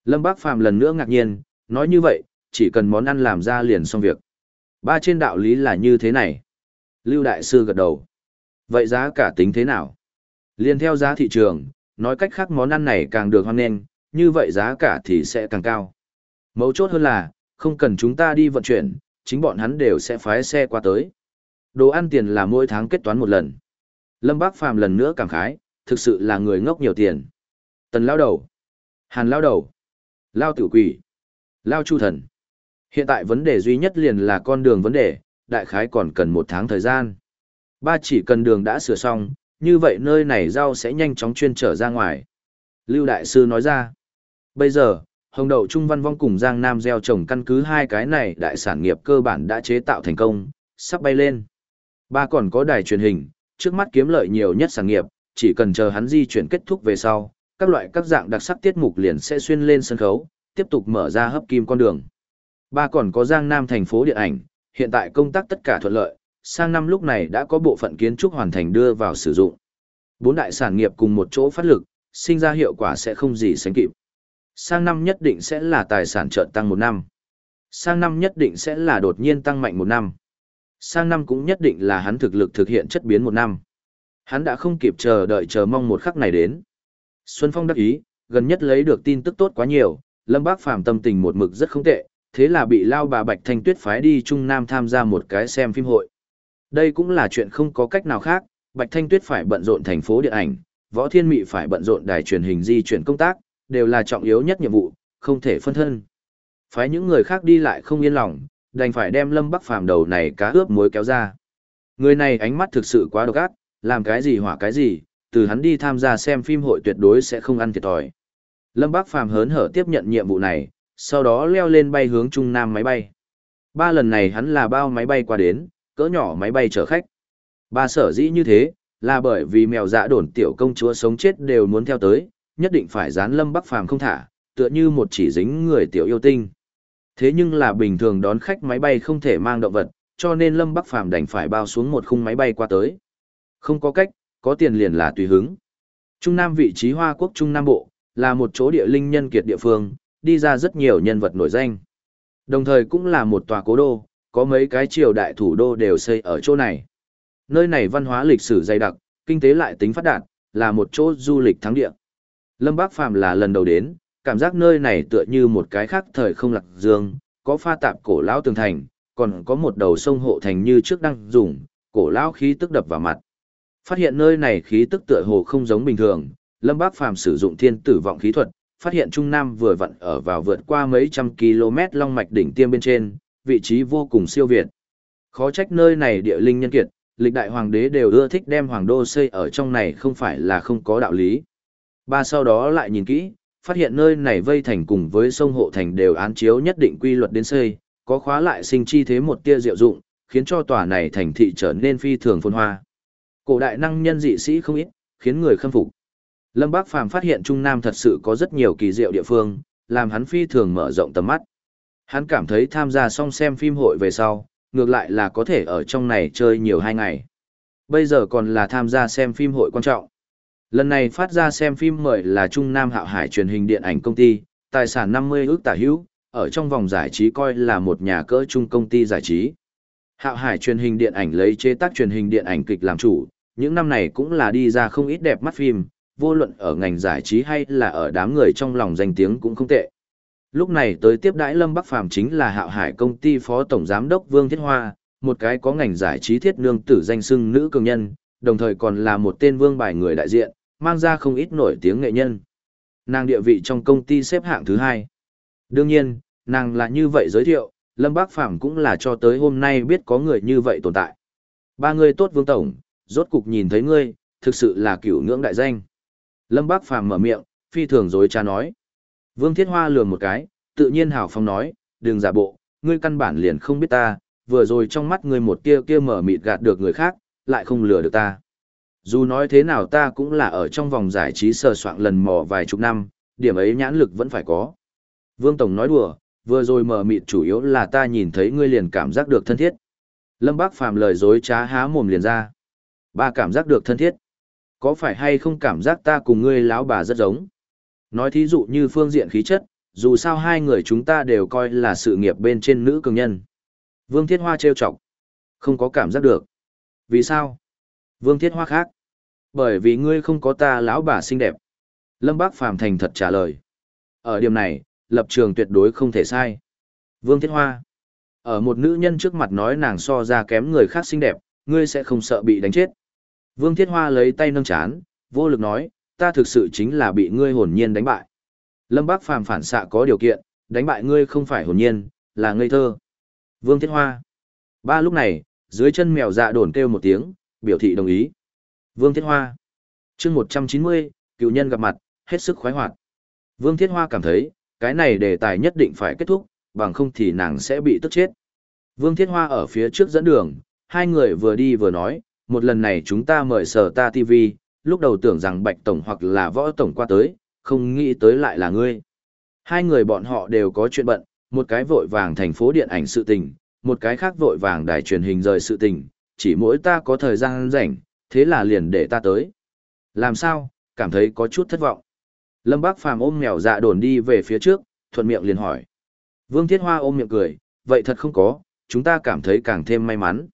Lâm Bác Phàm lần nữa ngạc nhiên, nói như vậy, chỉ cần món ăn làm ra liền xong việc. Ba trên đạo lý là như thế này. Lưu Đại Sư gật đầu. Vậy giá cả tính thế nào? Liên theo giá thị trường, nói cách khác món ăn này càng được hoan nghênh, như vậy giá cả thì sẽ càng cao. Mấu chốt hơn là, không cần chúng ta đi vận chuyển, chính bọn hắn đều sẽ phái xe qua tới. Đồ ăn tiền là mỗi tháng kết toán một lần. Lâm Bác Phàm lần nữa cảm khái, thực sự là người ngốc nhiều tiền. Tần lao đầu, Hàn lao đầu, Lao tử quỷ, Lao chu thần. Hiện tại vấn đề duy nhất liền là con đường vấn đề, đại khái còn cần một tháng thời gian. Ba chỉ cần đường đã sửa xong, như vậy nơi này rau sẽ nhanh chóng chuyên trở ra ngoài. Lưu Đại Sư nói ra, bây giờ, Hồng Đậu Trung Văn Vong cùng Giang Nam gieo trồng căn cứ hai cái này đại sản nghiệp cơ bản đã chế tạo thành công, sắp bay lên. Ba còn có đài truyền hình, trước mắt kiếm lợi nhiều nhất sản nghiệp, chỉ cần chờ hắn di chuyển kết thúc về sau, các loại các dạng đặc sắc tiết mục liền sẽ xuyên lên sân khấu, tiếp tục mở ra hấp kim con đường. Ba còn có Giang Nam thành phố điện ảnh, hiện tại công tác tất cả thuận lợi, sang năm lúc này đã có bộ phận kiến trúc hoàn thành đưa vào sử dụng. Bốn đại sản nghiệp cùng một chỗ phát lực, sinh ra hiệu quả sẽ không gì sánh kịp. Sang năm nhất định sẽ là tài sản trợn tăng một năm. sang năm nhất định sẽ là đột nhiên tăng mạnh một năm. Sang năm cũng nhất định là hắn thực lực thực hiện chất biến một năm. Hắn đã không kịp chờ đợi chờ mong một khắc này đến. Xuân Phong đắc ý, gần nhất lấy được tin tức tốt quá nhiều, Lâm Bác Phàm tâm tình một mực rất không tệ, thế là bị lao bà Bạch Thanh Tuyết phái đi Trung Nam tham gia một cái xem phim hội. Đây cũng là chuyện không có cách nào khác, Bạch Thanh Tuyết phải bận rộn thành phố điện ảnh, Võ Thiên Mị phải bận rộn đài truyền hình di chuyển công tác, đều là trọng yếu nhất nhiệm vụ, không thể phân thân. Phái những người khác đi lại không yên lòng, đành phải đem Lâm Bắc Phàm đầu này cá ướp muối kéo ra. Người này ánh mắt thực sự quá độc ác, làm cái gì hỏa cái gì, từ hắn đi tham gia xem phim hội tuyệt đối sẽ không ăn thiệt thòi. Lâm Bắc Phàm hớn hở tiếp nhận nhiệm vụ này, sau đó leo lên bay hướng Trung Nam máy bay. Ba lần này hắn là bao máy bay qua đến, cỡ nhỏ máy bay chở khách. Ba sở dĩ như thế, là bởi vì mèo dạ đồn tiểu công chúa sống chết đều muốn theo tới, nhất định phải dán Lâm Bắc Phàm không thả, tựa như một chỉ dính người tiểu yêu tinh. Thế nhưng là bình thường đón khách máy bay không thể mang động vật, cho nên Lâm Bắc Phàm đành phải bao xuống một khung máy bay qua tới. Không có cách, có tiền liền là tùy hứng. Trung Nam vị trí Hoa Quốc Trung Nam Bộ, là một chỗ địa linh nhân kiệt địa phương, đi ra rất nhiều nhân vật nổi danh. Đồng thời cũng là một tòa cố đô, có mấy cái triều đại thủ đô đều xây ở chỗ này. Nơi này văn hóa lịch sử dày đặc, kinh tế lại tính phát đạt, là một chỗ du lịch thắng địa. Lâm Bác Phàm là lần đầu đến, cảm giác nơi này tựa như một cái khác thời không lạc dương, có pha tạp cổ lão tường thành, còn có một đầu sông hộ thành như trước đang dùng, cổ lão khí tức đập vào mặt. Phát hiện nơi này khí tức tựa hồ không giống bình thường, Lâm Bác Phàm sử dụng thiên tử vọng khí thuật, phát hiện Trung Nam vừa vặn ở vào vượt qua mấy trăm km long mạch đỉnh tiêm bên trên, vị trí vô cùng siêu việt. Khó trách nơi này địa linh nhân kiệt, lịch đại hoàng đế đều ưa thích đem hoàng đô xây ở trong này không phải là không có đạo lý. Ba sau đó lại nhìn kỹ, phát hiện nơi này vây thành cùng với sông hộ thành đều án chiếu nhất định quy luật đến xây, có khóa lại sinh chi thế một tia diệu dụng, khiến cho tòa này thành thị trở nên phi thường phồn hoa. Cổ đại năng nhân dị sĩ không ít, khiến người khâm phục. Lâm Bác Phàm phát hiện Trung Nam thật sự có rất nhiều kỳ diệu địa phương, làm hắn phi thường mở rộng tầm mắt. Hắn cảm thấy tham gia xong xem phim hội về sau, ngược lại là có thể ở trong này chơi nhiều hai ngày. Bây giờ còn là tham gia xem phim hội quan trọng. Lần này phát ra xem phim mời là Trung Nam Hạo Hải truyền hình điện ảnh công ty, tài sản 50 ước tả hữu, ở trong vòng giải trí coi là một nhà cỡ trung công ty giải trí. Hạo Hải truyền hình điện ảnh lấy chế tác truyền hình điện ảnh kịch làm chủ, những năm này cũng là đi ra không ít đẹp mắt phim, vô luận ở ngành giải trí hay là ở đám người trong lòng danh tiếng cũng không tệ. Lúc này tới tiếp đãi Lâm Bắc Phàm chính là Hạo Hải công ty phó tổng giám đốc Vương Thiết Hoa, một cái có ngành giải trí thiết nương tử danh xưng nữ cường nhân, đồng thời còn là một tên vương bài người đại diện, mang ra không ít nổi tiếng nghệ nhân. Nàng địa vị trong công ty xếp hạng thứ hai. Đương nhiên, nàng là như vậy giới thiệu, Lâm Bác Phàm cũng là cho tới hôm nay biết có người như vậy tồn tại. Ba người tốt vương tổng, rốt cục nhìn thấy ngươi, thực sự là cửu ngưỡng đại danh. Lâm Bác Phàm mở miệng, phi thường dối cha nói. Vương Thiết Hoa lườm một cái, tự nhiên hào phong nói, đừng giả bộ, ngươi căn bản liền không biết ta, vừa rồi trong mắt ngươi một tia kia mở mịt gạt được người khác, lại không lừa được ta. Dù nói thế nào ta cũng là ở trong vòng giải trí sờ soạn lần mò vài chục năm, điểm ấy nhãn lực vẫn phải có. Vương Tổng nói đùa, vừa rồi mở mịt chủ yếu là ta nhìn thấy ngươi liền cảm giác được thân thiết. Lâm Bác Phàm lời dối trá há mồm liền ra. Ba cảm giác được thân thiết. Có phải hay không cảm giác ta cùng ngươi lão bà rất giống? Nói thí dụ như phương diện khí chất, dù sao hai người chúng ta đều coi là sự nghiệp bên trên nữ cường nhân. Vương Thiết Hoa trêu chọc. Không có cảm giác được. Vì sao? Vương Thiết Hoa khác. Bởi vì ngươi không có ta lão bà xinh đẹp. Lâm Bác Phàm thành thật trả lời. Ở điểm này, lập trường tuyệt đối không thể sai. Vương Thiết Hoa. Ở một nữ nhân trước mặt nói nàng so ra kém người khác xinh đẹp, ngươi sẽ không sợ bị đánh chết. Vương Thiết Hoa lấy tay nâng chán, vô lực nói, ta thực sự chính là bị ngươi hồn nhiên đánh bại. Lâm Bác Phàm phản xạ có điều kiện, đánh bại ngươi không phải hồn nhiên, là ngây thơ. Vương Thiết Hoa. Ba lúc này, dưới chân mèo dạ đồn kêu một tiếng, biểu thị đồng ý. Vương Thiết Hoa. chương 190, cựu nhân gặp mặt, hết sức khoái hoạt. Vương Thiết Hoa cảm thấy, cái này đề tài nhất định phải kết thúc, bằng không thì nàng sẽ bị tức chết. Vương Thiết Hoa ở phía trước dẫn đường, hai người vừa đi vừa nói, một lần này chúng ta mời sở ta TV, lúc đầu tưởng rằng Bạch Tổng hoặc là Võ Tổng qua tới, không nghĩ tới lại là ngươi. Hai người bọn họ đều có chuyện bận, một cái vội vàng thành phố điện ảnh sự tình, một cái khác vội vàng đài truyền hình rời sự tình, chỉ mỗi ta có thời gian rảnh, thế là liền để ta tới. Làm sao, cảm thấy có chút thất vọng. Lâm Bác Phàm ôm mèo dạ đồn đi về phía trước, thuận miệng liền hỏi. Vương Thiết Hoa ôm miệng cười, vậy thật không có, chúng ta cảm thấy càng thêm may mắn.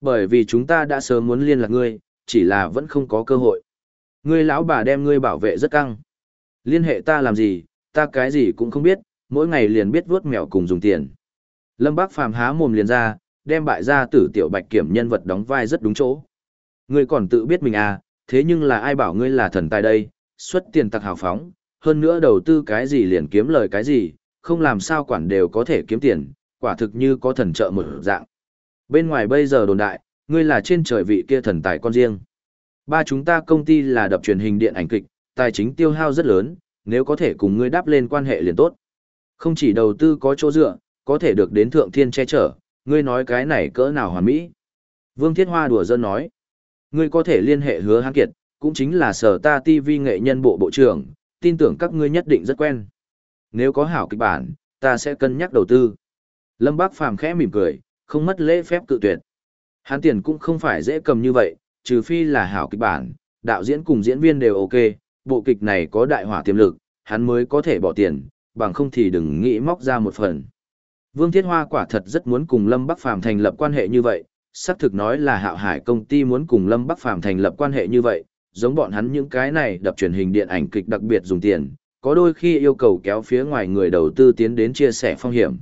Bởi vì chúng ta đã sớm muốn liên lạc ngươi, chỉ là vẫn không có cơ hội. Ngươi lão bà đem ngươi bảo vệ rất căng. Liên hệ ta làm gì, ta cái gì cũng không biết, mỗi ngày liền biết vuốt mèo cùng dùng tiền. Lâm Bác Phàm há mồm liền ra, đem bại gia tử tiểu bạch kiểm nhân vật đóng vai rất đúng chỗ. Ngươi còn tự biết mình à, thế nhưng là ai bảo ngươi là thần tài đây, xuất tiền tặc hào phóng, hơn nữa đầu tư cái gì liền kiếm lời cái gì, không làm sao quản đều có thể kiếm tiền, quả thực như có thần trợ một dạng. Bên ngoài bây giờ đồn đại, ngươi là trên trời vị kia thần tài con riêng. Ba chúng ta công ty là đập truyền hình điện ảnh kịch, tài chính tiêu hao rất lớn, nếu có thể cùng ngươi đáp lên quan hệ liền tốt. Không chỉ đầu tư có chỗ dựa, có thể được đến thượng thiên che chở, ngươi nói cái này cỡ nào hoàn mỹ. Vương Thiết Hoa đùa dân nói, ngươi có thể liên hệ hứa hán kiệt, cũng chính là sở ta TV nghệ nhân bộ bộ trưởng, tin tưởng các ngươi nhất định rất quen. Nếu có hảo kịch bản, ta sẽ cân nhắc đầu tư. Lâm Bác Phàm khẽ mỉm cười, không mất lễ phép cự tuyệt. Hán tiền cũng không phải dễ cầm như vậy, trừ phi là hảo kịch bản, đạo diễn cùng diễn viên đều ok, bộ kịch này có đại hỏa tiềm lực, hắn mới có thể bỏ tiền, bằng không thì đừng nghĩ móc ra một phần. Vương Thiết Hoa quả thật rất muốn cùng Lâm Bắc Phàm thành lập quan hệ như vậy, xác thực nói là Hạo Hải công ty muốn cùng Lâm Bắc Phàm thành lập quan hệ như vậy, giống bọn hắn những cái này đập truyền hình điện ảnh kịch đặc biệt dùng tiền, có đôi khi yêu cầu kéo phía ngoài người đầu tư tiến đến chia sẻ phong hiểm.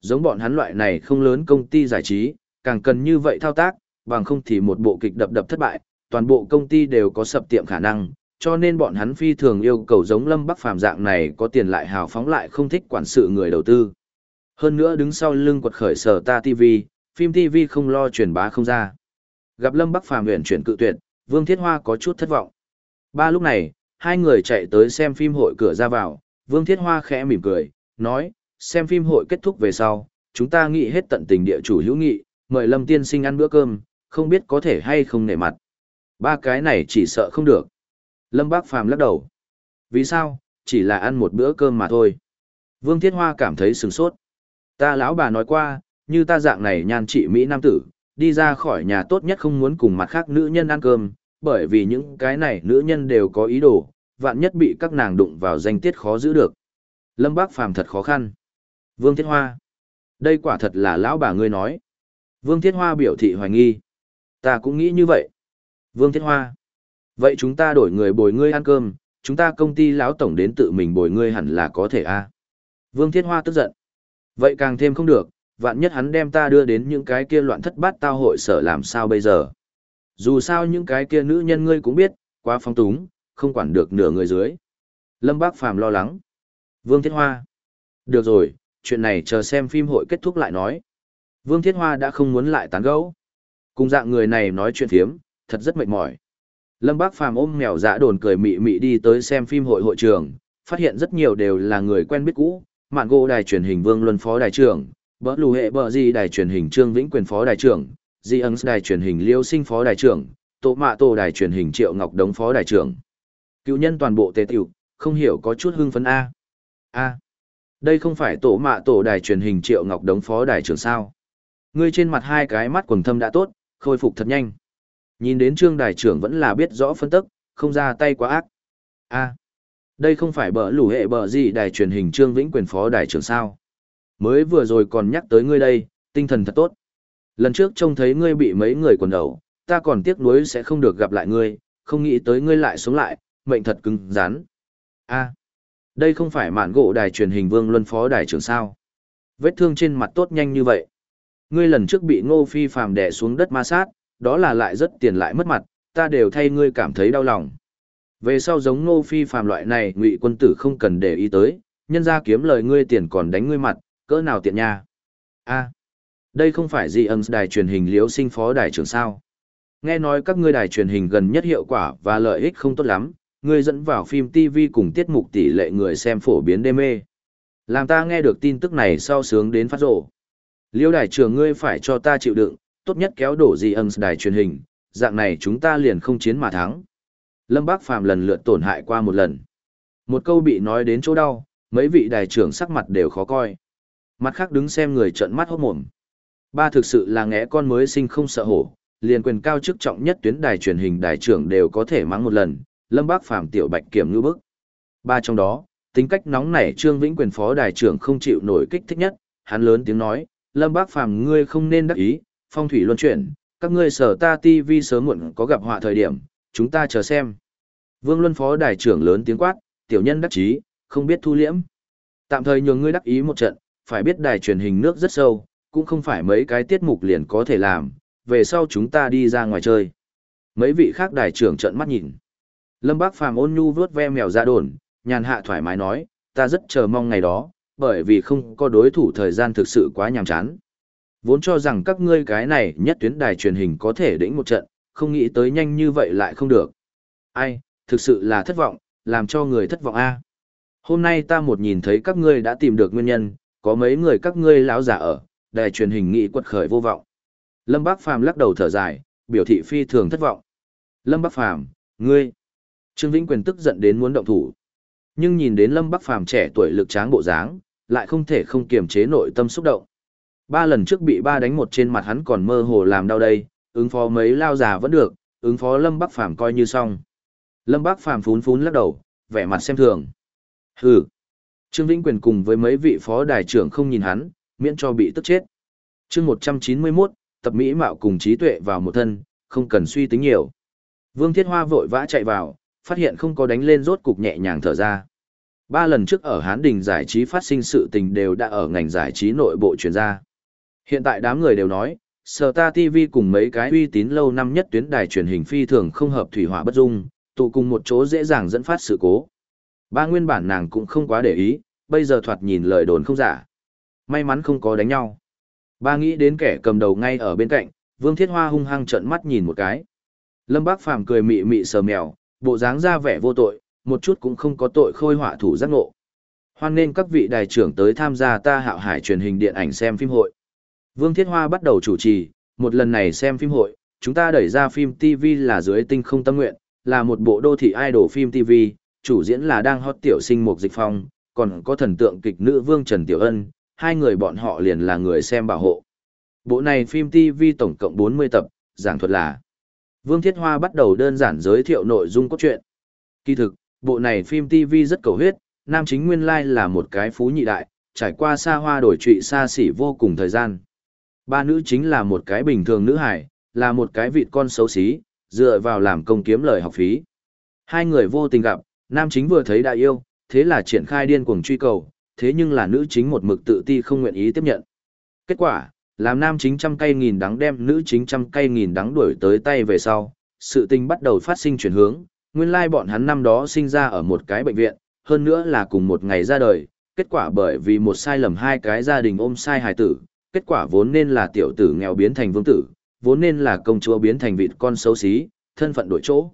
Giống bọn hắn loại này không lớn công ty giải trí, càng cần như vậy thao tác, bằng không thì một bộ kịch đập đập thất bại, toàn bộ công ty đều có sập tiệm khả năng, cho nên bọn hắn phi thường yêu cầu giống Lâm Bắc Phàm dạng này có tiền lại hào phóng lại không thích quản sự người đầu tư. Hơn nữa đứng sau lưng quật khởi sở ta TV, phim TV không lo truyền bá không ra. Gặp Lâm Bắc Phàm nguyện chuyển cự tuyệt, Vương Thiết Hoa có chút thất vọng. Ba lúc này, hai người chạy tới xem phim hội cửa ra vào, Vương Thiết Hoa khẽ mỉm cười, nói, xem phim hội kết thúc về sau, chúng ta nghĩ hết tận tình địa chủ hữu nghị, mời Lâm Tiên Sinh ăn bữa cơm, không biết có thể hay không nể mặt. Ba cái này chỉ sợ không được. Lâm Bác Phàm lắc đầu. Vì sao, chỉ là ăn một bữa cơm mà thôi. Vương Thiết Hoa cảm thấy sừng sốt. Ta lão bà nói qua, như ta dạng này nhan trị Mỹ Nam tử, đi ra khỏi nhà tốt nhất không muốn cùng mặt khác nữ nhân ăn cơm, bởi vì những cái này nữ nhân đều có ý đồ, vạn nhất bị các nàng đụng vào danh tiết khó giữ được. Lâm Bác Phàm thật khó khăn. Vương Thiết Hoa. Đây quả thật là lão bà ngươi nói. Vương Thiết Hoa biểu thị hoài nghi. Ta cũng nghĩ như vậy. Vương Thiết Hoa. Vậy chúng ta đổi người bồi ngươi ăn cơm, chúng ta công ty lão tổng đến tự mình bồi ngươi hẳn là có thể a. Vương Thiết Hoa tức giận. Vậy càng thêm không được, vạn nhất hắn đem ta đưa đến những cái kia loạn thất bát tao hội sở làm sao bây giờ. Dù sao những cái kia nữ nhân ngươi cũng biết, quá phong túng, không quản được nửa người dưới. Lâm Bác Phàm lo lắng. Vương Thiết Hoa. Được rồi, chuyện này chờ xem phim hội kết thúc lại nói. Vương Thiết Hoa đã không muốn lại tán gẫu. Cùng dạng người này nói chuyện phiếm, thật rất mệt mỏi. Lâm Bác Phàm ôm mèo dạ đồn cười mị mị đi tới xem phim hội hội trường, phát hiện rất nhiều đều là người quen biết cũ, Mạn Gỗ đài truyền hình Vương Luân phó đài trưởng, Bỡ Lù Hệ Bỡ Di đài truyền hình Trương Vĩnh Quyền phó đài trưởng, Di Ấn đài truyền hình Liêu Sinh phó đài trưởng, Tổ Mạ Tổ đài truyền hình Triệu Ngọc Đống phó đài trưởng. Cựu nhân toàn bộ tề tiểu, không hiểu có chút hưng phấn a. A. Đây không phải Tổ Mạ Tổ đài truyền hình Triệu Ngọc Đống phó đài trưởng sao? Ngươi trên mặt hai cái mắt quần thâm đã tốt, khôi phục thật nhanh. Nhìn đến trương đài trưởng vẫn là biết rõ phân tức, không ra tay quá ác. a đây không phải bờ lủ hệ bờ gì đài truyền hình trương vĩnh quyền phó đài trưởng sao. Mới vừa rồi còn nhắc tới ngươi đây, tinh thần thật tốt. Lần trước trông thấy ngươi bị mấy người quần đầu, ta còn tiếc nuối sẽ không được gặp lại ngươi, không nghĩ tới ngươi lại sống lại, mệnh thật cứng rắn. a đây không phải mạn gỗ đài truyền hình vương luân phó đài trưởng sao. Vết thương trên mặt tốt nhanh như vậy. Ngươi lần trước bị ngô phi phàm đè xuống đất ma sát, đó là lại rất tiền lại mất mặt, ta đều thay ngươi cảm thấy đau lòng. Về sau giống Ngô Phi phàm loại này, Ngụy quân tử không cần để ý tới, nhân ra kiếm lời ngươi tiền còn đánh ngươi mặt, cỡ nào tiện nha. A, đây không phải gì âm đài truyền hình Liễu sinh phó đài trưởng sao. Nghe nói các ngươi đài truyền hình gần nhất hiệu quả và lợi ích không tốt lắm, ngươi dẫn vào phim TV cùng tiết mục tỷ lệ người xem phổ biến đê mê. Làm ta nghe được tin tức này sau sướng đến phát rộ. Liêu đài trưởng ngươi phải cho ta chịu đựng, tốt nhất kéo đổ gì ân đài truyền hình, dạng này chúng ta liền không chiến mà thắng. Lâm Bác Phàm lần lượt tổn hại qua một lần. Một câu bị nói đến chỗ đau, mấy vị đại trưởng sắc mặt đều khó coi. Mặt khác đứng xem người trợn mắt hốt mồm. Ba thực sự là ngẽ con mới sinh không sợ hổ, liền quyền cao chức trọng nhất tuyến đài truyền hình đại trưởng đều có thể mắng một lần, Lâm Bác Phàm tiểu bạch kiểm ngư bức. Ba trong đó, tính cách nóng nảy Trương Vĩnh quyền phó đại trưởng không chịu nổi kích thích nhất, hắn lớn tiếng nói, Lâm Bác Phàm ngươi không nên đắc ý, phong thủy luân chuyển, các ngươi sở ta TV sớm muộn có gặp họa thời điểm, chúng ta chờ xem. Vương Luân Phó Đài trưởng lớn tiếng quát, tiểu nhân đắc chí, không biết thu liễm. Tạm thời nhường ngươi đắc ý một trận, phải biết đài truyền hình nước rất sâu, cũng không phải mấy cái tiết mục liền có thể làm, về sau chúng ta đi ra ngoài chơi. Mấy vị khác đài trưởng trợn mắt nhìn. Lâm Bác Phàm ôn nhu vướt ve mèo ra đồn, nhàn hạ thoải mái nói, ta rất chờ mong ngày đó, bởi vì không có đối thủ thời gian thực sự quá nhàm chán. Vốn cho rằng các ngươi cái này nhất tuyến đài truyền hình có thể đỉnh một trận, không nghĩ tới nhanh như vậy lại không được. Ai, thực sự là thất vọng, làm cho người thất vọng a. Hôm nay ta một nhìn thấy các ngươi đã tìm được nguyên nhân, có mấy người các ngươi lão giả ở, đài truyền hình nghị quật khởi vô vọng. Lâm Bác Phàm lắc đầu thở dài, biểu thị phi thường thất vọng. Lâm Bác Phàm, ngươi. Trương Vĩnh Quyền tức giận đến muốn động thủ. Nhưng nhìn đến Lâm Bác Phàm trẻ tuổi lực tráng bộ dáng, lại không thể không kiềm chế nội tâm xúc động. Ba lần trước bị ba đánh một trên mặt hắn còn mơ hồ làm đau đây, ứng phó mấy lao già vẫn được, ứng phó Lâm Bắc Phàm coi như xong. Lâm Bắc Phàm phún phún lắc đầu, vẻ mặt xem thường. Hừ. Trương Vĩnh Quyền cùng với mấy vị phó đại trưởng không nhìn hắn, miễn cho bị tức chết. Chương 191, tập mỹ mạo cùng trí tuệ vào một thân, không cần suy tính nhiều. Vương Thiết Hoa vội vã chạy vào, phát hiện không có đánh lên rốt cục nhẹ nhàng thở ra. Ba lần trước ở Hán Đình giải trí phát sinh sự tình đều đã ở ngành giải trí nội bộ truyền ra. Hiện tại đám người đều nói, Sở Ta TV cùng mấy cái uy tín lâu năm nhất tuyến đài truyền hình phi thường không hợp thủy hỏa bất dung, tụ cùng một chỗ dễ dàng dẫn phát sự cố. Ba nguyên bản nàng cũng không quá để ý, bây giờ thoạt nhìn lời đồn không giả. May mắn không có đánh nhau. Ba nghĩ đến kẻ cầm đầu ngay ở bên cạnh, Vương Thiết Hoa hung hăng trợn mắt nhìn một cái. Lâm Bác Phàm cười mị mị sờ mèo, bộ dáng ra vẻ vô tội, một chút cũng không có tội khôi họa thủ giác ngộ. Hoan nên các vị đài trưởng tới tham gia ta hạo hải truyền hình điện ảnh xem phim hội. Vương Thiết Hoa bắt đầu chủ trì, một lần này xem phim hội, chúng ta đẩy ra phim TV là dưới tinh không tâm nguyện, là một bộ đô thị idol phim TV, chủ diễn là đang hot tiểu sinh Mục Dịch Phong, còn có thần tượng kịch nữ Vương Trần Tiểu Ân, hai người bọn họ liền là người xem bảo hộ. Bộ này phim TV tổng cộng 40 tập, giảng thuật là Vương Thiết Hoa bắt đầu đơn giản giới thiệu nội dung cốt truyện. Kỳ thực, bộ này phim TV rất cầu huyết, nam chính nguyên lai là một cái phú nhị đại, trải qua xa hoa đổi trụy xa xỉ vô cùng thời gian. Ba nữ chính là một cái bình thường nữ hải, là một cái vịt con xấu xí, dựa vào làm công kiếm lời học phí. Hai người vô tình gặp, nam chính vừa thấy đại yêu, thế là triển khai điên cuồng truy cầu, thế nhưng là nữ chính một mực tự ti không nguyện ý tiếp nhận. Kết quả, làm nam chính trăm cây nghìn đắng đem nữ chính trăm cây nghìn đắng đuổi tới tay về sau, sự tình bắt đầu phát sinh chuyển hướng, nguyên lai bọn hắn năm đó sinh ra ở một cái bệnh viện, hơn nữa là cùng một ngày ra đời, kết quả bởi vì một sai lầm hai cái gia đình ôm sai hài tử, kết quả vốn nên là tiểu tử nghèo biến thành vương tử, vốn nên là công chúa biến thành vịt con xấu xí, thân phận đổi chỗ.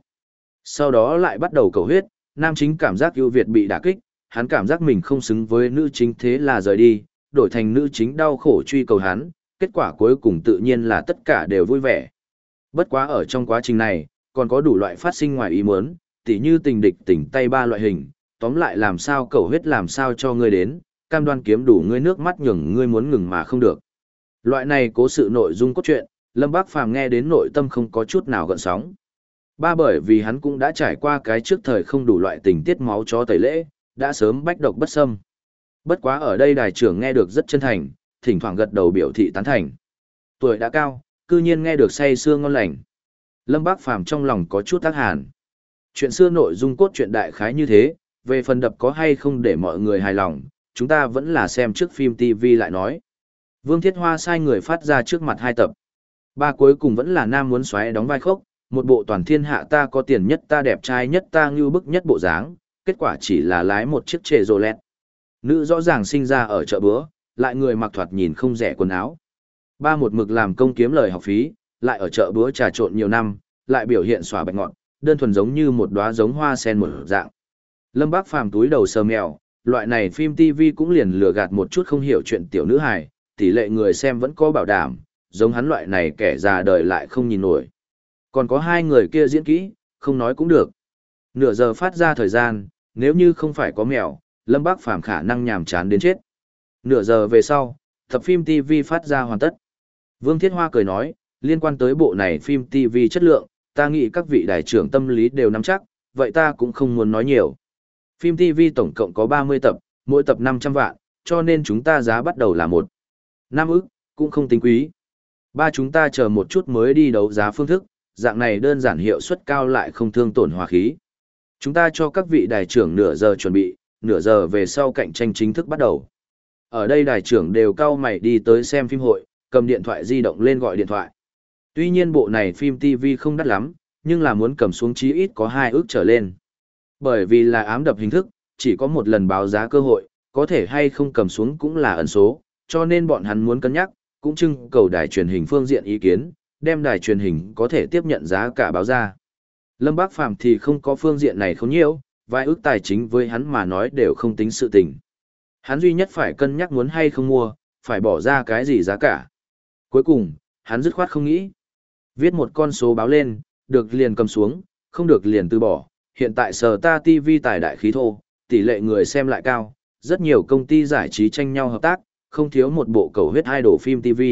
Sau đó lại bắt đầu cầu huyết, nam chính cảm giác ưu việt bị đả kích, hắn cảm giác mình không xứng với nữ chính thế là rời đi, đổi thành nữ chính đau khổ truy cầu hắn, kết quả cuối cùng tự nhiên là tất cả đều vui vẻ. Bất quá ở trong quá trình này, còn có đủ loại phát sinh ngoài ý muốn, tỉ như tình địch tỉnh tay ba loại hình, tóm lại làm sao cầu huyết làm sao cho ngươi đến, cam đoan kiếm đủ ngươi nước mắt nhường ngươi muốn ngừng mà không được. Loại này cố sự nội dung cốt truyện, Lâm Bác Phàm nghe đến nội tâm không có chút nào gợn sóng. Ba bởi vì hắn cũng đã trải qua cái trước thời không đủ loại tình tiết máu chó tẩy lễ, đã sớm bách độc bất xâm. Bất quá ở đây đài trưởng nghe được rất chân thành, thỉnh thoảng gật đầu biểu thị tán thành. Tuổi đã cao, cư nhiên nghe được say xương ngon lành. Lâm Bác Phàm trong lòng có chút tác hàn. Chuyện xưa nội dung cốt truyện đại khái như thế, về phần đập có hay không để mọi người hài lòng, chúng ta vẫn là xem trước phim TV lại nói. Vương Thiết Hoa sai người phát ra trước mặt hai tập. Ba cuối cùng vẫn là nam muốn xoáy đóng vai khốc, một bộ toàn thiên hạ ta có tiền nhất ta đẹp trai nhất ta ngưu bức nhất bộ dáng, kết quả chỉ là lái một chiếc trề rồ lẹt. Nữ rõ ràng sinh ra ở chợ bữa, lại người mặc thoạt nhìn không rẻ quần áo. Ba một mực làm công kiếm lời học phí, lại ở chợ bữa trà trộn nhiều năm, lại biểu hiện xòa bạch ngọn, đơn thuần giống như một đóa giống hoa sen một dạng. Lâm Bác phàm túi đầu sờ mèo, loại này phim TV cũng liền lừa gạt một chút không hiểu chuyện tiểu nữ hài, tỷ lệ người xem vẫn có bảo đảm, giống hắn loại này kẻ già đời lại không nhìn nổi. Còn có hai người kia diễn kỹ, không nói cũng được. Nửa giờ phát ra thời gian, nếu như không phải có mèo, Lâm Bác Phàm khả năng nhàm chán đến chết. Nửa giờ về sau, tập phim TV phát ra hoàn tất. Vương Thiết Hoa cười nói, liên quan tới bộ này phim TV chất lượng, ta nghĩ các vị đại trưởng tâm lý đều nắm chắc, vậy ta cũng không muốn nói nhiều. Phim TV tổng cộng có 30 tập, mỗi tập 500 vạn, cho nên chúng ta giá bắt đầu là một năm ức, cũng không tính quý. Ba chúng ta chờ một chút mới đi đấu giá phương thức, dạng này đơn giản hiệu suất cao lại không thương tổn hòa khí. Chúng ta cho các vị đại trưởng nửa giờ chuẩn bị, nửa giờ về sau cạnh tranh chính thức bắt đầu. Ở đây đại trưởng đều cao mày đi tới xem phim hội, cầm điện thoại di động lên gọi điện thoại. Tuy nhiên bộ này phim TV không đắt lắm, nhưng là muốn cầm xuống chí ít có hai ước trở lên. Bởi vì là ám đập hình thức, chỉ có một lần báo giá cơ hội, có thể hay không cầm xuống cũng là ẩn số, cho nên bọn hắn muốn cân nhắc, cũng trưng cầu đài truyền hình phương diện ý kiến, đem đài truyền hình có thể tiếp nhận giá cả báo ra. Lâm Bác Phàm thì không có phương diện này không nhiều, vài ước tài chính với hắn mà nói đều không tính sự tình. Hắn duy nhất phải cân nhắc muốn hay không mua, phải bỏ ra cái gì giá cả. Cuối cùng, hắn dứt khoát không nghĩ. Viết một con số báo lên, được liền cầm xuống, không được liền từ bỏ. Hiện tại sở ta TV tài đại khí thô, tỷ lệ người xem lại cao, rất nhiều công ty giải trí tranh nhau hợp tác, không thiếu một bộ cầu huyết idol phim TV.